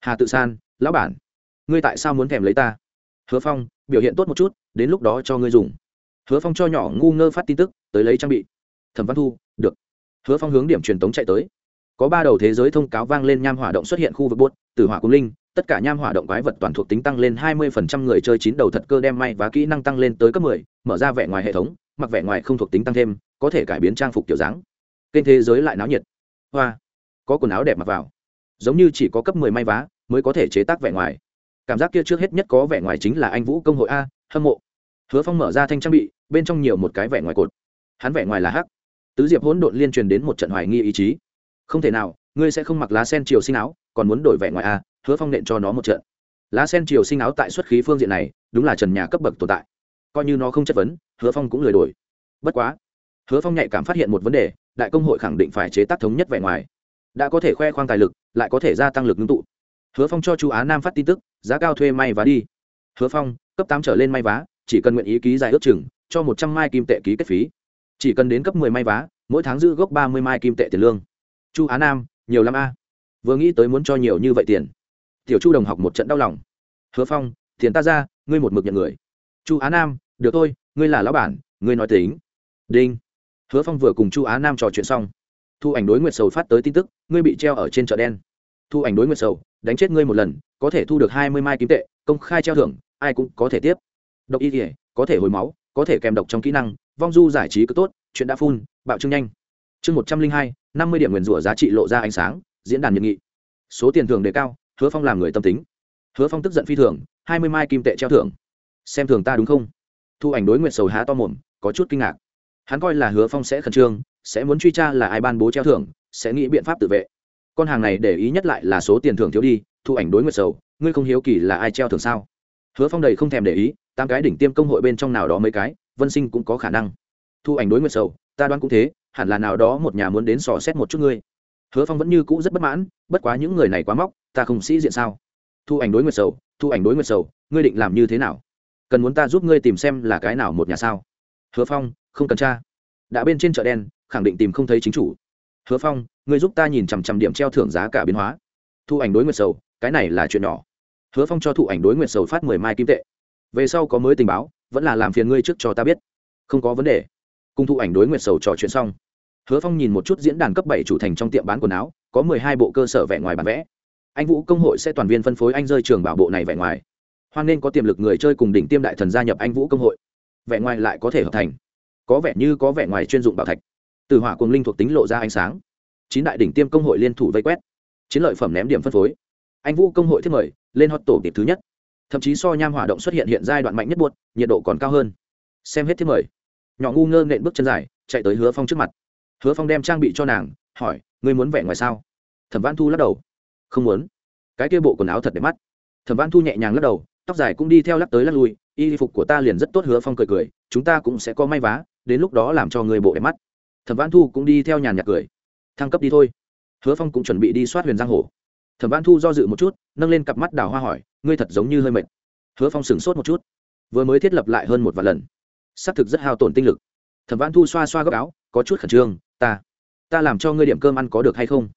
hà tự san lão bản ngươi tại sao muốn thèm lấy ta? Hứa phong biểu hiện tốt một chút đến lúc đó cho ngươi dùng. Hứa phong cho nhỏ ngu ngơ phát tin tức tới lấy trang bị. Thẩm văn thu được. Hứa phong hướng điểm truyền tống chạy tới. Có ba đầu thế giới thông cáo vang lên nham hỏa động xuất hiện khu vực buốt từ hỏa cung linh tất cả nham hỏa động quái vật toàn thuộc tính tăng lên 20% người chơi chín đầu thật cơ đem may và kỹ năng tăng lên tới cấp 10, mở ra vẻ ngoài hệ thống mặc vẻ ngoài không thuộc tính tăng thêm có thể cải biến trang phục kiểu dáng kênh thế giới lại náo nhiệt. Hoa, có quần áo đẹp mặc vào. Giống như chỉ có cấp 10 may vá mới có thể chế tác vẻ ngoài. Cảm giác kia trước hết nhất có vẻ ngoài chính là anh vũ công hội a, hâm mộ. Hứa phong mở ra thanh trang bị, bên trong nhiều một cái vẻ ngoài cột. Hắn vẻ ngoài là hắc. Tứ diệp hỗn độn liên truyền đến một trận hoài nghi ý chí. Không thể nào, ngươi sẽ không mặc lá sen chiều sinh áo, còn muốn đổi vẻ ngoài a, hứa phong nện cho nó một trận. Lá sen chiều sinh áo tại xuất khí phương diện này, đúng là trần nhà cấp bậc tồn tại. Coi như nó không chất vấn, hứa phong cũng lười đổi. Bất quá, hứa phong nhạy cảm phát hiện một vấn đề đại công hội khẳng định phải chế tác thống nhất vẻ ngoài. Đã có thể khoe khoang tài lực, lại có thể gia tăng lực ngưng tụ. Hứa phong cho chú á nam phát tin tức, giá cao thuê may vá đi. Hứa phong, cấp tám trở lên may vá, chỉ cần nguyện ý ký dài ước chừng, cho một trăm mai kim tệ ký kết phí. Chỉ cần đến cấp mười may vá, mỗi tháng giữ gốc ba mươi mai kim tệ tiền lương. Chu á nam, nhiều l a. Vừa nghĩ tới muốn cho nhiều như vậy tiền. Tiểu chu đồng học một trận đau lòng. Hứa phong, tiền ta ra, ngươi một mực nhận người. Chu á nam, được thôi, ngươi là lão bản, ngươi nói tính. Đinh hứa phong vừa cùng chu á nam trò chuyện xong, thu ảnh đối nguyệt sầu phát tới tin tức, ngươi bị treo ở trên chợ đen. Thu ảnh đối nguyệt sầu, đánh chết ngươi một lần, có thể thu được hai mươi mai kim tệ, công khai treo thưởng, ai cũng có thể tiếp. Độc y thể có thể hồi máu, có thể kèm độc trong kỹ năng, vong du giải trí cứ tốt, chuyện đã phun bạo trưng nhanh. Chương một trăm linh hai, năm mươi điểm nguyền rủa giá trị lộ ra ánh sáng, diễn đàn nhiệt nghị. Số tiền thưởng đề cao, hứa phong làm người tâm tính. Hứa phong tức giận phi thường, hai mươi mai kim tệ treo thưởng. Xem thường ta đúng không? Thu ảnh đối nguyệt sầu há to mồm, có chút kinh ngạc hắn coi là hứa phong sẽ khẩn trương, sẽ muốn truy tra là ai ban bố treo thưởng, sẽ nghĩ biện pháp tự vệ. Con hàng này để ý nhất lại là số tiền thưởng thiếu đi, thu ảnh đối nguyệt sầu, ngươi không hiếu kỳ là ai treo thưởng sao? Hứa phong đầy không thèm để ý, tám cái đỉnh tiêm công hội bên trong nào đó mấy cái, vân sinh cũng có khả năng. Thu ảnh đối nguyệt sầu, ta đoán cũng thế, hẳn là nào đó một nhà muốn đến sò xét một chút ngươi. Hứa phong vẫn như cũ rất bất mãn, bất quá những người này quá móc, ta không sĩ diện sao? Thu ảnh đối nguyệt sầu, thu ảnh đối nguyệt sầu, ngươi định làm như thế nào? Cần muốn ta giúp ngươi tìm xem là cái nào một nhà sao? Hứa phong, không cần tra. Đã bên trên chợ đen, khẳng định tìm không thấy chính chủ. Hứa phong người giúp ta nhìn chằm chằm điểm treo thưởng giá cả biến hóa. Thu ảnh đối nguyệt sầu, cái này là chuyện nhỏ. Hứa phong cho thụ ảnh đối nguyệt sầu phát mười mai kim tệ. Về sau có mới tình báo, vẫn là làm phiền ngươi trước cho ta biết. Không có vấn đề. Cùng thụ ảnh đối nguyệt sầu trò chuyện xong, hứa phong nhìn một chút diễn đàn cấp bảy chủ thành trong tiệm bán quần áo, có mười hai bộ cơ sở vẽ ngoài bán vẽ. Anh vũ công hội sẽ toàn viên phân phối anh rơi trường bảo bộ này vẽ ngoài. Hoan nên có tiềm lực người chơi cùng đỉnh tiêm đại thần gia nhập anh vũ công hội vẻ ngoài lại có thể hợp thành. Có vẻ như có vẻ ngoài chuyên dụng bảo thạch. Từ hỏa cùng linh thuộc tính lộ ra ánh sáng. Chín đại đỉnh tiêm công hội liên thủ vây quét. Chiến lợi phẩm ném điểm phân phối. Anh vũ công hội thiết mời, lên hot tổ tiệp thứ nhất. Thậm chí so nham hỏa động xuất hiện hiện giai đoạn mạnh nhất buốt nhiệt độ còn cao hơn. Xem hết thiết mời. Nhỏ ngu ngơ nện bước chân dài, chạy tới hứa phong trước mặt. Hứa phong đem trang bị cho nàng, hỏi, ngươi muốn vẻ ngoài sao? Thẩm văn thu lắc đầu. Không muốn. Cái kia bộ quần áo thật đẹp mắt. Thẩm văn thu nhẹ nhàng lắc đầu, tóc dài cũng đi theo lắc tới lắc lui y phục của ta liền rất tốt, hứa phong cười cười, chúng ta cũng sẽ có may vá, đến lúc đó làm cho người bộ đẹp mắt. Thẩm văn thu cũng đi theo nhàn nhạc cười. Thăng cấp đi thôi. Hứa phong cũng chuẩn bị đi soát huyền giang hồ. Thẩm văn thu do dự một chút, nâng lên cặp mắt đào hoa hỏi, ngươi thật giống như hơi mệt. Hứa phong sửng sốt một chút. Vừa mới thiết lập lại hơn một vài lần. Xác thực rất hao tổn tinh lực. Thẩm văn thu xoa xoa góc áo, có chút khẩn trương, ta ta làm cho ngươi điểm cơm ăn có được hay không?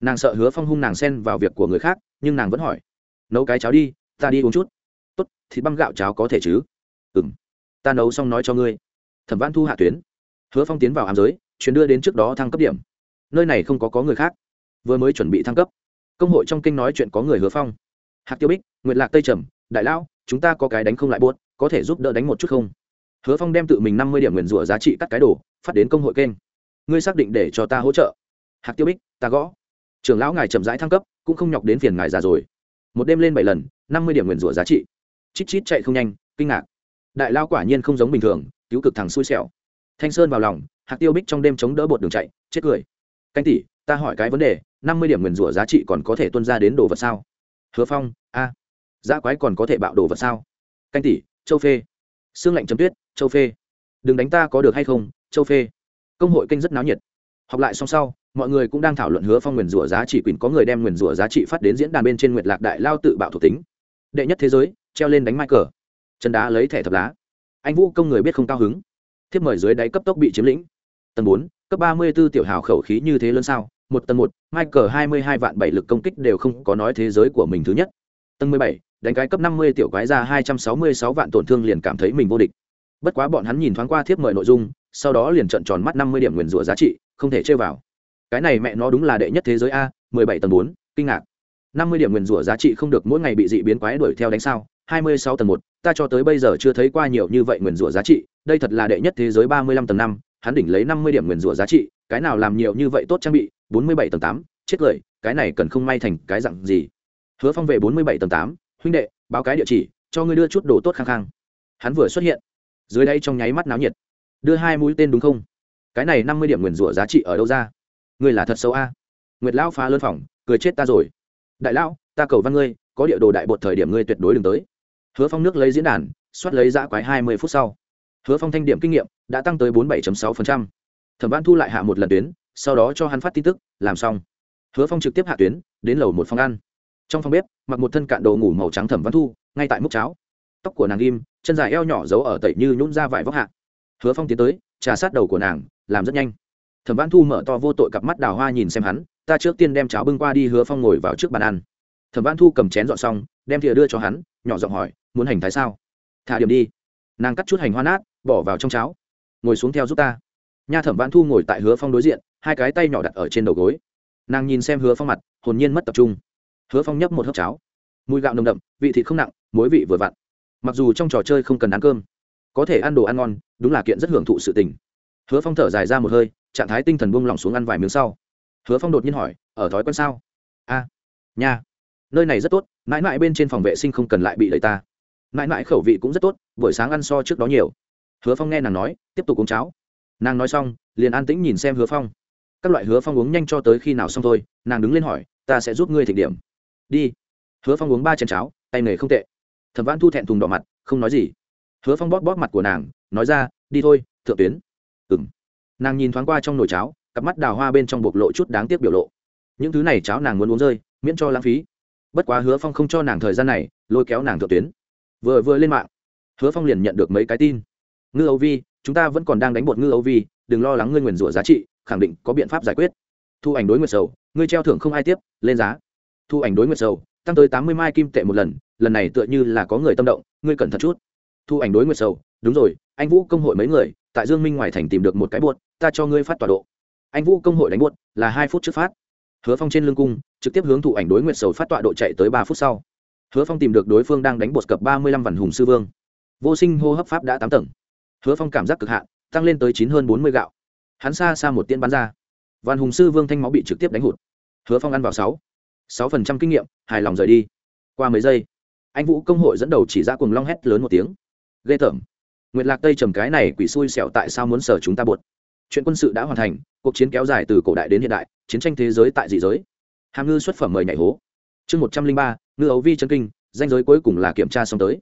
Nàng sợ hứa phong hung nàng xen vào việc của người khác, nhưng nàng vẫn hỏi, nấu cái cháo đi, ta đi uống chút thịt băm gạo cháo có thể chứ? Ừ m ta nấu xong nói cho ngươi. Thẩm văn thu hạ tuyến. Hứa phong tiến vào hàm giới, chuyến đưa đến trước đó thăng cấp điểm. Nơi này không có có người khác. Vừa mới chuẩn bị thăng cấp. Công hội trong kinh nói chuyện có người hứa phong. Hạc tiêu bích, nguyệt lạc tây trầm, đại lão, chúng ta có cái đánh không lại buốt, có thể giúp đỡ đánh một chút không? Hứa phong đem tự mình năm mươi điểm nguyền rủa giá trị cắt cái đồ, phát đến công hội kênh. Ngươi xác định để cho ta hỗ trợ. Hạc tiêu bích, ta gõ. Trưởng lão ngài chậm rãi thăng cấp, cũng không nhọc đến phiền ngài già rồi. Một đêm lên bảy lần, năm mươi điểm nguyền rủa giá trị chít chít chạy không nhanh, kinh ngạc. Đại lao quả nhiên không giống bình thường, cứu cực thằng xui xẻo. Thanh sơn vào lòng, hạc tiêu bích trong đêm chống đỡ bột đường chạy, chết cười. Canh tỷ, ta hỏi cái vấn đề, năm mươi điểm nguyền rủa giá trị còn có thể tuân ra đến đồ vật sao? Hứa phong, a. À. giá quái còn có thể bạo đồ vật sao? Canh tỷ, châu phê. Xương lạnh chấm tuyết, châu phê. Đừng đánh ta có được hay không, châu phê. Công hội kênh rất náo nhiệt. Học lại xong sau, mọi người cũng đang thảo luận hứa phong nguyền rủa giá trị quyền có người đem nguyền rủa giá trị phát đến diễn đàn bên trên nguyệt lạc đại lao tự bạo thuộc tính. Đệ nhất thế giới treo lên đánh mai cờ chân đá lấy thẻ thập lá. Anh vũ công người biết không cao hứng. Thiếp mời dưới đáy cấp tốc bị chiếm lĩnh. Tầng bốn, cấp ba mươi b ố tiểu hào khẩu khí như thế lớn sao? Một tầng một mai cờ hai mươi hai vạn bảy lực công kích đều không có nói thế giới của mình thứ nhất. Tầng mười bảy, đánh cái cấp năm mươi tiểu quái ra hai trăm sáu mươi sáu vạn tổn thương liền cảm thấy mình vô địch. Bất quá bọn hắn nhìn thoáng qua thiếp mời nội dung, sau đó liền trận tròn mắt năm mươi điểm nguyền rủa giá trị, không thể chơi vào. Cái này mẹ nó đúng là đệ nhất thế giới a, mười bảy tầng bốn, kinh ngạc. năm mươi điểm nguyền rủa giá trị không được mỗi ngày bị dị biến quái đuổi theo đánh sao? Hai mươi sáu tầng một, ta cho tới bây giờ chưa thấy qua nhiều như vậy nguyền rủa giá trị, đây thật là đệ nhất thế giới ba mươi lăm tầng năm, hắn đỉnh lấy năm mươi điểm nguyền rủa giá trị, cái nào làm nhiều như vậy tốt trang bị, bốn mươi bảy tầng tám, chết cười cái này cần không may thành cái dặn gì. Hứa phong về bốn mươi bảy tầng tám, huynh đệ, báo cái địa chỉ, cho ngươi đưa chút đồ tốt khang khang. Hắn vừa xuất hiện, dưới đây trong nháy mắt náo nhiệt. Đưa hai mũi tên đúng không? Cái này năm mươi điểm nguyền rủa giá trị ở đâu ra? Ngươi là thật xấu a. Nguyệt lão phá lơn phòng, cười chết ta rồi. Đại lão, ta cầu văn ngươi, có địa đồ đại bột thời điểm ngươi tuyệt đối đừng tới hứa phong nước lấy diễn đàn, soát lấy giã quái hai mươi phút sau. Hứa phong thanh điểm kinh nghiệm đã tăng tới bốn mươi bảy sáu thẩm văn thu lại hạ một lần tuyến, sau đó cho hắn phát tin tức, làm xong. Hứa phong trực tiếp hạ tuyến, đến lầu một phòng ăn. Trong phòng bếp, mặc một thân cạn đồ ngủ màu trắng thẩm văn thu, ngay tại múc cháo. Tóc của nàng ghim chân dài eo nhỏ giấu ở tẩy như nhún ra vải vóc hạ. Hứa phong tiến tới, trà sát đầu của nàng, làm rất nhanh. Thẩm văn thu mở to vô tội cặp mắt đào hoa nhìn xem hắn, ta trước tiên đem cháo bưng qua đi, hứa phong ngồi vào trước bàn ăn. Thẩm văn thu cầm chén dọn xong đem thìa đưa cho hắn, nhỏ giọng hỏi, muốn hành thái sao? Thả điểm đi. Nàng cắt chút hành hoa nát, bỏ vào trong cháo. Ngồi xuống theo giúp ta. Nha thẩm vãn thu ngồi tại hứa phong đối diện, hai cái tay nhỏ đặt ở trên đầu gối. Nàng nhìn xem hứa phong mặt, hồn nhiên mất tập trung. Hứa phong nhấp một hớp cháo. Mùi gạo nồng đậm, vị thịt không nặng, muối vị vừa vặn. Mặc dù trong trò chơi không cần ăn cơm, có thể ăn đồ ăn ngon, đúng là kiện rất hưởng thụ sự tình. Hứa phong thở dài ra một hơi, trạng thái tinh thần buông lỏng xuống ăn vài miếng sau. Hứa phong đột nhiên hỏi, ở thói quen sao? A, nha nơi này rất tốt, mãi mãi bên trên phòng vệ sinh không cần lại bị lấy ta. Mãi mãi khẩu vị cũng rất tốt, buổi sáng ăn so trước đó nhiều. Hứa phong nghe nàng nói, tiếp tục uống cháo. Nàng nói xong, liền an tĩnh nhìn xem hứa phong. Các loại hứa phong uống nhanh cho tới khi nào xong thôi, nàng đứng lên hỏi, ta sẽ giúp ngươi thịnh điểm. Đi. Hứa phong uống ba chén cháo, tay nghề không tệ. Thẩm văn thu thẹn thùng đỏ mặt, không nói gì. Hứa phong bóp bóp mặt của nàng, nói ra, đi thôi, thượng tuyến. Ừ m nàng nhìn thoáng qua trong nồi cháo, cặp mắt đào hoa bên trong bộc lộ chút đáng tiếc biểu lộ. Những thứ này cháo nàng muốn uống rơi, miễn cho lãng phí bất quá hứa phong không cho nàng thời gian này, lôi kéo nàng thượng tuyến. Vừa vừa lên mạng, hứa phong liền nhận được mấy cái tin. Ngư âu vi, chúng ta vẫn còn đang đánh bột ngư âu vi, đừng lo lắng ngươi nguyền rủa giá trị, khẳng định có biện pháp giải quyết. Thu ảnh đối nguyệt sầu, ngươi treo thưởng không ai tiếp, lên giá. Thu ảnh đối nguyệt sầu, tăng tới tám mươi mai kim tệ một lần lần này tựa như là có người tâm động, ngươi cẩn thận chút. Thu ảnh đối nguyệt sầu, đúng rồi, anh vũ công hội mấy người, tại dương minh ngoài thành tìm được một cái buốt ta cho ngươi phát tọa độ. Anh vũ công hội đánh buốt là hai phút trước phát hứa phong trên lưng cung, trực tiếp hướng thụ ảnh đối nguyệt sầu phát tọa độ chạy tới ba phút sau. Hứa phong tìm được đối phương đang đánh bột cập ba mươi lăm vằn hùng sư vương. Vô sinh hô hấp pháp đã tám tầng. Hứa phong cảm giác cực hạn, tăng lên tới chín hơn bốn mươi gạo. Hắn xa xa một tiên bắn ra. Văn hùng sư vương thanh máu bị trực tiếp đánh hụt. Hứa phong ăn vào sáu. sáu phần trăm kinh nghiệm, hài lòng rời đi. Qua mấy giây, anh vũ công hội dẫn đầu chỉ ra cùng long hét lớn một tiếng. Ghê tởm. Nguyệt lạc tây trầm cái này quỷ xui xẻo tại sao muốn sở chúng ta buột chuyện quân sự đã hoàn thành, cuộc chiến kéo dài từ cổ đại đến hiện đại, chiến tranh thế giới tại dị giới. Hàm ngư xuất phẩm mời nhảy hố. Chương một trăm linh ba, ngư ấu vi chân kinh, danh giới cuối cùng là kiểm tra xong tới.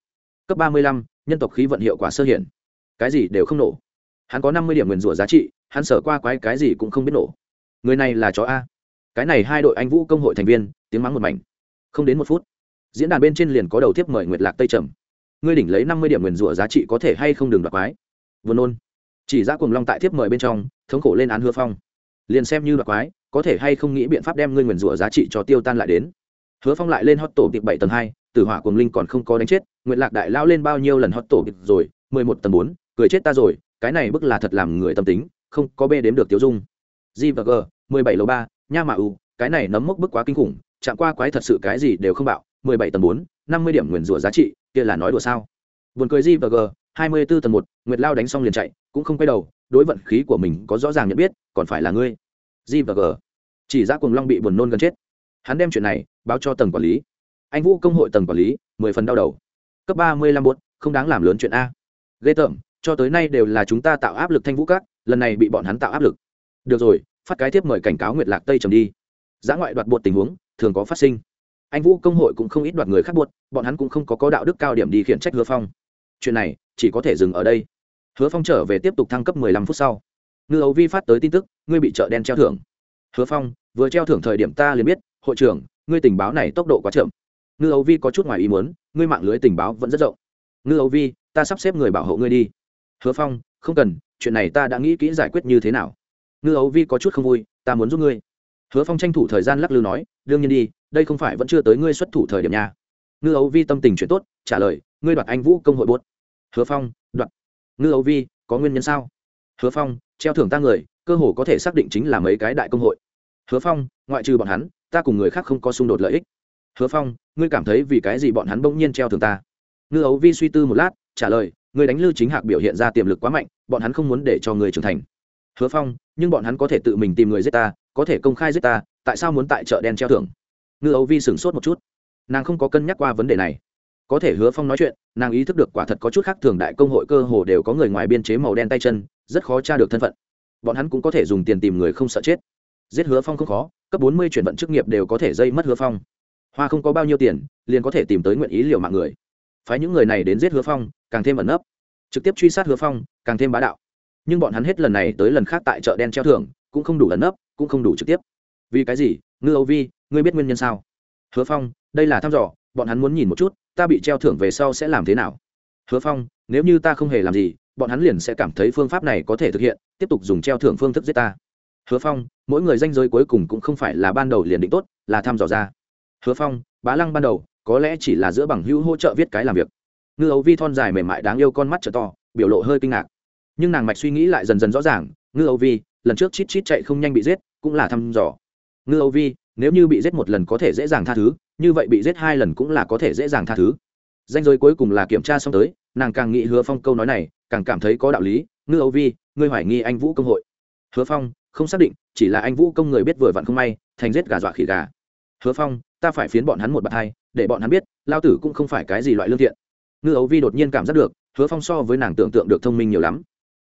Cấp ba mươi lăm, nhân tộc khí vận hiệu quả sơ hiển cái gì đều không nổ. Hắn có năm mươi điểm nguyền rủa giá trị, hắn sở qua quái cái gì cũng không biết nổ. Người này là chó a. Cái này hai đội anh vũ công hội thành viên, tiếng mắng một mảnh. Không đến một phút, diễn đàn bên trên liền có đầu tiếp mời nguyệt lạc tây trầm. Ngươi đỉnh lấy năm mươi điểm nguyền rủa giá trị có thể hay không đừng đoạt quái? Vừa nôn chỉ ra cuồng long tại tiếp mời bên trong, thống khổ lên án hứa phong. Liền xem như đoạt quái, có thể hay không nghĩ biện pháp đem ngươi nguyền rủa giá trị cho tiêu tan lại đến. Hứa phong lại lên hot tổ tiệp bảy tầng hai, tử hỏa cuồng linh còn không có đánh chết nguyện lạc đại lao lên bao nhiêu lần hot tổ tiệp rồi, mười một tầng bốn, cười chết ta rồi, cái này bức là thật làm người tâm tính, không có bê đếm được tiêu dung. G và g, mười bảy lầu ba, nha mạ u, cái này nấm mốc bức quá kinh khủng, chạm qua quái thật sự cái gì đều không bạo, mười bảy tầng bốn, năm mươi điểm nguyền rủa giá trị, kia là nói đùa sao? Buồn cười g và g, hai mươi b ố tầng một, nguyệt lao đánh xong liền chạy cũng không quay đầu, đối vận khí của mình có rõ ràng nhận biết, còn phải là ngươi. G và g. Chỉ ra cùng long bị buồn nôn gần chết. Hắn đem chuyện này báo cho tầng quản lý. Anh vũ công hội tầng quản lý, mười phần đau đầu. Cấp ba mươi lăm bột không đáng làm lớn chuyện a. Ghê tởm, cho tới nay đều là chúng ta tạo áp lực thanh vũ các, lần này bị bọn hắn tạo áp lực. Được rồi, phát cái tiếp mời cảnh cáo nguyệt lạc tây trầm đi. Giá ngoại đoạt bột tình huống, thường có phát sinh. Anh vũ công hội cũng không ít đoạt người khác buột bọn hắn cũng không có có đạo đức cao điểm đi khiển trách hứa phong. Chuyện này chỉ có thể dừng ở đây hứa phong trở về tiếp tục thăng cấp mười lăm phút sau. Ngư ấu vi phát tới tin tức, ngươi bị chợ đen treo thưởng. Hứa phong, vừa treo thưởng thời điểm ta liền biết, hội trưởng, ngươi tình báo này tốc độ quá chậm. Ngư ấu vi có chút ngoài ý muốn, ngươi mạng lưới tình báo vẫn rất rộng. Ngư ấu vi, ta sắp xếp người bảo hộ ngươi đi. Hứa phong, không cần, chuyện này ta đã nghĩ kỹ giải quyết như thế nào. Ngư ấu vi có chút không vui, ta muốn giúp ngươi. Hứa phong tranh thủ thời gian lắc lư nói, đương nhiên đi, đây không phải vẫn chưa tới ngươi xuất thủ thời điểm nhà. ngư ấu vi tâm tình chuyện tốt, trả lời, ngươi đoạt anh vũ công hội bốt hứa phong, đoạt ngư ấu vi, có nguyên nhân sao? Hứa phong, treo thưởng ta người, cơ hồ có thể xác định chính là mấy cái đại công hội. Hứa phong, ngoại trừ bọn hắn, ta cùng người khác không có xung đột lợi ích. Hứa phong, ngươi cảm thấy vì cái gì bọn hắn bỗng nhiên treo thưởng ta? Ngư ấu vi suy tư một lát, trả lời, người đánh lư chính hạc biểu hiện ra tiềm lực quá mạnh, bọn hắn không muốn để cho người trưởng thành. Hứa phong, nhưng bọn hắn có thể tự mình tìm người giết ta, có thể công khai giết ta, tại sao muốn tại chợ đen treo thưởng? Ngư ấu vi sửng sốt một chút. Nàng không có cân nhắc qua vấn đề này có thể hứa phong nói chuyện, nàng ý thức được quả thật có chút khác thường đại công hội cơ hồ đều có người ngoài biên chế màu đen tay chân, rất khó tra được thân phận. Bọn hắn cũng có thể dùng tiền tìm người không sợ chết. Giết hứa phong không khó, cấp bốn mươi chuyển vận chức nghiệp đều có thể dây mất hứa phong. Hoa không có bao nhiêu tiền, liền có thể tìm tới nguyện ý liều mạng người. Phái những người này đến giết hứa phong, càng thêm ẩn nấp. Trực tiếp truy sát hứa phong, càng thêm bá đạo. Nhưng bọn hắn hết lần này tới lần khác tại chợ đen treo thưởng, cũng không đủ ẩn nấp, cũng không đủ trực tiếp. Vì cái gì? Ngư âu vi, ngươi biết nguyên nhân sao? Hứa phong, đây là thăm dò, bọn hắn muốn nhìn một chút ta bị treo thưởng về sau sẽ làm thế nào? Hứa phong, nếu như ta không hề làm gì, bọn hắn liền sẽ cảm thấy phương pháp này có thể thực hiện, tiếp tục dùng treo thưởng phương thức giết ta. Hứa phong, mỗi người danh giới cuối cùng cũng không phải là ban đầu liền định tốt, là thăm dò ra. Hứa phong, bá lăng ban đầu, có lẽ chỉ là giữa bằng hữu hỗ trợ viết cái làm việc. Ngư ấu vi thon dài mềm mại đáng yêu con mắt trở to, biểu lộ hơi kinh ngạc. Nhưng nàng mạch suy nghĩ lại dần dần rõ ràng, ngư ấu vi, lần trước chít chít chạy không nhanh bị giết, cũng là thăm dò. Ngư âu vi nếu như bị giết một lần có thể dễ dàng tha thứ, như vậy bị giết hai lần cũng là có thể dễ dàng tha thứ. Danh giới cuối cùng là kiểm tra xong tới, nàng càng nghĩ hứa phong câu nói này, càng cảm thấy có đạo lý. Ngư âu vi, ngươi hoài nghi anh vũ công hội. Hứa phong, không xác định, chỉ là anh vũ công người biết vừa vặn không may, thành giết gà dọa khỉ gà. Hứa phong, ta phải phiến bọn hắn một bàn hai, để bọn hắn biết, lao tử cũng không phải cái gì loại lương thiện. Ngư ấu vi đột nhiên cảm giác được, hứa phong so với nàng tưởng tượng được thông minh nhiều lắm.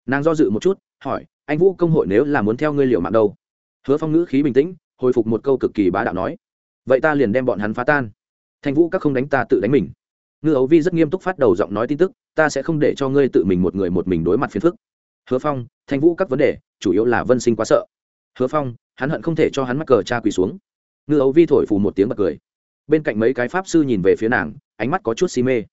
Nàng do dự một chút, hỏi, anh vũ công hội nếu là muốn theo ngươi liệu mạng đâu? Hứa phong ngữ khí bình tĩnh hồi phục một câu cực kỳ bá đạo nói, vậy ta liền đem bọn hắn phá tan. Thanh vũ các không đánh ta tự đánh mình. Ngư ấu vi rất nghiêm túc phát đầu giọng nói tin tức, ta sẽ không để cho ngươi tự mình một người một mình đối mặt phiền phức. Hứa phong thanh vũ các vấn đề, chủ yếu là vân sinh quá sợ. Hứa phong, hắn hận không thể cho hắn mắc cờ cha quỳ xuống. Ngư ấu vi thổi phù một tiếng bật cười. Bên cạnh mấy cái pháp sư nhìn về phía nàng, ánh mắt có chút si mê.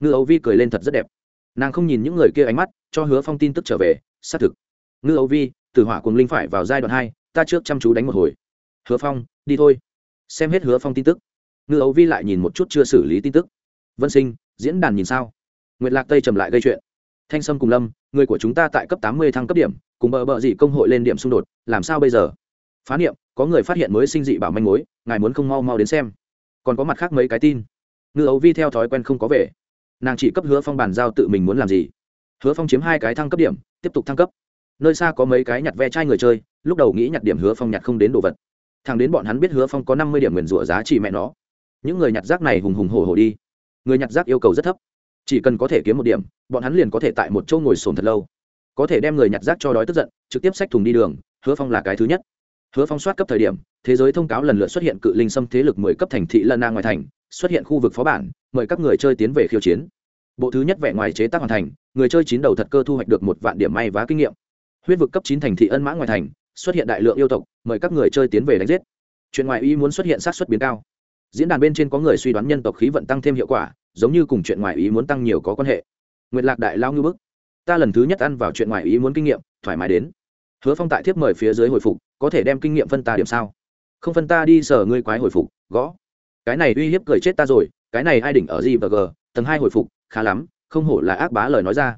Ngư ấu vi cười lên thật rất đẹp. Nàng không nhìn những người kia ánh mắt, cho hứa phong tin tức trở về, xác thực. Ngư ấu vi từ hỏa cùng linh phải vào giai đoạn hai, ta trước chăm chú đánh một hồi hứa phong, đi thôi. Xem hết hứa phong tin tức. Ngư ấu vi lại nhìn một chút chưa xử lý tin tức. Vân sinh, diễn đàn nhìn sao? Nguyệt lạc tây trầm lại gây chuyện. Thanh sâm cùng lâm, người của chúng ta tại cấp tám mươi thăng cấp điểm, cùng bờ bờ dị công hội lên điểm xung đột, làm sao bây giờ? Phá niệm, có người phát hiện mới sinh dị bảo manh mối, ngài muốn không mau mau đến xem. Còn có mặt khác mấy cái tin. Ngư ấu vi theo thói quen không có về. Nàng chỉ cấp hứa phong bàn giao tự mình muốn làm gì? Hứa phong chiếm hai cái thăng cấp điểm, tiếp tục thăng cấp. Nơi xa có mấy cái nhặt ve chai người chơi, lúc đầu nghĩ nhặt điểm hứa phong nhặt không đến đồ vật thằng đến bọn hắn biết hứa phong có năm mươi điểm nguyền rủa giá trị mẹ nó. Những người nhặt rác này hùng hùng hổ hổ đi. Người nhặt rác yêu cầu rất thấp. Chỉ cần có thể kiếm một điểm, bọn hắn liền có thể tại một chỗ ngồi sồn thật lâu. Có thể đem người nhặt rác cho đói tức giận, trực tiếp xách thùng đi đường, hứa phong là cái thứ nhất. Hứa phong soát cấp thời điểm, thế giới thông cáo lần lượt xuất hiện cự linh xâm thế lực mười cấp thành thị lân na ngoài thành, xuất hiện khu vực phó bản, mời các người chơi tiến về khiêu chiến. Bộ thứ nhất vẽ ngoài chế tác hoàn thành, người chơi chín đầu thật cơ thu hoạch được một vạn điểm may vá kinh nghiệm. Huyết vực cấp chín thành thị ân mã ngoài thành xuất hiện đại lượng yêu tộc, mời các người chơi tiến về đánh giết. Chuyện ngoài ý muốn xuất hiện sát xuất biến cao. Diễn đàn bên trên có người suy đoán nhân tộc khí vận tăng thêm hiệu quả, giống như cùng chuyện ngoài ý muốn tăng nhiều có quan hệ. Nguyệt lạc đại lao ngư bức. Ta lần thứ nhất ăn vào chuyện ngoài ý muốn kinh nghiệm, thoải mái đến. Hứa phong tại thiếp mời phía dưới hồi phục, có thể đem kinh nghiệm phân ta điểm sao? Không phân ta đi, sở ngươi quái hồi phục, gõ. Cái này uy hiếp cười chết ta rồi, cái này ai đỉnh ở gì và g tầng hai hồi phục, khá lắm, không hổ là ác bá lời nói ra.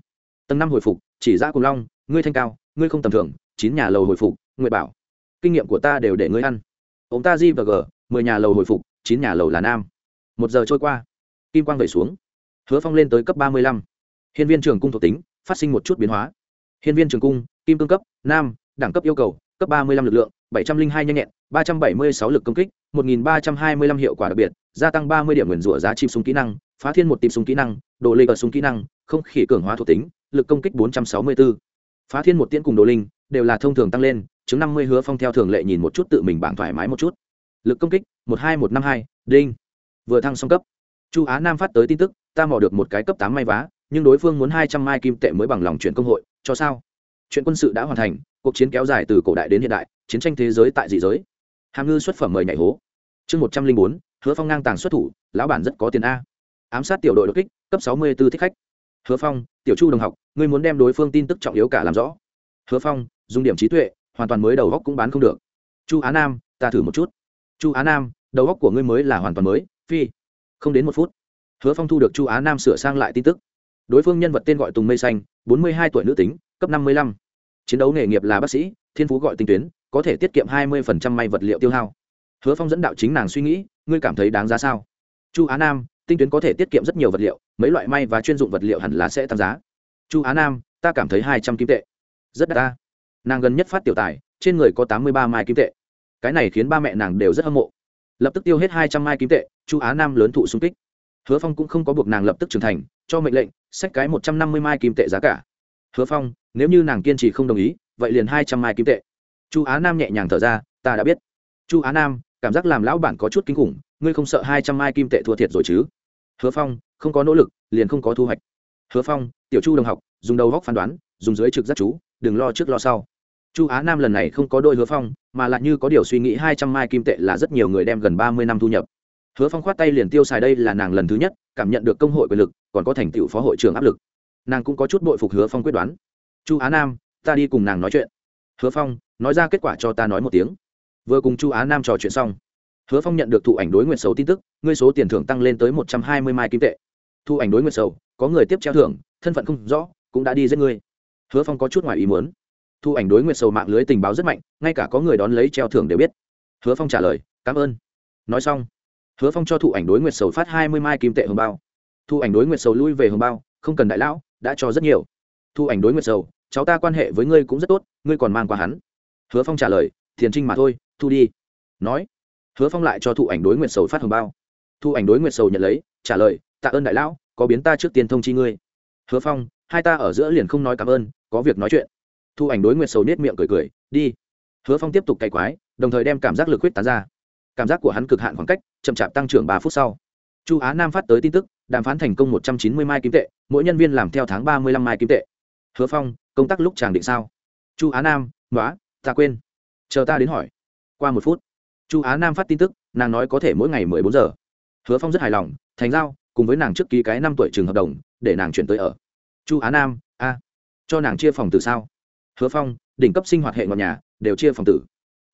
Tầng năm hồi phục, chỉ ra cùng long, ngươi thanh cao, ngươi không tầm thường, chín nhà lầu hồi phục nguyệt bảo. Kinh nghiệm của ta đều để ngươi ăn. Ông ta di và g, mười nhà lầu hồi phục, chín nhà lầu là nam. Một giờ trôi qua, kim quang vẩy xuống. Hứa phong lên tới cấp ba mươi lăm. Hiên viên trường cung thuộc tính, phát sinh một chút biến hóa. Hiên viên trường cung, kim cương cấp, nam, đẳng cấp yêu cầu, cấp ba mươi lăm lực lượng, bảy trăm linh hai nhanh nhẹn, ba trăm bảy mươi sáu lực công kích, một nghìn ba trăm hai mươi lăm hiệu quả đặc biệt, gia tăng ba mươi điểm nguyền rủa giá chìm súng kỹ năng, phá thiên một tìm súng kỹ năng, đồ lê ở súng kỹ năng, không khỉ cường hóa thuộc tính, lực công kích bốn trăm sáu mươi bốn phá thiên một tiễn cùng đồ linh đều là thông thường tăng lên chứng năm mươi hứa phong theo thường lệ nhìn một chút tự mình bảng thoải mái một chút. Lực công kích, một hai một năm hai, đinh. Vừa thăng xong cấp. Chu á nam phát tới tin tức, ta mò được một cái cấp tám may vá, nhưng đối phương muốn hai trăm mai kim tệ mới bằng lòng chuyển công hội, cho sao? Chuyện quân sự đã hoàn thành, cuộc chiến kéo dài từ cổ đại đến hiện đại, chiến tranh thế giới tại dị giới. Hàm ngư xuất phẩm mời nhảy hố. Chương một trăm linh bốn, hứa phong ngang tàng xuất thủ, lão bản rất có tiền a. Ám sát tiểu đội đột kích, cấp sáu mươi b ố thích khách. Hứa phong, tiểu chu đồng học, ngươi muốn đem đối phương tin tức trọng yếu cả làm rõ. Hứa phong, dùng điểm trí tuệ hoàn toàn mới đầu góc cũng bán không được. Chu á nam, ta thử một chút. Chu á nam, đầu góc của ngươi mới là hoàn toàn mới, phi. Không đến một phút, hứa phong thu được chu á nam sửa sang lại tin tức. Đối phương nhân vật tên gọi tùng mây xanh, bốn mươi hai tuổi nữ tính, cấp năm mươi lăm. Chiến đấu nghề nghiệp là bác sĩ, thiên phú gọi tinh tuyến, có thể tiết kiệm hai mươi may vật liệu tiêu hao. Hứa phong dẫn đạo chính nàng suy nghĩ, ngươi cảm thấy đáng giá sao? Chu á nam, tinh tuyến có thể tiết kiệm rất nhiều vật liệu, mấy loại may và chuyên dụng vật liệu hẳn là sẽ tăng giá. Chu á nam, ta cảm thấy hai trăm kim tệ. Rất đắt ta nàng gần nhất phát tiểu tài, trên người có tám mươi ba mai kim tệ. Cái này khiến ba mẹ nàng đều rất hâm mộ. Lập tức tiêu hết hai trăm mai kim tệ, chu á nam lớn thụ xung kích. Hứa phong cũng không có buộc nàng lập tức trưởng thành, cho mệnh lệnh sách cái một trăm năm mươi mai kim tệ giá cả. Hứa phong, nếu như nàng kiên trì không đồng ý, vậy liền hai trăm mai kim tệ. Chu á nam nhẹ nhàng thở ra, ta đã biết. Chu á nam, cảm giác làm lão bản có chút kinh khủng, ngươi không sợ hai trăm mai kim tệ thua thiệt rồi chứ? Hứa phong, không có nỗ lực, liền không có thu hoạch. Hứa phong, tiểu chu đồng học, dùng đầu góc phán đoán, dùng dưới trực giác chú, đừng lo trước lo sau chu á nam lần này không có đôi hứa phong, mà lại như có điều suy nghĩ hai trăm mai kim tệ là rất nhiều người đem gần ba mươi năm thu nhập. Hứa phong khoát tay liền tiêu xài đây là nàng lần thứ nhất, cảm nhận được công hội quyền lực, còn có thành tựu phó hội trưởng áp lực. Nàng cũng có chút bội phục hứa phong quyết đoán. Chu á nam, ta đi cùng nàng nói chuyện. Hứa phong nói ra kết quả cho ta nói một tiếng. Vừa cùng chu á nam trò chuyện xong, hứa phong nhận được thụ ảnh đối nguyện xấu tin tức, ngươi số tiền thưởng tăng lên tới một trăm hai mươi mai kim tệ. Thu ảnh đối nguyện xấu có người tiếp treo thưởng, thân phận không rõ, cũng đã đi giết ngươi. Hứa phong có chút ngoài ý muốn thu ảnh đối nguyệt sầu mạng lưới tình báo rất mạnh, ngay cả có người đón lấy treo thưởng đều biết. Hứa phong trả lời, cảm ơn. Nói xong, hứa phong cho thụ ảnh đối nguyệt sầu phát hai mươi mai kim tệ hồng bao. Thu ảnh đối nguyệt sầu lui về hồng bao, không cần đại lão, đã cho rất nhiều. Thu ảnh đối nguyệt sầu, cháu ta quan hệ với ngươi cũng rất tốt, ngươi còn mang qua hắn. Hứa phong trả lời, thiền trinh mà thôi, thu đi. Nói, hứa phong lại cho thụ ảnh đối nguyệt sầu phát hồng bao. Thu ảnh đối nguyệt sầu nhận lấy, trả lời, tạ ơn đại lão, có biến ta trước tiên thông chi ngươi. Hứa phong, hai ta ở giữa liền không nói cảm ơn, có việc nói chuyện thu ảnh đối nguyệt sầu nết miệng cười cười, đi. Hứa phong tiếp tục cày quái, đồng thời đem cảm giác lực huyết tán ra. Cảm giác của hắn cực hạn khoảng cách, chậm chạp tăng trưởng ba phút sau. Chu á nam phát tới tin tức, đàm phán thành công một trăm chín mươi mai kim tệ, mỗi nhân viên làm theo tháng ba mươi lăm mai kim tệ. Hứa phong, công tác lúc chàng định sao? Chu á nam nói ta quên. Chờ ta đến hỏi. Qua một phút, chu á nam phát tin tức, nàng nói có thể mỗi ngày mười bốn giờ. Hứa phong rất hài lòng, thành giao, cùng với nàng trước ký cái năm tuổi trường hợp đồng, để nàng chuyển tới ở. Chu á nam, a, cho nàng chia phòng từ sao? Hứa phong, đỉnh cấp sinh hoạt hệ ngọn nhà, đều chia phòng tử.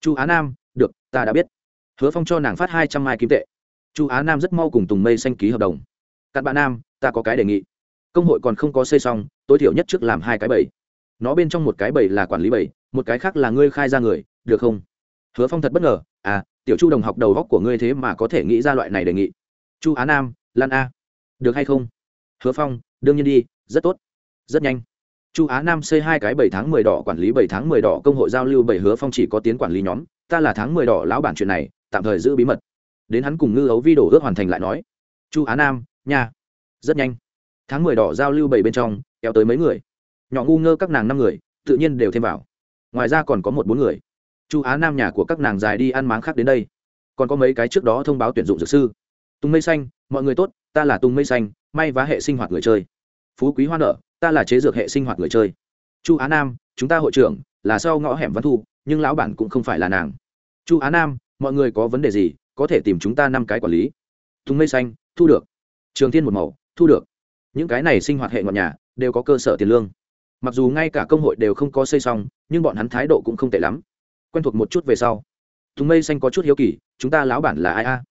Chu á nam, được, ta đã biết. Hứa phong cho nàng phát hai trăm mai kim tệ. Chu á nam rất mau cùng tùng mây xanh ký hợp đồng. Cặn bạn nam, ta có cái đề nghị. Công hội còn không có xây xong, tối thiểu nhất trước làm hai cái bầy. Nó bên trong một cái bầy là quản lý bầy, một cái khác là ngươi khai ra người, được không? Hứa phong thật bất ngờ à tiểu chu đồng học đầu góc của ngươi thế mà có thể nghĩ ra loại này đề nghị. Chu á nam, lan a. Được hay không? Hứa phong, đương nhiên đi, rất tốt, rất nhanh chu á nam xây hai cái bảy tháng mười đỏ quản lý bảy tháng mười đỏ công hội giao lưu bảy hứa phong chỉ có tiến quản lý nhóm, ta là tháng mười đỏ lão bản chuyện này, tạm thời giữ bí mật. Đến hắn cùng ngư ấu vi đổ ước hoàn thành lại nói. Chu á nam, nha. Rất nhanh. Tháng mười đỏ giao lưu bảy bên trong, kéo tới mấy người. Nhỏ ngu ngơ các nàng năm người, tự nhiên đều thêm vào. Ngoài ra còn có một bốn người. Chu á nam nhà của các nàng dài đi ăn máng khác đến đây. Còn có mấy cái trước đó thông báo tuyển dụng dược sư. Tùng mây xanh, mọi người tốt, ta là tùng mây xanh, may vá hệ sinh hoạt người chơi phú quý hoa nợ ta là chế dược hệ sinh hoạt người chơi. Chu á nam, chúng ta hội trưởng, là sau ngõ hẻm văn thu, nhưng lão bản cũng không phải là nàng. Chu á nam, mọi người có vấn đề gì, có thể tìm chúng ta năm cái quản lý. Thùng mây xanh, thu được. Trường thiên một màu, thu được. Những cái này sinh hoạt hệ ngọn nhà, đều có cơ sở tiền lương. Mặc dù ngay cả công hội đều không có xây xong, nhưng bọn hắn thái độ cũng không tệ lắm. Quen thuộc một chút về sau. Thùng mây xanh có chút hiếu kỳ, chúng ta lão bản là ai a?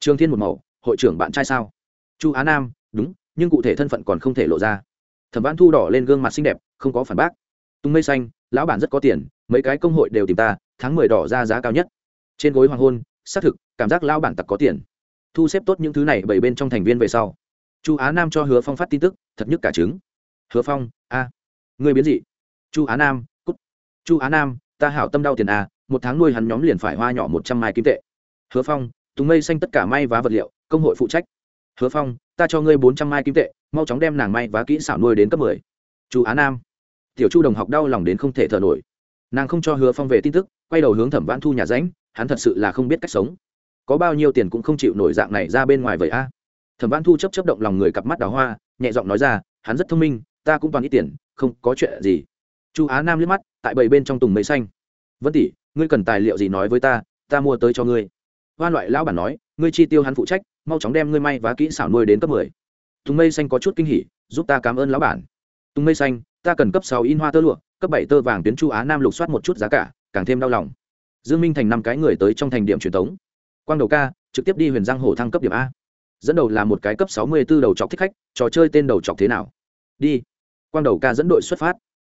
Trường thiên một màu, hội trưởng bạn trai sao? Chu á nam, đúng nhưng cụ thể thân phận còn không thể lộ ra. Thẩm văn thu đỏ lên gương mặt xinh đẹp, không có phản bác. Tung mây xanh, lão bản rất có tiền, mấy cái công hội đều tìm ta, tháng mười đỏ ra giá cao nhất. Trên gối hoàng hôn, xác thực, cảm giác lão bản tặc có tiền. Thu xếp tốt những thứ này bảy bên trong thành viên về sau. Chu á nam cho hứa phong phát tin tức, thật nhất cả trứng. Hứa phong, a người biến dị. Chu á nam, cút. Chu á nam, ta hảo tâm đau tiền a một tháng nuôi hắn nhóm liền phải hoa nhỏ một trăm mai kim tệ. Hứa phong tùng mây xanh tất cả may vá vật liệu, công hội phụ trách. Hứa phong ta cho ngươi bốn trăm mai kim tệ, mau chóng đem nàng may và kỹ xảo nuôi đến cấp mười. Chu á nam. Tiểu chu đồng học đau lòng đến không thể thở nổi. Nàng không cho hứa phong về tin tức, quay đầu hướng thẩm vãn thu nhà ránh hắn thật sự là không biết cách sống. Có bao nhiêu tiền cũng không chịu nổi dạng này ra bên ngoài vậy a. Thẩm vãn thu chấp chấp động lòng người cặp mắt đào hoa, nhẹ giọng nói ra, hắn rất thông minh, ta cũng toàn ít tiền, không có chuyện gì. Chu á nam liếc mắt, tại bảy bên trong tùng mây xanh. Vân tỷ, ngươi cần tài liệu gì nói với ta ta mua tới cho ngươi. Hoan loại lão bản nói, ngươi chi tiêu hắn phụ trách mau chóng đem ngươi may và kỹ xảo nuôi đến cấp mười. Tùng mây xanh có chút kinh hỉ, giúp ta cảm ơn lão bản. Tùng mây xanh, ta cần cấp sáu in hoa tơ lụa, cấp bảy tơ vàng tuyến chu á nam lục soát một chút giá cả, càng thêm đau lòng. Dương minh thành năm cái người tới trong thành điểm truyền thống. Quang đầu ca, trực tiếp đi huyền giang Hồ thăng cấp điểm a. Dẫn đầu là một cái cấp sáu mươi 64 đầu chọc thích khách, trò chơi tên đầu chọc thế nào? Đi. Quang đầu ca dẫn đội xuất phát.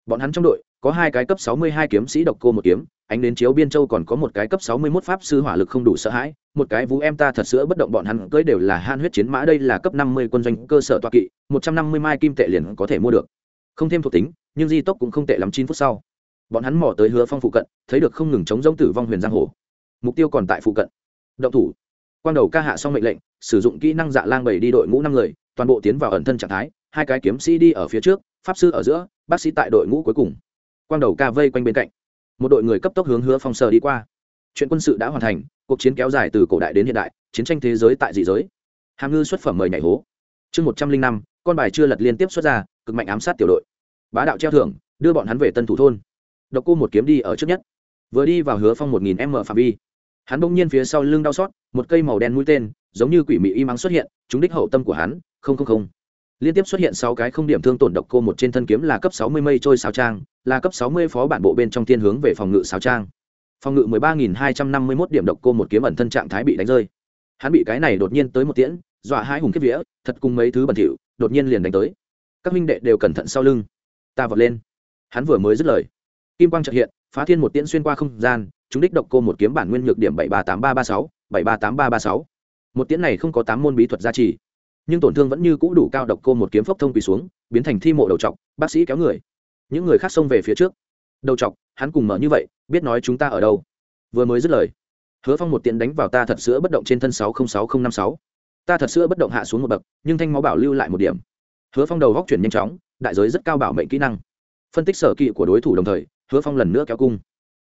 Bọn hắn trong đội có hai cái cấp sáu mươi hai kiếm sĩ độc cô một kiếm, ánh đến chiếu biên châu còn có một cái cấp sáu mươi 61 pháp sư hỏa lực không đủ sợ hãi, một cái vũ em ta thật sữa bất động bọn hắn cưới đều là han huyết chiến mã, đây là cấp năm mươi quân doanh cơ sở toa kỵ, một trăm năm mươi mai kim tệ liền có thể mua được. Không thêm thuộc tính, nhưng di tốc cũng không tệ lắm chín phút sau. Bọn hắn mò tới hứa phong phụ cận, thấy được không ngừng chống giống tử vong huyền giang hồ. Mục tiêu còn tại phụ cận. Động thủ. Quang đầu ca hạ xong mệnh lệnh, sử dụng kỹ năng dạ lang bảy đi đội ngũ năm người, toàn bộ tiến vào ẩn thân trạng thái, hai cái kiếm sĩ đi ở phía trước, pháp sư ở giữa, bác sĩ tại đội ngũ cuối cùng quang đầu ca vây quanh bên cạnh. Một đội người cấp tốc hướng hứa phong sơ đi qua. Chuyện quân sự đã hoàn thành, cuộc chiến kéo dài từ cổ đại đến hiện đại, chiến tranh thế giới tại dị giới. Hàm ngư xuất phẩm mời nhảy hố. Chương một trăm linh năm, con bài chưa lật liên tiếp xuất ra, cực mạnh ám sát tiểu đội. Bá đạo treo thưởng, đưa bọn hắn về tân thủ thôn. Độc cô một kiếm đi ở trước nhất. Vừa đi vào hứa phong một nghìn m phạm vi. Hắn bỗng nhiên phía sau lưng đau xót, một cây màu đen mũi tên, giống như quỷ mị y mắng xuất hiện chúng đích hậu tâm của hắn, không không không liên tiếp xuất hiện sáu cái không điểm thương tổn độc cô, một trên thân kiếm là cấp sáu mươi mây trôi sáo trang, là cấp sáu mươi phó bản bộ bên trong thiên hướng về phòng ngự sáo trang. Phòng ngự mười ba nghìn hai trăm năm mươi mốt điểm độc cô, một kiếm ẩn thân trạng thái bị đánh rơi. Hắn bị cái này đột nhiên tới một tiễn, dọa hai hùng kiếp vía, thật cùng mấy thứ bẩn thỉu, đột nhiên liền đánh tới. Các minh đệ đều cẩn thận sau lưng. Ta vọt lên. Hắn vừa mới dứt lời, kim quang trợ hiện, phá thiên một tiễn xuyên qua không gian chúng đích độc cô, một kiếm bản nguyên nhược điểm bảy ba tám ba ba sáu, bảy ba tám ba ba sáu. Một tiễn này không có tám môn bí thuật gia trì nhưng tổn thương vẫn như cũ đủ cao độc cô một kiếm phốc thông quỳ xuống, biến thành thi mộ đầu trọc bác sĩ kéo người. Những người khác xông về phía trước. Đầu trọc hắn cùng mở như vậy, biết nói chúng ta ở đâu. Vừa mới dứt lời, hứa phong một tiện đánh vào ta thật sữa bất động trên thân sáu không sáu không năm sáu. Ta thật sữa bất động hạ xuống một bậc, nhưng thanh máu bảo lưu lại một điểm. Hứa phong đầu góc chuyển nhanh chóng, đại giới rất cao bảo mệnh kỹ năng. Phân tích sở kỵ của đối thủ đồng thời, hứa phong lần nữa kéo cung.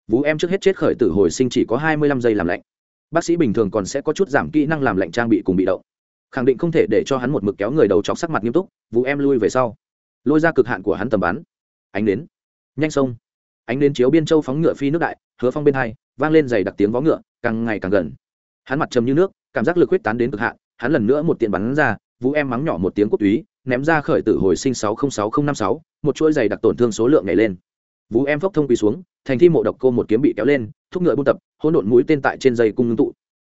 Vú em trước hết chết khởi tử hồi sinh chỉ có hai mươi lăm giây làm lạnh. Bác sĩ bình thường còn sẽ có chút giảm kỹ năng làm lạnh trang bị cùng bị động khẳng định không thể để cho hắn một mực kéo người đầu chọc sắc mặt nghiêm túc, vụ em lui về sau. Lôi ra cực hạn của hắn tầm bắn. Ánh đến nhanh sông. Ánh đến chiếu biên châu phóng ngựa phi nước đại, hứa phong bên hai, vang lên dày đặc tiếng vó ngựa, càng ngày càng gần. Hắn mặt trầm như nước, cảm giác lực huyết tán đến cực hạn, hắn lần nữa một tiện bắn ra vũ em mắng nhỏ một tiếng quốc túy ném ra khởi tử hồi sinh sáu không sáu không năm sáu, một chuỗi dày đặc tổn thương số lượng nhảy lên. Vũ em phốc thông quỳ xuống, thành thi mộ độc cô một kiếm bị kéo lên, thúc ngựa buôn tập, hỗn độn mũi tên tại trên dây cung ngưng tụ.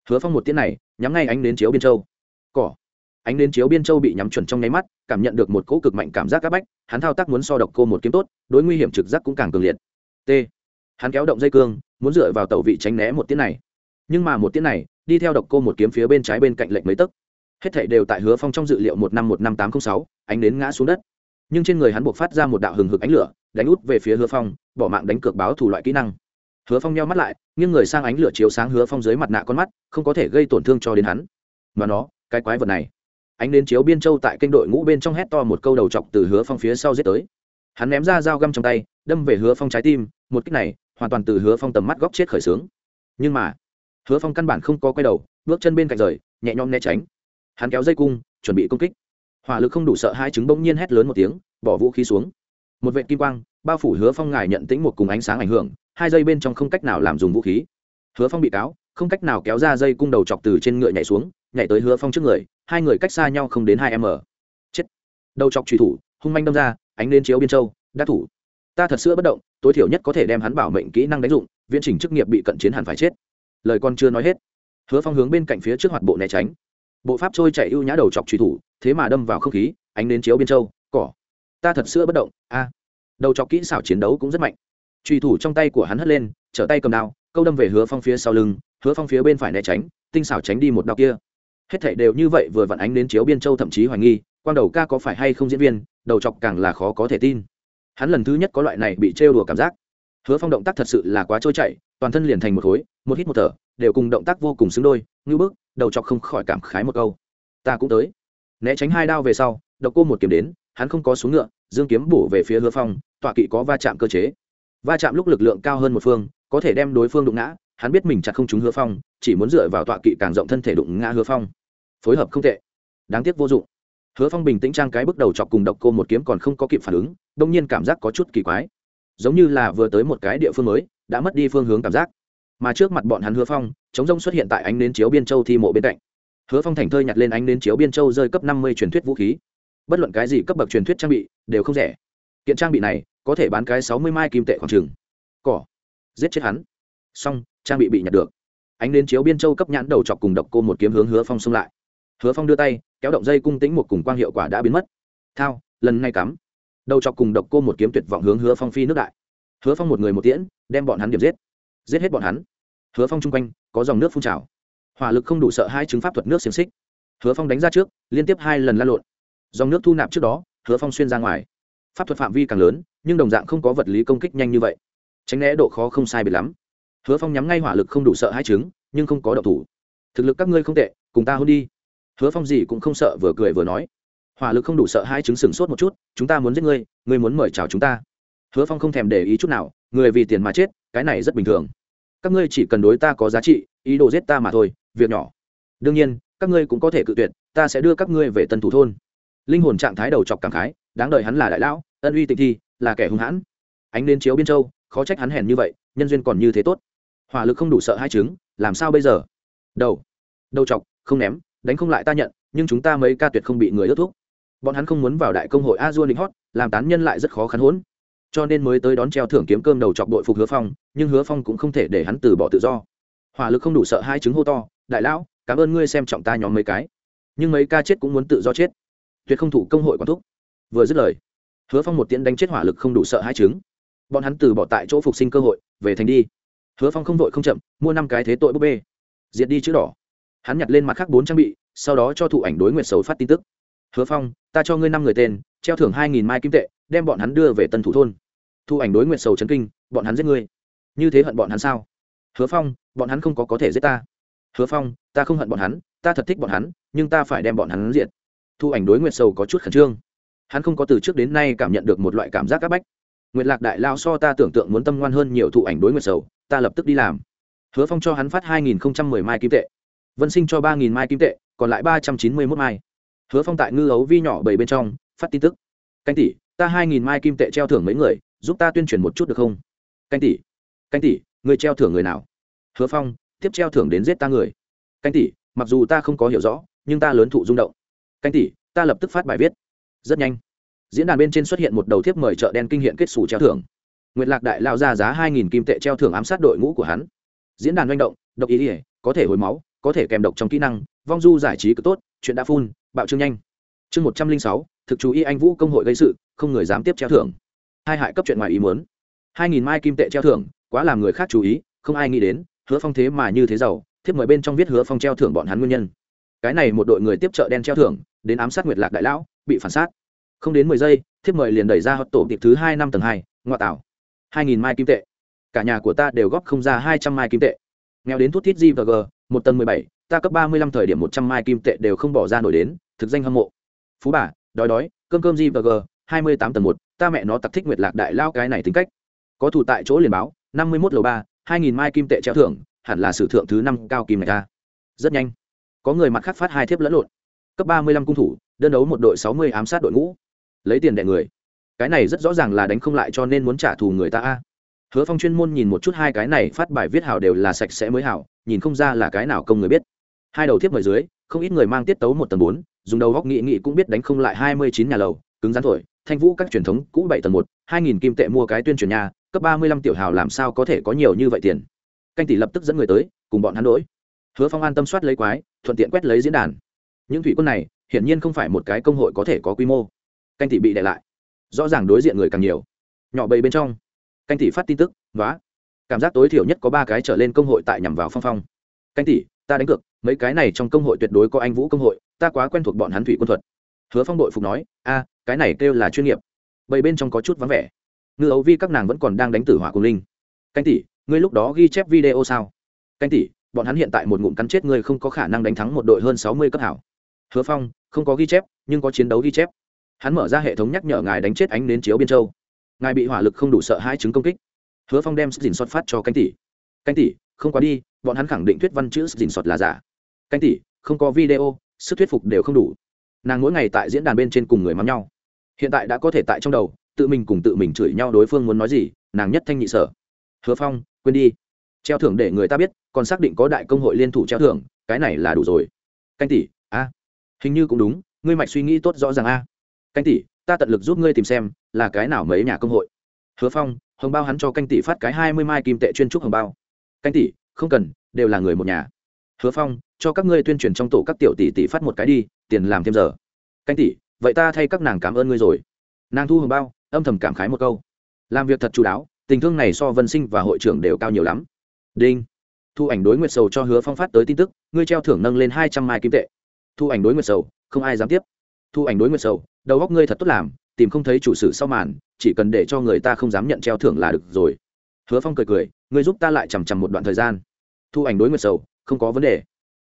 Hứa phong một tiếng này, nhắm ngay ánh đến chiếu biên châu cỏ. Ánh đến chiếu biên châu bị nhắm chuẩn trong nháy mắt, cảm nhận được một cỗ cực mạnh cảm giác áp bách, hắn thao tác muốn so độc cô một kiếm tốt, đối nguy hiểm trực giác cũng càng cường liệt. T. Hắn kéo động dây cương, muốn dựa vào tàu vị tránh né một tiếng này. Nhưng mà một tiếng này, đi theo độc cô một kiếm phía bên trái bên cạnh lệnh mấy tấc. Hết thảy đều tại hứa phong trong dự liệu một năm một năm tám không sáu, ánh đến ngã xuống đất. Nhưng trên người hắn buộc phát ra một đạo hừng hực ánh lửa, đánh út về phía hứa phong, bỏ mạng đánh cược báo thủ loại kỹ năng. Hứa phong nheo mắt lại, nghiêng người sang ánh lửa chiếu sáng hứa phong dưới mặt nạ con mắt, không có thể gây tổn thương cho đến hắn. Mà nó cái quái vật này. Ánh đến chiếu biên châu tại kênh đội ngũ bên trong hét to một câu đầu chọc từ hứa phong phía sau giết tới. Hắn ném ra dao găm trong tay, đâm về hứa phong trái tim, một cách này, hoàn toàn từ hứa phong tầm mắt góc chết khởi xướng nhưng mà, hứa phong căn bản không có quay đầu, bước chân bên cạnh rời, nhẹ nhõm né tránh. Hắn kéo dây cung, chuẩn bị công kích. Hỏa lực không đủ sợ hai chứng bỗng nhiên hét lớn một tiếng, bỏ vũ khí xuống. Một vệ kim quang, bao phủ hứa phong ngài nhận tính một cùng ánh sáng ảnh hưởng, hai dây bên trong không cách nào làm dùng vũ khí. Hứa phong bị cáo không cách nào kéo ra dây cung đầu chọc từ trên ngựa nhảy xuống, nhảy tới hứa phong trước người, hai người cách xa nhau không đến hai m chết. Đầu chọc truy thủ, hung manh đâm ra, ánh lên chiếu biên châu, đắc thủ. Ta thật sữa bất động, tối thiểu nhất có thể đem hắn bảo mệnh kỹ năng đánh dụng, viễn trình chức nghiệp bị cận chiến hẳn phải chết. Lời con chưa nói hết, hứa phong hướng bên cạnh phía trước hoạt bộ né tránh. Bộ pháp trôi chạy ưu nhã đầu chọc truy thủ, thế mà đâm vào không khí, ánh đến chiếu biên châu, cỏ. Ta thật sữa bất động, a. Đầu chọc kỹ xảo chiến đấu cũng rất mạnh. Truy thủ trong tay của hắn hất lên, trở tay cầm đao, câu đâm về hứa phong phía sau lưng hứa phong phía bên phải né tránh, tinh xảo tránh đi một đạo kia. Hết thảy đều như vậy vừa vặn ánh đến chiếu biên châu thậm chí hoài nghi, quang đầu ca có phải hay không diễn viên, đầu chọc càng là khó có thể tin. Hắn lần thứ nhất có loại này bị trêu đùa cảm giác. Hứa phong động tác thật sự là quá trôi chảy, toàn thân liền thành một khối, một hít một thở, đều cùng động tác vô cùng xứng đôi ngư bức đầu chọc không khỏi cảm khái một câu. Ta cũng tới. Né tránh hai đao về sau, độc cô một kiếm đến, hắn không có xuống ngựa, dương kiếm bổ về phía hứa phong, tọa kỵ có va chạm cơ chế. Va chạm lúc lực lượng cao hơn một phương, có thể đem đối phương đụng ngã hắn biết mình chặt không trúng hứa phong, chỉ muốn dựa vào tọa kỵ càng rộng thân thể đụng ngã hứa phong. Phối hợp không tệ. Đáng tiếc vô dụng. Hứa phong bình tĩnh trang cái bước đầu chọc cùng độc cô một kiếm còn không có kịp phản ứng, đông nhiên cảm giác có chút kỳ quái. Giống như là vừa tới một cái địa phương mới, đã mất đi phương hướng cảm giác. Mà trước mặt bọn hắn hứa phong chống rông xuất hiện tại ánh nến chiếu biên châu thi mộ bên cạnh. Hứa phong thành thơi nhặt lên ánh nến chiếu biên châu rơi cấp năm mươi truyền thuyết vũ khí. Bất luận cái gì cấp bậc truyền thuyết trang bị, đều không rẻ. Kiện trang bị này, có thể bán cái sáu mươi mai kim tệ khoảng trừng cỏ. Giết chết hắn. Xong trang bị bị nhặt được. Ánh đến chiếu biên châu cấp nhãn đầu chọc cùng độc cô một kiếm hướng hứa phong xông lại. Hứa phong đưa tay, kéo động dây cung tĩnh một cùng quang hiệu quả đã biến mất. Thao, lần này cắm. Đầu chọc cùng độc cô một kiếm tuyệt vọng hướng hứa phong phi nước đại. Hứa phong một người một tiễn, đem bọn hắn điểm giết. Giết hết bọn hắn. Hứa phong chung quanh, có dòng nước phun trào. Hỏa lực không đủ sợ hai chứng pháp thuật nước xiềng xích. Hứa phong đánh ra trước, liên tiếp hai lần la lộn. Dòng nước thu nạp trước đó, hứa phong xuyên ra ngoài. Pháp thuật phạm vi càng lớn, nhưng đồng dạng không có vật lý công kích nhanh như vậy. Tránh né độ khó không sai biệt lắm hứa phong nhắm ngay hỏa lực không đủ sợ hai chứng nhưng không có độc thủ. Thực lực các ngươi không tệ, cùng ta hôn đi. Hứa phong gì cũng không sợ vừa cười vừa nói. Hỏa lực không đủ sợ hai chứng sừng sốt một chút, chúng ta muốn giết ngươi ngươi muốn mời chào chúng ta. Hứa phong không thèm để ý chút nào, người vì tiền mà chết, cái này rất bình thường. Các ngươi chỉ cần đối ta có giá trị, ý đồ giết ta mà thôi, việc nhỏ. Đương nhiên, các ngươi cũng có thể cự tuyệt, ta sẽ đưa các ngươi về tân thủ thôn. Linh hồn trạng thái đầu chọc cảm khái, đáng đợi hắn là đại lão, ân uy tịnh thi, là kẻ hung hãn. Ánh lên chiếu biên châu, khó trách hắn hèn như vậy nhân duyên còn như thế tốt. Hỏa lực không đủ sợ hai chứng, làm sao bây giờ? Đầu. Đầu chọc, không ném, đánh không lại ta nhận, nhưng chúng ta mấy ca tuyệt không bị người ước thuốc bọn hắn không muốn vào đại công hội a dua lính hót, làm tán nhân lại rất khó khăn hỗn cho nên mới tới đón treo thưởng kiếm cơm đầu chọc đội phục hứa phong, nhưng hứa phong cũng không thể để hắn từ bỏ tự do. Hỏa lực không đủ sợ hai chứng hô to, đại lão, cảm ơn ngươi xem trọng ta nhóm mấy cái. Nhưng mấy ca chết cũng muốn tự do chết. Tuyệt không thủ công hội quản thúc. Vừa dứt lời, hứa phong một tiễn đánh chết hỏa lực không đủ sợ hai chứng bọn hắn từ bỏ tại chỗ phục sinh cơ hội, về thành đi. Hứa phong không vội không chậm, mua năm cái thế tội búp bê. Diệt đi chữ đỏ. Hắn nhặt lên mặt khác bốn trang bị, sau đó cho thụ ảnh đối nguyện sầu phát tin tức. Hứa phong, ta cho ngươi năm người tên, treo thưởng hai nghìn mai kim tệ, đem bọn hắn đưa về tân thủ thôn. Thu ảnh đối nguyện sầu chấn kinh, bọn hắn giết ngươi. Như thế hận bọn hắn sao? Hứa phong, bọn hắn không có có thể giết ta. Hứa phong, ta không hận bọn hắn, ta thật thích bọn hắn, nhưng ta phải đem bọn hắn diệt. Thu ảnh đối nguyện sầu có chút khẩn trương. Hắn không có từ trước đến nay cảm nhận được một loại cảm giác áp bách nguyện lạc đại lao so ta tưởng tượng muốn tâm ngoan hơn nhiều thụ ảnh đối nguyện sầu, ta lập tức đi làm. Hứa phong cho hắn phát hai nghìn mười mai kim tệ. Vân sinh cho ba nghìn mai kim tệ, còn lại ba trăm chín mươi mốt mai. Hứa phong tại ngư ấu vi nhỏ bảy bên trong, phát tin tức. Canh tỷ, ta hai nghìn mai kim tệ treo thưởng mấy người, giúp ta tuyên truyền một chút được không? Canh tỷ canh tỷ, người treo thưởng người nào? Hứa phong, tiếp treo thưởng đến giết ta người. Canh tỷ, mặc dù ta không có hiểu rõ, nhưng ta lớn thụ rung động. Canh tỷ, ta lập tức phát bài viết. Rất nhanh diễn đàn bên trên xuất hiện một đầu thiếp mời chợ đen kinh hiện kết xù treo thưởng. Nguyệt lạc đại lao ra giá hai nghìn kim tệ treo thưởng ám sát đội ngũ của hắn. Diễn đàn manh động, độc ý ỉa có thể hồi máu, có thể kèm độc trong kỹ năng, vong du giải trí cực tốt, chuyện đã phun bạo trương nhanh. Chương một trăm linh sáu, thực chú y anh vũ công hội gây sự, không người dám tiếp treo thưởng. Hai hại cấp chuyện ngoài ý muốn. hai nghìn mai kim tệ treo thưởng, quá làm người khác chú ý, không ai nghĩ đến, hứa phong thế mà như thế giàu, thiếp mời bên trong viết hứa phong treo thưởng bọn hắn nguyên nhân. Cái này một đội người tiếp trợ đen treo thưởng, đến ám sát nguyệt lạc đại lão, bị phản sát không đến mười giây, thiếp mời liền đẩy ra hot tổ tiệp thứ hai năm tầng hai ngoại tảo hai nghìn mai kim tệ. Cả nhà của ta đều góp không ra hai trăm mai kim tệ. Nghèo đến thuốc thiết g và g, một tầng mười bảy, ta cấp ba mươi lăm thời điểm một trăm mai kim tệ đều không bỏ ra nổi đến, thực danh hâm mộ. Phú bà, đói đói, cơm cơm g và g, hai mươi tám tầng một, ta mẹ nó tặc thích nguyệt lạc đại lao cái này tính cách. Có thủ tại chỗ liền báo, năm mươi mốt lầu ba, hai nghìn mai kim tệ treo thưởng, hẳn là sử thượng thứ năm cao kim này ta. Rất nhanh. Có người mặt khác phát hai thiếp lẫn lộn. Cấp ba mươi lăm cung thủ, đơn đấu một đội sáu mươi ám sát đội ngũ lấy tiền đẻ người. Cái này rất rõ ràng là đánh không lại cho nên muốn trả thù người ta a. Hứa phong chuyên môn nhìn một chút hai cái này, phát bài viết hảo đều là sạch sẽ mới hảo nhìn không ra là cái nào công người biết. Hai đầu thiếp mời dưới, không ít người mang tiết tấu một tầng bốn, dùng đầu góc nghị nghị cũng biết đánh không lại hai mươi chín nhà lầu, cứng rắn thổi thanh vũ các truyền thống, cũ bảy tầng một, hai nghìn kim tệ mua cái tuyên truyền nhà, cấp ba mươi lăm tiểu hào làm sao có thể có nhiều như vậy tiền. Canh tỷ lập tức dẫn người tới, cùng bọn hắn đỗi hứa phong an tâm soát lấy quái, thuận tiện quét lấy diễn đàn. Những thủy quân này, hiển nhiên không phải một cái công hội có thể có quy mô canh tỷ bị đè lại. Rõ ràng đối diện người càng nhiều. Nhỏ bầy bên trong. Canh tỷ phát tin tức nói cảm giác tối thiểu nhất có ba cái trở lên công hội tại nhằm vào phong phong. Canh tỷ ta đánh cược, mấy cái này trong công hội tuyệt đối có anh vũ công hội, ta quá quen thuộc bọn hắn thủy quân thuật. Hứa phong đội phục nói, a, cái này kêu là chuyên nghiệp. Bầy bên trong có chút vắng vẻ. Ngư ấu vi các nàng vẫn còn đang đánh tử hỏa cùng linh. Canh tỷ ngươi lúc đó ghi chép video sao? Canh tỷ bọn hắn hiện tại một ngụm cắn chết ngươi không có khả năng đánh thắng một đội hơn sáu mươi cấp hảo. Hứa phong, không có ghi chép, nhưng có chiến đấu ghi chép hắn mở ra hệ thống nhắc nhở ngài đánh chết ánh đến chiếu biên châu. Ngài bị hỏa lực không đủ sợ hai chứng công kích. Hứa phong đem sức dình xuất phát cho canh tỷ. Canh tỷ, không quá đi, bọn hắn khẳng định thuyết văn chữ dình xuất là giả. Canh tỷ, không có video, sức thuyết phục đều không đủ. Nàng mỗi ngày tại diễn đàn bên trên cùng người mắm nhau. Hiện tại đã có thể tại trong đầu, tự mình cùng tự mình chửi nhau đối phương muốn nói gì, nàng nhất thanh nhị sở. Hứa phong, quên đi. Treo thưởng để người ta biết, còn xác định có đại công hội liên thủ treo thưởng, cái này là đủ rồi. Canh tỷ, a, hình như cũng đúng, ngươi mạch suy nghĩ tốt rõ ràng a canh tỷ, ta tận lực giúp ngươi tìm xem, là cái nào mấy nhà công hội. Hứa phong, hồng bao hắn cho canh tỷ phát cái hai mươi mai kim tệ chuyên trúc hồng bao. Canh tỷ, không cần, đều là người một nhà. Hứa phong, cho các ngươi tuyên truyền trong tổ các tiểu tỷ tỷ phát một cái đi, tiền làm thêm giờ. Canh tỷ, vậy ta thay các nàng cảm ơn ngươi rồi. Nàng thu hồng bao, âm thầm cảm khái một câu. Làm việc thật chú đáo, tình thương này so vân sinh và hội trưởng đều cao nhiều lắm. Đinh. Thu ảnh đối nguyệt sầu cho hứa phong phát tới tin tức, ngươi treo thưởng nâng lên hai trăm mai kim tệ. Thu ảnh đối nguyệt sầu, không ai dám tiếp thu ảnh đối nguyệt sầu, đầu góc ngươi thật tốt làm, tìm không thấy chủ sử sau màn, chỉ cần để cho người ta không dám nhận treo thưởng là được rồi. Hứa phong cười cười, ngươi giúp ta lại chằm chằm một đoạn thời gian. Thu ảnh đối nguyệt sầu, không có vấn đề.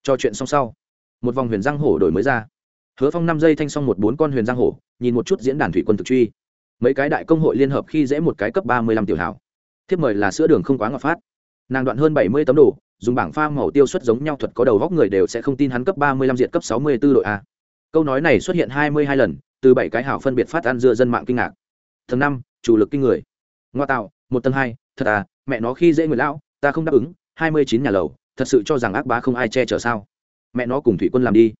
Cho chuyện xong sau, một vòng huyền giang hổ đổi mới ra. Hứa phong năm giây thanh xong một bốn con huyền giang hổ, nhìn một chút diễn đàn thủy quân thực truy. Mấy cái đại công hội liên hợp khi dễ một cái cấp ba mươi lăm tiểu hảo. Thiếp mời là sữa đường không quá ngọt phát. Nàng đoạn hơn bảy mươi tấm đồ, dùng bảng pha màu tiêu xuất giống nhau thuật có đầu góc người đều sẽ không tin hắn cấp ba mươi lăm diện cấp sáu mươi b ố đội a câu nói này xuất hiện hai mươi hai lần, từ bảy cái hảo phân biệt phát ăn dưa dân mạng kinh ngạc. Tầng năm, chủ lực kinh người. Ngoa tạo, một tầng hai, thật à mẹ nó khi dễ người lão, ta không đáp ứng, hai mươi chín nhà lầu, thật sự cho rằng ác bá không ai che chở sao. Mẹ nó cùng thủy quân làm đi.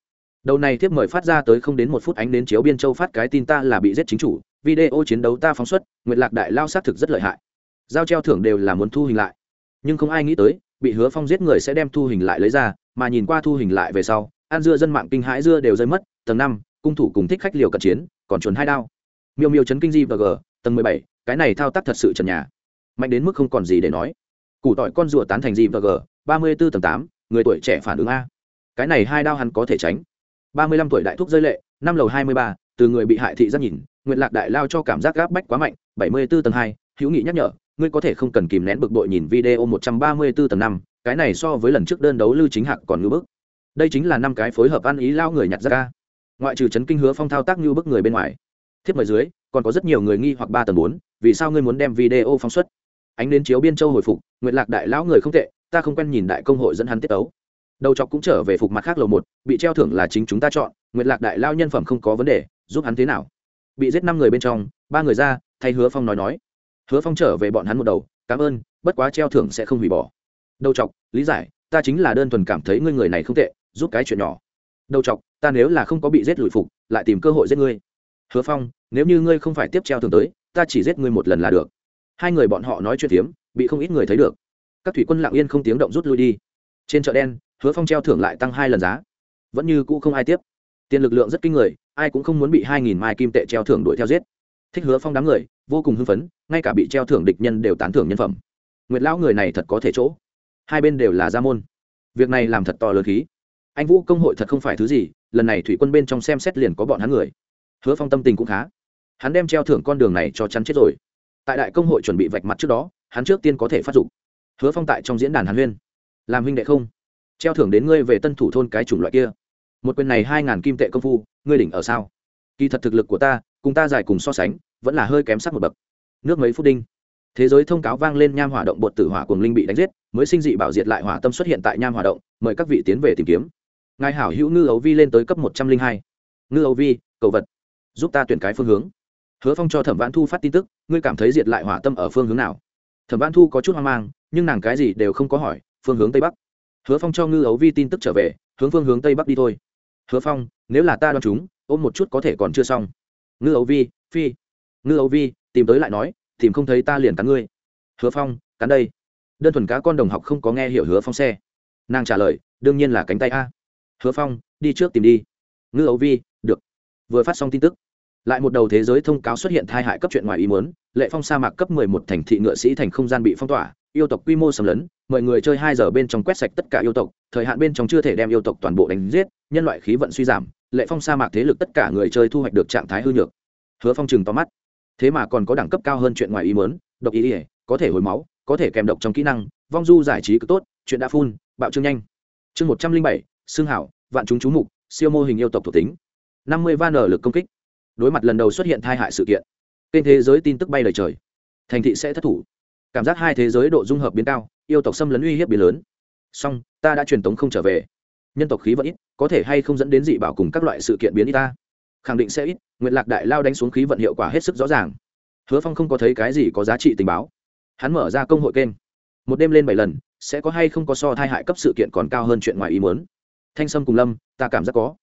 Đầu này tiếp mời phát ra tới không đến một phút ánh đến chiếu biên châu phát cái tin ta là bị giết chính chủ, video chiến đấu ta phóng xuất nguyện lạc đại lao xác thực rất lợi hại. Giao treo thưởng đều là muốn thu hình lại. Nhưng không ai nghĩ tới, bị hứa phong giết người sẽ đem thu hình lại lấy ra, mà nhìn qua thu hình lại về sau, ăn dưa dân mạng kinh hãi dưa đều rơi mất tầng năm, cung thủ cùng thích khách liều cận chiến, còn chuẩn hai đao. Miêu miêu chấn kinh di và g, tầng mười bảy, cái này thao tác thật sự trần nhà. Mạnh đến mức không còn gì để nói. Củ tỏi con rùa tán thành di và g, ba mươi b ố tầng tám, người tuổi trẻ phản ứng a. Cái này hai đao hắn có thể tránh. Ba mươi lăm tuổi đại thúc rơi lệ, năm lầu hai mươi ba, từ người bị hại thị giác nhìn nguyện lạc đại lao cho cảm giác gáp bách quá mạnh, bảy mươi b ố tầng hai, hữu nghị nhắc nhở, ngươi có thể không cần kìm nén bực bội nhìn video một trăm ba mươi b ố tầng năm, cái này so với lần trước đơn đấu lưu chính hạc còn ngưỡng bức. Đây chính là năm cái phối hợp ăn ý lao người nhặt ra ca ngoại trừ chấn kinh hứa phong thao tác như bức người bên ngoài. Thiếp mời dưới, còn có rất nhiều người nghi hoặc ba tầng bốn, vì sao ngươi muốn đem video phóng xuất? Ánh đến chiếu biên châu hồi phục nguyện lạc đại lão người không tệ, ta không quen nhìn đại công hội dẫn hắn tiết tấu. Đầu chọc cũng trở về phục mặt khác lầu một, bị treo thưởng là chính chúng ta chọn nguyện lạc đại lao nhân phẩm không có vấn đề, giúp hắn thế nào? Bị giết năm người bên trong, ba người ra, thay hứa phong nói nói. Hứa phong trở về bọn hắn một đầu, cảm ơn, bất quá treo thưởng sẽ không hủy bỏ. Đầu chọc, lý giải, ta chính là đơn thuần cảm thấy ngươi người này không tệ, giúp cái chuyện nhỏ. Đầu chọc ta nếu là không có bị giết lùi phục lại tìm cơ hội giết ngươi. Hứa phong nếu như ngươi không phải tiếp treo thưởng tới ta chỉ giết ngươi một lần là được. Hai người bọn họ nói chuyện tiếm, bị không ít người thấy được. Các thủy quân lặng yên không tiếng động rút lui đi. Trên chợ đen hứa phong treo thưởng lại tăng hai lần giá. Vẫn như cũ không ai tiếp. Tiền lực lượng rất kinh người ai cũng không muốn bị hai nghìn mai kim tệ treo thưởng đuổi theo giết. Thích hứa phong đám người vô cùng hưng phấn ngay cả bị treo thưởng địch nhân đều tán thưởng nhân phẩm. Nguyệt lão người này thật có thể chỗ. Hai bên đều là gia môn. Việc này làm thật to lớn khí anh vũ công hội thật không phải thứ gì, lần này thủy quân bên trong xem xét liền có bọn hắn người. Hứa phong tâm tình cũng khá. Hắn đem treo thưởng con đường này cho chắn chết rồi. Tại đại công hội chuẩn bị vạch mặt trước đó, hắn trước tiên có thể phát dụng hứa phong tại trong diễn đàn hàn huyên. Làm huynh đệ không? Treo thưởng đến ngươi về tân thủ thôn cái chủng loại kia. Một quyền này hai ngàn kim tệ công phu, ngươi đỉnh ở sao? Kỳ thật thực lực của ta, cùng ta giải cùng so sánh, vẫn là hơi kém sắc một bậc. Nước mấy phút đinh. Thế giới thông cáo vang lên nham hỏa động bột tử hỏa cùng linh bị đánh giết, mới sinh dị bảo diệt lại hỏa tâm xuất hiện tại nham hỏa động, mời các vị tiến về tìm kiếm ngài hảo hữu ngư ấu vi lên tới cấp một trăm linh hai. Ngư ấu vi cầu vật, giúp ta tuyển cái phương hướng. Hứa phong cho thẩm vãn thu phát tin tức, ngươi cảm thấy diệt lại hỏa tâm ở phương hướng nào? Thẩm vãn thu có chút hoang mang, nhưng nàng cái gì đều không có hỏi, phương hướng tây bắc. Hứa phong cho ngư ấu vi tin tức trở về, hướng phương hướng tây bắc đi thôi. Hứa phong, nếu là ta đoán chúng, ôm một chút có thể còn chưa xong. Ngư ấu vi, phi. Ngư ấu vi, tìm tới lại nói, tìm không thấy ta liền cắn ngươi. Hứa phong, cắn đây. Đơn thuần cá con đồng học không có nghe hiểu hứa phong xe. Nàng trả lời, đương nhiên là cánh tay a hứa phong, đi trước tìm đi. Ngư ấu vi, được. Vừa phát xong tin tức, lại một đầu thế giới thông cáo xuất hiện thai hại cấp chuyện ngoài ý muốn, lệ phong sa mạc cấp 11 thành thị ngựa sĩ thành không gian bị phong tỏa, yêu tộc quy mô sầm lấn mọi người chơi hai giờ bên trong quét sạch tất cả yêu tộc, thời hạn bên trong chưa thể đem yêu tộc toàn bộ đánh giết, nhân loại khí vận suy giảm, lệ phong sa mạc thế lực tất cả người chơi thu hoạch được trạng thái hư nhược. Hứa phong chừng to mắt. Thế mà còn có đẳng cấp cao hơn chuyện ngoài ý muốn, độc ý ỉa có thể hồi máu, có thể kèm độc trong kỹ năng, vong du giải trí cực tốt, chuyện đã phun bạo trương nhanh. Chương một trăm linh bảy xương hảo, vạn chúng chú mục, siêu mô hình yêu tộc thuộc tính. Năm mươi van lực công kích. Đối mặt lần đầu xuất hiện thai hại sự kiện, kênh thế giới tin tức bay lời trời. Thành thị sẽ thất thủ. Cảm giác hai thế giới độ dung hợp biến cao, yêu tộc xâm lấn uy hiếp biến lớn. Song ta đã truyền tống không trở về. Nhân tộc khí vẫn ít, có thể hay không dẫn đến dị bảo cùng các loại sự kiện biến y ta? Khẳng định sẽ ít nguyện lạc đại lao đánh xuống khí vận hiệu quả hết sức rõ ràng. Hứa phong không có thấy cái gì có giá trị tình báo. Hắn mở ra công hội kênh. Một đêm lên bảy lần, sẽ có hay không có so thai hại cấp sự kiện còn cao hơn chuyện ngoài ý muốn? Thanh sâm cùng lâm, ta cảm giác có.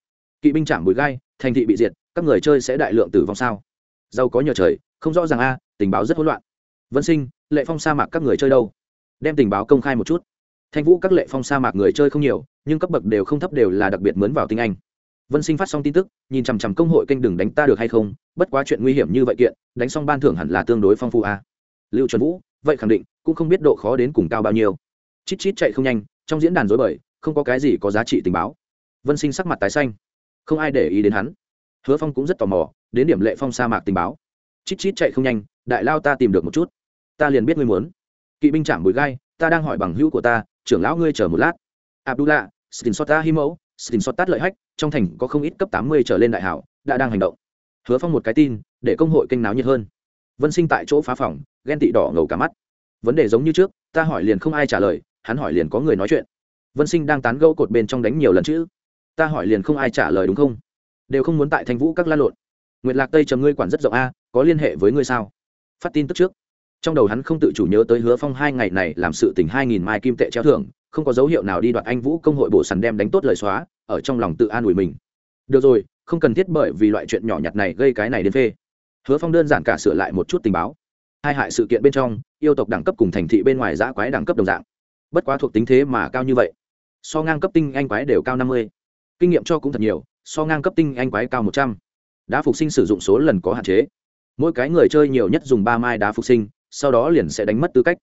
Kỵ binh chạm bụi gai, thành thị bị diệt, các người chơi sẽ đại lượng tử vong sao? Giàu có nhờ trời, không rõ ràng a, tình báo rất hỗn loạn. Vân sinh, lệ phong sa mạc các người chơi đâu? Đem tình báo công khai một chút. Thanh vũ, các lệ phong sa mạc người chơi không nhiều, nhưng cấp bậc đều không thấp đều là đặc biệt mướn vào tinh anh. Vân sinh phát xong tin tức, nhìn chằm chằm công hội kênh đừng đánh ta được hay không, bất quá chuyện nguy hiểm như vậy kiện, đánh xong ban thưởng hẳn là tương đối phong phú a. Lưu chuẩn vũ, vậy khẳng định, cũng không biết độ khó đến cùng cao bao nhiêu. Chít chít chạy không nhanh, trong diễn đàn dối bời không có cái gì có giá trị tình báo. Vân sinh sắc mặt tái xanh. Không ai để ý đến hắn. Hứa phong cũng rất tò mò, đến điểm lệ phong sa mạc tình báo. Chít chít chạy không nhanh, đại lao ta tìm được một chút. Ta liền biết ngươi muốn. Kỵ binh chạm bụi gai, ta đang hỏi bằng hữu của ta, trưởng lão ngươi chờ một lát. Abdullah stin sota hi mẫu stin lợi hách, trong thành có không ít cấp tám mươi trở lên đại hảo, đã đang hành động. Hứa phong một cái tin, để công hội kênh náo nhiệt hơn. Vân sinh tại chỗ phá phòng, ghen tị đỏ ngầu cả mắt. Vấn đề giống như trước, ta hỏi liền không ai trả lời, hắn hỏi liền có người nói chuyện vân sinh đang tán gẫu cột bên trong đánh nhiều lần chữ. Ta hỏi liền không ai trả lời đúng không? Đều không muốn tại thanh vũ các la lộn. Nguyệt lạc tây trầm ngươi quản rất rộng a, có liên hệ với ngươi sao? Phát tin tức trước. Trong đầu hắn không tự chủ nhớ tới hứa phong hai ngày này làm sự tình hai nghìn mai kim tệ treo thưởng, không có dấu hiệu nào đi đoạt anh vũ công hội bộ sàn đem đánh tốt lời xóa, ở trong lòng tự an ủi mình. Được rồi, không cần thiết bởi vì loại chuyện nhỏ nhặt này gây cái này đến phê. Hứa phong đơn giản cả sửa lại một chút tình báo. Hai hại sự kiện bên trong, yêu tộc đẳng cấp cùng thành thị bên ngoài giã quái đẳng cấp đồng dạng. Bất quá thuộc tính thế mà cao như vậy so ngang cấp tinh anh quái đều cao năm mươi. Kinh nghiệm cho cũng thật nhiều, so ngang cấp tinh anh quái cao một trăm. Đá phục sinh sử dụng số lần có hạn chế. Mỗi cái người chơi nhiều nhất dùng ba mai đá phục sinh, sau đó liền sẽ đánh mất tư cách.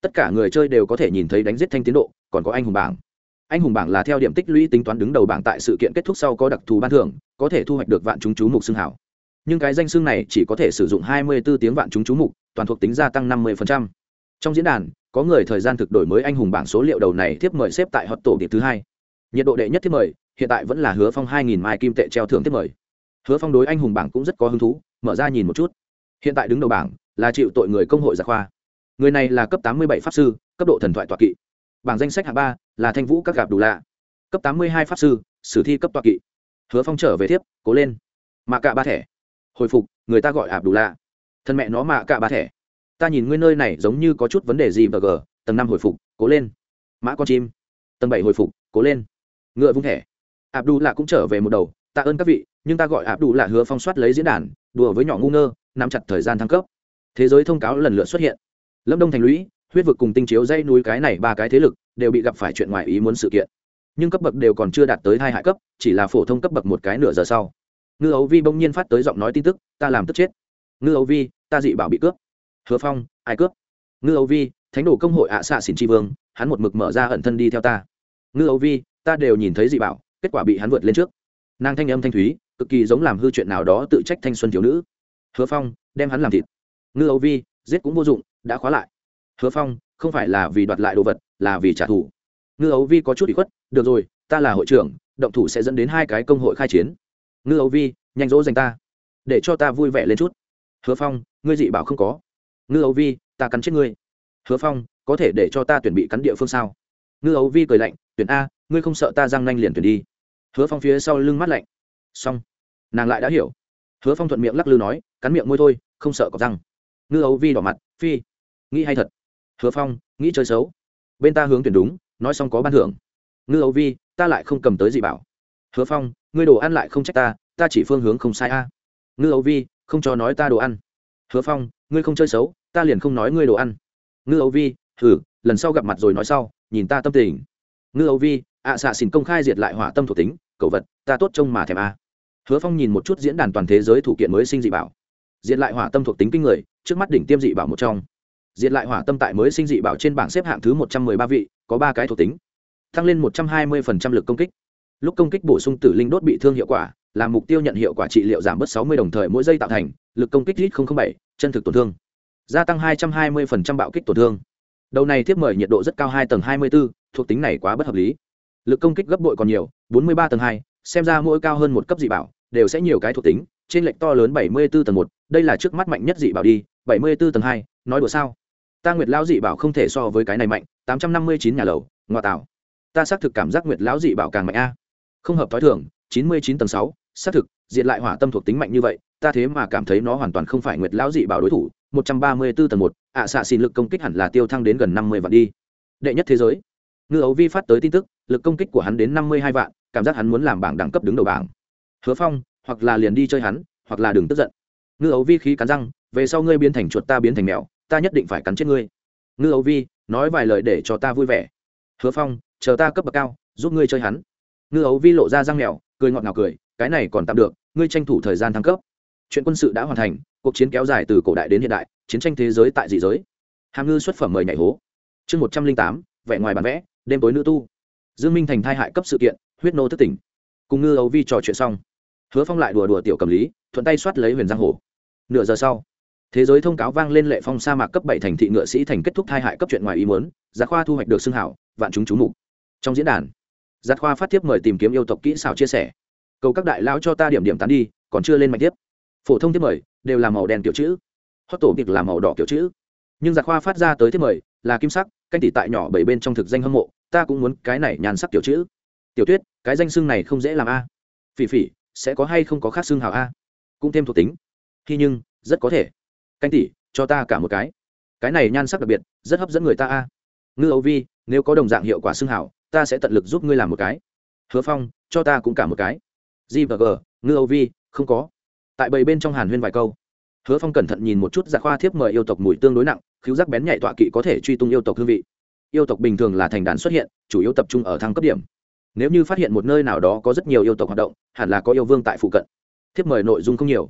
Tất cả người chơi đều có thể nhìn thấy đánh giết thanh tiến độ, còn có anh hùng bảng. Anh hùng bảng là theo điểm tích lũy tính toán đứng đầu bảng tại sự kiện kết thúc sau có đặc thù ban thưởng, có thể thu hoạch được vạn chúng chú mục xương hảo. Nhưng cái danh xương này chỉ có thể sử dụng hai mươi 24 tiếng vạn chúng chú mục, toàn thuộc tính gia tăng năm 50%. trong diễn đàn có người thời gian thực đổi mới anh hùng bảng số liệu đầu này tiếp mời xếp tại hot tổ điệp thứ hai. Nhiệt độ đệ nhất tiếp mời, hiện tại vẫn là hứa phong hai nghìn mai kim tệ treo thưởng tiếp mời. Hứa phong đối anh hùng bảng cũng rất có hứng thú, mở ra nhìn một chút. Hiện tại đứng đầu bảng là chịu tội người công hội giả khoa người này là cấp tám mươi bảy pháp sư, cấp độ thần thoại tọa kỵ. Bảng danh sách hạng ba là thanh vũ các gạp đủ lạ. Cấp tám mươi hai pháp sư, sử thi cấp tọa kỵ. Hứa phong trở về tiếp cố lên. Mạ cạ ba thẻ. Hồi phục, người ta gọi ạp đủ lạ. Thân mẹ nó mạ cạ ba thẻ ta nhìn nguyên nơi này giống như có chút vấn đề gì và g tầng năm hồi phục, cố lên. Mã con chim. Tầng bảy hồi phục, cố lên. Ngựa vung thẻ. Ạp đủ lạ cũng trở về một đầu, tạ ơn các vị, nhưng ta gọi ạp đủ lạ hứa phong soát lấy diễn đàn, đùa với nhỏ ngu ngơ, nắm chặt thời gian thăng cấp. Thế giới thông cáo lần lượt xuất hiện. Lâm đông thành lũy, huyết vực cùng tinh chiếu dây núi cái này ba cái thế lực đều bị gặp phải chuyện ngoài ý muốn sự kiện. Nhưng cấp bậc đều còn chưa đạt tới hai hạ cấp, chỉ là phổ thông cấp bậc một cái nửa giờ sau. Ngư ấu vi bỗng nhiên phát tới giọng nói tin tức, ta làm tức chết. Ngư ấu vi, ta dị bảo bị cướp hứa phong, ai cướp? Ngư Âu vi, thánh đồ công hội ạ xạ xỉn tri vương, hắn một mực mở ra ẩn thân đi theo ta. Ngư Âu vi, ta đều nhìn thấy dị bảo, kết quả bị hắn vượt lên trước. Nàng thanh âm thanh thúy, cực kỳ giống làm hư chuyện nào đó tự trách thanh xuân thiếu nữ. Hứa phong, đem hắn làm thịt. Ngư Âu vi, giết cũng vô dụng, đã khóa lại. Hứa phong, không phải là vì đoạt lại đồ vật, là vì trả thù. Ngư ấu vi có chút bị khuất, được rồi, ta là hội trưởng, động thủ sẽ dẫn đến hai cái công hội khai chiến. Ngư ấu vi, nhanh dỗ dành ta, để cho ta vui vẻ lên chút. Hứa phong, ngươi dị bảo không có ngư ấu vi, ta cắn chết ngươi. Hứa phong, có thể để cho ta tuyển bị cắn địa phương sao? Ngư ấu vi cười lạnh, tuyển a, ngươi không sợ ta răng nanh liền tuyển đi. Hứa phong phía sau lưng mắt lạnh. Xong. Nàng lại đã hiểu. Hứa phong thuận miệng lắc lư nói, cắn miệng môi thôi, không sợ có răng. Ngư ấu vi đỏ mặt, phi. Nghĩ hay thật. Hứa phong, nghĩ chơi xấu. Bên ta hướng tuyển đúng, nói xong có ban thưởng. Ngư ấu vi, ta lại không cầm tới gì bảo. Hứa phong, ngươi đồ ăn lại không trách ta ta chỉ phương hướng không sai a. Ngư ấu vi, không cho nói ta đồ ăn. Hứa phong, ngươi không chơi xấu ta liền không nói ngươi đồ ăn. Ngư Âu vi thử lần sau gặp mặt rồi nói sau, nhìn ta tâm tình. Ngư Âu vi, ạ xạ xỉn công khai diệt lại hỏa tâm thuộc tính, cậu vật, ta tốt trông mà thèm a. Hứa phong nhìn một chút diễn đàn toàn thế giới thủ kiện mới sinh dị bảo. Diệt lại hỏa tâm thuộc tính kinh người, trước mắt đỉnh tiêm dị bảo một trong. Diệt lại hỏa tâm tại mới sinh dị bảo trên bảng xếp hạng thứ một trăm mười ba vị, có ba cái thuộc tính. Tăng lên một trăm hai mươi phần trăm lực công kích. Lúc công kích bổ sung tử linh đốt bị thương hiệu quả, làm mục tiêu nhận hiệu quả trị liệu giảm bớt sáu mươi đồng thời mỗi giây tạo thành, lực công kích lít bảy, chân thực tổn thương gia tăng hai trăm hai mươi phần trăm bạo kích tổn thương. Đầu này tiếp mời nhiệt độ rất cao hai tầng 24, thuộc tính này quá bất hợp lý. Lực công kích gấp bội còn nhiều bốn mươi ba tầng hai xem ra mỗi cao hơn một cấp dị bảo đều sẽ nhiều cái thuộc tính trên lệch to lớn 74 tầng một đây là trước mắt mạnh nhất dị bảo đi 74 tầng hai nói đùa sao? Ta nguyệt lão dị bảo không thể so với cái này mạnh tám trăm năm mươi chín nhà lầu ngoại tạo ta xác thực cảm giác nguyệt lão dị bảo càng mạnh a. Không hợp thói thường chín mươi chín tầng sáu xác thực diện lại hỏa tâm thuộc tính mạnh như vậy ta thế mà cảm thấy nó hoàn toàn không phải nguyệt lão dị bảo đối thủ một trăm ba mươi 134 tầng một, ạ xạ xin lực công kích hẳn là tiêu thăng đến gần năm mươi vạn đi. Đệ nhất thế giới. Ngư ấu vi phát tới tin tức, lực công kích của hắn đến năm mươi hai vạn, cảm giác hắn muốn làm bảng đẳng cấp đứng đầu bảng. Hứa phong, hoặc là liền đi chơi hắn, hoặc là đừng tức giận. Ngư ấu vi khí cắn răng, về sau ngươi biến thành chuột ta biến thành mèo, ta nhất định phải cắn chết ngươi. Ngư ấu vi, nói vài lời để cho ta vui vẻ. Hứa phong, chờ ta cấp bậc cao, giúp ngươi chơi hắn. Ngư ấu vi lộ ra răng mèo, cười ngọt ngào cười, cái này còn tạm được, ngươi tranh thủ thời gian thăng cấp. Chuyện quân sự đã hoàn thành cuộc chiến kéo dài từ cổ đại đến hiện đại, chiến tranh thế giới tại dị giới. Hàm ngư xuất phẩm mời nhảy hố. Chương một trăm linh tám vẽ ngoài bản vẽ, đêm tối nữ tu. Dương minh thành thai hại cấp sự kiện, huyết nô thất tỉnh. Cùng ngư ấu vi trò chuyện xong. Hứa phong lại đùa đùa tiểu cầm lý, thuận tay soát lấy huyền giang hồ. Nửa giờ sau, thế giới thông cáo vang lên lệ phong sa mạc cấp bảy thành thị ngựa sĩ thành kết thúc thai hại cấp chuyện ngoài ý muốn, giá khoa thu hoạch được xưng hảo, vạn chúng chú mục. Trong diễn đàn giặc khoa phát tiếp mời tìm kiếm yêu tộc kỹ xảo chia sẻ. Cầu các đại lão cho ta điểm điểm tán đi, còn chưa lên mạch tiếp. Phổ thông tiếp mời đều là màu đen kiểu chữ. Hót tổ việc là màu đỏ kiểu chữ. Nhưng giặc khoa phát ra tới thế mời là kim sắc, canh tỷ tại nhỏ bảy bên trong thực danh hâm mộ, ta cũng muốn cái này nhàn sắc kiểu chữ. Tiểu tuyết, cái danh xưng này không dễ làm a. Phỉ phỉ, sẽ có hay không có khác xưng hào a? Cũng thêm thuộc tính. Khi nhưng, rất có thể. Canh tỷ cho ta cả một cái. Cái này nhan sắc đặc biệt, rất hấp dẫn người ta a. Ngư âu vi, nếu có đồng dạng hiệu quả xưng hào ta sẽ tận lực giúp ngươi làm một cái. Hứa phong, cho ta cũng cả một cái. G và g, ngư âu vi, không có tại bầy bên trong hàn huyên vài câu. Hứa phong cẩn thận nhìn một chút dạ khoa thiếp mời yêu tộc mùi tương đối nặng, khiếu giác bén nhạy tọa kỵ có thể truy tung yêu tộc hương vị. Yêu tộc bình thường là thành đàn xuất hiện, chủ yếu tập trung ở thang cấp điểm. Nếu như phát hiện một nơi nào đó có rất nhiều yêu tộc hoạt động, hẳn là có yêu vương tại phụ cận. Thiếp mời nội dung không nhiều.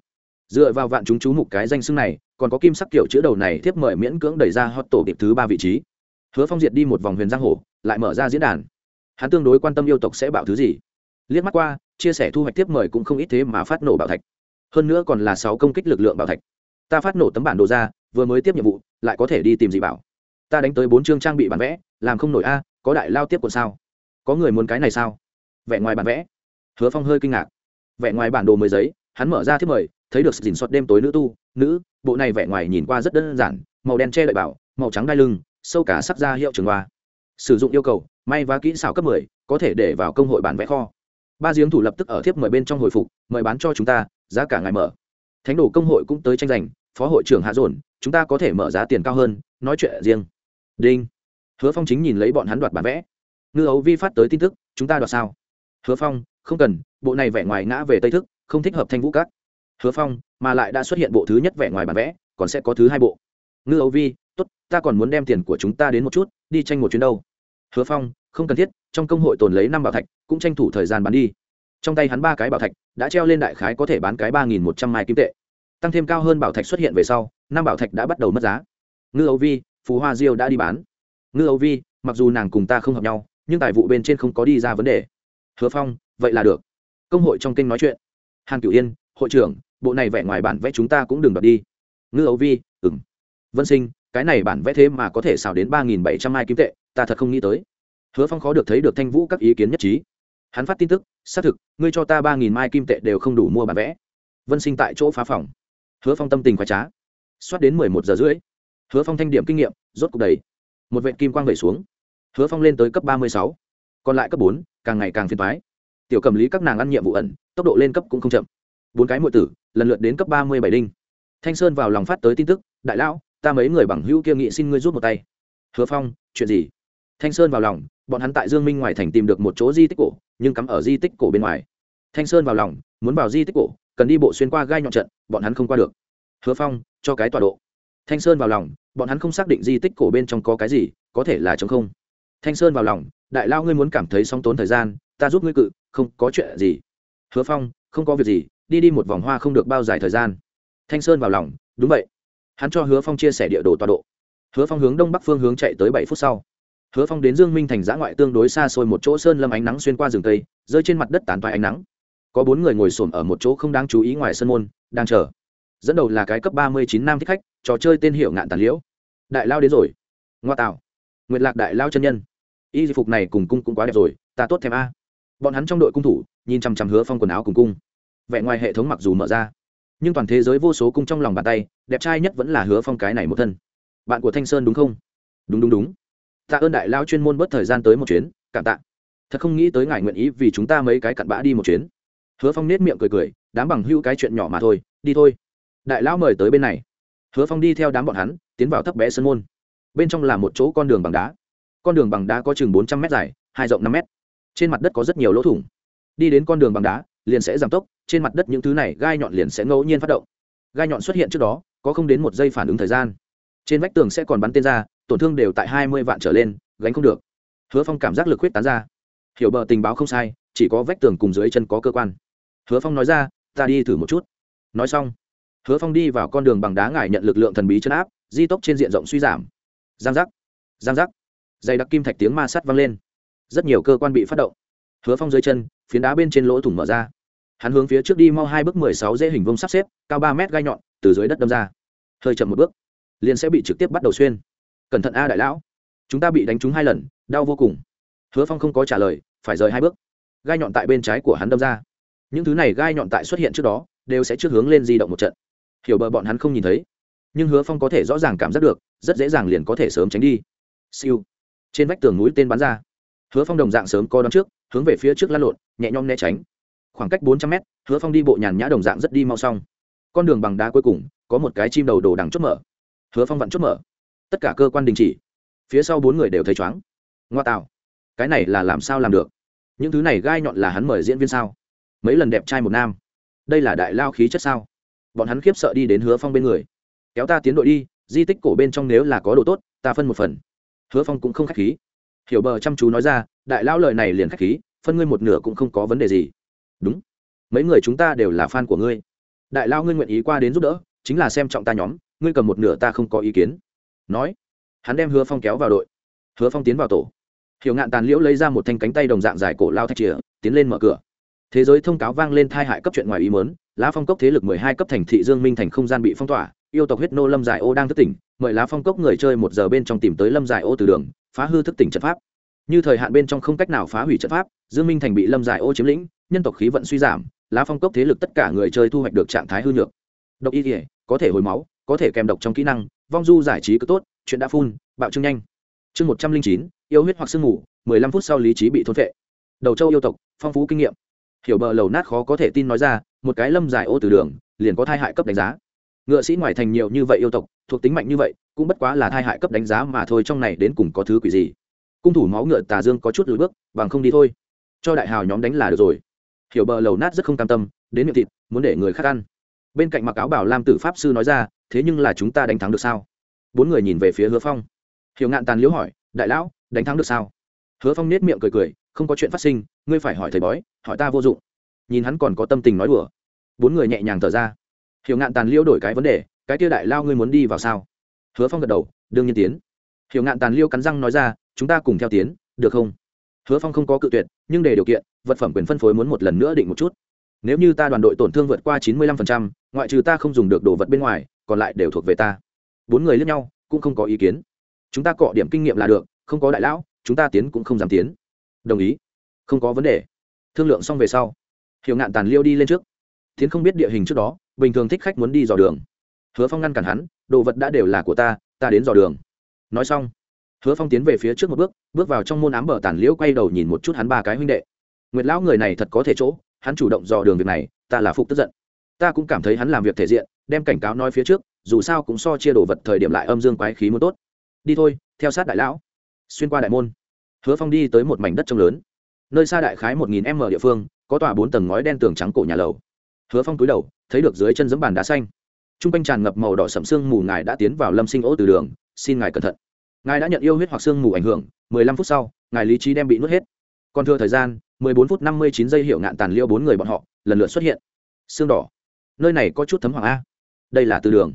Dựa vào vạn chúng chú mục cái danh xưng này, còn có kim sắc kiểu chữ đầu này thiếp mời miễn cưỡng đẩy ra hot tổ điệp thứ ba vị trí. Hứa phong diệt đi một vòng huyền giang hồ, lại mở ra diễn đàn. Hắn tương đối quan tâm yêu tộc sẽ bảo thứ gì. Liếc mắt qua, chia sẻ thu hoạch tiếp mời cũng không ít thế mà phát nổ bảo thạch hơn nữa còn là sáu công kích lực lượng bảo thạch. Ta phát nổ tấm bản đồ ra, vừa mới tiếp nhiệm vụ, lại có thể đi tìm dị bảo. Ta đánh tới bốn chương trang bị bản vẽ, làm không nổi a, có đại lao tiếp còn sao? Có người muốn cái này sao? Vẽ ngoài bản vẽ. Hứa phong hơi kinh ngạc. Vẽ ngoài bản đồ mười giấy, hắn mở ra thiết mời, thấy được dình xuất đêm tối nữ tu, nữ, bộ này vẽ ngoài nhìn qua rất đơn giản, màu đen che đậy bảo, màu trắng đai lưng, sâu cả sắc ra hiệu trường hoa. Sử dụng yêu cầu, may và kỹ xảo cấp mười, có thể để vào công hội bản vẽ kho. Ba giếng thủ lập tức ở thiếp mời bên trong hồi phục, mời bán cho chúng ta giá cả ngày mở. Thánh đồ công hội cũng tới tranh giành, phó hội trưởng hạ dồn, chúng ta có thể mở giá tiền cao hơn, nói chuyện riêng. Đinh. Hứa phong chính nhìn lấy bọn hắn đoạt bản vẽ. Ngư ấu vi phát tới tin tức, chúng ta đoạt sao? Hứa phong, không cần, bộ này vẽ ngoài ngã về tây thức, không thích hợp thanh vũ cát hứa phong, mà lại đã xuất hiện bộ thứ nhất vẽ ngoài bản vẽ, còn sẽ có thứ hai bộ. Ngư ấu vi, tốt, ta còn muốn đem tiền của chúng ta đến một chút, đi tranh một chuyến đâu. Hứa phong, không cần thiết, trong công hội tồn lấy năm bảo thạch, cũng tranh thủ thời gian bán đi trong tay hắn ba cái bảo thạch, đã treo lên đại khái có thể bán cái ba nghìn một trăm mai kim tệ. Tăng thêm cao hơn bảo thạch xuất hiện về sau, năm bảo thạch đã bắt đầu mất giá. Ngư ấu vi phú hoa diêu đã đi bán. Ngư ấu vi, mặc dù nàng cùng ta không hợp nhau, nhưng tài vụ bên trên không có đi ra vấn đề. Hứa phong, vậy là được. Công hội trong kênh nói chuyện. Hàn cửu yên, hội trưởng, bộ này vẽ ngoài bản vẽ chúng ta cũng đừng đọc đi. Ngư ấu vi ừng vân sinh, cái này bản vẽ thế mà có thể xào đến ba nghìn bảy trăm mai kim tệ, ta thật không nghĩ tới. Hứa phong khó được thấy được thanh vũ các ý kiến nhất trí hắn phát tin tức, xác thực, ngươi cho ta ba nghìn mai kim tệ đều không đủ mua bản vẽ. Vân sinh tại chỗ phá phòng. Hứa phong tâm tình khoái trá. Soát đến mười một giờ rưỡi, hứa phong thanh điểm kinh nghiệm, rốt cuộc đầy. Một vệ kim quang vẩy xuống. Hứa phong lên tới cấp ba mươi sáu, còn lại cấp bốn, càng ngày càng phiền thoái tiểu cầm lý các nàng ăn nhiệm vụ ẩn, tốc độ lên cấp cũng không chậm. Bốn cái muội tử, lần lượt đến cấp ba mươi bảy đinh. Thanh sơn vào lòng phát tới tin tức, đại lão, ta mấy người bằng hữu kia nghị xin ngươi rút một tay. Hứa phong, chuyện gì? Thanh sơn vào lòng, bọn hắn tại dương minh ngoài thành tìm được một chỗ di tích cổ nhưng cắm ở di tích cổ bên ngoài. Thanh sơn vào lòng, muốn vào di tích cổ, cần đi bộ xuyên qua gai nhọn trận, bọn hắn không qua được. Hứa phong, cho cái tọa độ. Thanh sơn vào lòng, bọn hắn không xác định di tích cổ bên trong có cái gì, có thể là chống không. Thanh sơn vào lòng, đại lao ngươi muốn cảm thấy song tốn thời gian, ta giúp ngươi cự, không có chuyện gì. Hứa phong, không có việc gì, đi đi một vòng hoa không được bao dài thời gian. Thanh sơn vào lòng, đúng vậy. Hắn cho hứa phong chia sẻ địa đồ tọa độ. Hứa phong hướng đông bắc phương hướng chạy tới bảy phút sau hứa phong đến dương minh thành giã ngoại tương đối xa xôi một chỗ sơn lâm ánh nắng xuyên qua rừng cây, rơi trên mặt đất tán toại ánh nắng. Có bốn người ngồi xổm ở một chỗ không đáng chú ý ngoài sân môn, đang chờ. Dẫn đầu là cái cấp ba mươi chín nam thích khách, trò chơi tên hiệu ngạn tàn liễu. Đại lao đến rồi. Ngoa tạo. Nguyệt lạc đại lao chân nhân. Y phục này cùng cung cũng quá đẹp rồi, ta tốt thèm a. Bọn hắn trong đội cung thủ, nhìn chằm chằm hứa phong quần áo cùng cung. Vẻ ngoài hệ thống mặc dù mở ra, nhưng toàn thế giới vô số cung trong lòng bàn tay, đẹp trai nhất vẫn là hứa phong cái này một thân. Bạn của thanh sơn đúng không? Đúng đúng đúng tạ ơn đại lao chuyên môn bớt thời gian tới một chuyến, cảm tạ. Thật không nghĩ tới ngài nguyện ý vì chúng ta mấy cái cặn bã đi một chuyến. Hứa phong nết miệng cười cười, đám bằng hưu cái chuyện nhỏ mà thôi, đi thôi. Đại lão mời tới bên này. Hứa phong đi theo đám bọn hắn, tiến vào thấp bé sân môn. Bên trong là một chỗ con đường bằng đá. Con đường bằng đá có chừng bốn trăm m dài, hai rộng năm m trên mặt đất có rất nhiều lỗ thủng. Đi đến con đường bằng đá, liền sẽ giảm tốc, trên mặt đất những thứ này gai nhọn liền sẽ ngẫu nhiên phát động. Gai nhọn xuất hiện trước đó, có không đến một giây phản ứng thời gian. Trên vách tường sẽ còn bắn tên ra tổn thương đều tại hai mươi vạn trở lên, gánh không được. Hứa phong cảm giác lực huyết tán ra. Hiểu bờ tình báo không sai, chỉ có vách tường cùng dưới chân có cơ quan. Hứa phong nói ra, ta đi thử một chút. Nói xong, hứa phong đi vào con đường bằng đá ngải nhận lực lượng thần bí chấn áp, di tốc trên diện rộng suy giảm. Giang giác giang giác. Dày đặc kim thạch tiếng ma sắt vang lên. Rất nhiều cơ quan bị phát động. Hứa phong dưới chân, phiến đá bên trên lỗ thủng mở ra. Hắn hướng phía trước đi mau hai bước mười sáu dễ hình vông sắp xếp, cao ba mét gai nhọn, từ dưới đất đâm ra. Hơi chậm một bước, liền sẽ bị trực tiếp bắt đầu xuyên cẩn thận a đại lão. Chúng ta bị đánh trúng hai lần, đau vô cùng. Hứa phong không có trả lời, phải rời hai bước. Gai nhọn tại bên trái của hắn đâm ra. Những thứ này gai nhọn tại xuất hiện trước đó, đều sẽ trước hướng lên di động một trận. Hiểu bờ bọn hắn không nhìn thấy. Nhưng hứa phong có thể rõ ràng cảm giác được, rất dễ dàng liền có thể sớm tránh đi. Siêu. Trên vách tường núi tên bắn ra. Hứa phong đồng dạng sớm co đón trước, hướng về phía trước lăn lộn, nhẹ nhõm né tránh. Khoảng cách bốn trăm mét, hứa phong đi bộ nhàn nhã đồng dạng rất đi mau xong. Con đường bằng đá cuối cùng, có một cái chim đầu đồ đằng chốt mở. Hứa phong vặn chốt mở tất cả cơ quan đình chỉ, phía sau bốn người đều thấy chóng ngoa tạo, cái này là làm sao làm được? Những thứ này gai nhọn là hắn mời diễn viên sao? Mấy lần đẹp trai một nam, đây là đại lao khí chất sao? Bọn hắn khiếp sợ đi đến hứa phong bên người. Kéo ta tiến đội đi, di tích cổ bên trong nếu là có đồ tốt, ta phân một phần. Hứa phong cũng không k h á c h khí. Hiểu bờ chăm chú nói ra, đại lao lời này liền k h á c h khí, phân ngươi một nửa cũng không có vấn đề gì. Đúng. Mấy người chúng ta đều là fan của ngươi. Đại lao ngươi nguyện ý qua đến giúp đỡ, chính là xem trọng ta nhóm, ngươi cầm một nửa ta không có ý kiến nói, hắn đem hứa phong kéo vào đội. Hứa phong tiến vào tổ. Hiểu ngạn tàn liễu lấy ra một thanh cánh tay đồng dạng dài cổ lao thạch chìa, tiến lên mở cửa. Thế giới thông cáo vang lên thai hại cấp chuyện ngoài ý mớn lá phong cốc thế lực mười hai cấp thành thị dương minh thành không gian bị phong tỏa, yêu tộc huyết nô lâm giải ô đang thức tỉnh, mời lá phong cốc người chơi một giờ bên trong tìm tới lâm giải ô từ đường, phá hư thức tỉnh trận pháp. Như thời hạn bên trong không cách nào phá hủy trận pháp, dương minh thành bị lâm giải ô chiếm lĩnh, nhân tộc khí vận suy giảm, lá phong cốc thế lực tất cả người chơi thu hoạch được trạng thái hư nhược. Độc y thể có thể hồi máu, có thể kèm độc trong kỹ năng vong du giải trí cứ tốt, chuyện đã phun bạo trưng nhanh. Chương một trăm linh chín, yêu huyết hoặc sương mù, mười lăm phút sau lý trí bị thôn vệ đầu châu yêu tộc, phong phú kinh nghiệm. Hiểu bờ lầu nát khó có thể tin nói ra, một cái lâm giải ô từ đường, liền có thai hại cấp đánh giá. Ngựa sĩ ngoài thành nhiều như vậy yêu tộc, thuộc tính mạnh như vậy, cũng bất quá là thai hại cấp đánh giá mà thôi, trong này đến cùng có thứ quỷ gì. Cung thủ máu ngựa tà dương có chút lùi bước, bằng không đi thôi. Cho đại hào nhóm đánh là được rồi. Hiểu bờ lầu nát rất không cam tâm, đến miệng thịt, muốn để người khác ăn. Bên cạnh mặc áo bảo lam tử pháp sư nói ra thế nhưng là chúng ta đánh thắng được sao? Bốn người nhìn về phía hứa phong. Hiểu ngạn tàn liễu hỏi, đại lão, đánh thắng được sao? Hứa phong nết miệng cười cười, không có chuyện phát sinh, ngươi phải hỏi thầy bói, hỏi ta vô dụng. Nhìn hắn còn có tâm tình nói đùa. Bốn người nhẹ nhàng thở ra. Hiểu ngạn tàn liêu đổi cái vấn đề, cái kia đại lao ngươi muốn đi vào sao? Hứa phong gật đầu, đương nhiên tiến. Hiểu ngạn tàn liêu cắn răng nói ra, chúng ta cùng theo tiến, được không? Hứa phong không có cự tuyệt, nhưng để điều kiện, vật phẩm quyền phân phối muốn một lần nữa định một chút. Nếu như ta đoàn đội tổn thương vượt qua chín mươi lăm phần trăm, ngoại trừ ta không dùng được đồ vật bên ngoài còn lại đều thuộc về ta. Bốn người lẫn nhau, cũng không có ý kiến. Chúng ta cọ điểm kinh nghiệm là được, không có đại lão, chúng ta tiến cũng không dám tiến. Đồng ý. Không có vấn đề. Thương lượng xong về sau, hiểu ngạn tàn liêu đi lên trước. Tiến không biết địa hình trước đó, bình thường thích khách muốn đi dò đường. Hứa phong ngăn cản hắn, đồ vật đã đều là của ta ta đến dò đường. Nói xong, hứa phong tiến về phía trước một bước bước vào trong môn ám bờ tàn liễu quay đầu nhìn một chút hắn ba cái huynh đệ. Nguyệt lão người này thật có thể chỗ, hắn chủ động dò đường việc này, ta là phục tức giận ta cũng cảm thấy hắn làm việc thể diện, đem cảnh cáo nói phía trước, dù sao cũng so chia đồ vật thời điểm lại âm dương quái khí muốn tốt. Đi thôi, theo sát đại lão. Xuyên qua đại môn, hứa phong đi tới một mảnh đất trông lớn. Nơi xa đại khái một nghìn m địa phương, có tòa bốn tầng ngói đen tường trắng cổ nhà lầu. Hứa phong túi đầu, thấy được dưới chân giấm bàn đá xanh. T r u n g quanh tràn ngập màu đỏ sậm sương mù, ngài đã tiến vào lâm sinh ô từ đường, xin ngài cẩn thận. Ngài đã nhận yêu huyết hoặc sương mù ảnh hưởng, mười lăm phút sau, ngài lý trí đem bị nuốt hết. Còn thừa thời gian, mười bốn phút năm mươi chín giây hiệu ngạn tàn liêu bốn người bọn họ, lần lượt xuất hiện. Xương đỏ nơi này có chút thấm hoàng a. Đây là từ đường.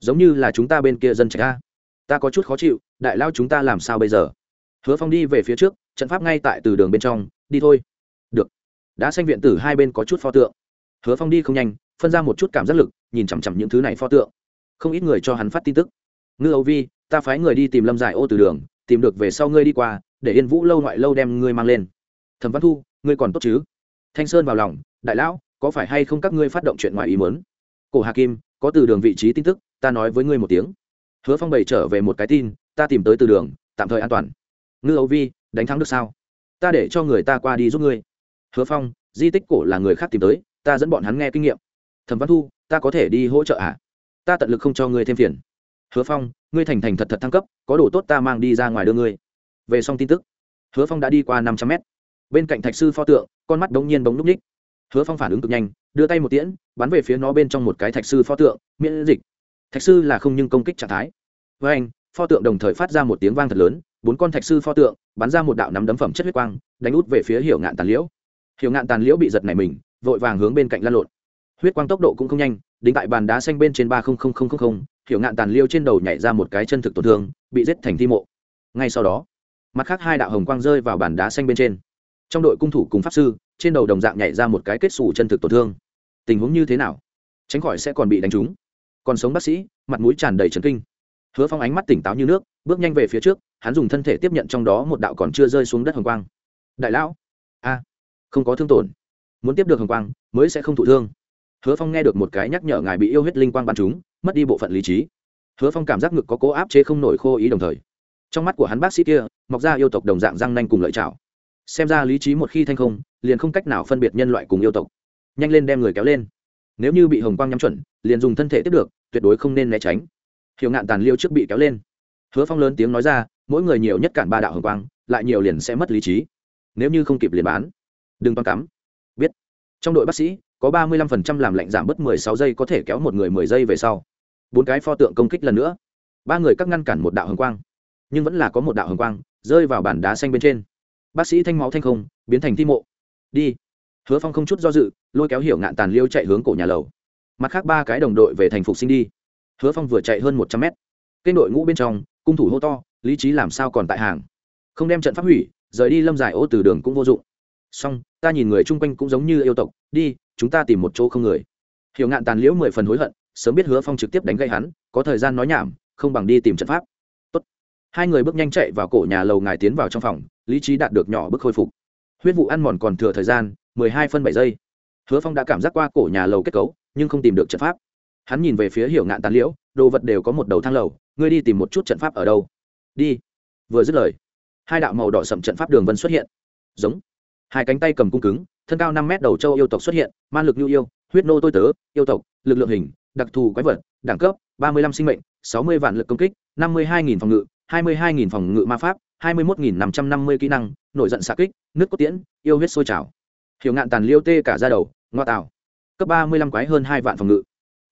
Giống như là chúng ta bên kia dân trạch a. Ta có chút khó chịu, đại lao chúng ta làm sao bây giờ? Hứa phong đi về phía trước, trận pháp ngay tại từ đường bên trong, đi thôi. Được. Đã xanh viện tử hai bên có chút pho tượng. Hứa phong đi không nhanh, phân ra một chút cảm giác lực, nhìn chằm chằm những thứ này pho tượng. Không ít người cho hắn phát tin tức. Ngư âu vi, ta phái người đi tìm lâm giải ô từ đường, tìm được về sau ngươi đi qua, để yên vũ lâu ngoại lâu đem ngươi mang lên. Thẩm văn thu, ngươi còn tốt chứ? Thanh sơn vào lòng, đại lão có phải hay không các ngươi phát động chuyện ngoài ý muốn? Cổ hà kim, có từ đường vị trí tin tức, ta nói với ngươi một tiếng. Hứa phong bày trở về một cái tin, ta tìm tới từ đường, tạm thời an toàn. Ngư âu vi, đánh thắng được sao? Ta để cho người ta qua đi giúp ngươi. Hứa phong, di tích cổ là người khác tìm tới, ta dẫn bọn hắn nghe kinh nghiệm. Thẩm văn thu, ta có thể đi hỗ trợ à? Ta tận lực không cho ngươi thêm phiền. Hứa phong, ngươi thành thành thật thật thăng cấp, có đồ tốt ta mang đi ra ngoài đưa ngươi. Về xong tin tức, hứa phong đã đi qua năm trăm mét. Bên cạnh thạch sư pho tượng, con mắt đ ố n g nhiên bóng núp ních hứa phong phản ứng cực nhanh, đưa tay một tiễn, bắn về phía nó bên trong một cái thạch sư pho tượng, miễn dịch. Thạch sư là không nhưng công kích trạng thái. Với anh, pho tượng đồng thời phát ra một tiếng vang thật lớn, bốn con thạch sư pho tượng bắn ra một đạo nắm đấm phẩm chất huyết quang, đánh út về phía hiểu ngạn tàn liễu. Hiểu ngạn tàn liễu bị giật này mình, vội vàng hướng bên cạnh lăn lộn. Huyết quang tốc độ cũng không nhanh, đính tại bàn đá xanh bên trên ba hiểu ngạn tàn liêu trên đầu nhảy ra một cái chân thực tổn thương, bị giết thành thi mộ. Ngay sau đó, mặt khác hai đạo hồng quang rơi vào bàn đá xanh bên trên. Trong đội cung thủ cùng pháp sư trên đầu đồng dạng nhảy ra một cái kết xù chân thực tổn thương. Tình huống như thế nào? Tránh khỏi sẽ còn bị đánh trúng. Còn sống bác sĩ, mặt mũi tràn đầy trấn kinh. Hứa phong ánh mắt tỉnh táo như nước, bước nhanh về phía trước, hắn dùng thân thể tiếp nhận trong đó một đạo còn chưa rơi xuống đất hồng quang. Đại lão! A! Không có thương tổn. Muốn tiếp được hồng quang, mới sẽ không thụ thương. Hứa phong nghe được một cái nhắc nhở ngài bị yêu huyết linh quang bắn chúng mất đi bộ phận lý trí. Hứa phong cảm giác ngực có cố áp chế không nổi khô ý đồng thời. Trong mắt của hắn bác sĩ kia, mọc ra yêu tộc đồng dạng răng nanh cùng lợi chảo xem ra lý trí một khi thanh không, liền không cách nào phân biệt nhân loại cùng yêu tộc. Nhanh lên đem người kéo lên. Nếu như bị hồng quang nhắm chuẩn, liền dùng thân thể tiếp được, tuyệt đối không nên né tránh. Hiểu ngạn tàn liêu trước bị kéo lên. Hứa phong lớn tiếng nói ra, mỗi người nhiều nhất cản ba đạo hồng quang, lại nhiều liền sẽ mất lý trí. Nếu như không kịp liền bán. Đừng toan cắm. Biết. Trong đội bác sĩ, có ba mươi lăm phần trăm làm lạnh giảm bớt mười sáu giây có thể kéo một người mười giây về sau. Bốn cái pho tượng công kích lần nữa. Ba người cắt ngăn cản một đạo hồng quang. Nhưng vẫn là có một đạo hồng quang, rơi vào bản đá xanh bên trên bác sĩ thanh máu thanh không, biến thành thi mộ. Đi. Hứa phong không chút do dự, lôi kéo hiểu ngạn tàn liêu chạy hướng cổ nhà lầu. Mặt khác ba cái đồng đội về thành phục sinh đi. Hứa phong vừa chạy hơn một trăm mét. Kênh đội ngũ bên trong, cung thủ hô to, lý trí làm sao còn tại hàng? Không đem trận pháp hủy, rời đi lâm giải ô từ đường cũng vô dụng. Song ta nhìn người chung quanh cũng giống như yêu tộc, đi, chúng ta tìm một chỗ không người. Hiểu ngạn tàn liễu mười phần hối hận, sớm biết hứa phong trực tiếp đánh gây hắn, có thời gian nói nhảm, không bằng đi tìm trận pháp. Tốt. hai người bước nhanh chạy vào cổ nhà lầu ngài tiến vào trong phòng lý trí đạt được nhỏ bước khôi phục. Huyết vụ ăn mòn còn thừa thời gian, mười hai phân bảy giây. Hứa phong đã cảm giác qua cổ nhà lầu kết cấu, nhưng không tìm được trận pháp. Hắn nhìn về phía hiểu ngạn tàn liễu, đồ vật đều có một đầu thang lầu, ngươi đi tìm một chút trận pháp ở đâu? Đi. Vừa dứt lời, hai đạo màu đỏ sậm trận pháp đường vân xuất hiện. Giống. Hai cánh tay cầm cung cứng, thân cao năm mét đầu châu yêu tộc xuất hiện, man lực nhu yêu, huyết nô tôi tớ, yêu tộc, lực lượng hình, đặc thù quái vật, đẳng cấp, ba mươi lăm sinh mệnh, sáu mươi vạn lực công kích, năm mươi hai nghìn phòng ngự, hai mươi hai nghìn phòng ngự ma pháp hai mươi một nghìn năm trăm năm mươi kỹ năng, nổi giận xạ kích, nước cốt tiễn, yêu huyết sôi trào. Hiểu ngạn tàn liêu tê cả ra đầu, ngoa tạo. Cấp ba mươi lăm quái hơn hai vạn phòng ngự.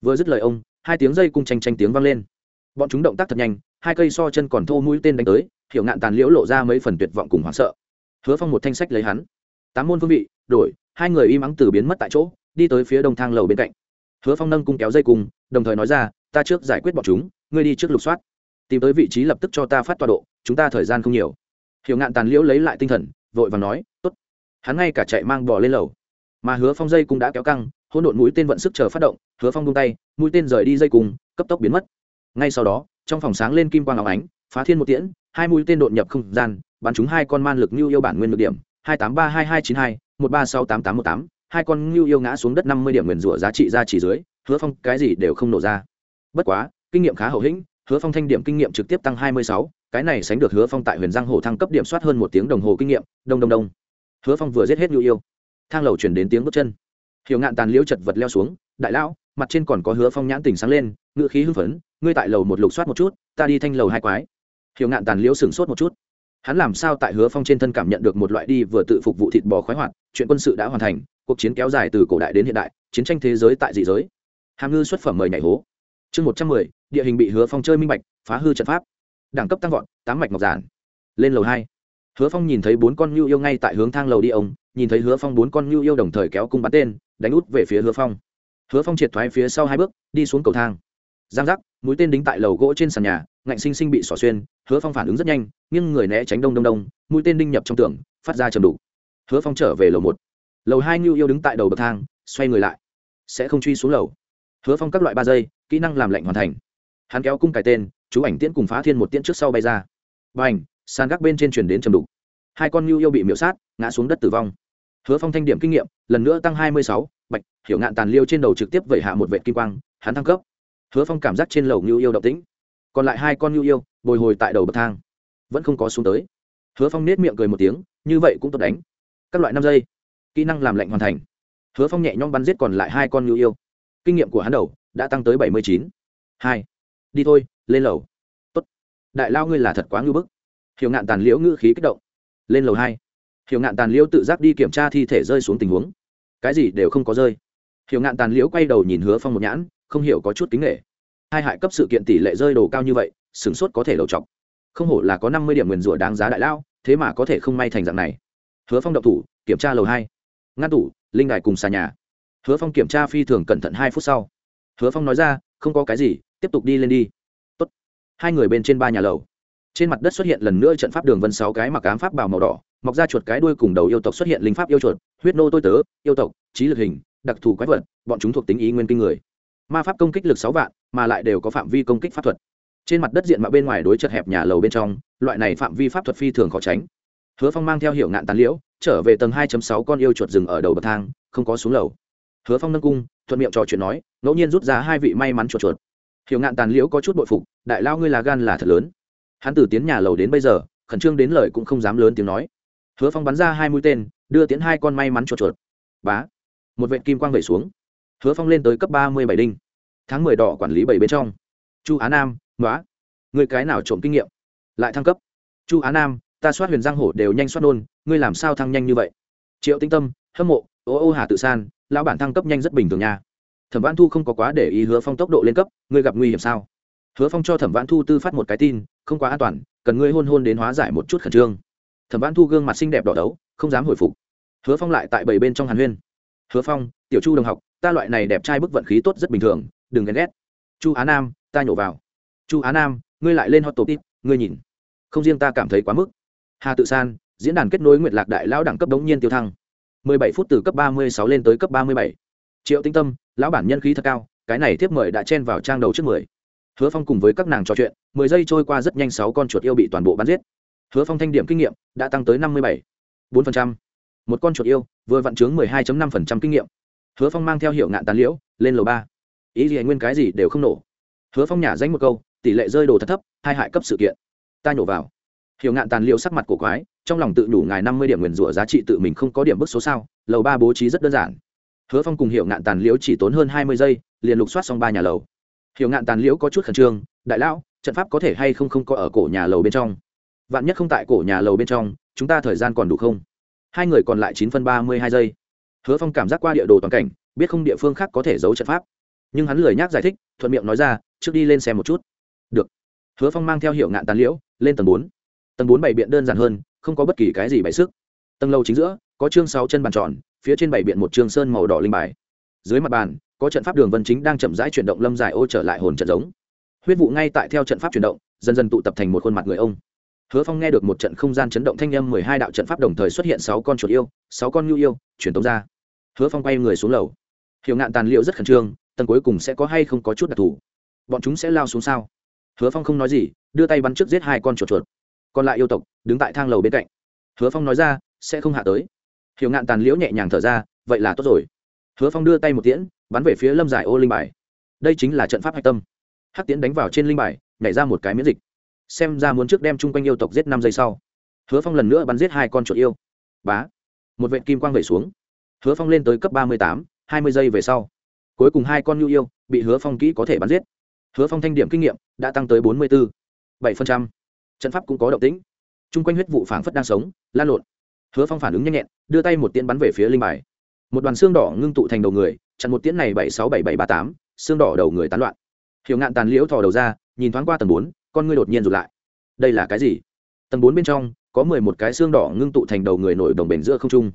Vừa dứt lời ông, hai tiếng dây cung tranh tranh tiếng vang lên. Bọn chúng động tác thật nhanh, hai cây so chân còn thô mũi tên đánh tới, hiểu ngạn tàn liễu lộ ra mấy phần tuyệt vọng cùng hoảng sợ. Hứa phong một thanh sách lấy hắn. Tám môn phương vị, đổi, hai người im ắng từ biến mất tại chỗ, đi tới phía đông thang lầu bên cạnh. Hứa phong nâng cung kéo dây cung, đồng thời nói ra, ta trước giải quyết bọn chúng, ngươi đi trước lục soát. Tìm tới vị trí lập tức cho ta phát tọa độ chúng ta thời gian không nhiều. Hiểu ngạn tàn liễu lấy lại tinh thần vội và nói tốt. Hắn ngay cả chạy mang bò lên lầu. Mà hứa phong dây cũng đã kéo căng hỗn độn mũi tên vận sức chờ phát động hứa phong buông tay mũi tên rời đi dây cùng, cấp tốc biến mất. Ngay sau đó trong phòng sáng lên kim quang áo ánh phá thiên một tiễn hai mũi tên đột nhập không gian bắn chúng hai con man lực như yêu bản nguyên lực điểm hai tám ba hai hai chín hai một ba sáu tám tám một tám hai con như yêu ngã xuống đất năm mươi điểm nguyền rủa giá trị ra chỉ dưới hứa phong cái gì đều không nổ ra. Bất quá kinh nghiệm khá hậu hĩnh hứa phong thanh điểm kinh nghiệm trực tiếp tăng hai mươi sáu cái này sánh được hứa phong tại huyền giang hồ thăng cấp điểm soát hơn một tiếng đồng hồ kinh nghiệm, đông đông đông. Hứa phong vừa giết hết nhu yêu. Thang lầu chuyển đến tiếng bước chân. Hiểu ngạn tàn liễu chật vật leo xuống, đại lão, mặt trên còn có hứa phong nhãn tỉnh sáng lên ngự khí hưng phấn, ngươi tại lầu một lục soát một chút, ta đi thanh lầu hai quái. Hiểu ngạn tàn liễu sửng sốt một chút. Hắn làm sao tại hứa phong trên thân cảm nhận được một loại đi vừa tự phục vụ thịt bò khoái hoạt, chuyện quân sự đã hoàn thành, cuộc chiến kéo dài từ cổ đại đến hiện đại, chiến tranh thế giới tại dị giới. Hàm ngư xuất phẩm mời nhảy hố. Chương một trăm mười, địa hình bị hứa phong chơi minh bạch, phá hư trận pháp đẳng cấp tăng vọt, tám mạch ngọc giản. Lên lầu hai, hứa phong nhìn thấy bốn con nhu yêu ngay tại hướng thang lầu đi ông, nhìn thấy hứa phong bốn con nhu yêu đồng thời kéo cung bắn tên, đánh út về phía hứa phong. Hứa phong triệt thoái phía sau hai bước, đi xuống cầu thang. Giang giác, mũi tên đính tại lầu gỗ trên sàn nhà, ngạnh sinh sinh bị xỏ xuyên, hứa phong phản ứng rất nhanh nhưng người né tránh đông đông đông, mũi tên đinh nhập trong tường, phát ra chầm đủ hứa phong trở về lầu một. Lầu hai nhu yêu đứng tại đầu bậc thang, xoay người lại. Sẽ không truy xuống lầu. Hứa phong các loại ba giây, kỹ năng làm lạnh hoàn thành. Hắn kéo cung cài tên chú ảnh tiễn cùng phá thiên một tiễn trước sau bay ra. B à n h sàn gác bên trên chuyển đến trầm đục. Hai con ngưu yêu bị miễu sát, ngã xuống đất tử vong. Hứa phong thanh điểm kinh nghiệm, lần nữa tăng hai mươi sáu, bạch, hiểu ngạn tàn liêu trên đầu trực tiếp vẩy hạ một vệ kim quang, hắn thăng cấp. Hứa phong cảm giác trên lầu ngưu yêu động tĩnh. Còn lại hai con ngưu yêu, bồi hồi tại đầu bậc thang. Vẫn không có xuống tới. Hứa phong nết miệng cười một tiếng, như vậy cũng tốt đánh. Các loại năm giây, kỹ năng làm lệnh hoàn thành. Hứa phong nhẹ nhõm bắn giết còn lại hai con ngưu yêu. Kinh nghiệm của hắn đầu đã tăng tới bảy mươi chín. Hai, đi thôi lên lầu. Tốt. Đại lao ngươi là thật quá ngưu bức. Hiểu ngạn tàn liễu ngữ khí kích động. Lên lầu hai. Hiểu ngạn tàn liễu tự giác đi kiểm tra thi thể rơi xuống tình huống. Cái gì đều không có rơi. Hiểu ngạn tàn liễu quay đầu nhìn hứa phong một nhãn, không hiểu có chút kính nghệ. Hai hại cấp sự kiện tỷ lệ rơi đồ cao như vậy, sửng sốt có thể đầu chọc không hổ là có năm mươi điểm nguyền rủa đáng giá đại lao, thế mà có thể không may thành dạng này. Hứa phong độc thủ, kiểm tra lầu hai. Ngăn tủ, linh đài cùng xà nhà. Hứa phong kiểm tra phi thường cẩn thận hai phút sau. Hứa phong nói ra, không có cái gì, tiếp tục đi lên đi hai người bên trên ba nhà lầu. Trên mặt đất xuất hiện lần nữa trận pháp đường vân sáu cái mặc ám pháp bào màu đỏ, mọc ra chuột cái đuôi cùng đầu yêu tộc xuất hiện linh pháp yêu chuột, huyết nô tôi tớ, yêu tộc, trí lực hình, đặc thù quái vật, bọn chúng thuộc tính ý nguyên kinh người. Ma pháp công kích lực sáu vạn, mà lại đều có phạm vi công kích pháp thuật. Trên mặt đất diện mạo bên ngoài đối chật hẹp nhà lầu bên trong, loại này phạm vi pháp thuật phi thường khó tránh. Hứa phong mang theo hiệu ngạn tàn liễu, trở về tầng hai sáu con yêu chuột rừng ở đầu bậc thang, không có xuống lầu. Hứa phong nâng cung, thuận miệng trò chuyện nói, ngẫu nhiên rút ra hai vị may mắn chuột chuột. Hiểu ngạn tàn liễu có chút bội phục, đại lao ngươi là gan là thật lớn. Hắn từ tiến nhà lầu đến bây giờ, khẩn trương đến lời cũng không dám lớn tiếng nói. Hứa phong bắn ra hai mũi tên, đưa tiến hai con may mắn chuột chuột. Bá. Một vệ kim quang vẩy xuống. Hứa phong lên tới cấp ba mươi bảy đinh. Tháng mười đỏ quản lý bảy bên trong. Chu á nam nói người cái nào trộm kinh nghiệm? Lại thăng cấp. Chu á nam, ta soát huyền giang hổ đều nhanh soát nôn, ngươi làm sao thăng nhanh như vậy? Triệu tinh tâm, hâm mộ, ô ô hà tự san, lão bản thăng cấp nhanh rất bình thường nha thẩm văn thu không có quá để ý hứa phong tốc độ lên cấp, ngươi gặp nguy hiểm sao? Hứa phong cho thẩm văn thu tư phát một cái tin, không quá an toàn, cần ngươi hôn hôn đến hóa giải một chút khẩn trương. Thẩm văn thu gương mặt xinh đẹp đỏ đấu, không dám hồi phục. Hứa phong lại tại bảy bên trong hàn huyên. Hứa phong, tiểu chu đồng học, ta loại này đẹp trai bức vận khí tốt rất bình thường, đừng ghen ghét. Chu á nam, ta nhổ vào. Chu á nam, ngươi lại lên hot top tip ngươi nhìn. Không riêng ta cảm thấy quá mức. Hà tự san, diễn đàn kết nối nguyệt lạc đại lão đẳng cấp đống nhiên tiêu thăng. 17 phút từ cấp 36 lên tới cấp 37. triệu tinh tâm lão bản nhân khí thật cao cái này tiếp mời đã chen vào trang đầu trước mười. Hứa phong cùng với các nàng trò chuyện mười giây trôi qua rất nhanh sáu con chuột yêu bị toàn bộ bắn giết. Hứa phong thanh điểm kinh nghiệm đã tăng tới năm mươi bảy. bốn phần trăm, một con chuột yêu vừa vận chướng mười hai năm phần trăm kinh nghiệm. Hứa phong mang theo hiệu ngạn tàn liễu lên lầu ba. Ý gì nguyên cái gì đều không nổ. Hứa phong nhả danh một câu tỷ lệ rơi đồ thật thấp hai hại cấp sự kiện. Ta nhổ vào. Hiệu ngạn tàn liễu sắc mặt cổ quái trong lòng tự đủ ngài năm mươi điểm nguyền rủa giá trị tự mình không có điểm bức số sao lầu ba bố trí rất đơn giản hứa phong cùng hiệu ngạn tàn liễu chỉ tốn hơn hai mươi giây, liền lục soát xong ba nhà lầu. Hiệu ngạn tàn liễu có chút khẩn trương, đại lão, trận pháp có thể hay không không có ở cổ nhà lầu bên trong? Vạn nhất không tại cổ nhà lầu bên trong, chúng ta thời gian còn đủ không? Hai người còn lại chín phân ba mươi hai giây. Hứa phong cảm giác qua địa đồ toàn cảnh, biết không địa phương khác có thể giấu trận pháp. Nhưng hắn lười nhác giải thích, thuận miệng nói ra, trước đi lên xem một chút. Được. Hứa phong mang theo hiệu ngạn tàn liễu lên tầng bốn. Tầng bốn bày biện đơn giản hơn, không có bất kỳ cái gì bày sức. Tầng lầu chính giữa, có chương sáu chân bàn tròn phía trên bảy biện một trường sơn màu đỏ linh bài. Dưới mặt bàn, có trận pháp đường vân chính đang chậm rãi chuyển động lâm dài ô trở lại hồn trận giống. Huyết vụ ngay tại theo trận pháp chuyển động, dần dần tụ tập thành một khuôn mặt người ông. Hứa phong nghe được một trận không gian chấn động thanh â m mười hai đạo trận pháp đồng thời xuất hiện sáu con chuột yêu, sáu con nhu yêu truyền tống ra. Hứa phong quay người xuống lầu. Hiểu ngạn tàn liệu rất khẩn trương, tầng cuối cùng sẽ có hay không có chút đặc thù? Bọn chúng sẽ lao xuống sao? Hứa phong không nói gì, đưa tay bắn trước giết hai con chuột chuột. Còn lại yêu tộc, đứng tại thang lầu bên cạnh. Hứa phong nói ra, sẽ không hạ tới hiểu ngạn tàn liễu nhẹ nhàng thở ra, vậy là tốt rồi. Hứa phong đưa tay một tiễn, bắn về phía lâm giải ô linh bài. Đây chính là trận pháp hạch tâm. Hắc tiễn đánh vào trên linh bài, nhảy ra một cái miễn dịch. Xem ra muốn trước đem chung quanh yêu tộc giết năm giây sau. Hứa phong lần nữa bắn giết hai con chuột yêu. Bá. Một vệ kim quang vẩy xuống. Hứa phong lên tới cấp ba mươi tám, hai mươi giây về sau. Cuối cùng hai con nhu yêu bị hứa phong kỹ có thể bắn giết. Hứa phong thanh điểm kinh nghiệm đã tăng tới bốn mươi bốn bảy phần trăm. Trận pháp cũng có động tĩnh. Chung quanh huyết vụ phảng phất đang sống, lan lộn hứa phong phản ứng nhanh nhẹn, đưa tay một tiễn bắn về phía linh bài. Một đoàn xương đỏ ngưng tụ thành đầu người, chặn một tiễn này bảy sáu bảy bảy ba tám, xương đỏ đầu người tán loạn. Hiểu ngạn tàn liễu thò đầu ra, nhìn thoáng qua tầng bốn, con ngươi đột nhiên rụt lại. Đây là cái gì? Tầng bốn bên trong, có mười một cái xương đỏ ngưng tụ thành đầu người nổi đồng bền giữa không trung.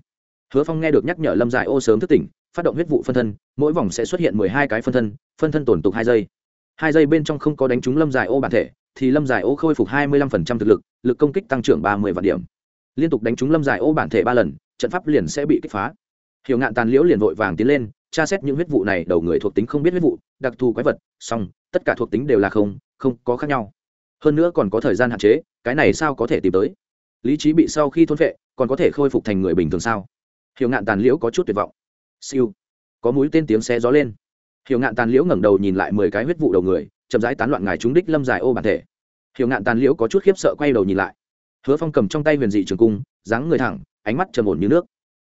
Hứa phong nghe được nhắc nhở lâm giải ô sớm thức tỉnh, phát động huyết vụ phân thân, mỗi vòng sẽ xuất hiện mười hai cái phân thân phân thân tổn tục hai giây. Hai giây bên trong không có đánh trúng lâm giải ô bản thể, thì lâm giải ô khôi phục hai mươi lăm phần trăm thực lực lực công kích tăng trưởng ba mươi vạn điểm liên tục đánh trúng lâm giải ô bản thể ba lần, trận pháp liền sẽ bị kích phá. Hiểu ngạn tàn liễu liền vội vàng tiến lên, tra xét những huyết vụ này, đầu người thuộc tính không biết huyết vụ, đặc thù quái vật song tất cả thuộc tính đều là không không có khác nhau. Hơn nữa còn có thời gian hạn chế, cái này sao có thể tìm tới? Lý trí bị sau khi thôn vệ còn có thể khôi phục thành người bình thường sao? Hiểu ngạn tàn liễu có chút tuyệt vọng. Siêu. Có mũi tên tiếng xe gió lên. Hiểu ngạn tàn liễu ngẩng đầu nhìn lại mười cái huyết vụ đầu người, chậm rãi tán loạn ngài trúng đích lâm dài ô bản thể. Hiểu ngạn tàn liễu có chút khiếp sợ quay đầu nhìn lại hứa phong cầm trong tay huyền dị trường cung, dáng người thẳng, ánh mắt trầm ổn như nước.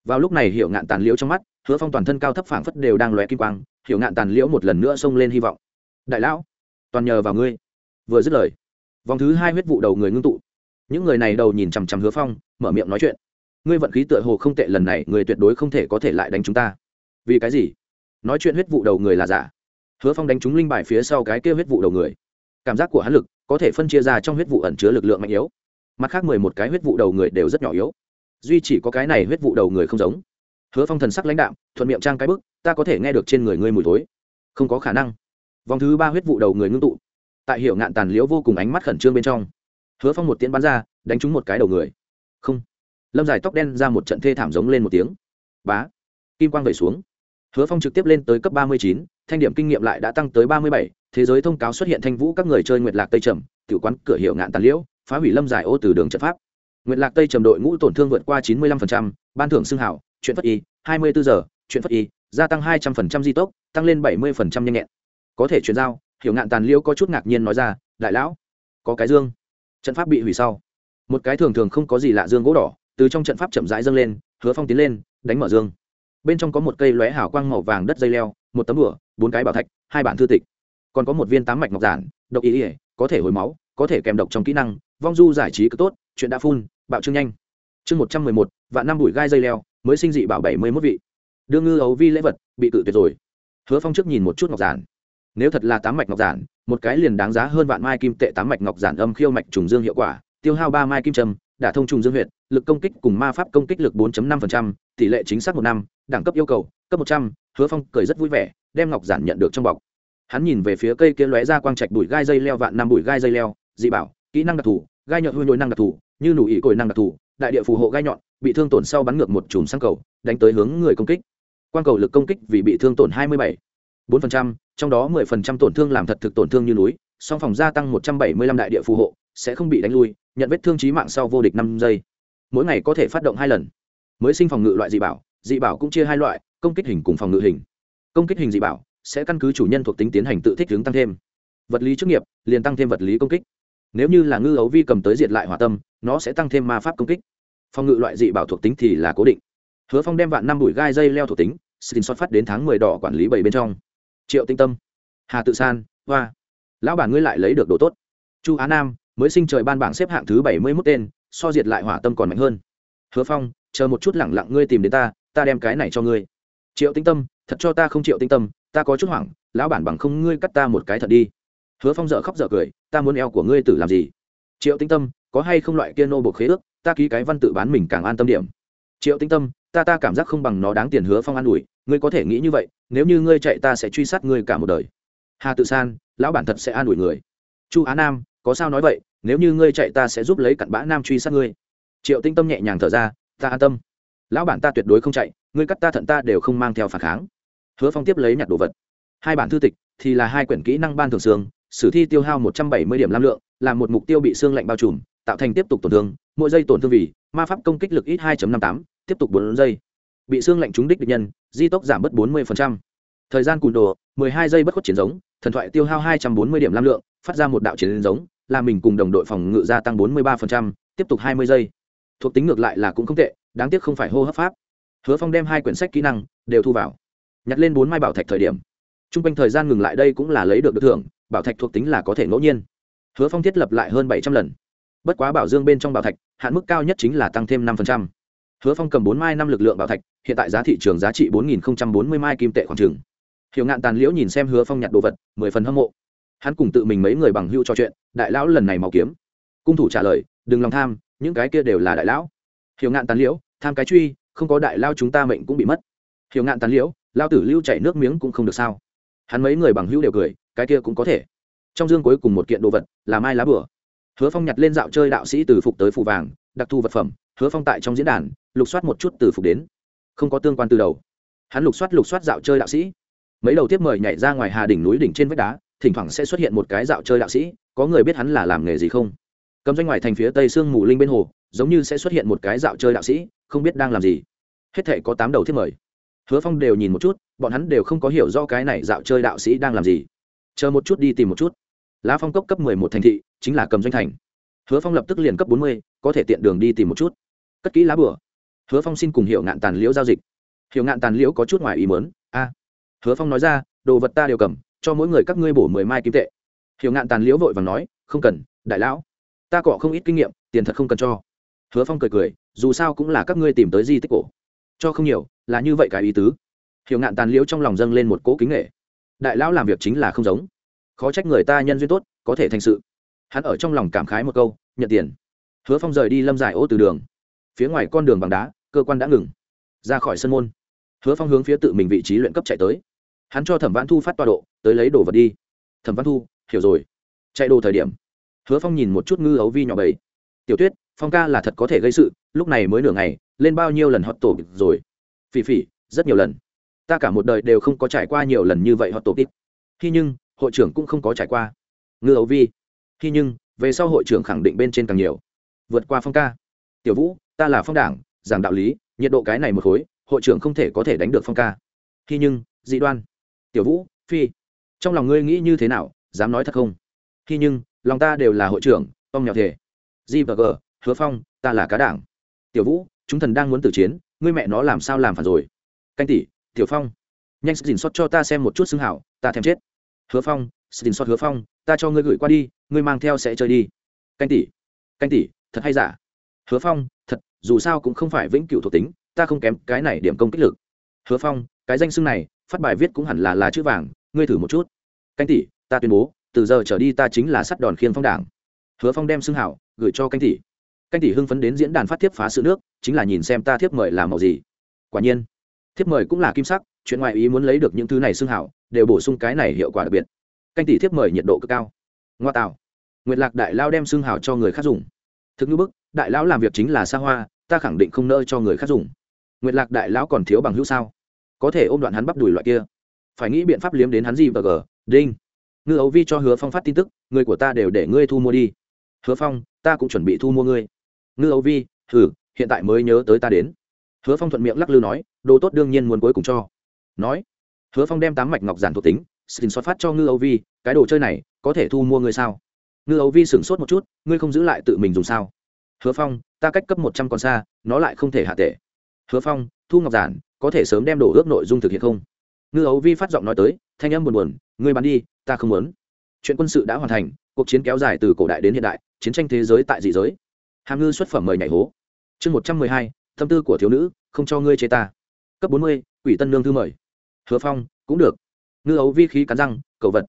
Vào lúc này hiểu ngạn tàn liễu trong mắt, hứa phong toàn thân cao thấp phảng phất đều đang lóe kim quang, hiểu ngạn tàn liễu một lần nữa xông lên hy vọng. Đại lão, toàn nhờ vào ngươi. Vừa dứt lời, vòng thứ hai huyết vụ đầu người ngưng tụ. Những người này đầu nhìn chằm chằm hứa phong, mở miệng nói chuyện. Ngươi vận khí tựa hồ không tệ, lần này người tuyệt đối không thể có thể lại đánh chúng ta. Vì cái gì? Nói chuyện huyết vụ đầu người là giả. Hứa phong đánh trúng linh bài phía sau cái kia huyết vụ đầu người. Cảm giác của hắn lực có thể phân chia ra trong huyết vụ ẩn chứa lực lượng mạnh yếu mặt khác mười một cái huyết vụ đầu người đều rất nhỏ yếu. Duy chỉ có cái này huyết vụ đầu người không giống. Hứa phong thần sắc lãnh đạm, thuận miệng trang cái bức, ta có thể nghe được trên người ngươi mùi thối. Không có khả năng. Vòng thứ ba huyết vụ đầu người ngưng tụ. Tại hiệu ngạn tàn liễu vô cùng ánh mắt khẩn trương bên trong, hứa phong một tiến bắn ra, đánh trúng một cái đầu người. Không. Lâm dài tóc đen ra một trận thê thảm giống lên một tiếng. Bá. Kim quang vẩy xuống. Hứa phong trực tiếp lên tới cấp ba mươi chín, thanh điểm kinh nghiệm lại đã tăng tới ba mươi bảy, thế giới thông cáo xuất hiện thanh vũ các người chơi nguyệt lạc tây trầm tự quán cửa hiệu ngạn tàn liễu phá hủy lâm giải ô từ đường trận pháp. Nguyện lạc tây trầm đội ngũ tổn thương vượt qua chín mươi lăm ban thưởng xưng hảo, chuyện phất y, hai mươi bốn giờ, chuyện phất y, gia tăng hai trăm linh di tốc, tăng lên bảy mươi nhanh nhẹn. Có thể chuyển giao, hiểu ngạn tàn liễu có chút ngạc nhiên nói ra, đại lão, có cái dương. Trận pháp bị hủy sau, một cái thường thường không có gì lạ dương gỗ đỏ, từ trong trận pháp chậm rãi dâng lên, hứa phong tiến lên, đánh mở dương. Bên trong có một cây lóe hào quang màu vàng đất dây leo, một tấm đũa bốn cái bảo thạch, hai bản thư tịch. Còn có một viên tám mạch ngọc giản, độc ý ỉa có thể hồi máu, có thể kèm độc trong kỹ năng vong du giải trí cực tốt chuyện đã phun bạo trương nhanh. Chương một trăm mười một vạn năm bụi gai dây leo mới sinh dị bảo bảy mươi mốt vị. Đưa ngư ấu vi lễ vật bị cự tuyệt rồi. Hứa phong trước nhìn một chút ngọc giản. Nếu thật là tám mạch ngọc giản một cái liền đáng giá hơn vạn mai kim tệ tám mạch ngọc giản âm khiêu mạch trùng dương hiệu quả tiêu hao ba mai kim trầm đả thông trùng dương huyệt lực công kích cùng ma pháp công kích lực 4.5%, tỷ lệ chính xác một năm đẳng cấp yêu cầu cấp một trăm hứa phong cười rất vui vẻ đem ngọc giản nhận được trong bọc. Hắn nhìn về phía cây kia lóe ra quang trạch bụi gai dây leo vạn năm bụi gai dây leo dị bảo kỹ năng đặc thù gai nhọn hôi nhồi năng đặc thù như nụ ỉ cồi năng đặc thù đại địa phù hộ gai nhọn bị thương tổn sau bắn ngược một chùm sang cầu đánh tới hướng người công kích. Quang cầu lực công kích vì bị thương tổn 27. 4%, trong đó 10% tổn thương làm thật thực tổn thương như núi song phòng gia tăng 175 đại địa phù hộ sẽ không bị đánh lui nhận vết thương trí mạng sau vô địch năm giây. Mỗi ngày có thể phát động hai lần. Mới sinh phòng ngự loại dị bảo dị bảo cũng chia hai loại công kích hình cùng phòng ngự hình. Công kích hình dị bảo sẽ căn cứ chủ nhân thuộc tính tiến hành tự thích hướng tăng thêm. Vật lý chức nghiệp liền tăng thêm vật lý công kích nếu như là ngư ấu vi cầm tới diệt lại hỏa tâm, nó sẽ tăng thêm ma pháp công kích. Phòng ngự loại dị bảo thuộc tính thì là cố định. Hứa phong đem vạn năm bụi gai dây leo thuộc tính xin xót phát đến tháng mười đỏ quản lý bảy bên trong. Triệu tinh tâm, hà tự san, hoa. Lão bản ngươi lại lấy được đồ tốt. Chu á nam, mới sinh trời ban bảng xếp hạng thứ bảy mươi mốt tên, so diệt lại hỏa tâm còn mạnh hơn. Hứa phong, chờ một chút lẳng lặng ngươi tìm đến ta ta đem cái này cho ngươi. Triệu tinh tâm, thật cho ta không triệu tinh tâm, ta có chút hoảng, lão bản bằng không ngươi cắt ta một cái thật đi hứa phong dợ khóc dợ cười, ta muốn eo của ngươi tử làm gì? Triệu tinh tâm, có hay không loại kia nô buộc khế ước? Ta ký cái văn tự bán mình càng an tâm điểm. Triệu tinh tâm, ta ta cảm giác không bằng nó đáng tiền hứa phong an ủi, ngươi có thể nghĩ như vậy, nếu như ngươi chạy ta sẽ truy sát ngươi cả một đời. Hà tự san, lão bản thật sẽ an ủi người. Chu á nam, có sao nói vậy, nếu như ngươi chạy ta sẽ giúp lấy cặn bã nam truy sát ngươi. Triệu tinh tâm nhẹ nhàng thở ra, ta an tâm. Lão bản ta tuyệt đối không chạy, ngươi cắt ta thận ta đều không mang theo phản kháng. Hứa phong tiếp lấy nhặt đồ vật. Hai bản thư tịch thì là hai quyển kỹ năng ban thường xương sử thi tiêu hao một trăm bảy mươi điểm lam lượng, là một mục tiêu bị xương lạnh bao trùm, tạo thành tiếp tục tổn thương, mỗi giây tổn thương vì ma pháp công kích lực ít hai năm tám, tiếp tục bốn giây. Bị xương lạnh trúng đích địch nhân, di tốc giảm bớt bốn mươi thời gian cùn đồ, mười hai giây bất khuất chiến giống, thần thoại tiêu hao hai trăm bốn mươi điểm lam lượng, phát ra một đạo chiến giống làm mình cùng đồng đội phòng ngự gia tăng bốn mươi ba tiếp tục hai mươi giây. Thuộc tính ngược lại là cũng không tệ, đáng tiếc không phải hô hấp pháp. Hứa phong đem hai quyển sách kỹ năng đều thu vào, nhặt lên bốn mai bảo thạch thời điểm. T r u n g quanh thời gian ngừng lại đây cũng là lấy được được thưởng bảo thạch thuộc tính là có thể ngẫu nhiên. Hứa phong thiết lập lại hơn bảy trăm lần. Bất quá bảo dương bên trong bảo thạch, hạn mức cao nhất chính là tăng thêm năm hứa phong cầm bốn mai năm lực lượng bảo thạch, hiện tại giá thị trường giá trị bốn nghìn bốn mươi mai kim tệ khoảng trừng hiểu ngạn tàn liễu nhìn xem hứa phong nhặt đồ vật, mười phần hâm mộ. Hắn cùng tự mình mấy người bằng hưu trò chuyện, đại lão lần này màu kiếm. Cung thủ trả lời, đừng lòng tham, những cái kia đều là đại lão. Hiểu ngạn tàn liễu, tham cái truy, không có đại lao chúng ta mệnh cũng bị mất. Hiểu ngạn tàn liễu, lao tử lưu chảy nước miếng cũng không được sao hắn mấy người bằng hữu đều cười, cái kia cũng có thể. Trong dương cuối cùng một kiện đồ vật là mai lá bửa hứa phong nhặt lên dạo chơi đạo sĩ từ phục tới phù vàng, đặc thù vật phẩm, hứa phong tại trong diễn đàn, lục soát một chút từ phục đến. Không có tương quan từ đầu. Hắn lục soát lục soát dạo chơi đạo sĩ. Mấy đầu tiếp mời nhảy ra ngoài hà đỉnh núi đỉnh trên vách đá, thỉnh thoảng sẽ xuất hiện một cái dạo chơi đạo sĩ, có người biết hắn là làm nghề gì không? Cầm doanh ngoài thành phía tây sương mù linh bên hồ, giống như sẽ xuất hiện một cái dạo chơi đạo sĩ, không biết đang làm gì. Hết thể có tám đầu thiết mời. Hứa phong đều nhìn một chút bọn hắn đều không có hiểu do cái này dạo chơi đạo sĩ đang làm gì. Chờ một chút đi tìm một chút. Lá phong cốc cấp mười một thành thị, chính là cầm doanh thành. Hứa phong lập tức liền cấp bốn mươi, có thể tiện đường đi tìm một chút. Cất kỹ lá bửa hứa phong xin cùng hiệu ngạn tàn liễu giao dịch. Hiệu ngạn tàn liễu có chút ngoài ý mớn a. Hứa phong nói ra, đồ vật ta đều cầm, cho mỗi người các ngươi bổ mười mai kim tệ. Hiệu ngạn tàn liễu vội và nói, không cần, đại lão. Ta cọ không ít kinh nghiệm, tiền thật không cần cho. Hứa phong cười cười, dù sao cũng là các ngươi tìm tới di tích cổ. Cho không nhiều, là như vậy cái ý tứ hiểu ngạn tàn liễu trong lòng dâng lên một cỗ kính nghệ. Đại lão làm việc chính là không giống. Khó trách người ta nhân duyên tốt, có thể thành sự. Hắn ở trong lòng cảm khái một câu, nhận tiền. Hứa phong rời đi lâm giải ô từ đường. Phía ngoài con đường bằng đá, cơ quan đã ngừng. Ra khỏi sân môn. Hứa phong hướng phía tự mình vị trí luyện cấp chạy tới. Hắn cho thẩm văn thu phát tọa độ, tới lấy đồ vật đi. Thẩm văn thu, hiểu rồi. Chạy đồ thời điểm, hứa phong nhìn một chút ngư ấu vi nhỏ bầy. Tiểu tuyết, phong ca là thật có thể gây sự, lúc này mới nửa ngày, lên bao nhiêu lần hot tổ rồi? Phỉ phỉ, rất nhiều lần ta cả một đời đều không có trải qua nhiều lần như vậy họ tổ tít khi nhưng, hội trưởng cũng không có trải qua. Ngư ấu vi. Khi nhưng, về sau hội trưởng khẳng định bên trên càng nhiều. Vượt qua phong ca. Tiểu vũ, ta là phong đảng, giảng đạo lý, nhiệt độ cái này một khối, hội trưởng không thể có thể đánh được phong ca. Khi nhưng, dị đoan. Tiểu vũ, phi. Trong lòng ngươi nghĩ như thế nào, dám nói thật không? Khi nhưng, lòng ta đều là hội trưởng, ông nhỏ thể di và g, hứa phong, ta là cá đảng. Tiểu vũ, chúng thần đang muốn tử chiến, ngươi mẹ nó làm sao làm phản rồi? Canh tỷ tiểu phong, nhanh xin xót cho ta xem một chút xưng hảo, ta thèm chết. Hứa phong, xin xót hứa phong, ta cho ngươi gửi qua đi, ngươi mang theo sẽ chơi đi. Canh tỷ canh tỷ, thật hay giả? Hứa phong, thật, dù sao cũng không phải vĩnh cửu thuộc tính, ta không kém cái này điểm công kích lực. Hứa phong, cái danh xưng này, phát bài viết cũng hẳn là là chữ vàng, ngươi thử một chút. Canh tỷ, ta tuyên bố, từ giờ trở đi ta chính là sắt đòn khiên phong đảng. Hứa phong đem xưng hảo, gửi cho canh tỷ. Canh tỷ hưng phấn đến diễn đàn phát thiếp phá sự nước, chính là nhìn xem ta thiếp mời làm màu gì. Quả nhiên thiếp mời cũng là kim sắc, chuyện ngoại ý muốn lấy được những thứ này xương hảo, đều bổ sung cái này hiệu quả đặc biệt. Canh tỷ thiếp mời nhiệt độ cực cao. Ngoa tạo. Nguyệt lạc đại lao đem xương hảo cho người khác dùng. Thực như bức, đại lão làm việc chính là xa hoa, ta khẳng định không nỡ cho người khác dùng. Nguyệt lạc đại lão còn thiếu bằng hữu sao? Có thể ôm đoạn hắn bắp đùi loại kia. Phải nghĩ biện pháp liếm đến hắn gì và gờ đinh. Ngư ấu vi cho hứa phong phát tin tức, người của ta đều để ngươi thu mua đi. Hứa phong, ta cũng chuẩn bị thu mua ngươi. Ngư ấu vi thử hiện tại mới nhớ tới ta đến hứa phong thuận miệng lắc lư nói, đồ tốt đương nhiên muốn cuối cùng cho. Nói, hứa phong đem tám mạch ngọc giản thuộc tính xin xót phát cho ngư âu vi, cái đồ chơi này có thể thu mua ngươi sao? Ngư âu vi sửng sốt một chút, ngươi không giữ lại tự mình dùng sao? Hứa phong, ta cách cấp một trăm còn xa, nó lại không thể hạ tệ. Hứa phong, thu ngọc giản, có thể sớm đem đồ ước nội dung thực hiện không? Ngư ấu vi phát giọng nói tới, thanh âm buồn buồn, ngươi bán đi, ta không muốn. Chuyện quân sự đã hoàn thành, cuộc chiến kéo dài từ cổ đại đến hiện đại, chiến tranh thế giới tại dị giới. Hàm ngư xuất phẩm mời nhảy hố. Chương một trăm mười hai tâm tư của thiếu nữ, không cho ngươi chế ta. Cấp bốn mươi, quỷ tân lương thư mời. Hứa phong, cũng được. Ngư ấu vi khí cắn răng cầu vật.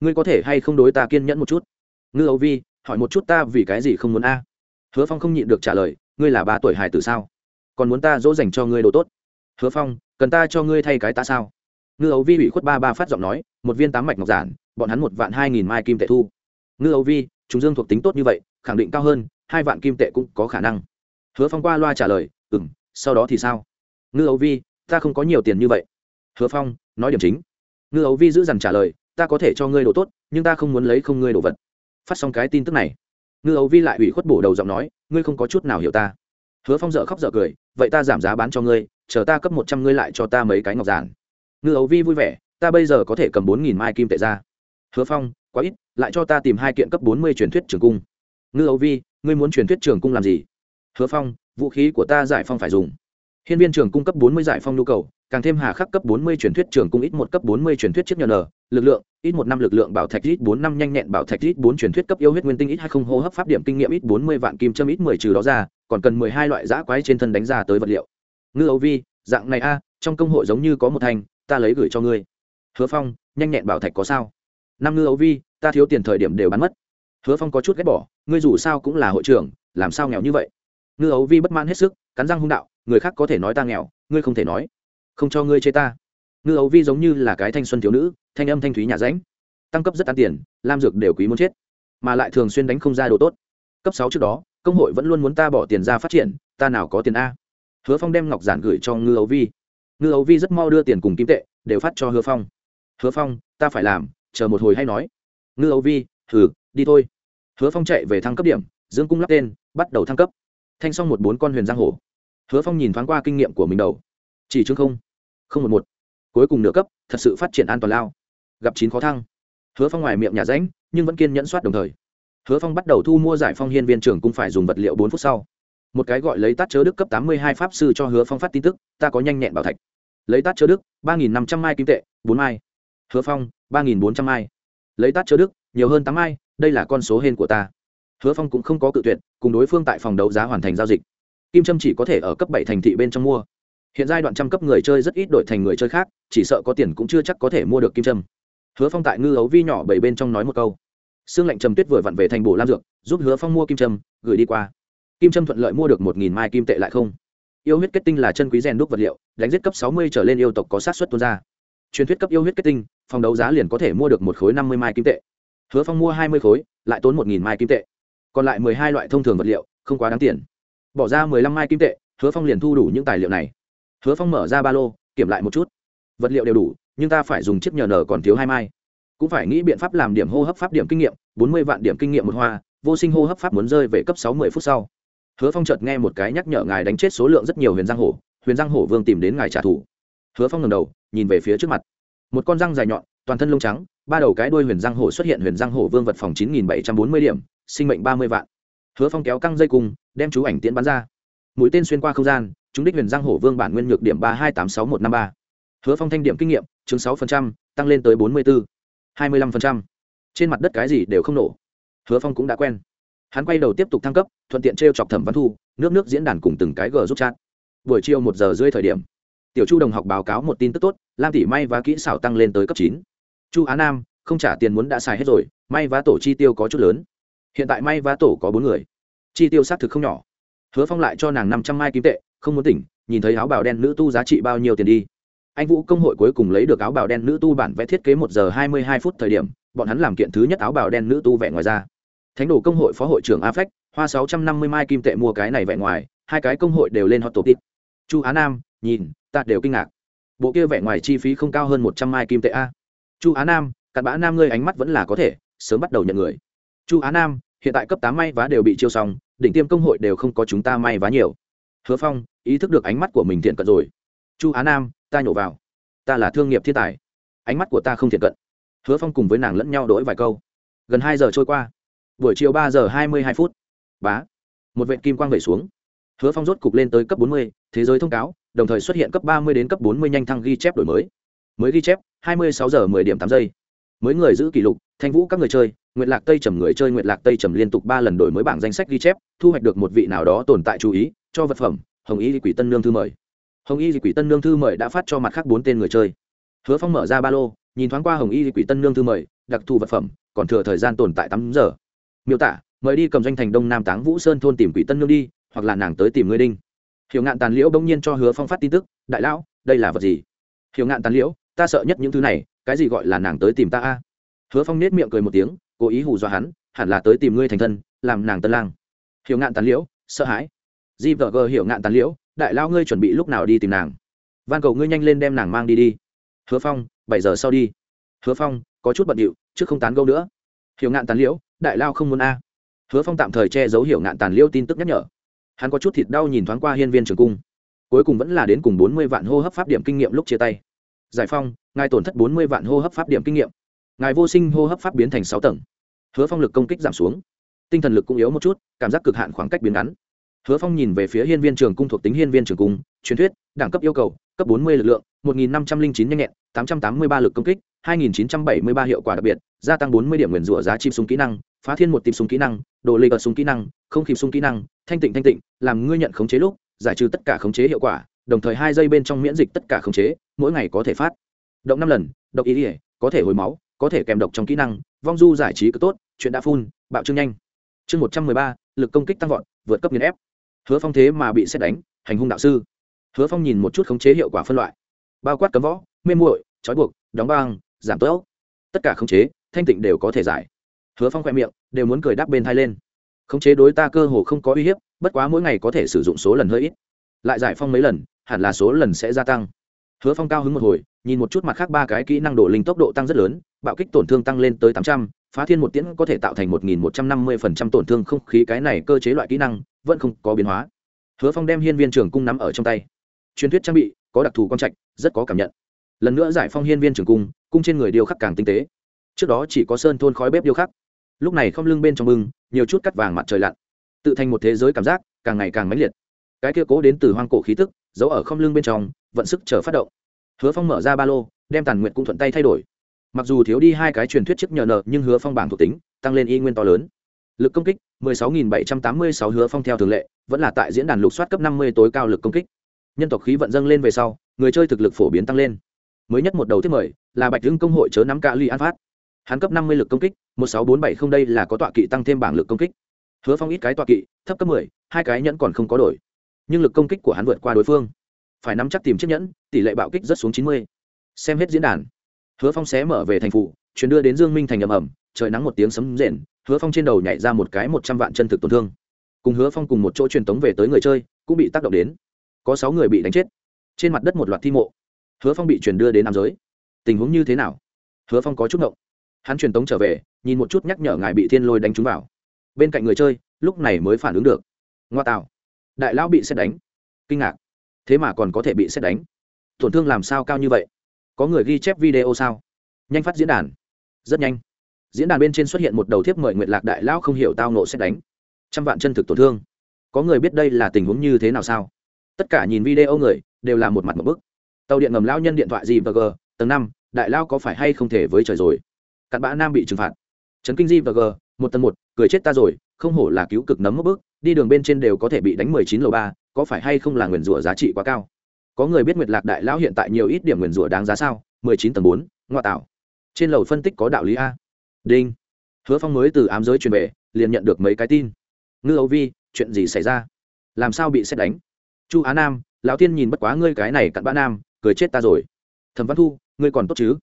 Ngươi có thể hay không đối ta kiên nhẫn một chút? Ngư ấu vi, hỏi một chút ta vì cái gì không muốn a? Hứa phong không nhịn được trả lời, ngươi là ba tuổi hài tử sao? Còn muốn ta dỗ dành cho ngươi đồ tốt? Hứa phong, cần ta cho ngươi thay cái ta sao? Ngư ấu vi bị khuất ba ba phát giọng nói, một viên tám mạch ngọc giản, bọn hắn một vạn hai nghìn mai kim tệ thu. Ngư ấu vi, chúng dương thuộc tính tốt như vậy, khẳng định cao hơn, hai vạn kim tệ cũng có khả năng. Hứa phong qua loa trả lời ừ m sau đó thì sao? Ngư ấu vi, ta không có nhiều tiền như vậy. Hứa phong, nói điểm chính. Ngư ấu vi giữ dằn trả lời, ta có thể cho ngươi đồ tốt, nhưng ta không muốn lấy không ngươi đồ vật. Phát xong cái tin tức này, ngư ấu vi lại ủy khuất bổ đầu giọng nói, ngươi không có chút nào hiểu ta. Hứa phong dợ khóc dợ cười, vậy ta giảm giá bán cho ngươi, chờ ta cấp một trăm ngươi lại cho ta mấy cái ngọc giản. Ngư ấu vi vui vẻ, ta bây giờ có thể cầm bốn nghìn mai kim tệ ra. Hứa phong, quá ít, lại cho ta tìm hai kiện cấp bốn mươi truyền thuyết trường cung. Ngư ấu vi, ngươi muốn truyền thuyết trường cung làm gì? Hứa phong vũ khí của ta giải phong phải dùng. Hiên viên trường cung cấp bốn mươi giải phong nhu cầu, càng thêm hà khắc cấp bốn mươi truyền thuyết trường cung ít một cấp bốn mươi truyền thuyết chiếc nhờ n lực lượng, ít một năm lực lượng bảo thạch, ít bốn năm nhanh nhẹn bảo thạch, ít bốn truyền thuyết cấp yêu huyết nguyên tinh, ít hai không hô hấp pháp điểm kinh nghiệm, ít bốn mươi vạn kim châm, ít mười trừ đó ra, còn cần mười hai loại giã quái trên thân đánh ra tới vật liệu. Ngư ấu vi, dạng này a, trong công hội giống như có một thành, ta lấy gửi cho ngươi. Hứa phong, nhanh nhẹn bảo thạch có sao? Năm ngư ấu vi, ta thiếu tiền thời điểm đều bán mất. Hứa phong có chút ghét bỏ, ngươi dù sao cũng là hội trưởng, làm sao nghèo như vậy? Ngư ấu vi bất mãn hết sức, cắn răng hung đạo, người khác có thể nói ta nghèo, ngươi không thể nói. Không cho ngươi chê ta. Ngư ấu vi giống như là cái thanh xuân thiếu nữ, thanh âm thanh thúy nhà ránh tăng cấp rất ăn tiền, lam dược đều quý muốn chết. Mà lại thường xuyên đánh không ra đồ tốt. Cấp sáu trước đó, công hội vẫn luôn muốn ta bỏ tiền ra phát triển, ta nào có tiền a. Hứa phong đem ngọc giản gửi cho ngư ấu vi. Ngư ấu vi rất mau đưa tiền cùng kim tệ, đều phát cho hứa phong. Hứa phong, ta phải làm, chờ một hồi hay nói. Ngư ấu vi thử đi thôi. Hứa phong chạy về thăng cấp điểm, dương cung lắp tên, bắt đầu thăng cấp thanh xong một bốn con huyền giang hổ. Hứa phong nhìn thoáng qua kinh nghiệm của mình đầu. Chỉ chương không không một một. Cuối cùng nửa cấp, thật sự phát triển an toàn lao. Gặp chín khó thăng. Hứa phong ngoài miệng nhà ránh nhưng vẫn kiên nhẫn soát đồng thời. Hứa phong bắt đầu thu mua giải phong hiên viên trưởng cũng phải dùng vật liệu bốn phút sau. Một cái gọi lấy tát chớ đức cấp tám mươi hai pháp sư cho hứa phong phát tin tức, ta có nhanh nhẹn bảo thạch. Lấy tát chớ đức, ba nghìn năm trăm mai kim tệ, bốn mai. Hứa phong, ba nghìn bốn trăm mai. Lấy tát chớ đức, nhiều hơn tám mai, đây là con số hên của ta hứa phong cũng không có cự tuyệt, cùng đối phương tại phòng đấu giá hoàn thành giao dịch. Kim trâm chỉ có thể ở cấp bảy thành thị bên trong mua. Hiện giai đoạn trăm cấp người chơi rất ít đổi thành người chơi khác, chỉ sợ có tiền cũng chưa chắc có thể mua được kim trâm hứa phong tại ngư ấu vi nhỏ bảy bên trong nói một câu. Xương lạnh trầm tuyết vừa vặn về thành bổ lam dược, giúp hứa phong mua kim trâm gửi đi qua. Kim trâm thuận lợi mua được một nghìn mai kim tệ lại không. Yêu huyết kết tinh là chân quý rèn đúc vật liệu, đánh giết cấp sáu mươi trở lên yêu tộc có sát xuất tuôn ra. Truyền thuyết cấp yêu huyết kết tinh, phòng đấu giá liền có thể mua được một khối năm mươi mai kim tệ. Hứa phong mua hai mươi khối, lại tốn một nghìn mai kim tệ còn lại mười hai loại thông thường vật liệu, không quá đáng tiền. Bỏ ra mười lăm mai kim tệ, hứa phong liền thu đủ những tài liệu này. Hứa phong mở ra ba lô, kiểm lại một chút. Vật liệu đều đủ, nhưng ta phải dùng chiếc nhờ nở còn thiếu hai mai. Cũng phải nghĩ biện pháp làm điểm hô hấp pháp điểm kinh nghiệm, bốn mươi vạn điểm kinh nghiệm một hoa, vô sinh hô hấp pháp muốn rơi về cấp sáu mươi phút sau. Hứa phong chợt nghe một cái nhắc nhở ngài đánh chết số lượng rất nhiều huyền giang hổ, huyền giang hổ vương tìm đến ngài trả thù. Hứa phong ngầm đầu, nhìn về phía trước mặt. Một con răng dài nhọn, toàn thân lông trắng, ba đầu cái đuôi huyền giang hổ xuất hiện huyền giang hổ vương vật phòng chín nghìn bảy trăm bốn mươi điểm sinh mệnh ba mươi vạn. Hứa phong kéo căng dây cung đem chú ảnh tiễn bắn ra. Mũi tên xuyên qua không gian, chúng đích huyền giang hổ vương bản nguyên nhược điểm ba hai tám sáu một năm ba. Hứa phong thanh điểm kinh nghiệm, chứng sáu tăng lên tới bốn mươi bốn hai mươi lăm trên mặt đất cái gì đều không nổ. Hứa phong cũng đã quen. Hắn quay đầu tiếp tục thăng cấp, thuận tiện t r e o chọc thẩm văn thu, nước nước diễn đàn cùng từng cái g giúp chat. Buổi chiều một giờ rưỡi thời điểm, tiểu chu đồng học báo cáo một tin tức tốt, lam tỷ may và kỹ xảo tăng lên tới cấp chín. Chu á nam, không trả tiền muốn đã xài hết rồi may và tổ chi tiêu có chút lớn hiện tại may và tổ có bốn người. Chi tiêu xác thực không nhỏ. Hứa phong lại cho nàng năm trăm mai kim tệ, không muốn tỉnh, nhìn thấy áo bào đen nữ tu giá trị bao nhiêu tiền đi. Anh vũ công hội cuối cùng lấy được áo bào đen nữ tu bản vẽ thiết kế một giờ hai mươi hai phút thời điểm, bọn hắn làm kiện thứ nhất áo bào đen nữ tu vẽ ngoài ra. Thánh đồ công hội phó hội trưởng a phách hoa sáu trăm năm mươi mai kim tệ mua cái này vẽ ngoài, hai cái công hội đều lên hot tổ tít chu á nam, nhìn, ta đều kinh ngạc. Bộ kia vẽ ngoài chi phí không cao hơn một trăm mai kim tệ a. Chu á nam, cặn bã nam ngươi ánh mắt vẫn là có thể, sớm bắt đầu nhận người chu á nam, hiện tại cấp tám may vá đều bị chiêu xong, đỉnh tiêm công hội đều không có chúng ta may vá nhiều. Hứa phong, ý thức được ánh mắt của mình thiện cận rồi. Chu á nam, ta nhổ vào. Ta là thương nghiệp thiên tài. Ánh mắt của ta không thiện cận. Hứa phong cùng với nàng lẫn nhau đổi vài câu. Gần hai giờ trôi qua. Buổi chiều ba giờ hai mươi hai phút. Bá. Một vệ kim quang vẩy xuống. Hứa phong rốt cục lên tới cấp bốn mươi, thế giới thông cáo, đồng thời xuất hiện cấp ba mươi đến cấp bốn mươi nhanh thăng ghi chép đổi mới. Mới ghi chép, hai mươi sáu giờ mười điểm tám giây mới người giữ kỷ lục, thanh vũ các người chơi nguyện lạc tây trầm người chơi nguyện lạc tây trầm liên tục ba lần đổi mới bảng danh sách ghi chép, thu hoạch được một vị nào đó tồn tại chú ý, cho vật phẩm, hồng y quỷ tân nương thư mời. Hồng y quỷ tân nương thư mời đã phát cho mặt khác bốn tên người chơi. Hứa phong mở ra ba lô, nhìn thoáng qua hồng y quỷ tân nương thư mời, đặc thù vật phẩm, còn thừa thời gian tồn tại tám giờ. Miêu tả, mời đi cầm doanh thành đông nam táng vũ sơn thôn tìm quỷ tân nương đi, hoặc là nàng tới tìm ngươi đinh. Hiểu ngạn tàn liễu bỗng nhiên cho hứa phong phát tin tức, đại lão, đây là vật gì? Hiểu ngạn tàn liễu, ta sợ nhất những thứ này cái gì gọi là nàng tới tìm ta a? Hứa phong nết miệng cười một tiếng, cố ý hù dọa hắn, hẳn là tới tìm ngươi thành thân, làm nàng tân lang. Hiểu ngạn tàn liễu, sợ hãi. Di vợ gờ hiểu ngạn tàn liễu, đại lao ngươi chuẩn bị lúc nào đi tìm nàng? Van cầu ngươi nhanh lên đem nàng mang đi đi. Hứa phong, bảy giờ sau đi. Hứa phong, có chút bận điệu chứ không tán gâu nữa. Hiểu ngạn tàn liễu, đại lao không muốn a. Hứa phong tạm thời che giấu hiểu ngạn tàn liễu tin tức nhắc nhở. Hắn có chút thịt đau nhìn thoáng qua hiên viên trường cung. Cuối cùng vẫn là đến cùng bốn mươi vạn hô hấp pháp điểm kinh nghiệm lúc chia tay. Giải phong ngài tổn thất bốn mươi vạn hô hấp pháp điểm kinh nghiệm. Ngài vô sinh hô hấp pháp biến thành sáu tầng. Hứa phong lực công kích giảm xuống. Tinh thần lực cũng yếu một chút, cảm giác cực hạn khoảng cách biến ngắn. Hứa phong nhìn về phía hiên viên trường cung thuộc tính hiên viên trường cung, truyền thuyết, đẳng cấp yêu cầu, cấp bốn mươi lực lượng, một nghìn năm trăm linh chín nhanh nhẹn, tám trăm tám mươi ba lực công kích, hai nghìn chín trăm bảy mươi ba hiệu quả đặc biệt, gia tăng bốn mươi điểm nguyền rủa giá chim súng kỹ năng, phá thiên một tìm súng kỹ năng, đồ lê ở súng kỹ năng, không kịp súng kỹ năng, thanh tịnh thanh tịnh, làm ngươi nhận khống chế lúc, giải trừ tất cả khống chế hiệu quả, đồng thời hai giây bên trong miễn dịch tất cả khống chế, mỗi ngày có thể phát động năm lần, độc ý ỉa có thể hồi máu, có thể kèm độc trong kỹ năng, vong du giải trí cứ tốt, chuyện đã phun bạo trương nhanh. Chương một trăm mười ba, lực công kích tăng vọt, vượt cấp nghiền ép. Hứa phong thế mà bị xét đánh, hành hung đạo sư. Hứa phong nhìn một chút khống chế hiệu quả phân loại. Bao quát cấm võ, mê muội, trói buộc, đóng băng, giảm tốc. Tất cả khống chế, thanh tịnh đều có thể giải. Hứa phong khoe miệng, đều muốn cười đáp bên thai lên. Khống chế đối ta cơ hồ không có uy hiếp, bất quá mỗi ngày có thể sử dụng số lần hơi ít. Lại giải phong mấy lần, hẳn là số lần sẽ gia tăng. Hứa phong cao hứng một hồi nhìn một chút mặt khác ba cái kỹ năng độ linh tốc độ tăng rất lớn, bạo kích tổn thương tăng lên tới tám trăm, phá thiên một tiễn có thể tạo thành một nghìn một trăm năm mươi phần trăm tổn thương không khí cái này cơ chế loại kỹ năng, vẫn không có biến hóa. Hứa phong đem hiên viên trường cung nắm ở trong tay. Truyền thuyết trang bị, có đặc thù quan trạch, rất có cảm nhận. Lần nữa giải phong hiên viên trường cung cung trên người điêu khắc càng tinh tế. Trước đó chỉ có sơn thôn khói bếp điêu khắc. Lúc này không lưng bên trong bưng, nhiều chút cắt vàng mặt trời lặn. Tự thành một thế giới cảm giác càng ngày càng mãnh liệt. Cái kia cố đến từ hoang cổ khí tức, giấu ở không lưng bên trong, vận sức chờ phát động hứa phong mở ra ba lô đem tàn nguyện cũng thuận tay thay đổi. Mặc dù thiếu đi hai cái truyền thuyết chiếc nhờ nợ nhưng hứa phong bảng thuộc tính tăng lên y nguyên to lớn. Lực công kích 16.786 hứa phong theo thường lệ vẫn là tại diễn đàn lục soát cấp 50 tối cao lực công kích. Nhân tộc khí vận dâng lên về sau người chơi thực lực phổ biến tăng lên. Mới nhất một đầu tiếp mời là bạch hưng công hội chớ nắm cả ly an phát. Hắn cấp 50 lực công kích 16470 đây là có tọa kỵ tăng thêm bảng lực công kích. Hứa phong ít cái tọa kỵ thấp cấp 10, hai cái nhẫn còn không có đổi. Nhưng lực công kích của hắn vượt qua đối phương phải nắm chắc tìm chiếc nhẫn, tỷ lệ bạo kích rất xuống 90. xem hết diễn đàn. Hứa phong xé mở về thành phụ chuyển đưa đến dương minh thành ầm ầm, trời nắng một tiếng sấm rền, hứa phong trên đầu nhảy ra một cái một trăm vạn chân thực tổn thương. Cùng hứa phong cùng một chỗ truyền tống về tới người chơi, cũng bị tác động đến. Có sáu người bị đánh chết. Trên mặt đất một loạt thi mộ. Hứa phong bị truyền đưa đến nam giới. Tình huống như thế nào? Hứa phong có chút ngộng. Hắn truyền tống trở về, nhìn một chút nhắc nhở ngài bị thiên lôi đánh trúng vào. Bên cạnh người chơi, lúc này mới phản ứng được. Ngoa tạo. Đại lão bị xét đánh. Kinh ngạc thế mà còn có thể bị xét đánh. Tổn thương làm sao cao như vậy? Có người ghi chép video sao? Nhanh phát diễn đàn. Rất nhanh. Diễn đàn bên trên xuất hiện một đầu thiếp mời nguyện lạc đại lão không hiểu tao nộ xét đánh. Trăm vạn chân thực tổn thương. Có người biết đây là tình huống như thế nào sao? Tất cả nhìn video người đều là một mặt một bức. Tàu điện ngầm lao nhân điện thoại gì và g, tầng năm, đại lao có phải hay không thể với trời rồi? Cặn bã nam bị trừng phạt. Trấn kinh di và g, một tầng một, cười chết ta rồi, không hổ là cứu cực nấm mất bước, đi đường bên trên đều có thể bị đánh mười chín lầu ba có phải hay không là nguyền rủa giá trị quá cao? Có người biết nguyệt lạc đại lão hiện tại nhiều ít điểm nguyền rủa đáng giá sao? mười chín tầng bốn, ngoại tạo trên lầu phân tích có đạo lý a. Đinh. Hứa phong mới từ ám giới truyền về, liền nhận được mấy cái tin. Ngư âu vi, chuyện gì xảy ra? Làm sao bị xét đánh? Chu á nam, lão tiên nhìn bất quá ngươi cái này cặn bã nam, cười chết ta rồi. Thẩm văn thu, ngươi còn tốt chứ?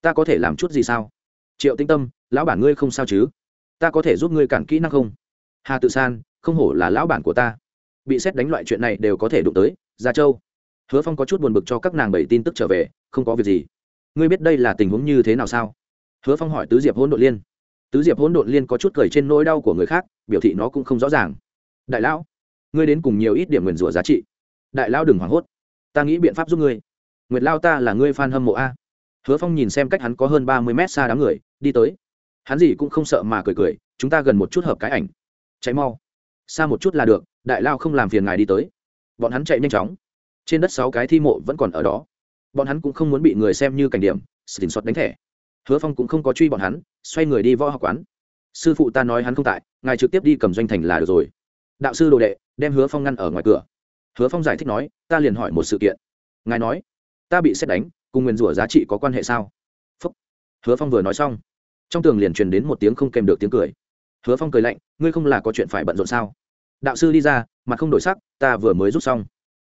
Ta có thể làm chút gì sao? Triệu tinh tâm, lão bản ngươi không sao chứ? Ta có thể giúp ngươi cản kỹ năng không? Hà tự san, không hổ là lão bản của ta bị xét đánh loại chuyện này đều có thể đụng tới, gia châu. Hứa phong có chút buồn bực cho các nàng bảy tin tức trở về, không có việc gì. Ngươi biết đây là tình huống như thế nào sao? Hứa phong hỏi tứ diệp hỗn độn liên. Tứ diệp hỗn độn liên có chút cười trên nỗi đau của người khác, biểu thị nó cũng không rõ ràng. Đại lão, ngươi đến cùng nhiều ít điểm nguyền rủa giá trị. Đại lão đừng hoảng hốt. Ta nghĩ biện pháp giúp ngươi. Nguyệt lao ta là ngươi f a n hâm mộ a. Hứa phong nhìn xem cách hắn có hơn ba mươi mét xa đám người, đi tới. Hắn gì cũng không sợ mà cười cười, chúng ta gần một chút hợp cái ảnh. Cháy mau xa một chút là được, đại lao không làm phiền ngài đi tới. Bọn hắn chạy nhanh chóng. Trên đất sáu cái thi mộ vẫn còn ở đó. Bọn hắn cũng không muốn bị người xem như cảnh điểm xin xuất đánh thẻ. Hứa phong cũng không có truy bọn hắn, xoay người đi võ học quán. Sư phụ ta nói hắn không tại, ngài trực tiếp đi cầm doanh thành là được rồi. Đạo sư đồ đệ, đem hứa phong ngăn ở ngoài cửa. Hứa phong giải thích nói, ta liền hỏi một sự kiện. Ngài nói, ta bị xét đánh, cùng nguyền rủa giá trị có quan hệ sao? Phúc. hứa phong vừa nói xong, trong tường liền truyền đến một tiếng không kèm được tiếng cười hứa phong cười lạnh, ngươi không là có chuyện phải bận rộn sao? Đạo sư đi ra, mặt không đổi sắc, ta vừa mới rút xong.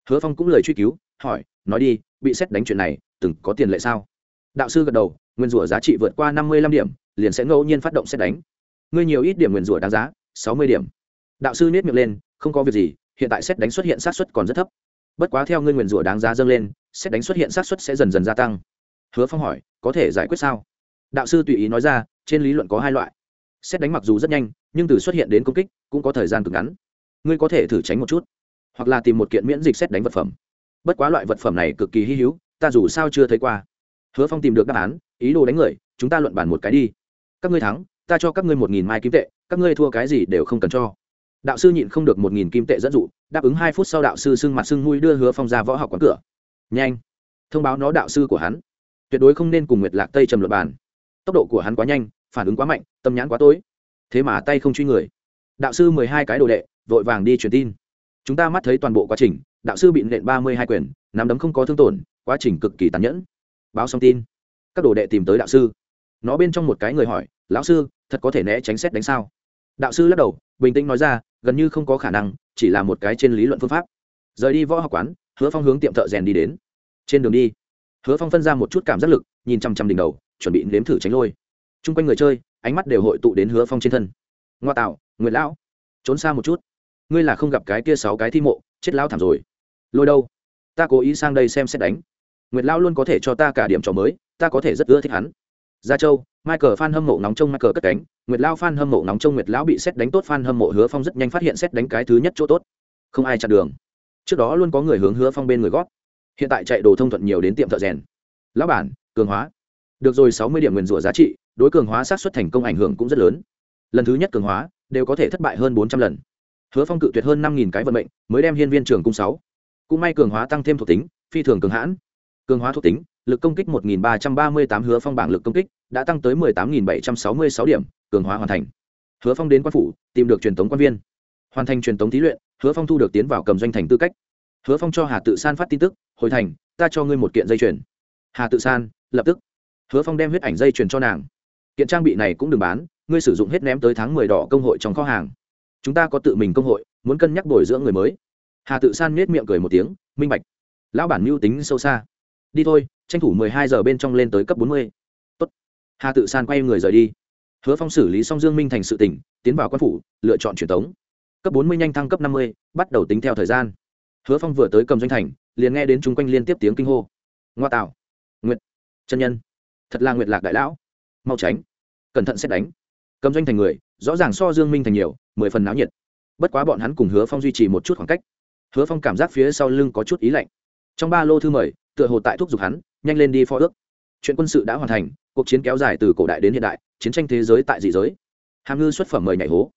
Hứa phong cũng lời truy cứu, hỏi, nói đi, bị xét đánh chuyện này, từng có tiền lệ sao? Đạo sư gật đầu, nguyên rủa giá trị vượt qua năm mươi lăm điểm, liền sẽ ngẫu nhiên phát động xét đánh. Ngươi nhiều ít điểm nguyên rủa đáng giá, sáu mươi điểm. Đạo sư nết miệng lên, không có việc gì, hiện tại xét đánh xuất hiện sát xuất còn rất thấp. Bất quá theo ngươi nguyên rủa đáng giá dâng lên, xét đánh xuất hiện sát xuất sẽ dần dần gia tăng. Hứa phong hỏi, có thể giải quyết sao? Đạo sư tùy ý nói ra, trên lý luận có hai loại xét đánh mặc dù rất nhanh, nhưng từ xuất hiện đến công kích cũng có thời gian cực ngắn. Ngươi có thể thử tránh một chút, hoặc là tìm một kiện miễn dịch xét đánh vật phẩm. Bất quá loại vật phẩm này cực kỳ hy hữu, ta dù sao chưa thấy qua. Hứa phong tìm được đáp án, ý đồ đánh người, chúng ta luận bàn một cái đi. Các ngươi thắng, ta cho các ngươi một nghìn mai kim tệ, các ngươi thua cái gì đều không cần cho. Đạo sư nhịn không được một nghìn kim tệ dẫn dụ, đáp ứng hai phút sau đạo sư sưng mặt sưng mui đưa hứa phong ra võ học quán cửa. Nhanh, thông báo nó đạo sư của hắn. Tuyệt đối không nên cùng nguyệt lạc tây trầm luật bàn. Tốc độ của hắn quá nhanh phản ứng quá mạnh, tâm nhãn quá tối. Thế mà tay không truy người. Đạo sư mười hai cái đồ đệ, vội vàng đi truyền tin. Chúng ta mắt thấy toàn bộ quá trình, đạo sư bị nện ba mươi hai quyền, nắm đấm không có thương tổn, quá trình cực kỳ tàn nhẫn. Báo xong tin. Các đồ đệ tìm tới đạo sư. Nó bên trong một cái người hỏi, lão sư, thật có thể né tránh xét đánh sao? Đạo sư lắc đầu, bình tĩnh nói ra, gần như không có khả năng, chỉ là một cái trên lý luận phương pháp. Rời đi võ học quán, hứa phong hướng tiệm thợ rèn đi đến. Trên đường đi, hứa phong phân ra một chút cảm giác lực, nhìn chăm chăm đỉnh đầu, chuẩn bị nếm thử tránh lôi t r u n g quanh người chơi, ánh mắt đều hội tụ đến hứa phong trên thân. Ngoa tạo, nguyệt lão, trốn xa một chút. Ngươi là không gặp cái kia sáu cái thi mộ, chết lão thảm rồi. Lôi đâu? Ta cố ý sang đây xem xét đánh. Nguyệt lão luôn có thể cho ta cả điểm trò mới, ta có thể rất ưa thích hắn. Gia châu, michael phan hâm mộ nóng trong michael cất cánh. Nguyệt lão phan hâm mộ nóng trong nguyệt lão bị xét đánh tốt, phan hâm mộ hứa phong rất nhanh phát hiện xét đánh cái thứ nhất chỗ tốt. Không ai chặn đường. Trước đó luôn có người hướng hứa phong bên người gót. Hiện tại chạy đồ thông thuận nhiều đến tiệm thợ rèn. Lão bản, cường hóa. Được rồi, sáu mươi điểm nguyền rủa giá trị đối cường hóa sát xuất thành công ảnh hưởng cũng rất lớn. Lần thứ nhất cường hóa, đều có thể thất bại hơn bốn trăm lần. Hứa phong cự tuyệt hơn năm cái vận mệnh, mới đem hiên viên trường cung sáu. Cũng may cường hóa tăng thêm thuộc tính, phi thường cường hãn. Cường hóa thuộc tính, lực công kích một nghìn ba trăm ba mươi tám, hứa phong bảng lực công kích đã tăng tới mười tám nghìn bảy trăm sáu mươi sáu điểm, cường hóa hoàn thành. Hứa phong đến quan phủ, tìm được truyền thống quan viên. Hoàn thành truyền thống thí luyện, hứa phong thu được tiến vào cầm doanh thành tư cách. Hứa phong cho hà tự san phát tin tức, hồi thành, ta cho ngươi một kiện dây chuyền. Hà tự san lập tức. Hứa phong đem huyết ảnh dây chuyền cho nàng kiện trang bị này cũng đừng bán, ngươi sử dụng hết ném tới tháng mười đỏ công hội trong kho hàng. Chúng ta có tự mình công hội, muốn cân nhắc bồi dưỡng người mới. Hà tự san nết miệng cười một tiếng, minh bạch. Lão bản mưu tính sâu xa. Đi thôi, tranh thủ mười hai giờ bên trong lên tới cấp bốn mươi. Tốt. hà tự san quay người rời đi. Hứa phong xử lý xong dương minh thành sự tỉnh tiến vào quan phủ, lựa chọn truyền thống cấp bốn mươi nhanh thăng cấp năm mươi, bắt đầu tính theo thời gian. Hứa phong vừa tới cầm doanh thành, liền nghe đến chung quanh liên tiếp tiếng kinh hô. Ngoa tạo. Nguyệt. Chân nhân. Thật là nguyệt lạc đại lão. Mau tránh cẩn thận xét đánh. Cầm doanh thành người, rõ ràng so dương minh thành nhiều, mười phần náo nhiệt. Bất quá bọn hắn cùng hứa phong duy trì một chút khoảng cách. Hứa phong cảm giác phía sau lưng có chút ý lạnh. Trong ba lô thư mời, tựa hồ tại thúc giục hắn, nhanh lên đi phó ước. Chuyện quân sự đã hoàn thành, cuộc chiến kéo dài từ cổ đại đến hiện đại, chiến tranh thế giới tại dị giới. Hàm ngư xuất phẩm mời nhảy hố.